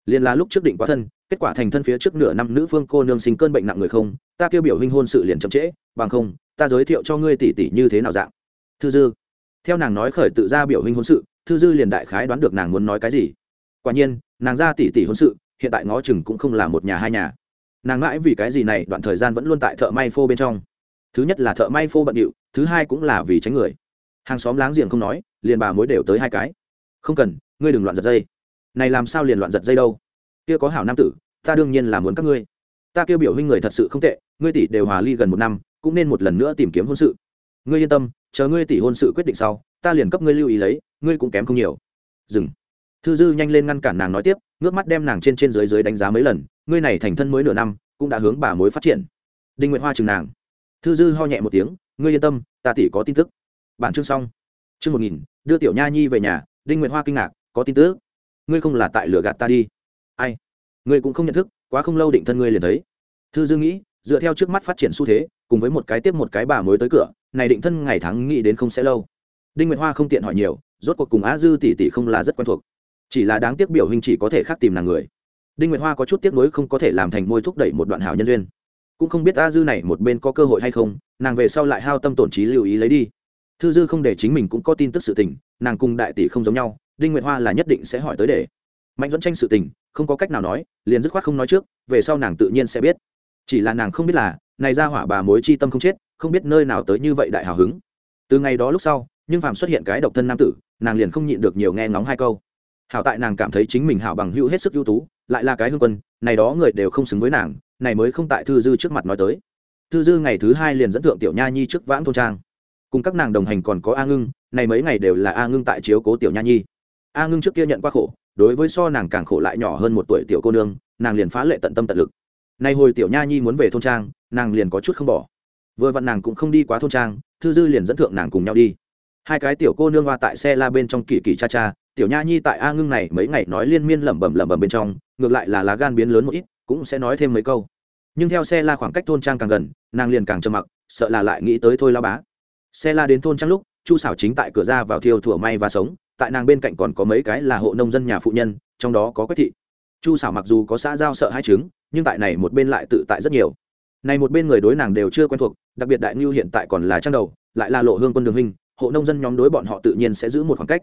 [SPEAKER 1] Liền là lúc trước định quá thân kết quả thành thân phía trước nửa năm nữ phương cô nương sinh cơn bệnh nặng người không, ta kêu biểu huynh hôn sự liền chậm trễ, bằng không, ta giới thiệu cho ngươi tỷ tỷ như thế nào dạng. Thư dư. Theo nàng nói khởi tự ra biểu huynh hôn sự, thư dư liền đại khái đoán được nàng muốn nói cái gì. Quả nhiên, nàng ra tỷ tỷ hôn sự, hiện tại ngó chừng cũng không là một nhà hai nhà. Nàng mãi vì cái gì này, đoạn thời gian vẫn luôn tại thợ may phô bên trong. Thứ nhất là thợ may phô bận điệu, thứ hai cũng là vì tránh người. Hàng xóm láng giềng không nói, liền bà mối đều tới hai cái. Không cần, ngươi đừng loạn giật dây. Này làm sao liền loạn giật dây đâu? Kia có hảo nam tử, ta đương nhiên là muốn các ngươi. Ta kêu biểu huynh người thật sự không tệ, ngươi tỷ đều hòa ly gần một năm, cũng nên một lần nữa tìm kiếm hôn sự. Ngươi yên tâm, chờ ngươi tỷ hôn sự quyết định sau, ta liền cấp ngươi lưu ý lấy, ngươi cũng kém không nhiều. Dừng. Thư dư nhanh lên ngăn cản nàng nói tiếp, ngước mắt đem nàng trên trên dưới dưới đánh giá mấy lần, ngươi này thành thân mới nửa năm, cũng đã hướng bà mối phát triển. Đinh nguyệt hoa chừng nàng. Thư dư ho nhẹ một tiếng, ngươi yên tâm, ta tỷ có tin tức. Bản chương xong. Chương một nghìn, đưa tiểu nha nhi về nhà, đinh nguyệt hoa kinh ngạc, có tin tức. Ngươi không là tại lửa gạt ta đi ai? Ngươi cũng không nhận thức, quá không lâu định thân ngươi liền thấy. Thư dư nghĩ, dựa theo trước mắt phát triển xu thế, cùng với một cái tiếp một cái bà mới tới cửa, này định thân ngày tháng nghĩ đến không sẽ lâu. Đinh nguyệt hoa không tiện hỏi nhiều, rốt cuộc cùng á dư tỷ tỷ không là rất quen thuộc. Chỉ là đáng tiếc biểu hình chỉ có thể khác tìm nàng người. Đinh nguyệt hoa có chút tiếc nuối không có thể làm thành môi thúc đẩy một đoạn hảo nhân duyên. Cũng không biết a dư này một bên có cơ hội hay không, nàng về sau lại hao tâm tổn trí lưu ý lấy đi. Thư dư không để chính mình cũng có tin tức sự tình, nàng cùng đại tỷ không giống nhau, đinh nguyệt hoa là nhất định sẽ hỏi tới để. Mạnh dẫn tranh sự tình không có cách nào nói, liền dứt khoát không nói trước, về sau nàng tự nhiên sẽ biết. Chỉ là nàng không biết là, này ra hỏa bà mối chi tâm không chết, không biết nơi nào tới như vậy đại hào hứng. Từ ngày đó lúc sau, nhưng phàm xuất hiện cái độc thân nam tử, nàng liền không nhịn được nhiều nghe ngóng hai câu. Hảo tại nàng cảm thấy chính mình hảo bằng hữu hết sức ưu tú, lại là cái hương quân, này đó người đều không xứng với nàng, này mới không tại thư dư trước mặt nói tới. Thư dư ngày thứ hai liền dẫn thượng tiểu nha nhi trước vãng thôn trang. Cùng các nàng đồng hành còn có a ngưng, này mấy ngày đều là a ngưng tại chiếu cố tiểu nha nhi. A ngưng trước kia nhận qua khổ đối với so nàng càng khổ lại nhỏ hơn một tuổi tiểu cô nương, nàng liền phá lệ tận tâm tận lực. Nay hồi tiểu nha nhi muốn về thôn trang, nàng liền có chút không bỏ. Vừa vặn nàng cũng không đi quá thôn trang, thư dư liền dẫn thượng nàng cùng nhau đi. Hai cái tiểu cô nương hoa tại xe la bên trong kỳ kỳ cha cha, tiểu nha nhi tại a ngưng này mấy ngày nói liên miên lẩm bẩm lẩm bẩm bên trong, ngược lại là lá gan biến lớn một ít, cũng sẽ nói thêm mấy câu. Nhưng theo xe la khoảng cách thôn trang càng gần, nàng liền càng trầm mặc, sợ là lại nghĩ tới thôi lao bá. Xe la đến thôn trang lúc, chu xảo chính tại cửa ra vào thiêu thủa may và sống tại nàng bên cạnh còn có mấy cái là hộ nông dân nhà phụ nhân, trong đó có quách thị. Chu xảo mặc dù có xã giao sợ hai chứng, nhưng tại này một bên lại tự tại rất nhiều. Này một bên người đối nàng đều chưa quen thuộc, đặc biệt đại ngưu hiện tại còn là trang đầu, lại là lộ hương quân đường hình hộ nông dân nhóm đối bọn họ tự nhiên sẽ giữ một khoảng cách.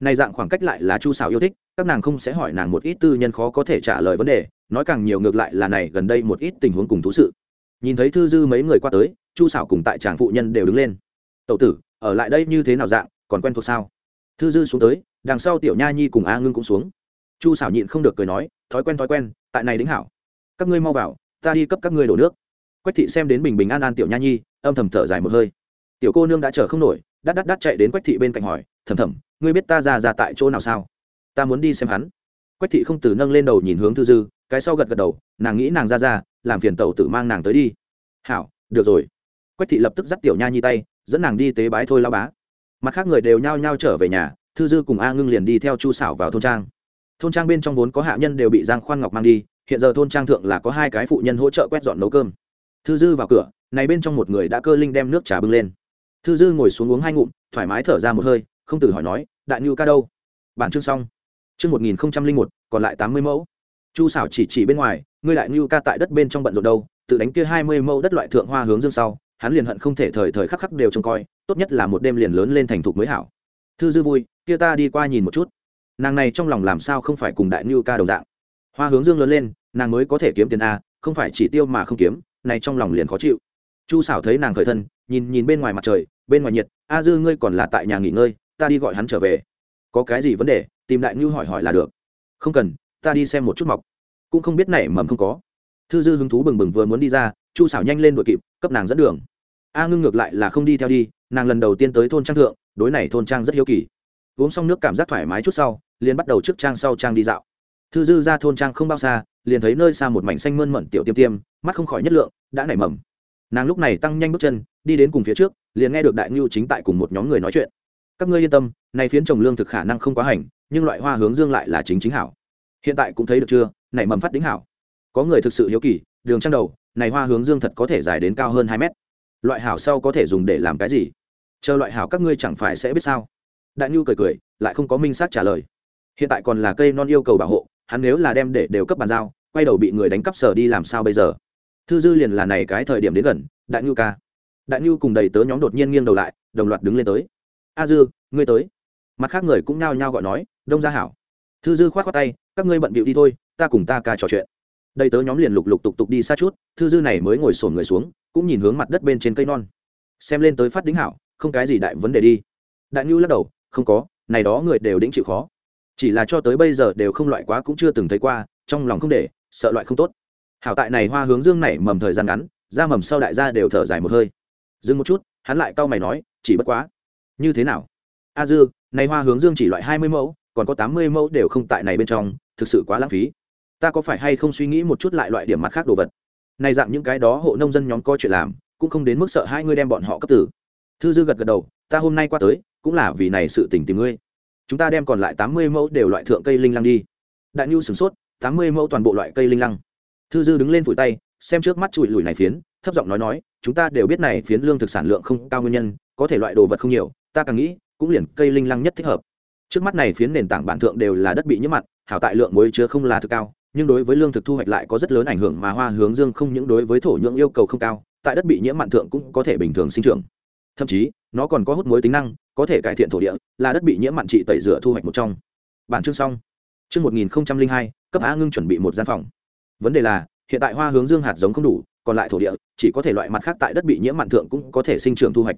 [SPEAKER 1] Này dạng khoảng cách lại là chu xảo yêu thích, các nàng không sẽ hỏi nàng một ít tư nhân khó có thể trả lời vấn đề, nói càng nhiều ngược lại là này gần đây một ít tình huống cùng thú sự. Nhìn thấy thư dư mấy người qua tới, chu xảo cùng tại tràng phụ nhân đều đứng lên. Tậu tử, ở lại đây như thế nào dạng, còn quen thuộc sao? Thư dư xuống tới, đằng sau tiểu nha nhi cùng a ngưng cũng xuống. Chu xảo nhịn không được cười nói, thói quen thói quen, tại này đính hảo. Các ngươi mau vào, ta đi cấp các ngươi đổ nước. Quách thị xem đến bình bình an an tiểu nha nhi, âm thầm thở dài một hơi. Tiểu cô nương đã chờ không nổi, đắt đắt đắt chạy đến quách thị bên cạnh hỏi thầm thầm ngươi biết ta ra ra tại chỗ nào sao? Ta muốn đi xem hắn. Quách thị không từ nâng lên đầu nhìn hướng thư dư, cái sau gật gật đầu, nàng nghĩ nàng ra ra, làm phiền tẩu tử mang nàng tới đi. Hảo, được rồi. Quách thị lập tức dắt tiểu nha nhi tay, dẫn nàng đi tế bái thôi lao bá mặt khác người đều nhao nhao trở về nhà, thư dư cùng a ngưng liền đi theo chu xảo vào thôn trang. Thôn trang bên trong vốn có hạ nhân đều bị giang khoan ngọc mang đi, hiện giờ thôn trang thượng là có hai cái phụ nhân hỗ trợ quét dọn nấu cơm. Thư dư vào cửa, này bên trong một người đã cơ linh đem nước trà bưng lên. Thư dư ngồi xuống uống hai ngụm, thoải mái thở ra một hơi, không từ hỏi nói, đại ngưu ca đâu? Bản chương xong. Chương một nghìn một, còn lại tám mươi mẫu. Chu xảo chỉ chỉ bên ngoài, ngươi đại ngưu ca tại đất bên trong bận rộn đâu? Tự đánh kia hai mươi mẫu đất loại thượng hoa hướng dương sau hắn liền hận không thể thời thời khắc khắc đều trông coi, tốt nhất là một đêm liền lớn lên thành thục mới hảo. Thư dư vui, kia ta đi qua nhìn một chút. Nàng này trong lòng làm sao không phải cùng đại ngưu ca đồng dạng? Hoa hướng dương lớn lên, nàng mới có thể kiếm tiền a, không phải chỉ tiêu mà không kiếm, này trong lòng liền khó chịu. Chu xảo thấy nàng khởi thân, nhìn nhìn bên ngoài mặt trời, bên ngoài nhiệt, a dư ngươi còn là tại nhà nghỉ ngơi, ta đi gọi hắn trở về. Có cái gì vấn đề, tìm đại ngưu hỏi hỏi là được. Không cần, ta đi xem một chút mọc. Cũng không biết nảy mầm không có. Thư dư hứng thú bừng bừng vừa muốn đi ra, chu xảo nhanh lên đội kịp, cấp nàng dẫn đường a ngưng ngược lại là không đi theo đi, nàng lần đầu tiên tới thôn trang thượng, đối này thôn trang rất hiếu kỳ. Uống xong nước cảm giác thoải mái chút sau, liền bắt đầu trước trang sau trang đi dạo. Thư dư ra thôn trang không bao xa, liền thấy nơi xa một mảnh xanh mơn mận tiểu tiêm tiêm, mắt không khỏi nhất lượng, đã nảy mầm. Nàng lúc này tăng nhanh bước chân, đi đến cùng phía trước, liền nghe được đại ngưu chính tại cùng một nhóm người nói chuyện. Các ngươi yên tâm, này phiến trồng lương thực khả năng không quá hành, nhưng loại hoa hướng dương lại là chính chính hảo. Hiện tại cũng thấy được chưa nảy mầm phát đính hảo. Có người thực sự hiếu kỳ, đường trang đầu, này hoa hướng dương thật có thể dài đến cao hơn hai mét loại hảo sau có thể dùng để làm cái gì? Chờ loại hảo các ngươi chẳng phải sẽ biết sao? Đại nhu cười cười, lại không có minh sát trả lời. Hiện tại còn là cây non yêu cầu bảo hộ, hắn nếu là đem để đều cấp bàn giao, quay đầu bị người đánh cắp sở đi làm sao bây giờ? Thư dư liền là này cái thời điểm đến gần, đại nhu ca. Đại nhu cùng đầy tớ nhóm đột nhiên nghiêng đầu lại, đồng loạt đứng lên tới. A dư, ngươi tới. Mặt khác người cũng nao nhao gọi nói, đông gia hảo. Thư dư khoát khoát tay, các ngươi bận bịu đi thôi, ta cùng ta ca trò chuyện đầy tớ nhóm liền lục lục tục tục đi xa chút, thư dư này mới ngồi sổn người xuống, cũng nhìn hướng mặt đất bên trên cây non. Xem lên tới phát đính hảo, không cái gì đại vấn đề đi. Đại ngưu lắc đầu, không có, này đó người đều đĩnh chịu khó. Chỉ là cho tới bây giờ đều không loại quá cũng chưa từng thấy qua, trong lòng không để, sợ loại không tốt. Hảo tại này hoa hướng dương này mầm thời gian ngắn ra mầm sau đại gia đều thở dài một hơi. Dừng một chút, hắn lại cau mày nói, chỉ bất quá. Như thế nào? A dư, này hoa hướng dương chỉ loại hai mươi mẫu, còn có tám mươi mẫu đều không tại này bên trong, thực sự quá lãng phí ta có phải hay không suy nghĩ một chút lại loại điểm mặt khác đồ vật? Này dạng những cái đó hộ nông dân nhóm có chuyện làm, cũng không đến mức sợ hai ngươi đem bọn họ cấp tử. Thư dư gật gật đầu, ta hôm nay qua tới, cũng là vì này sự tình tìm ngươi. Chúng ta đem còn lại tám mươi mẫu đều loại thượng cây linh lăng đi. Đại nhu sửng sốt, tám mươi mẫu toàn bộ loại cây linh lăng. Thư dư đứng lên phủi tay, xem trước mắt chùi lùi này phiến, thấp giọng nói nói, chúng ta đều biết này phiến lương thực sản lượng không cao nguyên nhân, có thể loại đồ vật không nhiều, ta càng nghĩ, cũng liền cây linh lăng nhất thích hợp. Trước mắt này phiến nền tảng bản thượng đều là đất bị nhiễm mặn, hảo tại lượng muối chứa không là thực cao nhưng đối với lương thực thu hoạch lại có rất lớn ảnh hưởng mà hoa hướng dương không những đối với thổ nhưỡng yêu cầu không cao, tại đất bị nhiễm mặn thượng cũng có thể bình thường sinh trưởng. Thậm chí, nó còn có hút muối tính năng, có thể cải thiện thổ địa, là đất bị nhiễm mặn trị tẩy rửa thu hoạch một trong. Bản chương xong. Chương một nghìn hai, cấp á ngưng chuẩn bị một gian phòng. Vấn đề là, hiện tại hoa hướng dương hạt giống không đủ, còn lại thổ địa, chỉ có thể loại mặt khác tại đất bị nhiễm mặn thượng cũng có thể sinh trưởng thu hoạch.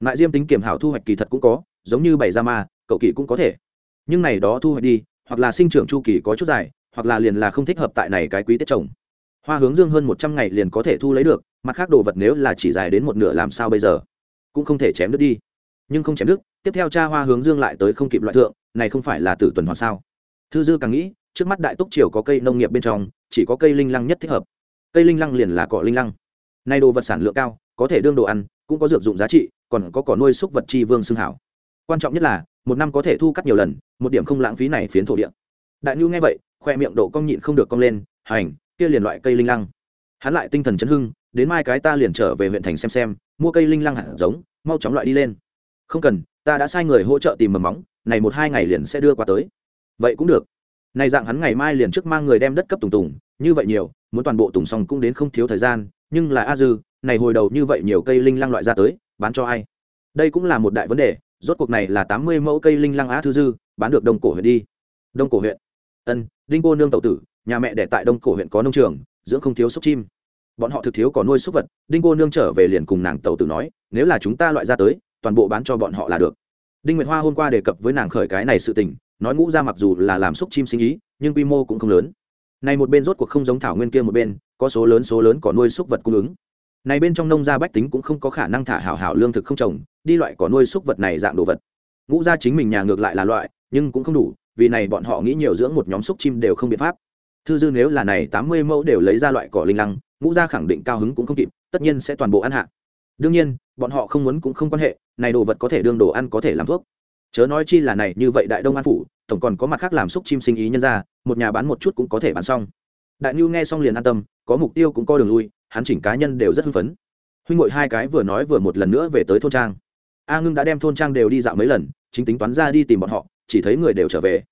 [SPEAKER 1] Lại diêm tính kiểm hảo thu hoạch kỳ thật cũng có, giống như bảy gia ma, cậu kỳ cũng có thể. Nhưng này đó thu hoạch đi, hoặc là sinh trưởng chu kỳ có chút dài hoặc là liền là không thích hợp tại này cái quý tiết trồng. Hoa hướng dương hơn một trăm ngày liền có thể thu lấy được, mặt khác đồ vật nếu là chỉ dài đến một nửa làm sao bây giờ? Cũng không thể chém đứt đi. Nhưng không chém đứt, tiếp theo cha hoa hướng dương lại tới không kịp loại thượng, này không phải là tử tuần hoàn sao? Thư dư càng nghĩ, trước mắt đại túc triều có cây nông nghiệp bên trong, chỉ có cây linh lăng nhất thích hợp. Cây linh lăng liền là cỏ linh lăng. Nay đồ vật sản lượng cao, có thể đương đồ ăn, cũng có dược dụng giá trị, còn có cỏ nuôi súc vật chi vương xương hảo. Quan trọng nhất là, một năm có thể thu cắt nhiều lần, một điểm không lãng phí này phiến thổ địa. Đại nhu nghe vậy khoe miệng độ cong nhịn không được cong lên, hành, kia liền loại cây linh lăng. Hắn lại tinh thần chấn hưng, đến mai cái ta liền trở về huyện thành xem xem, mua cây linh lăng hạt giống, mau chóng loại đi lên. Không cần, ta đã sai người hỗ trợ tìm mầm móng, này một hai ngày liền sẽ đưa qua tới. Vậy cũng được. Này dạng hắn ngày mai liền trước mang người đem đất cấp tùng tùng, như vậy nhiều, muốn toàn bộ tùng xong cũng đến không thiếu thời gian, nhưng là a dư, này hồi đầu như vậy nhiều cây linh lăng loại ra tới, bán cho ai? Đây cũng là một đại vấn đề, rốt cuộc này là tám mươi mẫu cây linh lăng á thư dư, bán được đông cổ huyện đi. Đông cổ huyện ân, đinh cô nương tậu tử, nhà mẹ đẻ tại đông cổ huyện có nông trường, dưỡng không thiếu súc chim. Bọn họ thực thiếu có nuôi súc vật, đinh cô nương trở về liền cùng nàng tậu tử nói, nếu là chúng ta loại ra tới, toàn bộ bán cho bọn họ là được. Đinh nguyệt hoa hôm qua đề cập với nàng khởi cái này sự tình, nói ngũ ra mặc dù là làm xúc chim sinh ý, nhưng quy mô cũng không lớn. Này một bên rốt cuộc không giống thảo nguyên kia một bên, có số lớn số lớn có nuôi súc vật cung ứng. Này bên trong nông gia bách tính cũng không có khả năng thả hảo hảo lương thực không trồng, đi loại có nuôi súc vật này dạng đồ vật. Ngũ gia chính mình nhà ngược lại là loại, nhưng cũng không đủ vì này bọn họ nghĩ nhiều dưỡng một nhóm xúc chim đều không biện pháp. Thư dư nếu là này tám mươi mẫu đều lấy ra loại cỏ linh lăng, ngũ gia khẳng định cao hứng cũng không kịp, tất nhiên sẽ toàn bộ ăn hạ. Đương nhiên, bọn họ không muốn cũng không quan hệ, này đồ vật có thể đương đồ ăn có thể làm thuốc. Chớ nói chi là này, như vậy đại đông an phủ, tổng còn có mặt khác làm xúc chim sinh ý nhân ra, một nhà bán một chút cũng có thể bán xong. Đại nhu nghe xong liền an tâm, có mục tiêu cũng có đường lui, hắn chỉnh cá nhân đều rất hưng phấn. Huynh ngội hai cái vừa nói vừa một lần nữa về tới thôn trang. A ngưng đã đem thôn trang đều đi dạo mấy lần, chính tính toán ra đi tìm bọn họ chỉ thấy người đều trở về.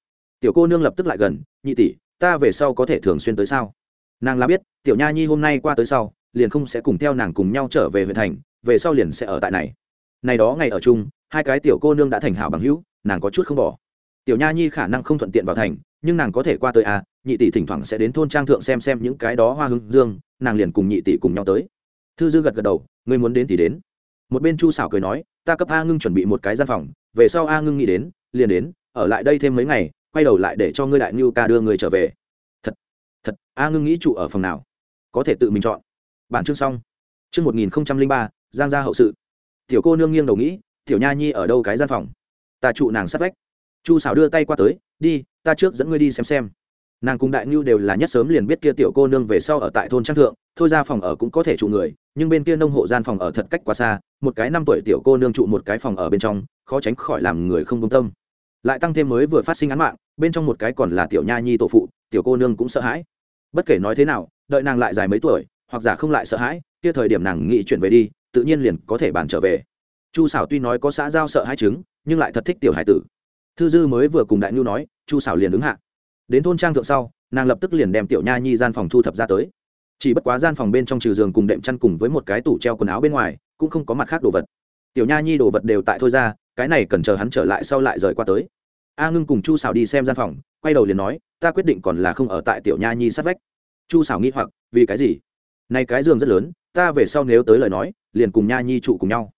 [SPEAKER 1] Tiểu cô nương lập tức lại gần, nhị tỷ, ta về sau có thể thường xuyên tới sao? Nàng là biết, tiểu nha nhi hôm nay qua tới sau, liền không sẽ cùng theo nàng cùng nhau trở về huyện thành, về sau liền sẽ ở tại này. Này đó ngày ở chung, hai cái tiểu cô nương đã thành hảo bằng hữu, nàng có chút không bỏ. Tiểu nha nhi khả năng không thuận tiện vào thành, nhưng nàng có thể qua tới à nhị tỷ thỉnh thoảng sẽ đến thôn trang thượng xem xem những cái đó hoa hương dương, nàng liền cùng nhị tỷ cùng nhau tới. Thư dư gật gật đầu, ngươi muốn đến thì đến. Một bên chu xảo cười nói, ta cấp a ngưng chuẩn bị một cái gian phòng, về sau a ngưng nghĩ đến, liền đến ở lại đây thêm mấy ngày, quay đầu lại để cho ngươi đại ngưu ca đưa người trở về. Thật thật, a ngưng nghĩ trụ ở phòng nào? Có thể tự mình chọn. Bản chương xong. Chương một nghìn ba, giang gia hậu sự. Tiểu cô nương nghiêng đầu nghĩ, tiểu nha nhi ở đâu cái gian phòng? Ta trụ nàng sát vách. Chu xảo đưa tay qua tới, đi, ta trước dẫn ngươi đi xem xem. Nàng cùng đại ngưu đều là nhất sớm liền biết kia tiểu cô nương về sau ở tại thôn trang thượng, thôi ra phòng ở cũng có thể trụ người, nhưng bên kia nông hộ gian phòng ở thật cách quá xa, một cái năm tuổi tiểu cô nương trụ một cái phòng ở bên trong, khó tránh khỏi làm người không công tâm lại tăng thêm mới vừa phát sinh án mạng, bên trong một cái còn là tiểu nha nhi tổ phụ, tiểu cô nương cũng sợ hãi. Bất kể nói thế nào, đợi nàng lại dài mấy tuổi, hoặc giả không lại sợ hãi, kia thời điểm nàng nghĩ chuyển về đi, tự nhiên liền có thể bàn trở về. Chu xảo tuy nói có xã giao sợ hai chứng, nhưng lại thật thích tiểu hải tử. Thư dư mới vừa cùng đại nhu nói, chu xảo liền ứng hạ. Đến thôn trang thượng sau, nàng lập tức liền đem tiểu nha nhi gian phòng thu thập ra tới. Chỉ bất quá gian phòng bên trong trừ giường cùng đệm chăn cùng với một cái tủ treo quần áo bên ngoài, cũng không có mặt khác đồ vật. Tiểu nha nhi đồ vật đều tại thôi ra, cái này cần chờ hắn trở lại sau lại rời qua tới a ngưng cùng chu xảo đi xem gian phòng, quay đầu liền nói, ta quyết định còn là không ở tại tiểu nha nhi sát vách. Chu xảo nghĩ hoặc, vì cái gì? Nay cái giường rất lớn, ta về sau nếu tới lời nói, liền cùng nha nhi trụ cùng nhau.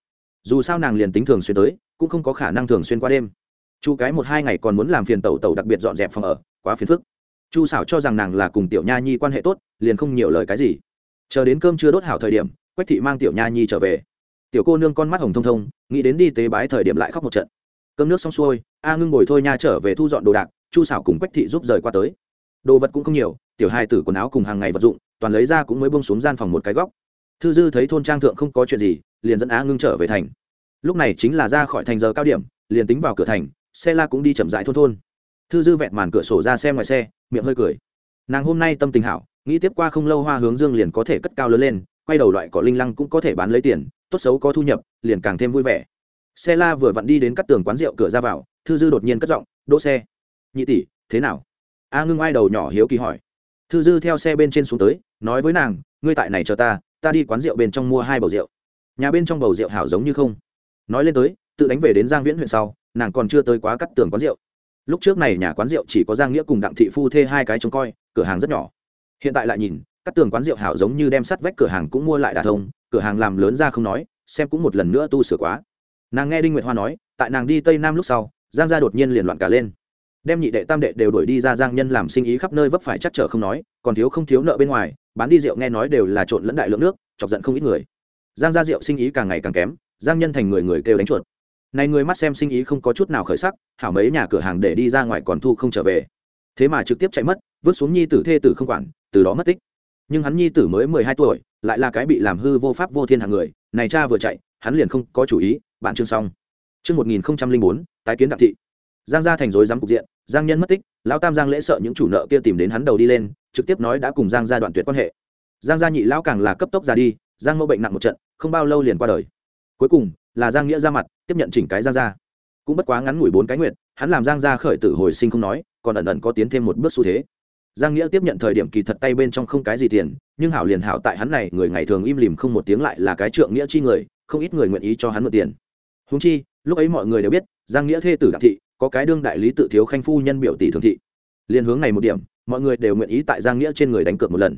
[SPEAKER 1] Dù sao nàng liền tính thường xuyên tới, cũng không có khả năng thường xuyên qua đêm. Chu cái một hai ngày còn muốn làm phiền tẩu tẩu đặc biệt dọn dẹp phòng ở, quá phiền phức. Chu xảo cho rằng nàng là cùng tiểu nha nhi quan hệ tốt, liền không nhiều lời cái gì. Chờ đến cơm chưa đốt hảo thời điểm, quách thị mang tiểu nha nhi trở về. Tiểu cô nương con mắt hồng thông thông, nghĩ đến đi tế bái thời điểm lại khóc một trận cơm nước xong xuôi, a ngưng ngồi thôi nha trở về thu dọn đồ đạc, chu xảo cùng quách thị giúp rời qua tới. Đồ vật cũng không nhiều, tiểu hai tử quần áo cùng hàng ngày vật dụng, toàn lấy ra cũng mới bông xuống gian phòng một cái góc. Thư dư thấy thôn trang thượng không có chuyện gì, liền dẫn á ngưng trở về thành. Lúc này chính là ra khỏi thành giờ cao điểm, liền tính vào cửa thành, xe la cũng đi chậm dại thôn thôn. Thư dư vẹn màn cửa sổ ra xem ngoài xe, miệng hơi cười. Nàng hôm nay tâm tình hảo, nghĩ tiếp qua không lâu hoa hướng dương liền có thể cất cao lớn lên, quay đầu loại cỏ linh lăng cũng có thể bán lấy tiền, tốt xấu có thu nhập, liền càng thêm vui vẻ xe la vừa vặn đi đến các tường quán rượu cửa ra vào, thư dư đột nhiên cất giọng, đỗ xe. Nhị tỷ, thế nào? A ngưng ai đầu nhỏ hiếu kỳ hỏi. Thư dư theo xe bên trên xuống tới, nói với nàng, ngươi tại này chờ ta ta đi quán rượu bên trong mua hai bầu rượu. Nhà bên trong bầu rượu hảo giống như không. Nói lên tới, tự đánh về đến giang viễn huyện sau, nàng còn chưa tới quá cắt tường quán rượu. Lúc trước này nhà quán rượu chỉ có giang nghĩa cùng đặng thị phu thê hai cái trông coi, cửa hàng rất nhỏ. Hiện tại lại nhìn, cắt tường quán rượu hảo giống như đem sắt vách cửa hàng cũng mua lại đà thông, cửa hàng làm lớn ra không nói, xem cũng một lần nữa tu sửa quá nàng nghe đinh nguyệt hoa nói tại nàng đi tây nam lúc sau giang gia đột nhiên liền loạn cả lên đem nhị đệ tam đệ đều đuổi đi ra giang nhân làm sinh ý khắp nơi vấp phải chắc trở không nói còn thiếu không thiếu nợ bên ngoài bán đi rượu nghe nói đều là trộn lẫn đại lượng nước chọc giận không ít người giang gia rượu sinh ý càng ngày càng kém giang nhân thành người người kêu đánh chuột này người mắt xem sinh ý không có chút nào khởi sắc hảo mấy nhà cửa hàng để đi ra ngoài còn thu không trở về thế mà trực tiếp chạy mất vứt xuống nhi tử thê tử không quản từ đó mất tích nhưng hắn nhi tử mới mười hai tuổi lại là cái bị làm hư vô pháp vô thiên hàng người này cha vừa chạy hắn liền không có chủ ý bạn chương xong. Chương một nghìn bốn, tái kiến đặng thị. Giang gia thành rối rắm cục diện, giang nhân mất tích, lão tam giang lễ sợ những chủ nợ kia tìm đến hắn đầu đi lên, trực tiếp nói đã cùng giang gia đoạn tuyệt quan hệ. Giang gia nhị lão càng là cấp tốc ra đi, giang mẫu bệnh nặng một trận, không bao lâu liền qua đời. Cuối cùng, là giang nghĩa ra mặt, tiếp nhận chỉnh cái giang gia. Cũng bất quá ngắn ngủi bốn cái nguyện hắn làm giang gia khởi tử hồi sinh không nói, còn ẩn ẩn có tiến thêm một bước xu thế. Giang nghĩa tiếp nhận thời điểm kỳ thật tay bên trong không cái gì tiền, nhưng hảo liền hảo tại hắn này, người ngày thường im lìm không một tiếng lại là cái trượng nghĩa chi người, không ít người nguyện ý cho hắn mượn tiền húng chi, lúc ấy mọi người đều biết, giang nghĩa thê tử đặng thị, có cái đương đại lý tự thiếu khanh phu nhân biểu tỷ thường thị. Liên hướng này một điểm, mọi người đều nguyện ý tại giang nghĩa trên người đánh cược một lần.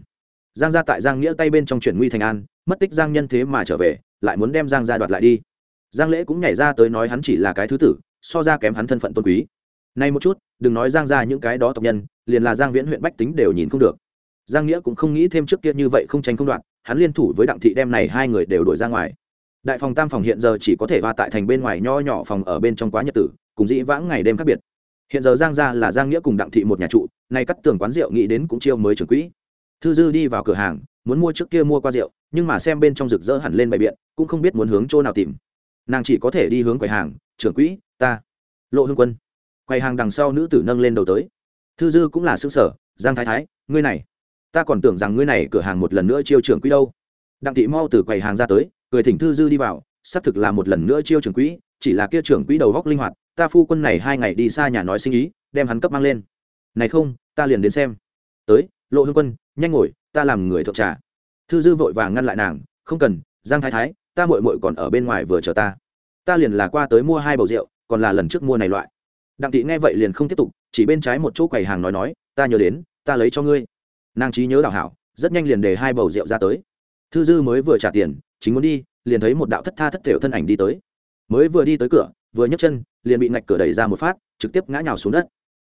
[SPEAKER 1] Giang gia tại giang nghĩa tay bên trong chuyển nguy thành an, mất tích giang nhân thế mà trở về, lại muốn đem giang gia đoạt lại đi. Giang lễ cũng nhảy ra tới nói hắn chỉ là cái thứ tử, so ra kém hắn thân phận tôn quý. Nay một chút, đừng nói giang gia những cái đó tộc nhân, liền là giang viễn huyện bách tính đều nhìn không được. Giang nghĩa cũng không nghĩ thêm trước kia như vậy không tranh không đoạn hắn liên thủ với đặng thị đem này hai người đều đuổi ra ngoài đại phòng tam phòng hiện giờ chỉ có thể va tại thành bên ngoài nho nhỏ phòng ở bên trong quá nhật tử, cùng dĩ vãng ngày đêm khác biệt. Hiện giờ giang gia là giang nghĩa cùng đặng thị một nhà trụ, nay cắt tường quán rượu nghĩ đến cũng chiêu mới trưởng quỹ. Thư dư đi vào cửa hàng, muốn mua trước kia mua qua rượu, nhưng mà xem bên trong rực rỡ hẳn lên bày biện, cũng không biết muốn hướng chỗ nào tìm. Nàng chỉ có thể đi hướng quầy hàng, trưởng quỹ, ta. Lộ hương quân. Quầy hàng đằng sau nữ tử nâng lên đầu tới. Thư dư cũng là xương sở giang thái thái, ngươi này, ta còn tưởng rằng ngươi này cửa hàng một lần nữa chiêu trưởng quỹ đâu. Đặng thị mau từ quầy hàng ra tới cười thỉnh thư dư đi vào, xác thực là một lần nữa chiêu trưởng quỹ, chỉ là kia trưởng quỹ đầu góc linh hoạt, ta phu quân này hai ngày đi xa nhà nói sinh ý, đem hắn cấp mang lên. Này không, ta liền đến xem. Tới, lộ hương quân, nhanh ngồi, ta làm người thượng trà. Thư dư vội vàng ngăn lại nàng, không cần, giang thái thái, ta mội mội còn ở bên ngoài vừa chờ ta. Ta liền là qua tới mua hai bầu rượu, còn là lần trước mua này loại. Đặng thị nghe vậy liền không tiếp tục, chỉ bên trái một chỗ quầy hàng nói nói, ta nhớ đến, ta lấy cho ngươi. Nàng trí nhớ đào hảo, rất nhanh liền để hai bầu rượu ra tới. Thư dư mới vừa trả tiền chính muốn đi, liền thấy một đạo thất tha thất thểu thân ảnh đi tới. Mới vừa đi tới cửa, vừa nhấc chân, liền bị ngạch cửa đẩy ra một phát, trực tiếp ngã nhào xuống đất.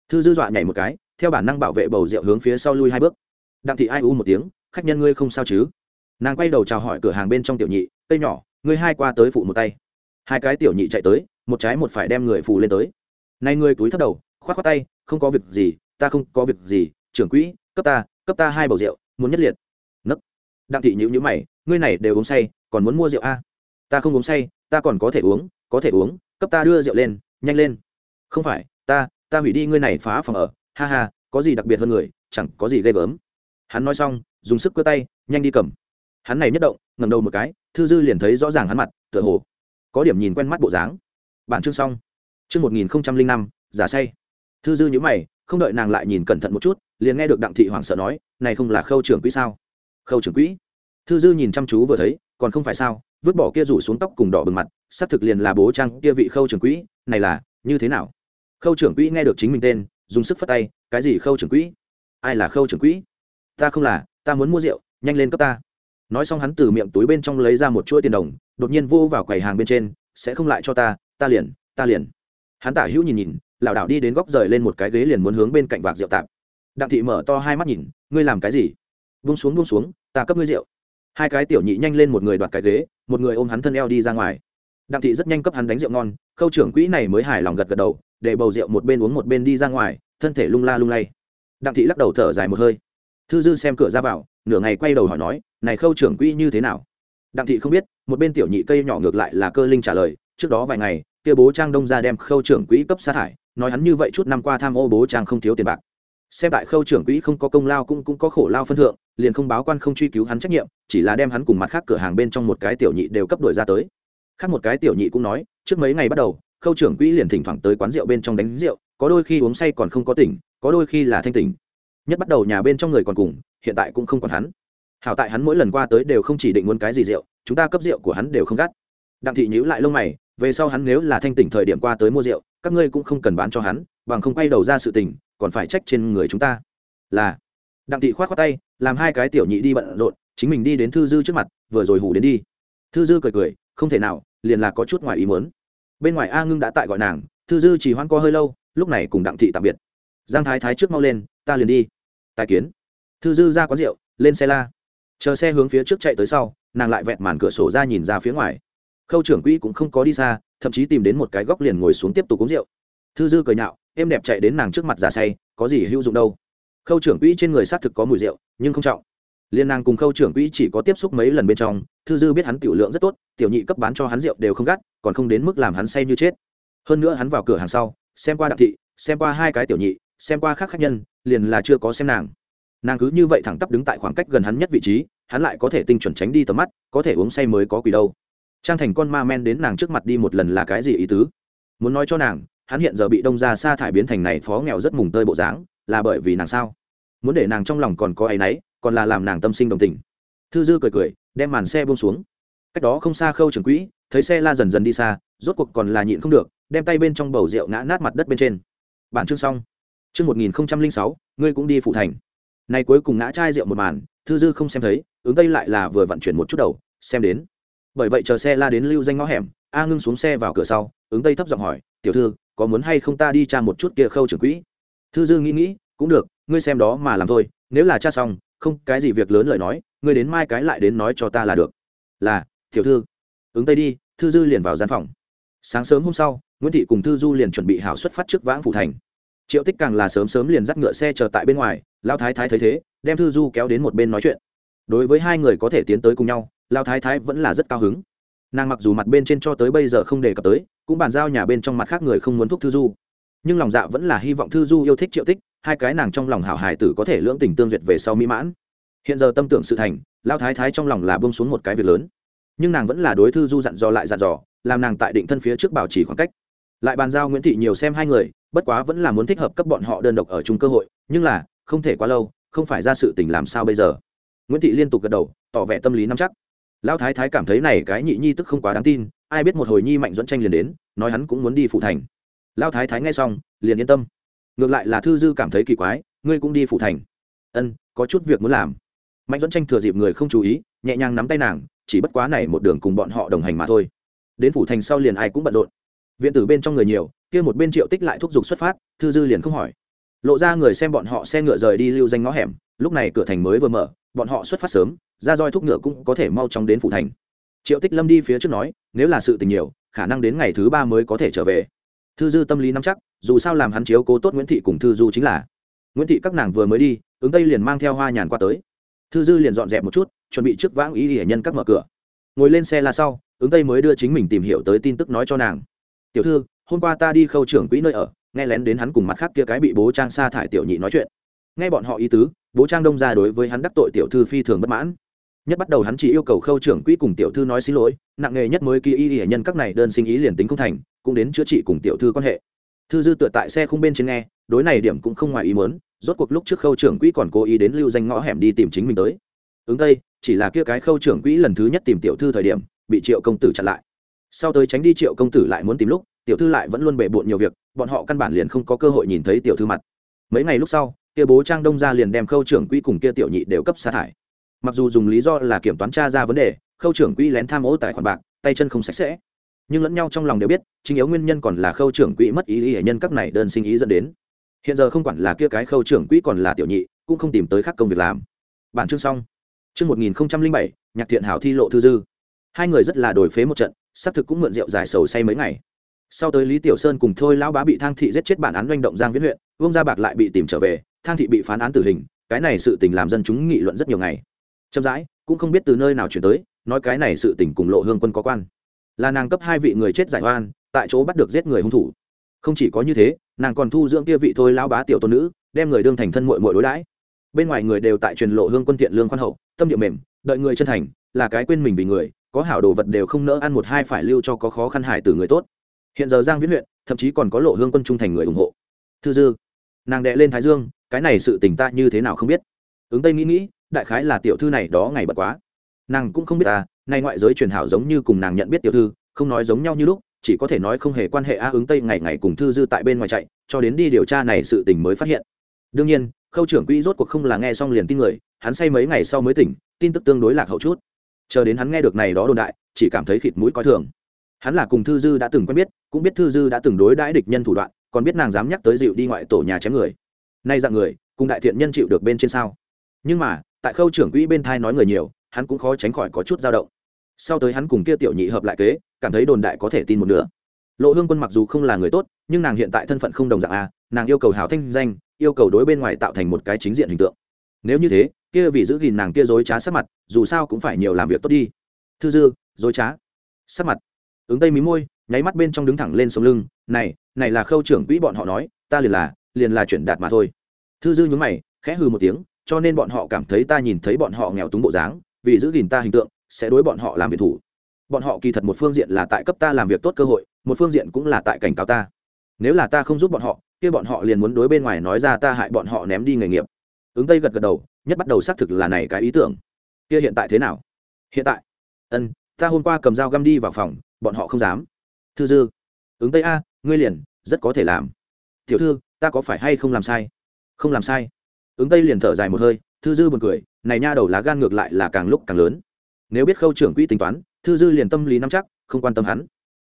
[SPEAKER 1] Thư dư dọa nhảy một cái, theo bản năng bảo vệ bầu rượu hướng phía sau lui hai bước. Đặng thị ai u một tiếng, khách nhân ngươi không sao chứ? Nàng quay đầu chào hỏi cửa hàng bên trong tiểu nhị cây nhỏ, ngươi hai qua tới phụ một tay. Hai cái tiểu nhị chạy tới, một trái một phải đem người phụ lên tới. Nay ngươi túi thấp đầu khoát khoát tay, không có việc gì, ta không có việc gì, trưởng quỹ, cấp ta cấp ta hai bầu rượu, muốn nhất liệt. Nấc. Đặng thị nhữ nhữ mày, ngươi này đều uống say còn muốn mua rượu a? Ta không uống say, ta còn có thể uống, có thể uống, cấp ta đưa rượu lên, nhanh lên. Không phải, ta ta hủy đi ngươi này phá phòng ở. Ha ha, có gì đặc biệt hơn người, chẳng có gì ghê gớm. Hắn nói xong, dùng sức cơ tay, nhanh đi cầm. Hắn này nhất động ngầm đầu một cái, thư dư liền thấy rõ ràng hắn mặt, tựa hồ có điểm nhìn quen mắt bộ dáng. Bản chương xong. Chương một nghìn năm, giả say. Thư dư nhữ mày, không đợi nàng lại nhìn cẩn thận một chút, liền nghe được đặng thị hoàng sợ nói, này không là khâu trưởng quỹ sao? Khâu trưởng quỹ? Thư dư nhìn chăm chú vừa thấy còn không phải sao, vứt bỏ kia rủ xuống tóc cùng đỏ bừng mặt sắp thực liền là bố trang kia vị khâu trưởng quỹ, này là, như thế nào? Khâu trưởng quỹ nghe được chính mình tên, dùng sức phất tay, cái gì khâu trưởng quỹ? Ai là khâu trưởng quỹ? Ta không là, ta muốn mua rượu, nhanh lên cấp ta. Nói xong hắn từ miệng túi bên trong lấy ra một chuỗi tiền đồng, đột nhiên vô vào quầy hàng bên trên, sẽ không lại cho ta ta liền ta liền. Hắn tả hữu nhìn nhìn, lảo đảo đi đến góc rời lên một cái ghế liền muốn hướng bên cạnh vạc rượu tạp. Đặng thị mở to hai mắt nhìn, ngươi làm cái gì? Vung xuống vung xuống, ta cấp ngươi rượu hai cái tiểu nhị nhanh lên một người đoạt cái ghế, một người ôm hắn thân eo đi ra ngoài. Đặng thị rất nhanh cấp hắn đánh rượu ngon, khâu trưởng quỹ này mới hài lòng gật gật đầu, để bầu rượu một bên uống một bên đi ra ngoài, thân thể lung la lung lay. Đặng thị lắc đầu thở dài một hơi. Thư dư xem cửa ra vào, nửa ngày quay đầu hỏi nói, này khâu trưởng quỹ như thế nào? Đặng thị không biết, một bên tiểu nhị cây nhỏ ngược lại là cơ linh trả lời, trước đó vài ngày, kia bố trang đông ra đem khâu trưởng quỹ cấp sa thải, nói hắn như vậy chút năm qua tham ô bố trang không thiếu tiền bạc xem tại khâu trưởng quỹ không có công lao cũng cũng có khổ lao phân thượng, liền không báo quan không truy cứu hắn trách nhiệm, chỉ là đem hắn cùng mặt khác cửa hàng bên trong một cái tiểu nhị đều cấp đổi ra tới. Khác một cái tiểu nhị cũng nói, trước mấy ngày bắt đầu, khâu trưởng quỹ liền thỉnh thoảng tới quán rượu bên trong đánh rượu, có đôi khi uống say còn không có tỉnh, có đôi khi là thanh tỉnh. Nhất bắt đầu nhà bên trong người còn cùng, hiện tại cũng không còn hắn. Hảo tại hắn mỗi lần qua tới đều không chỉ định muốn cái gì rượu, chúng ta cấp rượu của hắn đều không gắt. Đặng thị nhữ lại lông mày, về sau hắn nếu là thanh tỉnh thời điểm qua tới mua rượu, các ngươi cũng không cần bán cho hắn bằng không quay đầu ra sự tình, còn phải trách trên người chúng ta. Là, đặng thị khoát khoát tay, làm hai cái tiểu nhị đi bận rộn, chính mình đi đến thư dư trước mặt, vừa rồi hủ đến đi. Thư dư cười cười, không thể nào, liền là có chút ngoài ý muốn. Bên ngoài a ngưng đã tại gọi nàng, thư dư chỉ hoan co hơi lâu, lúc này cùng đặng thị tạm biệt. Giang thái thái trước mau lên, ta liền đi. Tài kiến. Thư dư ra quán rượu, lên xe la. Chờ xe hướng phía trước chạy tới sau, nàng lại vẹt màn cửa sổ ra nhìn ra phía ngoài. Khâu trưởng quỹ cũng không có đi xa, thậm chí tìm đến một cái góc liền ngồi xuống tiếp tục uống rượu. Thư dư cười nhạo em đẹp chạy đến nàng trước mặt giả say, có gì hữu dụng đâu. Khâu trưởng quỹ trên người xác thực có mùi rượu, nhưng không trọng. Liên nàng cùng khâu trưởng quỹ chỉ có tiếp xúc mấy lần bên trong, thư dư biết hắn tiểu lượng rất tốt, tiểu nhị cấp bán cho hắn rượu đều không gắt, còn không đến mức làm hắn say như chết. Hơn nữa hắn vào cửa hàng sau, xem qua đặng thị, xem qua hai cái tiểu nhị, xem qua khác khách nhân, liền là chưa có xem nàng. Nàng cứ như vậy thẳng tắp đứng tại khoảng cách gần hắn nhất vị trí, hắn lại có thể tinh chuẩn tránh đi tầm mắt, có thể uống say mới có quỷ đâu. Trang thành con ma men đến nàng trước mặt đi một lần là cái gì ý tứ? Muốn nói cho nàng hắn hiện giờ bị đông ra sa thải biến thành này phó nghèo rất mùng tơi bộ dáng, là bởi vì nàng sao? Muốn để nàng trong lòng còn có áy náy, còn là làm nàng tâm sinh đồng tình. Thư dư cười cười, đem màn xe buông xuống. Cách đó không xa khâu trường quỹ, thấy xe la dần dần đi xa, rốt cuộc còn là nhịn không được, đem tay bên trong bầu rượu ngã nát mặt đất bên trên. Bản chương xong. Chương một nghìn sáu, ngươi cũng đi phụ thành. Nay cuối cùng ngã chai rượu một màn, thư dư không xem thấy, ứng tây lại là vừa vận chuyển một chút đầu, xem đến. Bởi vậy chờ xe la đến lưu danh ngõ hẻm, a ngưng xuống xe vào cửa sau, ứng tây thấp giọng hỏi, tiểu thư có muốn hay không ta đi tra một chút kia khâu trưởng quỹ? Thư dư nghĩ nghĩ, cũng được, ngươi xem đó mà làm thôi, nếu là cha xong, không cái gì việc lớn lời nói, ngươi đến mai cái lại đến nói cho ta là được. Là, tiểu thư. Ứng tây đi, thư dư liền vào gian phòng. Sáng sớm hôm sau, nguyễn thị cùng thư du liền chuẩn bị hảo xuất phát trước vãng phủ thành. Triệu tích càng là sớm sớm liền dắt ngựa xe chờ tại bên ngoài lao thái thái thấy thế, đem thư du kéo đến một bên nói chuyện. Đối với hai người có thể tiến tới cùng nhau lao thái thái vẫn là rất cao hứng nàng mặc dù mặt bên trên cho tới bây giờ không đề cập tới, cũng bàn giao nhà bên trong mặt khác người không muốn thúc thư du. Nhưng lòng dạ vẫn là hy vọng thư du yêu thích triệu tích, hai cái nàng trong lòng hảo hài tử có thể lưỡng tình tương duyệt về sau mỹ mãn. Hiện giờ tâm tưởng sự thành lao thái thái trong lòng là bông xuống một cái việc lớn. Nhưng nàng vẫn là đối thư du dặn dò lại dặn dò, làm nàng tại định thân phía trước bảo trì khoảng cách. Lại bàn giao nguyễn thị nhiều xem hai người, bất quá vẫn là muốn thích hợp cấp bọn họ đơn độc ở chung cơ hội, nhưng là, không thể quá lâu, không phải ra sự tình làm sao bây giờ. Nguyễn thị liên tục gật đầu, tỏ vẻ tâm lý nắm chắc lão thái thái cảm thấy này cái nhị nhi tức không quá đáng tin, ai biết một hồi nhi mạnh dẫn tranh liền đến, nói hắn cũng muốn đi phụ thành. Lão thái thái nghe xong, liền yên tâm. Ngược lại là thư dư cảm thấy kỳ quái, ngươi cũng đi phụ thành. Ân, có chút việc muốn làm. Mạnh dẫn tranh thừa dịp người không chú ý, nhẹ nhàng nắm tay nàng, chỉ bất quá này một đường cùng bọn họ đồng hành mà thôi. Đến phủ thành sau liền ai cũng bận rộn. Viện tử bên trong người nhiều, kia một bên triệu tích lại thúc giục xuất phát, thư dư liền không hỏi. Lộ ra người xem bọn họ xe ngựa rời đi lưu danh ngõ hẻm, lúc này cửa thành mới vừa mở bọn họ xuất phát sớm, ra roi thúc ngựa cũng có thể mau chóng đến phủ thành. Triệu tích lâm đi phía trước nói, nếu là sự tình nhiều, khả năng đến ngày thứ ba mới có thể trở về. Thư dư tâm lý nắm chắc, dù sao làm hắn chiếu cố tốt nguyễn thị cùng thư du chính là. Nguyễn thị các nàng vừa mới đi, ứng tây liền mang theo hoa nhàn qua tới. Thư dư liền dọn dẹp một chút, chuẩn bị trước vãng ý hệ nhân các mở cửa. Ngồi lên xe là sau, ứng tây mới đưa chính mình tìm hiểu tới tin tức nói cho nàng. Tiểu thư, hôm qua ta đi khâu trưởng quỹ nơi ở, nghe lén đến hắn cùng mặt khác kia cái bị bố trang sa thải tiểu nhị nói chuyện. Nghe bọn họ ý tứ bố trang đông ra đối với hắn đắc tội tiểu thư phi thường bất mãn. Nhất bắt đầu hắn chỉ yêu cầu khâu trưởng quỹ cùng tiểu thư nói xin lỗi, nặng nghề nhất mới kỳ y hệ nhân các này đơn sinh ý liền tính không thành, cũng đến chữa trị cùng tiểu thư quan hệ. Thư dư tựa tại xe không bên trên nghe, đối này điểm cũng không ngoài ý muốn, rốt cuộc lúc trước khâu trưởng quỹ còn cố ý đến lưu danh ngõ hẻm đi tìm chính mình tới. Ứng tây chỉ là kia cái khâu trưởng quỹ lần thứ nhất tìm tiểu thư thời điểm, bị triệu công tử chặn lại. Sau tới tránh đi triệu công tử lại muốn tìm lúc, tiểu thư lại vẫn luôn bề bộn nhiều việc, bọn họ căn bản liền không có cơ hội nhìn thấy tiểu thư mặt. Mấy ngày lúc sau kia bố trang đông ra liền đem khâu trưởng quỹ cùng kia tiểu nhị đều cấp sa thải. Mặc dù dùng lý do là kiểm toán tra ra vấn đề, khâu trưởng quỹ lén tham ô tài khoản bạc, tay chân không sạch sẽ. Nhưng lẫn nhau trong lòng đều biết, chính yếu nguyên nhân còn là khâu trưởng quỹ mất ý ý hệ nhân các này đơn sinh ý dẫn đến. Hiện giờ không quản là kia cái khâu trưởng quỹ còn là tiểu nhị, cũng không tìm tới khác công việc làm. Bản chương xong. Chương một nghìn bảy, nhạc thiện hảo thi lộ thư dư. Hai người rất là đổi phế một trận, xác thực cũng mượn rượu dài sầu say mấy ngày. Sau tới lý tiểu sơn cùng thôi lão bá bị thang thị giết chết bản án doanh động giang viễn huyện, vương gia bạc lại bị tìm trở về thang thị bị phán án tử hình, cái này sự tình làm dân chúng nghị luận rất nhiều ngày. Chậm rãi, cũng không biết từ nơi nào chuyển tới, nói cái này sự tình cùng lộ hương quân có quan. Là nàng cấp hai vị người chết giải oan, tại chỗ bắt được giết người hung thủ. Không chỉ có như thế, nàng còn thu dưỡng kia vị thôi lão bá tiểu tôn nữ, đem người đương thành thân mội mội đối đãi. Bên ngoài người đều tại truyền lộ hương quân thiện lương khoan hậu, tâm địa mềm, đợi người chân thành, là cái quên mình vì người, có hảo đồ vật đều không nỡ ăn một hai phải lưu cho có khó khăn hải từ người tốt. Hiện giờ giang viễn huyện, thậm chí còn có lộ hương quân trung thành người ủng hộ. Thư dư, nàng đệ lên thái dương cái này sự tình ta như thế nào không biết. Ứng tây nghĩ nghĩ, đại khái là tiểu thư này đó ngày bật quá. Nàng cũng không biết ta, nay ngoại giới truyền hảo giống như cùng nàng nhận biết tiểu thư, không nói giống nhau như lúc, chỉ có thể nói không hề quan hệ a ứng tây ngày ngày cùng thư dư tại bên ngoài chạy, cho đến đi điều tra này sự tình mới phát hiện. Đương nhiên, khâu trưởng quỹ rốt cuộc không là nghe xong liền tin người, hắn say mấy ngày sau mới tỉnh, tin tức tương đối lạc hậu chút. Chờ đến hắn nghe được này đó đồn đại, chỉ cảm thấy khịt mũi coi thường. Hắn là cùng thư dư đã từng quen biết, cũng biết thư dư đã từng đối đãi địch nhân thủ đoạn, còn biết nàng dám nhắc tới dịu đi ngoại tổ nhà chém người nay dạng người, cùng đại thiện nhân chịu được bên trên sao? Nhưng mà, tại khâu trưởng quỹ bên thai nói người nhiều, hắn cũng khó tránh khỏi có chút dao động. Sau tới hắn cùng kia tiểu nhị hợp lại kế, cảm thấy đồn đại có thể tin một nửa. Lộ hương quân mặc dù không là người tốt, nhưng nàng hiện tại thân phận không đồng dạng a, nàng yêu cầu hào thanh danh, yêu cầu đối bên ngoài tạo thành một cái chính diện hình tượng. Nếu như thế, kia vì giữ gìn nàng kia dối trá sắc mặt, dù sao cũng phải nhiều làm việc tốt đi. Thư dư, dối trá. Sắc mặt. Ứng tây mí môi, nháy mắt bên trong đứng thẳng lên sống lưng. Này này là khâu trưởng quỹ bọn họ nói, ta liền là liền là chuyển đạt mà thôi. Thư dư nhún mày, khẽ hừ một tiếng, cho nên bọn họ cảm thấy ta nhìn thấy bọn họ nghèo túng bộ dáng, vì giữ gìn ta hình tượng, sẽ đối bọn họ làm việc thủ. Bọn họ kỳ thật một phương diện là tại cấp ta làm việc tốt cơ hội, một phương diện cũng là tại cảnh cáo ta. Nếu là ta không giúp bọn họ, kia bọn họ liền muốn đối bên ngoài nói ra ta hại bọn họ ném đi nghề nghiệp. Ứng tây gật gật đầu, nhất bắt đầu xác thực là này cái ý tưởng. Kia hiện tại thế nào? Hiện tại. Ân, ta hôm qua cầm dao găm đi vào phòng, bọn họ không dám. Thư dư. Ứng tây a, ngươi liền, rất có thể làm. Tiểu thư ta có phải hay không làm sai? Không làm sai. Ứng tây liền thở dài một hơi, thư dư b u ồ n cười, này nha đầu lá gan ngược lại là càng lúc càng lớn. Nếu biết khâu trưởng quỹ tính toán, thư dư liền tâm lý nắm chắc, không quan tâm hắn.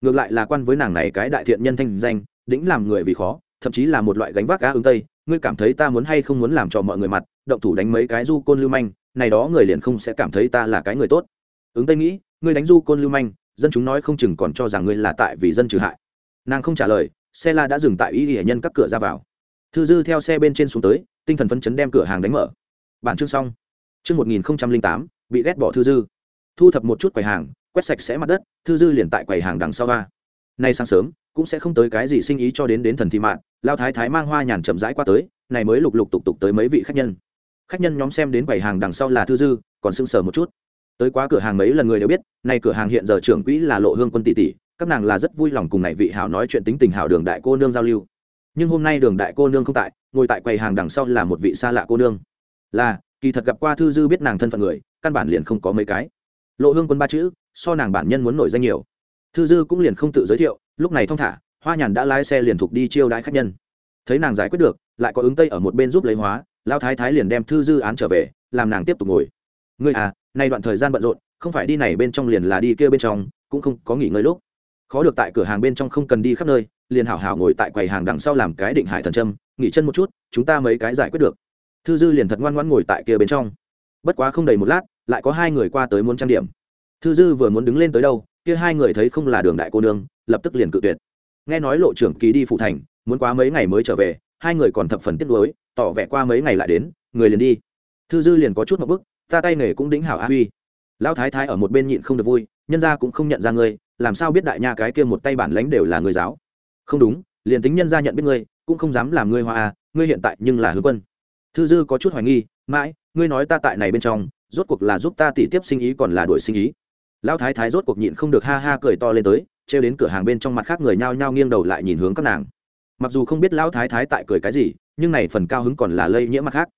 [SPEAKER 1] Ngược lại là quan với nàng này cái đại thiện nhân thanh danh, đĩnh làm người vì khó, thậm chí là một loại gánh vác cá ứng tây, ngươi cảm thấy ta muốn hay không muốn làm cho mọi người mặt, động thủ đánh mấy cái du côn lưu manh, này đó người liền không sẽ cảm thấy ta là cái người tốt. Ứng tây nghĩ, ngươi đánh du côn lưu manh, dân chúng nói không chừng còn cho rằng ngươi là tại vì dân trừ hại. Nàng không trả lời xe la đã dừng tại y hệ nhân các cửa ra vào. Thư dư theo xe bên trên xuống tới, tinh thần phấn chấn đem cửa hàng đánh mở. Bản chương xong. Chương một nghìn tám, bị ghét bỏ thư dư. Thu thập một chút quầy hàng, quét sạch sẽ mặt đất, thư dư liền tại quầy hàng đằng sau ba nay sáng sớm, cũng sẽ không tới cái gì sinh ý cho đến đến thần thị mạng lao thái thái mang hoa nhàn chậm rãi qua tới, này mới lục lục tục tục tới mấy vị khách nhân. Khách nhân nhóm xem đến quầy hàng đằng sau là thư dư, còn sưng sờ một chút. Tới quá cửa hàng mấy lần người đều biết, nay cửa hàng hiện giờ trưởng quỹ là lộ hương quân tỷ tỷ các nàng là rất vui lòng cùng này vị hảo nói chuyện tính tình hảo đường đại cô nương giao lưu. Nhưng hôm nay đường đại cô nương không tại, ngồi tại quầy hàng đằng sau là một vị xa lạ cô nương. Là, kỳ thật gặp qua thư dư biết nàng thân phận người, căn bản liền không có mấy cái. Lộ hương quân ba chữ, so nàng bản nhân muốn nổi danh nhiều. Thư dư cũng liền không tự giới thiệu, lúc này thong thả, hoa nhàn đã lái xe liền thục đi chiêu đãi khách nhân. Thấy nàng giải quyết được, lại có ứng tây ở một bên giúp lấy hóa lao thái thái liền đem thư dư án trở về, làm nàng tiếp tục ngồi. Ngươi à nay đoạn thời gian bận rộn, không phải đi này bên trong liền là đi kia bên trong, cũng không có nghỉ ngơi lúc khó được tại cửa hàng bên trong không cần đi khắp nơi, liền hảo hảo ngồi tại quầy hàng đằng sau làm cái định hải thần trâm nghỉ chân một chút, chúng ta mấy cái giải quyết được. Thư dư liền thật ngoan ngoãn ngồi tại kia bên trong. Bất quá không đầy một lát, lại có hai người qua tới muốn trang điểm. Thư dư vừa muốn đứng lên tới đâu, kia hai người thấy không là đường đại cô nương, lập tức liền cự tuyệt. Nghe nói lộ trưởng ký đi phụ thành, muốn quá mấy ngày mới trở về, hai người còn thập phần tiếc nuối, tỏ vẻ qua mấy ngày lại đến, người liền đi. Thư dư liền có chút một bức, ta tay nghề cũng đĩnh hảo a huy. Lão thái thái ở một bên nhịn không được vui, nhân gia cũng không nhận ra ngươi làm sao biết đại nha cái kia một tay bản lãnh đều là người giáo? Không đúng liền tính nhân gia nhận biết ngươi cũng không dám làm ngươi hoa à, ngươi hiện tại nhưng là hứa quân. Thư dư có chút hoài nghi mãi ngươi nói ta tại này bên trong rốt cuộc là giúp ta tỉ tiếp sinh ý còn là đuổi sinh ý? Lão thái thái rốt cuộc nhịn không được ha ha cười to lên tới trêu đến cửa hàng bên trong mặt khác người nhao nhao nghiêng đầu lại nhìn hướng các nàng. Mặc dù không biết lão thái thái tại cười cái gì nhưng này phần cao hứng còn là lây nhiễm mặt khác.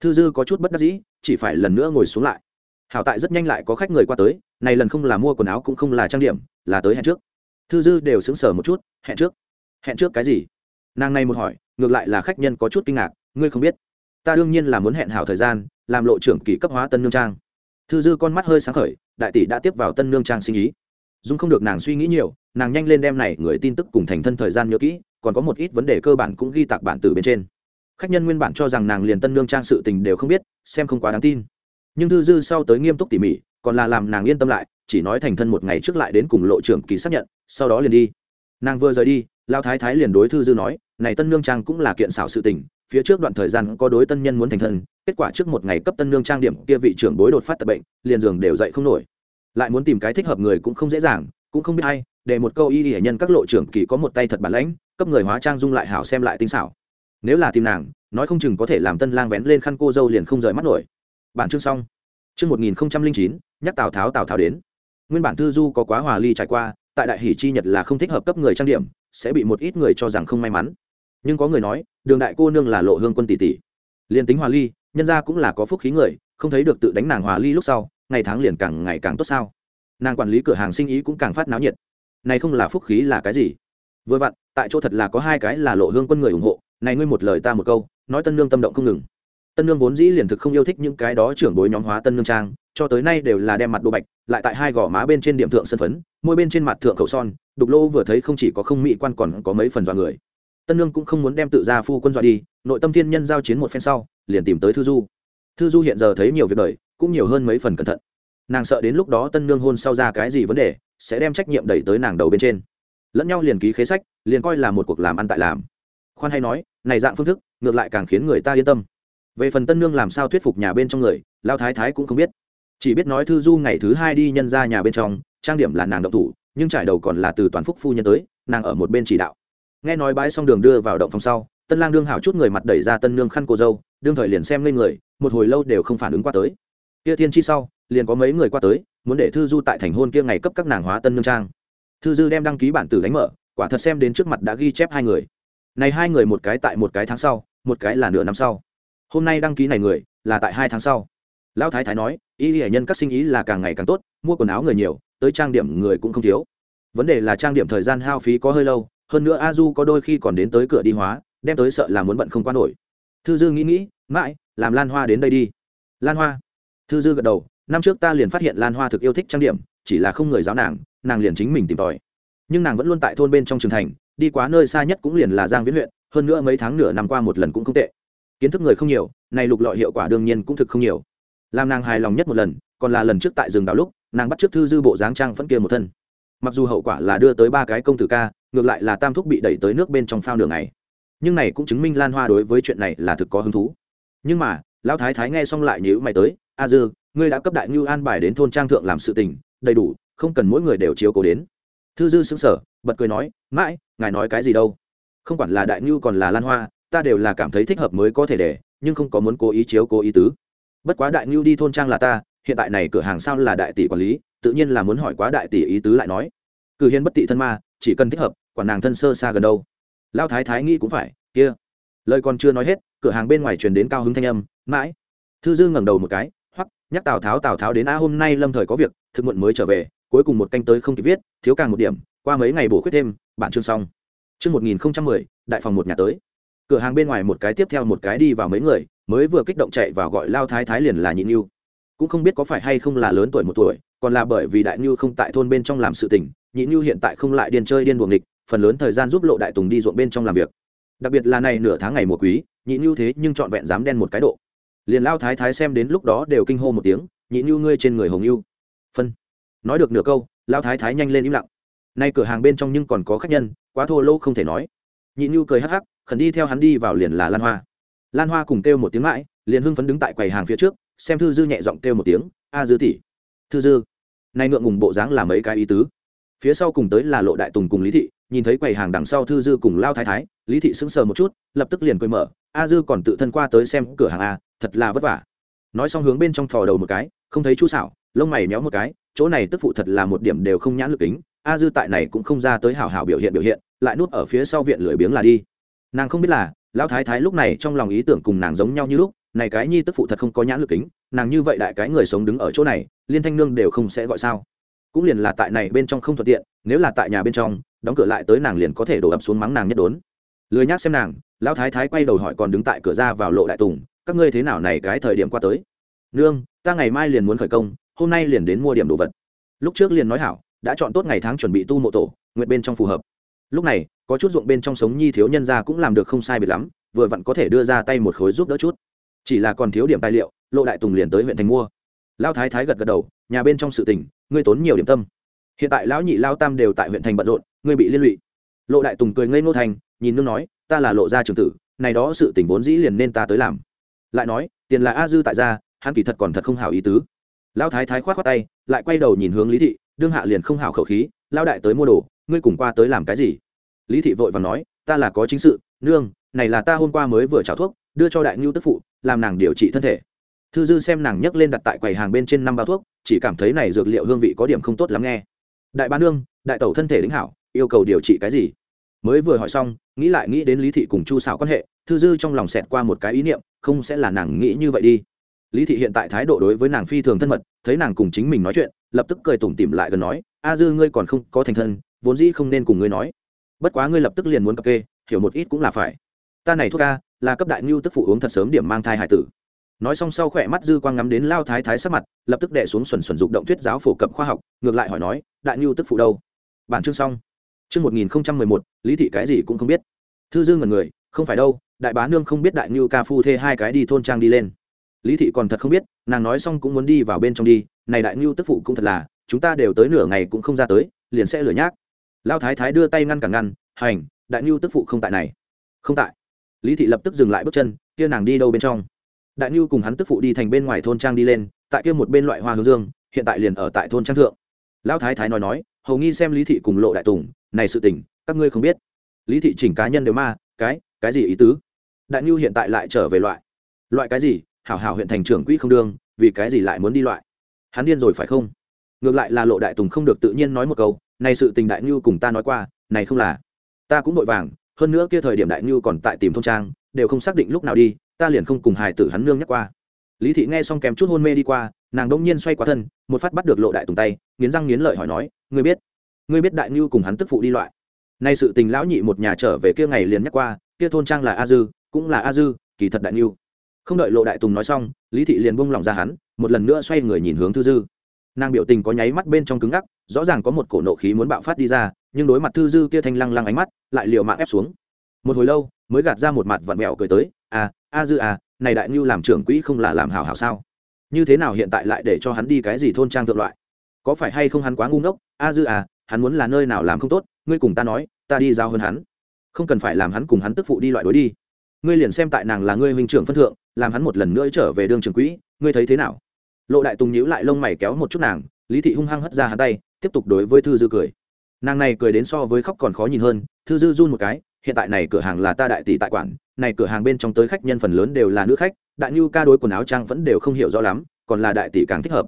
[SPEAKER 1] Thư dư có chút bất đắc dĩ chỉ phải lần nữa ngồi xuống lại. Hảo tại rất nhanh lại có khách người qua tới này lần không là mua quần áo cũng không là trang điểm là tới hẹn trước. Thư dư đều sững sờ một chút, hẹn trước? Hẹn trước cái gì? Nàng này một hỏi, ngược lại là khách nhân có chút kinh ngạc, ngươi không biết, ta đương nhiên là muốn hẹn hảo thời gian, làm lộ trưởng kỳ cấp hóa tân nương trang. Thư dư con mắt hơi sáng khởi, đại tỷ đã tiếp vào tân nương trang sinh ý dung không được nàng suy nghĩ nhiều, nàng nhanh lên đem này người tin tức cùng thành thân thời gian nhớ kỹ, còn có một ít vấn đề cơ bản cũng ghi tạc bản từ bên trên. Khách nhân nguyên bản cho rằng nàng liền tân nương trang sự tình đều không biết, xem không quá đáng tin. Nhưng thư dư sau tới nghiêm túc tỉ mỉ, còn là làm nàng yên tâm lại chỉ nói thành thân một ngày trước lại đến cùng lộ trưởng kỳ xác nhận sau đó liền đi. Nàng vừa rời đi lao thái thái liền đối thư dư nói này tân nương trang cũng là kiện xảo sự tình phía trước đoạn thời gian có đối tân nhân muốn thành thân kết quả trước một ngày cấp tân nương trang điểm kia vị trưởng bối đột phát tập bệnh liền giường đều dậy không nổi. Lại muốn tìm cái thích hợp người cũng không dễ dàng cũng không biết ai, để một câu y hệ nhân các lộ trưởng kỳ có một tay thật bản lãnh cấp người hóa trang dung lại hảo xem lại tinh xảo. Nếu là tìm nàng nói không chừng có thể làm tân lang vén lên khăn cô dâu liền không rời mắt nổi. Bản chương xong. Chương một nghìn chín nhắc tào tháo tào tháo đến nguyên bản thư du có quá hòa ly trải qua, tại đại hỷ chi nhật là không thích hợp cấp người trang điểm, sẽ bị một ít người cho rằng không may mắn. Nhưng có người nói, đường đại cô nương là lộ hương quân tỷ tỷ. Liền tính hòa ly, nhân ra cũng là có phúc khí người, không thấy được tự đánh nàng hòa ly lúc sau, ngày tháng liền càng ngày càng tốt sao. Nàng quản lý cửa hàng sinh ý cũng càng phát náo nhiệt. Này không là phúc khí là cái gì? Vừa vặn, tại chỗ thật là có hai cái là lộ hương quân người ủng hộ. Này ngươi một lời ta một câu, nói tân nương tâm động không ngừng. Tân nương vốn dĩ liền thực không yêu thích những cái đó trưởng bối nhóm hóa tân nương trang cho tới nay đều là đem mặt đồ bạch, lại tại hai gò má bên trên điểm thượng sân phấn, môi bên trên mặt thượng khẩu son, đục lô vừa thấy không chỉ có không mỹ quan còn có mấy phần dọa người. Tân nương cũng không muốn đem tự ra phu quân dọa đi, nội tâm thiên nhân giao chiến một phen sau, liền tìm tới thư du. Thư du hiện giờ thấy nhiều việc đời, cũng nhiều hơn mấy phần cẩn thận. Nàng sợ đến lúc đó tân nương hôn sau ra cái gì vấn đề, sẽ đem trách nhiệm đẩy tới nàng đầu bên trên. Lẫn nhau liền ký khế sách, liền coi là một cuộc làm ăn tại làm. Khoan hay nói, này dạng phương thức, ngược lại càng khiến người ta yên tâm. Về phần tân nương làm sao thuyết phục nhà bên trong người, lao thái thái cũng không biết chỉ biết nói thư du ngày thứ hai đi nhân ra nhà bên trong, trang điểm là nàng động thủ, nhưng trải đầu còn là từ toàn phúc phu nhân tới, nàng ở một bên chỉ đạo. Nghe nói bãi xong đường đưa vào động phòng sau, tân lang đương hảo chút người mặt đẩy ra tân nương khăn cô dâu, đương thời liền xem lên người, một hồi lâu đều không phản ứng qua tới. Kia thiên chi sau, liền có mấy người qua tới, muốn để thư du tại thành hôn kia ngày cấp các nàng hóa tân nương trang. Thư dư đem đăng ký bản tử đánh mở, quả thật xem đến trước mặt đã ghi chép hai người. Này hai người một cái tại một cái tháng sau, một cái là nửa năm sau. Hôm nay đăng ký này người, là tại hai tháng sau lão thái thái nói y hệ nhân các sinh ý là càng ngày càng tốt, mua quần áo người nhiều, tới trang điểm người cũng không thiếu. Vấn đề là trang điểm thời gian hao phí có hơi lâu, hơn nữa a du có đôi khi còn đến tới cửa đi hóa, đem tới sợ là muốn bận không qua nổi. Thư dư nghĩ nghĩ, mãi, làm lan hoa đến đây đi. Lan hoa? Thư dư gật đầu, năm trước ta liền phát hiện lan hoa thực yêu thích trang điểm, chỉ là không người giáo nàng nàng liền chính mình tìm tòi. Nhưng nàng vẫn luôn tại thôn bên trong trường thành, đi quá nơi xa nhất cũng liền là giang viễn huyện, hơn nữa mấy tháng nửa năm qua một lần cũng không tệ. Kiến thức người không nhiều, này lục lọi hiệu quả đương nhiên cũng thực không nhiều làm nàng hài lòng nhất một lần, còn là lần trước tại rừng đào lúc, nàng bắt trước thư dư bộ dáng trang phẫn kia một thân. Mặc dù hậu quả là đưa tới ba cái công tử ca, ngược lại là tam thúc bị đẩy tới nước bên trong phao đường này nhưng này cũng chứng minh lan hoa đối với chuyện này là thực có hứng thú. Nhưng mà, lão thái thái nghe xong lại nhữ mày tới, a dư, ngươi đã cấp đại ngưu an bài đến thôn trang thượng làm sự tình, đầy đủ, không cần mỗi người đều chiếu cố đến. Thư dư xứng sở bật cười nói, mãi, ngài nói cái gì đâu? Không quản là đại ngưu còn là lan hoa, ta đều là cảm thấy thích hợp mới có thể để, nhưng không có muốn cố ý chiếu cố ý tứ bất quá đại ngưu đi thôn trang là ta, hiện tại này cửa hàng sao là đại tỷ quản lý, tự nhiên là muốn hỏi quá đại tỷ ý tứ lại nói. Cử hiên bất tị thân ma, chỉ cần thích hợp, quản nàng thân sơ xa gần đâu. Lao thái thái nghĩ cũng phải, kia. Lời còn chưa nói hết, cửa hàng bên ngoài truyền đến cao hứng thanh âm, mãi. Thư dư ngẩng đầu một cái hoặc nhắc tào tháo tào tháo đến a hôm nay lâm thời có việc, thực muộn mới trở về, cuối cùng một canh tới không kịp viết, thiếu càng một điểm, qua mấy ngày bổ khuyết thêm, bản chương xong. Chương một nghìn mười, đại phòng một nhà tới. Cửa hàng bên ngoài một cái tiếp theo một cái đi vào mấy người mới vừa kích động chạy vào gọi lao thái thái liền là nhị nhu cũng không biết có phải hay không là lớn tuổi một tuổi, còn là bởi vì đại nhu không tại thôn bên trong làm sự tình, nhị nhu hiện tại không lại điên chơi điên buồng địch phần lớn thời gian giúp lộ đại tùng đi ruộng bên trong làm việc. Đặc biệt là này nửa tháng ngày mùa quý, nhị nhu thế nhưng trọn vẹn dám đen một cái độ. Liền lao thái thái xem đến lúc đó đều kinh hô một tiếng, nhị nhu ngươi trên người hồng nhu phân. Nói được nửa câu, lao thái thái nhanh lên im lặng. Nay cửa hàng bên trong nhưng còn có khách nhân, quá thô lỗ không thể nói. Nhị nhu cười hắc hắc, khẩn đi theo hắn đi vào liền là lan hoa lan hoa cùng kêu một tiếng mãi, liền hưng phấn đứng tại quầy hàng phía trước, xem thư dư nhẹ giọng kêu một tiếng, a dư tỷ. Thư dư. Nay ngượng ngùng bộ dáng là mấy cái ý tứ. Phía sau cùng tới là lộ đại tùng cùng lý thị, nhìn thấy quầy hàng đằng sau thư dư cùng lao thái thái, lý thị sững sờ một chút, lập tức liền cười mở, a dư còn tự thân qua tới xem cửa hàng a thật là vất vả. Nói xong hướng bên trong thò đầu một cái, không thấy chu xảo lông mày méo một cái, chỗ này tức phụ thật là một điểm đều không nhãn lực tính a dư tại này cũng không ra tới hảo hảo biểu hiện biểu hiện, lại núp ở phía sau viện lười biếng là đi. Nàng không biết là lão thái thái lúc này trong lòng ý tưởng cùng nàng giống nhau như lúc, này cái nhi tức phụ thật không có nhãn lực kính, nàng như vậy đại cái người sống đứng ở chỗ này, liên thanh nương đều không sẽ gọi sao. Cũng liền là tại này bên trong không thuận tiện, nếu là tại nhà bên trong, đóng cửa lại tới nàng liền có thể đổ ập xuống mắng nàng nhất đốn. Lười nhác xem nàng, lão thái thái quay đầu hỏi còn đứng tại cửa ra vào lộ đại tùng, các ngươi thế nào này cái thời điểm qua tới? Nương, ta ngày mai liền muốn khởi công, hôm nay liền đến mua điểm đồ vật. Lúc trước liền nói hảo, đã chọn tốt ngày tháng chuẩn bị tu mộ tổ, nguyện bên trong phù hợp. Lúc này có chút ruộng bên trong sống nhi thiếu nhân gia cũng làm được không sai biệt lắm, vừa vặn có thể đưa ra tay một khối giúp đỡ chút. Chỉ là còn thiếu điểm tài liệu, lộ đại tùng liền tới huyện thành mua. Lao thái thái gật gật đầu, nhà bên trong sự tình, ngươi tốn nhiều điểm tâm. Hiện tại lão nhị lao tam đều tại huyện thành bận rộn, ngươi bị liên lụy. Lộ đại tùng cười ngây ngô thành, nhìn nương nói, ta là lộ gia trưởng tử, này đó sự tình vốn dĩ liền nên ta tới làm. Lại nói, tiền là a dư tại gia, hắn kỳ thật còn thật không hảo ý tứ. Lão thái thái khoát khoát tay, lại quay đầu nhìn hướng lý thị, đương hạ liền không hảo khẩu khí lao đại tới mua đồ, ngươi cùng qua tới làm cái gì? Lý thị vội và nói, ta là có chính sự, nương, này là ta hôm qua mới vừa trào thuốc, đưa cho đại ngưu tức phụ, làm nàng điều trị thân thể. Thư dư xem nàng nhấc lên đặt tại quầy hàng bên trên năm bao thuốc, chỉ cảm thấy này dược liệu hương vị có điểm không tốt lắm nghe. Đại bá nương, đại tẩu thân thể đính hảo, yêu cầu điều trị cái gì? Mới vừa hỏi xong, nghĩ lại nghĩ đến lý thị cùng chu xảo quan hệ, thư dư trong lòng xẹt qua một cái ý niệm, không sẽ là nàng nghĩ như vậy đi. Lý thị hiện tại thái độ đối với nàng phi thường thân mật, thấy nàng cùng chính mình nói chuyện, lập tức cười tủm tỉm lại gần nói, a dư ngươi còn không có thành thân, vốn dĩ không nên cùng ngươi nói bất quá ngươi lập tức liền muốn cập kê, hiểu một ít cũng là phải. Ta này thuốc ca, là cấp đại ngưu tức phụ uống thật sớm điểm mang thai hải tử. Nói xong sau khỏe mắt dư quang ngắm đến lao thái thái sắc mặt, lập tức đệ xuống xuẩn xuẩn dục động thuyết giáo phổ cập khoa học, ngược lại hỏi nói, đại ngưu tức phụ đâu? Bản chương xong. Chương một nghìn mười một, lý thị cái gì cũng không biết. Thư dư ngần người, không phải đâu, đại bá nương không biết đại ngưu ca phu thê hai cái đi thôn trang đi lên. Lý thị còn thật không biết, nàng nói xong cũng muốn đi vào bên trong đi, này đại ngưu tức phụ cũng thật là, chúng ta đều tới nửa ngày cũng không ra tới, liền sẽ lửa nhác lao thái thái đưa tay ngăn cản ngăn, hành, đại ngưu tức phụ không tại này. Không tại. Lý thị lập tức dừng lại bước chân, kia nàng đi đâu bên trong? Đại ngưu cùng hắn tức phụ đi thành bên ngoài thôn trang đi lên, tại kia một bên loại hoa hướng dương, hiện tại liền ở tại thôn trang thượng. Lão thái thái nói nói, hầu nghi xem lý thị cùng lộ đại tùng, này sự tình, các ngươi không biết. Lý thị chỉnh cá nhân đều ma, cái cái gì ý tứ? Đại ngưu hiện tại lại trở về loại. Loại cái gì? Hảo hảo huyện thành trưởng quỹ không đương, vì cái gì lại muốn đi loại? Hắn điên rồi phải không? Ngược lại là lộ đại tùng không được tự nhiên nói một câu, này sự tình đại ngưu cùng ta nói qua, này không là. Ta cũng vội vàng, hơn nữa kia thời điểm đại ngưu còn tại tìm thôn trang, đều không xác định lúc nào đi, ta liền không cùng hài tử hắn nương nhắc qua. Lý thị nghe xong kèm chút hôn mê đi qua, nàng đông nhiên xoay qua thân, một phát bắt được lộ đại tùng tay, nghiến răng nghiến lợi hỏi nói, ngươi biết ngươi biết đại ngưu cùng hắn tức phụ đi loại. Nay sự tình lão nhị một nhà trở về kia ngày liền nhắc qua, kia thôn trang là a dư, cũng là a dư, kỳ thật đại ngưu. Không đợi lộ đại tùng nói xong, lý thị liền bông lòng ra hắn, một lần nữa xoay người nhìn hướng thư dư nàng biểu tình có nháy mắt bên trong cứng ngắc, rõ ràng có một cổ nộ khí muốn bạo phát đi ra, nhưng đối mặt thư dư kia thanh lăng lăng ánh mắt, lại liều mạng ép xuống. Một hồi lâu, mới gạt ra một mặt vặn mẹo cười tới à a dư à này đại ngưu làm trưởng quỹ không là làm hảo hảo sao? Như thế nào hiện tại lại để cho hắn đi cái gì thôn trang thượng loại? Có phải hay không hắn quá ngu ngốc? A dư à hắn muốn là nơi nào làm không tốt, ngươi cùng ta nói, ta đi giao hơn hắn. Không cần phải làm hắn cùng hắn tức phụ đi loại đối đi. Ngươi liền xem tại nàng là ngươi huynh trưởng phân thượng, làm hắn một lần nữa trở về đương trưởng quỹ, ngươi thấy thế nào? Lộ đại tùng nhíu lại lông mày kéo một chút nàng, lý thị hung hăng hất ra hắn tay, tiếp tục đối với thư dư cười. Nàng này cười đến so với khóc còn khó nhìn hơn, thư dư run một cái, hiện tại này cửa hàng là ta đại tỷ tại quản, này cửa hàng bên trong tới khách nhân phần lớn đều là nữ khách, đại nhu ca đối quần áo trang vẫn đều không hiểu rõ lắm, còn là đại tỷ càng thích hợp.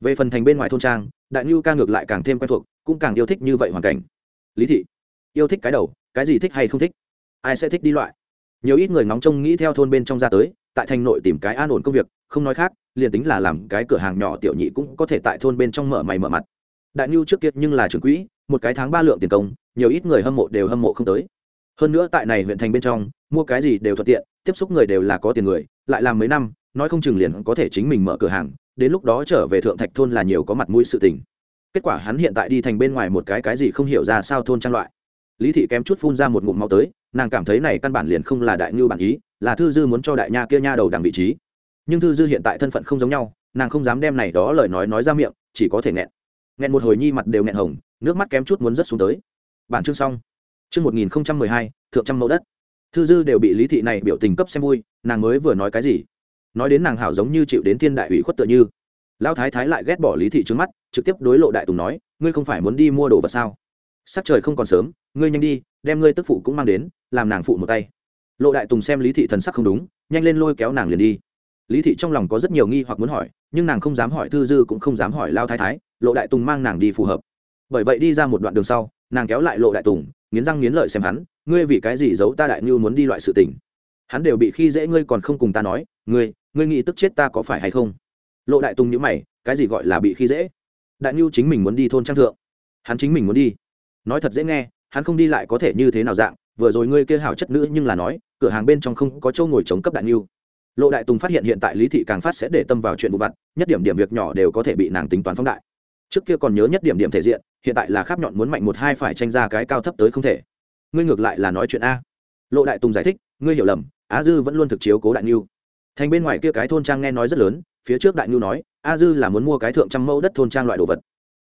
[SPEAKER 1] Về phần thành bên ngoài thôn trang, đại nhu ca ngược lại càng thêm quen thuộc, cũng càng yêu thích như vậy hoàn cảnh. Lý thị, yêu thích cái đầu, cái gì thích hay không thích? Ai sẽ thích đi loại? Nhiều ít người ngóng trông nghĩ theo thôn bên trong ra tới tại thành nội tìm cái an ổn công việc, không nói khác, liền tính là làm cái cửa hàng nhỏ tiểu nhị cũng có thể tại thôn bên trong mở mày mở mặt. Đại nhu trước kia nhưng là trưởng quỹ, một cái tháng ba lượng tiền công, nhiều ít người hâm mộ đều hâm mộ không tới. Hơn nữa tại này huyện thành bên trong, mua cái gì đều thuận tiện, tiếp xúc người đều là có tiền người, lại làm mấy năm, nói không chừng liền có thể chính mình mở cửa hàng, đến lúc đó trở về thượng thạch thôn là nhiều có mặt mũi sự tình. Kết quả hắn hiện tại đi thành bên ngoài một cái cái gì không hiểu ra sao thôn trang loại. Lý thị kém chút phun ra một ngụm máu tới nàng cảm thấy này căn bản liền không là đại ngưu bản ý, là thư dư muốn cho đại nha kia nha đầu đằng vị trí. Nhưng thư dư hiện tại thân phận không giống nhau, nàng không dám đem này đó lời nói nói ra miệng, chỉ có thể nghẹn. Nghẹn một hồi nhi mặt đều nghẹn hồng, nước mắt kém chút muốn rớt xuống tới. Bản chương xong. Chương một nghìn không trăm mười hai, thượng trăm mẫu đất. Thư dư đều bị lý thị này biểu tình cấp xem vui, nàng mới vừa nói cái gì? Nói đến nàng hảo giống như chịu đến thiên đại ủy khuất tựa như. Lao thái thái lại ghét bỏ lý thị trước mắt, trực tiếp đối lộ đại tùng nói, ngươi không phải muốn đi mua đồ vật sao? Sắc trời không còn sớm, ngươi nhanh đi, đem ngươi tức phụ cũng mang đến, làm nàng phụ một tay. Lộ đại tùng xem lý thị thần sắc không đúng, nhanh lên lôi kéo nàng liền đi. Lý thị trong lòng có rất nhiều nghi hoặc muốn hỏi, nhưng nàng không dám hỏi thư dư cũng không dám hỏi lao thái thái, lộ đại tùng mang nàng đi phù hợp. Bởi vậy đi ra một đoạn đường sau, nàng kéo lại lộ đại tùng, nghiến răng nghiến lợi xem hắn, ngươi vì cái gì giấu ta đại ngưu muốn đi loại sự tình? Hắn đều bị khi dễ ngươi còn không cùng ta nói, ngươi ngươi nghĩ tức chết ta có phải hay không? Lộ đại tùng nhữ mày, cái gì gọi là bị khi dễ? Đại ngưu chính mình muốn đi thôn trang thượng. Hắn chính mình muốn đi nói thật dễ nghe, hắn không đi lại có thể như thế nào dạng, vừa rồi ngươi kia hảo chất nữ nhưng là nói, cửa hàng bên trong không có chỗ ngồi chống cấp đại ngưu lộ đại tùng phát hiện hiện tại lý thị càng phát sẽ để tâm vào chuyện vụ vặt, nhất điểm điểm việc nhỏ đều có thể bị nàng tính toán phóng đại. Trước kia còn nhớ nhất điểm điểm thể diện, hiện tại là khắp nhọn muốn mạnh một hai phải tranh ra cái cao thấp tới không thể. Ngươi ngược lại là nói chuyện a. Lộ đại tùng giải thích, ngươi hiểu lầm á dư vẫn luôn thực chiếu cố đại ngưu thành bên ngoài kia cái thôn trang nghe nói rất lớn, phía trước đại ngưu nói, a dư là muốn mua cái thượng trăm mẫu đất thôn trang loại đồ vật.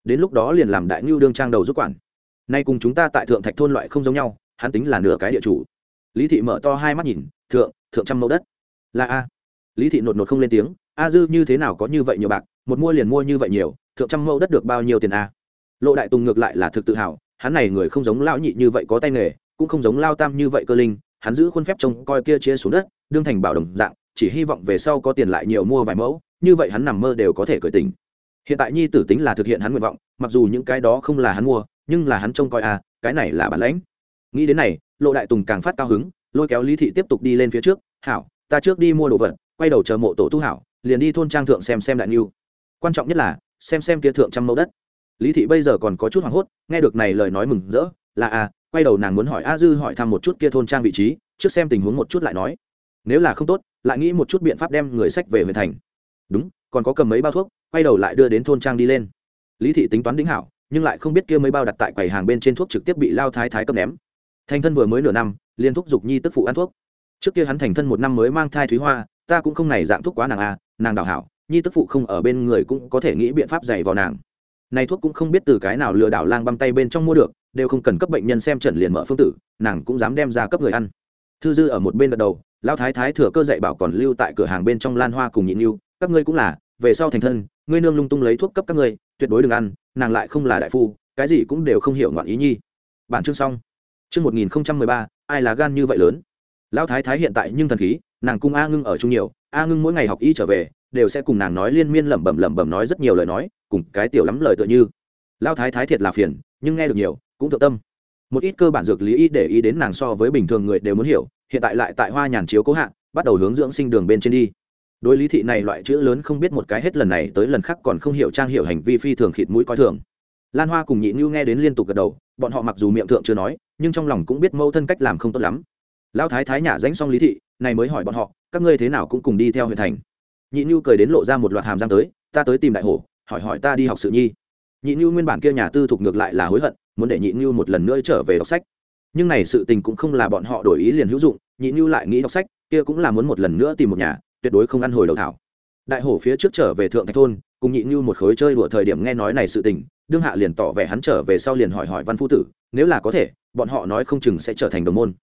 [SPEAKER 1] Đến lúc đó liền làm đại ngưu đương trang đầu giúp quản nay cùng chúng ta tại thượng thạch thôn loại không giống nhau, hắn tính là nửa cái địa chủ. Lý thị mở to hai mắt nhìn, thượng thượng trăm mẫu đất. Là a. Lý thị nột nột không lên tiếng, a dư, như thế nào có như vậy nhiều bạc, một mua liền mua như vậy nhiều, thượng trăm mẫu đất được bao nhiêu tiền a? Lộ đại tùng ngược lại là thực tự hào, hắn này người không giống lão nhị như vậy có tay nghề, cũng không giống lao tam như vậy cơ linh, hắn giữ khuôn phép trông coi kia chia xuống đất, đương thành bảo đồng dạng, chỉ hy vọng về sau có tiền lại nhiều mua vài mẫu, như vậy hắn nằm mơ đều có thể cởi tình hiện tại nhi tử tính là thực hiện hắn nguyện vọng, mặc dù những cái đó không là hắn mua nhưng là hắn trông coi à cái này là bản lãnh. Nghĩ đến này, lộ đại tùng càng phát cao hứng, lôi kéo lý thị tiếp tục đi lên phía trước, hảo, ta trước đi mua đồ vật, quay đầu chờ mộ tổ tu hảo, liền đi thôn trang thượng xem xem đại niu quan trọng nhất là, xem xem kia thượng trăm mẫu đất. Lý thị bây giờ còn có chút hoảng hốt, nghe được này lời nói mừng rỡ, là à quay đầu nàng muốn hỏi a dư hỏi thăm một chút kia thôn trang vị trí, trước xem tình huống một chút lại nói. Nếu là không tốt, lại nghĩ một chút biện pháp đem người sách về huyện thành. Đúng, còn có cầm mấy bao thuốc, quay đầu lại đưa đến thôn trang đi lên. Lý thị tính toán đính hảo nhưng lại không biết kia mấy bao đặt tại quầy hàng bên trên thuốc trực tiếp bị lao thái thái cấp ném. Thành thân vừa mới nửa năm liên thúc giục nhi tức phụ ăn thuốc. Trước kia hắn thành thân một năm mới mang thai thúy hoa, ta cũng không này dạng thuốc quá nàng a nàng đào hảo, nhi tức phụ không ở bên người cũng có thể nghĩ biện pháp dày vào nàng. Này thuốc cũng không biết từ cái nào lừa đảo lang băm tay bên trong mua được, đều không cần cấp bệnh nhân xem trần liền mở phương tử, nàng cũng dám đem ra cấp người ăn. Thư dư ở một bên gật đầu, lao thái thái thừa cơ dạy bảo còn lưu tại cửa hàng bên trong lan hoa cùng nhịn yêu các ngươi cũng là, về sau thành thân ngươi nương lung tung lấy thuốc cấp các ngươi, tuyệt đối đừng ăn, nàng lại không là đại phu, cái gì cũng đều không hiểu ngoạn ý nhi. Bản chương xong. Chương một nghìn ba, ai là gan như vậy lớn? Lão thái thái hiện tại nhưng thần khí, nàng cung a ngưng ở chung nhiều, a ngưng mỗi ngày học y trở về, đều sẽ cùng nàng nói liên miên lẩm bẩm lẩm bẩm nói rất nhiều lời nói, cùng cái tiểu lắm lời tựa như. Lão thái thái thiệt là phiền, nhưng nghe được nhiều, cũng thượng tâm. Một ít cơ bản dược lý y để ý đến nàng so với bình thường người đều muốn hiểu, hiện tại lại tại hoa nhàn chiếu cố hạ, bắt đầu hướng dưỡng sinh đường bên trên đi đối lý thị này loại chữ lớn không biết một cái hết lần này tới lần khác còn không hiểu trang hiểu hành vi phi thường khịt mũi coi thường. Lan hoa cùng nhị như nghe đến liên tục gật đầu, bọn họ mặc dù miệng thượng chưa nói, nhưng trong lòng cũng biết mâu thân cách làm không tốt lắm. Lão thái thái nhả danh xong lý thị, này mới hỏi bọn họ, các ngươi thế nào cũng cùng đi theo huyện thành. Nhị như cười đến lộ ra một loạt hàm răng tới, ta tới tìm đại hổ, hỏi hỏi ta đi học sự nhi. Nhị như nguyên bản kia nhà tư thục ngược lại là hối hận, muốn để nhị như một lần nữa trở về đọc sách. Nhưng này sự tình cũng không là bọn họ đổi ý liền hữu dụng, nhị như lại nghĩ đọc sách, kia cũng là muốn một lần nữa tìm một nhà tuyệt đối không ăn hồi đầu thảo. Đại hổ phía trước trở về thượng thạch thôn, cùng nhị như một khối chơi đùa thời điểm nghe nói này sự tình, đương hạ liền tỏ vẻ hắn trở về sau liền hỏi hỏi văn phu tử, nếu là có thể, bọn họ nói không chừng sẽ trở thành đồng môn.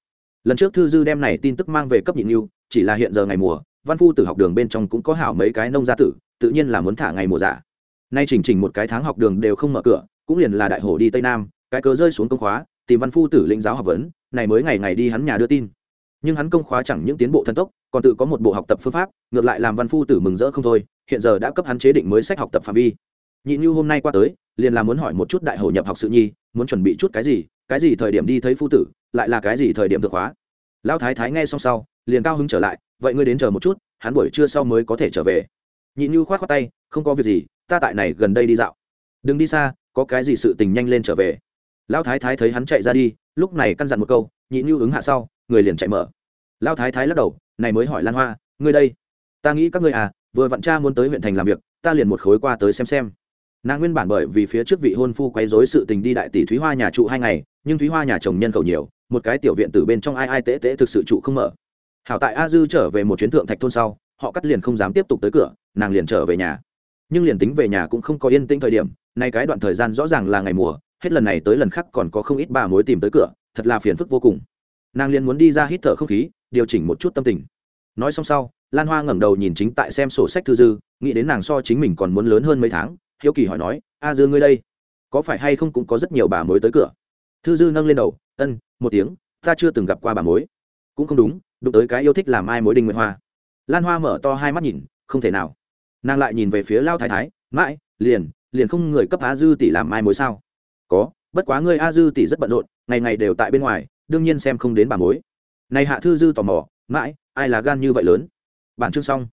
[SPEAKER 1] Lần trước thư dư đem này tin tức mang về cấp nhị như chỉ là hiện giờ ngày mùa, văn phu tử học đường bên trong cũng có hảo mấy cái nông gia tử, tự nhiên là muốn thả ngày mùa giả nay chỉnh chỉnh một cái tháng học đường đều không mở cửa, cũng liền là đại hổ đi tây nam, cái cớ rơi xuống công khóa, tìm văn phu tử lĩnh giáo học vấn, này mới ngày ngày đi hắn nhà đưa tin nhưng hắn công khóa chẳng những tiến bộ thần tốc, còn tự có một bộ học tập phương pháp, ngược lại làm văn phu tử mừng rỡ không thôi, hiện giờ đã cấp hắn chế định mới sách học tập phạm vi. Nhị như hôm nay qua tới, liền là muốn hỏi một chút đại hội nhập học sự nhi, muốn chuẩn bị chút cái gì cái gì thời điểm đi thấy phu tử, lại là cái gì thời điểm thực hóa. Lão thái thái nghe xong sau, liền cao hứng trở lại, vậy ngươi đến chờ một chút, hắn buổi trưa sau mới có thể trở về. Nhị như khoát khoát tay, không có việc gì, ta tại này gần đây đi dạo. Đừng đi xa, có cái gì sự tình nhanh lên trở về. Lão thái thái thấy hắn chạy ra đi, lúc này căn dặn một câu nhị nhu ứng hạ sau, người liền chạy mở. Lão thái thái lắc đầu, này mới hỏi lan hoa, ngươi đây? Ta nghĩ các ngươi à vừa vặn cha muốn tới huyện thành làm việc, ta liền một khối qua tới xem xem. Nàng nguyên bản bởi vì phía trước vị hôn phu quấy rối sự tình đi đại tỷ thúy hoa nhà trụ hai ngày, nhưng thúy hoa nhà chồng nhân khẩu nhiều, một cái tiểu viện từ bên trong ai ai tễ tễ thực sự trụ không mở. Hảo tại a dư trở về một chuyến thượng thạch thôn sau, họ cắt liền không dám tiếp tục tới cửa, nàng liền trở về nhà. Nhưng liền tính về nhà cũng không có yên tĩnh thời điểm, nay cái đoạn thời gian rõ ràng là ngày mùa, hết lần này tới lần khác còn có không ít bà mối tìm tới cửa thật là phiền phức vô cùng. Nàng liền muốn đi ra hít thở không khí, điều chỉnh một chút tâm tình. Nói xong sau, lan hoa ngẩng đầu nhìn chính tại xem sổ sách thư dư, nghĩ đến nàng so chính mình còn muốn lớn hơn mấy tháng, hiếu kỳ hỏi nói, a dư ngươi đây, có phải hay không cũng có rất nhiều bà mới tới cửa? Thư dư nâng lên đầu, ân, một tiếng, ta chưa từng gặp qua bà mối. Cũng không đúng, đụng tới cái yêu thích làm ai mối đinh nguyện hoa. Lan hoa mở to hai mắt nhìn, không thể nào. Nàng lại nhìn về phía lao thái thái, mãi, liền liền không người cấp A dư tỷ làm mai mối sao? Có, bất quá ngươi a dư tỷ rất bận rộn ngày ngày đều tại bên ngoài, đương nhiên xem không đến bà mối. Này hạ thư dư tò mò, mãi, ai là gan như vậy lớn? Bản chương xong.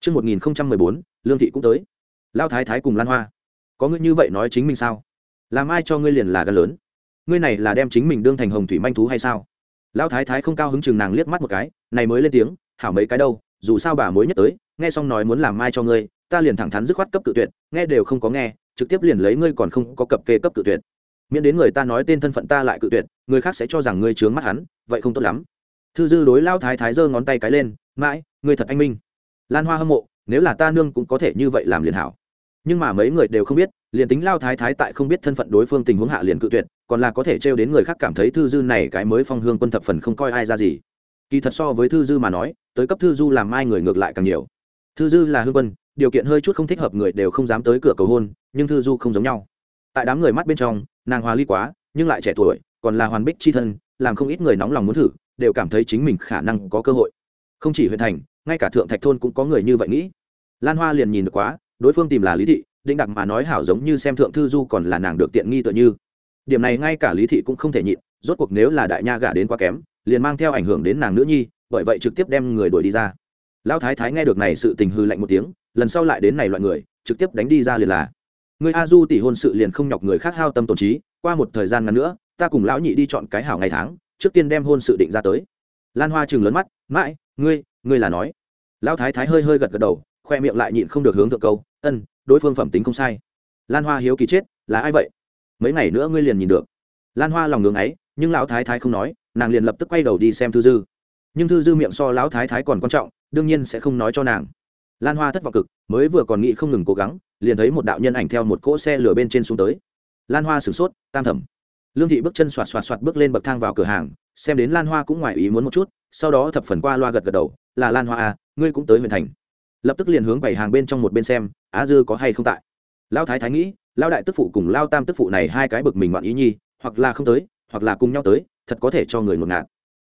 [SPEAKER 1] Chương một nghìn bốn, lương thị cũng tới. Lao thái thái cùng lan hoa. Có ngươi như vậy nói chính mình sao? Làm ai cho ngươi liền là gan lớn? Ngươi này là đem chính mình đương thành hồng thủy manh thú hay sao? Lao thái thái không cao hứng chừng nàng liếc mắt một cái, này mới lên tiếng, hảo mấy cái đâu, dù sao bà mối nhất tới, nghe xong nói muốn làm mai cho ngươi, ta liền thẳng thắn dứt khoát cấp cự tuyệt, nghe đều không có nghe, trực tiếp liền lấy ngươi còn không có cập kê cấp cự tuyệt miễn đến người ta nói tên thân phận ta lại cự tuyệt, người khác sẽ cho rằng ngươi trướng mắt hắn, vậy không tốt lắm. Thư dư đối lao thái thái giơ ngón tay cái lên, mãi, ngươi thật anh minh. Lan hoa hâm mộ, nếu là ta nương cũng có thể như vậy làm liền hảo. Nhưng mà mấy người đều không biết, liền tính lao thái thái tại không biết thân phận đối phương tình huống hạ liền cự tuyệt, còn là có thể trêu đến người khác cảm thấy thư dư này cái mới phong hương quân thập phần không coi ai ra gì. Kỳ thật so với thư dư mà nói, tới cấp thư du làm mai người ngược lại càng nhiều. Thư dư là hương quân, điều kiện hơi chút không thích hợp người đều không dám tới cửa cầu hôn, nhưng thư du không giống nhau tại đám người mắt bên trong, nàng hòa ly quá, nhưng lại trẻ tuổi, còn là hoàn bích c h i thân, làm không ít người nóng lòng muốn thử, đều cảm thấy chính mình khả năng có cơ hội. Không chỉ huyện thành, ngay cả thượng thạch thôn cũng có người như vậy nghĩ. Lan hoa liền nhìn được quá, đối phương tìm là lý thị, định đặc mà nói hảo giống như xem thượng thư du còn là nàng được tiện nghi tựa như. Điểm này ngay cả lý thị cũng không thể nhịn, rốt cuộc nếu là đại nha gả đến quá kém, liền mang theo ảnh hưởng đến nàng nữ nhi, bởi vậy trực tiếp đem người đuổi đi ra. Lão thái thái nghe được này sự tình hư lạnh một tiếng, lần sau lại đến này loại người, trực tiếp đánh đi ra liền là người a du tỷ hôn sự liền không nhọc người khác hao tâm tổn trí, qua một thời gian ngắn nữa, ta cùng lão nhị đi chọn cái hảo ngày tháng, trước tiên đem hôn sự định ra tới. Lan hoa chừng lớn mắt, mãi, ngươi ngươi là nói. Lão thái thái hơi hơi gật gật đầu, khoe miệng lại nhịn không được hướng thượng câu, ân, đối phương phẩm tính không sai. Lan hoa hiếu kỳ chết, là ai vậy? Mấy ngày nữa ngươi liền nhìn được. Lan hoa lòng ngưng ấy, nhưng lão thái thái không nói, nàng liền lập tức quay đầu đi xem thư dư. Nhưng thư dư miệng so lão thái thái còn quan trọng, đương nhiên sẽ không nói cho nàng lan hoa thất vọng cực, mới vừa còn nghĩ không ngừng cố gắng, liền thấy một đạo nhân ảnh theo một cỗ xe lửa bên trên xuống tới. Lan hoa sửng sốt, tam thẩm. Lương thị bước chân xoạt xoạt xoạt bước lên bậc thang vào cửa hàng, xem đến lan hoa cũng ngoài ý muốn một chút, sau đó thập phần qua loa gật gật đầu, là lan hoa à ngươi cũng tới huyện thành. Lập tức liền hướng bảy hàng bên trong một bên xem, á dư có hay không tại? Lão thái thái nghĩ, lao đại tức phụ cùng lao tam tức phụ này hai cái bực mình ngoạn ý nhi, hoặc là không tới, hoặc là cùng nhau tới, thật có thể cho người ngột ngạt.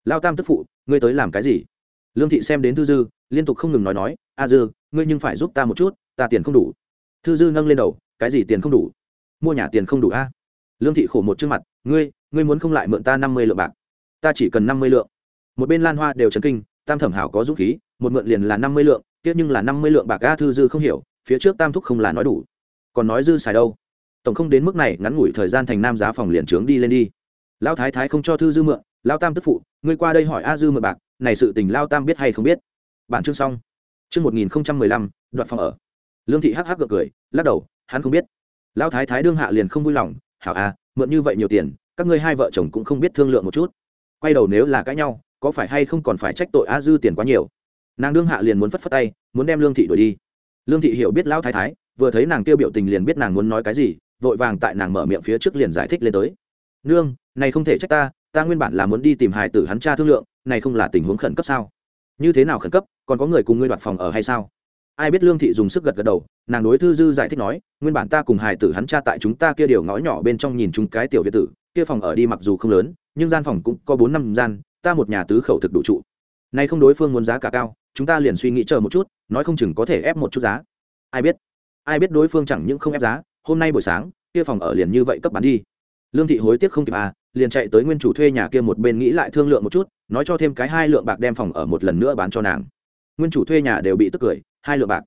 [SPEAKER 1] Lao tam tức phụ, ngươi tới làm cái gì? Lương thị xem đến thư dư liên tục không ngừng nói nói, a dư, ngươi nhưng phải giúp ta một chút, ta tiền không đủ. Thư dư nâng lên đầu, cái gì tiền không đủ? Mua nhà tiền không đủ a. Lương thị khổ một trước mặt, ngươi ngươi muốn không lại mượn ta năm mươi lượng bạc? Ta chỉ cần năm mươi lượng. Một bên lan hoa đều chấn kinh, tam thẩm hảo có dũng khí, một mượn liền là năm mươi lượng tiếc nhưng là năm mươi lượng bạc a, thư dư không hiểu, phía trước tam thúc không là nói đủ. Còn nói dư xài đâu? Tổng không đến mức này, ngắn ngủi thời gian thành nam giá phòng liền trướng đi lên đi. Lão thái thái không cho thư dư mượn lao tam tức phụ, ngươi qua đây hỏi a dư mượn bạc, này sự tình lao tam biết hay không biết? Bản chương xong. Chương một nghìn mười lăm đoạn phòng ở. Lương thị hắc hắc gật cười, lắc đầu, hắn không biết. Lao thái thái đương hạ liền không vui lòng, hảo a mượn như vậy nhiều tiền, các ngươi hai vợ chồng cũng không biết thương lượng một chút. Quay đầu nếu là cãi nhau, có phải hay không còn phải trách tội a dư tiền quá nhiều? Nàng đương hạ liền muốn phất phất tay, muốn đem lương thị đuổi đi. Lương thị hiểu biết lão thái thái, vừa thấy nàng tiêu biểu tình liền biết nàng muốn nói cái gì, vội vàng tại nàng mở miệng phía trước liền giải thích lên tới. Nương, này không thể trách ta ta nguyên bản là muốn đi tìm hài tử hắn cha thương lượng, này không là tình huống khẩn cấp sao? Như thế nào khẩn cấp, còn có người cùng ngươi đoạt phòng ở hay sao? Ai biết lương thị dùng sức gật gật đầu, nàng đối thư dư giải thích nói, nguyên bản ta cùng hài tử hắn cha tại chúng ta kia điều ngõ nhỏ bên trong nhìn chúng cái tiểu việt tử, kia phòng ở đi mặc dù không lớn, nhưng gian phòng cũng có bốn năm gian, ta một nhà tứ khẩu thực đủ trụ. Nay không đối phương muốn giá cả cao, chúng ta liền suy nghĩ chờ một chút, nói không chừng có thể ép một chút giá. Ai biết? Ai biết đối phương chẳng những không ép giá, hôm nay buổi sáng, kia phòng ở liền như vậy cấp bán đi. Lương thị hối tiếc không kịp à liền chạy tới nguyên chủ thuê nhà kia một bên nghĩ lại thương lượng một chút, nói cho thêm cái hai lượng bạc đem phòng ở một lần nữa bán cho nàng. Nguyên chủ thuê nhà đều bị tức cười, hai lượng bạc.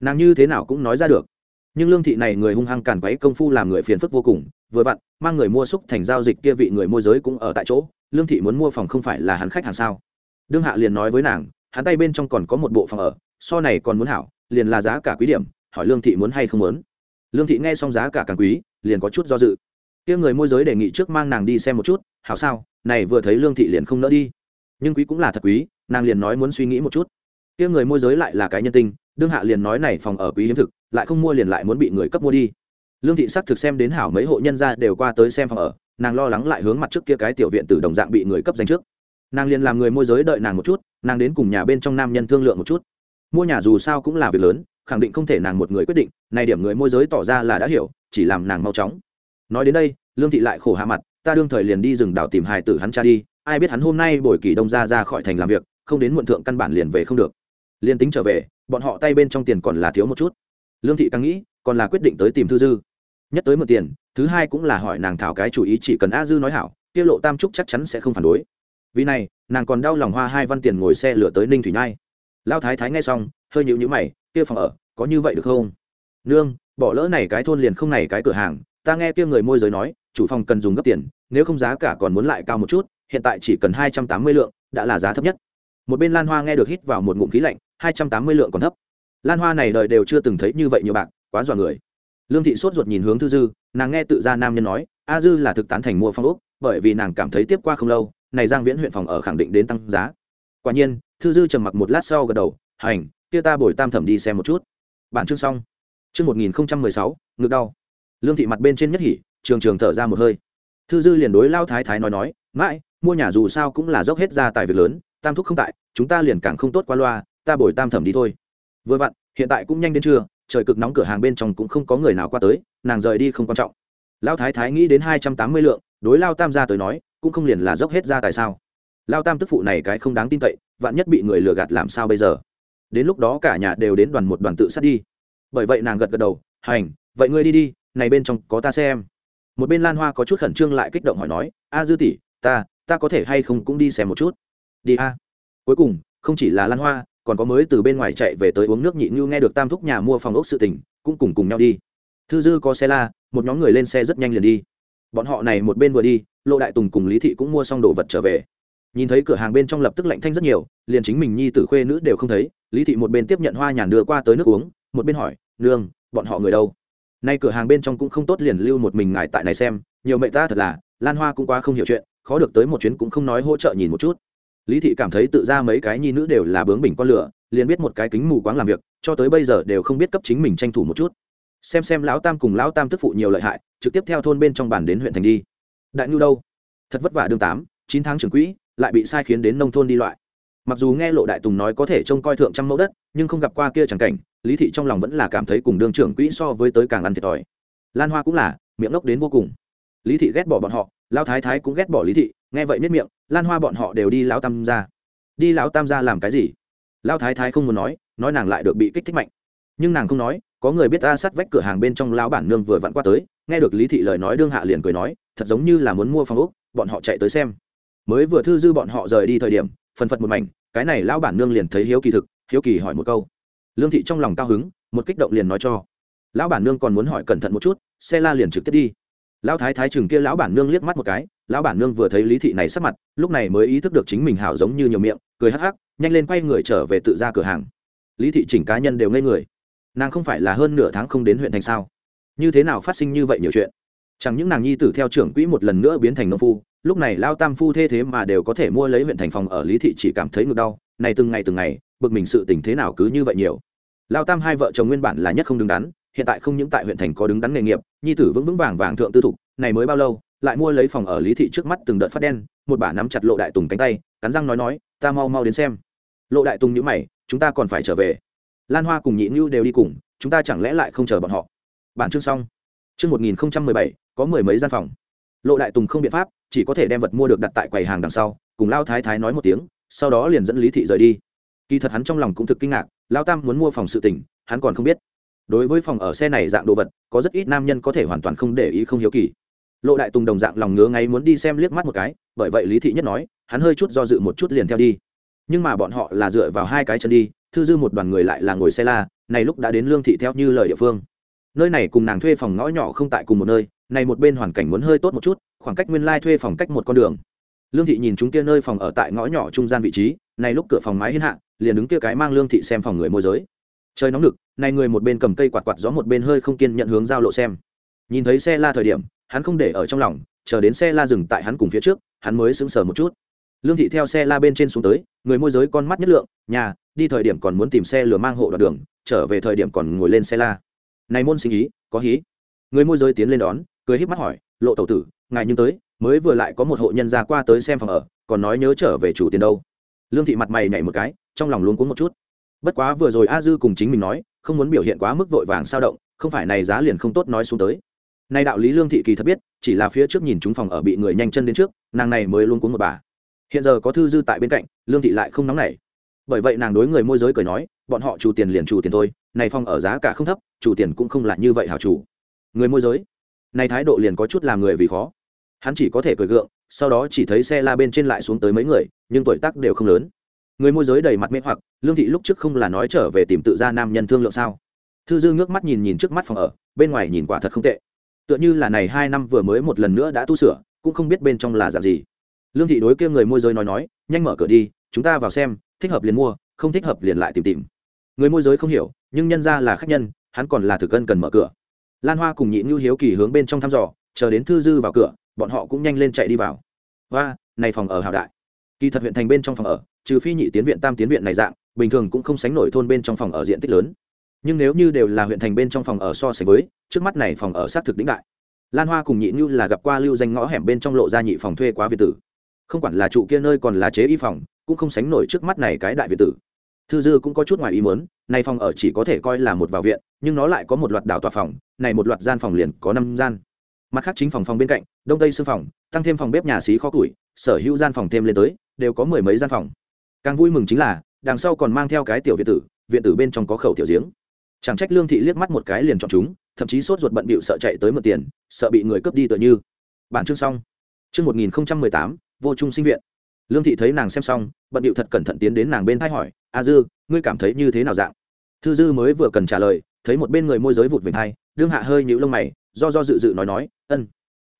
[SPEAKER 1] Nàng như thế nào cũng nói ra được. Nhưng lương thị này người hung hăng cản quấy công phu làm người phiền phức vô cùng, vừa vặn, mang người mua xúc thành giao dịch kia vị người môi giới cũng ở tại chỗ, lương thị muốn mua phòng không phải là hắn khách hàng sao? Đương hạ liền nói với nàng, hắn tay bên trong còn có một bộ phòng ở, so này còn muốn hảo, liền là giá cả quý điểm, hỏi lương thị muốn hay không muốn. Lương thị nghe xong giá cả càng quý, liền có chút do dự kia người môi giới đề nghị trước mang nàng đi xem một chút, hảo sao, này vừa thấy lương thị liền không nỡ đi. Nhưng quý cũng là thật quý, nàng liền nói muốn suy nghĩ một chút. Kia người môi giới lại là cái nhân tinh, đương hạ liền nói này phòng ở quý hiếm thực, lại không mua liền lại muốn bị người cấp mua đi. Lương thị sắc thực xem đến hảo mấy hộ nhân gia đều qua tới xem phòng ở, nàng lo lắng lại hướng mặt trước kia cái tiểu viện từ đồng dạng bị người cấp danh trước. Nàng liền làm người môi giới đợi nàng một chút, nàng đến cùng nhà bên trong nam nhân thương lượng một chút. Mua nhà dù sao cũng là việc lớn, khẳng định không thể nàng một người quyết định, này điểm người môi giới tỏ ra là đã hiểu, chỉ làm nàng mau chóng nói đến đây, lương thị lại khổ hạ mặt, ta đương thời liền đi rừng đảo tìm hài tử hắn cha đi, ai biết hắn hôm nay bồi kỳ đông ra ra khỏi thành làm việc, không đến muộn thượng căn bản liền về không được. Liền tính trở về, bọn họ tay bên trong tiền còn là thiếu một chút. Lương thị càng nghĩ, còn là quyết định tới tìm thư dư. Nhất tới một tiền, thứ hai cũng là hỏi nàng thảo cái chủ ý chỉ cần a dư nói hảo tiết lộ tam trúc chắc chắn sẽ không phản đối. Vì này, nàng còn đau lòng hoa hai văn tiền ngồi xe lửa tới ninh thủy nhai. Lao thái thái nghe xong, hơi nhịu nhữ mày, kia phòng ở, có như vậy được không? Nương, bỏ lỡ này cái thôn liền không này cái cửa hàng ta nghe kia người môi giới nói, chủ phòng cần dùng gấp tiền, nếu không giá cả còn muốn lại cao một chút, hiện tại chỉ cần hai trăm tám mươi lượng, đã là giá thấp nhất. Một bên lan hoa nghe được hít vào một ngụm khí lạnh, hai trăm tám mươi lượng còn thấp. Lan hoa này đời đều chưa từng thấy như vậy nhiều bạc, quá dọa người. Lương thị sốt ruột nhìn hướng thư dư, nàng nghe tự ra nam nhân nói, a dư là thực tán thành mua phong ốc, bởi vì nàng cảm thấy tiếp qua không lâu, này giang viễn huyện phòng ở khẳng định đến tăng giá. Quả nhiên, thư dư trầm mặc một lát sau gật đầu, hành, kia ta bồi tam thẩm đi xem một chút. Bản chương xong. Chương một nghìn sáu, ngực đau lương thị mặt bên trên nhất hỉ, trường trường thở ra một hơi. Thư dư liền đối lao thái thái nói nói, mãi, mua nhà dù sao cũng là dốc hết ra tài việc lớn, tam thúc không tại, chúng ta liền càng không tốt qua loa, ta bồi tam thẩm đi thôi. Vừa vặn, hiện tại cũng nhanh đến trưa, trời cực nóng cửa hàng bên trong cũng không có người nào qua tới, nàng rời đi không quan trọng. Lao thái thái nghĩ đến hai trăm tám mươi lượng, đối lao tam gia tới nói, cũng không liền là dốc hết ra tại sao. Lao tam tức phụ này cái không đáng tin cậy, vạn nhất bị người lừa gạt làm sao bây giờ? Đến lúc đó cả nhà đều đến đoàn một đoàn tự sát đi. Bởi vậy nàng gật gật đầu, hành, vậy ngươi đi đi này bên trong có ta xem. Một bên lan hoa có chút khẩn trương lại kích động hỏi nói, a dư tỷ, ta ta có thể hay không cũng đi xem một chút? Đi a. Cuối cùng, không chỉ là lan hoa, còn có mới từ bên ngoài chạy về tới uống nước nhị như nghe được tam thúc nhà mua phòng ốc sự tình, cũng cùng cùng nhau đi. Thư dư có xe la, một nhóm người lên xe rất nhanh liền đi. Bọn họ này một bên vừa đi, lộ đại tùng cùng lý thị cũng mua xong đồ vật trở về. Nhìn thấy cửa hàng bên trong lập tức lạnh thanh rất nhiều, liền chính mình nhi tử khuê nữ đều không thấy, lý thị một bên tiếp nhận hoa nhàn đưa qua tới nước uống, một bên hỏi, nương, bọn họ người đâu? Nay cửa hàng bên trong cũng không tốt liền lưu một mình ngài tại này xem, nhiều mẹ ta thật là, lan hoa cũng quá không hiểu chuyện, khó được tới một chuyến cũng không nói hỗ trợ nhìn một chút. Lý thị cảm thấy tự ra mấy cái nhi nữ đều là bướng bỉnh con lửa, liền biết một cái kính mù quáng làm việc, cho tới bây giờ đều không biết cấp chính mình tranh thủ một chút. Xem xem lão tam cùng lão tam tức phụ nhiều lợi hại, trực tiếp theo thôn bên trong bản đến huyện thành đi. Đại ngưu đâu? Thật vất vả đương tám, chín tháng trưởng quỹ, lại bị sai khiến đến nông thôn đi loại mặc dù nghe lộ đại tùng nói có thể trông coi thượng trăm mẫu đất, nhưng không gặp qua kia chẳng cảnh, lý thị trong lòng vẫn là cảm thấy cùng đương trưởng quỹ so với tới càng ăn thiệt thòi. Lan hoa cũng là, miệng ngốc đến vô cùng. Lý thị ghét bỏ bọn họ lao thái thái cũng ghét bỏ lý thị, nghe vậy nết miệng, lan hoa bọn họ đều đi lão tam gia. Đi lão tam gia làm cái gì? Lao thái thái không muốn nói nói nàng lại được bị kích thích mạnh. Nhưng nàng không nói, có người biết ta sát vách cửa hàng bên trong lão bản nương vừa vặn qua tới, nghe được lý thị lời nói đương hạ liền cười nói, thật giống như là muốn mua phòng úc bọn họ chạy tới xem. Mới vừa thư dư bọn họ rời đi thời điểm phần phật một mảnh, cái này lão bản nương liền thấy hiếu kỳ thực, hiếu kỳ hỏi một câu. Lương thị trong lòng cao hứng, một kích động liền nói cho. Lão bản nương còn muốn hỏi cẩn thận một chút, xe la liền trực tiếp đi. Lão thái thái chừng kia lão bản nương liếc mắt một cái, lão bản nương vừa thấy lý thị này sắp mặt, lúc này mới ý thức được chính mình hảo giống như nhiều miệng, cười hắc hắc, nhanh lên quay người trở về tự ra cửa hàng. Lý thị chỉnh cá nhân đều ngây người. Nàng không phải là hơn nửa tháng không đến huyện thành sao? Như thế nào phát sinh như vậy nhiều chuyện? Chẳng những nàng nhi tử theo trưởng quỹ một lần nữa biến thành nông phu, lúc này lao tam phu thê thế mà đều có thể mua lấy huyện thành phòng ở lý thị chỉ cảm thấy ngược đau, này từng ngày từng ngày, bực mình sự tình thế nào cứ như vậy nhiều. Lao tam hai vợ chồng nguyên bản là nhất không đứng đắn, hiện tại không những tại huyện thành có đứng đắn nghề nghiệp, nhi tử vững vững vàng vàng thượng tư thục, này mới bao lâu, lại mua lấy phòng ở lý thị trước mắt từng đợt phát đen, một bà nắm chặt lộ đại tùng cánh tay, cắn răng nói nói, ta mau mau đến xem. Lộ đại tùng nhữ mày, chúng ta còn phải trở về. Lan hoa cùng nhị ngưu đều đi cùng, chúng ta chẳng lẽ lại không chờ bọn họ? Bản chương xong chương một nghìn bảy, có mười mấy gian phòng. Lộ đại tùng không biện pháp, chỉ có thể đem vật mua được đặt tại quầy hàng đằng sau, cùng lao thái thái nói một tiếng, sau đó liền dẫn lý thị rời đi. Kỳ thật hắn trong lòng cũng thực kinh ngạc, lao tam muốn mua phòng sự tình, hắn còn không biết. Đối với phòng ở xe này dạng đồ vật, có rất ít nam nhân có thể hoàn toàn không để ý không hiếu kỳ. Lộ đại tùng đồng dạng lòng ngứa ngáy muốn đi xem liếc mắt một cái, bởi vậy lý thị nhất nói, hắn hơi chút do dự một chút liền theo đi. Nhưng mà bọn họ là dựa vào hai cái chân đi, thư dư một đoàn người lại là ngồi xe la, này lúc đã đến lương thị theo như lời địa phương nơi này cùng nàng thuê phòng ngõ nhỏ không tại cùng một nơi, này một bên hoàn cảnh muốn hơi tốt một chút, khoảng cách nguyên lai thuê phòng cách một con đường. Lương thị nhìn chúng kia nơi phòng ở tại ngõ nhỏ trung gian vị trí, này lúc cửa phòng mái hiên hạ, liền đứng kia cái mang lương thị xem phòng người môi giới. Trời nóng lực này người một bên cầm cây quạt quạt gió một bên hơi không kiên nhận hướng giao lộ xem. Nhìn thấy xe la thời điểm, hắn không để ở trong lòng, chờ đến xe la dừng tại hắn cùng phía trước, hắn mới sững sờ một chút. Lương thị theo xe la bên trên xuống tới, người môi giới con mắt nhất lượng, nhà, đi thời điểm còn muốn tìm xe lừa mang hộ đoạn đường, trở về thời điểm còn ngồi lên xe la này môn sinh ý, có hí. Người môi giới tiến lên đón, cười híp mắt hỏi, lộ tẩu tử, ngài nhưng tới, mới vừa lại có một hộ nhân ra qua tới xem phòng ở, còn nói nhớ trở về chủ tiền đâu? Lương thị mặt mày nhảy một cái, trong lòng luôn cuống một chút. Bất quá vừa rồi a dư cùng chính mình nói, không muốn biểu hiện quá mức vội vàng sao động, không phải này giá liền không tốt nói xuống tới. Nay đạo lý lương thị kỳ thật biết, chỉ là phía trước nhìn chúng phòng ở bị người nhanh chân đến trước, nàng này mới luôn cuống một bà. Hiện giờ có thư dư tại bên cạnh, lương thị lại không nóng nảy. Bởi vậy nàng đối người môi giới cười nói bọn họ chủ tiền liền chủ tiền thôi, này phòng ở giá cả không thấp, chủ tiền cũng không là như vậy hảo chủ. Người môi giới. Này thái độ liền có chút làm người vì khó. Hắn chỉ có thể cười gượng, sau đó chỉ thấy xe la bên trên lại xuống tới mấy người, nhưng tuổi tác đều không lớn. Người môi giới đầy mặt mê hoặc, lương thị lúc trước không là nói trở về tìm tự ra nam nhân thương lượng sao? Thư dư ngước mắt nhìn nhìn trước mắt phòng ở, bên ngoài nhìn quả thật không tệ. Tựa như là này hai năm vừa mới một lần nữa đã tu sửa, cũng không biết bên trong là dạng gì. Lương thị đối kia người môi giới nói nói, nhanh mở cửa đi, chúng ta vào xem, thích hợp liền mua, không thích hợp liền lại tìm tìm người môi giới không hiểu, nhưng nhân ra là khách nhân, hắn còn là thực cân cần mở cửa. Lan hoa cùng nhị ngưu hiếu kỳ hướng bên trong thăm dò, chờ đến thư dư vào cửa, bọn họ cũng nhanh lên chạy đi vào. Và này phòng ở hào đại. Kỳ thật huyện thành bên trong phòng ở, trừ phi nhị tiến viện tam tiến viện này dạng, bình thường cũng không sánh nổi thôn bên trong phòng ở diện tích lớn. Nhưng nếu như đều là huyện thành bên trong phòng ở so sánh với, trước mắt này phòng ở xác thực đĩnh đại. Lan hoa cùng nhị như là gặp qua lưu danh ngõ hẻm bên trong lộ ra nhị phòng thuê quá việt tử. Không quản là trụ kia nơi còn là chế y phòng, cũng không sánh nổi trước mắt này cái đại việt tử thư dư cũng có chút ngoài ý muốn, này phòng ở chỉ có thể coi là một vào viện, nhưng nó lại có một loạt đảo tòa phòng, này một loạt gian phòng liền có năm gian. Mặt khác chính phòng phòng bên cạnh, đông tây xương phòng, tăng thêm phòng bếp nhà xí kho củi, sở hữu gian phòng thêm lên tới, đều có mười mấy gian phòng. Càng vui mừng chính là, đằng sau còn mang theo cái tiểu viện tử viện tử bên trong có khẩu tiểu giếng. Chẳng trách lương thị liếc mắt một cái liền chọn chúng, thậm chí sốt ruột bận bịu sợ chạy tới mượn tiền, sợ bị người cướp đi tựa như. Bản chương xong. Chương một nghìn tám, vô trung sinh viện lương thị thấy nàng xem xong, bận điệu thật cẩn thận tiến đến nàng bên thay hỏi, a dư, ngươi cảm thấy như thế nào dạng? Thư dư mới vừa cần trả lời, thấy một bên người môi giới vụt về hai đương hạ hơi nhũ lông mày, do do dự dự nói nói, ân,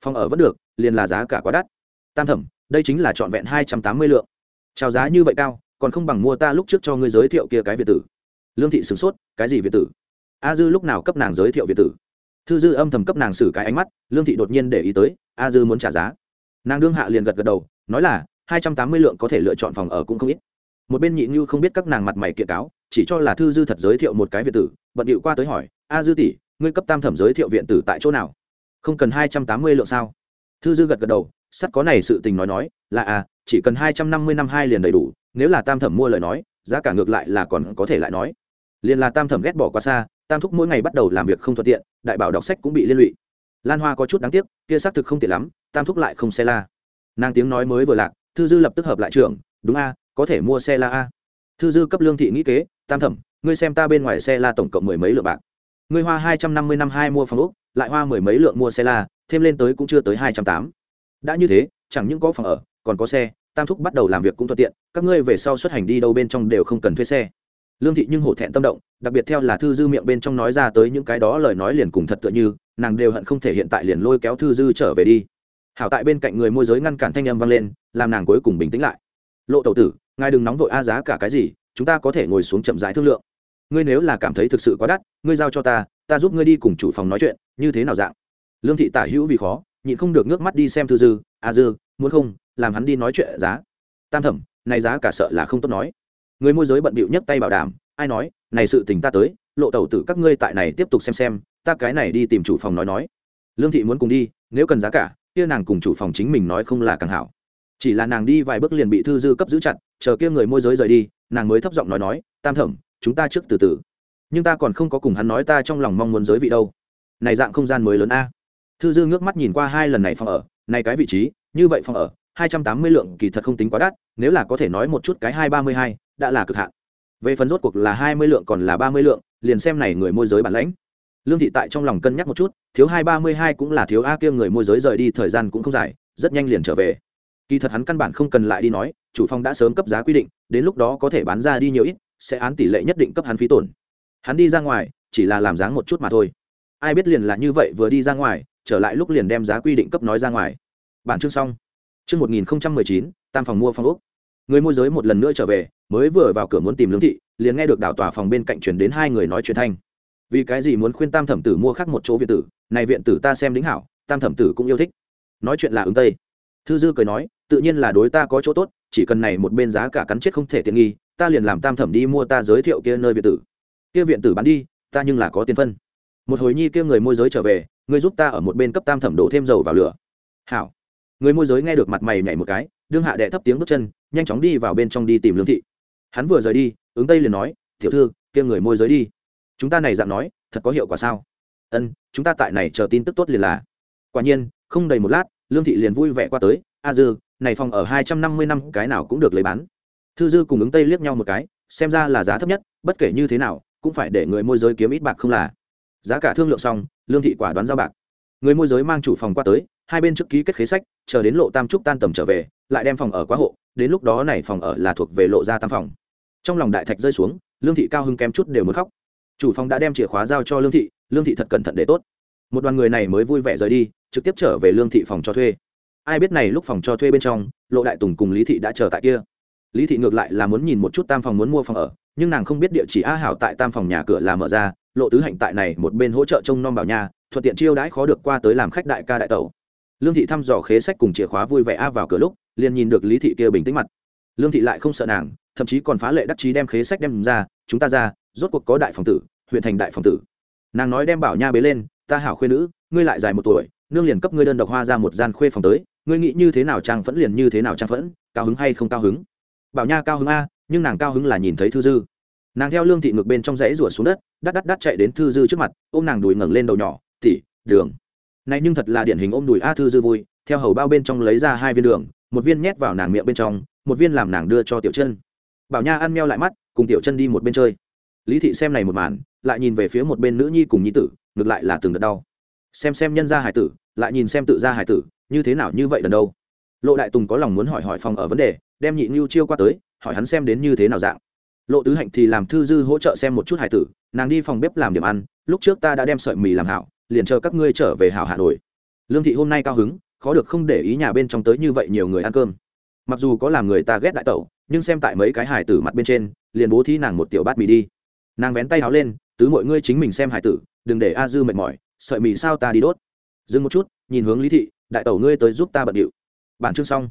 [SPEAKER 1] phòng ở vẫn được, liền là giá cả quá đắt. Tam thẩm, đây chính là trọn vẹn hai trăm tám mươi lượng. Chào giá như vậy cao, còn không bằng mua ta lúc trước cho ngươi giới thiệu kia cái việt tử. Lương thị sửng sốt, cái gì việt tử? A dư lúc nào cấp nàng giới thiệu việt tử? Thư dư âm thầm cấp nàng xử cái ánh mắt, lương thị đột nhiên để ý tới, a dư muốn trả giá. Nàng đương hạ liền gật gật đầu, nói là hai trăm tám mươi lượng có thể lựa chọn phòng ở cũng không ít. Một bên nhị như không biết các nàng mặt mày kiện cáo, chỉ cho là thư dư thật giới thiệu một cái viện tử, bận điệu qua tới hỏi, a dư tỷ, ngươi cấp tam thẩm giới thiệu viện tử tại chỗ nào? Không cần hai trăm tám mươi lượng sao? Thư dư gật gật đầu, sắt có này sự tình nói nói, là à chỉ cần hai trăm năm mươi năm hai liền đầy đủ, nếu là tam thẩm mua lời nói, giá cả ngược lại là còn có thể lại nói. Liền là tam thẩm ghét bỏ quá xa, tam thúc mỗi ngày bắt đầu làm việc không thuận tiện, đại bảo đọc sách cũng bị liên lụy. Lan hoa có chút đáng tiếc, kia xác thực không tiện lắm, tam thúc lại không xe la. Nàng tiếng nói mới vừa lạc thư dư lập tức hợp lại trưởng, đúng a, có thể mua xe la a. Thư dư cấp lương thị nghĩ kế, tam thẩm, ngươi xem ta bên ngoài xe la tổng cộng mười mấy lượng bạc. Ngươi hoa hai trăm năm mươi năm hai mua phòng úc lại hoa mười mấy lượng mua xe la, thêm lên tới cũng chưa tới hai trăm tám. Đã như thế, chẳng những có phòng ở, còn có xe, tam thúc bắt đầu làm việc cũng thuận tiện, các ngươi về sau xuất hành đi đâu bên trong đều không cần thuê xe. Lương thị nhưng hổ thẹn tâm động, đặc biệt theo là thư dư miệng bên trong nói ra tới những cái đó lời nói liền cùng thật tựa như, nàng đều hận không thể hiện tại liền lôi kéo thư dư trở về đi. Hảo tại bên cạnh người môi giới ngăn cản thanh âm vang lên làm nàng cuối cùng bình tĩnh lại. Lộ tẩu tử, ngài đừng nóng vội a giá cả cái gì, chúng ta có thể ngồi xuống chậm rãi thương lượng. Ngươi nếu là cảm thấy thực sự quá đắt, ngươi giao cho ta ta giúp ngươi đi cùng chủ phòng nói chuyện, như thế nào dạng? Lương thị tả hữu vì khó, nhịn không được nước mắt đi xem thư dư, a dư, muốn không, làm hắn đi nói chuyện giá. Tam thẩm, này giá cả sợ là không tốt nói. Người môi giới bận bịu nhấc tay bảo đảm, ai nói, này sự tình ta tới, lộ tẩu tử các ngươi tại này tiếp tục xem xem, ta cái này đi tìm chủ phòng nói nói. Lương thị muốn cùng đi, nếu cần giá cả, kia nàng cùng chủ phòng chính mình nói không là càng hảo chỉ là nàng đi vài bước liền bị thư dư cấp giữ chặt, chờ kia người môi giới rời đi, nàng mới thấp giọng nói nói, tam thẩm, chúng ta trước từ từ. Nhưng ta còn không có cùng hắn nói ta trong lòng mong muốn giới vị đâu. Này dạng không gian mới lớn a. Thư dư ngước mắt nhìn qua hai lần này phòng ở, này cái vị trí, như vậy phòng ở, hai trăm tám mươi lượng kỳ thật không tính quá đắt, nếu là có thể nói một chút cái hai ba mươi hai, đã là cực hạn. Về phần rốt cuộc là hai mươi lượng còn là ba mươi lượng, liền xem này người môi giới bản lãnh. Lương thị tại trong lòng cân nhắc một chút, thiếu hai ba mươi hai cũng là thiếu a kia người môi giới rời đi thời gian cũng không dài, rất nhanh liền trở về kỳ thật hắn căn bản không cần lại đi nói, chủ phong đã sớm cấp giá quy định, đến lúc đó có thể bán ra đi nhiều ít, sẽ án tỷ lệ nhất định cấp hắn phí tổn. Hắn đi ra ngoài, chỉ là làm dáng một chút mà thôi. Ai biết liền là như vậy vừa đi ra ngoài, trở lại lúc liền đem giá quy định cấp nói ra ngoài. Bản chương xong. Chương một nghìn chín, tam phòng mua phòng úc người môi giới một lần nữa trở về, mới vừa vào cửa muốn tìm lương thị, liền nghe được đảo tòa phòng bên cạnh chuyển đến hai người nói chuyện thanh. Vì cái gì muốn khuyên tam thẩm tử mua khác một chỗ viện tử, này viện tử ta xem đính hảo, tam thẩm tử cũng yêu thích. Nói chuyện là ứng tây thư dư cười nói, tự nhiên là đối ta có chỗ tốt, chỉ cần này một bên giá cả cắn chết không thể tiện nghi, ta liền làm tam thẩm đi mua ta giới thiệu kia nơi viện tử. Kia viện tử bán đi, ta nhưng là có tiền phân. Một hồi nhi kia người môi giới trở về, ngươi giúp ta ở một bên cấp tam thẩm đổ thêm dầu vào lửa. Hảo. Người môi giới nghe được mặt mày nhảy một cái, đương hạ đệ thấp tiếng bước chân, nhanh chóng đi vào bên trong đi tìm lương thị. Hắn vừa rời đi, ứng tây liền nói, tiểu thư, kia người môi giới đi. Chúng ta này dạng nói, thật có hiệu quả sao? Ân, chúng ta tại này chờ tin tức tốt liền là. Quả nhiên, không đầy một lát lương thị liền vui vẻ qua tới, a dư, này phòng ở hai trăm năm mươi năm, cái nào cũng được lấy bán. Thư dư cùng ứng tây liếc nhau một cái, xem ra là giá thấp nhất, bất kể như thế nào, cũng phải để người môi giới kiếm ít bạc không là. Giá cả thương lượng xong, lương thị quả đoán giao bạc. Người môi giới mang chủ phòng qua tới, hai bên trước ký kết khế sách, chờ đến lộ tam trúc tan tầm trở về, lại đem phòng ở quá hộ, đến lúc đó này phòng ở là thuộc về lộ ra tam phòng. Trong lòng đại thạch rơi xuống, lương thị cao hưng kém chút đều muốn khóc. Chủ phòng đã đem chìa khóa giao cho lương thị lương thị thật cẩn thận để tốt. Một đoàn người này mới vui vẻ rời đi trực tiếp trở về lương thị phòng cho thuê. Ai biết này lúc phòng cho thuê bên trong, lộ đại tùng cùng lý thị đã chờ tại kia. Lý thị ngược lại là muốn nhìn một chút tam phòng muốn mua phòng ở, nhưng nàng không biết địa chỉ a hảo tại tam phòng nhà cửa là mở ra, lộ tứ hạnh tại này một bên hỗ trợ trông nom bảo nhà, thuận tiện chiêu đãi khó được qua tới làm khách đại ca đại tẩu. Lương thị thăm dò khế sách cùng chìa khóa vui vẻ a vào cửa lúc, liền nhìn được lý thị kia bình tĩnh mặt. Lương thị lại không sợ nàng, thậm chí còn phá lệ đắc chí đem khế sách đem ra, chúng ta ra, rốt cuộc có đại phòng tử, huyện thành đại phòng tử. Nàng nói đem bảo nha bế lên, ta hảo khuyên nữ, ngươi lại dài một tuổi nương liền cấp ngươi đơn độc hoa ra một gian khuê phòng tới, ngươi nghĩ như thế nào trang phẫn liền như thế nào trang phẫn, cao hứng hay không cao hứng? Bảo nha cao hứng a, nhưng nàng cao hứng là nhìn thấy thư dư. Nàng theo lương thị ngược bên trong dãy rủa xuống đất, đắt đắt đắt chạy đến thư dư trước mặt, ôm nàng đùi ngẩng lên đầu nhỏ tỉ đường. Này nhưng thật là điển hình ôm đùi a thư dư vui, theo hầu bao bên trong lấy ra hai viên đường, một viên nhét vào nàng miệng bên trong, một viên làm nàng đưa cho tiểu chân. Bảo nha ăn meo lại mắt, cùng tiểu chân đi một bên chơi. Lý thị xem này một màn, lại nhìn về phía một bên nữ nhi cùng nhi tử, ngược lại là từng đợt đau. Xem xem nhân gia hải tử lại nhìn xem tự gia hải tử, như thế nào như vậy lần đâu. Lộ đại tùng có lòng muốn hỏi hỏi phòng ở vấn đề, đem nhị ngưu chiêu qua tới, hỏi hắn xem đến như thế nào dạng. Lộ tứ hạnh thì làm thư dư hỗ trợ xem một chút hải tử, nàng đi phòng bếp làm điểm ăn, lúc trước ta đã đem sợi mì làm hảo, liền chờ các ngươi trở về hảo hà nội lương thị hôm nay cao hứng, khó được không để ý nhà bên trong tới như vậy nhiều người ăn cơm. Mặc dù có làm người ta ghét đại tẩu, nhưng xem tại mấy cái hải tử mặt bên trên, liền bố thí nàng một tiểu bát mì đi. Nàng vén tay háo lên, tứ mọi ngươi chính mình xem hải tử, đừng để a dư mệt mỏi, sợi mì sao ta đi đốt? Dừng một chút, nhìn hướng lý thị, đại tẩu ngươi tới giúp ta bận điệu. Bản chương xong.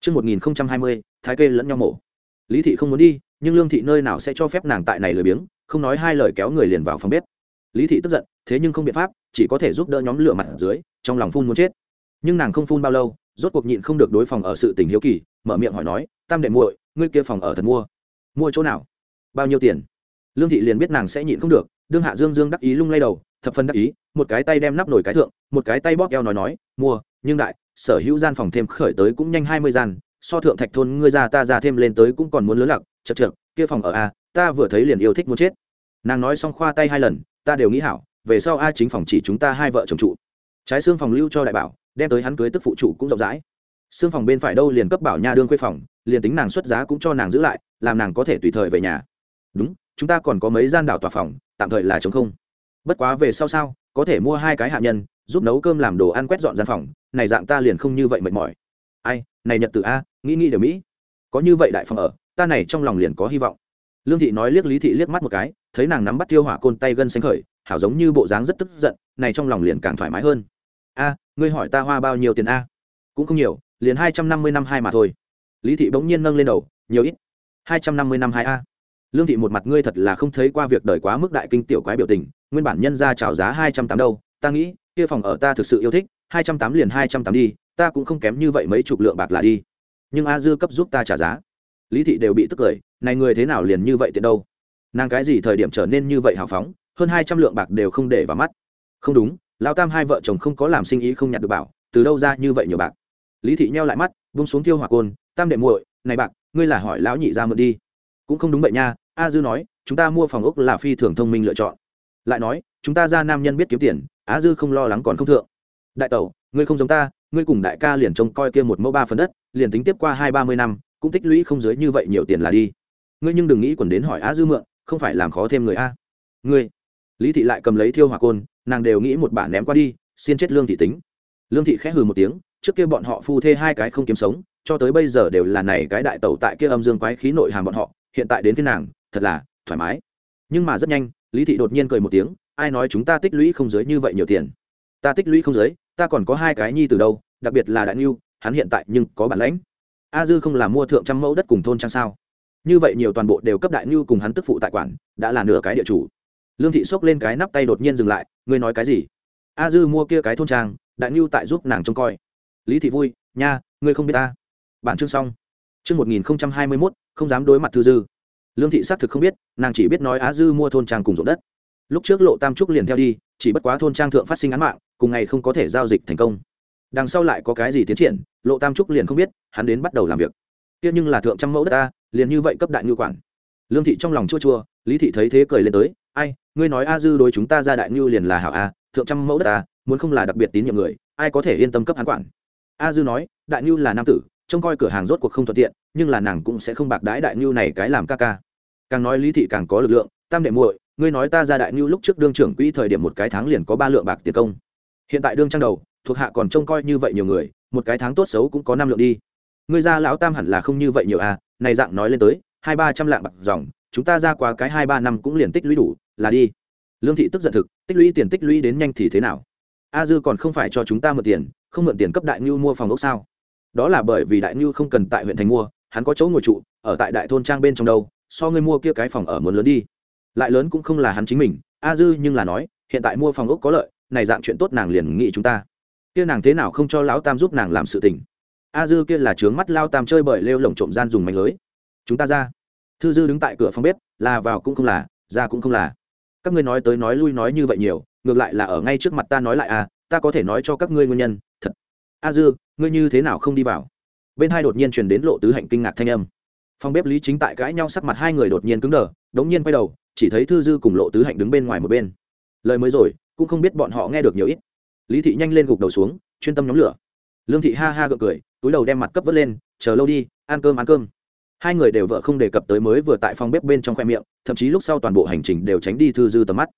[SPEAKER 1] Chương một nghìn hai mươi, thái kê lẫn nhau mổ. Lý thị không muốn đi, nhưng lương thị nơi nào sẽ cho phép nàng tại này lười biếng, không nói hai lời kéo người liền vào phòng bếp. Lý thị tức giận, thế nhưng không biện pháp, chỉ có thể giúp đỡ nhóm lửa mặt ở dưới, trong lòng phun muốn chết. Nhưng nàng không phun bao lâu, rốt cuộc nhịn không được đối phòng ở sự tình hiếu kỳ, mở miệng hỏi nói, tam đệ muội, ngươi kia phòng ở thật mua? Mua chỗ nào? Bao nhiêu tiền? Lương thị liền biết nàng sẽ nhịn không được, đương hạ dương dương đắc ý lung lay đầu thập phân đắc ý, một cái tay đem nắp nổi cái thượng, một cái tay bóp eo nói nói, mua, nhưng đại, sở hữu gian phòng thêm khởi tới cũng nhanh hai mươi gian, so thượng thạch thôn ngươi ra ta ra thêm lên tới cũng còn muốn lớn lặc, chật chật kia phòng ở a, ta vừa thấy liền yêu thích muốn chết. Nàng nói xong khoa tay hai lần, ta đều nghĩ hảo, về sau a chính phòng chỉ chúng ta hai vợ chồng trụ. Trái xương phòng lưu cho đại bảo, đem tới hắn cưới tức phụ trụ cũng rộng rãi. Xương phòng bên phải đâu liền cấp bảo nha đương khuê phòng, liền tính nàng xuất giá cũng cho nàng giữ lại, làm nàng có thể tùy thời về nhà. Đúng, chúng ta còn có mấy gian đảo tòa phòng, tạm thời là chống không bất quá về sau sao, có thể mua hai cái hạ nhân, giúp nấu cơm làm đồ ăn quét dọn gian phòng, này dạng ta liền không như vậy mệt mỏi. Ai, này nhật tự a, nghĩ nghĩ đều mỹ. Có như vậy đại phòng ở, ta này trong lòng liền có hy vọng. Lương thị nói liếc lý thị liếc mắt một cái, thấy nàng nắm bắt tiêu hỏa côn tay gân xanh khởi, hảo giống như bộ dáng rất tức giận, này trong lòng liền càng thoải mái hơn. A, ngươi hỏi ta hoa bao nhiêu tiền a? Cũng không nhiều, liền hai trăm năm mươi năm hai mà thôi. Lý thị bỗng nhiên nâng lên đầu, nhiều ít. Hai trăm năm mươi năm hai a. Lương thị một mặt ngươi thật là không thấy qua việc đời quá mức đại kinh tiểu quái biểu tình nguyên bản nhân ra trào giá hai trăm tám đâu, ta nghĩ, kia phòng ở ta thực sự yêu thích, hai trăm tám liền hai trăm tám đi, ta cũng không kém như vậy mấy chục lượng bạc là đi. Nhưng a dư cấp giúp ta trả giá. Lý thị đều bị tức cười, này người thế nào liền như vậy tiện đâu? Nàng cái gì thời điểm trở nên như vậy hào phóng, hơn hai trăm lượng bạc đều không để vào mắt. Không đúng lao tam hai vợ chồng không có làm sinh ý không nhặt được bảo, từ đâu ra như vậy nhiều bạc? Lý thị nheo lại mắt vung xuống tiêu hỏa côn, tam đệ muội, này bạc, ngươi là hỏi lão nhị ra mượn đi. Cũng không đúng vậy nha, a dư nói, chúng ta mua phòng ốc là phi thường thông minh lựa chọn lại nói, chúng ta ra nam nhân biết kiếm tiền, á dư không lo lắng còn không thượng. Đại tẩu, ngươi không giống ta, ngươi cùng đại ca liền trông coi kia một mẫu ba phần đất, liền tính tiếp qua hai ba mươi năm, cũng tích lũy không dưới như vậy nhiều tiền là đi. Ngươi nhưng đừng nghĩ quần đến hỏi á dư mượn, không phải làm khó thêm người a. Ngươi. Lý thị lại cầm lấy thiêu hỏa côn, nàng đều nghĩ một bản ném qua đi, xiên chết lương thị tính. Lương thị khẽ hừ một tiếng, trước kia bọn họ phu thê hai cái không kiếm sống, cho tới bây giờ đều là này cái đại tẩu tại kia âm dương quái khí nội hàm bọn họ, hiện tại đến phía nàng, thật là thoải mái. Nhưng mà rất nhanh lý thị đột nhiên cười một tiếng, ai nói chúng ta tích lũy không dưới như vậy nhiều tiền? Ta tích lũy không dưới, ta còn có hai cái nhi từ đâu, đặc biệt là đại ngưu hắn hiện tại nhưng có bản lãnh. A dư không làm mua thượng trăm mẫu đất cùng thôn trang sao? Như vậy nhiều toàn bộ đều cấp đại ngưu cùng hắn tức phụ tại quản, đã là nửa cái địa chủ. Lương thị xốc lên cái nắp tay đột nhiên dừng lại, ngươi nói cái gì? A dư mua kia cái thôn trang, đại ngưu tại giúp nàng trông coi. Lý thị vui, nha, ngươi không biết ta. Bản chương xong. Chương một nghìn hai mươi mốt, không dám đối mặt thư dư lương thị xác thực không biết, nàng chỉ biết nói á dư mua thôn trang cùng ruộng đất. Lúc trước lộ tam trúc liền theo đi, chỉ bất quá thôn trang thượng phát sinh án mạng, cùng ngày không có thể giao dịch thành công. Đằng sau lại có cái gì tiến triển, lộ tam trúc liền không biết, hắn đến bắt đầu làm việc. Tiếc nhưng là thượng trăm mẫu đất ta liền như vậy cấp đại ngư quản. Lương thị trong lòng chua chua, lý thị thấy thế cười lên tới, ai, ngươi nói a dư đối chúng ta ra đại ngư liền là hảo a, thượng trăm mẫu đất ta muốn không là đặc biệt tín nhiệm người, ai có thể yên tâm cấp hắn quản? A dư nói, đại ngư là nam tử trông coi cửa hàng rốt cuộc không thuận tiện, nhưng là nàng cũng sẽ không bạc đái đại ngưu này cái làm ca ca. Càng nói lý thị càng có lực lượng, tam đệ muội, ngươi nói ta ra đại ngưu lúc trước đương trưởng quỹ thời điểm một cái tháng liền có ba lượng bạc tiền công. Hiện tại đương trang đầu, thuộc hạ còn trông coi như vậy nhiều người, một cái tháng tốt xấu cũng có năm lượng đi. Ngươi ra lão tam hẳn là không như vậy nhiều à này dạng nói lên tới, hai ba trăm lạng bạc dòng, chúng ta ra qua cái hai ba năm cũng liền tích lũy đủ, là đi. Lương thị tức giận thực, tích lũy tiền tích lũy đến nhanh thì thế nào? A dư còn không phải cho chúng ta mượn tiền, không mượn tiền cấp đại ngưu mua phòng ốc sao? Đó là bởi vì đại ngưu không cần tại huyện thành mua, hắn có chỗ ngồi trụ, ở tại đại thôn trang bên trong đâu, so ngươi mua kia cái phòng ở muốn lớn đi. Lại lớn cũng không là hắn chính mình, a dư nhưng là nói, hiện tại mua phòng ốc có lợi, này dạng chuyện tốt nàng liền nghĩ chúng ta. Kia nàng thế nào không cho lão tam giúp nàng làm sự tình? A dư kia là trướng mắt lao tam chơi bởi lêu lồng trộm gian dùng mảnh lưới. Chúng ta ra. Thư dư đứng tại cửa phòng bếp, là vào cũng không là, ra cũng không là. Các ngươi nói tới nói lui nói như vậy nhiều, ngược lại là ở ngay trước mặt ta nói lại à ta có thể nói cho các ngươi nguyên nhân a dư, ngươi như thế nào không đi vào? Bên hai đột nhiên truyền đến lộ tứ hạnh kinh ngạc thanh âm. Phòng bếp lý chính tại cãi nhau sắc mặt hai người đột nhiên cứng đờ, đống nhiên quay đầu, chỉ thấy thư dư cùng lộ tứ hạnh đứng bên ngoài một bên. Lời mới rồi, cũng không biết bọn họ nghe được nhiều ít. Lý thị nhanh lên gục đầu xuống, chuyên tâm nhóm lửa. Lương thị ha ha gượng cười, túi đầu đem mặt cấp vớt lên, chờ lâu đi, ăn cơm ăn cơm. Hai người đều vợ không đề cập tới mới vừa tại phòng bếp bên trong khoe miệng, thậm chí lúc sau toàn bộ hành trình đều tránh đi thư dư tầm mắt.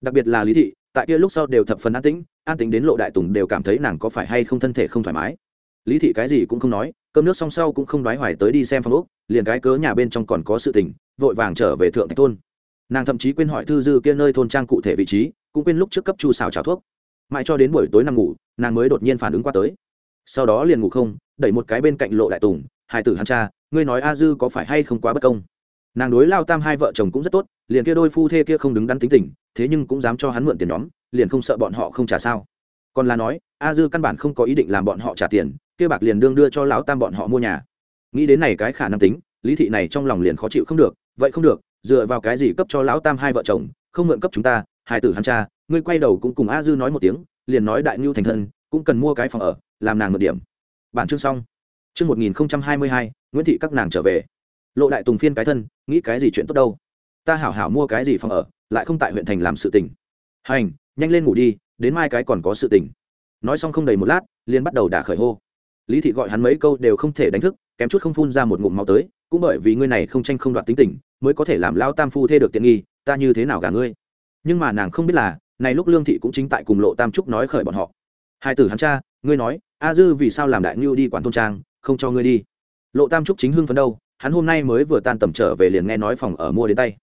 [SPEAKER 1] Đặc biệt là lý thị, tại kia lúc sau đều thập phần an tĩnh an tĩnh đến lộ đại tùng đều cảm thấy nàng có phải hay không thân thể không thoải mái. Lý thị cái gì cũng không nói, cơm nước xong sau cũng không đoái hoài tới đi xem phòng úc liền cái cớ nhà bên trong còn có sự tình, vội vàng trở về thượng thạch thôn. Nàng thậm chí quên hỏi thư dư kia nơi thôn trang cụ thể vị trí, cũng quên lúc trước cấp chu xào trào thuốc. Mãi cho đến buổi tối nằm ngủ, nàng mới đột nhiên phản ứng qua tới. Sau đó liền ngủ không, đẩy một cái bên cạnh lộ đại tùng, hai tử hắn cha, ngươi nói a dư có phải hay không quá bất công? Nàng đối lao tam hai vợ chồng cũng rất tốt, liền kia đôi phu thê kia không đứng đắn tính tình, thế nhưng cũng dám cho hắn mượn tiền nhóm, liền không sợ bọn họ không trả sao. Còn là nói, a dư căn bản không có ý định làm bọn họ trả tiền, kia bạc liền đương đưa cho lão tam bọn họ mua nhà. Nghĩ đến này cái khả năng tính, lý thị này trong lòng liền khó chịu không được, vậy không được, dựa vào cái gì cấp cho lão tam hai vợ chồng, không mượn cấp chúng ta, hai tử hắn cha, ngươi quay đầu cũng cùng a dư nói một tiếng, liền nói đại ngưu thành thân, cũng cần mua cái phòng ở, làm nàng một điểm. Bản chương xong. Chương một nghìn hai mươi hai, nguyễn thị các nàng trở về lộ đại tùng phiên cái thân, nghĩ cái gì chuyện tốt đâu? Ta hảo hảo mua cái gì phòng ở, lại không tại huyện thành làm sự tình. Hành, nhanh lên ngủ đi, đến mai cái còn có sự tình. Nói xong không đầy một lát, liền bắt đầu đả khởi hô. Lý thị gọi hắn mấy câu đều không thể đánh thức, kém chút không phun ra một ngụm máu tới, cũng bởi vì ngươi này không tranh không đoạt tính tình, mới có thể làm lao tam phu thê được tiện nghi, ta như thế nào gả ngươi? Nhưng mà nàng không biết là, này lúc lương thị cũng chính tại cùng lộ tam trúc nói khởi bọn họ. Hai tử hắn cha, ngươi nói, a dư vì sao làm đại ngưu đi quản thôn trang, không cho ngươi đi? Lộ tam trúc chính hưng phấn đâu hắn hôm nay mới vừa tan tầm trở về liền nghe nói phòng ở mua đến tay.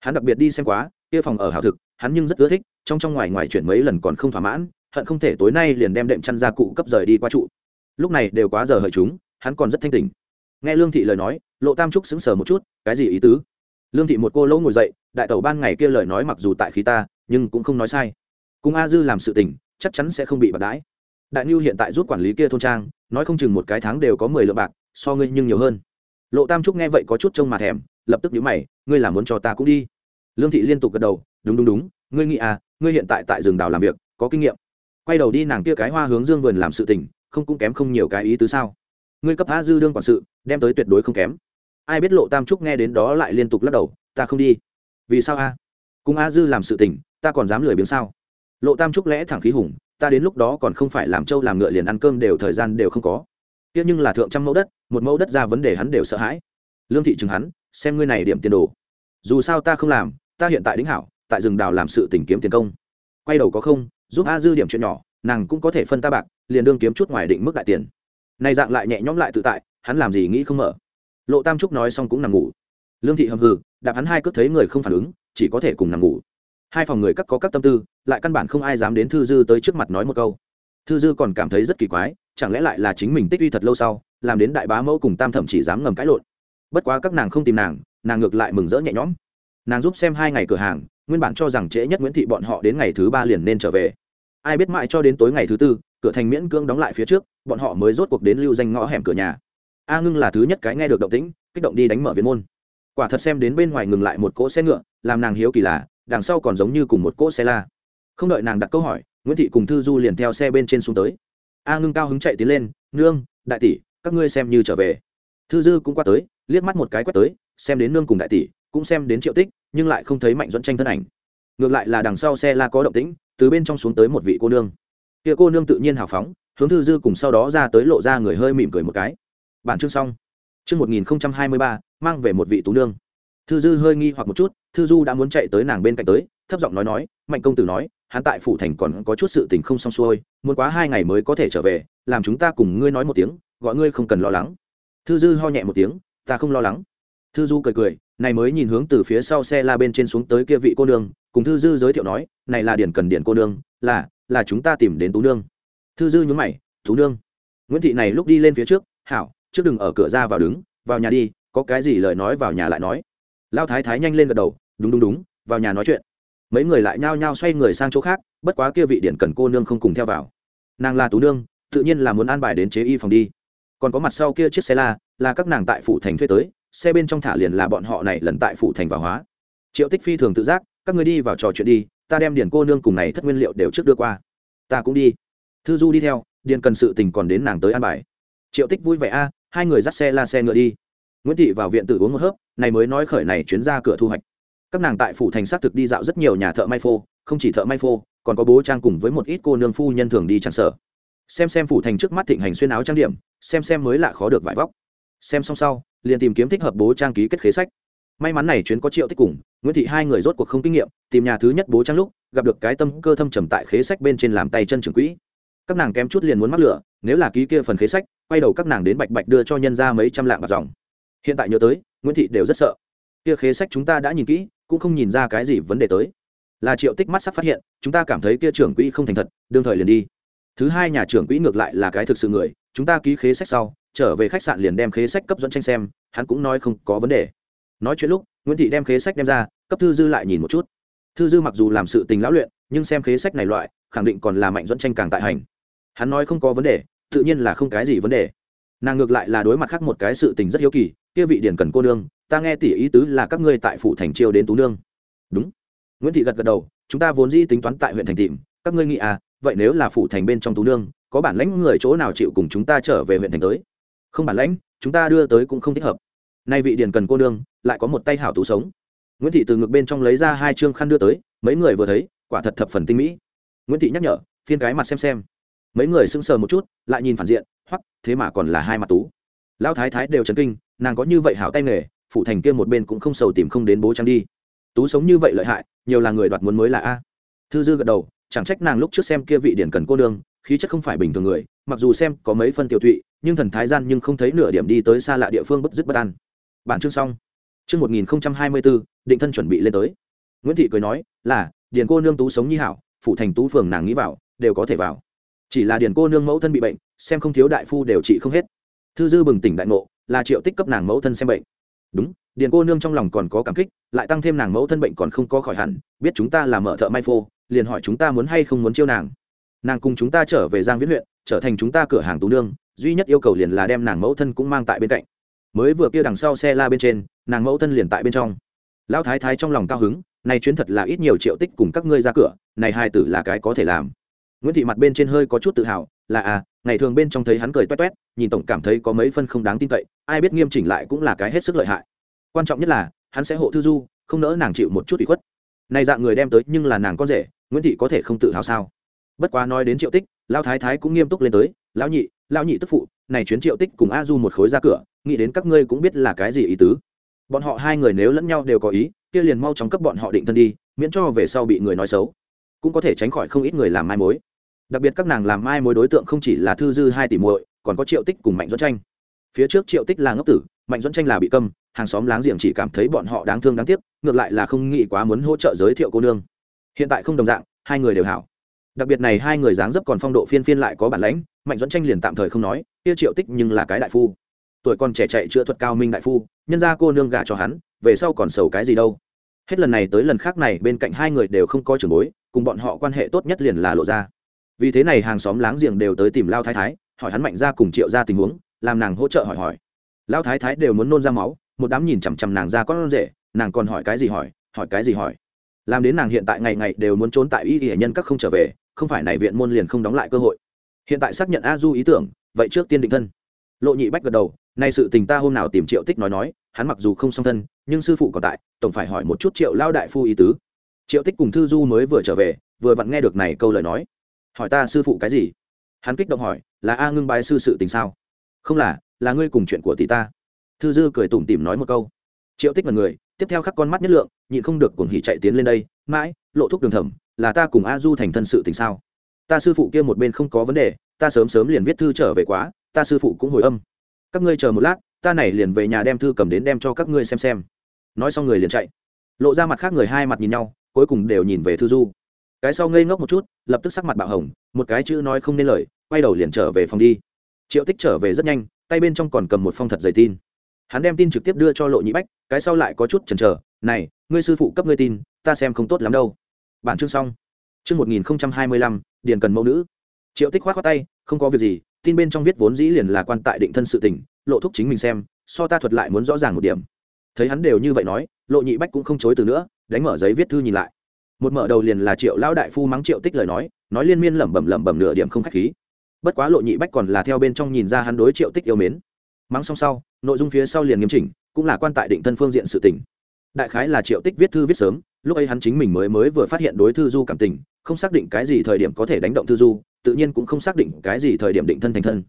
[SPEAKER 1] Hắn đặc biệt đi xem quá, kia phòng ở hảo thực, hắn nhưng rất ưa thích, trong trong ngoài ngoài chuyển mấy lần còn không thỏa mãn, hận không thể tối nay liền đem đệm chăn ra cụ cấp rời đi qua trụ. Lúc này đều quá giờ hợi chúng, hắn còn rất thanh tỉnh. Nghe lương thị lời nói, lộ tam trúc sững sờ một chút, cái gì ý tứ? Lương thị một cô lỗ ngồi dậy, đại tẩu ban ngày kia lời nói mặc dù tại khí ta, nhưng cũng không nói sai. Cùng a dư làm sự tình, chắc chắn sẽ không bị bạc đãi. Đại ngưu hiện tại giúp quản lý kia thôn trang, nói không chừng một cái tháng đều có mười lượng bạc, so ngươi nhưng nhiều hơn lộ tam trúc nghe vậy có chút trông mà thèm, lập tức nhíu mày, ngươi làm muốn cho ta cũng đi? Lương thị liên tục gật đầu, đúng đúng đúng, ngươi nghĩ à ngươi hiện tại tại rừng đào làm việc, có kinh nghiệm. Quay đầu đi nàng kia cái hoa hướng dương vườn làm sự tình, không cũng kém không nhiều cái ý tứ sao? Ngươi cấp a dư đương quản sự, đem tới tuyệt đối không kém. Ai biết lộ tam trúc nghe đến đó lại liên tục lắc đầu, ta không đi. Vì sao a? Cùng a dư làm sự tình, ta còn dám lười biếng sao? Lộ tam trúc lẽ thẳng khí hùng, ta đến lúc đó còn không phải làm trâu làm ngựa liền ăn cơm đều thời gian đều không có. Tiếc nhưng là thượng trăm mẫu đất một mẫu đất ra vấn đề hắn đều sợ hãi. Lương thị chừng hắn, xem ngươi này điểm tiền đồ. Dù sao ta không làm, ta hiện tại đính hảo, tại rừng đào làm sự tìm kiếm tiền công. Quay đầu có không, giúp a dư điểm chuyện nhỏ, nàng cũng có thể phân ta bạc, liền đương kiếm chút ngoài định mức đại tiền. Này dạng lại nhẹ nhõm lại tự tại, hắn làm gì nghĩ không mở. Lộ tam trúc nói xong cũng nằm ngủ. Lương thị hầm hừ, đạp hắn hai cước thấy người không phản ứng, chỉ có thể cùng nằm ngủ. Hai phòng người các có các tâm tư, lại căn bản không ai dám đến thư dư tới trước mặt nói một câu. Thư dư còn cảm thấy rất kỳ quái, chẳng lẽ lại là chính mình tích uy thật lâu sau làm đến đại bá mẫu cùng tam thẩm chỉ dám ngầm cãi lộn. Bất quá các nàng không tìm nàng nàng ngược lại mừng rỡ nhẹ nhõm. Nàng giúp xem hai ngày cửa hàng, nguyên bản cho rằng trễ nhất nguyễn thị bọn họ đến ngày thứ ba liền nên trở về. Ai biết mãi cho đến tối ngày thứ tư, cửa thành miễn cưỡng đóng lại phía trước, bọn họ mới rốt cuộc đến lưu danh ngõ hẻm cửa nhà. A ngưng là thứ nhất cái nghe được động tĩnh, kích động đi đánh mở viện môn. Quả thật xem đến bên ngoài ngừng lại một cỗ xe ngựa, làm nàng hiếu kỳ lạ đằng sau còn giống như cùng một cỗ xe la. Không đợi nàng đặt câu hỏi, nguyễn thị cùng thư du liền theo xe bên trên xuống tới. A ngưng cao hứng chạy tiến lên, nương, đại tỷ các ngươi xem như trở về. Thư dư cũng qua tới, liếc mắt một cái quét tới, xem đến nương cùng đại tỷ, cũng xem đến triệu tích, nhưng lại không thấy mạnh dẫn tranh thân ảnh. Ngược lại là đằng sau xe la có động tĩnh, từ bên trong xuống tới một vị cô nương. Kia cô nương tự nhiên hào phóng, hướng thư dư cùng sau đó ra tới lộ ra người hơi mỉm cười một cái. Bản chương xong. Chương một nghìn hai mươi ba, mang về một vị tú nương. Thư dư hơi nghi hoặc một chút, thư du đã muốn chạy tới nàng bên cạnh tới, thấp giọng nói nói, mạnh công tử nói, hắn tại phủ thành còn có chút sự tình không xong xuôi, muốn quá hai ngày mới có thể trở về, làm chúng ta cùng ngươi nói một tiếng gọi ngươi không cần lo lắng. Thư dư ho nhẹ một tiếng, ta không lo lắng. Thư du cười cười, này mới nhìn hướng từ phía sau xe la bên trên xuống tới kia vị cô nương, cùng thư dư giới thiệu nói, này là điển cần điển cô nương, là là chúng ta tìm đến tú nương. Thư dư nhún mày, tú nương? Nguyễn thị này lúc đi lên phía trước, hảo, trước đừng ở cửa ra vào đứng, vào nhà đi, có cái gì lời nói vào nhà lại nói. Lao thái thái nhanh lên gật đầu, đúng đúng đúng, vào nhà nói chuyện. Mấy người lại nhao nhao xoay người sang chỗ khác, bất quá kia vị điện cần cô nương không cùng theo vào. Nàng là tú nương, tự nhiên là muốn an bài đến chế y phòng đi còn có mặt sau kia chiếc xe la, là các nàng tại phủ thành thuê tới, xe bên trong thả liền là bọn họ này lần tại phủ thành vào hóa. Triệu tích phi thường tự giác, các người đi vào trò chuyện đi, ta đem điền cô nương cùng này thất nguyên liệu đều trước đưa qua. Ta cũng đi. Thư du đi theo, điền cần sự tình còn đến nàng tới an bài. Triệu tích vui vẻ a, hai người dắt xe la xe ngựa đi. Nguyễn thị vào viện tự uống một hớp, này mới nói khởi này chuyến ra cửa thu hoạch. Các nàng tại phủ thành xác thực đi dạo rất nhiều nhà thợ may phô, không chỉ thợ may phô, còn có bố trang cùng với một ít cô nương phu nhân thường đi trang sở xem xem phủ thành trước mắt thịnh hành xuyên áo trang điểm, xem xem mới lạ khó được vải vóc. Xem xong sau, liền tìm kiếm thích hợp bố trang ký kết khế sách. May mắn này chuyến có triệu tích cùng, nguyễn thị hai người rốt cuộc không kinh nghiệm, tìm nhà thứ nhất bố trang lúc, gặp được cái tâm cơ thâm trầm tại khế sách bên trên làm tay chân trưởng quỹ. Các nàng kém chút liền muốn mắc lửa, nếu là ký kia phần khế sách, quay đầu các nàng đến bạch bạch đưa cho nhân ra mấy trăm lạng bạc dòng. Hiện tại nhớ tới, nguyễn thị đều rất sợ. Kia khế sách chúng ta đã nhìn kỹ, cũng không nhìn ra cái gì vấn đề tới. Là triệu tích mắt sắp phát hiện, chúng ta cảm thấy kia trưởng quỹ không thành thật, đương thời liền đi thứ hai nhà trưởng quỹ ngược lại là cái thực sự người, chúng ta ký khế sách sau, trở về khách sạn liền đem khế sách cấp dẫn tranh xem, hắn cũng nói không có vấn đề. Nói chuyện lúc, nguyễn thị đem khế sách đem ra, cấp thư dư lại nhìn một chút. Thư dư mặc dù làm sự tình lão luyện, nhưng xem khế sách này loại, khẳng định còn là mạnh dẫn tranh càng tại hành. Hắn nói không có vấn đề, tự nhiên là không cái gì vấn đề. Nàng ngược lại là đối mặt khác một cái sự tình rất hiếu kỳ, kia vị điển cần cô nương, ta nghe tỉ ý tứ là các ngươi tại phủ thành chiêu đến tú nương. Đúng. Nguyễn thị gật gật đầu, chúng ta vốn dĩ tính toán tại huyện thành tìm, các ngươi nghĩ à vậy nếu là phủ thành bên trong tú nương, có bản lãnh người chỗ nào chịu cùng chúng ta trở về huyện thành tới? Không bản lãnh, chúng ta đưa tới cũng không thích hợp. Nay vị điền cần cô nương, lại có một tay hảo tú sống. Nguyễn thị từ ngực bên trong lấy ra hai chương khăn đưa tới, mấy người vừa thấy, quả thật thập phần tinh mỹ. Nguyễn thị nhắc nhở, phiên cái mặt xem xem. Mấy người sững sờ một chút, lại nhìn phản diện, hoắc, thế mà còn là hai mặt tú. Lão thái thái đều chấn kinh, nàng có như vậy hảo tay nghề phụ thành kia một bên cũng không sầu tìm không đến bố trang đi. Tú sống như vậy lợi hại, nhiều là người đoạt muốn mới là a. Thư dư gật đầu chẳng trách nàng lúc trước xem kia vị điển cần cô nương, khí chất không phải bình thường người, mặc dù xem có mấy phân tiểu thụy, nhưng thần thái gian nhưng không thấy nửa điểm đi tới xa lạ địa phương bất dứt bất an. Bản chương xong. Chương một nghìn hai mươi bốn định thân chuẩn bị lên tới. Nguyễn thị cười nói, là điền cô nương tú sống như hảo phụ thành tú phường nàng nghĩ vào, đều có thể vào. Chỉ là điền cô nương mẫu thân bị bệnh, xem không thiếu đại phu đều trị không hết. Thư dư bừng tỉnh đại ngộ, là triệu tích cấp nàng mẫu thân xem bệnh. Đúng điền cô nương trong lòng còn có cảm kích, lại tăng thêm nàng mẫu thân bệnh còn không có khỏi hẳn, biết chúng ta là mở thợ may phô liền hỏi chúng ta muốn hay không muốn chiêu nàng. Nàng cùng chúng ta trở về giang viễn huyện, trở thành chúng ta cửa hàng tú nương, duy nhất yêu cầu liền là đem nàng mẫu thân cũng mang tại bên cạnh. Mới vừa kia đằng sau xe la bên trên, nàng mẫu thân liền tại bên trong. Lão thái thái trong lòng cao hứng, này chuyến thật là ít nhiều triệu tích cùng các ngươi ra cửa, này hai tử là cái có thể làm. Nguyễn thị mặt bên trên hơi có chút tự hào, là à ngày thường bên trong thấy hắn cười toét toét, nhìn tổng cảm thấy có mấy phân không đáng tin cậy, ai biết nghiêm chỉnh lại cũng là cái hết sức lợi hại. Quan trọng nhất là, hắn sẽ hộ thư du, không nỡ nàng chịu một chút ủy khuất. Này dạng người đem tới nhưng là nàng con rể nguyễn thị có thể không tự hào sao? Bất quá nói đến triệu tích, lão thái thái cũng nghiêm túc lên tới, lão nhị lão nhị tức phụ, này chuyến triệu tích cùng a du một khối ra cửa, nghĩ đến các ngươi cũng biết là cái gì ý tứ. Bọn họ hai người nếu lẫn nhau đều có ý, kia liền mau chóng cấp bọn họ định thân đi, miễn cho về sau bị người nói xấu. Cũng có thể tránh khỏi không ít người làm mai mối. Đặc biệt các nàng làm mai mối đối tượng không chỉ là thư dư hai tỷ muội, còn có triệu tích cùng mạnh dẫn tranh. Phía trước triệu tích là ngốc tử, mạnh dẫn tranh là bị câm, hàng xóm láng giềng chỉ cảm thấy bọn họ đáng thương đáng tiếc, ngược lại là không nghĩ quá muốn hỗ trợ giới thiệu cô nương hiện tại không đồng dạng, hai người đều hảo. Đặc biệt này hai người dáng dấp còn phong độ phiên phiên lại có bản lãnh, mạnh dẫn tranh liền tạm thời không nói, kia triệu tích nhưng là cái đại phu. Tuổi còn trẻ chạy chữa thuật cao minh đại phu, nhân ra cô nương gả cho hắn, về sau còn sầu cái gì đâu. Hết lần này tới lần khác này, bên cạnh hai người đều không có trường bối, cùng bọn họ quan hệ tốt nhất liền là lộ ra. Vì thế này hàng xóm láng giềng đều tới tìm lao thái thái, hỏi hắn mạnh ra cùng triệu ra tình huống, làm nàng hỗ trợ hỏi hỏi. Lao thái thái đều muốn nôn ra máu, một đám nhìn chằm chằm nàng ra con rể, nàng còn hỏi cái gì hỏi hỏi cái gì hỏi làm đến nàng hiện tại ngày ngày đều muốn trốn tại y y nhân các không trở về, không phải này viện môn liền không đóng lại cơ hội. Hiện tại xác nhận a du ý tưởng, vậy trước tiên định thân. Lộ nhị bách gật đầu, nay sự tình ta hôm nào tìm triệu tích nói nói, hắn mặc dù không song thân, nhưng sư phụ còn tại, tổng phải hỏi một chút triệu lao đại phu ý tứ. Triệu tích cùng thư du mới vừa trở về, vừa vặn nghe được này câu lời nói. Hỏi ta sư phụ cái gì? Hắn kích động hỏi, là a ngưng bái sư sự tình sao? Không là là ngươi cùng chuyện của tỷ ta. Thư dư cười tủm tỉm nói một câu. Triệu tích là người tiếp theo khắc con mắt nhất lượng, nhịn không được cuồng hỉ chạy tiến lên đây, mãi, lộ thúc đường thẩm, là ta cùng a du thành thân sự tình sao? Ta sư phụ kia một bên không có vấn đề, ta sớm sớm liền viết thư trở về quá, ta sư phụ cũng hồi âm. Các ngươi chờ một lát, ta này liền về nhà đem thư cầm đến đem cho các ngươi xem xem. Nói xong người liền chạy. Lộ ra mặt khác người hai mặt nhìn nhau, cuối cùng đều nhìn về thư du. Cái sau ngây ngốc một chút, lập tức sắc mặt bạo hồng, một cái chữ nói không nên lời, quay đầu liền trở về phòng đi. Triệu tích trở về rất nhanh, tay bên trong còn cầm một phong thật dày tin hắn đem tin trực tiếp đưa cho lộ nhị bách, cái sau lại có chút chần chờ, này, ngươi sư phụ cấp ngươi tin, ta xem không tốt lắm đâu. Bản chương xong. Chương một nghìn hai mươi lăm, điền cần mẫu nữ. Triệu tích khoát khoát tay, không có việc gì, tin bên trong viết vốn dĩ liền là quan tại định thân sự tình, lộ thúc chính mình xem, so ta thuật lại muốn rõ ràng một điểm. Thấy hắn đều như vậy nói, lộ nhị bách cũng không chối từ nữa, đánh mở giấy viết thư nhìn lại. Một mở đầu liền là triệu lão đại phu mắng triệu tích lời nói nói liên miên lẩm bẩm lẩm bẩm nửa điểm không khách khí. Bất quá lộ nhị bách còn là theo bên trong nhìn ra hắn đối triệu tích yêu mến mắng xong sau, nội dung phía sau liền nghiêm chỉnh, cũng là quan tại định thân phương diện sự tình. Đại khái là triệu tích viết thư viết sớm, lúc ấy hắn chính mình mới mới vừa phát hiện đối thư du cảm tình, không xác định cái gì thời điểm có thể đánh động thư du, tự nhiên cũng không xác định cái gì thời điểm định thân thành thân.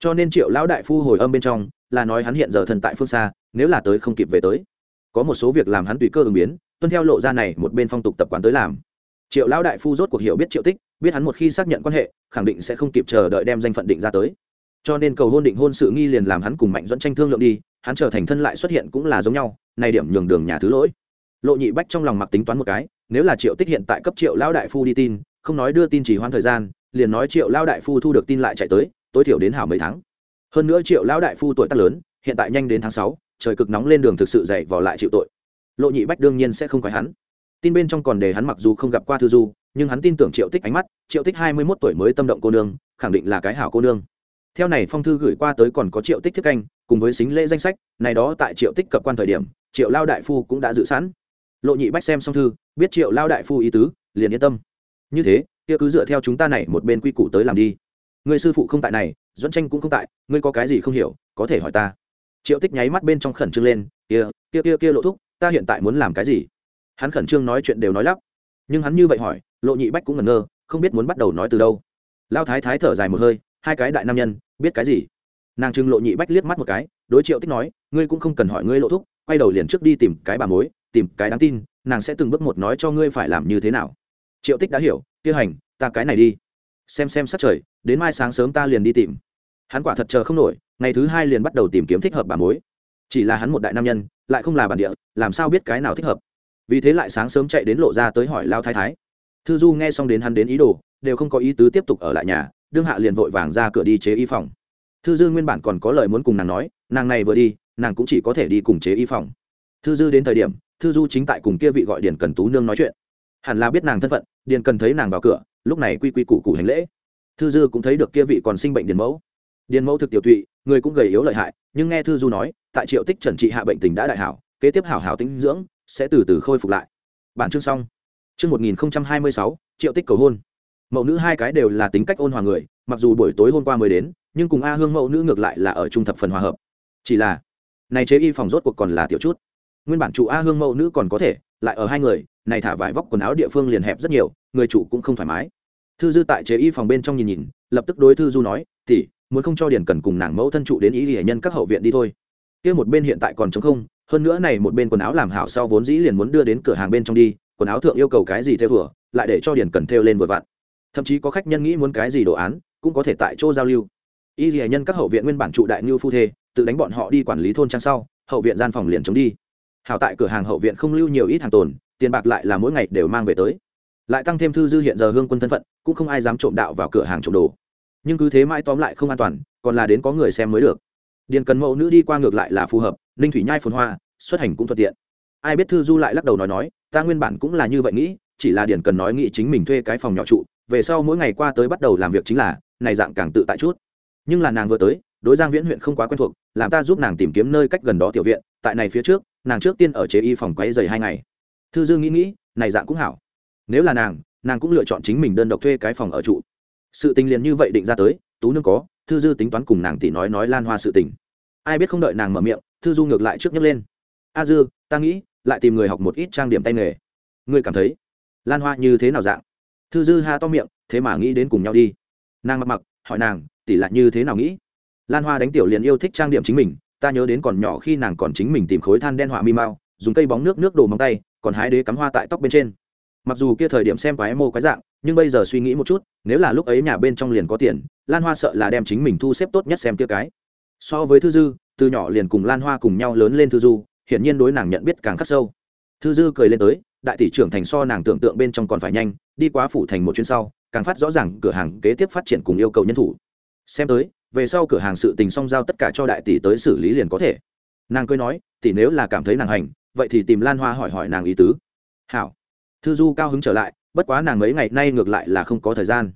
[SPEAKER 1] Cho nên triệu lão đại phu hồi âm bên trong, là nói hắn hiện giờ thân tại phương xa, nếu là tới không kịp về tới. Có một số việc làm hắn tùy cơ ứng biến, tuân theo lộ ra này một bên phong tục tập quán tới làm. Triệu lão đại phu rốt cuộc hiểu biết triệu tích, biết hắn một khi xác nhận quan hệ, khẳng định sẽ không kịp chờ đợi đem danh phận định ra tới cho nên cầu hôn định hôn sự nghi liền làm hắn cùng mạnh dẫn tranh thương lượng đi, hắn trở thành thân lại xuất hiện cũng là giống nhau này điểm nhường đường nhà thứ lỗi. Lộ nhị bách trong lòng mặc tính toán một cái, nếu là triệu tích hiện tại cấp triệu lão đại phu đi tin, không nói đưa tin chỉ hoãn thời gian, liền nói triệu lão đại phu thu được tin lại chạy tới, tối thiểu đến hảo mấy tháng. Hơn nữa triệu lão đại phu tuổi tác lớn, hiện tại nhanh đến tháng sáu, trời cực nóng lên đường thực sự dậy vò lại chịu tội. Lộ nhị bách đương nhiên sẽ không quái hắn. Tin bên trong còn đề hắn mặc dù không gặp qua thư du, nhưng hắn tin tưởng triệu tích ánh mắt, triệu tích hai mươi mốt tuổi mới tâm động cô nương, khẳng định là cái hảo cô nương theo này phong thư gửi qua tới còn có triệu tích thiết canh, cùng với xính lễ danh sách, này đó tại triệu tích cập quan thời điểm, triệu lao đại phu cũng đã dự sẵn. Lộ nhị bách xem xong thư, biết triệu lao đại phu ý tứ, liền yên tâm. Như thế, kia cứ dựa theo chúng ta này một bên quy củ tới làm đi. Người sư phụ không tại này dẫn tranh cũng không tại, ngươi có cái gì không hiểu, có thể hỏi ta. Triệu tích nháy mắt bên trong khẩn trương lên, kia kia kia kia lộ thúc, ta hiện tại muốn làm cái gì? Hắn khẩn trương nói chuyện đều nói lắp. Nhưng hắn như vậy hỏi, lộ nhị bách cũng ngẩn ngơ, không biết muốn bắt đầu nói từ đâu. Lao thái thái thở dài một hơi hai cái đại nam nhân, biết cái gì? Nàng trưng lộ nhị bách liếc mắt một cái, đối triệu tích nói, ngươi cũng không cần hỏi ngươi lộ thúc, quay đầu liền trước đi tìm cái bà mối, tìm cái đáng tin, nàng sẽ từng bước một nói cho ngươi phải làm như thế nào. Triệu tích đã hiểu kia hành, ta cái này đi. Xem xem sắc trời, đến mai sáng sớm ta liền đi tìm. Hắn quả thật chờ không nổi, ngày thứ hai liền bắt đầu tìm kiếm thích hợp bà mối. Chỉ là hắn một đại nam nhân, lại không là bản địa, làm sao biết cái nào thích hợp? Vì thế lại sáng sớm chạy đến lộ ra tới hỏi lao thái thái. Thư du nghe xong đến hắn đến ý đồ, đều không có ý tứ tiếp tục ở lại nhà đương hạ liền vội vàng ra cửa đi chế y phòng. Thư dư nguyên bản còn có lời muốn cùng nàng nói, nàng này vừa đi, nàng cũng chỉ có thể đi cùng chế y phòng. Thư dư đến thời điểm, thư du chính tại cùng kia vị gọi điền cần tú nương nói chuyện. Hẳn là biết nàng thân phận, điền cần thấy nàng vào cửa, lúc này quy quy củ củ hành lễ. Thư dư cũng thấy được kia vị còn sinh bệnh điền mẫu. Điền mẫu thực tiểu tụy, người cũng gầy yếu lợi hại, nhưng nghe thư du nói, tại triệu tích trần trị hạ bệnh tình đã đại hảo, kế tiếp hảo hảo tinh dưỡng, sẽ từ từ khôi phục lại. Bản chương xong. Chương một nghìn hai mươi sáu, triệu tích cầu hôn mẫu nữ hai cái đều là tính cách ôn hòa người, mặc dù buổi tối hôm qua mới đến, nhưng cùng a hương mẫu nữ ngược lại là ở trung thập phần hòa hợp. Chỉ là, này chế y phòng rốt cuộc còn là tiểu chút. Nguyên bản chủ a hương mẫu nữ còn có thể, lại ở hai người, này thả vải vóc quần áo địa phương liền hẹp rất nhiều, người chủ cũng không thoải mái. Thư dư tại chế y phòng bên trong nhìn nhìn, lập tức đối thư du nói tỉ muốn không cho điển cần cùng nàng mẫu thân trụ đến ý hệ nhân các hậu viện đi thôi. Kia một bên hiện tại còn chống không, hơn nữa này một bên quần áo làm hảo sau vốn dĩ liền muốn đưa đến cửa hàng bên trong đi, quần áo thượng yêu cầu cái gì theo thừa lại để cho điển cần theo lên vừa vặn thậm chí có khách nhân nghĩ muốn cái gì đồ án, cũng có thể tại chỗ giao lưu. Y dì nhân các hậu viện nguyên bản trụ đại ngư phu thê, tự đánh bọn họ đi quản lý thôn trang sau, hậu viện gian phòng liền chống đi. Hảo tại cửa hàng hậu viện không lưu nhiều ít hàng tồn, tiền bạc lại là mỗi ngày đều mang về tới. Lại tăng thêm thư dư hiện giờ hương quân thân phận, cũng không ai dám trộm đạo vào cửa hàng trộm đồ. Nhưng cứ thế mãi tóm lại không an toàn, còn là đến có người xem mới được. Điền cần mẫu nữ đi qua ngược lại là phù hợp, ninh thủy nhai phồn hoa, xuất hành cũng thuận tiện. Ai biết thư du lại lắc đầu nói nói, ta nguyên bản cũng là như vậy nghĩ, chỉ là điền cần nói nghĩ chính mình thuê cái phòng nhỏ trụ về sau mỗi ngày qua tới bắt đầu làm việc chính là, này dạng càng tự tại chút. Nhưng là nàng vừa tới, đối giang viễn huyện không quá quen thuộc, làm ta giúp nàng tìm kiếm nơi cách gần đó tiểu viện, tại này phía trước, nàng trước tiên ở chế y phòng quay dày hai ngày. Thư dương nghĩ nghĩ, này dạng cũng hảo. Nếu là nàng nàng cũng lựa chọn chính mình đơn độc thuê cái phòng ở trụ. Sự tình liền như vậy định ra tới, tú nương có, thư dư tính toán cùng nàng tỷ nói nói lan hoa sự tình. Ai biết không đợi nàng mở miệng, thư du ngược lại trước nhấc lên. A dư, ta nghĩ, lại tìm người học một ít trang điểm tay nghề. Ngươi cảm thấy? Lan hoa như thế nào dạng? Thư dư ha to miệng, thế mà nghĩ đến cùng nhau đi. Nàng mặc mặc, hỏi nàng, tỷ lại như thế nào nghĩ? Lan hoa đánh tiểu liền yêu thích trang điểm chính mình, ta nhớ đến còn nhỏ khi nàng còn chính mình tìm khối than đen họa mi mau, dùng cây bóng nước nước đổ móng tay, còn hái đế cắm hoa tại tóc bên trên. Mặc dù kia thời điểm xem quái mô quái dạng, nhưng bây giờ suy nghĩ một chút, nếu là lúc ấy nhà bên trong liền có tiền, lan hoa sợ là đem chính mình thu xếp tốt nhất xem kia cái. So với thư dư, từ nhỏ liền cùng lan hoa cùng nhau lớn lên thư du hiển nhiên đối nàng nhận biết càng khắc sâu. Thư dư cười lên tới đại tỷ trưởng thành so nàng tưởng tượng bên trong còn phải nhanh, đi quá phủ thành một chuyến sau, càng phát rõ ràng cửa hàng kế tiếp phát triển cùng yêu cầu nhân thủ. Xem tới, về sau cửa hàng sự tình song giao tất cả cho đại tỷ tới xử lý liền có thể. Nàng cười nói, tỷ nếu là cảm thấy nàng hành, vậy thì tìm lan hoa hỏi hỏi nàng ý tứ. Hảo. Thư du cao hứng trở lại, bất quá nàng mấy ngày nay ngược lại là không có thời gian.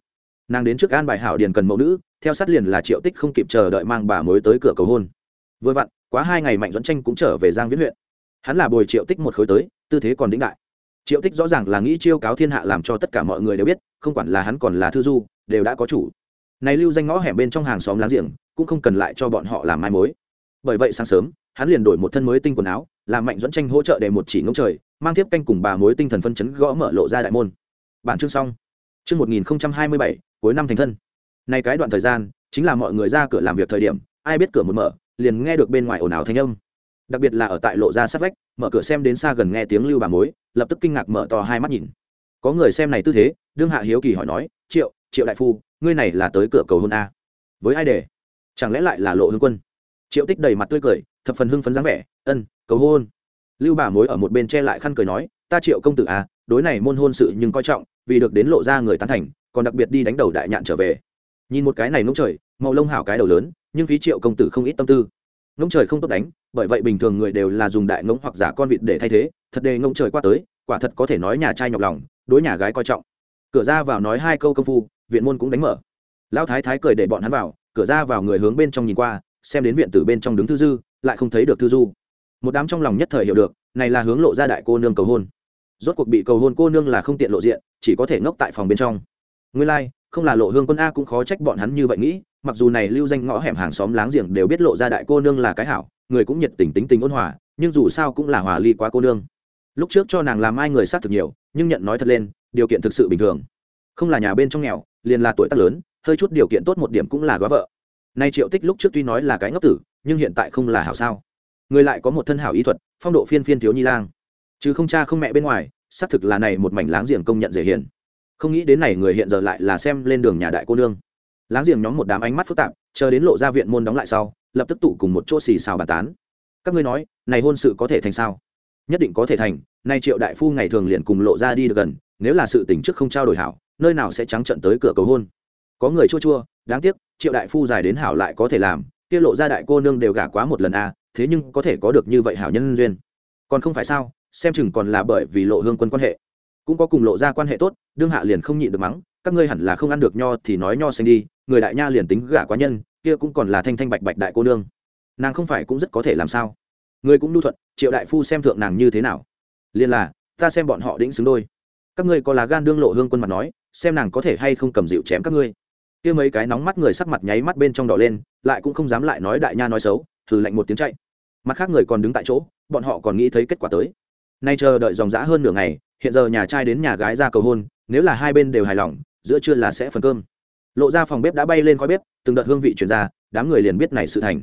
[SPEAKER 1] Nàng đến trước an bài hảo điền cần mẫu nữ, theo sát liền là triệu tích không kịp chờ đợi mang bà mới tới cửa cầu hôn. Vừa vặn, quá hai ngày mạnh dẫn tranh cũng trở về giang viễn huyện. Hắn là bồi triệu tích một khối tới, tư thế còn đĩnh đại triệu tích rõ ràng là nghĩ chiêu cáo thiên hạ làm cho tất cả mọi người đều biết, không quản là hắn còn là thư du, đều đã có chủ. Này lưu danh ngõ hẻm bên trong hàng xóm láng giềng, cũng không cần lại cho bọn họ làm mai mối. Bởi vậy sáng sớm, hắn liền đổi một thân mới tinh quần áo, làm mạnh dẫn tranh hỗ trợ để một chỉ ngỗng trời, mang tiếp canh cùng bà mối tinh thần phân chấn gõ mở lộ ra đại môn. Bản chương xong. Chương một nghìn hai mươi bảy, cuối năm thành thân. Này cái đoạn thời gian, chính là mọi người ra cửa làm việc thời điểm, ai biết cửa một mở, liền nghe được bên ngoài ồn ào thanh âm đặc biệt là ở tại lộ ra sát vách, mở cửa xem đến xa gần nghe tiếng lưu bà mối, lập tức kinh ngạc mở to hai mắt nhìn. Có người xem này tư thế, đương hạ hiếu kỳ hỏi nói, triệu triệu đại phu, ngươi này là tới cửa cầu hôn a? Với ai để? Chẳng lẽ lại là lộ hương quân? Triệu tích đầy mặt tươi cười, thập phần hưng phấn dáng vẻ, ân, cầu hôn. Lưu bà mối ở một bên che lại khăn cười nói, ta triệu công tử a đối này môn hôn sự nhưng coi trọng, vì được đến lộ ra người tán thành, còn đặc biệt đi đánh đầu đại nhạn trở về. Nhìn một cái này nông trời, màu lông hảo cái đầu lớn, nhưng phí triệu công tử không ít tâm tư ngỗng trời không tốt đánh bởi vậy bình thường người đều là dùng đại ngỗng hoặc giả con vịt để thay thế thật đề ngỗng trời qua tới quả thật có thể nói nhà trai nhọc lòng đối nhà gái coi trọng. Cửa ra vào nói hai câu công phu viện môn cũng đánh mở. Lão thái thái cười để bọn hắn vào cửa ra vào người hướng bên trong nhìn qua xem đến viện từ bên trong đứng thư dư lại không thấy được thư du. Một đám trong lòng nhất thời hiểu được này là hướng lộ ra đại cô nương cầu hôn. Rốt cuộc bị cầu hôn cô nương là không tiện lộ diện chỉ có thể ngốc tại phòng bên trong. Nguyên lai、like, không là lộ hương quân a cũng khó trách bọn hắn như vậy nghĩ, mặc dù này lưu danh ngõ hẻm hàng xóm láng giềng đều biết lộ ra đại cô nương là cái hảo, người cũng nhiệt tình tính tình ôn hòa, nhưng dù sao cũng là hòa ly quá cô nương. Lúc trước cho nàng làm ai người sát thực nhiều, nhưng nhận nói thật lên, điều kiện thực sự bình thường. Không là nhà bên trong nghèo, liền là tuổi tác lớn, hơi chút điều kiện tốt một điểm cũng là góa vợ. Nay triệu tích lúc trước tuy nói là cái ngốc tử, nhưng hiện tại không là hảo sao. Người lại có một thân hảo ý thuật, phong độ phiên phiên thiếu nhi lang. Chứ không cha không mẹ bên ngoài, xác thực là này một mảnh láng giềng công nhận dễ hiền không nghĩ đến này người hiện giờ lại là xem lên đường nhà đại cô nương. Láng giềng nhóm một đám ánh mắt phức tạp chờ đến lộ ra viện môn đóng lại sau lập tức tụ cùng một chỗ xì xào bàn tán. Các ngươi nói này hôn sự có thể thành sao? Nhất định có thể thành nay triệu đại phu ngày thường liền cùng lộ ra đi được gần nếu là sự tình trước không trao đổi hảo nơi nào sẽ trắng trận tới cửa cầu hôn. Có người chua chua đáng tiếc triệu đại phu dài đến hảo lại có thể làm tiết lộ ra đại cô nương đều gả quá một lần a à, thế nhưng có thể có được như vậy hảo nhân duyên. Còn không phải sao xem chừng còn là bởi vì lộ hương quân quan hệ cũng có cùng lộ ra quan hệ tốt, đương hạ liền không nhịn được mắng, các ngươi hẳn là không ăn được nho thì nói nho xanh đi, người đại nha liền tính gả quá nhân, kia cũng còn là thanh thanh bạch bạch đại cô nương. Nàng không phải cũng rất có thể làm sao? Người cũng nhu thuận, triệu đại phu xem thượng nàng như thế nào? Liền là, ta xem bọn họ đĩnh xứng đôi. Các ngươi có lá gan đương lộ hương quân mặt nói, xem nàng có thể hay không cầm dịu chém các ngươi. Kia mấy cái nóng mắt người sắc mặt nháy mắt bên trong đỏ lên, lại cũng không dám lại nói đại nha nói xấu, thử lạnh một tiếng chạy. Mặt khác người còn đứng tại chỗ, bọn họ còn nghĩ thấy kết quả tới. Nay chờ đợi dòng dã hơn nửa ngày hiện giờ nhà trai đến nhà gái ra cầu hôn nếu là hai bên đều hài lòng giữa trưa là sẽ phần cơm. Lộ ra phòng bếp đã bay lên khói bếp từng đợt hương vị chuyển ra đám người liền biết này sự thành.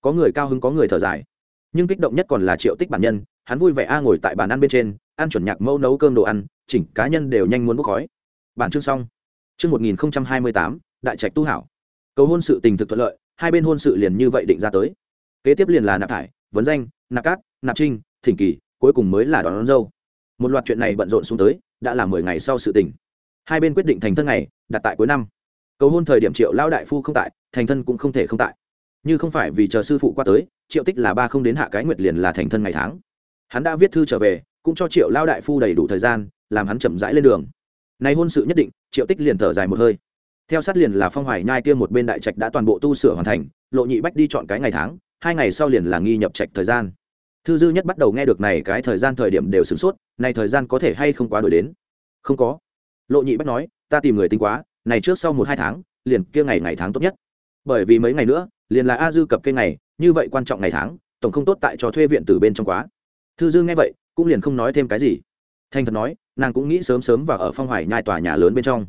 [SPEAKER 1] Có người cao hứng có người thở dài. Nhưng kích động nhất còn là triệu tích bản nhân hắn vui vẻ a ngồi tại bàn ăn bên trên ăn chuẩn nhạc mẫu nấu cơm đồ ăn chỉnh cá nhân đều nhanh muốn bốc khói. Bản chương xong. Chương một nghìn hai mươi tám đại trạch tu hảo. Cầu hôn sự tình thực thuận lợi hai bên hôn sự liền như vậy định ra tới. Kế tiếp liền là nạp thải vấn danh nạp cát nạp trinh thỉnh kỳ cuối cùng mới là đón, đón dâu một loạt chuyện này bận rộn xuống tới, đã là mười ngày sau sự tình. Hai bên quyết định thành thân ngày, đặt tại cuối năm. Cầu hôn thời điểm triệu lão đại phu không tại, thành thân cũng không thể không tại. Như không phải vì chờ sư phụ qua tới, triệu tích là ba không đến hạ cái nguyệt liền là thành thân ngày tháng. Hắn đã viết thư trở về, cũng cho triệu lao đại phu đầy đủ thời gian, làm hắn chậm rãi lên đường. Nay hôn sự nhất định, triệu tích liền thở dài một hơi. Theo sát liền là phong hoài nhai kia một bên đại trạch đã toàn bộ tu sửa hoàn thành, lộ nhị bách đi chọn cái ngày tháng, hai ngày sau liền là nghi nhập trạch thời gian thư dư nhất bắt đầu nghe được này cái thời gian thời điểm đều sửng sốt, này thời gian có thể hay không quá đổi đến? Không có. Lộ nhị bách nói, ta tìm người tính quá, này trước sau một hai tháng, liền kia ngày ngày tháng tốt nhất. Bởi vì mấy ngày nữa, liền là a dư cập cây ngày, như vậy quan trọng ngày tháng, tổng không tốt tại cho thuê viện từ bên trong quá. Thư dư nghe vậy, cũng liền không nói thêm cái gì. Thành thật nói, nàng cũng nghĩ sớm sớm và ở phong hoài nhai tòa nhà lớn bên trong.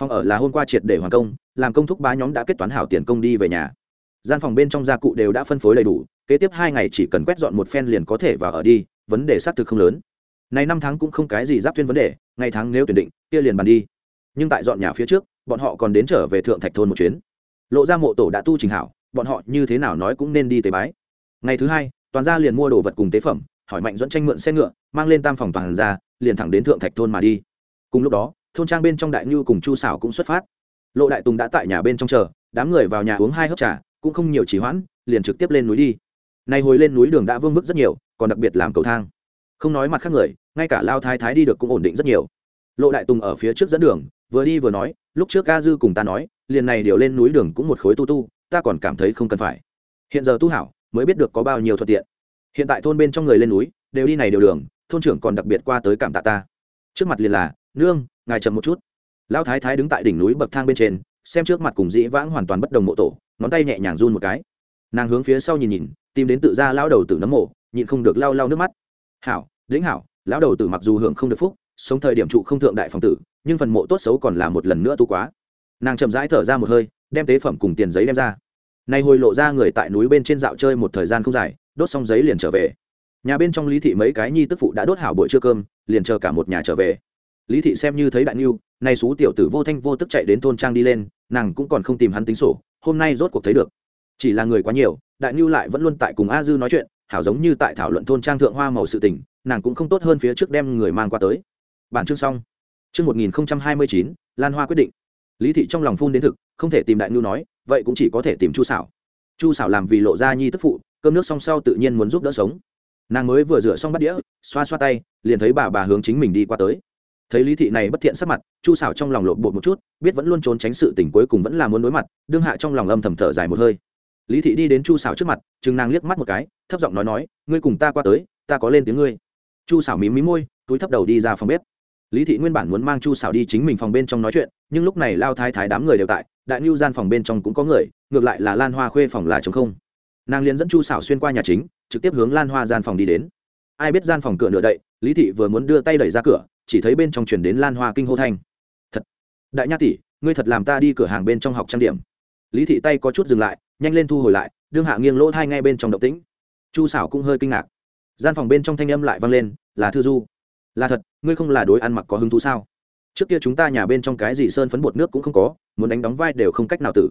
[SPEAKER 1] Phòng ở là hôm qua triệt để hoàn công, làm công thúc ba nhóm đã kết toán hảo tiền công đi về nhà. Gian phòng bên trong gia cụ đều đã phân phối đầy đủ kế tiếp hai ngày chỉ cần quét dọn một phen liền có thể vào ở đi, vấn đề xác thực không lớn. Này năm tháng cũng không cái gì giáp tuyên vấn đề, ngày tháng nếu tuyển định, kia liền bàn đi. Nhưng tại dọn nhà phía trước, bọn họ còn đến trở về thượng thạch thôn một chuyến. Lộ ra mộ tổ đã tu trình hảo, bọn họ như thế nào nói cũng nên đi tế bái. Ngày thứ hai, toàn gia liền mua đồ vật cùng tế phẩm, hỏi mạnh dẫn tranh mượn xe ngựa, mang lên tam phòng toàn ra liền thẳng đến thượng thạch thôn mà đi. Cùng lúc đó, thôn trang bên trong đại ngưu cùng chu xảo cũng xuất phát. Lộ đại tùng đã tại nhà bên trong chờ, đám người vào nhà uống hai hớp trà, cũng không nhiều trì hoãn, liền trực tiếp lên núi đi nay hồi lên núi đường đã vương vức rất nhiều, còn đặc biệt làm cầu thang. Không nói mặt khác người, ngay cả lao thái thái đi được cũng ổn định rất nhiều. Lộ đại tùng ở phía trước dẫn đường, vừa đi vừa nói, lúc trước ca dư cùng ta nói, liền này điều lên núi đường cũng một khối tu tu, ta còn cảm thấy không cần phải. Hiện giờ tu hảo, mới biết được có bao nhiêu thuận tiện. Hiện tại thôn bên trong người lên núi, đều đi này điều đường, thôn trưởng còn đặc biệt qua tới cảm tạ ta. Trước mặt liền là, nương, ngài chậm một chút. Lão thái thái đứng tại đỉnh núi bậc thang bên trên, xem trước mặt cùng dĩ vãng hoàn toàn bất đồng mộ tổ, ngón tay nhẹ nhàng run một cái nàng hướng phía sau nhìn nhìn, tìm đến tự ra lão đầu tử nấm mộ, nhịn không được lau lau nước mắt. Hảo, lĩnh hảo, lão đầu tử mặc dù hưởng không được phúc, sống thời điểm trụ không thượng đại phòng tử, nhưng phần mộ tốt xấu còn là một lần nữa tu quá. Nàng chậm rãi thở ra một hơi, đem tế phẩm cùng tiền giấy đem ra. Nay hồi lộ ra người tại núi bên trên dạo chơi một thời gian không dài, đốt xong giấy liền trở về. Nhà bên trong lý thị mấy cái nhi tức phụ đã đốt hảo buổi trưa cơm, liền chờ cả một nhà trở về. Lý thị xem như thấy đại niu nay xú tiểu tử vô thanh vô tức chạy đến thôn trang đi lên, nàng cũng còn không tìm hắn tính sổ, hôm nay rốt cuộc thấy được chỉ là người quá nhiều, đại ngưu lại vẫn luôn tại cùng a dư nói chuyện, hảo giống như tại thảo luận thôn trang thượng hoa màu sự tình, nàng cũng không tốt hơn phía trước đem người mang qua tới. Bản chương xong. Chương một nghìn hai mươi chín, lan hoa quyết định. Lý thị trong lòng phun đến thực, không thể tìm đại ngưu nói, vậy cũng chỉ có thể tìm chu xảo chu xảo làm vì lộ ra nhi tức phụ, cơm nước xong sau tự nhiên muốn giúp đỡ sống. Nàng mới vừa rửa xong bắt đĩa, xoa xoa tay, liền thấy bà bà hướng chính mình đi qua tới. Thấy lý thị này bất thiện sắc mặt, chu xảo trong lòng lộn bột một chút, biết vẫn luôn trốn tránh sự tình cuối cùng vẫn là muốn đối mặt, đương hạ trong lòng âm thầm thở dài một hơi lý thị đi đến chu xảo trước mặt chừng nàng liếc mắt một cái thấp giọng nói nói ngươi cùng ta qua tới ta có lên tiếng ngươi chu xảo mím mí môi túi thấp đầu đi ra phòng bếp lý thị nguyên bản muốn mang chu xảo đi chính mình phòng bên trong nói chuyện nhưng lúc này lao thái thái đám người đều tại đại ngưu gian phòng bên trong cũng có người ngược lại là lan hoa khuê phòng là chống không nàng liền dẫn chu xảo xuyên qua nhà chính trực tiếp hướng lan hoa gian phòng đi đến ai biết gian phòng cửa nửa đậy lý thị vừa muốn đưa tay đẩy ra cửa chỉ thấy bên trong chuyển đến lan hoa kinh hô thanh thật đại nha tỷ, ngươi thật làm ta đi cửa hàng bên trong học trang điểm lý thị tay có chút dừng lại nhanh lên thu hồi lại, đương hạ nghiêng lỗ thai ngay bên trong động tĩnh. Chu xảo cũng hơi kinh ngạc. Gian phòng bên trong thanh âm lại vang lên, là thư du. Là thật, ngươi không là đối ăn mặc có hứng thú sao? Trước kia chúng ta nhà bên trong cái gì sơn phấn bột nước cũng không có, muốn đánh đóng vai đều không cách nào tử.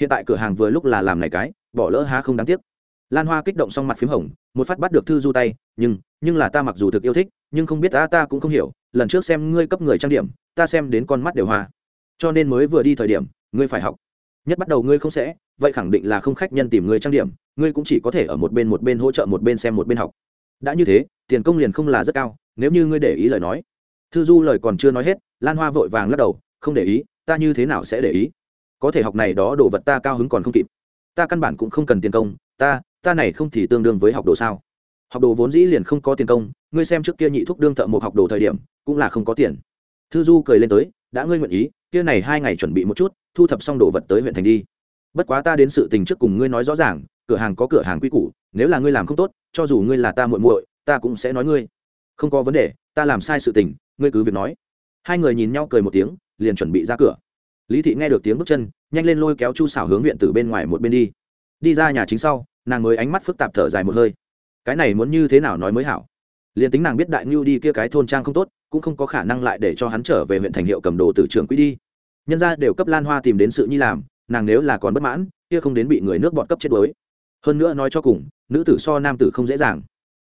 [SPEAKER 1] Hiện tại cửa hàng vừa lúc là làm này cái, bỏ lỡ há không đáng tiếc. Lan hoa kích động xong mặt p h í m hồng, một phát bắt được thư du tay, nhưng nhưng là ta mặc dù thực yêu thích, nhưng không biết ta ta cũng không hiểu, lần trước xem ngươi cấp người trang điểm, ta xem đến con mắt đều hoa. Cho nên mới vừa đi thời điểm, ngươi phải học nhất bắt đầu ngươi không sẽ, vậy khẳng định là không khách nhân tìm ngươi trang điểm, ngươi cũng chỉ có thể ở một bên một bên hỗ trợ một bên xem một bên học. Đã như thế, tiền công liền không là rất cao, nếu như ngươi để ý lời nói. Thư du lời còn chưa nói hết, lan hoa vội vàng lắc đầu, không để ý, ta như thế nào sẽ để ý? Có thể học này đó đồ vật ta cao hứng còn không kịp. Ta căn bản cũng không cần tiền công, ta ta này không thì tương đương với học đồ sao? Học đồ vốn dĩ liền không có tiền công, ngươi xem trước kia nhị thúc đương thợ một học đồ thời điểm, cũng là không có tiền. Thư du cười lên tới, đã ngươi nguyện ý kia này hai ngày chuẩn bị một chút, thu thập xong đồ vật tới huyện thành đi. Bất quá ta đến sự tình trước cùng ngươi nói rõ ràng, cửa hàng có cửa hàng quy củ, nếu là ngươi làm không tốt, cho dù ngươi là ta muội muội, ta cũng sẽ nói ngươi. Không có vấn đề, ta làm sai sự tình, ngươi cứ việc nói. Hai người nhìn nhau cười một tiếng, liền chuẩn bị ra cửa. Lý thị nghe được tiếng bước chân, nhanh lên lôi kéo chu xảo hướng viện từ bên ngoài một bên đi. Đi ra nhà chính sau, nàng mới ánh mắt phức tạp thở dài một hơi. Cái này muốn như thế nào nói mới hảo? Liền tính nàng biết đại ngưu đi kia cái thôn trang không tốt, cũng không có khả năng lại để cho hắn trở về huyện thành hiệu cầm đồ từ trường quỹ đi. Nhân ra đều cấp lan hoa tìm đến sự nhi làm, nàng nếu là còn bất mãn, kia không đến bị người nước bọn cấp chết đuối. Hơn nữa nói cho cùng, nữ tử so nam tử không dễ dàng.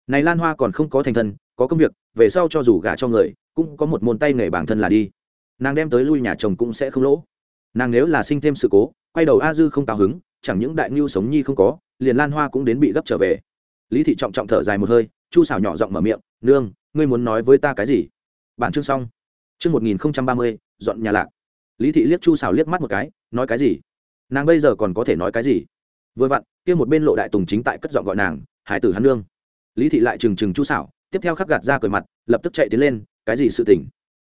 [SPEAKER 1] Này lan hoa còn không có thành thân, có công việc, về sau cho dù gả cho người, cũng có một môn tay nghề bản thân là đi. Nàng đem tới lui nhà chồng cũng sẽ không lỗ. Nàng nếu là sinh thêm sự cố, quay đầu a dư không cao hứng, chẳng những đại ngưu sống nhi không có, liền lan hoa cũng đến bị gấp trở về. Lý thị trọng trọng thở dài một hơi chu xảo nhỏ giọng mở miệng, nương, ngươi muốn nói với ta cái gì? Bản chương xong. Chương một nghìn không trăm ba mươi, dọn nhà lạc. Lý thị liếc chu xảo liếc mắt một cái, nói cái gì? Nàng bây giờ còn có thể nói cái gì? Vừa vặn, kia một bên lộ đại tùng chính tại cất giọng gọi nàng, hải tử hắn nương. Lý thị lại trừng trừng chu xảo tiếp theo khắc gạt ra cười mặt, lập tức chạy tiến lên, cái gì sự tỉnh?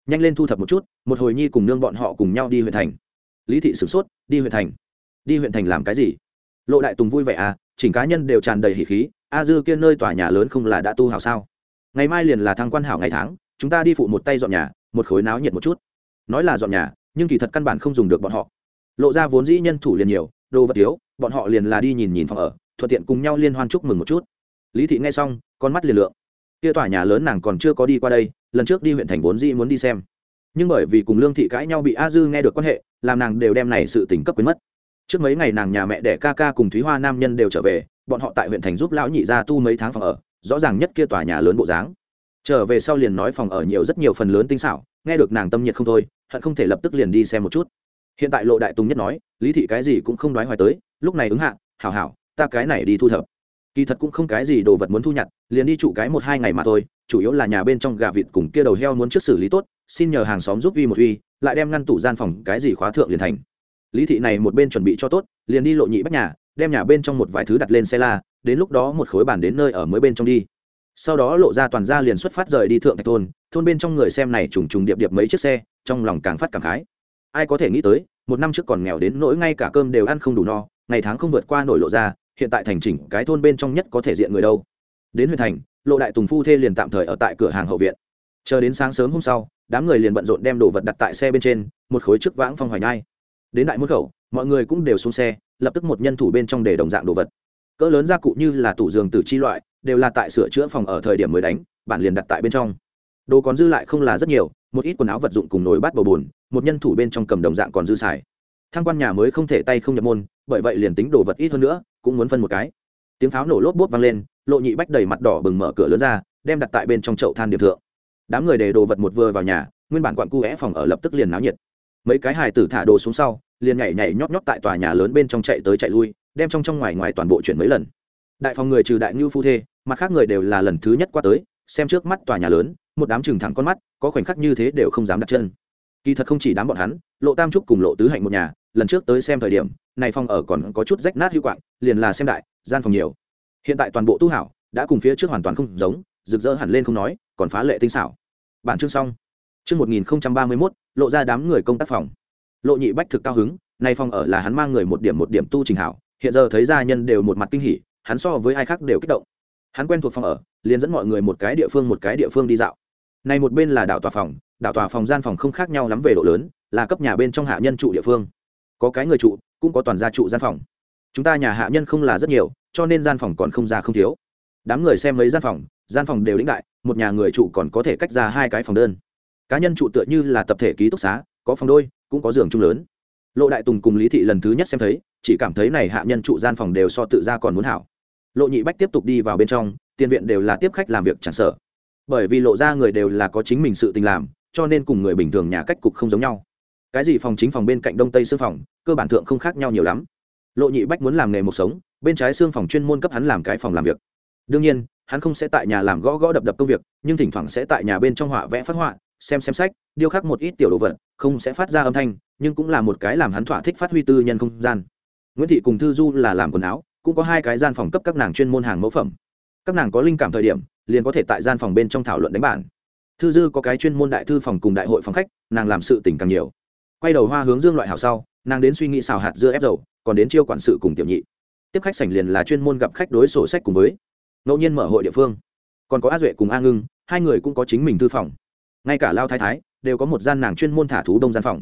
[SPEAKER 1] nhanh lên thu thập một chút, một hồi nhi cùng nương bọn họ cùng nhau đi huyện thành. Lý thị sửng sốt, đi huyện thành? Đi huyện thành làm cái gì? Lộ đại tùng vui vẻ à chỉnh cá nhân đều tràn đầy hỉ khí a dư kia nơi tòa nhà lớn không là đã tu hảo sao? Ngày mai liền là thăng quan hảo ngày tháng, chúng ta đi phụ một tay dọn nhà, một khối náo nhiệt một chút. Nói là dọn nhà, nhưng kỳ thật căn bản không dùng được bọn họ. Lộ ra vốn dĩ nhân thủ liền nhiều, đồ vật thiếu, bọn họ liền là đi nhìn nhìn phòng ở, thuận tiện cùng nhau liên hoan chúc mừng một chút. Lý thị nghe xong, con mắt liền lượng. Kia tòa nhà lớn nàng còn chưa có đi qua đây, lần trước đi huyện thành vốn dĩ muốn đi xem. Nhưng bởi vì cùng lương thị cãi nhau bị a dư nghe được quan hệ, làm nàng đều đem này sự tỉnh cấp quyến mất trước mấy ngày nàng nhà mẹ đẻ ca ca cùng thúy hoa nam nhân đều trở về, bọn họ tại huyện thành giúp lão nhị ra tu mấy tháng phòng ở, rõ ràng nhất kia tòa nhà lớn bộ dáng. Trở về sau liền nói phòng ở nhiều rất nhiều phần lớn tinh xảo, nghe được nàng tâm nhiệt không thôi, hận không thể lập tức liền đi xem một chút. Hiện tại lộ đại tùng nhất nói, lý thị cái gì cũng không đoái hoài tới, lúc này ứng hạ, hảo hảo, ta cái này đi thu thập. Kỳ thật cũng không cái gì đồ vật muốn thu nhặt, liền đi trụ cái một hai ngày mà thôi, chủ yếu là nhà bên trong gà vịt cùng kia đầu heo muốn trước xử lý tốt, xin nhờ hàng xóm giúp uy một uy, lại đem ngăn tủ gian phòng cái gì khóa thượng liền thành lý thị này một bên chuẩn bị cho tốt, liền đi lộ nhị bắt nhà, đem nhà bên trong một vài thứ đặt lên xe la, đến lúc đó một khối bàn đến nơi ở mới bên trong đi. Sau đó lộ ra toàn ra liền xuất phát rời đi thượng thạch thôn thôn bên trong người xem này trùng trùng điệp điệp mấy chiếc xe, trong lòng càng phát càng khái. Ai có thể nghĩ tới, một năm trước còn nghèo đến nỗi ngay cả cơm đều ăn không đủ no, ngày tháng không vượt qua nổi lộ ra, hiện tại thành chỉnh cái thôn bên trong nhất có thể diện người đâu. Đến huyện thành, lộ đại tùng phu thê liền tạm thời ở tại cửa hàng hậu viện. Chờ đến sáng sớm hôm sau, đám người liền bận rộn đem đồ vật đặt tại xe bên trên, một khối trước vãng phong hoài nhai đến đại môn khẩu, mọi người cũng đều xuống xe, lập tức một nhân thủ bên trong để đồng dạng đồ vật. Cỡ lớn gia cụ như là tủ giường từ chi loại, đều là tại sửa chữa phòng ở thời điểm mới đánh, bản liền đặt tại bên trong. Đồ còn dư lại không là rất nhiều, một ít quần áo vật dụng cùng nồi bát bầu bùn một nhân thủ bên trong cầm đồng dạng còn dư xài. Thang quan nhà mới không thể tay không nhập môn, bởi vậy liền tính đồ vật ít hơn nữa, cũng muốn phân một cái. Tiếng pháo nổ lốp bốt vang lên, lộ nhị bách đầy mặt đỏ bừng mở cửa lớn ra, đem đặt tại bên trong chậu than điệp thượng. Đám người để đồ vật một vừa vào nhà, nguyên bản quặn cu é phòng ở lập tức liền náo nhiệt mấy cái hài tử thả đồ xuống sau, liền nhảy nhảy nhót nhót tại tòa nhà lớn bên trong chạy tới chạy lui, đem trong trong ngoài ngoài toàn bộ chuyển mấy lần. Đại phòng người trừ đại ngưu phu thê, mặt khác người đều là lần thứ nhất qua tới, xem trước mắt tòa nhà lớn, một đám chừng thẳng con mắt, có khoảnh khắc như thế đều không dám đặt chân. Kỳ thật không chỉ đám bọn hắn, lộ tam trúc cùng lộ tứ hạnh một nhà, lần trước tới xem thời điểm, này phòng ở còn có chút rách nát hữu quạng, liền là xem đại, gian phòng nhiều. Hiện tại toàn bộ tu hảo, đã cùng phía trước hoàn toàn không giống, rực rỡ hẳn lên không nói, còn phá lệ tinh xảo. Bản chương xong chương một nghìn ba mươi mốt, lộ ra đám người công tác phòng. Lộ nhị bách thực cao hứng, nay phòng ở là hắn mang người một điểm một điểm tu trình hảo, hiện giờ thấy gia nhân đều một mặt kinh hỉ, hắn so với ai khác đều kích động. Hắn quen thuộc phòng ở, liền dẫn mọi người một cái địa phương một cái địa phương đi dạo. Này một bên là đảo tòa phòng, đảo tòa phòng gian phòng không khác nhau lắm về độ lớn, là cấp nhà bên trong hạ nhân trụ địa phương. Có cái người trụ, cũng có toàn gia trụ gian phòng. Chúng ta nhà hạ nhân không là rất nhiều, cho nên gian phòng còn không ra không thiếu. Đám người xem mấy gian phòng gian phòng đều lĩnh đại, một nhà người trụ còn có thể cách ra hai cái phòng đơn cá nhân trụ tựa như là tập thể ký túc xá, có phòng đôi, cũng có giường chung lớn. Lộ đại tùng cùng lý thị lần thứ nhất xem thấy, chỉ cảm thấy này hạ nhân trụ gian phòng đều so tự ra còn muốn hảo. Lộ nhị bách tiếp tục đi vào bên trong, tiền viện đều là tiếp khách làm việc chẳng sợ. Bởi vì lộ ra người đều là có chính mình sự tình làm, cho nên cùng người bình thường nhà cách cục không giống nhau. Cái gì phòng chính phòng bên cạnh đông tây xương phòng, cơ bản thượng không khác nhau nhiều lắm. Lộ nhị bách muốn làm nghề một sống, bên trái xương phòng chuyên môn cấp hắn làm cái phòng làm việc. Đương nhiên, hắn không sẽ tại nhà làm gõ gõ đập đập công việc, nhưng thỉnh thoảng sẽ tại nhà bên trong họa vẽ phát họa xem xem sách, điêu khắc một ít tiểu đồ vật, không sẽ phát ra âm thanh, nhưng cũng là một cái làm hắn thỏa thích phát huy tư nhân không gian. Nguyễn thị cùng thư du là làm quần áo, cũng có hai cái gian phòng cấp các nàng chuyên môn hàng mẫu phẩm. Các nàng có linh cảm thời điểm, liền có thể tại gian phòng bên trong thảo luận đánh bản. Thư dư có cái chuyên môn đại thư phòng cùng đại hội phòng khách, nàng làm sự tỉnh càng nhiều. Quay đầu hoa hướng dương loại hảo sau, nàng đến suy nghĩ xào hạt dưa ép dầu, còn đến chiêu quản sự cùng tiểu nhị. Tiếp khách sảnh liền là chuyên môn gặp khách đối sổ sách cùng với. Ngẫu nhiên mở hội địa phương. Còn có a duệ cùng a ngưng, hai người cũng có chính mình thư phòng ngay cả lao thái thái đều có một gian nàng chuyên môn thả thú đông gian phòng.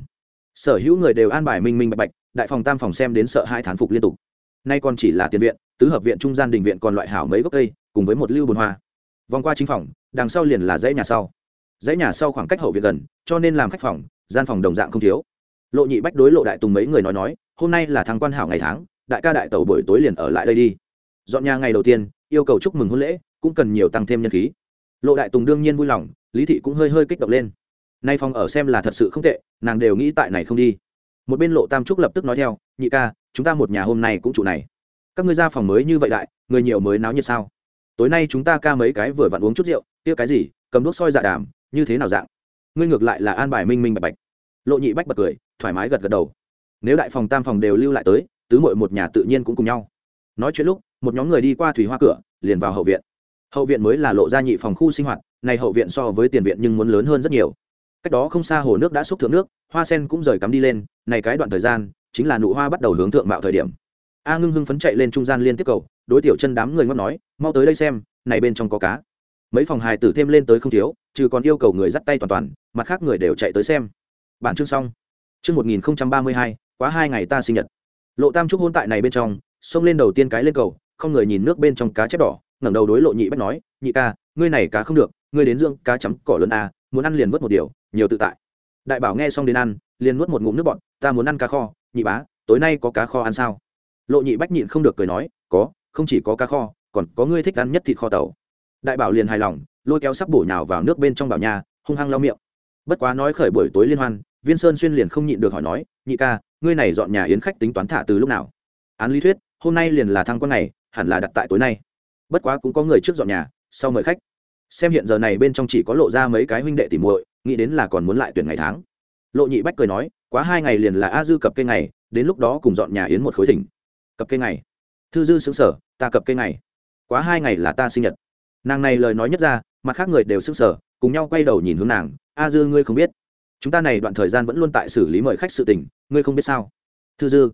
[SPEAKER 1] Sở hữu người đều an bài minh minh bạch bạch, đại phòng tam phòng xem đến sợ hai thán phục liên tục. Nay còn chỉ là tiền viện, tứ hợp viện trung gian đình viện còn loại hảo mấy gốc cây, cùng với một lưu bồn hoa. Vòng qua chính phòng, đằng sau liền là dãy nhà sau. Dãy nhà sau khoảng cách hậu viện gần, cho nên làm khách phòng, gian phòng đồng dạng không thiếu. Lộ nhị bách đối lộ đại tùng mấy người nói nói, hôm nay là thằng quan hảo ngày tháng, đại ca đại tàu buổi tối liền ở lại đây đi. Dọn nhà ngày đầu tiên, yêu cầu chúc mừng hôn lễ, cũng cần nhiều tăng thêm nhân khí. Lộ đại tùng đương nhiên vui lòng lý thị cũng hơi hơi kích động lên nay phòng ở xem là thật sự không tệ nàng đều nghĩ tại này không đi một bên lộ tam trúc lập tức nói theo nhị ca chúng ta một nhà hôm nay cũng trụ này các ngươi ra phòng mới như vậy đại người nhiều mới náo nhiệt sao tối nay chúng ta ca mấy cái vừa vặn uống chút rượu kia cái gì cầm đuốc soi dạ đàm như thế nào dạng ngươi ngược lại là an bài minh minh bạch bạch lộ nhị bách bật cười thoải mái gật gật đầu nếu đại phòng tam phòng đều lưu lại tới tứ mội một nhà tự nhiên cũng cùng nhau nói chuyện lúc một nhóm người đi qua thủy hoa cửa liền vào hậu viện hậu viện mới là lộ ra nhị phòng khu sinh hoạt này hậu viện so với tiền viện nhưng muốn lớn hơn rất nhiều. Cách đó không xa hồ nước đã xúc thượng nước, hoa sen cũng rời cắm đi lên, này cái đoạn thời gian, chính là nụ hoa bắt đầu hướng thượng mạo thời điểm. A ngưng hưng phấn chạy lên trung gian liên tiếp cầu, đối tiểu chân đám người ngót nói, mau tới đây xem, này bên trong có cá. Mấy phòng hài tử thêm lên tới không thiếu, trừ còn yêu cầu người dắt tay toàn toàn, mặt khác người đều chạy tới xem. Bản chương xong. Chương một nghìn ba mươi hai, quá hai ngày ta sinh nhật. Lộ tam trúc hôn tại này bên trong, xông lên đầu tiên cái lên cầu, không người nhìn nước bên trong cá chép đỏ ngẩng đầu đối lộ nhị bách nói, nhị ca, ngươi này cá không được, ngươi đến dưỡng cá chấm cỏ lớn a muốn ăn liền vớt một điều, nhiều tự tại. Đại bảo nghe xong đến ăn, liền nuốt một ngụm nước bọt, ta muốn ăn cá kho, nhị bá, tối nay có cá kho ăn sao? Lộ nhị bách nhịn không được cười nói, có, không chỉ có cá kho, còn có ngươi thích ăn nhất thịt kho tàu. Đại bảo liền hài lòng, lôi kéo sắp bổ nhào vào nước bên trong bảo nhà, hung hăng lau miệng. Bất quá nói khởi buổi tối liên hoan, viên sơn xuyên liền không nhịn được hỏi nói, nhị ca, ngươi này dọn nhà yến khách tính toán thả từ lúc nào? Án lý thuyết, hôm nay liền là thăng quan này hẳn là đặt tại tối nay bất quá cũng có người trước dọn nhà, sau mời khách. Xem hiện giờ này bên trong chỉ có lộ ra mấy cái huynh đệ tỉ muội, nghĩ đến là còn muốn lại tuyển ngày tháng. Lộ nhị bách cười nói, quá hai ngày liền là a dư cập cây ngày, đến lúc đó cùng dọn nhà yến một khối thỉnh. Cập cây ngày? Thư dư xứng sở, ta cập cây ngày. Quá hai ngày là ta sinh nhật. Nàng này lời nói nhất ra, mặt khác người đều xứng sở, cùng nhau quay đầu nhìn hướng nàng, a dư ngươi không biết, chúng ta này đoạn thời gian vẫn luôn tại xử lý mời khách sự tình, ngươi không biết sao? Thư dư.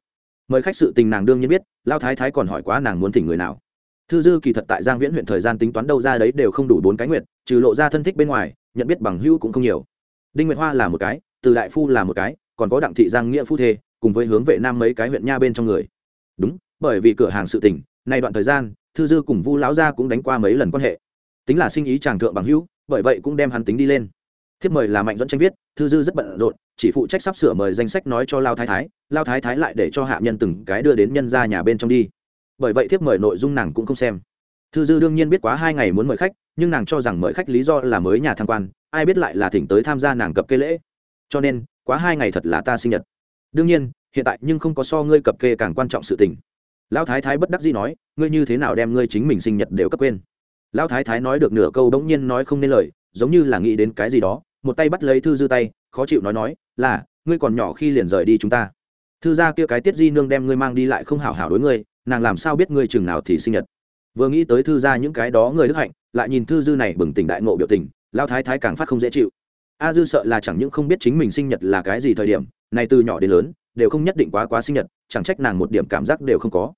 [SPEAKER 1] Mời khách sự tình nàng đương nhiên biết, lao thái thái còn hỏi quá nàng muốn thỉnh người nào thư dư kỳ thật tại giang viễn huyện thời gian tính toán đâu ra đấy đều không đủ bốn cái nguyện trừ lộ ra thân thích bên ngoài, nhận biết bằng hữu cũng không nhiều. Đinh nguyệt hoa là một cái, từ đại phu là một cái, còn có đặng thị giang nghĩa phu thê, cùng với hướng vệ nam mấy cái huyện nha bên trong người. Đúng, bởi vì cửa hàng sự tình, nay đoạn thời gian, thư dư cùng vu lão gia cũng đánh qua mấy lần quan hệ. Tính là sinh ý chàng thượng bằng hữu, bởi vậy cũng đem hắn tính đi lên. Thiếp mời là mạnh dẫn tranh viết, thư dư rất bận rộn, chỉ phụ trách sắp sửa mời danh sách nói cho lao thái thái, lao thái thái lại để cho hạ nhân từng cái đưa đến nhân ra nhà bên trong đi bởi vậy thiếp mời nội dung nàng cũng không xem. Thư dư đương nhiên biết quá hai ngày muốn mời khách, nhưng nàng cho rằng mời khách lý do là mới nhà tham quan, ai biết lại là thỉnh tới tham gia nàng cập kê lễ. Cho nên, quá hai ngày thật là ta sinh nhật. Đương nhiên, hiện tại nhưng không có so ngươi cập kê càng quan trọng sự tình. Lão thái thái bất đắc dĩ nói, ngươi như thế nào đem ngươi chính mình sinh nhật đều cấp quên? Lão thái thái nói được nửa câu đống nhiên nói không nên lời, giống như là nghĩ đến cái gì đó, một tay bắt lấy thư dư tay, khó chịu nói nói, là, ngươi còn nhỏ khi liền rời đi chúng ta. Thư gia kia cái tiết di nương đem ngươi mang đi lại không hảo hảo đối ngươi nàng làm sao biết ngươi chừng nào thì sinh nhật? Vừa nghĩ tới thư ra những cái đó người đức hạnh, lại nhìn thư dư này bừng tỉnh đại ngộ biểu tình lao thái thái càng phát không dễ chịu. A dư sợ là chẳng những không biết chính mình sinh nhật là cái gì thời điểm, này từ nhỏ đến lớn, đều không nhất định quá quá sinh nhật, chẳng trách nàng một điểm cảm giác đều không có.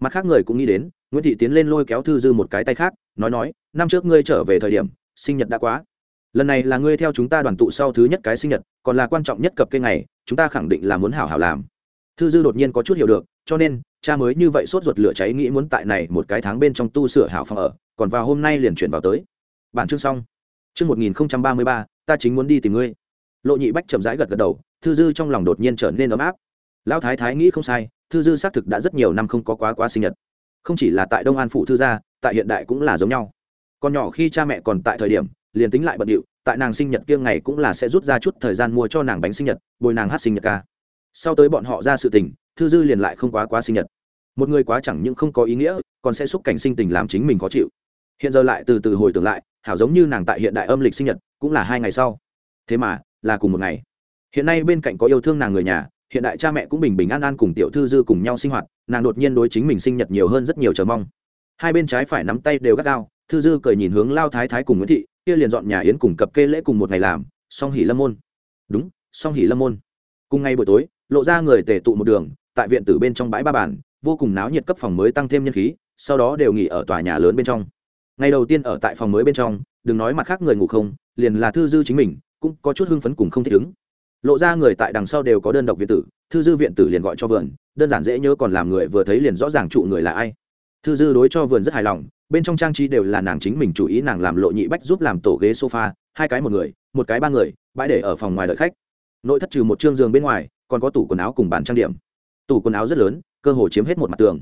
[SPEAKER 1] Mặt khác người cũng nghĩ đến, nguyễn thị tiến lên lôi kéo thư dư một cái tay khác, nói nói, năm trước ngươi trở về thời điểm, sinh nhật đã quá. Lần này là ngươi theo chúng ta đoàn tụ sau thứ nhất cái sinh nhật, còn là quan trọng nhất cập cây này chúng ta khẳng định là muốn hảo hảo làm thư dư đột nhiên có chút hiểu được, cho nên, cha mới như vậy sốt ruột lửa cháy nghĩ muốn tại này một cái tháng bên trong tu sửa hảo phòng ở, còn vào hôm nay liền chuyển vào tới. Bản chương xong. Chương một nghìn ba mươi ba, ta chính muốn đi tìm ngươi. Lộ nhị bách chậm rãi gật gật đầu, thư dư trong lòng đột nhiên trở nên ấm áp. Lão thái thái nghĩ không sai, thư dư xác thực đã rất nhiều năm không có quá quá sinh nhật. Không chỉ là tại đông an phủ thư gia, tại hiện đại cũng là giống nhau. Còn nhỏ khi cha mẹ còn tại thời điểm, liền tính lại bận điệu, tại nàng sinh nhật kia ngày cũng là sẽ rút ra chút thời gian mua cho nàng bánh sinh nhật, bồi nàng hát sinh nhật ca sau tới bọn họ ra sự tình, thư dư liền lại không quá quá sinh nhật. Một người quá chẳng những không có ý nghĩa, còn sẽ xúc cảnh sinh tình làm chính mình khó chịu. Hiện giờ lại từ từ hồi tưởng lại, hảo giống như nàng tại hiện đại âm lịch sinh nhật, cũng là hai ngày sau. Thế mà, là cùng một ngày. Hiện nay bên cạnh có yêu thương nàng người nhà, hiện đại cha mẹ cũng bình bình an an cùng tiểu thư dư cùng nhau sinh hoạt, nàng đột nhiên đối chính mình sinh nhật nhiều hơn rất nhiều chờ mong. Hai bên trái phải nắm tay đều gắt gao, thư dư cười nhìn hướng lao thái thái cùng nguyễn thị, kia liền dọn nhà yến cùng cập kê lễ cùng một ngày làm song hỉ lâm môn. Đúng song hỉ lâm môn. Cùng ngay buổi tối lộ ra người tề tụ một đường, tại viện tử bên trong bãi ba bản vô cùng náo nhiệt cấp phòng mới tăng thêm nhân khí, sau đó đều nghỉ ở tòa nhà lớn bên trong. Ngày đầu tiên ở tại phòng mới bên trong, đừng nói mặt khác người ngủ không, liền là thư dư chính mình, cũng có chút hưng phấn cùng không thích ứng. Lộ ra người tại đằng sau đều có đơn độc viện tử, thư dư viện tử liền gọi cho vườn, đơn giản dễ nhớ còn làm người vừa thấy liền rõ ràng trụ người là ai. Thư dư đối cho vườn rất hài lòng, bên trong trang trí đều là nàng chính mình chủ ý nàng làm lộ nhị bách giúp làm tổ ghế sofa, hai cái một người, một cái ba người, bãi để ở phòng ngoài đợi khách. Nội thất trừ một chương giường bên ngoài còn có tủ quần áo cùng bàn trang điểm. Tủ quần áo rất lớn, cơ hồ chiếm hết một mặt tường.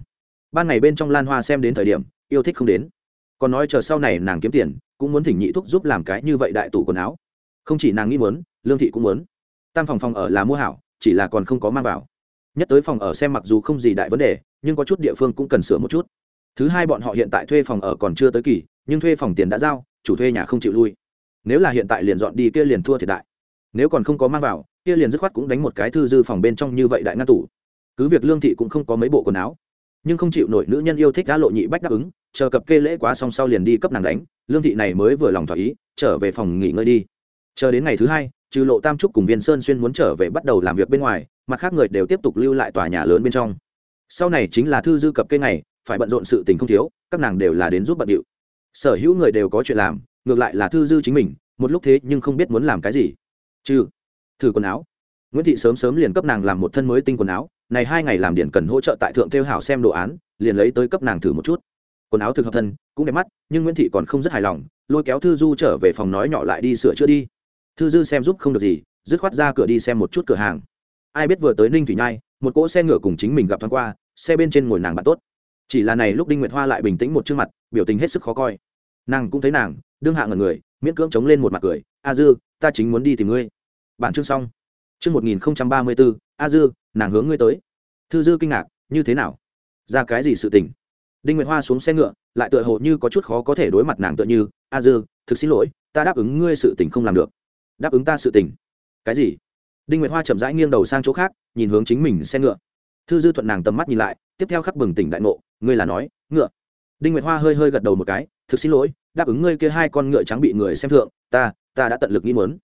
[SPEAKER 1] Ban ngày bên trong lan hoa xem đến thời điểm, yêu thích không đến. Còn nói chờ sau này nàng kiếm tiền, cũng muốn thỉnh nhị thúc giúp làm cái như vậy đại tủ quần áo. Không chỉ nàng nghĩ muốn, lương thị cũng muốn. Tam phòng phòng ở là mua hảo, chỉ là còn không có mang vào. Nhất tới phòng ở xem mặc dù không gì đại vấn đề, nhưng có chút địa phương cũng cần sửa một chút. Thứ hai bọn họ hiện tại thuê phòng ở còn chưa tới kỳ, nhưng thuê phòng tiền đã giao, chủ thuê nhà không chịu lui. Nếu là hiện tại liền dọn đi kia liền thua thiệt đại nếu còn không có mang vào, kia liền dứt khoát cũng đánh một cái thư dư phòng bên trong như vậy đại ngăn tủ. Cứ việc lương thị cũng không có mấy bộ quần áo, nhưng không chịu nổi nữ nhân yêu thích đã lộ nhị bách đáp ứng, chờ cập kê lễ quá xong sau liền đi cấp nàng đánh, lương thị này mới vừa lòng thỏa ý, trở về phòng nghỉ ngơi đi. Chờ đến ngày thứ hai, trừ lộ tam trúc cùng viên sơn xuyên muốn trở về bắt đầu làm việc bên ngoài, mặt khác người đều tiếp tục lưu lại tòa nhà lớn bên trong. Sau này chính là thư dư cập kê này phải bận rộn sự tình không thiếu, các nàng đều là đến giúp bận điệu. Sở hữu người đều có chuyện làm, ngược lại là thư dư chính mình, một lúc thế nhưng không biết muốn làm cái gì chứ thử quần áo. Nguyễn thị sớm sớm liền cấp nàng làm một thân mới tinh quần áo, này hai ngày làm điện cần hỗ trợ tại thượng tiêu hảo xem đồ án, liền lấy tới cấp nàng thử một chút. Quần áo thực hợp thân, cũng đẹp mắt, nhưng nguyễn thị còn không rất hài lòng, lôi kéo thư du trở về phòng nói nhỏ lại đi sửa chữa đi. Thư dư xem giúp không được gì, dứt khoát ra cửa đi xem một chút cửa hàng. Ai biết vừa tới ninh thủy nhai, một cỗ xe ngựa cùng chính mình gặp thoáng qua, xe bên trên ngồi nàng bạn tốt. Chỉ là này lúc đinh nguyệt hoa lại bình tĩnh một chương mặt, biểu tình hết sức khó coi. Nàng cũng thấy nàng, đương hạ ngần người, miễn cưỡng chống lên một mặt cười a dư, ta chính muốn đi tìm ngươi. Bản chương xong. Chương một nghìn ba mươi bốn a dư, nàng hướng ngươi tới. Thư dư kinh ngạc, như thế nào? Ra cái gì sự tình? Đinh nguyệt hoa xuống xe ngựa, lại tựa hồ như có chút khó có thể đối mặt nàng tựa như, a dư, thực xin lỗi, ta đáp ứng ngươi sự tình không làm được. Đáp ứng ta sự tình? Cái gì? Đinh nguyệt hoa chậm rãi nghiêng đầu sang chỗ khác, nhìn hướng chính mình xe ngựa. Thư dư thuận nàng tầm mắt nhìn lại, tiếp theo khắc bừng tỉnh đại ngộ, ngươi là nói, ngựa? Đinh nguyệt hoa hơi hơi gật đầu một cái, thực xin lỗi, đáp ứng ngươi kia hai con ngựa trắng bị người xem thượng, ta ta đã tận lực nghĩ muốn.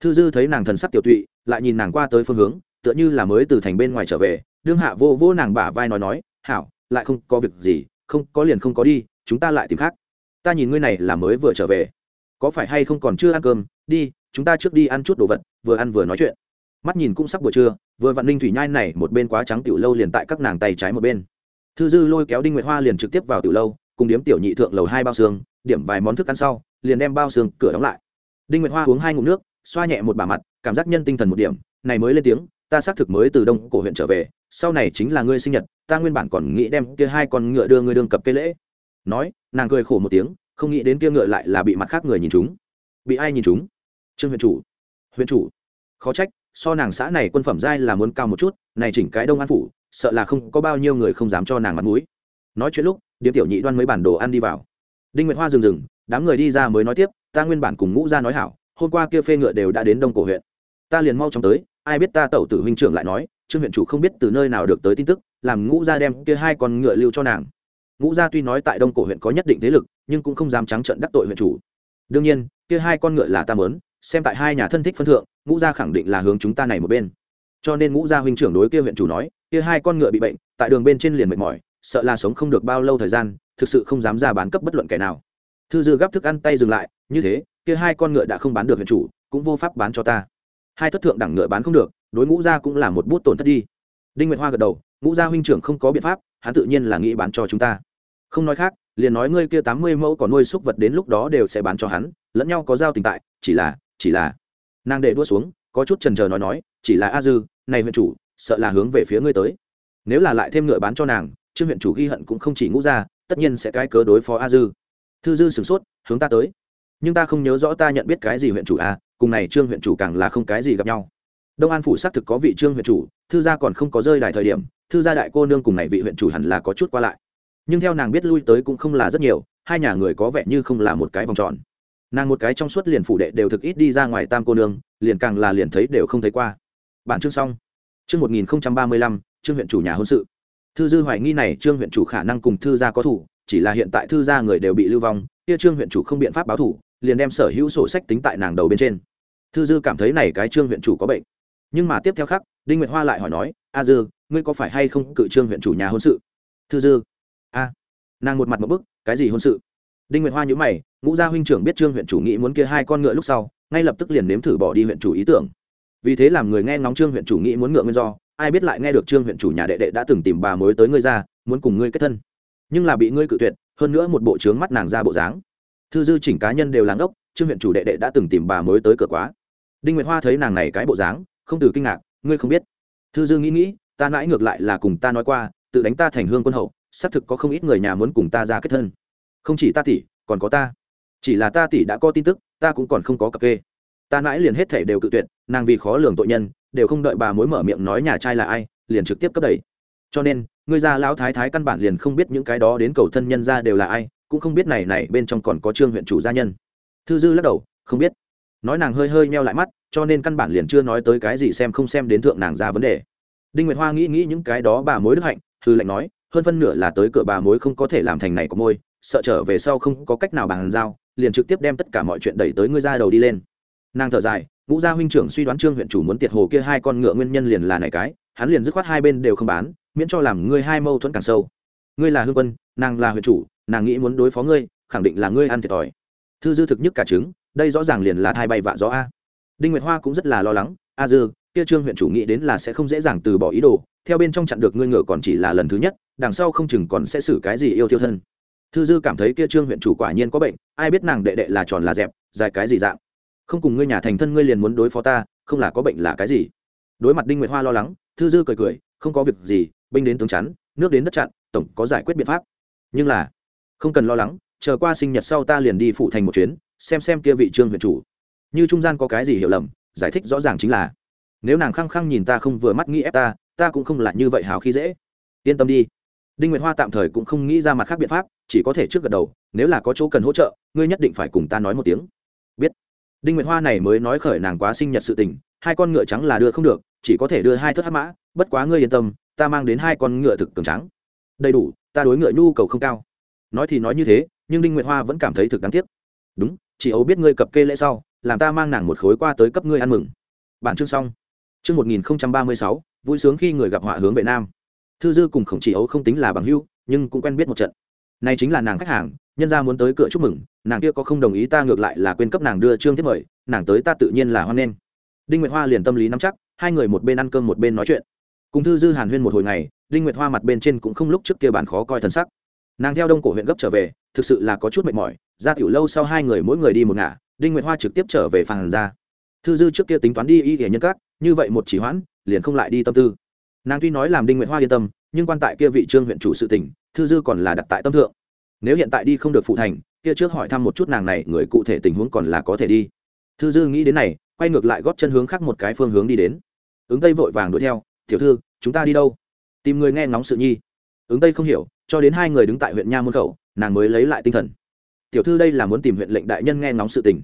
[SPEAKER 1] Thư dư thấy nàng thần sắc tiểu tụy, lại nhìn nàng qua tới phương hướng, tựa như là mới từ thành bên ngoài trở về, đương hạ vô vô nàng bả vai nói nói, hảo, lại không có việc gì, không có liền không có đi, chúng ta lại tìm khác. Ta nhìn ngươi này là mới vừa trở về. Có phải hay không còn chưa ăn cơm? Đi, chúng ta trước đi ăn chút đồ vật, vừa ăn vừa nói chuyện. Mắt nhìn cũng sắp buổi trưa, vừa vặn ninh thủy nhai này một bên quá trắng tiểu lâu liền tại các nàng tay trái một bên. Thư dư lôi kéo đinh nguyệt hoa liền trực tiếp vào tiểu lâu, cùng điếm tiểu nhị thượng lầu hai bao xương, điểm vài món thức ăn sau, liền đem bao xương cửa đóng lại đinh nguyệt hoa uống hai ngụm nước, xoa nhẹ một bà mặt, cảm giác nhân tinh thần một điểm, này mới lên tiếng, ta xác thực mới từ đông cổ huyện trở về, sau này chính là ngươi sinh nhật, ta nguyên bản còn nghĩ đem kia hai con ngựa đưa ngươi đương cập cây lễ. Nói, nàng cười khổ một tiếng, không nghĩ đến kia ngựa lại là bị mặt khác người nhìn chúng. Bị ai nhìn chúng? Trương huyện chủ. Huyện chủ. Khó trách, so nàng xã này quân phẩm giai là muốn cao một chút, này chỉnh cái đông an phủ, sợ là không có bao nhiêu người không dám cho nàng mặt mũi. Nói chuyện lúc, điếm tiểu nhị đoan mấy bản đồ ăn đi vào. Đinh nguyệt hoa dừng dừng đám người đi ra mới nói tiếp, ta nguyên bản cùng ngũ ra nói hảo, hôm qua kia phê ngựa đều đã đến đông cổ huyện. Ta liền mau chóng tới, ai biết ta tẩu tử huynh trưởng lại nói, trương huyện chủ không biết từ nơi nào được tới tin tức, làm ngũ gia đem kia hai con ngựa lưu cho nàng. Ngũ gia tuy nói tại đông cổ huyện có nhất định thế lực, nhưng cũng không dám trắng trận đắc tội huyện chủ. Đương nhiên, kia hai con ngựa là ta mớn xem tại hai nhà thân thích phân thượng, ngũ gia khẳng định là hướng chúng ta này một bên. Cho nên ngũ gia huynh trưởng đối kia huyện chủ nói, kia hai con ngựa bị bệnh, tại đường bên trên liền mệt mỏi, sợ là sống không được bao lâu thời gian, thực sự không dám ra bán cấp bất luận kẻ nào thư dư gắp thức ăn tay dừng lại, như thế, kia hai con ngựa đã không bán được huyện chủ, cũng vô pháp bán cho ta. Hai thất thượng đẳng ngựa bán không được, đối ngũ gia cũng là một bút tổn thất đi. Đinh nguyệt hoa gật đầu, ngũ gia huynh trưởng không có biện pháp, hắn tự nhiên là nghĩ bán cho chúng ta. Không nói khác, liền nói ngươi kia tám mươi mẫu còn nuôi súc vật đến lúc đó đều sẽ bán cho hắn, lẫn nhau có giao tình tại, chỉ là chỉ là. Nàng để đua xuống, có chút trần trờ nói nói, chỉ là a dư, này huyện chủ, sợ là hướng về phía ngươi tới. Nếu là lại thêm ngựa bán cho nàng, trương huyện chủ ghi hận cũng không chỉ ngũ ra tất nhiên sẽ cái cớ đối phó a dư thư dư sửng sốt, hướng ta tới. Nhưng ta không nhớ rõ ta nhận biết cái gì huyện chủ à? cùng này trương huyện chủ càng là không cái gì gặp nhau. Đông an phủ xác thực có vị trương huyện chủ, thư gia còn không có rơi đài thời điểm, thư gia đại cô nương cùng này vị huyện chủ hẳn là có chút qua lại. Nhưng theo nàng biết lui tới cũng không là rất nhiều, hai nhà người có vẻ như không là một cái vòng tròn. Nàng một cái trong suốt liền phủ đệ đều thực ít đi ra ngoài tam cô nương, liền càng là liền thấy đều không thấy qua. Bản chương xong. Chương một nghìn ba mươi lăm, trương huyện chủ nhà hôn sự. Thư dư hoài nghi này trương huyện chủ khả năng cùng thư gia có thủ chỉ là hiện tại thư gia người đều bị lưu vong, kia trương huyện chủ không biện pháp báo thủ, liền đem sở hữu sổ sách tính tại nàng đầu bên trên. Thư dư cảm thấy này cái trương huyện chủ có bệnh. Nhưng mà tiếp theo khác đinh nguyệt hoa lại hỏi nói, a dư, ngươi có phải hay không cự trương huyện chủ nhà hôn sự? Thư dư. A. Nàng một mặt một bức, cái gì hôn sự? Đinh nguyệt hoa nhữ mày, ngũ gia huynh trưởng biết trương huyện chủ nghĩ muốn kia hai con ngựa lúc sau, ngay lập tức liền nếm thử bỏ đi huyện chủ ý tưởng. Vì thế làm người nghe ngóng trương huyện chủ nghĩ muốn ngựa nguyên do, ai biết lại nghe được trương huyện chủ nhà đệ đệ đã từng tìm bà mối tới ngươi ra, muốn cùng ngươi kết thân nhưng là bị ngươi cự tuyệt, hơn nữa một bộ trướng mắt nàng ra bộ dáng. Thư dư chỉnh cá nhân đều làng ốc trương huyện chủ đệ đệ đã từng tìm bà mối tới cửa quá. Đinh nguyệt hoa thấy nàng này cái bộ dáng, không từ kinh ngạc, ngươi không biết. Thư dư nghĩ nghĩ, ta mãi ngược lại là cùng ta nói qua, tự đánh ta thành hương quân hậu, xác thực có không ít người nhà muốn cùng ta ra kết thân. Không chỉ ta tỷ, còn có ta. Chỉ là ta tỷ đã có tin tức, ta cũng còn không có cặp kê. Ta mãi liền hết thể đều cự tuyệt, nàng vì khó lường tội nhân, đều không đợi bà mối mở miệng nói nhà trai là ai, liền trực tiếp cấp đẩy. Cho nên ngươi già lão thái thái căn bản liền không biết những cái đó đến cầu thân nhân ra đều là ai, cũng không biết này này bên trong còn có trương huyện chủ gia nhân. Thư dư lắc đầu, không biết. Nói nàng hơi hơi meo lại mắt, cho nên căn bản liền chưa nói tới cái gì xem không xem đến thượng nàng ra vấn đề. Đinh nguyệt hoa nghĩ nghĩ những cái đó bà mối đức hạnh thư lệnh nói, hơn phân nửa là tới cửa bà mối không có thể làm thành này có môi, sợ trở về sau không có cách nào bàn giao, liền trực tiếp đem tất cả mọi chuyện đẩy tới ngươi ra đầu đi lên. Nàng thở dài, ngũ gia huynh trưởng suy đoán trương huyện chủ muốn tiệt hồ kia hai con ngựa nguyên nhân liền là này cái, hắn liền dứt khoát hai bên đều không bán miễn cho làm ngươi hai mâu thuẫn càng sâu. Ngươi là hương quân, nàng là huyện chủ, nàng nghĩ muốn đối phó ngươi, khẳng định là ngươi ăn thiệt thòi. Thư dư thực nhất cả trứng, đây rõ ràng liền là thai bay vạ gió a. Đinh nguyệt hoa cũng rất là lo lắng, a dư, kia trương huyện chủ nghĩ đến là sẽ không dễ dàng từ bỏ ý đồ, theo bên trong chặn được ngươi ngựa còn chỉ là lần thứ nhất, đằng sau không chừng còn sẽ xử cái gì yêu thiêu thân. Thư dư cảm thấy kia trương huyện chủ quả nhiên có bệnh, ai biết nàng đệ đệ là tròn là dẹp, dài cái gì dạng. Không cùng ngươi nhà thành thân ngươi liền muốn đối phó ta, không là có bệnh là cái gì. Đối mặt đinh nguyệt hoa lo lắng, thư dư cười cười, không có việc gì binh đến tướng chắn, nước đến đất chặn, tổng có giải quyết biện pháp. Nhưng là, không cần lo lắng, chờ qua sinh nhật sau ta liền đi phụ thành một chuyến, xem xem kia vị trương huyện chủ. Như trung gian có cái gì hiểu lầm, giải thích rõ ràng chính là, nếu nàng khăng khăng nhìn ta không vừa mắt nghĩ ép ta ta cũng không là như vậy hào khi dễ. Yên tâm đi. Đinh nguyệt hoa tạm thời cũng không nghĩ ra mặt khác biện pháp, chỉ có thể trước gật đầu, nếu là có chỗ cần hỗ trợ, ngươi nhất định phải cùng ta nói một tiếng. Biết. Đinh nguyệt hoa này mới nói khởi nàng quá sinh nhật sự tình, hai con ngựa trắng là đưa không được, chỉ có thể đưa hai thất hát mã, bất quá ngươi yên tâm ta mang đến hai con ngựa thực cường trắng đầy đủ, ta đối ngựa nhu cầu không cao. Nói thì nói như thế, nhưng đinh nguyệt hoa vẫn cảm thấy thực đáng tiếc. Đúng, chị ấu biết ngươi cập kê lễ sau, làm ta mang nàng một khối qua tới cấp ngươi ăn mừng. Bản chương xong. Chương một nghìn ba mươi sáu, vui sướng khi người gặp họa hướng vệ nam. Thư dư cùng khổng chị ấu không tính là bằng hưu nhưng cũng quen biết một trận. Này chính là nàng khách hàng, nhân ra muốn tới cửa chúc mừng, nàng kia có không đồng ý ta ngược lại là quên cấp nàng đưa trương thiết mời, nàng tới ta tự nhiên là hoan nghênh. Đinh nguyệt hoa liền tâm lý nắm chắc, hai người một bên ăn cơm một bên nói chuyện cùng thư dư hàn huyên một hồi ngày, đinh nguyệt hoa mặt bên trên cũng không lúc trước kia bản khó coi thân sắc. Nàng theo đông cổ huyện gấp trở về, thực sự là có chút mệt mỏi, ra tiểu lâu sau hai người mỗi người đi một ngả, đinh nguyệt hoa trực tiếp trở về phàn ra. Thư dư trước kia tính toán đi y hệ nhân các, như vậy một chỉ hoãn, liền không lại đi tâm tư. Nàng tuy nói làm đinh nguyệt hoa yên tâm, nhưng quan tại kia vị trương huyện chủ sự tỉnh, thư dư còn là đặt tại tâm thượng. Nếu hiện tại đi không được phụ thành, kia trước hỏi thăm một chút nàng này, người cụ thể tình huống còn là có thể đi. Thư dư nghĩ đến này, quay ngược lại góp chân hướng khác một cái phương hướng đi đến. Ứng tây vội vàng đuổi theo tiểu thư, chúng ta đi đâu? Tìm người nghe ngóng sự nhi. Ứng tây không hiểu, cho đến hai người đứng tại huyện nha môn khẩu, nàng mới lấy lại tinh thần. Tiểu thư đây là muốn tìm huyện lệnh đại nhân nghe ngóng sự tình.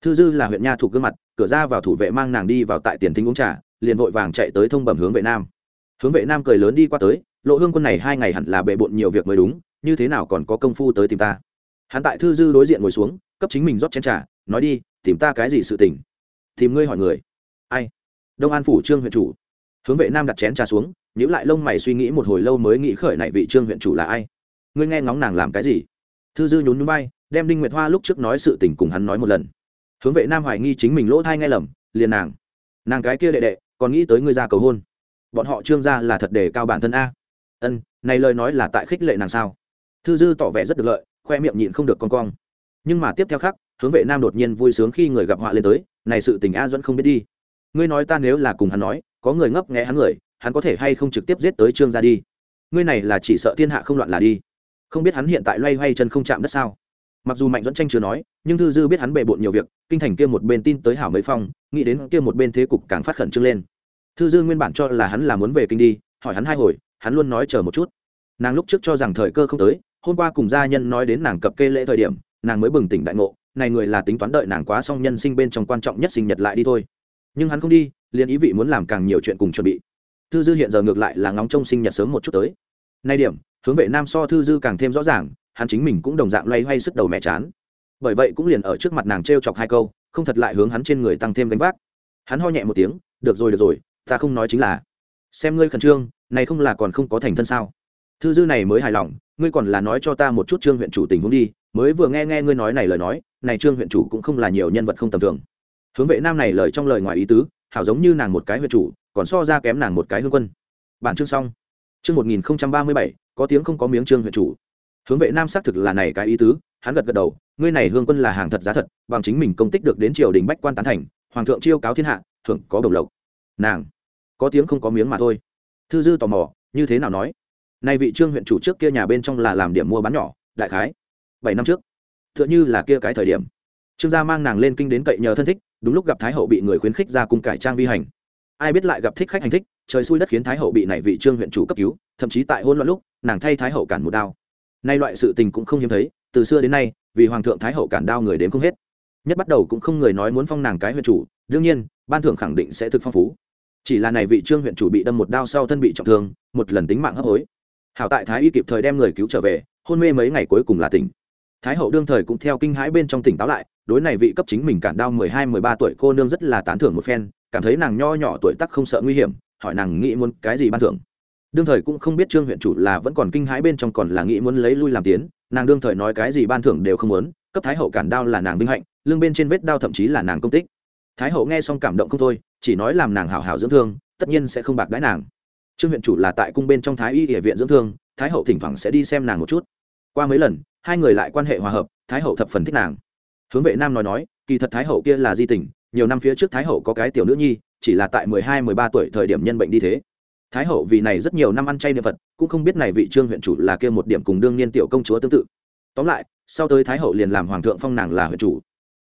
[SPEAKER 1] Thư dư là huyện nha thuộc gương mặt, cửa ra vào thủ vệ mang nàng đi vào tại tiền thính uống trà, liền vội vàng chạy tới thông bẩm hướng vệ nam. Hướng vệ nam cười lớn đi qua tới, lộ hương quân này hai ngày hẳn là bệ bộn nhiều việc mới đúng, như thế nào còn có công phu tới tìm ta? Hắn tại thư dư đối diện ngồi xuống, cấp chính mình rót chén trà, nói đi, tìm ta cái gì sự tình? Tìm ngươi hỏi người. Ai? Đông an phủ trương huyện chủ hướng vệ nam đặt chén trà xuống nhữ lại lông mày suy nghĩ một hồi lâu mới nghĩ khởi này vị trương huyện chủ là ai. Ngươi nghe ngóng nàng làm cái gì? Thư dư nhún núi bay đem đinh nguyệt hoa lúc trước nói sự tình cùng hắn nói một lần. Hướng vệ nam hoài nghi chính mình lỗ thai nghe lầm, liền nàng. Nàng cái kia đệ đệ, còn nghĩ tới ngươi ra cầu hôn. Bọn họ trương gia là thật đề cao bản thân a. Ân, này lời nói là tại khích lệ nàng sao? Thư dư tỏ vẻ rất được lợi, khoe miệng nhịn không được con cong. Nhưng mà tiếp theo khác, hướng vệ nam đột nhiên vui sướng khi người gặp họa lên tới, này sự tình a dẫn không biết đi. Ngươi nói ta nếu là cùng hắn nói có người ngấp nghé hắn người, hắn có thể hay không trực tiếp giết tới trương gia đi? Ngươi này là chỉ sợ thiên hạ không loạn là đi. Không biết hắn hiện tại loay hoay chân không chạm đất sao? Mặc dù mạnh dẫn tranh chưa nói, nhưng thư dư biết hắn bề bộn nhiều việc, kinh thành kia một bên tin tới hảo mấy phong, nghĩ đến kia một bên thế cục càng phát khẩn trương lên. Thư dư nguyên bản cho là hắn là muốn về kinh đi, hỏi hắn hai hồi, hắn luôn nói chờ một chút. Nàng lúc trước cho rằng thời cơ không tới, hôm qua cùng gia nhân nói đến nàng cập kê lễ thời điểm, nàng mới bừng tỉnh đại ngộ, này người là tính toán đợi nàng quá xong nhân sinh bên trong quan trọng nhất sinh nhật lại đi thôi nhưng hắn không đi, liền ý vị muốn làm càng nhiều chuyện cùng chuẩn bị. Thư dư hiện giờ ngược lại là ngóng trông sinh nhật sớm một chút tới. Nay điểm, hướng vệ nam so thư dư càng thêm rõ ràng, hắn chính mình cũng đồng dạng loay hoay sức đầu mẹ chán. Bởi vậy cũng liền ở trước mặt nàng t r e o chọc hai câu, không thật lại hướng hắn trên người tăng thêm gánh vác. Hắn ho nhẹ một tiếng, được rồi được rồi, ta không nói chính là. Xem ngươi khẩn trương, này không là còn không có thành thân sao? Thư dư này mới hài lòng, ngươi còn là nói cho ta một chút trương huyện chủ tình huống đi, mới vừa nghe nghe ngươi nói này lời nói, này trương huyện chủ cũng không là nhiều nhân vật không tầm thường hướng vệ nam này lời trong lời ngoài ý tứ, hảo giống như nàng một cái huyện chủ, còn so ra kém nàng một cái hương quân. Bản chương xong. Chương một nghìn ba mươi bảy, có tiếng không có miếng trương huyện chủ. Hướng vệ nam xác thực là này cái ý tứ, hắn gật gật đầu, ngươi này hương quân là hàng thật giá thật, bằng chính mình công tích được đến triều đình bách quan tán thành, hoàng thượng chiêu cáo thiên hạ thượng có bồng lộc. Nàng, có tiếng không có miếng mà thôi. Thư dư tò mò, như thế nào nói? Nay vị trương huyện chủ trước kia nhà bên trong là làm điểm mua bán nhỏ, đại khái bảy năm trước. T h ư ợ n h ư là kia cái thời điểm. Trương gia mang nàng lên kinh đến cậy nhờ thân thích đúng lúc gặp thái hậu bị người khuyến khích ra cung cải trang vi hành. Ai biết lại gặp thích khách hành thích, trời xui đất khiến thái hậu bị này vị trương huyện chủ cấp cứu, thậm chí tại hôn loạn lúc, nàng thay thái hậu cản một đao. Nay loại sự tình cũng không hiếm thấy, từ xưa đến nay, vì hoàng thượng thái hậu cản đao người đến không hết. Nhất bắt đầu cũng không người nói muốn phong nàng cái huyện chủ, đương nhiên, ban thưởng khẳng định sẽ thực phong phú. Chỉ là này vị trương huyện chủ bị đâm một đao sau thân bị trọng thương, một lần tính mạng hấp hối. Hảo tại thái y kịp thời đem người cứu trở về, hôn mê mấy ngày cuối cùng là tỉnh. Thái hậu đương thời cũng theo kinh hãi bên trong tỉnh táo lại đối này vị cấp chính mình cản đao mười hai, mười ba tuổi cô nương rất là tán thưởng một phen, cảm thấy nàng nho nhỏ tuổi tắc không sợ nguy hiểm, hỏi nàng nghĩ muốn cái gì ban thưởng. Đương thời cũng không biết trương huyện chủ là vẫn còn kinh hãi bên trong còn là nghĩ muốn lấy lui làm tiến, nàng đương thời nói cái gì ban thưởng đều không muốn, cấp thái hậu cản đao là nàng vinh hạnh, lương bên trên vết đao thậm chí là nàng công tích. Thái hậu nghe xong cảm động không thôi, chỉ nói làm nàng hảo hảo dưỡng thương, tất nhiên sẽ không bạc đãi nàng. Trương huyện chủ là tại cung bên trong thái y địa viện dưỡng thương, thái hậu thỉnh thoảng sẽ đi xem nàng một chút. Qua mấy lần, hai người lại quan hệ hòa hợp, thái hậu thập phần thích nàng hướng vệ nam nói nói, kỳ thật thái hậu kia là di tình, nhiều năm phía trước thái hậu có cái tiểu nữ nhi, chỉ là tại mười hai, mười ba tuổi thời điểm nhân bệnh đi thế. Thái hậu vì này rất nhiều năm ăn chay niệm phật, cũng không biết này vị trương huyện chủ là kia một điểm cùng đương niên tiểu công chúa tương tự. Tóm lại, sau tới thái hậu liền làm hoàng thượng phong nàng là huyện chủ.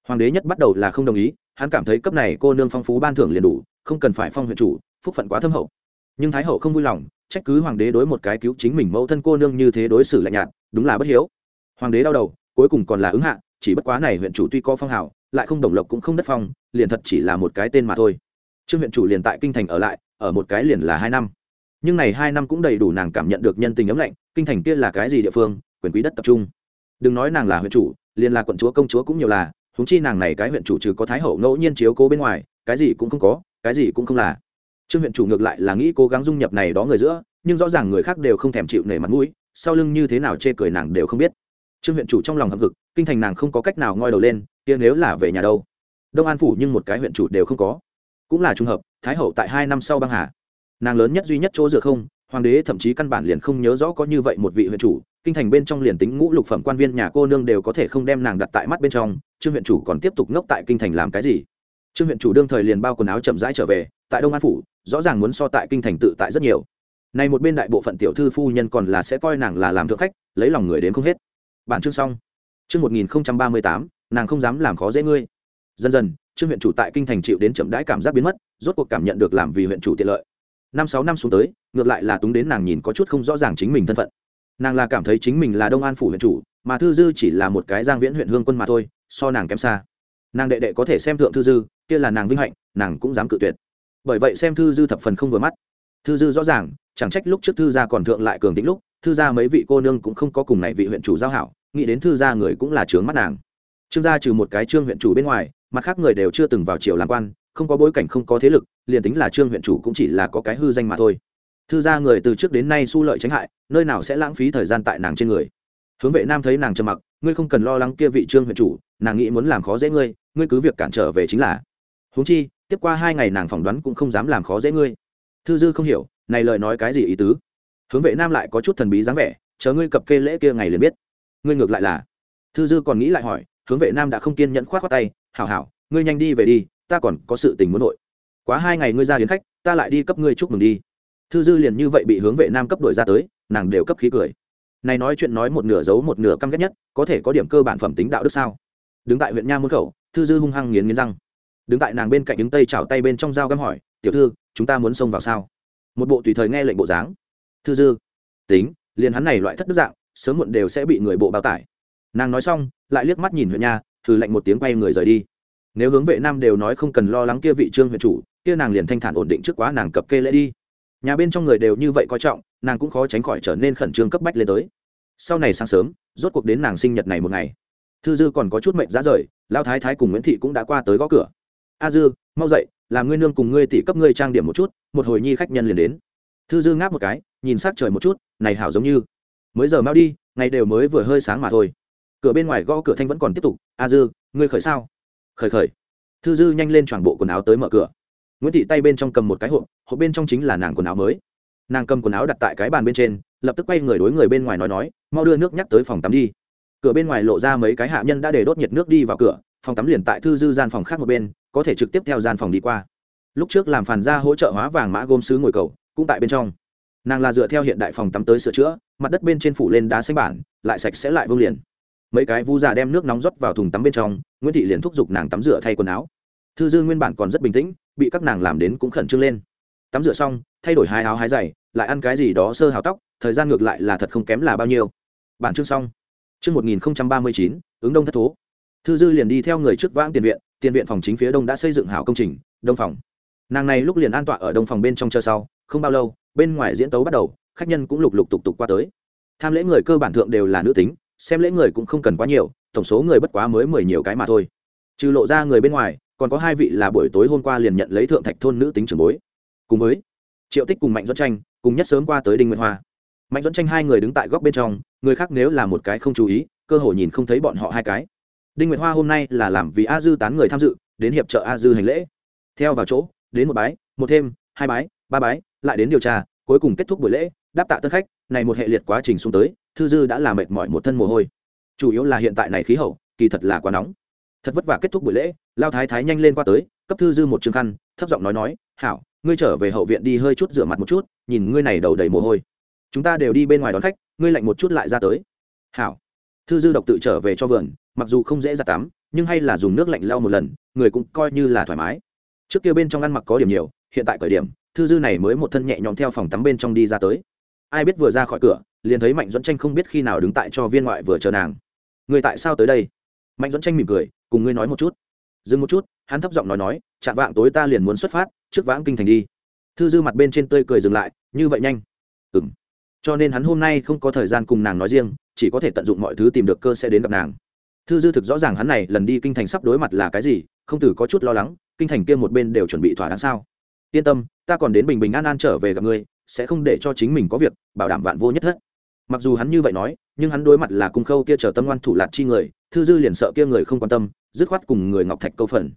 [SPEAKER 1] Hoàng đế nhất bắt đầu là không đồng ý, hắn cảm thấy cấp này cô nương phong phú ban thưởng liền đủ, không cần phải phong huyện chủ, phúc phận quá thâm hậu. Nhưng thái hậu không vui lòng, trách cứ hoàng đế đối một cái cứu chính mình mẫu thân cô nương như thế đối xử lạnh nhạt, đúng là bất hiếu. Hoàng đế đau đầu, cuối cùng còn là ứng hạ chỉ bất quá này huyện chủ tuy có phong hào, lại không đồng lộc cũng không đất phong, liền thật chỉ là một cái tên mà thôi. Trương huyện chủ liền tại kinh thành ở lại, ở một cái liền là hai năm. Nhưng này hai năm cũng đầy đủ nàng cảm nhận được nhân tình ấm lạnh, kinh thành kia là cái gì địa phương, quyền quý đất tập trung. Đừng nói nàng là huyện chủ, liền là quận chúa, công chúa cũng nhiều là húng chi nàng này cái huyện chủ trừ có thái hậu ngẫu nhiên chiếu cố bên ngoài, cái gì cũng không có, cái gì cũng không là. Trương huyện chủ ngược lại là nghĩ cố gắng dung nhập này đó người giữa, nhưng rõ ràng người khác đều không thèm chịu nể mặt mũi, sau lưng như thế nào chê cười nàng đều không biết. Trương huyện chủ trong lòng hậm hực kinh thành nàng không có cách nào ngoi đầu lên, kia nếu là về nhà đâu? Đông an phủ nhưng một cái huyện chủ đều không có. Cũng là trùng hợp, thái hậu tại hai năm sau băng hà. Nàng lớn nhất duy nhất chỗ dựa không, hoàng đế thậm chí căn bản liền không nhớ rõ có như vậy một vị huyện chủ, kinh thành bên trong liền tính ngũ lục phẩm quan viên nhà cô nương đều có thể không đem nàng đặt tại mắt bên trong, trương huyện chủ còn tiếp tục ngốc tại kinh thành làm cái gì? Trương huyện chủ đương thời liền bao quần áo chậm rãi trở về, tại đông an phủ, rõ ràng muốn so tại kinh thành tự tại rất nhiều. Này một bên đại bộ phận tiểu thư phu nhân còn là sẽ coi nàng là làm thượng khách, lấy lòng người đến không hết. Bản chương xong chương một nghìn ba mươi tám, nàng không dám làm khó dễ ngươi. Dần dần, trương huyện chủ tại kinh thành chịu đến chậm đãi cảm giác biến mất, rốt cuộc cảm nhận được làm vì huyện chủ tiện lợi. Năm sáu năm xuống tới, ngược lại là túng đến nàng nhìn có chút không rõ ràng chính mình thân phận. Nàng là cảm thấy chính mình là đông an phủ huyện chủ, mà thư dư chỉ là một cái giang viễn huyện hương quân mà thôi, so nàng kém xa. Nàng đệ đệ có thể xem thượng thư dư, kia là nàng vinh hạnh, nàng cũng dám cự tuyệt. Bởi vậy xem thư dư thập phần không vừa mắt. Thư dư rõ ràng, chẳng trách lúc trước thư gia còn thượng lại cường tính lúc, thư gia mấy vị cô nương cũng không có cùng này vị huyện chủ giao hảo nghĩ đến thư gia người cũng là trướng mắt nàng. Trương gia trừ một cái trương huyện chủ bên ngoài, mặt khác người đều chưa từng vào triều làm quan, không có bối cảnh, không có thế lực, liền tính là trương huyện chủ cũng chỉ là có cái hư danh mà thôi. Thư gia người từ trước đến nay su lợi tránh hại, nơi nào sẽ lãng phí thời gian tại nàng trên người. Hướng vệ nam thấy nàng trầm mặc, ngươi không cần lo lắng kia vị trương huyện chủ, nàng nghĩ muốn làm khó dễ ngươi ngươi cứ việc cản trở về chính là. Huống chi, tiếp qua hai ngày nàng phỏng đoán cũng không dám làm khó dễ ngươi. Thư dư không hiểu, này lời nói cái gì ý tứ? Hướng vệ nam lại có chút thần bí dáng vẻ, chờ ngươi cập kê lễ kia ngày liền biết ngươi ngược lại là. Thư dư còn nghĩ lại hỏi, hướng vệ nam đã không kiên nhẫn khoát khoác tay, hảo hảo, ngươi nhanh đi về đi, ta còn có sự tình muốn nội. Quá hai ngày ngươi ra đến khách, ta lại đi cấp ngươi chúc mừng đi. Thư dư liền như vậy bị hướng vệ nam cấp đổi ra tới, nàng đều cấp khí cười. Này nói chuyện nói một nửa giấu một nửa căm ghét nhất, có thể có điểm cơ bản phẩm tính đạo đức sao? Đứng tại huyện nha môn khẩu, thư dư hung hăng nghiến nghiến răng. Đứng tại nàng bên cạnh đứng tây chảo tay bên trong dao găm hỏi, tiểu thư, chúng ta muốn xông vào sao? Một bộ tùy thời nghe lệnh bộ dáng. Thư dư, tính, liền hắn này loại thất đức dạng sớm muộn đều sẽ bị người bộ bao tải. Nàng nói xong, lại liếc mắt nhìn huyện nha thử lệnh một tiếng quay người rời đi. Nếu hướng vệ nam đều nói không cần lo lắng kia vị trương huyện chủ, kia nàng liền thanh thản ổn định trước quá nàng cập kê lễ đi. Nhà bên trong người đều như vậy coi trọng, nàng cũng khó tránh khỏi trở nên khẩn trương cấp bách lên tới. Sau này sáng sớm, rốt cuộc đến nàng sinh nhật này một ngày. Thư dư còn có chút mệnh giá rời lao thái thái cùng nguyễn thị cũng đã qua tới gõ cửa. A dư, mau dậy, làm ngươi nương cùng ngươi tỷ cấp ngươi trang điểm một chút, một hồi nhi khách nhân liền đến. Thư dư ngáp một cái, nhìn s c trời một chút, này hảo giống như mới giờ mau đi, ngày đều mới vừa hơi sáng mà thôi. Cửa bên ngoài gõ cửa thanh vẫn còn tiếp tục, a dư, ngươi khởi sao? Khởi khởi. Thư dư nhanh lên toàn bộ quần áo tới mở cửa. Nguyễn thị tay bên trong cầm một cái hộp hộp bên trong chính là nàng quần áo mới. Nàng cầm quần áo đặt tại cái bàn bên trên, lập tức quay người đối người bên ngoài nói nói, mau đưa nước nhắc tới phòng tắm đi. Cửa bên ngoài lộ ra mấy cái hạ nhân đã để đốt nhiệt nước đi vào cửa, phòng tắm liền tại thư dư gian phòng khác một bên, có thể trực tiếp theo gian phòng đi qua. Lúc trước làm phản ra hỗ trợ hóa vàng mã gôm sứ ngồi cầu, cũng tại bên trong. Nàng là dựa theo hiện đại phòng tắm tới sửa chữa mặt đất bên trên phủ lên đá xanh bản, lại sạch sẽ lại vương liền. Mấy cái vu già đem nước nóng rót vào thùng tắm bên trong, nguyễn thị liền thúc giục nàng tắm rửa thay quần áo. Thư dư nguyên bản còn rất bình tĩnh, bị các nàng làm đến cũng khẩn trương lên. Tắm rửa xong, thay đổi hai áo hái giày, lại ăn cái gì đó sơ hào tóc, thời gian ngược lại là thật không kém là bao nhiêu. Bản chương xong. Chương một nghìn ba mươi chín, ứng đông thất thố. Thư dư liền đi theo người trước vãng tiền viện tiền viện phòng chính phía đông đã xây dựng hảo công trình, đông phòng. Nàng này lúc liền an tọa ở đông phòng bên trong chờ sau, không bao lâu, bên ngoài diễn tấu bắt đầu khách nhân cũng lục lục tục tục qua tới. Tham lễ người cơ bản thượng đều là nữ tính, xem lễ người cũng không cần quá nhiều, tổng số người bất quá mới mười nhiều cái mà thôi. Trừ lộ ra người bên ngoài, còn có hai vị là buổi tối hôm qua liền nhận lấy thượng thạch thôn nữ tính trưởng bối. Cùng với triệu tích cùng mạnh dẫn tranh, cùng nhất sớm qua tới đinh nguyên hoa. Mạnh dẫn tranh hai người đứng tại góc bên trong, người khác nếu là một cái không chú ý, cơ hội nhìn không thấy bọn họ hai cái. Đinh nguyệt hoa hôm nay là làm vì a dư tán người tham dự, đến hiệp trợ a dư hành lễ. Theo vào chỗ, đến một bái, một thêm, hai bái, ba bái, lại đến điều tra, cuối cùng kết thúc buổi lễ đáp tạ tân khách, này một hệ liệt quá trình xuống tới, thư dư đã làm mệt mỏi một thân mồ hôi. Chủ yếu là hiện tại này khí hậu, kỳ thật là quá nóng. Thật vất vả kết thúc buổi lễ, lao thái thái nhanh lên qua tới, cấp thư dư một chương khăn, thấp giọng nói nói, hảo, ngươi trở về hậu viện đi hơi chút rửa mặt một chút, nhìn ngươi này đầu đầy mồ hôi. Chúng ta đều đi bên ngoài đón khách, ngươi lạnh một chút lại ra tới. Hảo. Thư dư độc tự trở về cho vườn, mặc dù không dễ ra tắm, nhưng hay là dùng nước lạnh lau một lần, người cũng coi như là thoải mái. Trước kia bên trong ăn mặc có điểm nhiều, hiện tại thời điểm, thư dư này mới một thân nhẹ nhõm theo phòng tắm bên trong đi ra tới ai biết vừa ra khỏi cửa, liền thấy mạnh dẫn tranh không biết khi nào đứng tại cho viên ngoại vừa chờ nàng. Người tại sao tới đây? Mạnh dẫn tranh mỉm cười, cùng ngươi nói một chút. Dừng một chút, hắn thấp giọng nói nói, chạm vạng tối ta liền muốn xuất phát, trước vãng kinh thành đi. Thư dư mặt bên trên tươi cười dừng lại, như vậy nhanh. Ừ m cho nên hắn hôm nay không có thời gian cùng nàng nói riêng, chỉ có thể tận dụng mọi thứ tìm được cơ sẽ đến gặp nàng. Thư dư thực rõ ràng hắn này lần đi kinh thành sắp đối mặt là cái gì, không từ có chút lo lắng, kinh thành kia một bên đều chuẩn bị thỏa đáng sao. Yên tâm, ta còn đến bình bình an an trở về gặp ngươi sẽ không để cho chính mình có việc, bảo đảm vạn vô nhất thất. Mặc dù hắn như vậy nói, nhưng hắn đối mặt là cung khâu kia chờ tâm ngoan thủ lạt chi người, thư dư liền sợ kia người không quan tâm, dứt khoát cùng người ngọc thạch câu phần.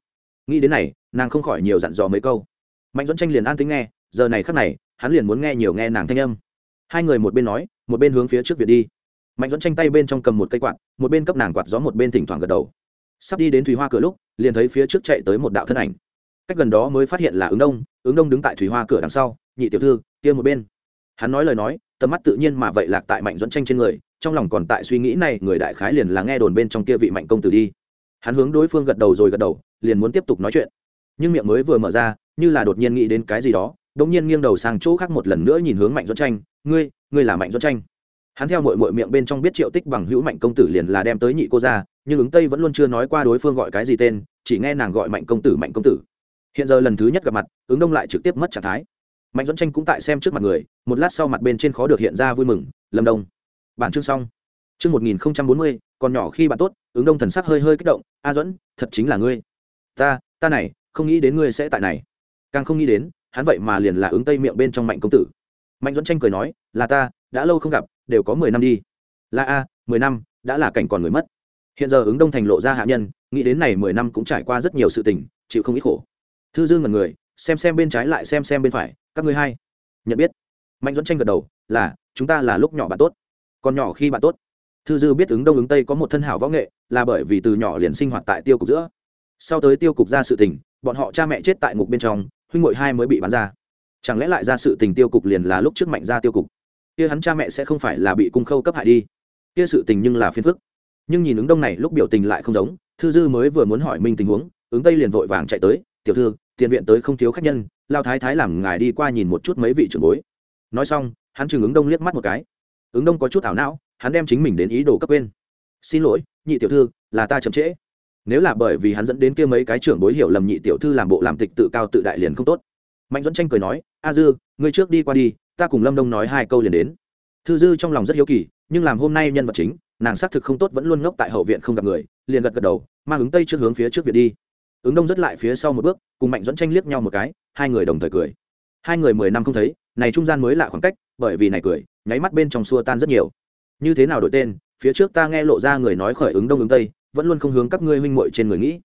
[SPEAKER 1] Nghĩ đến này, nàng không khỏi nhiều dặn dò mấy câu. Mạnh dẫn tranh liền an tính nghe, giờ này khắc này, hắn liền muốn nghe nhiều nghe nàng thanh âm. Hai người một bên nói, một bên hướng phía trước việt đi. Mạnh dẫn tranh tay bên trong cầm một cây quạt, một bên cấp nàng quạt gió một bên thỉnh thoảng gật đầu. Sắp đi đến thủy hoa cửa lúc, liền thấy phía trước chạy tới một đạo thân ảnh. Cách gần đó mới phát hiện là ứng đông ứng đông đứng tại thủy hoa cửa đằng sau, nhị tiểu thư kia một bên. Hắn nói lời nói, tầm mắt tự nhiên mà vậy lạc tại mạnh dẫn tranh trên người, trong lòng còn tại suy nghĩ này người đại khái liền là nghe đồn bên trong kia vị mạnh công tử đi. Hắn hướng đối phương gật đầu rồi gật đầu, liền muốn tiếp tục nói chuyện. Nhưng miệng mới vừa mở ra, như là đột nhiên nghĩ đến cái gì đó đ ỗ n g nhiên nghiêng đầu sang chỗ khác một lần nữa nhìn hướng mạnh dẫn tranh, ngươi ngươi là mạnh dẫn tranh? Hắn theo mội mội miệng bên trong biết triệu tích bằng hữu mạnh công tử liền là đem tới nhị cô ra nhưng ứng tây vẫn luôn chưa nói qua đối phương gọi cái gì tên, chỉ nghe nàng gọi mạnh công tử mạnh công tử. Hiện giờ lần thứ nhất gặp mặt, ứng đông lại trực tiếp mất trạng thái mạnh dẫn tranh cũng tại xem trước mặt người, một lát sau mặt bên trên khó được hiện ra vui mừng, lâm đông, bản chương xong. Chương một nghìn không trăm bốn mươi, còn nhỏ khi bạn tốt, ứng đông thần sắc hơi hơi kích động, a dẫn thật chính là ngươi. Ta ta này, không nghĩ đến ngươi sẽ tại này. Càng không nghĩ đến, hắn vậy mà liền là ứng tây miệng bên trong mạnh công tử. Mạnh dẫn tranh cười nói, là ta, đã lâu không gặp, đều có mười năm đi. Là a, mười năm, đã là cảnh còn người mất. Hiện giờ ứng đông thành lộ ra hạ nhân, nghĩ đến này mười năm cũng trải qua rất nhiều sự tình, chịu không ít khổ. Thư dương ngần người xem xem bên trái lại xem xem bên phải, các ngươi hay nhận biết. Mạnh dẫn tranh gật đầu, là, chúng ta là lúc nhỏ bạn tốt. Còn nhỏ khi bạn tốt. Thư dư biết ứng đông ứng tây có một thân hảo võ nghệ, là bởi vì từ nhỏ liền sinh hoạt tại tiêu cục giữa. Sau tới tiêu cục ra sự tình, bọn họ cha mẹ chết tại ngục bên trong, huynh ngội hai mới bị bán ra. Chẳng lẽ lại ra sự tình tiêu cục liền là lúc trước mạnh ra tiêu cục? Kia hắn cha mẹ sẽ không phải là bị cung khâu cấp hại đi. Kia sự tình nhưng là phiền phức. Nhưng nhìn ứng đông này lúc biểu tình lại không giống, thư dư mới vừa muốn hỏi minh tình huống, ứng tây liền vội vàng chạy tới tiểu thư, tiền viện tới không thiếu khách nhân, lao thái thái làm ngài đi qua nhìn một chút mấy vị trưởng bối. Nói xong, hắn chừng ứng đông liếc mắt một cái. Ứng đông có chút ảo não, hắn đem chính mình đến ý đồ cấp quên. Xin lỗi, nhị tiểu thư, là ta chậm trễ. Nếu là bởi vì hắn dẫn đến kia mấy cái trưởng bối hiểu lầm nhị tiểu thư làm bộ làm tịch tự cao tự đại liền không tốt. Mạnh dẫn tranh cười nói, a dư, ngươi trước đi qua đi, ta cùng lâm đông nói hai câu liền đến. Thư dư trong lòng rất hiếu kỳ, nhưng làm hôm nay nhân vật chính, nàng xác thực không tốt vẫn luôn ngốc tại hậu viện không gặp người, liền gật gật đầu, mang ứng tây trước hướng phía trước viện đi ứng đông rất lại phía sau một bước, cùng mạnh dẫn tranh liếc nhau một cái, hai người đồng thời cười. Hai người mười năm không thấy, này trung gian mới lạ khoảng cách, bởi vì này cười, nháy mắt bên trong xua tan rất nhiều. Như thế nào đổi tên, phía trước ta nghe lộ ra người nói khởi ứng đông ứng tây, vẫn luôn không hướng các ngươi huynh muội trên người nghĩ.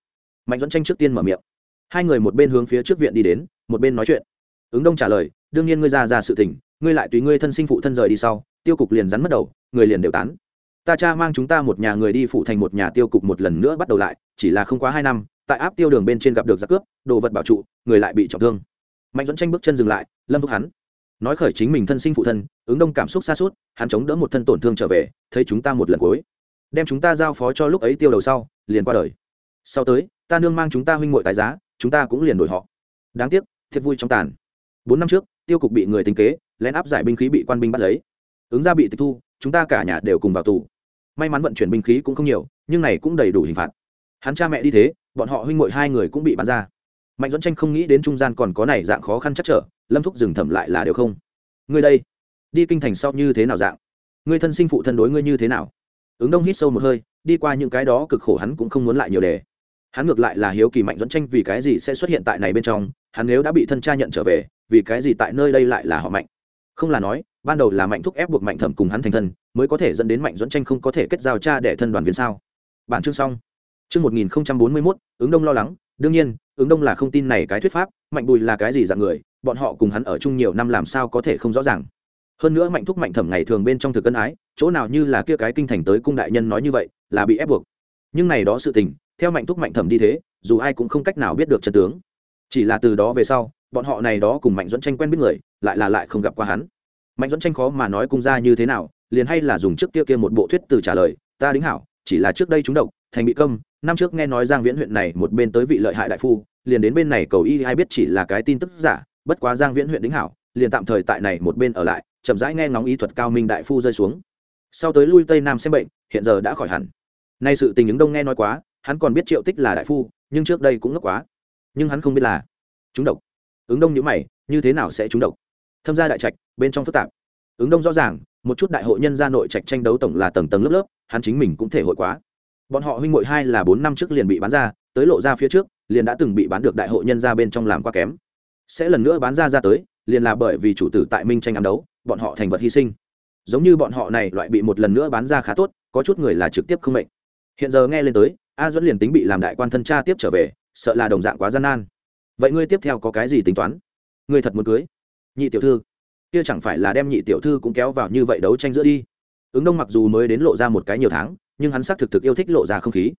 [SPEAKER 1] Mạnh dẫn tranh trước tiên mở miệng. Hai người một bên hướng phía trước viện đi đến, một bên nói chuyện. Ứng đông trả lời, đương nhiên ngươi ra ra sự tình, ngươi lại tùy ngươi thân sinh phụ thân rời đi sau, tiêu cục liền rắn mất đầu, người liền đều tán. Ta cha mang chúng ta một nhà người đi phụ thành một nhà tiêu cục một lần nữa bắt đầu lại, chỉ là không quá hai năm tại áp tiêu đường bên trên gặp được giặc cướp, đồ vật bảo trụ, người lại bị trọng thương. Mạnh dẫn tranh bước chân dừng lại, lâm thúc hắn. Nói khởi chính mình thân sinh phụ thân, ứng đông cảm xúc xa suốt, hắn chống đỡ một thân tổn thương trở về, thấy chúng ta một lần cuối. Đem chúng ta giao phó cho lúc ấy tiêu đầu sau, liền qua đời. Sau tới, ta nương mang chúng ta huynh muội tài giá, chúng ta cũng liền đổi họ. Đáng tiếc, thiệt vui trong tàn. Bốn năm trước, tiêu cục bị người tính kế, lén áp giải binh khí bị quan binh bắt lấy. Ứng ra bị tịch thu, chúng ta cả nhà đều cùng vào tù. May mắn vận chuyển binh khí cũng không nhiều, nhưng này cũng đầy đủ hình phạt. Hắn cha mẹ đi thế bọn họ huynh muội hai người cũng bị bắn ra. Mạnh dẫn tranh không nghĩ đến trung gian còn có này dạng khó khăn chắc trở, lâm thúc dừng thẩm lại là đều không. Ngươi đây, đi kinh thành sau như thế nào dạng? Ngươi thân sinh phụ thân đối ngươi như thế nào? Ứng đông hít sâu một hơi, đi qua những cái đó cực khổ hắn cũng không muốn lại nhiều đề. Hắn ngược lại là hiếu kỳ mạnh dẫn tranh vì cái gì sẽ xuất hiện tại này bên trong, hắn nếu đã bị thân cha nhận trở về, vì cái gì tại nơi đây lại là họ mạnh? Không là nói, ban đầu là mạnh thúc ép buộc mạnh thẩm cùng hắn thành thân, mới có thể dẫn đến mạnh dẫn tranh không có thể kết giao cha để thân đoàn viên sao? Bản chương xong chương một nghìn bốn mươi mốt, ứng đông lo lắng. Đương nhiên, ứng đông là không tin này cái thuyết pháp, mạnh bùi là cái gì dạng người, bọn họ cùng hắn ở chung nhiều năm làm sao có thể không rõ ràng. Hơn nữa mạnh thúc mạnh thẩm ngày thường bên trong thực cân ái, chỗ nào như là kia cái kinh thành tới cung đại nhân nói như vậy, là bị ép buộc. Nhưng này đó sự tình, theo mạnh thúc mạnh thẩm đi thế, dù ai cũng không cách nào biết được chân tướng. Chỉ là từ đó về sau, bọn họ này đó cùng mạnh dẫn tranh quen biết người, lại là lại không gặp qua hắn. Mạnh dẫn tranh khó mà nói cung ra như thế nào, liền hay là dùng trước kia kia một bộ thuyết từ trả lời, ta đính hảo chỉ là trước đây chúng độc, thành bị câm. Năm trước nghe nói giang viễn huyện này một bên tới vị lợi hại đại phu, liền đến bên này cầu y, ai biết chỉ là cái tin tức giả. Bất quá giang viễn huyện đính hảo, liền tạm thời tại này một bên ở lại, chậm rãi nghe ngóng y thuật cao minh đại phu rơi xuống. Sau tới lui tây nam xem bệnh, hiện giờ đã khỏi hẳn. Nay sự tình ứng đông nghe nói quá, hắn còn biết triệu tích là đại phu, nhưng trước đây cũng ngốc quá. Nhưng hắn không biết là chúng độc. Ứng đông nhữ mày, như thế nào sẽ trúng độc? Thâm gia đại trạch, bên trong phức tạp. Ứng đông rõ ràng, một chút đại hội nhân gia nội trạch tranh đấu tổng là tầng tầng lớp lớp hắn chính mình cũng thể hội quá. Bọn họ huynh muội hai là bốn năm trước liền bị bán ra, tới lộ ra phía trước, liền đã từng bị bán được đại hội nhân gia bên trong làm quá kém. Sẽ lần nữa bán ra ra tới, liền là bởi vì chủ tử tại minh tranh ám đấu, bọn họ thành vật hy sinh. Giống như bọn họ này loại bị một lần nữa bán ra khá tốt, có chút người là trực tiếp không mệnh. Hiện giờ nghe lên tới, a duẫn liền tính bị làm đại quan thân cha tiếp trở về, sợ là đồng dạng quá gian nan. Vậy ngươi tiếp theo có cái gì tính toán? Ngươi thật muốn cưới? Nhị tiểu thư. Kia chẳng phải là đem nhị tiểu thư cũng kéo vào như vậy đấu tranh giữa đi? Ứng đông mặc dù mới đến lộ ra một cái nhiều tháng, nhưng hắn xác thực thực yêu thích lộ ra không khí.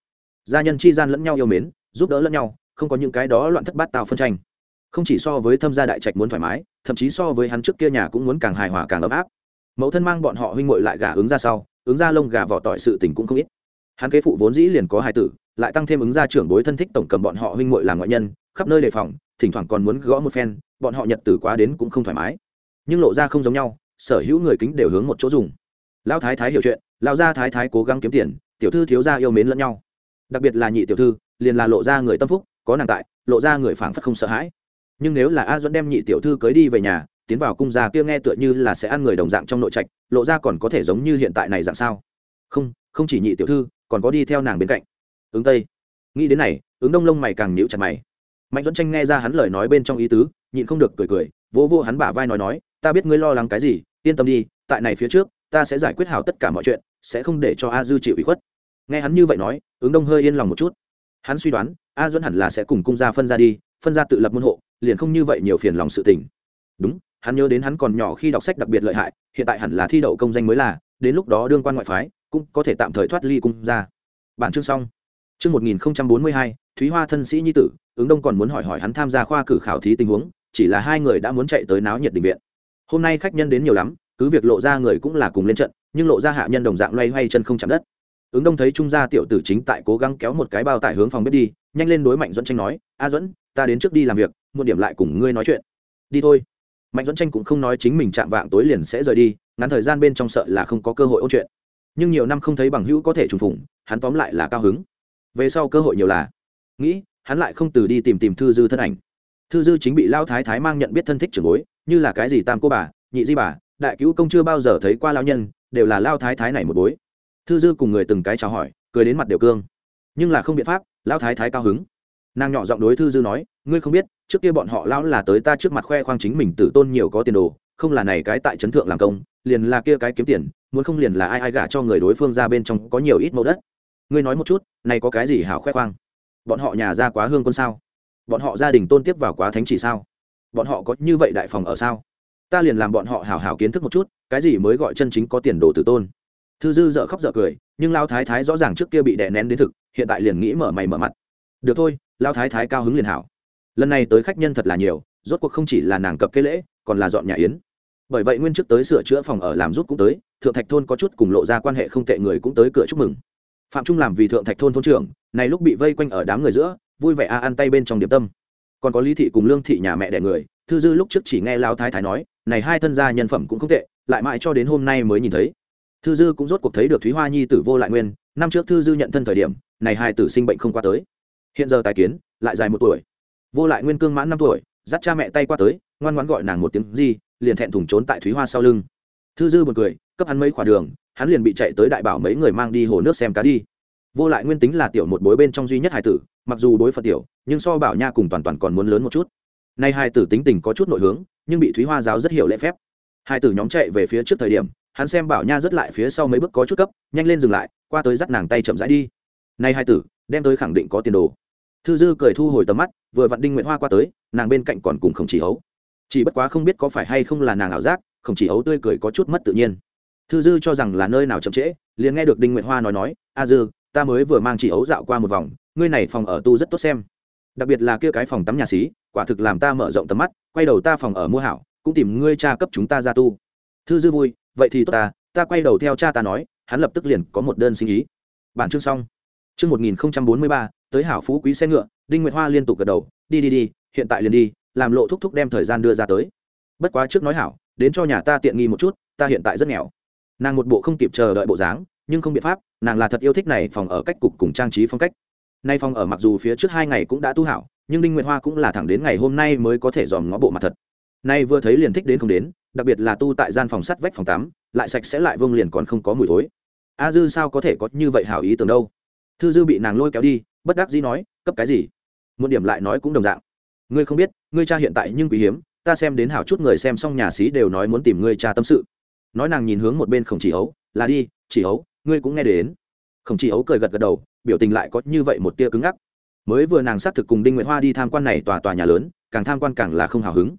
[SPEAKER 1] Gia nhân chi gian lẫn nhau yêu mến, giúp đỡ lẫn nhau, không có những cái đó loạn thất bát tạo phân tranh. Không chỉ so với thâm gia đại trạch muốn thoải mái, thậm chí so với hắn trước kia nhà cũng muốn càng hài hòa càng ấm áp. Mẫu thân mang bọn họ huynh ngội lại gà ứng ra sau, ứng ra lông gà vỏ tỏi sự tình cũng không ít. Hắn kế phụ vốn dĩ liền có hai tử, lại tăng thêm ứng ra trưởng bối thân thích tổng cầm bọn họ huynh ngội làm ngoại nhân, khắp nơi đề phòng, thỉnh thoảng còn muốn gõ một phen, bọn họ nhật tử quá đến cũng không thoải mái. Nhưng lộ ra không giống nhau, sở hữu người kính đều hướng một chỗ dùng lão thái thái hiểu chuyện, lão gia thái thái cố gắng kiếm tiền, tiểu thư thiếu gia yêu mến lẫn nhau. Đặc biệt là nhị tiểu thư, liền là lộ ra người tâm phúc, có nàng tại, lộ ra người phảng phất không sợ hãi. Nhưng nếu là a duẫn đem nhị tiểu thư cưới đi về nhà, tiến vào cung gia kia nghe tựa như là sẽ ăn người đồng dạng trong nội trạch, lộ ra còn có thể giống như hiện tại này dạng sao? Không không chỉ nhị tiểu thư, còn có đi theo nàng bên cạnh. Ứng tây. Nghĩ đến này, ứng đông lông mày càng nhíu chặt mày. Mạnh dẫn tranh nghe ra hắn lời nói bên trong ý tứ, nhịn không được cười cười, vỗ vô hắn bả vai nói nói, ta biết ngươi lo lắng cái gì, yên tâm đi, tại này phía trước ta sẽ giải quyết hảo tất cả mọi chuyện, sẽ không để cho a dư chịu ủy khuất. Nghe hắn như vậy nói, ứng đông hơi yên lòng một chút. Hắn suy đoán, a duẫn hẳn là sẽ cùng cung gia phân ra đi, phân ra tự lập môn hộ, liền không như vậy nhiều phiền lòng sự tình. Đúng, hắn nhớ đến hắn còn nhỏ khi đọc sách đặc biệt lợi hại, hiện tại hẳn là thi đậu công danh mới là, đến lúc đó đương quan ngoại phái, cũng có thể tạm thời thoát ly cung ra bản chương xong. Chương một nghìn bốn mươi hai, thúy hoa thân sĩ nhi tử, ứng đông còn muốn hỏi hỏi hắn tham gia khoa cử khảo thí tình huống, chỉ là hai người đã muốn chạy tới náo nhiệt định viện. Hôm nay khách nhân đến nhiều lắm cứ việc lộ ra người cũng là cùng lên trận, nhưng lộ ra hạ nhân đồng dạng loay hoay chân không chạm đất. Ứng đông thấy trung gia tiểu tử chính tại cố gắng kéo một cái bao tải hướng phòng bếp đi, nhanh lên đối mạnh dẫn tranh nói, a dẫn ta đến trước đi làm việc một điểm lại cùng ngươi nói chuyện. Đi thôi. Mạnh dẫn tranh cũng không nói chính mình chạm vạng tối liền sẽ rời đi, ngắn thời gian bên trong sợ là không có cơ hội ôn chuyện. Nhưng nhiều năm không thấy bằng hữu có thể trùng phủng hắn tóm lại là cao hứng. Về sau cơ hội nhiều là. Nghĩ, hắn lại không từ đi tìm tìm thư dư thân ảnh. Thư dư chính bị lao thái thái mang nhận biết thân thích trưởng bối, như là cái gì tam cô bà, nhị di bà đại cứu công chưa bao giờ thấy qua lao nhân, đều là lao thái thái này một bối. Thư dư cùng người từng cái chào hỏi, cười đến mặt đều cương. Nhưng là không biện pháp lao thái thái cao hứng. Nàng nhỏ giọng đối thư dư nói, ngươi không biết, trước kia bọn họ lão là tới ta trước mặt khoe khoang chính mình tử tôn nhiều có tiền đồ, không là này cái tại trấn thượng làm công, liền là kia cái kiếm tiền, muốn không liền là ai ai gả cho người đối phương ra bên trong có nhiều ít mẫu đất. Ngươi nói một chút, này có cái gì hảo khoe khoang? Bọn họ nhà ra quá hương quân sao? Bọn họ gia đình tôn tiếp vào quá thánh chỉ sao? Bọn họ có như vậy đại phòng ở sao? Ta liền làm bọn họ hảo hảo kiến thức một chút, cái gì mới gọi chân chính có tiền đồ tử tôn. Thư dư dợ khóc dợ cười, nhưng lao thái thái rõ ràng trước kia bị đè nén đến thực, hiện tại liền nghĩ mở mày mở mặt. Được thôi lao thái thái cao hứng liền hảo. Lần này tới khách nhân thật là nhiều, rốt cuộc không chỉ là nàng cập cây lễ, còn là dọn nhà yến. Bởi vậy nguyên trước tới sửa chữa phòng ở làm rút cũng tới, thượng thạch thôn có chút cùng lộ ra quan hệ không tệ người cũng tới cửa chúc mừng. Phạm trung làm vì thượng thạch thôn thôn trưởng, này lúc bị vây quanh ở đám người giữa, vui vẻ a ăn tay bên trong điệp tâm. Còn có lý thị cùng lương thị nhà mẹ đẻ người, thư dư lúc trước chỉ nghe lao thái thái nói này hai thân gia nhân phẩm cũng không tệ, lại mãi cho đến hôm nay mới nhìn thấy. Thư dư cũng rốt cuộc thấy được thúy hoa nhi tử vô lại nguyên, năm trước thư dư nhận thân thời điểm, này hai tử sinh bệnh không qua tới. Hiện giờ tài kiến, lại dài một tuổi. Vô lại nguyên cương mãn năm tuổi, dắt cha mẹ tay qua tới, ngoan ngoãn gọi nàng một tiếng gì liền thẹn thùng trốn tại thúy hoa sau lưng. Thư dư một cười, cấp hắn mấy khoả đường, hắn liền bị chạy tới đại bảo mấy người mang đi hồ nước xem cá đi. Vô lại nguyên tính là tiểu một bối bên trong duy nhất hải tử, mặc dù đối phật tiểu, nhưng so bảo nha cùng toàn toàn còn muốn lớn một chút nay hai tử tính tình có chút nội hướng, nhưng bị thúy hoa giáo rất hiểu lễ phép. Hai tử nhóm chạy về phía trước thời điểm, hắn xem bảo nha rất lại phía sau mấy bước có chút cấp, nhanh lên dừng lại, qua tới dắt nàng tay chậm rãi đi. Nay hai tử, đem tới khẳng định có tiền đồ. Thư dư cười thu hồi tầm mắt, vừa vặn đinh nguyễn hoa qua tới, nàng bên cạnh còn cùng không chỉ hấu. Chỉ bất quá không biết có phải hay không là nàng ảo giác không chỉ hấu tươi cười có chút mất tự nhiên. Thư dư cho rằng là nơi nào chậm trễ, liền nghe được đinh nguyệt hoa nói nói, a dư, ta mới vừa mang chỉ hấu dạo qua một vòng, ngươi này phòng ở tu rất tốt xem đặc biệt là kia cái phòng tắm nhà xí, quả thực làm ta mở rộng tầm mắt, quay đầu ta phòng ở mua hảo, cũng tìm ngươi cha cấp chúng ta ra tu. Thư dư vui, vậy thì tốt ta ta quay đầu theo cha ta nói, hắn lập tức liền có một đơn sinh ý. Bản chương xong. Chương một nghìn bốn mươi ba, tới hảo phú quý xe ngựa, đinh nguyệt hoa liên tục gật đầu, đi đi đi, hiện tại liền đi, làm lộ thúc thúc đem thời gian đưa ra tới. Bất quá trước nói hảo, đến cho nhà ta tiện nghi một chút, ta hiện tại rất nghèo. Nàng một bộ không kịp chờ đợi bộ dáng, nhưng không biện pháp, nàng là thật yêu thích này phòng ở cách cục cùng trang trí phong cách nay phòng ở mặc dù phía trước hai ngày cũng đã tu hảo, nhưng đinh nguyệt hoa cũng là thẳng đến ngày hôm nay mới có thể dòm ngó bộ mặt thật. Nay vừa thấy liền thích đến không đến, đặc biệt là tu tại gian phòng sắt vách phòng tắm, lại sạch sẽ lại vương liền còn không có mùi thối. A dư sao có thể có như vậy hảo ý tưởng đâu? Thư dư bị nàng lôi kéo đi, bất đắc dĩ nói, cấp cái gì? Một điểm lại nói cũng đồng dạng. Ngươi không biết, ngươi cha hiện tại nhưng quý hiếm, ta xem đến hảo chút người xem xong nhà xí đều nói muốn tìm ngươi cha tâm sự. Nói nàng nhìn hướng một bên khổng chỉ ấu là đi, chỉ ấu ngươi cũng nghe đến. Khổng chỉ ấu cười gật gật đầu biểu tình lại có như vậy một tia cứng ngắc. Mới vừa nàng xác thực cùng đinh nguyệt hoa đi tham quan này tòa tòa nhà lớn, càng tham quan càng là không hào hứng.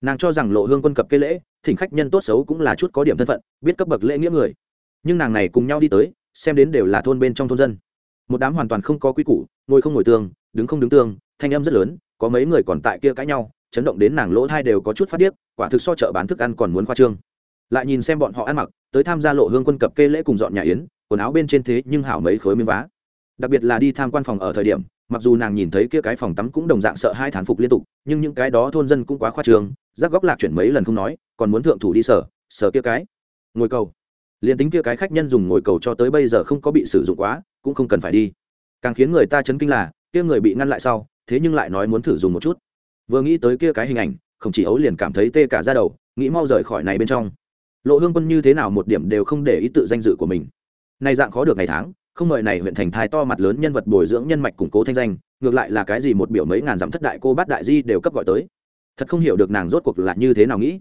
[SPEAKER 1] Nàng cho rằng lộ hương quân cập cây lễ, thỉnh khách nhân tốt xấu cũng là chút có điểm thân phận, biết cấp bậc lễ nghĩa người. Nhưng nàng này cùng nhau đi tới, xem đến đều là thôn bên trong thôn dân. Một đám hoàn toàn không có quy củ, ngồi không ngồi tương đứng không đứng tương thanh âm rất lớn, có mấy người còn tại kia cãi nhau, chấn động đến nàng lỗ thai đều có chút phát điếc, quả thực so chợ bán thức ăn còn muốn khoa trương. Lại nhìn xem bọn họ ăn mặc, tới tham gia lộ hương quân cập kê lễ cùng dọn nhà yến, quần áo bên trên thế nhưng hảo mấy khối miếng vá đặc biệt là đi tham quan phòng ở thời điểm, mặc dù nàng nhìn thấy kia cái phòng tắm cũng đồng dạng sợ hai thán phục liên tục, nhưng những cái đó thôn dân cũng quá khoa trường rác góc lạc chuyển mấy lần không nói, còn muốn thượng thủ đi sở sở kia cái. Ngồi cầu. Liền tính kia cái khách nhân dùng ngồi cầu cho tới bây giờ không có bị sử dụng quá, cũng không cần phải đi. Càng khiến người ta chấn kinh là, kia người bị ngăn lại sau, thế nhưng lại nói muốn thử dùng một chút. Vừa nghĩ tới kia cái hình ảnh, không chỉ ấu liền cảm thấy tê cả ra đầu, nghĩ mau rời khỏi này bên trong. Lộ hương quân như thế nào một điểm đều không để ý tự danh dự của mình. Nay dạng khó được ngày tháng không mời này huyện thành thái to mặt lớn nhân vật bồi dưỡng nhân mạch củng cố thanh danh, ngược lại là cái gì một biểu mấy ngàn dặm thất đại cô bát đại di đều cấp gọi tới. Thật không hiểu được nàng rốt cuộc là như thế nào nghĩ.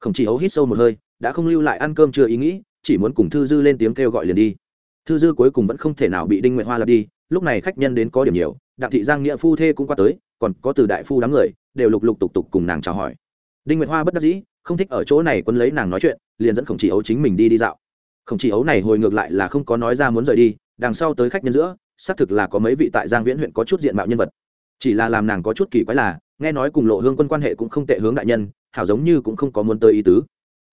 [SPEAKER 1] Không chỉ hấu hít sâu một hơi, đã không lưu lại ăn cơm chưa ý nghĩ, chỉ muốn cùng thư dư lên tiếng kêu gọi liền đi. Thư dư cuối cùng vẫn không thể nào bị đinh nguyện hoa lặp đi, lúc này khách nhân đến có điểm nhiều, đặng thị giang nghĩa phu thê cũng qua tới, còn có từ đại phu đám người, đều lục lục tục tục cùng nàng chào hỏi. Đinh nguyệt hoa bất đắc dĩ, không thích ở chỗ này quân lấy nàng nói chuyện, liền dẫn khổng chỉ ấu chính mình đi đi dạo. Khổng chỉ ấu này hồi ngược lại là không có nói ra muốn rời đi đằng sau tới khách nhân giữa, xác thực là có mấy vị tại giang viễn huyện có chút diện mạo nhân vật. Chỉ là làm nàng có chút kỳ quái là, nghe nói cùng lộ hương quân quan hệ cũng không tệ hướng đại nhân, hảo giống như cũng không có muốn tới ý tứ.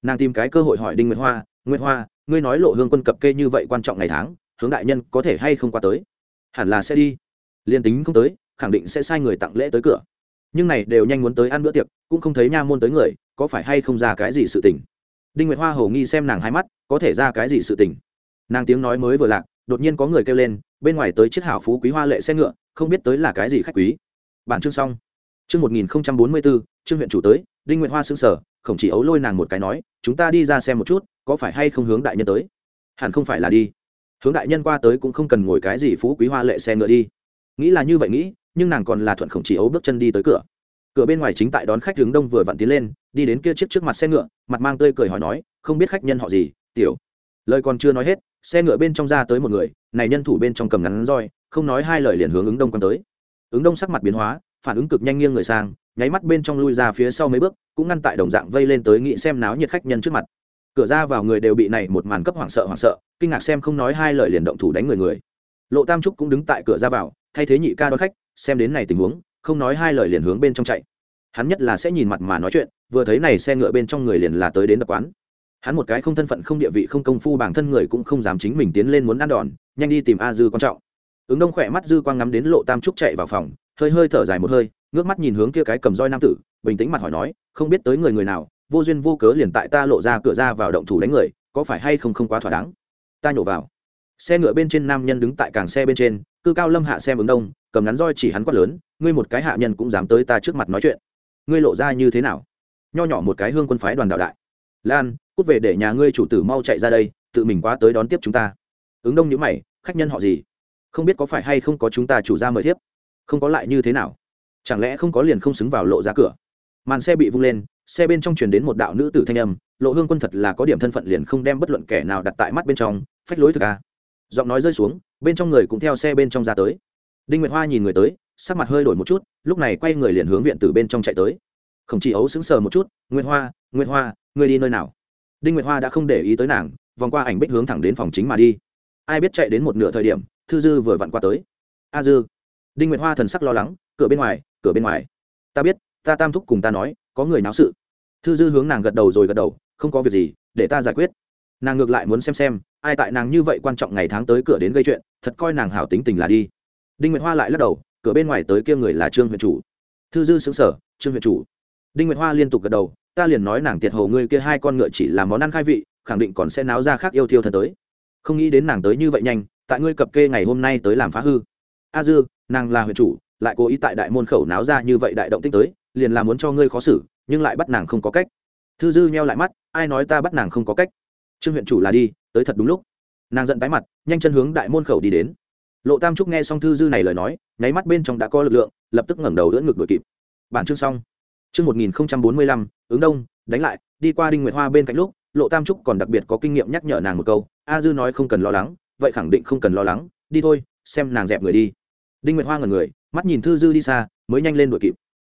[SPEAKER 1] Nàng tìm cái cơ hội hỏi đinh nguyệt hoa nguyệt hoa, ngươi nói lộ hương quân cập kê như vậy quan trọng ngày tháng, hướng đại nhân có thể hay không qua tới? Hẳn là sẽ đi. Liền tính không tới, khẳng định sẽ sai người tặng lễ tới cửa. Nhưng này đều nhanh muốn tới ăn bữa tiệc, cũng không thấy nha môn tới người, có phải hay không ra cái gì sự tình? Đinh nguyệt hoa hầu nghi xem nàng hai mắt, có thể ra cái gì sự tình? Nàng tiếng nói mới vừa lạc đột nhiên có người kêu lên, bên ngoài tới chiếc hảo phú quý hoa lệ xe ngựa, không biết tới là cái gì khách quý. Bản chương xong. Chương một nghìn bốn mươi bốn trương huyện chủ tới, đinh nguyện hoa xương sở khổng chỉ ấu lôi nàng một cái nói, chúng ta đi ra xem một chút, có phải hay không hướng đại nhân tới? Hẳn không phải là đi. Hướng đại nhân qua tới cũng không cần ngồi cái gì phú quý hoa lệ xe ngựa đi. Nghĩ là như vậy nghĩ, nhưng nàng còn là thuận khổng chỉ ấu bước chân đi tới cửa. Cửa bên ngoài chính tại đón khách hướng đông vừa vặn tiến lên, đi đến kia chiếc trước mặt xe ngựa, mặt mang tươi cười hỏi nói, không biết khách nhân họ gì, tiểu? Lời còn chưa nói hết, xe ngựa bên trong ra tới một người, này nhân thủ bên trong cầm ngắn roi, không nói hai lời liền hướng ứng đông quan tới. Ứng đông sắc mặt biến hóa, phản ứng cực nhanh nghiêng người sang, nháy mắt bên trong lui ra phía sau mấy bước, cũng ngăn tại đồng dạng vây lên tới nghĩ xem náo nhiệt khách nhân trước mặt. Cửa ra vào người đều bị này một màn cấp hoảng sợ hoảng sợ, kinh ngạc xem không nói hai lời liền động thủ đánh người người. Lộ tam trúc cũng đứng tại cửa ra vào, thay thế nhị ca đón khách, xem đến này tình huống, không nói hai lời liền hướng bên trong chạy. Hắn nhất là sẽ nhìn mặt mà nói chuyện, vừa thấy này xe ngựa bên trong người liền là tới đến đập quán hắn một cái không thân phận không địa vị không công phu bản thân người cũng không dám chính mình tiến lên muốn ăn đòn, nhanh đi tìm a dư quan trọng. Ứng đông khỏe mắt dư quang ngắm đến lộ tam trúc chạy vào phòng, hơi hơi thở dài một hơi, ngước mắt nhìn hướng kia cái cầm roi nam tử, bình tĩnh mặt hỏi nói, không biết tới người người nào, vô duyên vô cớ liền tại ta lộ ra cửa ra vào động thủ đánh người, có phải hay không không quá thỏa đáng? Ta nhổ vào. Xe ngựa bên trên nam nhân đứng tại càng xe bên trên, cư cao lâm hạ xem ứng đông, cầm ngắn roi chỉ hắn quát lớn, ngươi một cái hạ nhân cũng dám tới ta trước mặt nói chuyện. Ngươi lộ ra như thế nào? Nho nhỏ một cái hương quân phái đoàn đạo đại. Lan cút về để nhà ngươi chủ tử mau chạy ra đây, tự mình quá tới đón tiếp chúng ta. Ứng đông nhữ mày, khách nhân họ gì? Không biết có phải hay không có chúng ta chủ ra mời thiếp? Không có lại như thế nào? Chẳng lẽ không có liền không xứng vào lộ ra cửa? Màn xe bị vung lên, xe bên trong truyền đến một đạo nữ tử thanh âm, lộ hương quân thật là có điểm thân phận liền không đem bất luận kẻ nào đặt tại mắt bên trong, phách lối thực a. Giọng nói rơi xuống, bên trong người cũng theo xe bên trong ra tới. Đinh nguyệt hoa nhìn người tới, sắc mặt hơi đổi một chút, lúc này quay người liền hướng viện từ bên trong chạy tới. Không chỉ ấu sững sờ một chút, nguyệt hoa nguyệt hoa người đi nơi nào? Đinh nguyệt hoa đã không để ý tới nàng, vòng qua ảnh bích hướng thẳng đến phòng chính mà đi. Ai biết chạy đến một nửa thời điểm, thư dư vừa vặn qua tới. A dư. Đinh nguyệt hoa thần sắc lo lắng, cửa bên ngoài, cửa bên ngoài. Ta biết, ta tam thúc cùng ta nói, có người náo sự. Thư dư hướng nàng gật đầu rồi gật đầu, không có việc gì, để ta giải quyết. Nàng ngược lại muốn xem xem, ai tại nàng như vậy quan trọng ngày tháng tới cửa đến gây chuyện, thật coi nàng hảo tính tình là đi. Đinh nguyệt hoa lại lắc đầu, cửa bên ngoài tới kia người là trương huyện chủ. Thư dư xứng sở trương huyện chủ. Đinh nguyệt hoa liên tục gật đầu ta liền nói nàng tiệt hồ ngươi kia hai con ngựa chỉ là món ăn khai vị, khẳng định còn sẽ náo ra khác yêu thiêu thần tới. Không nghĩ đến nàng tới như vậy nhanh, tại ngươi cập kê ngày hôm nay tới làm phá hư. A dư, nàng là huyện chủ, lại cố ý tại đại môn khẩu náo ra như vậy đại động tích tới, liền là muốn cho ngươi khó xử, nhưng lại bắt nàng không có cách. Thư dư nheo lại mắt, ai nói ta bắt nàng không có cách? Trương huyện chủ là đi, tới thật đúng lúc. Nàng giận tái mặt, nhanh chân hướng đại môn khẩu đi đến. Lộ tam trúc nghe xong thư dư này lời nói, nháy mắt bên trong đã có lực lượng, lập tức ngẩng đầu đỡ ngực đuổi kịp. Bản chương xong. Trước 1045, ứng đông đánh lại đi qua đinh nguyệt hoa bên cạnh lúc lộ tam trúc còn đặc biệt có kinh nghiệm nhắc nhở nàng một câu a dư nói không cần lo lắng vậy khẳng định không cần lo lắng đi thôi xem nàng dẹp người đi. Đinh nguyệt hoa ngẩn người mắt nhìn thư dư đi xa mới nhanh lên đuổi kịp.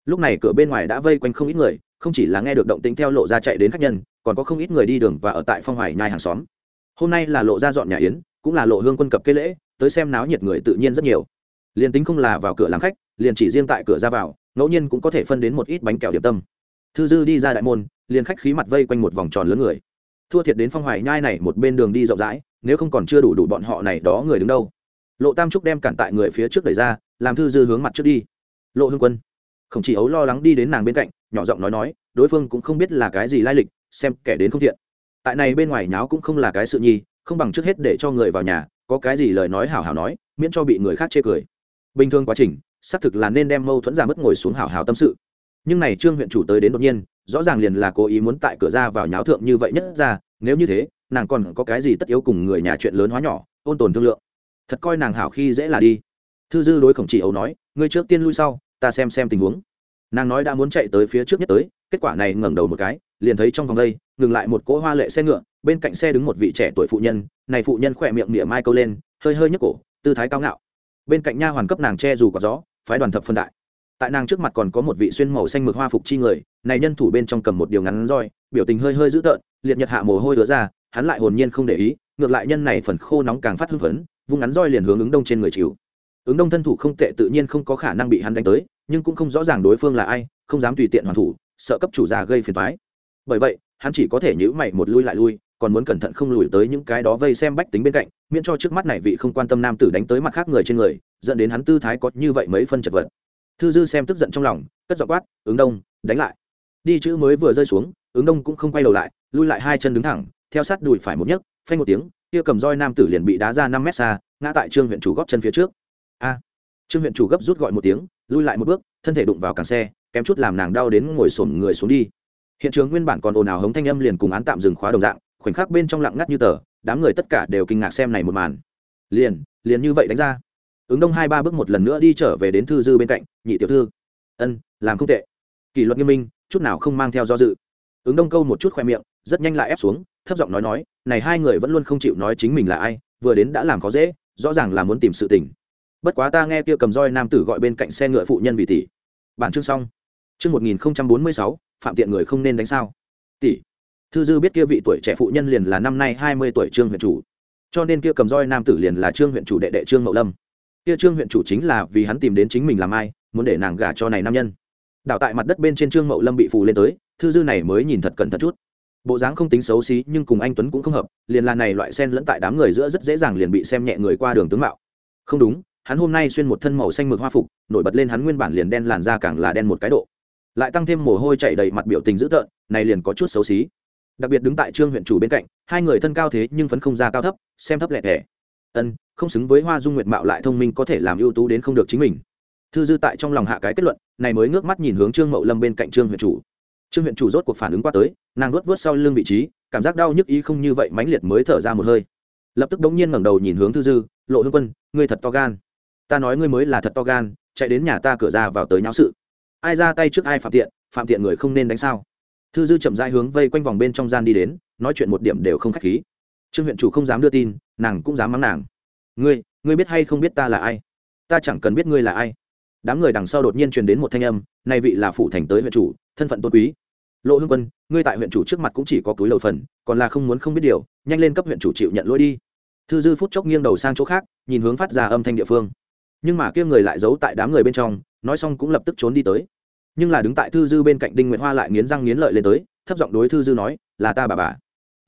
[SPEAKER 1] Lúc này cửa bên ngoài đã vây quanh không ít người không chỉ là nghe được động tính theo lộ ra chạy đến khách nhân còn có không ít người đi đường và ở tại phong hoài nhai hàng xóm. Hôm nay là lộ ra dọn nhà yến cũng là lộ hương quân cập cây lễ tới xem náo nhiệt người tự nhiên rất nhiều. Liên tính không là vào cửa làm khách liền chỉ riêng tại cửa ra vào ngẫu nhiên cũng có thể phân đến một ít bánh kẹo điểm tâm. Thư dư đi ra đại môn, liền khách khí mặt vây quanh một vòng tròn lớn người. Thua thiệt đến phong hoài nhai này một bên đường đi rộng rãi, nếu không còn chưa đủ đủ bọn họ này đó người đứng đâu. Lộ tam trúc đem cản tại người phía trước đẩy ra, làm thư dư hướng mặt trước đi. Lộ hương quân, không chỉ ấu lo lắng đi đến nàng bên cạnh, nhỏ giọng nói nói, đối phương cũng không biết là cái gì lai lịch, xem kẻ đến không thiện. Tại này bên ngoài nháo cũng không là cái sự nhi, không bằng trước hết để cho người vào nhà, có cái gì lời nói hảo hảo nói, miễn cho bị người khác chê cười. Bình thường quá trình xác thực là nên đem mâu thuẫn ra mất ngồi xuống hảo hảo tâm sự. Nhưng này trương huyện chủ tới đến đột nhiên, rõ ràng liền là cố ý muốn tại cửa ra vào nháo thượng như vậy nhất ra, nếu như thế, nàng còn có cái gì tất yếu cùng người nhà chuyện lớn hóa nhỏ, ôn tồn thương lượng. Thật coi nàng hảo khi dễ là đi. Thư dư đối khổng chỉ ấu nói, ngươi trước tiên lui sau, ta xem xem tình huống. Nàng nói đã muốn chạy tới phía trước nhất tới, kết quả này ngẩng đầu một cái, liền thấy trong vòng đây, ngừng lại một cỗ hoa lệ xe ngựa, bên cạnh xe đứng một vị trẻ tuổi phụ nhân, này phụ nhân khỏe miệng mỉa mai câu lên, hơi hơi nhấc cổ, tư thái cao ngạo. Bên cạnh nha hoàn cấp nàng che dù có gió phái đoàn thập phân đại. Tại nàng trước mặt còn có một vị xuyên màu xanh mực hoa phục chi người, này nhân thủ bên trong cầm một điều ngắn roi, biểu tình hơi hơi dữ tợn, liệt nhật hạ mồ hôi đứa ra, hắn lại hồn nhiên không để ý, ngược lại nhân này phần khô nóng càng phát hưng phấn, vung ngắn roi liền hướng ứng đông trên người chịu. Ứng đông thân thủ không tệ tự nhiên không có khả năng bị hắn đánh tới, nhưng cũng không rõ ràng đối phương là ai, không dám tùy tiện hoàn thủ, sợ cấp chủ già gây phiền toái. Bởi vậy, hắn chỉ có thể nhữ mày một lui lại lui còn muốn cẩn thận không lùi tới những cái đó vây xem bách tính bên cạnh, miễn cho trước mắt này vị không quan tâm nam tử đánh tới mặt khác người trên người, dẫn đến hắn tư thái có như vậy mấy phân chật vật. Thư dư xem tức giận trong lòng, cất dọ quát, ứng đông, đánh lại. Đi chữ mới vừa rơi xuống, ứng đông cũng không quay đầu lại, lui lại hai chân đứng thẳng, theo sát đùi phải một nhấc, phanh một tiếng, kia cầm roi nam tử liền bị đá ra năm mét xa, ngã tại trương huyện chủ góp chân phía trước. A! Trương huyện chủ gấp rút gọi một tiếng, lui lại một bước, thân thể đụng vào càng xe, kém chút làm nàng đau đến ngồi sổm người xuống đi. Hiện trường nguyên bản còn ồn ào hống thanh âm liền cùng án tạm dừng khóa đồng dạng khoảnh khắc bên trong lặng ngắt như tờ, đám người tất cả đều kinh ngạc xem này một màn. Liền liền như vậy đánh ra. Ứng đông hai ba bước một lần nữa đi trở về đến thư dư bên cạnh, nhị tiểu thư. Ân, làm không tệ. Kỷ luật nghiêm minh, chút nào không mang theo do dự. Ứng đông câu một chút khoe miệng, rất nhanh lại ép xuống, thấp giọng nói nói, này hai người vẫn luôn không chịu nói chính mình là ai, vừa đến đã làm khó dễ, rõ ràng là muốn tìm sự tình. Bất quá ta nghe kia cầm roi nam tử gọi bên cạnh xe ngựa phụ nhân vì tỷ. Bản chương xong. Chương một nghìn bốn mươi sáu, phạm tiện người không nên đánh sao. Tỷ thư dư biết kia vị tuổi trẻ phụ nhân liền là năm nay hai mươi tuổi trương huyện chủ. Cho nên kia cầm roi nam tử liền là trương huyện chủ đệ đệ trương mậu lâm. Kia trương huyện chủ chính là vì hắn tìm đến chính mình làm ai, muốn để nàng gả cho này nam nhân. Đảo tại mặt đất bên trên trương mậu lâm bị phù lên tới, thư dư này mới nhìn thật cẩn thật chút. Bộ dáng không tính xấu xí, nhưng cùng anh tuấn cũng không hợp, liền là này loại sen lẫn tại đám người giữa rất dễ dàng liền bị xem nhẹ người qua đường tướng mạo. Không đúng, hắn hôm nay xuyên một thân màu xanh mực hoa phục, nổi bật lên hắn nguyên bản liền đen làn da càng là đen một cái độ. Lại tăng thêm mồ hôi chảy đầy mặt biểu tình dữ tợn, này liền có chút xấu xí đặc biệt đứng tại trương huyện chủ bên cạnh, hai người thân cao thế nhưng phấn không ra cao thấp, xem thấp lẹ thẻ. Ân, không xứng với hoa dung nguyệt mạo lại thông minh có thể làm ưu tú đến không được chính mình. Thư dư tại trong lòng hạ cái kết luận, này mới ngước mắt nhìn hướng trương mậu lâm bên cạnh trương huyện chủ. Trương huyện chủ rốt cuộc phản ứng qua tới, nàng luốt vớt sau lưng vị trí, cảm giác đau nhức ý không như vậy mãnh liệt mới thở ra một hơi. Lập tức đống nhiên ngẩng đầu nhìn hướng thư dư, lộ hương quân, ngươi thật to gan. Ta nói ngươi mới là thật to gan, chạy đến nhà ta cửa ra vào tới nháo sự. Ai ra tay trước ai phạm tiện phạm tiện người không nên đánh sao? Thư dư chậm rãi hướng vây quanh vòng bên trong gian đi đến, nói chuyện một điểm đều không khách khí. Trương huyện chủ không dám đưa tin, nàng cũng dám mắng nàng. Ngươi ngươi biết hay không biết ta là ai? Ta chẳng cần biết ngươi là ai. Đám người đằng sau đột nhiên truyền đến một thanh âm nay vị là phụ thành tới huyện chủ, thân phận tôn quý. Lộ hương quân, ngươi tại huyện chủ trước mặt cũng chỉ có túi lầu phần, còn là không muốn không biết điều, nhanh lên cấp huyện chủ chịu nhận lỗi đi. Thư dư phút chốc nghiêng đầu sang chỗ khác, nhìn hướng phát ra âm thanh địa phương. Nhưng mà kia người lại giấu tại đám người bên trong, nói xong cũng lập tức trốn đi tới nhưng là đứng tại thư dư bên cạnh đinh nguyệt hoa lại nghiến răng nghiến lợi lên tới, thấp giọng đối thư dư nói, là ta bà bà.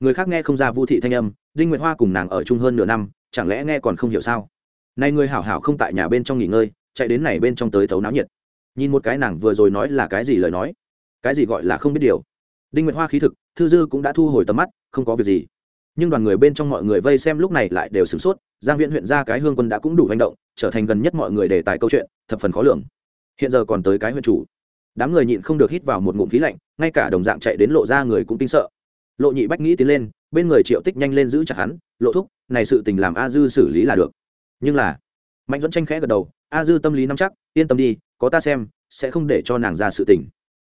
[SPEAKER 1] Người khác nghe không ra vu thị thanh âm, đinh nguyệt hoa cùng nàng ở chung hơn nửa năm, chẳng lẽ nghe còn không hiểu sao? Nay người hảo hảo không tại nhà bên trong nghỉ ngơi, chạy đến này bên trong tới thấu náo nhiệt. Nhìn một cái nàng vừa rồi nói là cái gì lời nói? Cái gì gọi là không biết điều? Đinh nguyệt hoa khí thực, thư dư cũng đã thu hồi tầm mắt, không có việc gì. Nhưng đoàn người bên trong mọi người vây xem lúc này lại đều sửng sốt, giang viện huyện ra cái hương quân đã cũng đủ hành động, trở thành gần nhất mọi người đề tài câu chuyện, thập phần khó lường. Hiện giờ còn tới cái huyện chủ đám người nhịn không được hít vào một ngụm khí lạnh, ngay cả đồng dạng chạy đến lộ ra người cũng kinh sợ. Lộ nhị bách nghĩ tiến lên, bên người triệu tích nhanh lên giữ chặt hắn, lộ thúc, này sự tình làm a dư xử lý là được. Nhưng là, mạnh dẫn tranh khẽ gật đầu, a dư tâm lý nắm chắc, yên tâm đi, có ta xem, sẽ không để cho nàng ra sự tình.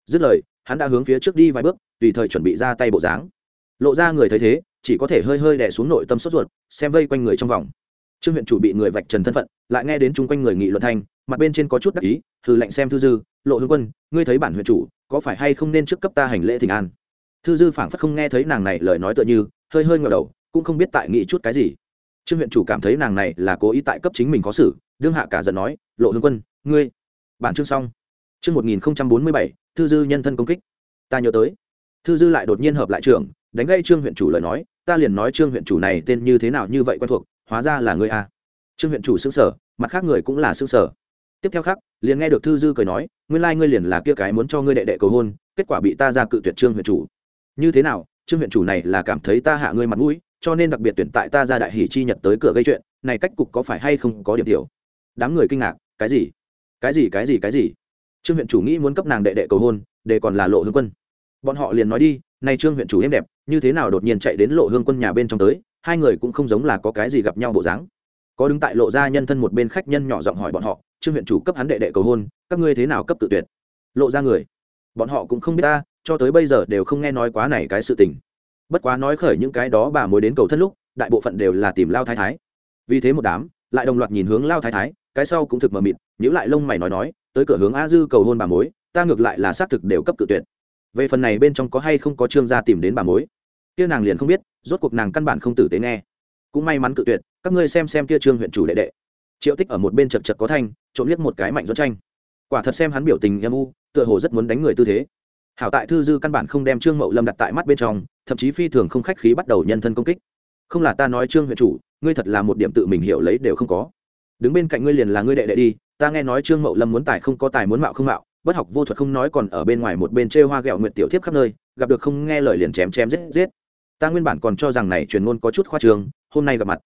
[SPEAKER 1] Dứt lời, hắn đã hướng phía trước đi vài bước, tùy thời chuẩn bị ra tay bộ dáng. Lộ ra người thấy thế, chỉ có thể hơi hơi đè xuống nội tâm sốt ruột, xem vây quanh người trong vòng. Trương huyện chủ bị người vạch trần thân phận, lại nghe đến chung quanh người nghị luận thanh, mặt bên trên có chút đắc ý thử lệnh xem thư dư lộ hương quân, ngươi thấy bản huyện chủ có phải hay không nên trước cấp ta hành lễ thỉnh an? Thư dư phảng phất không nghe thấy nàng này lời nói tựa như, hơi hơi ngờ đầu, cũng không biết tại nghĩ chút cái gì. Trương huyện chủ cảm thấy nàng này là cố ý tại cấp chính mình có xử đương hạ cả giận nói, lộ hương quân, ngươi, bản chương xong. Chương một nghìn bốn mươi bảy, thư dư nhân thân công kích. Ta nhớ tới. Thư dư lại đột nhiên hợp lại trưởng, đánh gây trương huyện chủ lời nói, ta liền nói trương huyện chủ này tên như thế nào như vậy quen thuộc, hóa ra là ngươi a trương huyện chủ xứng sở mặt khác người cũng là xứng sở tiếp theo khác, liền nghe được thư dư cười nói, nguyên lai ngươi liền là kia cái muốn cho ngươi đệ đệ cầu hôn, kết quả bị ta ra cự tuyệt trương huyện chủ. Như thế nào? Trương huyện chủ này là cảm thấy ta hạ ngươi mặt mũi, cho nên đặc biệt tuyển tại ta ra đại hỷ chi nhật tới cửa gây chuyện, này cách cục có phải hay không có điểm tiểu? Đám người kinh ngạc, cái gì? Cái gì cái gì cái gì? Trương huyện chủ nghĩ muốn cấp nàng đệ đệ cầu hôn, để còn là lộ hương quân. Bọn họ liền nói đi nay trương huyện chủ êm đẹp, như thế nào đột nhiên chạy đến lộ hương quân nhà bên trong tới, hai người cũng không giống là có cái gì gặp nhau bộ dáng. Có đứng tại lộ ra nhân thân một bên khách nhân nhỏ giọng hỏi bọn họ trương huyện chủ cấp hắn đệ đệ cầu hôn, các ngươi thế nào cấp tự tuyệt? Lộ ra người. Bọn họ cũng không biết ta, cho tới bây giờ đều không nghe nói quá này cái sự tình. Bất quá nói khởi những cái đó bà mối đến cầu thất lúc, đại bộ phận đều là tìm lao thái thái. Vì thế một đám, lại đồng loạt nhìn hướng lao thái thái, cái sau cũng thực mờ mịt nhữ lại lông mày nói nói, tới cửa hướng a dư cầu hôn bà mối, ta ngược lại là xác thực đều cấp tự tuyệt. Về phần này bên trong có hay không có trương gia tìm đến bà mối? Kia nàng liền không biết, rốt cuộc nàng căn bản không tử tế nghe. Cũng may mắn cự tuyệt, các ngươi xem xem kia trương huyện chủ đệ đệ triệu tích ở một bên chật chật có thanh, trộm liếc một cái mạnh dẫn tranh. Quả thật xem hắn biểu tình âm u, tựa hồ rất muốn đánh người tư thế. Hảo tại thư dư căn bản không đem trương mậu lâm đặt tại mắt bên trong, thậm chí phi thường không khách khí bắt đầu nhân thân công kích. Không là ta nói trương huyện chủ, ngươi thật là một điểm tự mình hiểu lấy đều không có. Đứng bên cạnh ngươi liền là ngươi đệ đệ đi, ta nghe nói trương mậu lâm muốn tài không có tài muốn mạo không mạo, bất học vô thuật không nói còn ở bên ngoài một bên trêu hoa ghẹo nguyện tiểu thiếp khắp nơi, gặp được không nghe lời liền chém chém giết giết. Ta nguyên bản còn cho rằng này truyền ngôn có chút khoa trường hôm nay gặp mặt.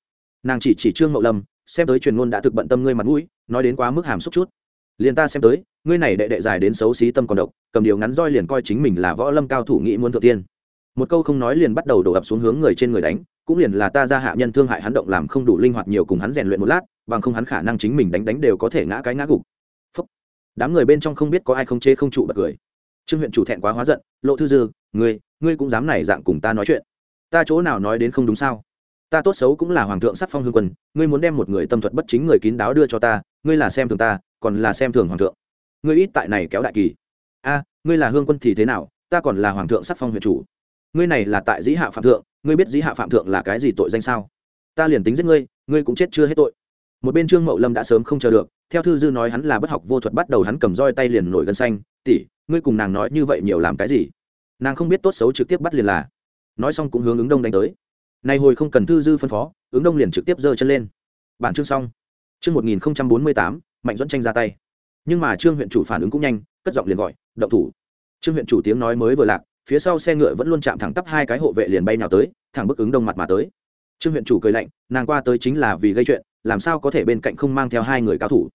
[SPEAKER 1] Nàng chỉ chỉ trương mậu lâm xem tới truyền ngôn đã thực bận tâm ngươi mặt mũi, nói đến quá mức hàm xúc chút. Liền ta xem tới, ngươi này đệ đệ dài đến xấu xí tâm còn độc, cầm điều ngắn roi liền coi chính mình là võ lâm cao thủ nghĩ muốn thượng tiên. Một câu không nói liền bắt đầu đổ ập xuống hướng người trên người đánh, cũng liền là ta ra hạ nhân thương hại hắn động làm không đủ linh hoạt nhiều cùng hắn rèn luyện một lát, bằng không hắn khả năng chính mình đánh đánh đều có thể ngã cái ngã gục. Phúc. đám người bên trong không biết có ai không chế không trụ bật cười. Trương huyện chủ thẹn quá hóa giận, lộ thư dư, ngươi ngươi cũng dám này dạng cùng ta nói chuyện. Ta chỗ nào nói đến không đúng sao? Ta tốt xấu cũng là hoàng thượng sắc phong hương quân, ngươi muốn đem một người tâm thuật bất chính người kín đáo đưa cho ta, ngươi là xem thường ta, còn là xem thường hoàng thượng. Ngươi ít tại này kéo đại kỳ. A, ngươi là hương quân thì thế nào, ta còn là hoàng thượng sắc phong huyện chủ. Ngươi này là tại dĩ hạ phạm thượng, ngươi biết dĩ hạ phạm thượng là cái gì tội danh sao? Ta liền tính giết ngươi ngươi cũng chết chưa hết tội. Một bên trương mậu lâm đã sớm không chờ được, theo thư dư nói hắn là bất học vô thuật bắt đầu hắn cầm roi tay liền nổi gân xanh tỉ ngươi cùng nàng nói như vậy nhiều làm cái gì? Nàng không biết tốt xấu trực tiếp bắt liền là. Nói xong cũng hướng ứng đông đánh tới nay hồi không cần thư dư phân phó, ứng đông liền trực tiếp giơ chân lên. Bản chương xong. Chương một nghìn bốn mươi tám, mạnh dẫn tranh ra tay. Nhưng mà trương huyện chủ phản ứng cũng nhanh, cất giọng liền gọi, động thủ. Trương huyện chủ tiếng nói mới vừa lạc, phía sau xe ngựa vẫn luôn chạm thẳng tắp hai cái hộ vệ liền bay nào tới, thẳng bức ứng đông mặt mà tới. Trương huyện chủ cười lạnh, nàng qua tới chính là vì gây chuyện, làm sao có thể bên cạnh không mang theo hai người cao thủ?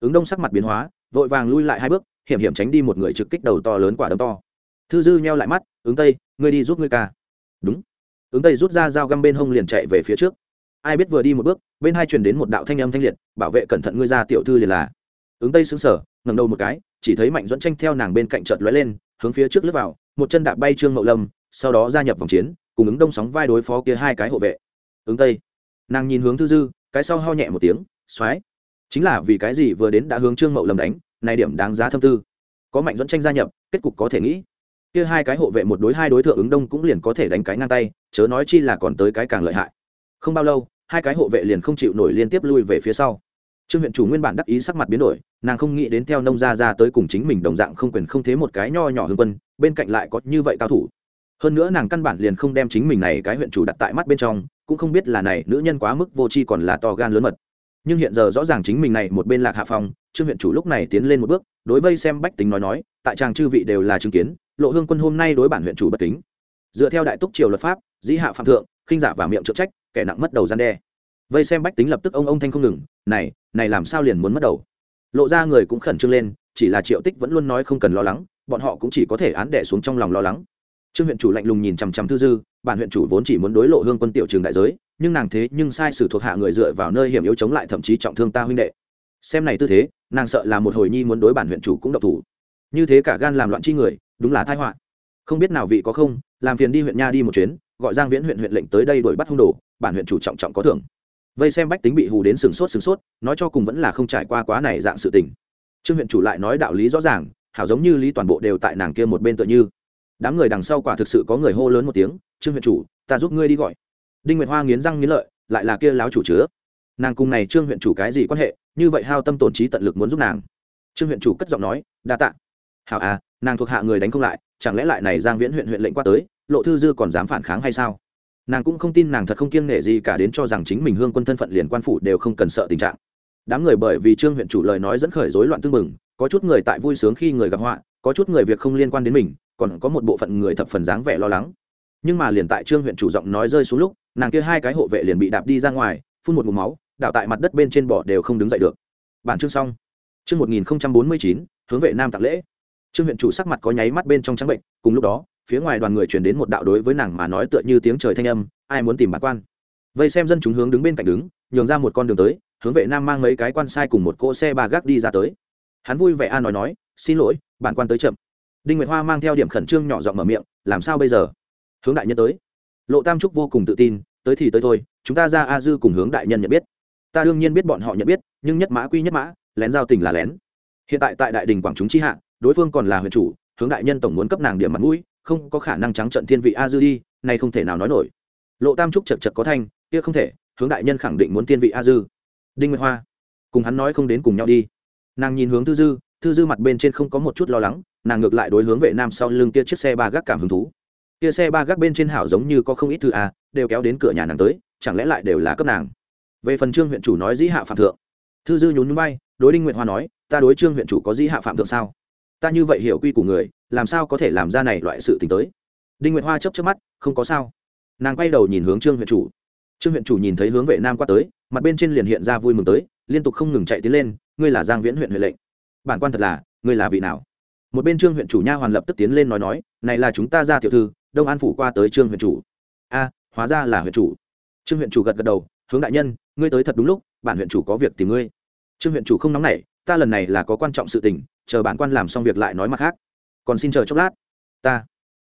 [SPEAKER 1] Ứng đông sắc mặt biến hóa, vội vàng lui lại hai bước, hiểm hiểm tránh đi một người trực kích đầu to lớn quả đấm to. Thư dư nheo lại mắt, ứng tây, ngươi đi giúp ngươi ca. Đúng ứng tây rút ra dao găm bên hông liền chạy về phía trước. Ai biết vừa đi một bước, bên hai truyền đến một đạo thanh âm thanh liệt, bảo vệ cẩn thận ngươi ra tiểu thư liền là. Ứng tây xứng sở ngẩng đầu một cái, chỉ thấy mạnh dẫn tranh theo nàng bên cạnh chợt lóe lên, hướng phía trước lướt vào, một chân đạp bay trương mậu lâm, sau đó gia nhập vòng chiến, cùng ứng đông sóng vai đối phó kia hai cái hộ vệ. Ứng tây. Nàng nhìn hướng thư dư, cái sau ho nhẹ một tiếng xoáy chính là vì cái gì vừa đến đã hướng trương mậu lâm đánh này điểm đáng giá thâm tư. Có mạnh dẫn tranh gia nhập, kết cục có thể nghĩ kia hai cái hộ vệ một đối hai đối tượng ứng đông cũng liền có thể đánh cái ngang tay, chớ nói chi là còn tới cái càng lợi hại. Không bao lâu, hai cái hộ vệ liền không chịu nổi liên tiếp lui về phía sau. Trương huyện chủ nguyên bản đắc ý sắc mặt biến đổi, nàng không nghĩ đến theo nông gia ra tới cùng chính mình đồng dạng không quyền không thế một cái nho nhỏ hương quân, bên cạnh lại có như vậy cao thủ. Hơn nữa nàng căn bản liền không đem chính mình này cái huyện chủ đặt tại mắt bên trong, cũng không biết là này nữ nhân quá mức vô tri còn là to gan lớn mật. Nhưng hiện giờ rõ ràng chính mình này một bên lạc hạ phòng trương huyện chủ lúc này tiến lên một bước, đối vây xem bách tính nói nói, tại chàng chư vị đều là chứng kiến lộ hương quân hôm nay đối bản huyện chủ bất kính. Dựa theo đại túc triều luật pháp, dĩ hạ phạm thượng, khinh giả và miệng trợ trách, kẻ nặng mất đầu gian đe. Vây xem bách tính lập tức ông ông thanh không ngừng, này này làm sao liền muốn mất đầu? Lộ ra người cũng khẩn trương lên, chỉ là triệu tích vẫn luôn nói không cần lo lắng, bọn họ cũng chỉ có thể án đẻ xuống trong lòng lo lắng. Trương huyện chủ lạnh lùng nhìn chằm chằm thư dư, bản huyện chủ vốn chỉ muốn đối lộ hương quân tiểu trường đại giới, nhưng nàng thế nhưng sai sử thuộc hạ người dựa vào nơi hiểm yếu chống lại thậm chí trọng thương ta huynh đệ. Xem này tư thế, nàng sợ là một hồi nhi muốn đối bản huyện chủ cũng độc thủ. Như thế cả gan làm loạn chi người đúng là tai họa. Không biết nào vị có không, làm phiền đi huyện nha đi một chuyến, gọi giang viễn huyện huyện lệnh tới đây đuổi bắt hung đồ, bản huyện chủ trọng trọng có thưởng. Vây xem bách tính bị hù đến sừng sốt sừng sốt, nói cho cùng vẫn là không trải qua quá này dạng sự tình. Trương huyện chủ lại nói đạo lý rõ ràng, hảo giống như lý toàn bộ đều tại nàng kia một bên tựa như. Đám người đằng sau quả thực sự có người hô lớn một tiếng, trương huyện chủ, ta giúp ngươi đi gọi. Đinh nguyệt hoa nghiến răng nghiến lợi, lại là kia láo chủ chứa. Nàng cùng này trương huyện chủ cái gì quan hệ, như vậy hao tâm tổn trí tận lực muốn giúp nàng. Trương huyện chủ cất giọng nói, đa tạ. Hảo à nàng thuộc hạ người đánh không lại, chẳng lẽ lại này giang viễn huyện huyện lệnh qua tới, lộ thư dư còn dám phản kháng hay sao? Nàng cũng không tin nàng thật không kiêng nể gì cả đến cho rằng chính mình hương quân thân phận liền quan phủ đều không cần sợ tình trạng. Đám người bởi vì trương huyện chủ lời nói dẫn khởi rối loạn tương mừng, có chút người tại vui sướng khi người gặp họa, có chút người việc không liên quan đến mình, còn có một bộ phận người thập phần dáng vẻ lo lắng. Nhưng mà liền tại trương huyện chủ giọng nói rơi xuống lúc, nàng kia hai cái hộ vệ liền bị đạp đi ra ngoài, phun một mùm máu đạo tại mặt đất bên trên bỏ đều không đứng dậy được. Bản chương xong. Chương một nghìn bốn mươi chín, hướng vệ nam tạc lễ trương huyện chủ sắc mặt có nháy mắt bên trong trắng bệnh, cùng lúc đó, phía ngoài đoàn người truyền đến một đạo đối với nàng mà nói tựa như tiếng trời thanh âm, ai muốn tìm bà quan? Vây xem dân chúng hướng đứng bên cạnh đứng, nhường ra một con đường tới, hướng vệ nam mang mấy cái quan sai cùng một cỗ xe ba gác đi ra tới. Hắn vui vẻ a nói nói, xin lỗi, bản quan tới chậm. Đinh nguyệt hoa mang theo điểm khẩn trương nhỏ giọng mở miệng, làm sao bây giờ? Hướng đại nhân tới. Lộ tam trúc vô cùng tự tin, tới thì tới thôi, chúng ta ra a dư cùng hướng đại nhân nhận biết. Ta đương nhiên biết bọn họ nhận biết, nhưng nhất mã quy nhất mã, lén giao tình là lén. Hiện tại tại đại đình quảng chúng chi hạ đối phương còn là huyện chủ, hướng đại nhân tổng muốn cấp nàng điểm mặt mũi, không có khả năng trắng trận thiên vị a dư đi nay không thể nào nói nổi. Lộ tam trúc chật chật có thanh, kia không thể, hướng đại nhân khẳng định muốn thiên vị a dư. Đinh nguyệt hoa, cùng hắn nói không đến cùng nhau đi. Nàng nhìn hướng thư dư thư dư mặt bên trên không có một chút lo lắng, nàng ngược lại đối hướng vệ nam sau lưng kia chiếc xe ba gác cảm hứng thú. Kia xe ba gác bên trên hảo giống như có không ít thư a, đều kéo đến cửa nhà nàng tới, chẳng lẽ lại đều là cấp nàng? Về phần trương huyện chủ nói dĩ hạ phạm thượng, thư dư nhún bay, đối đinh nguyệt hoa nói, ta đối trương huyện chủ có dĩ hạ phạm thượng sao? Ta như vậy hiểu quy của người, làm sao có thể làm ra này loại sự t ì n h tới? Đinh nguyệt hoa chấp chấp mắt, không có sao. Nàng quay đầu nhìn hướng trương huyện chủ. Trương huyện chủ nhìn thấy hướng vệ nam qua tới, mặt bên trên liền hiện ra vui mừng tới, liên tục không ngừng chạy tiến lên, ngươi là giang viễn huyện huệ lệnh. Bản quan thật là, ngươi là vị nào? Một bên trương huyện chủ nha hoàn lập tức tiến lên nói nói, này là chúng ta ra tiểu thư, đông an phủ qua tới trương huyện chủ. A, hóa ra là huyện chủ. Trương huyện chủ gật gật đầu, hướng đại nhân, ngươi tới thật đúng lúc, bản huyện chủ có việc tìm ngươi. Trương huyện chủ không nóng nảy, ta lần này là có quan trọng sự tình chờ bản quan làm xong việc lại nói mặt khác. Còn xin chờ chốc lát. Ta.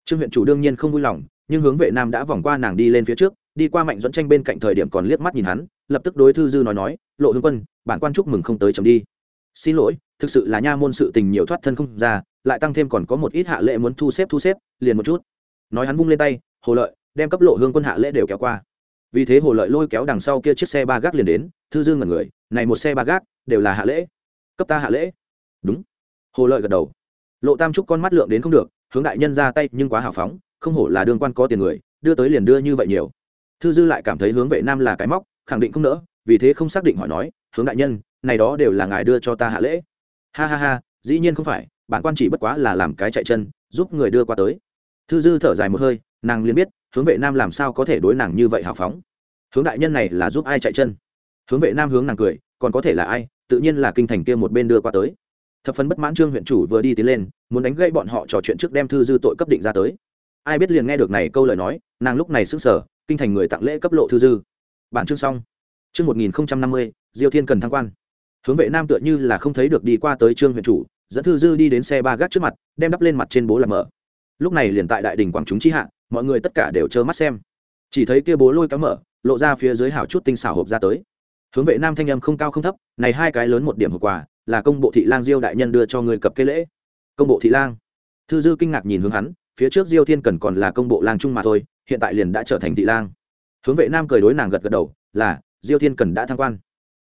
[SPEAKER 1] Trương huyện chủ đương nhiên không vui lòng, nhưng hướng vệ nam đã vòng qua nàng đi lên phía trước, đi qua mạnh dẫn tranh bên cạnh thời điểm còn liếc mắt nhìn hắn, lập tức đối thư dư nói nói, lộ hương quân, bản quan chúc mừng không tới chấm đi. Xin lỗi, thực sự là nha môn sự tình nhiều thoát thân không ra, lại tăng thêm còn có một ít hạ lệ muốn thu xếp thu xếp, liền một chút. Nói hắn vung lên tay, hồ lợi, đem cấp lộ hương quân hạ lễ đều kéo qua. Vì thế hồ lợi lôi kéo đằng sau kia chiếc xe ba gác liền đến, thư dư ngẩn người, này một xe ba gác đều là hạ lễ. Cấp ta hạ lễ. Đúng hồ lợi gật đầu. Lộ tam trúc con mắt lượng đến không được, hướng đại nhân ra tay nhưng quá hào phóng, không hổ là đương quan có tiền người, đưa tới liền đưa như vậy nhiều. Thư dư lại cảm thấy hướng vệ nam là cái móc, khẳng định không nỡ, vì thế không xác định hỏi nói, hướng đại nhân, này đó đều là ngài đưa cho ta hạ lễ. Ha ha ha, dĩ nhiên không phải, bản quan chỉ bất quá là làm cái chạy chân, giúp người đưa qua tới. Thư dư thở dài một hơi, nàng liền biết, hướng vệ nam làm sao có thể đối nàng như vậy hào phóng. Hướng đại nhân này là giúp ai chạy chân? Hướng vệ nam hướng nàng cười, còn có thể là ai, tự nhiên là kinh thành kia một bên đưa qua tới thập phần bất mãn trương huyện chủ vừa đi tiến lên muốn đánh gây bọn họ trò chuyện trước đem thư dư tội cấp định ra tới ai biết liền nghe được này câu lời nói nàng lúc này sững sờ kinh thành người tặng lễ cấp lộ thư dư bản chương xong chương một nghìn năm mươi Diêu Thiên cần thăng quan. Hướng vệ nam tựa như là không thấy được đi qua tới trương huyện chủ, dẫn thư dư đi đến xe ba gác trước mặt, đem đắp lên mặt trên bố làm mở. Lúc này liền tại đại đình quảng chúng chi hạ, mọi người tất cả đều trơ mắt xem. Chỉ thấy kia bố lôi cá mở, lộ ra phía dưới hảo chút tinh xảo hộp ra tới. Hướng vệ nam thanh âm không cao không thấp, này hai cái lớn một điểm hộp quà, là công bộ thị lang Diêu đại nhân đưa cho người cập kê lễ. Công bộ thị lang. Thư dư kinh ngạc nhìn hướng hắn, phía trước Diêu Thiên cần còn là công bộ lang trung mà thôi, hiện tại liền đã trở thành thị lang. Hướng vệ nam cười đối nàng gật gật đầu, là Diêu Thiên cần đã thăng quan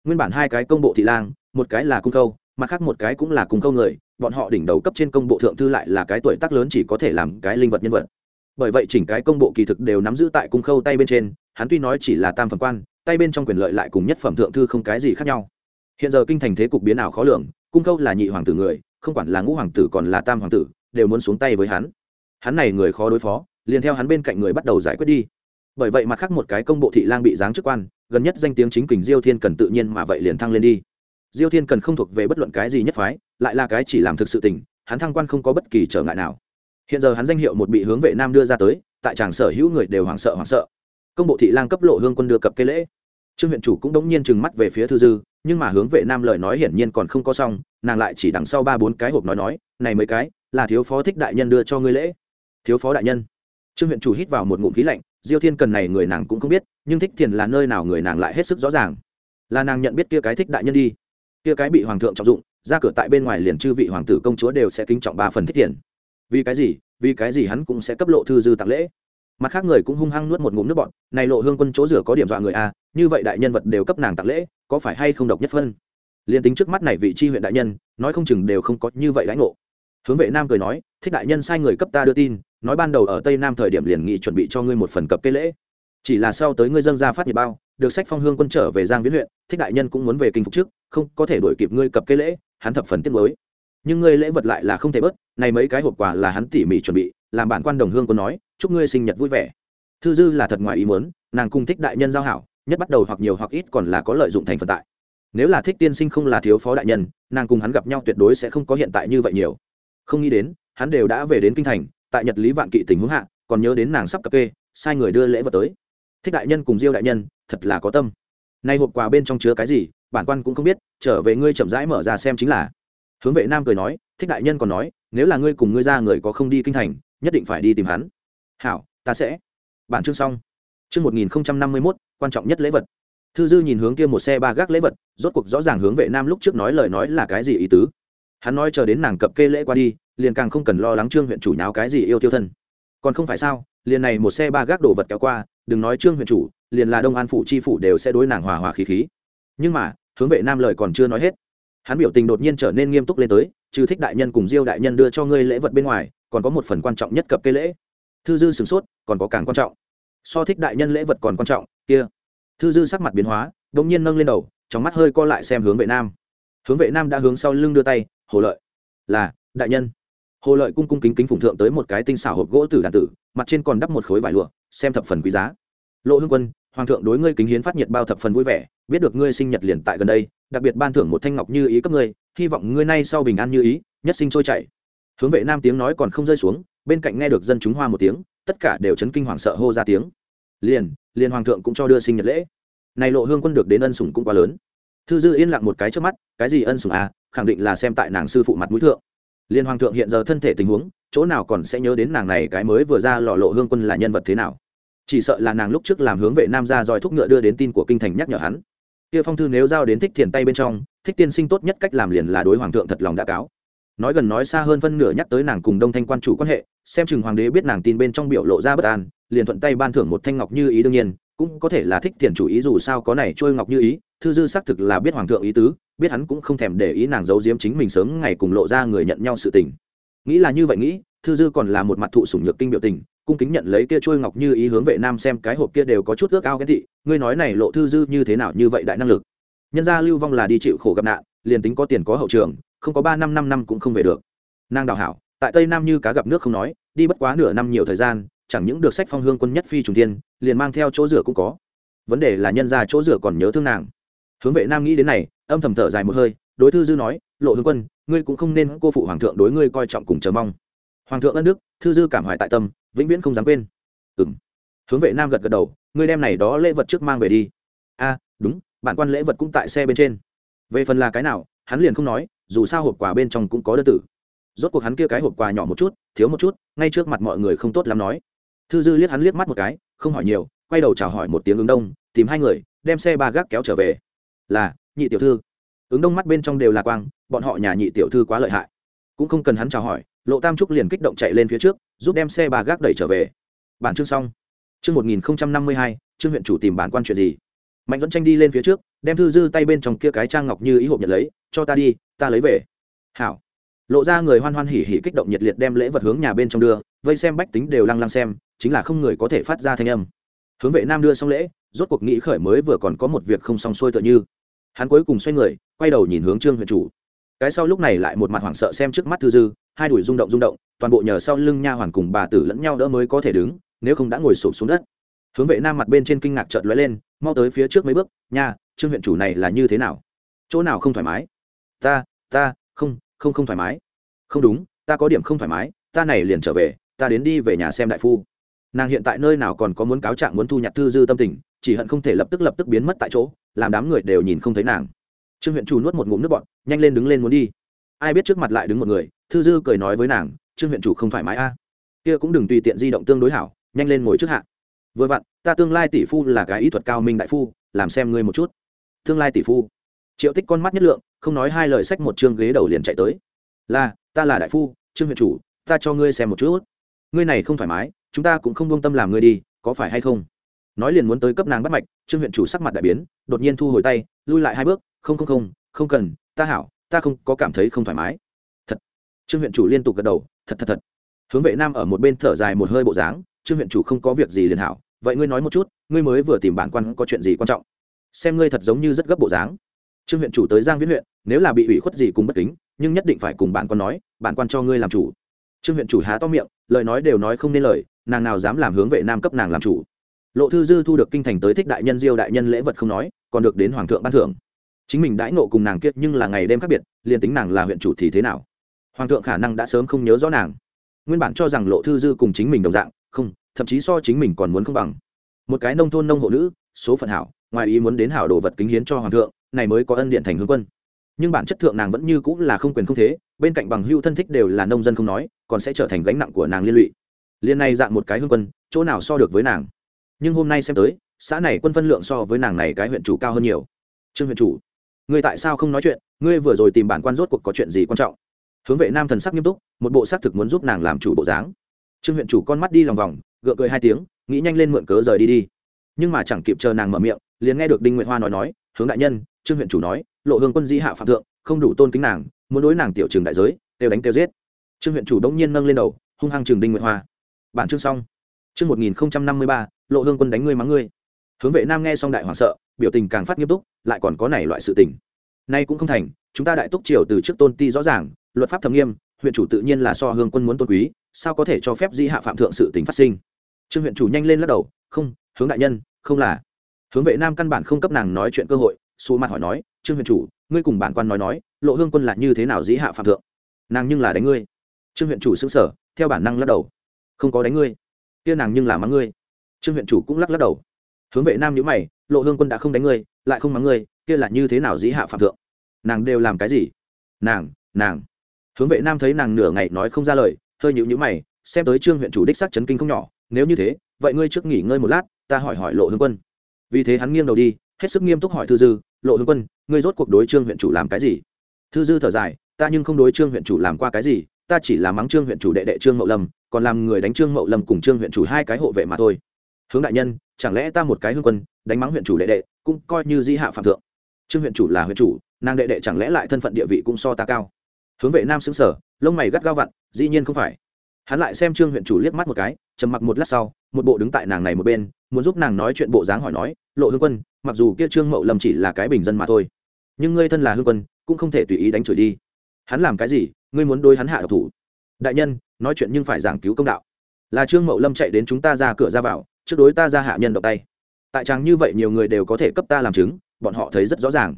[SPEAKER 1] nguyên bản hai cái công bộ thị lang một cái là cung khâu, mặt khác một cái cũng là cung khâu người bọn họ đỉnh đầu cấp trên công bộ thượng thư lại là cái tuổi tác lớn chỉ có thể làm cái linh vật nhân vật bởi vậy chỉnh cái công bộ kỳ thực đều nắm giữ tại cung khâu tay bên trên hắn tuy nói chỉ là tam phẩm quan tay bên trong quyền lợi lại cùng nhất phẩm thượng thư không cái gì khác nhau hiện giờ kinh thành thế cục biến ảo khó lường, cung khâu là nhị hoàng tử người, không quản là ngũ hoàng tử còn là tam hoàng tử, đều muốn xuống tay với hắn. Hắn này người khó đối phó, liền theo hắn bên cạnh người bắt đầu giải quyết đi. Bởi vậy mặt khác một cái công bộ thị lang bị giáng chức quan, gần nhất danh tiếng chính kình diêu thiên cần tự nhiên mà vậy liền thăng lên đi. Diêu thiên cần không thuộc về bất luận cái gì nhất phái, lại là cái chỉ làm thực sự tình, hắn thăng quan không có bất kỳ trở ngại nào. Hiện giờ hắn danh hiệu một bị hướng vệ nam đưa ra tới, tại tràng sở hữu người đều hoảng sợ hoảng sợ. Công bộ thị lang cấp lộ hương quân đưa cập cây lễ trương huyện chủ cũng đống nhiên trừng mắt về phía thư dư, nhưng mà hướng vệ nam lời nói hiển nhiên còn không có xong, nàng lại chỉ đằng sau ba bốn cái hộp nói nói, này mấy cái, là thiếu phó thích đại nhân đưa cho ngươi lễ. Thiếu phó đại nhân? Trương huyện chủ hít vào một ngụm khí lạnh, diêu thiên cần này người nàng cũng không biết, nhưng thích thiền là nơi nào người nàng lại hết sức rõ ràng. Là nàng nhận biết kia cái thích đại nhân đi. Kia cái bị hoàng thượng trọng dụng, ra cửa tại bên ngoài liền chư vị hoàng tử công chúa đều sẽ kính trọng ba phần thích thiền. Vì cái gì? Vì cái gì hắn cũng sẽ cấp lộ thư dư tặng lễ? Mặt khác người cũng hung hăng nuốt một ngụm nước bọn này lộ hương quân chỗ rửa có điểm dọa người a như vậy đại nhân vật đều cấp nàng tặng lễ, có phải hay không độc nhất phân? Liền tính trước mắt này vị tri huyện đại nhân, nói không chừng đều không có như vậy lãnh ngộ. Hướng vệ nam cười nói, thích đại nhân sai người cấp ta đưa tin, nói ban đầu ở tây nam thời điểm liền nghị chuẩn bị cho ngươi một phần cập cây lễ. Chỉ là sau tới ngươi dân ra phát nhiệt bao, được sách phong hương quân trở về giang viễn huyện, thích đại nhân cũng muốn về kinh phục trước, không có thể đổi kịp ngươi cập cây lễ, hắn thập phần tiết mới nhưng ngươi lễ vật lại là không thể bớt, này mấy cái hộp quà là hắn tỉ mỉ chuẩn bị, làm bản quan đồng hương còn nói, chúc ngươi sinh nhật vui vẻ. Thư dư là thật ngoài ý muốn, nàng cung thích đại nhân giao hảo, nhất bắt đầu hoặc nhiều hoặc ít còn là có lợi dụng thành phần tại. Nếu là thích tiên sinh không là thiếu phó đại nhân, nàng cùng hắn gặp nhau tuyệt đối sẽ không có hiện tại như vậy nhiều. Không nghĩ đến, hắn đều đã về đến kinh thành, tại nhật lý vạn kỵ tình huống hạ, còn nhớ đến nàng sắp cập kê, sai người đưa lễ vật tới. Thích đại nhân cùng diêu đại nhân, thật là có tâm. Nay hộp quà bên trong chứa cái gì, bản quan cũng không biết, trở về ngươi chậm rãi mở ra xem chính là hướng vệ nam cười nói, thích đại nhân còn nói, nếu là ngươi cùng ngươi ra người có không đi kinh thành, nhất định phải đi tìm hắn. Hảo, ta sẽ. Bản chương xong. Chương một nghìn năm mươi mốt, quan trọng nhất lễ vật. Thư dư nhìn hướng kia một xe ba gác lễ vật, rốt cuộc rõ ràng hướng vệ nam lúc trước nói lời nói là cái gì ý tứ. Hắn nói chờ đến nàng cập kê lễ qua đi, liền càng không cần lo lắng trương huyện chủ nháo cái gì yêu tiêu thân. Còn không phải sao, liền này một xe ba gác đồ vật kéo qua, đừng nói trương huyện chủ, liền là đông an phụ chi phủ đều sẽ đối nàng hòa hòa khí khí. Nhưng mà, hướng vệ nam lời còn chưa nói hết hắn biểu tình đột nhiên trở nên nghiêm túc lên tới, trừ thích đại nhân cùng diêu đại nhân đưa cho ngươi lễ vật bên ngoài, còn có một phần quan trọng nhất cập cây lễ. Thư dư sửng sốt, còn có càng quan trọng. So thích đại nhân lễ vật còn quan trọng, kia. Thư dư sắc mặt biến hóa đ ỗ n g nhiên nâng lên đầu, trong mắt hơi co lại xem hướng vệ nam. Hướng vệ nam đã hướng sau lưng đưa tay, hồ lợi. Là, đại nhân. Hồ lợi cung cung kính kính phụng thượng tới một cái tinh xảo hộp gỗ tử đàn tử, mặt trên còn đắp một khối vải lụa, xem thập phần quý giá. Lộ hương quân, hoàng thượng đối ngươi kính hiến phát nhiệt bao thập phần vui vẻ, biết được ngươi sinh nhật liền tại gần đây đặc biệt ban thưởng một thanh ngọc như ý cấp ngươi, hy vọng ngươi nay sau bình an như ý, nhất sinh trôi chảy. Hướng vệ nam tiếng nói còn không rơi xuống, bên cạnh nghe được dân chúng hoa một tiếng, tất cả đều chấn kinh hoảng sợ hô ra tiếng. Liền liền hoàng thượng cũng cho đưa sinh nhật lễ. Này lộ hương quân được đến ân sủng cũng quá lớn. Thư dư yên lặng một cái trước mắt, cái gì ân sủng à khẳng định là xem tại nàng sư phụ mặt mũi thượng. Liên hoàng thượng hiện giờ thân thể tình huống, chỗ nào còn sẽ nhớ đến nàng này cái mới vừa ra lò lộ hương quân là nhân vật thế nào. Chỉ sợ là nàng lúc trước làm hướng vệ nam ra dòi thúc ngựa đưa đến tin của kinh thành nhắc nhở hắn kia phong thư nếu giao đến thích thiền tay bên trong, thích tiên sinh tốt nhất cách làm liền là đối hoàng thượng thật lòng đã cáo. Nói gần nói xa hơn phân nửa nhắc tới nàng cùng đông thanh quan chủ quan hệ, xem chừng hoàng đế biết nàng tin bên trong biểu lộ ra bất an, liền thuận tay ban thưởng một thanh ngọc như ý đương nhiên, cũng có thể là thích thiền chủ ý dù sao có này trôi ngọc như ý, thư dư xác thực là biết hoàng thượng ý tứ, biết hắn cũng không thèm để ý nàng giấu giếm chính mình sớm ngày cùng lộ ra người nhận nhau sự tình. Nghĩ là như vậy nghĩ, thư dư còn là một mặt thụ sủng nhược kinh biểu tình cung kính nhận lấy kia trôi ngọc như ý hướng vệ nam xem cái hộp kia đều có chút ước ao ghen thị ngươi nói này lộ thư dư như thế nào như vậy đại năng lực. Nhân gia lưu vong là đi chịu khổ gặp nạn, liền tính có tiền có hậu trường, không có ba năm năm năm cũng không về được. Nàng đào hảo, tại tây nam như cá gặp nước không nói, đi bất quá nửa năm nhiều thời gian, chẳng những được sách phong hương quân nhất phi trùng tiên liền mang theo chỗ rửa cũng có. Vấn đề là nhân ra chỗ rửa còn nhớ thương nàng. Hướng vệ nam nghĩ đến này, âm thầm thở dài một hơi, đối thư dư nói, lộ hương quân, ngươi cũng không nên cô phụ hoàng thượng đối ngươi coi trọng cùng chờ mong. Hoàng thượng ân đức, thư dư cảm hoài tại tâm vĩnh viễn không dám quên. Ừ m hướng vệ nam gật gật đầu, ngươi đem này đó lễ vật trước mang về đi. A, đúng, bản quan lễ vật cũng tại xe bên trên. Về phần là cái nào, hắn liền không nói, dù sao hộp quà bên trong cũng có đơn tử. Rốt cuộc hắn kia cái hộp quà nhỏ một chút, thiếu một chút, ngay trước mặt mọi người không tốt lắm nói. Thư dư liếc hắn liếc mắt một cái, không hỏi nhiều, quay đầu chào hỏi một tiếng ứng đông, tìm hai người, đem xe ba gác kéo trở về. Là, nhị tiểu thư. Ứng đông mắt bên trong đều là quang, bọn họ nhà nhị tiểu thư quá lợi hại. Cũng không cần hắn chào hỏi lộ tam trúc liền kích động chạy lên phía trước, giúp đem xe ba gác đẩy trở về. Bản chương xong. Chương một nghìn năm mươi hai, trương huyện chủ tìm bản quan chuyện gì? Mạnh dẫn tranh đi lên phía trước, đem thư dư tay bên trong kia cái trang ngọc như ý hộp nhận lấy, cho ta đi, ta lấy về. Hảo. Lộ ra người hoan hoan hỉ hỉ kích động nhiệt liệt đem lễ vật hướng nhà bên trong đưa, vây xem bách tính đều lăng lăng xem, chính là không người có thể phát ra thanh âm. Hướng vệ nam đưa xong lễ, rốt cuộc nghĩ khởi mới vừa còn có một việc không xong xuôi tựa như. Hắn cuối cùng xoay người, quay đầu nhìn hướng trương huyện chủ. Cái sau lúc này lại một mặt hoảng sợ xem trước mắt thư dư hai đùi rung động rung động toàn bộ nhờ sau lưng nha hoàn cùng bà tử lẫn nhau đỡ mới có thể đứng nếu không đã ngồi sụp xuống đất. Hướng vệ nam mặt bên trên kinh ngạc chợt lóe lên mau tới phía trước mấy bước nha trương huyện chủ này là như thế nào? Chỗ nào không thoải mái? Ta ta không không không thoải mái. Không đúng ta có điểm không thoải mái ta này liền trở về ta đến đi về nhà xem đại phu. Nàng hiện tại nơi nào còn có muốn cáo trạng muốn thu nhặt thư dư tâm tình chỉ hận không thể lập tức lập tức biến mất tại chỗ làm đám người đều nhìn không thấy nàng. Trương huyện chủ nuốt một ngụm nước bọt, nhanh lên đứng lên muốn đi. Ai biết trước mặt lại đứng một người thư dư cười nói với nàng, trương huyện chủ không thoải mái a. Kia cũng đừng tùy tiện di động tương đối hảo, nhanh lên ngồi trước hạ. Vừa vặn, ta tương lai tỷ phu là cái ý thuật cao minh đại phu, làm xem ngươi một chút. Tương lai tỷ phu? Triệu tích con mắt nhất lượng, không nói hai lời sách một chương ghế đầu liền chạy tới. Là, ta là đại phu, trương huyện chủ, ta cho ngươi xem một chút. Ngươi này không thoải mái, chúng ta cũng không buông tâm làm ngươi đi, có phải hay không? Nói liền muốn tới cấp nàng bắt mạch, trương huyện chủ sắc mặt đại biến, đột nhiên thu hồi tay, lui lại hai bước, không không không không cần, ta hảo, ta không có cảm thấy không thoải mái trương huyện chủ liên tục gật đầu, thật thật thật. Hướng vệ nam ở một bên thở dài một hơi bộ dáng, trương huyện chủ không có việc gì liền hảo, vậy ngươi nói một chút, ngươi mới vừa tìm bản quan có chuyện gì quan trọng? Xem ngươi thật giống như rất gấp bộ dáng. Trương huyện chủ tới giang viễn huyện, nếu là bị ủy khuất gì cùng bất kính, nhưng nhất định phải cùng bản quan nói, bản quan cho ngươi làm chủ. Trương huyện chủ há to miệng, lời nói đều nói không nên lời, nàng nào dám làm hướng vệ nam cấp nàng làm chủ. Lộ thư dư thu được kinh thành tới thích đại nhân diêu đại nhân lễ vật không nói, còn được đến hoàng thượng ban thưởng. Chính mình đãi nộ cùng nàng kiệt nhưng là ngày đêm khác biệt, liền tính nàng là huyện chủ thì thế nào? Hoàng thượng khả năng đã sớm không nhớ rõ nàng. Nguyên bản cho rằng lộ thư dư cùng chính mình đồng dạng, không, thậm chí so chính mình còn muốn không bằng. Một cái nông thôn nông hộ nữ, số phận hảo, ngoài ý muốn đến hảo đồ vật kính hiến cho hoàng thượng, này mới có ân điện thành hương quân. Nhưng bản chất thượng nàng vẫn như cũng là không quyền không thế, bên cạnh bằng hưu thân thích đều là nông dân không nói, còn sẽ trở thành gánh nặng của nàng liên lụy. Liên này dạng một cái hương quân, chỗ nào so được với nàng? Nhưng hôm nay xem tới, xã này quân phân lượng so với nàng này cái huyện chủ cao hơn nhiều. Trương huyện chủ, ngươi tại sao không nói chuyện? Ngươi vừa rồi tìm bản quan rốt cuộc có chuyện gì quan trọng? Hướng vệ nam thần sắc nghiêm túc, một bộ xác thực muốn giúp nàng làm chủ bộ dáng. Trương huyện chủ con mắt đi lòng vòng, gượng cười hai tiếng, nghĩ nhanh lên mượn cớ rời đi đi. Nhưng mà chẳng kịp chờ nàng mở miệng, liền nghe được đinh nguyệt hoa nói nói, hướng đại nhân, trương huyện chủ nói, lộ hương quân di hạ phạm thượng, không đủ tôn kính nàng, muốn đối nàng tiểu trường đại giới đều đánh tiêu giết. Trương huyện chủ đống nhiên nâng lên đầu, hung hăng trường đinh nguyệt hoa. Bản chương xong. Chương một nghìn năm mươi ba, lộ hương quân đánh ngươi mắng ngươi. Hướng vệ nam nghe xong đại hoàng sợ, biểu tình càng phát nghiêm túc, lại còn có này loại sự tình. Nay cũng không thành, chúng ta đại túc triều từ trước tôn ti rõ ràng luật pháp thâm nghiêm, huyện chủ tự nhiên là so hương quân muốn tôn quý, sao có thể cho phép di hạ phạm thượng sự tình phát sinh? Trương huyện chủ nhanh lên lắc đầu, không, hướng đại nhân, không là. Hướng vệ nam căn bản không cấp nàng nói chuyện cơ hội, xù mặt hỏi nói, trương huyện chủ, ngươi cùng bản quan nói nói, lộ hương quân là như thế nào dĩ hạ phạm thượng? Nàng nhưng là đánh ngươi. Trương huyện chủ xứng sở theo bản năng lắc đầu, không có đánh ngươi. Kia nàng nhưng là mắng ngươi. Trương huyện chủ cũng lắc lắc đầu. Hướng vệ nam nhữ mày, lộ hương quân đã không đánh ngươi, lại không mắng ngươi, kia là như thế nào dĩ hạ phạm thượng? Nàng đều làm cái gì? Nàng nàng hướng vệ nam thấy nàng nửa ngày nói không ra lời, hơi nhịu nhữ mày, xem tới trương huyện chủ đích sắc chấn kinh không nhỏ, nếu như thế, vậy ngươi trước nghỉ ngơi một lát, ta hỏi hỏi lộ hương quân. Vì thế hắn nghiêng đầu đi, hết sức nghiêm túc hỏi thư dư, lộ hương quân, ngươi rốt cuộc đối trương huyện chủ làm cái gì? Thư dư thở dài, ta nhưng không đối trương huyện chủ làm qua cái gì, ta chỉ là mắng trương huyện chủ đệ đệ trương mậu lâm, còn làm người đánh trương mậu lâm cùng trương huyện chủ hai cái hộ vệ mà thôi. Hướng đại nhân, chẳng lẽ ta một cái hương quân, đánh mắng huyện chủ đệ đệ, cũng coi như di hạ phạm thượng. Trương huyện chủ là huyện chủ, nàng đệ đệ chẳng lẽ lại thân phận địa vị cũng so ta cao? Hướng vệ nam xứng sở lông mày gắt gao vặn, dĩ nhiên không phải. Hắn lại xem trương huyện chủ liếc mắt một cái, trầm mặc một lát sau, một bộ đứng tại nàng này một bên, muốn giúp nàng nói chuyện bộ dáng hỏi nói, lộ hương quân, mặc dù kia trương mậu lâm chỉ là cái bình dân mà thôi, nhưng ngươi thân là hương quân, cũng không thể tùy ý đánh chửi đi. Hắn làm cái gì, ngươi muốn đối hắn hạ độc thủ? Đại nhân, nói chuyện nhưng phải giảng cứu công đạo. Là trương mậu lâm chạy đến chúng ta ra cửa ra vào, trước đối ta ra hạ nhân động tay. Tại trang như vậy nhiều người đều có thể cấp ta làm chứng, bọn họ thấy rất rõ ràng.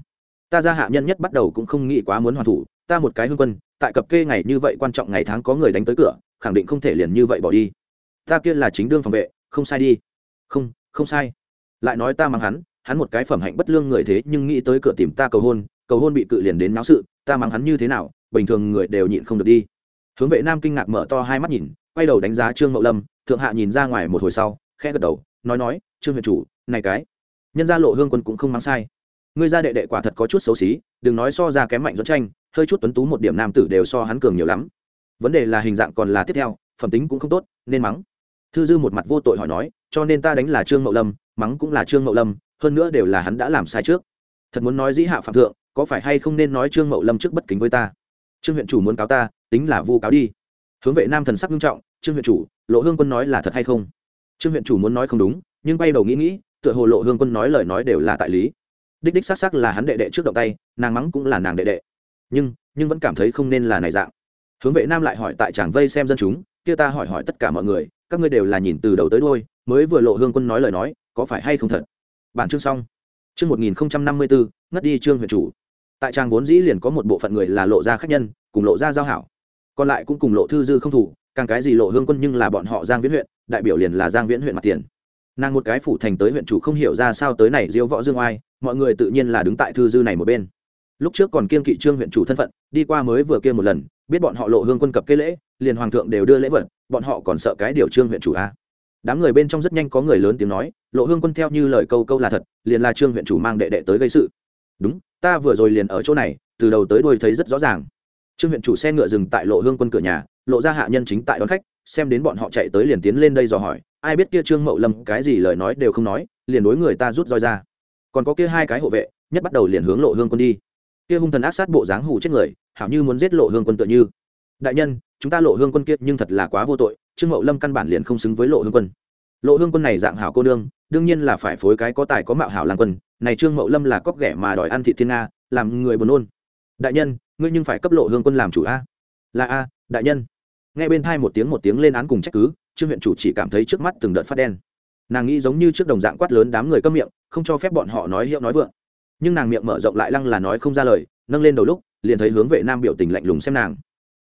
[SPEAKER 1] Ta ra hạ nhân nhất bắt đầu cũng không nghĩ quá muốn hoàn thủ ta một cái hương quân, tại cập kê ngày như vậy quan trọng ngày tháng có người đánh tới cửa, khẳng định không thể liền như vậy bỏ đi. Ta kia là chính đương phòng vệ, không sai đi. Không không sai. Lại nói ta mang hắn hắn một cái phẩm hạnh bất lương người thế nhưng nghĩ tới cửa tìm ta cầu hôn cầu hôn bị cự liền đến náo sự, ta mang hắn như thế nào, bình thường người đều nhịn không được đi. Hướng vệ nam kinh ngạc mở to hai mắt nhìn, quay đầu đánh giá trương mậu lâm, thượng hạ nhìn ra ngoài một hồi sau, khẽ gật đầu, nói nói, trương huyện chủ, này cái, nhân gia lộ hương quân cũng không mang sai. Ngươi gia đệ đệ quả thật có chút xấu xí, đừng nói so ra kém mạnh dẫn tranh hơi chút tuấn tú một điểm nam tử đều so hắn cường nhiều lắm. Vấn đề là hình dạng còn là tiếp theo, phẩm tính cũng không tốt, nên mắng. Thư dư một mặt vô tội hỏi nói, cho nên ta đánh là trương mậu lâm, mắng cũng là trương mậu lâm, hơn nữa đều là hắn đã làm sai trước. Thật muốn nói dĩ hạ phạm thượng, có phải hay không nên nói trương mậu lâm trước bất kính với ta? Trương huyện chủ muốn cáo ta, tính là vu cáo đi. Hướng vệ nam thần sắc nghiêm trọng, trương huyện chủ, lộ hương quân nói là thật hay không? Trương huyện chủ muốn nói không đúng, nhưng bay đầu nghĩ nghĩ, tựa hồ lộ hương quân nói lời nói đều là tại lý. Đích đích xác xác là hắn đệ đệ trước động tay, nàng mắng cũng là nàng đệ đệ nhưng nhưng vẫn cảm thấy không nên là này dạng. Hướng vệ nam lại hỏi tại chàng vây xem dân chúng, kia ta hỏi hỏi tất cả mọi người, các ngươi đều là nhìn từ đầu tới đôi mới vừa lộ hương quân nói lời nói, có phải hay không thật? Bản chương xong. Chương một nghìn năm mươi bốn ngất đi trương huyện chủ. Tại trang vốn dĩ liền có một bộ phận người là lộ ra khách nhân, cùng lộ ra giao hảo. Còn lại cũng cùng lộ thư dư không thủ, càng cái gì lộ hương quân nhưng là bọn họ giang viễn huyện, đại biểu liền là giang viễn huyện mặt tiền. Nàng một cái phủ thành tới huyện chủ không hiểu ra sao tới này diễu võ dương oai, mọi người tự nhiên là đứng tại thư dư này một bên lúc trước còn kiên kỵ trương huyện chủ thân phận, đi qua mới vừa kia một lần, biết bọn họ lộ hương quân cập kế lễ, liền hoàng thượng đều đưa lễ vật, bọn họ còn sợ cái điều trương huyện chủ a. Đám người bên trong rất nhanh có người lớn tiếng nói, lộ hương quân theo như lời câu câu là thật, liền là trương huyện chủ mang đệ đệ tới gây sự. Đúng, ta vừa rồi liền ở chỗ này, từ đầu tới đuôi thấy rất rõ ràng. Trương huyện chủ xe ngựa dừng tại lộ hương quân cửa nhà, lộ ra hạ nhân chính tại đón khách, xem đến bọn họ chạy tới liền tiến lên đây dò hỏi, ai biết kia trương mậu lâm cái gì lời nói đều không nói, liền đối người ta rút roi ra. Còn có kia hai cái hộ vệ, nhất bắt đầu liền hướng lộ hương quân đi kia hung thần ác sát bộ dáng hù chết người, hảo như muốn giết lộ hương quân tựa như. Đại nhân, chúng ta lộ hương quân kia nhưng thật là quá vô tội, trương mậu lâm căn bản liền không xứng với lộ hương quân. Lộ hương quân này dạng hảo cô nương, đương nhiên là phải phối cái có tài có mạo hảo làm quân, này trương mậu lâm là cóc ghẻ mà đòi ăn thị thiên nga, làm người buồn nôn. Đại nhân, ngươi nhưng phải cấp lộ hương quân làm chủ a. Là a, đại nhân. Nghe bên thai một tiếng một tiếng lên án cùng trách cứ, trương huyện chủ chỉ cảm thấy trước mắt từng đợt phát đen. Nàng nghĩ giống như trước đồng dạng quát lớn đám người câm miệng, không cho phép bọn họ nói hiệu nói vượng nhưng nàng miệng mở rộng lại lăng là nói không ra lời, nâng lên đầu lúc, liền thấy hướng vệ nam biểu tình lạnh lùng xem nàng.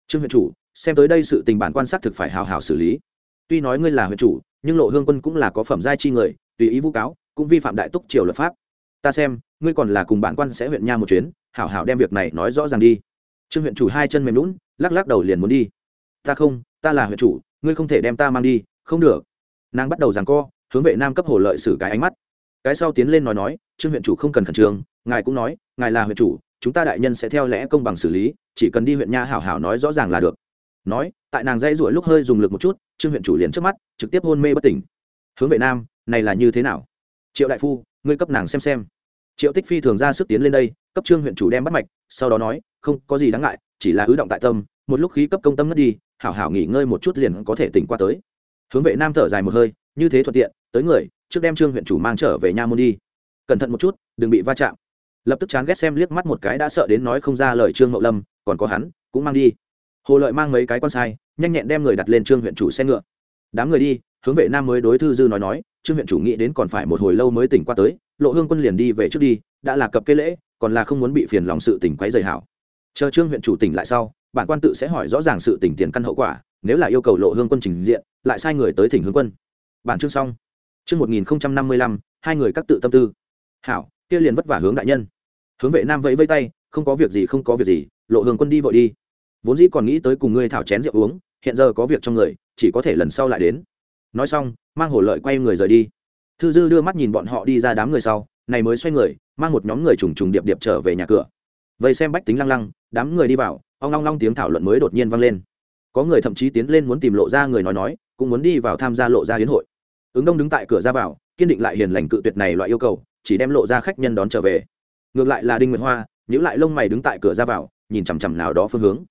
[SPEAKER 1] Trương huyện chủ, xem tới đây sự tình bản quan sát thực phải hào hào xử lý. Tuy nói ngươi là huyện chủ, nhưng lộ hương quân cũng là có phẩm giai chi người, tùy ý vu cáo, cũng vi phạm đại túc triều luật pháp. Ta xem, ngươi còn là cùng bản quan sẽ huyện nha một chuyến, hảo hảo đem việc này nói rõ ràng đi. Trương huyện chủ hai chân mềm lún lắc lắc đầu liền muốn đi. Ta không, ta là huyện chủ, ngươi không thể đem ta mang đi, không được. Nàng bắt đầu rằng co, hướng vệ nam cấp hồ lợi xử cái ánh mắt cái sau tiến lên nói nói, trương huyện chủ không cần khẩn trương, ngài cũng nói, ngài là huyện chủ, chúng ta đại nhân sẽ theo lẽ công bằng xử lý, chỉ cần đi huyện nha hảo hảo nói rõ ràng là được. Nói, tại nàng dây ruổi lúc hơi dùng lực một chút, trương huyện chủ liền trước mắt, trực tiếp hôn mê bất tỉnh. Hướng vệ nam, này là như thế nào? Triệu đại phu, ngươi cấp nàng xem xem. Triệu tích phi thường ra sức tiến lên đây, cấp trương huyện chủ đem bắt mạch, sau đó nói, không có gì đáng ngại, chỉ là ứ động tại tâm, một lúc khí cấp công tâm mất đi, hảo hảo nghỉ ngơi một chút liền có thể tỉnh qua tới. Hướng vệ nam thở dài một hơi như thế thuận tiện, tới người, trước đem trương huyện chủ mang trở về nha môn đi. Cẩn thận một chút, đừng bị va chạm. Lập tức chán ghét xem liếc mắt một cái đã sợ đến nói không ra lời trương mậu lâm, còn có hắn, cũng mang đi. Hồ lợi mang mấy cái con sai, nhanh nhẹn đem người đặt lên trương huyện chủ xe ngựa. Đám người đi, hướng vệ nam mới đối thư dư nói nói, trương huyện chủ nghĩ đến còn phải một hồi lâu mới tỉnh qua tới, lộ hương quân liền đi về trước đi, đã là cập cây lễ, còn là không muốn bị phiền lòng sự tỉnh quấy dày hảo. Chờ trương huyện chủ tỉnh lại sau, bản quan tự sẽ hỏi rõ ràng sự tỉnh tiền căn hậu quả, nếu là yêu cầu lộ hương quân trình diện, lại sai người tới thỉnh hương quân bản chương xong. Chương một nghìn năm mươi lăm, hai người các tự tâm tư. Hảo, kia liền vất vả hướng đại nhân. Hướng vệ nam vẫy vây tay, không có việc gì, không có việc gì, lộ hương quân đi vội đi. Vốn dĩ còn nghĩ tới cùng ngươi thảo chén rượu uống, hiện giờ có việc trong người, chỉ có thể lần sau lại đến. Nói xong, mang hổ lợi quay người rời đi. Thư dư đưa mắt nhìn bọn họ đi ra đám người sau, này mới xoay người, mang một nhóm người trùng trùng điệp điệp trở về nhà cửa. Vậy xem bách tính lăng lăng, đám người đi vào, ong long long tiếng thảo luận mới đột nhiên vang lên. Có người thậm chí tiến lên muốn tìm lộ ra người nói nói, cũng muốn đi vào tham gia lộ ra hiến hội ứng đông đứng tại cửa ra vào, kiên định lại hiền lành cự tuyệt này loại yêu cầu, chỉ đem lộ ra khách nhân đón trở về. Ngược lại là đinh nguyệt hoa nhữ lại lông mày đứng tại cửa ra vào, nhìn chằm chằm nào đó phương hướng.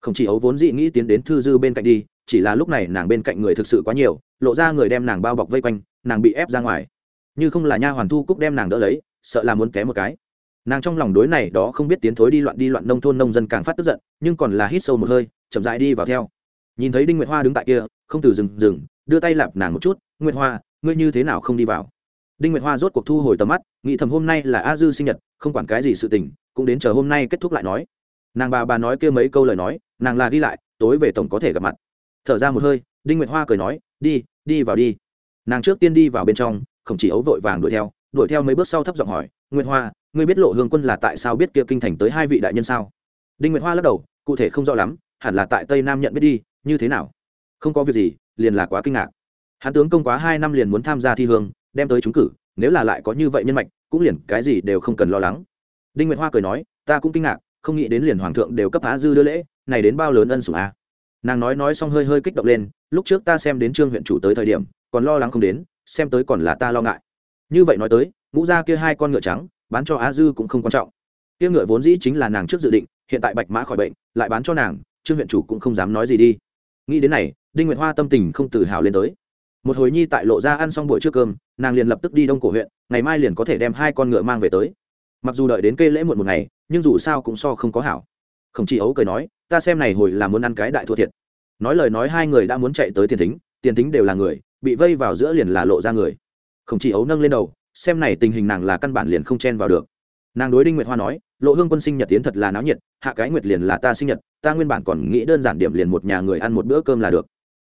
[SPEAKER 1] Không chỉ ấu vốn dị nghĩ tiến đến thư dư bên cạnh đi, chỉ là lúc này nàng bên cạnh người thực sự quá nhiều, lộ ra người đem nàng bao bọc vây quanh, nàng bị ép ra ngoài. Như không là nha hoàn thu cúc đem nàng đỡ lấy, sợ là muốn té một cái. Nàng trong lòng đối này đó không biết tiến thối đi loạn đi loạn nông thôn nông dân càng phát tức giận, nhưng còn là hít sâu một hơi, chậm dại đi vào theo. Nhìn thấy đinh nguyệt hoa đứng tại kia, không từ dừng dừng đưa tay lạp nàng một chút, nguyệt hoa, ngươi như thế nào không đi vào? Đinh nguyệt hoa rốt cuộc thu hồi tầm mắt, nghĩ thầm hôm nay là a dư sinh nhật, không quản cái gì sự tình, cũng đến chờ hôm nay kết thúc lại nói. Nàng bà bà nói kia mấy câu lời nói, nàng là ghi lại, tối về tổng có thể gặp mặt. Thở ra một hơi, đinh nguyệt hoa cười nói, đi đi vào đi. Nàng trước tiên đi vào bên trong, không chỉ ấu vội vàng đuổi theo đuổi theo mấy bước sau thấp giọng hỏi, nguyệt hoa, ngươi biết lộ hương quân là tại sao biết kia kinh thành tới hai vị đại nhân sao? Đinh nguyệt hoa lắc đầu, cụ thể không rõ lắm, hẳn là tại tây nam nhận biết đi, như thế nào? Không có việc gì liền là quá kinh ngạc. Hắn tướng công quá hai năm liền muốn tham gia thi hương, đem tới trúng cử, nếu là lại có như vậy nhân mạch, cũng liền cái gì đều không cần lo lắng. Đinh nguyệt hoa cười nói, ta cũng kinh ngạc, không nghĩ đến liền hoàng thượng đều cấp á dư đưa lễ, này đến bao lớn ân sủng a. Nàng nói nói xong hơi hơi kích động lên, lúc trước ta xem đến trương huyện chủ tới thời điểm, còn lo lắng không đến, xem tới còn là ta lo ngại. Như vậy nói tới, ngũ ra kia hai con ngựa trắng, bán cho á dư cũng không quan trọng. Kia ngựa vốn dĩ chính là nàng trước dự định, hiện tại bạch mã khỏi bệnh, lại bán cho nàng, trương huyện chủ cũng không dám nói gì đi. Nghĩ đến này đinh nguyệt hoa tâm tình không tự hào lên tới. Một hồi nhi tại lộ ra ăn xong buổi trước cơm, nàng liền lập tức đi đông cổ huyện, ngày mai liền có thể đem hai con ngựa mang về tới. Mặc dù đợi đến cây lễ muộn một ngày, nhưng dù sao cũng so không có hảo. Không chỉ ấu cười nói, ta xem này hồi là muốn ăn cái đại thua thiệt. Nói lời nói hai người đã muốn chạy tới tiền thính tiền thính đều là người, bị vây vào giữa liền là lộ ra người. Không chỉ ấu nâng lên đầu, xem này tình hình nàng là căn bản liền không chen vào được. Nàng đối đinh nguyệt hoa nói, lộ hương quân sinh nhật tiến thật là náo nhiệt, hạ cái nguyệt liền là ta sinh nhật, ta nguyên bản còn nghĩ đơn giản điểm liền một nhà người ăn một bữa cơm là được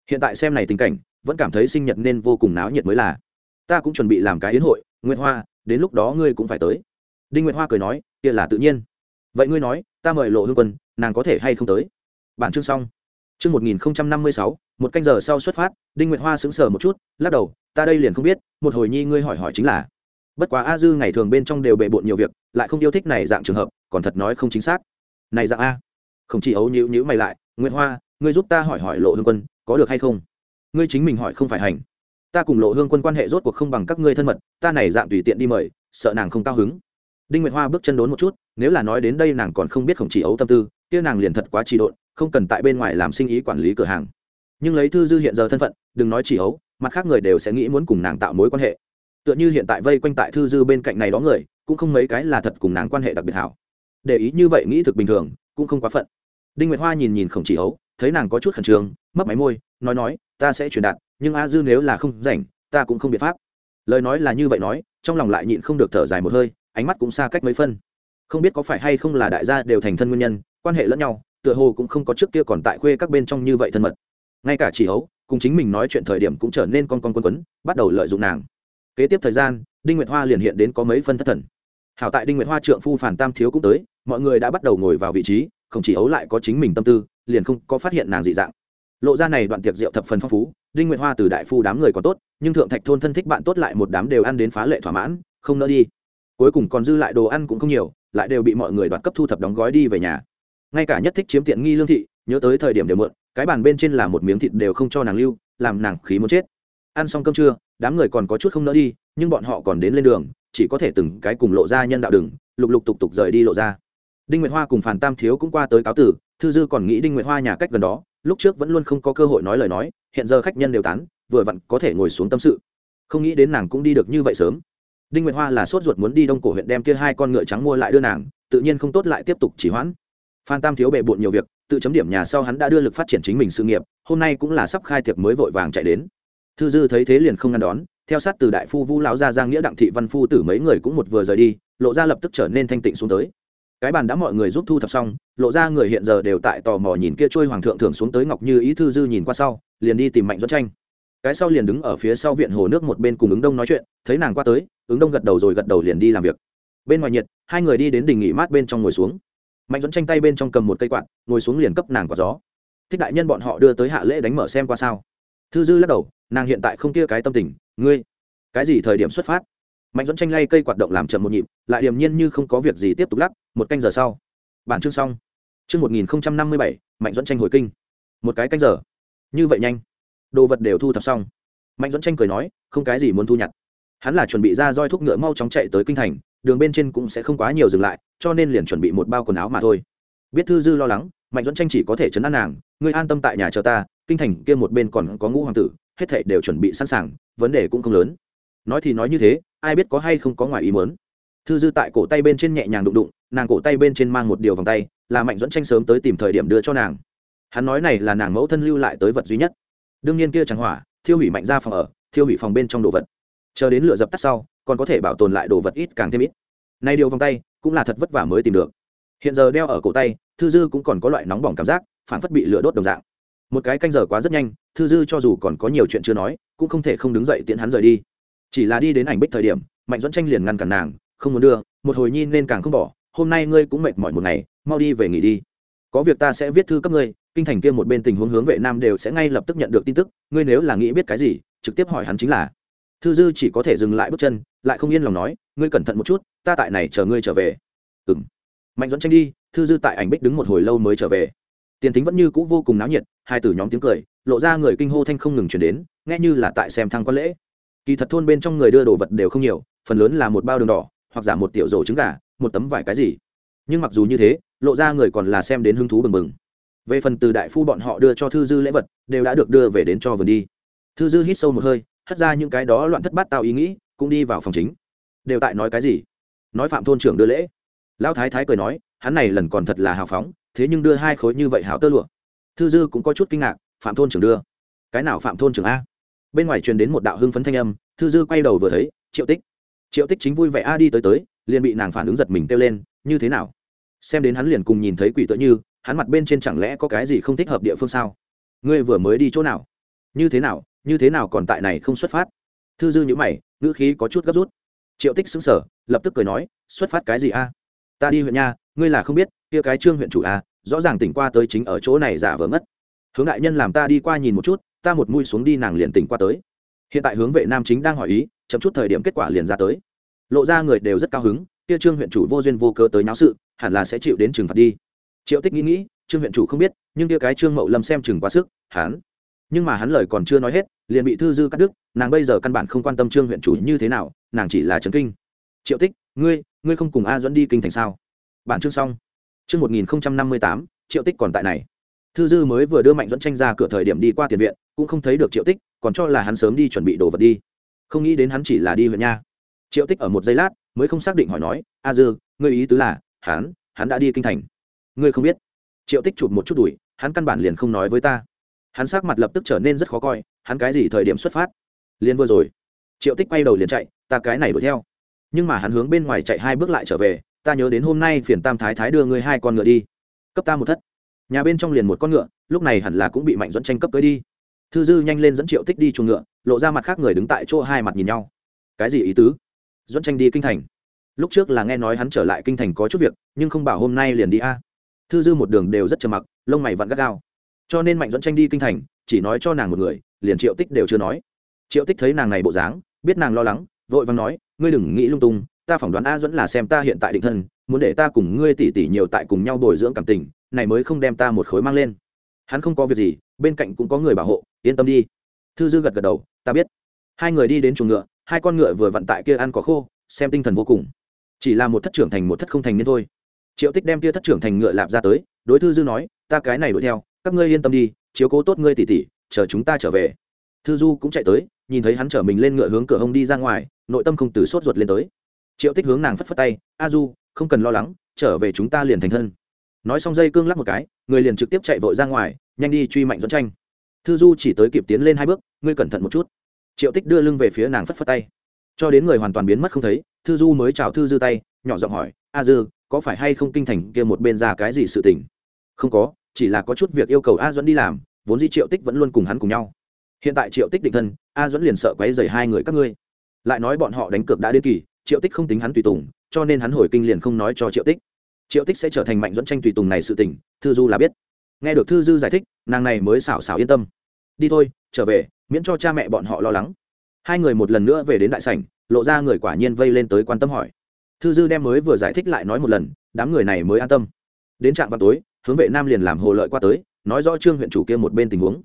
[SPEAKER 1] hiện tại xem này tình cảnh, vẫn cảm thấy sinh nhật nên vô cùng náo nhiệt mới là. Ta cũng chuẩn bị làm cái yến hội, nguyệt hoa, đến lúc đó ngươi cũng phải tới. Đinh nguyệt hoa cười nói, kia là tự nhiên. Vậy ngươi nói, ta mời lộ hương quân, nàng có thể hay không tới? Bản chương xong. Chương một nghìn năm mươi sáu, một canh giờ sau xuất phát, đinh nguyệt hoa sững sờ một chút, lắc đầu, ta đây liền không biết, một hồi nhi ngươi hỏi hỏi chính là. Bất quá a dư ngày thường bên trong đều bề bộn nhiều việc, lại không yêu thích này dạng trường hợp, còn thật nói không chính xác. Này dạng a. Không chỉ ấu nhữ nhữ mày lại, nguyệt hoa, ngươi giúp ta hỏi hỏi lộ hương quân có được hay không? Ngươi chính mình hỏi không phải hành. Ta cùng lộ hương quân quan hệ rốt cuộc không bằng các ngươi thân mật, ta này dạng tùy tiện đi mời, sợ nàng không cao hứng. Đinh nguyệt hoa bước chân đốn một chút, nếu là nói đến đây nàng còn không biết khổng chỉ ấu tâm tư, kia nàng liền thật quá trì độn, không cần tại bên ngoài làm sinh ý quản lý cửa hàng. Nhưng lấy thư dư hiện giờ thân phận, đừng nói chỉ ấu, mặt khác người đều sẽ nghĩ muốn cùng nàng tạo mối quan hệ. Tựa như hiện tại vây quanh tại thư dư bên cạnh này đó người, cũng không mấy cái là thật cùng nàng quan hệ đặc biệt hảo. Để ý như vậy nghĩ thực bình thường, cũng không quá phận. Đinh nguyệt hoa nhìn nhìn khổng chỉ ấu thấy nàng có chút khẩn trương mất máy môi, nói nói, ta sẽ truyền đạt, nhưng a dư nếu là không rảnh, ta cũng không biện pháp. Lời nói là như vậy nói, trong lòng lại nhịn không được thở dài một hơi, ánh mắt cũng xa cách mấy phân. Không biết có phải hay không là đại gia đều thành thân nguyên nhân, quan hệ lẫn nhau, tựa hồ cũng không có trước kia còn tại khuê các bên trong như vậy thân mật. Ngay cả chỉ ấu cùng chính mình nói chuyện thời điểm cũng trở nên con con quân quấn, bắt đầu lợi dụng nàng. Kế tiếp thời gian, đinh nguyệt hoa liền hiện đến có mấy phân thất thần. Hảo tại đinh nguyệt hoa trượng phu phản tam thiếu cũng tới, mọi người đã bắt đầu ngồi vào vị trí, không chỉ ấu lại có chính mình tâm tư liền không có phát hiện nàng dị dạng. Lộ ra này đoạn tiệc rượu thập phần phong phú, đinh nguyệt hoa từ đại phu đám người có tốt, nhưng thượng thạch thôn thân thích bạn tốt lại một đám đều ăn đến phá lệ thỏa mãn, không nỡ đi. Cuối cùng còn dư lại đồ ăn cũng không nhiều, lại đều bị mọi người đoạt cấp thu thập đóng gói đi về nhà. Ngay cả nhất thích chiếm tiện nghi lương thị, nhớ tới thời điểm đều mượn cái bàn bên trên là một miếng thịt đều không cho nàng lưu, làm nàng khí muốn chết. Ăn xong cơm trưa, đám người còn có chút không nỡ đi, nhưng bọn họ còn đến lên đường, chỉ có thể từng cái cùng lộ ra nhân đạo đừng lục lục tục tục rời đi lộ ra đinh nguyệt hoa cùng phàn tam thiếu cũng qua tới cáo tử, thư dư còn nghĩ đinh nguyệt hoa nhà cách gần đó, lúc trước vẫn luôn không có cơ hội nói lời nói, hiện giờ khách nhân đều tán, vừa vặn có thể ngồi xuống tâm sự. Không nghĩ đến nàng cũng đi được như vậy sớm. Đinh nguyệt hoa là sốt ruột muốn đi đông cổ huyện đem kia hai con ngựa trắng mua lại đưa nàng, tự nhiên không tốt lại tiếp tục chỉ hoãn. Phan tam thiếu bệ bộn nhiều việc, tự chấm điểm nhà sau hắn đã đưa lực phát triển chính mình sự nghiệp, hôm nay cũng là sắp khai tiệc mới vội vàng chạy đến. Thư dư thấy thế liền không ngăn đón, theo sát từ đại phu Vu lão gia giang nghĩa đặng thị văn phu tử mấy người cũng một vừa rời đi, lộ ra lập tức trở nên thanh tịnh xuống tới cái bàn đã mọi người giúp thu thập xong, lộ ra người hiện giờ đều tại tò mò nhìn kia trôi hoàng thượng thường xuống tới ngọc như ý thư dư nhìn qua sau, liền đi tìm mạnh dẫn tranh. Cái sau liền đứng ở phía sau viện hồ nước một bên cùng ứng đông nói chuyện, thấy nàng qua tới, ứng đông gật đầu rồi gật đầu liền đi làm việc. Bên ngoài nhiệt, hai người đi đến đình nghỉ mát bên trong ngồi xuống. Mạnh dẫn tranh tay bên trong cầm một cây quạt, ngồi xuống liền cấp nàng quả gió. Thích đại nhân bọn họ đưa tới hạ lễ đánh mở xem qua sao. Thư dư lắc đầu, nàng hiện tại không kia cái tâm tình, ngươi, cái gì thời điểm xuất phát? Mạnh dẫn tranh lay cây quạt động làm chậm một nhịp, lại điềm nhiên như không có việc gì tiếp tục lắc, một canh giờ sau. Bản chương xong. Chương một nghìn năm mươi bảy, mạnh dẫn tranh hồi kinh. Một cái canh giờ. Như vậy nhanh. Đồ vật đều thu thập xong. Mạnh dẫn tranh cười nói, không cái gì muốn thu nhặt. Hắn là chuẩn bị ra roi thuốc ngựa mau chóng chạy tới kinh thành, đường bên trên cũng sẽ không quá nhiều dừng lại, cho nên liền chuẩn bị một bao quần áo mà thôi. Biết thư dư lo lắng, mạnh dẫn tranh chỉ có thể chấn an nàng, ngươi an tâm tại nhà chờ ta, kinh thành kia một bên còn có ngũ hoàng tử, hết thệ đều chuẩn bị sẵn sàng, vấn đề cũng không lớn. Nói thì nói như thế ai biết có hay không có ngoài ý muốn. Thư dư tại cổ tay bên trên nhẹ nhàng đụng đụng, nàng cổ tay bên trên mang một điều vòng tay, là mạnh dẫn tranh sớm tới tìm thời điểm đưa cho nàng. Hắn nói này là nàng mẫu thân lưu lại tới vật duy nhất. Đương nhiên kia chẳng hỏa, thiêu hủy mạnh ra phòng ở, thiêu hủy phòng bên trong đồ vật. Chờ đến lửa dập tắt sau, còn có thể bảo tồn lại đồ vật ít càng thêm ít. Nay điều vòng tay, cũng là thật vất vả mới tìm được. Hiện giờ đeo ở cổ tay, thư dư cũng còn có loại nóng bỏng cảm giác, phản phất bị lửa đốt đồng dạng. Một cái canh giờ quá rất nhanh, thư dư cho dù còn có nhiều chuyện chưa nói, cũng không thể không đứng dậy tiễn hắn rời đi chỉ là đi đến ảnh bích thời điểm, mạnh dẫn tranh liền ngăn cản nàng, không muốn đưa, một hồi nhi nên càng không bỏ, hôm nay ngươi cũng mệt mỏi một ngày, mau đi về nghỉ đi. Có việc ta sẽ viết thư cấp ngươi, kinh thành kia một bên tình huống hướng vệ nam đều sẽ ngay lập tức nhận được tin tức, ngươi nếu là nghĩ biết cái gì, trực tiếp hỏi hắn chính là. Thư dư chỉ có thể dừng lại bước chân, lại không yên lòng nói, ngươi cẩn thận một chút, ta tại này chờ ngươi trở về. Ừ m mạnh dẫn tranh đi, thư dư tại ảnh bích đứng một hồi lâu mới trở về. Tiền tính vẫn như c ũ vô cùng náo nhiệt, hai từ nhóm tiếng cười, lộ ra người kinh hô thanh không ngừng chuyển đến, nghe như là tại xem thăng quan lễ kỳ thật thôn bên trong người đưa đồ vật đều không nhiều, phần lớn là một bao đường đỏ, hoặc giả một tiểu rổ trứng gà, một tấm vải cái gì. Nhưng mặc dù như thế, lộ ra người còn là xem đến hứng thú bừng bừng. Về phần từ đại phu bọn họ đưa cho thư dư lễ vật, đều đã được đưa về đến cho vườn đi. Thư dư hít sâu một hơi, hất ra những cái đó loạn thất bát tạo ý nghĩ, cũng đi vào phòng chính. Đều tại nói cái gì? Nói phạm thôn trưởng đưa lễ. Lão thái thái cười nói, hắn này lần còn thật là hào phóng, thế nhưng đưa hai khối như vậy hảo tơ lụa. Thư dư cũng có chút kinh ngạc, phạm thôn trưởng đưa. Cái nào phạm thôn trưởng a? Bên ngoài truyền đến một đạo hưng phấn thanh âm, thư dư quay đầu vừa thấy, triệu tích. Triệu tích chính vui vẻ, a, đi tới tới. Liền bị nàng phản ứng giật mình kêu lên, như thế nào? Xem đến hắn liền cùng nhìn thấy quỷ tựa như, hắn mặt bên trên chẳng lẽ có cái gì không thích hợp địa phương sao? Ngươi vừa mới đi chỗ nào? Như thế nào, như thế nào còn tại này không xuất phát? Thư dư nhữ mày, ngữ khí có chút gấp rút. Triệu tích xứng sở lập tức cười nói, xuất phát cái gì a? Ta đi huyện nha, ngươi là không biết, kia cái trương huyện chủ a, rõ ràng tỉnh qua tới chính ở chỗ này giả vờ mất. Hướng đại nhân làm ta đi qua nhìn một chút ta một mũi xuống đi nàng liền tỉnh qua tới. Hiện tại hướng vệ nam chính đang hỏi ý, chậm chút thời điểm kết quả liền ra tới. Lộ ra người đều rất cao hứng, kia trương huyện chủ vô duyên vô cớ tới náo sự, hẳn là sẽ chịu đến trừng phạt đi. Triệu tích nghĩ nghĩ, trương huyện chủ không biết, nhưng kia cái trương mậu lâm xem chừng quá sức, hắn. Nhưng mà hắn lời còn chưa nói hết, liền bị thư dư cắt đứt, nàng bây giờ căn bản không quan tâm trương huyện chủ như thế nào, nàng chỉ là trấn kinh. Triệu tích, ngươi ngươi không cùng a dẫn đi kinh thành sao? Bản chương xong. Chương một nghìn năm mươi tám, triệu tích còn tại này. Thư dư mới vừa đưa mạnh dẫn tranh ra cửa thời điểm đi qua tiền viện cũng không thấy được triệu tích, còn cho là hắn sớm đi chuẩn bị đồ vật đi. Không nghĩ đến hắn chỉ là đi huyện nha. Triệu tích ở một giây lát, mới không xác định hỏi nói, a dư, ngươi ý tứ là, hắn hắn đã đi kinh thành. Ngươi không biết. Triệu tích chụp một chút đùi, hắn căn bản liền không nói với ta. Hắn sắc mặt lập tức trở nên rất khó coi, hắn cái gì thời điểm xuất phát? Liền vừa rồi. Triệu tích quay đầu liền chạy, ta cái này đuổi theo. Nhưng mà hắn hướng bên ngoài chạy hai bước lại trở về, ta nhớ đến hôm nay phiền tam thái thái đưa ngươi hai con ngựa đi. Cấp ta một thất. Nhà bên trong liền một con ngựa, lúc này hẳn là cũng bị mạnh dẫn tranh cấp cưới đi thư dư nhanh lên dẫn triệu tích đi chuồng ngựa, lộ ra mặt khác người đứng tại chỗ hai mặt nhìn nhau. Cái gì ý tứ? Dẫn tranh đi kinh thành. Lúc trước là nghe nói hắn trở lại kinh thành có chút việc, nhưng không bảo hôm nay liền đi a. Thư dư một đường đều rất trầm mặc, lông mày vặn gắt gao. Cho nên mạnh dẫn tranh đi kinh thành, chỉ nói cho nàng một người, liền triệu tích đều chưa nói. Triệu tích thấy nàng này bộ dáng, biết nàng lo lắng, vội vàng nói, ngươi đừng nghĩ lung tung, ta phỏng đoán a dẫn là xem ta hiện tại định thân, muốn để ta cùng ngươi tỉ tỉ nhiều tại cùng nhau bồi dưỡng cảm tình, này mới không đem ta một khối mang lên. Hắn không có việc gì, bên cạnh cũng có người bảo hộ yên tâm đi. Thư dư gật gật đầu, ta biết. Hai người đi đến chuồng ngựa, hai con ngựa vừa vặn tại kia ăn có khô, xem tinh thần vô cùng. Chỉ là một thất trưởng thành một thất không thành niên thôi. Triệu tích đem kia thất trưởng thành ngựa lạp ra tới, đối thư dư nói, ta cái này đuổi theo, các ngươi yên tâm đi, chiếu cố tốt ngươi tỉ tỉ, chờ chúng ta trở về. Thư du cũng chạy tới, nhìn thấy hắn chở mình lên ngựa hướng cửa hông đi ra ngoài, nội tâm không từ sốt ruột lên tới. Triệu tích hướng nàng phất phất tay, a du, không cần lo lắng, trở về chúng ta liền thành thân. Nói xong dây cương lắc một cái, người liền trực tiếp chạy vội ra ngoài, nhanh đi truy mạnh dẫn tranh thư du chỉ tới kịp tiến lên hai bước, ngươi cẩn thận một chút. Triệu tích đưa lưng về phía nàng phất phất tay. Cho đến người hoàn toàn biến mất không thấy, thư du mới chào thư dư tay, nhỏ giọng hỏi, a dư, có phải hay không kinh thành kia một bên ra cái gì sự tình? Không có, chỉ là có chút việc yêu cầu a duẫn đi làm, vốn di triệu tích vẫn luôn cùng hắn cùng nhau. Hiện tại triệu tích định thân, a duẫn liền sợ quấy dày hai người các ngươi. Lại nói bọn họ đánh cược đã đến kỳ, triệu tích không tính hắn tùy tùng, cho nên hắn hồi kinh liền không nói cho triệu tích. Triệu tích sẽ trở thành mạnh dẫn tranh tùy tùng này sự tình, thư du là biết nghe được thư dư giải thích, nàng này mới xảo xảo yên tâm. Đi thôi, trở về, miễn cho cha mẹ bọn họ lo lắng. Hai người một lần nữa về đến đại sảnh, lộ ra người quả nhiên vây lên tới quan tâm hỏi. Thư dư đem mới vừa giải thích lại nói một lần, đám người này mới an tâm. Đến trạm vào tối, hướng vệ nam liền làm hồ lợi qua tới, nói rõ trương huyện chủ kia một bên tình huống.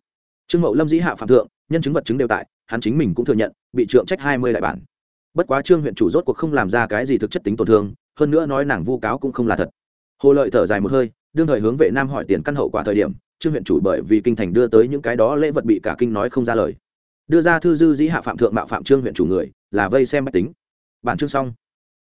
[SPEAKER 1] Trương mậu lâm dĩ hạ phạm thượng, nhân chứng vật chứng đều tại, hắn chính mình cũng thừa nhận, bị trượng trách hai mươi đại bản. Bất quá trương huyện chủ rốt cuộc không làm ra cái gì thực chất tính tổn thương, hơn nữa nói nàng vu cáo cũng không là thật. Hồ lợi thở dài một hơi đương thời hướng vệ nam hỏi tiền căn hậu quả thời điểm, trương huyện chủ bởi vì kinh thành đưa tới những cái đó lễ vật bị cả kinh nói không ra lời. Đưa ra thư dư dĩ hạ phạm thượng mạo phạm trương huyện chủ người, là vây xem máy tính. Bản chương xong.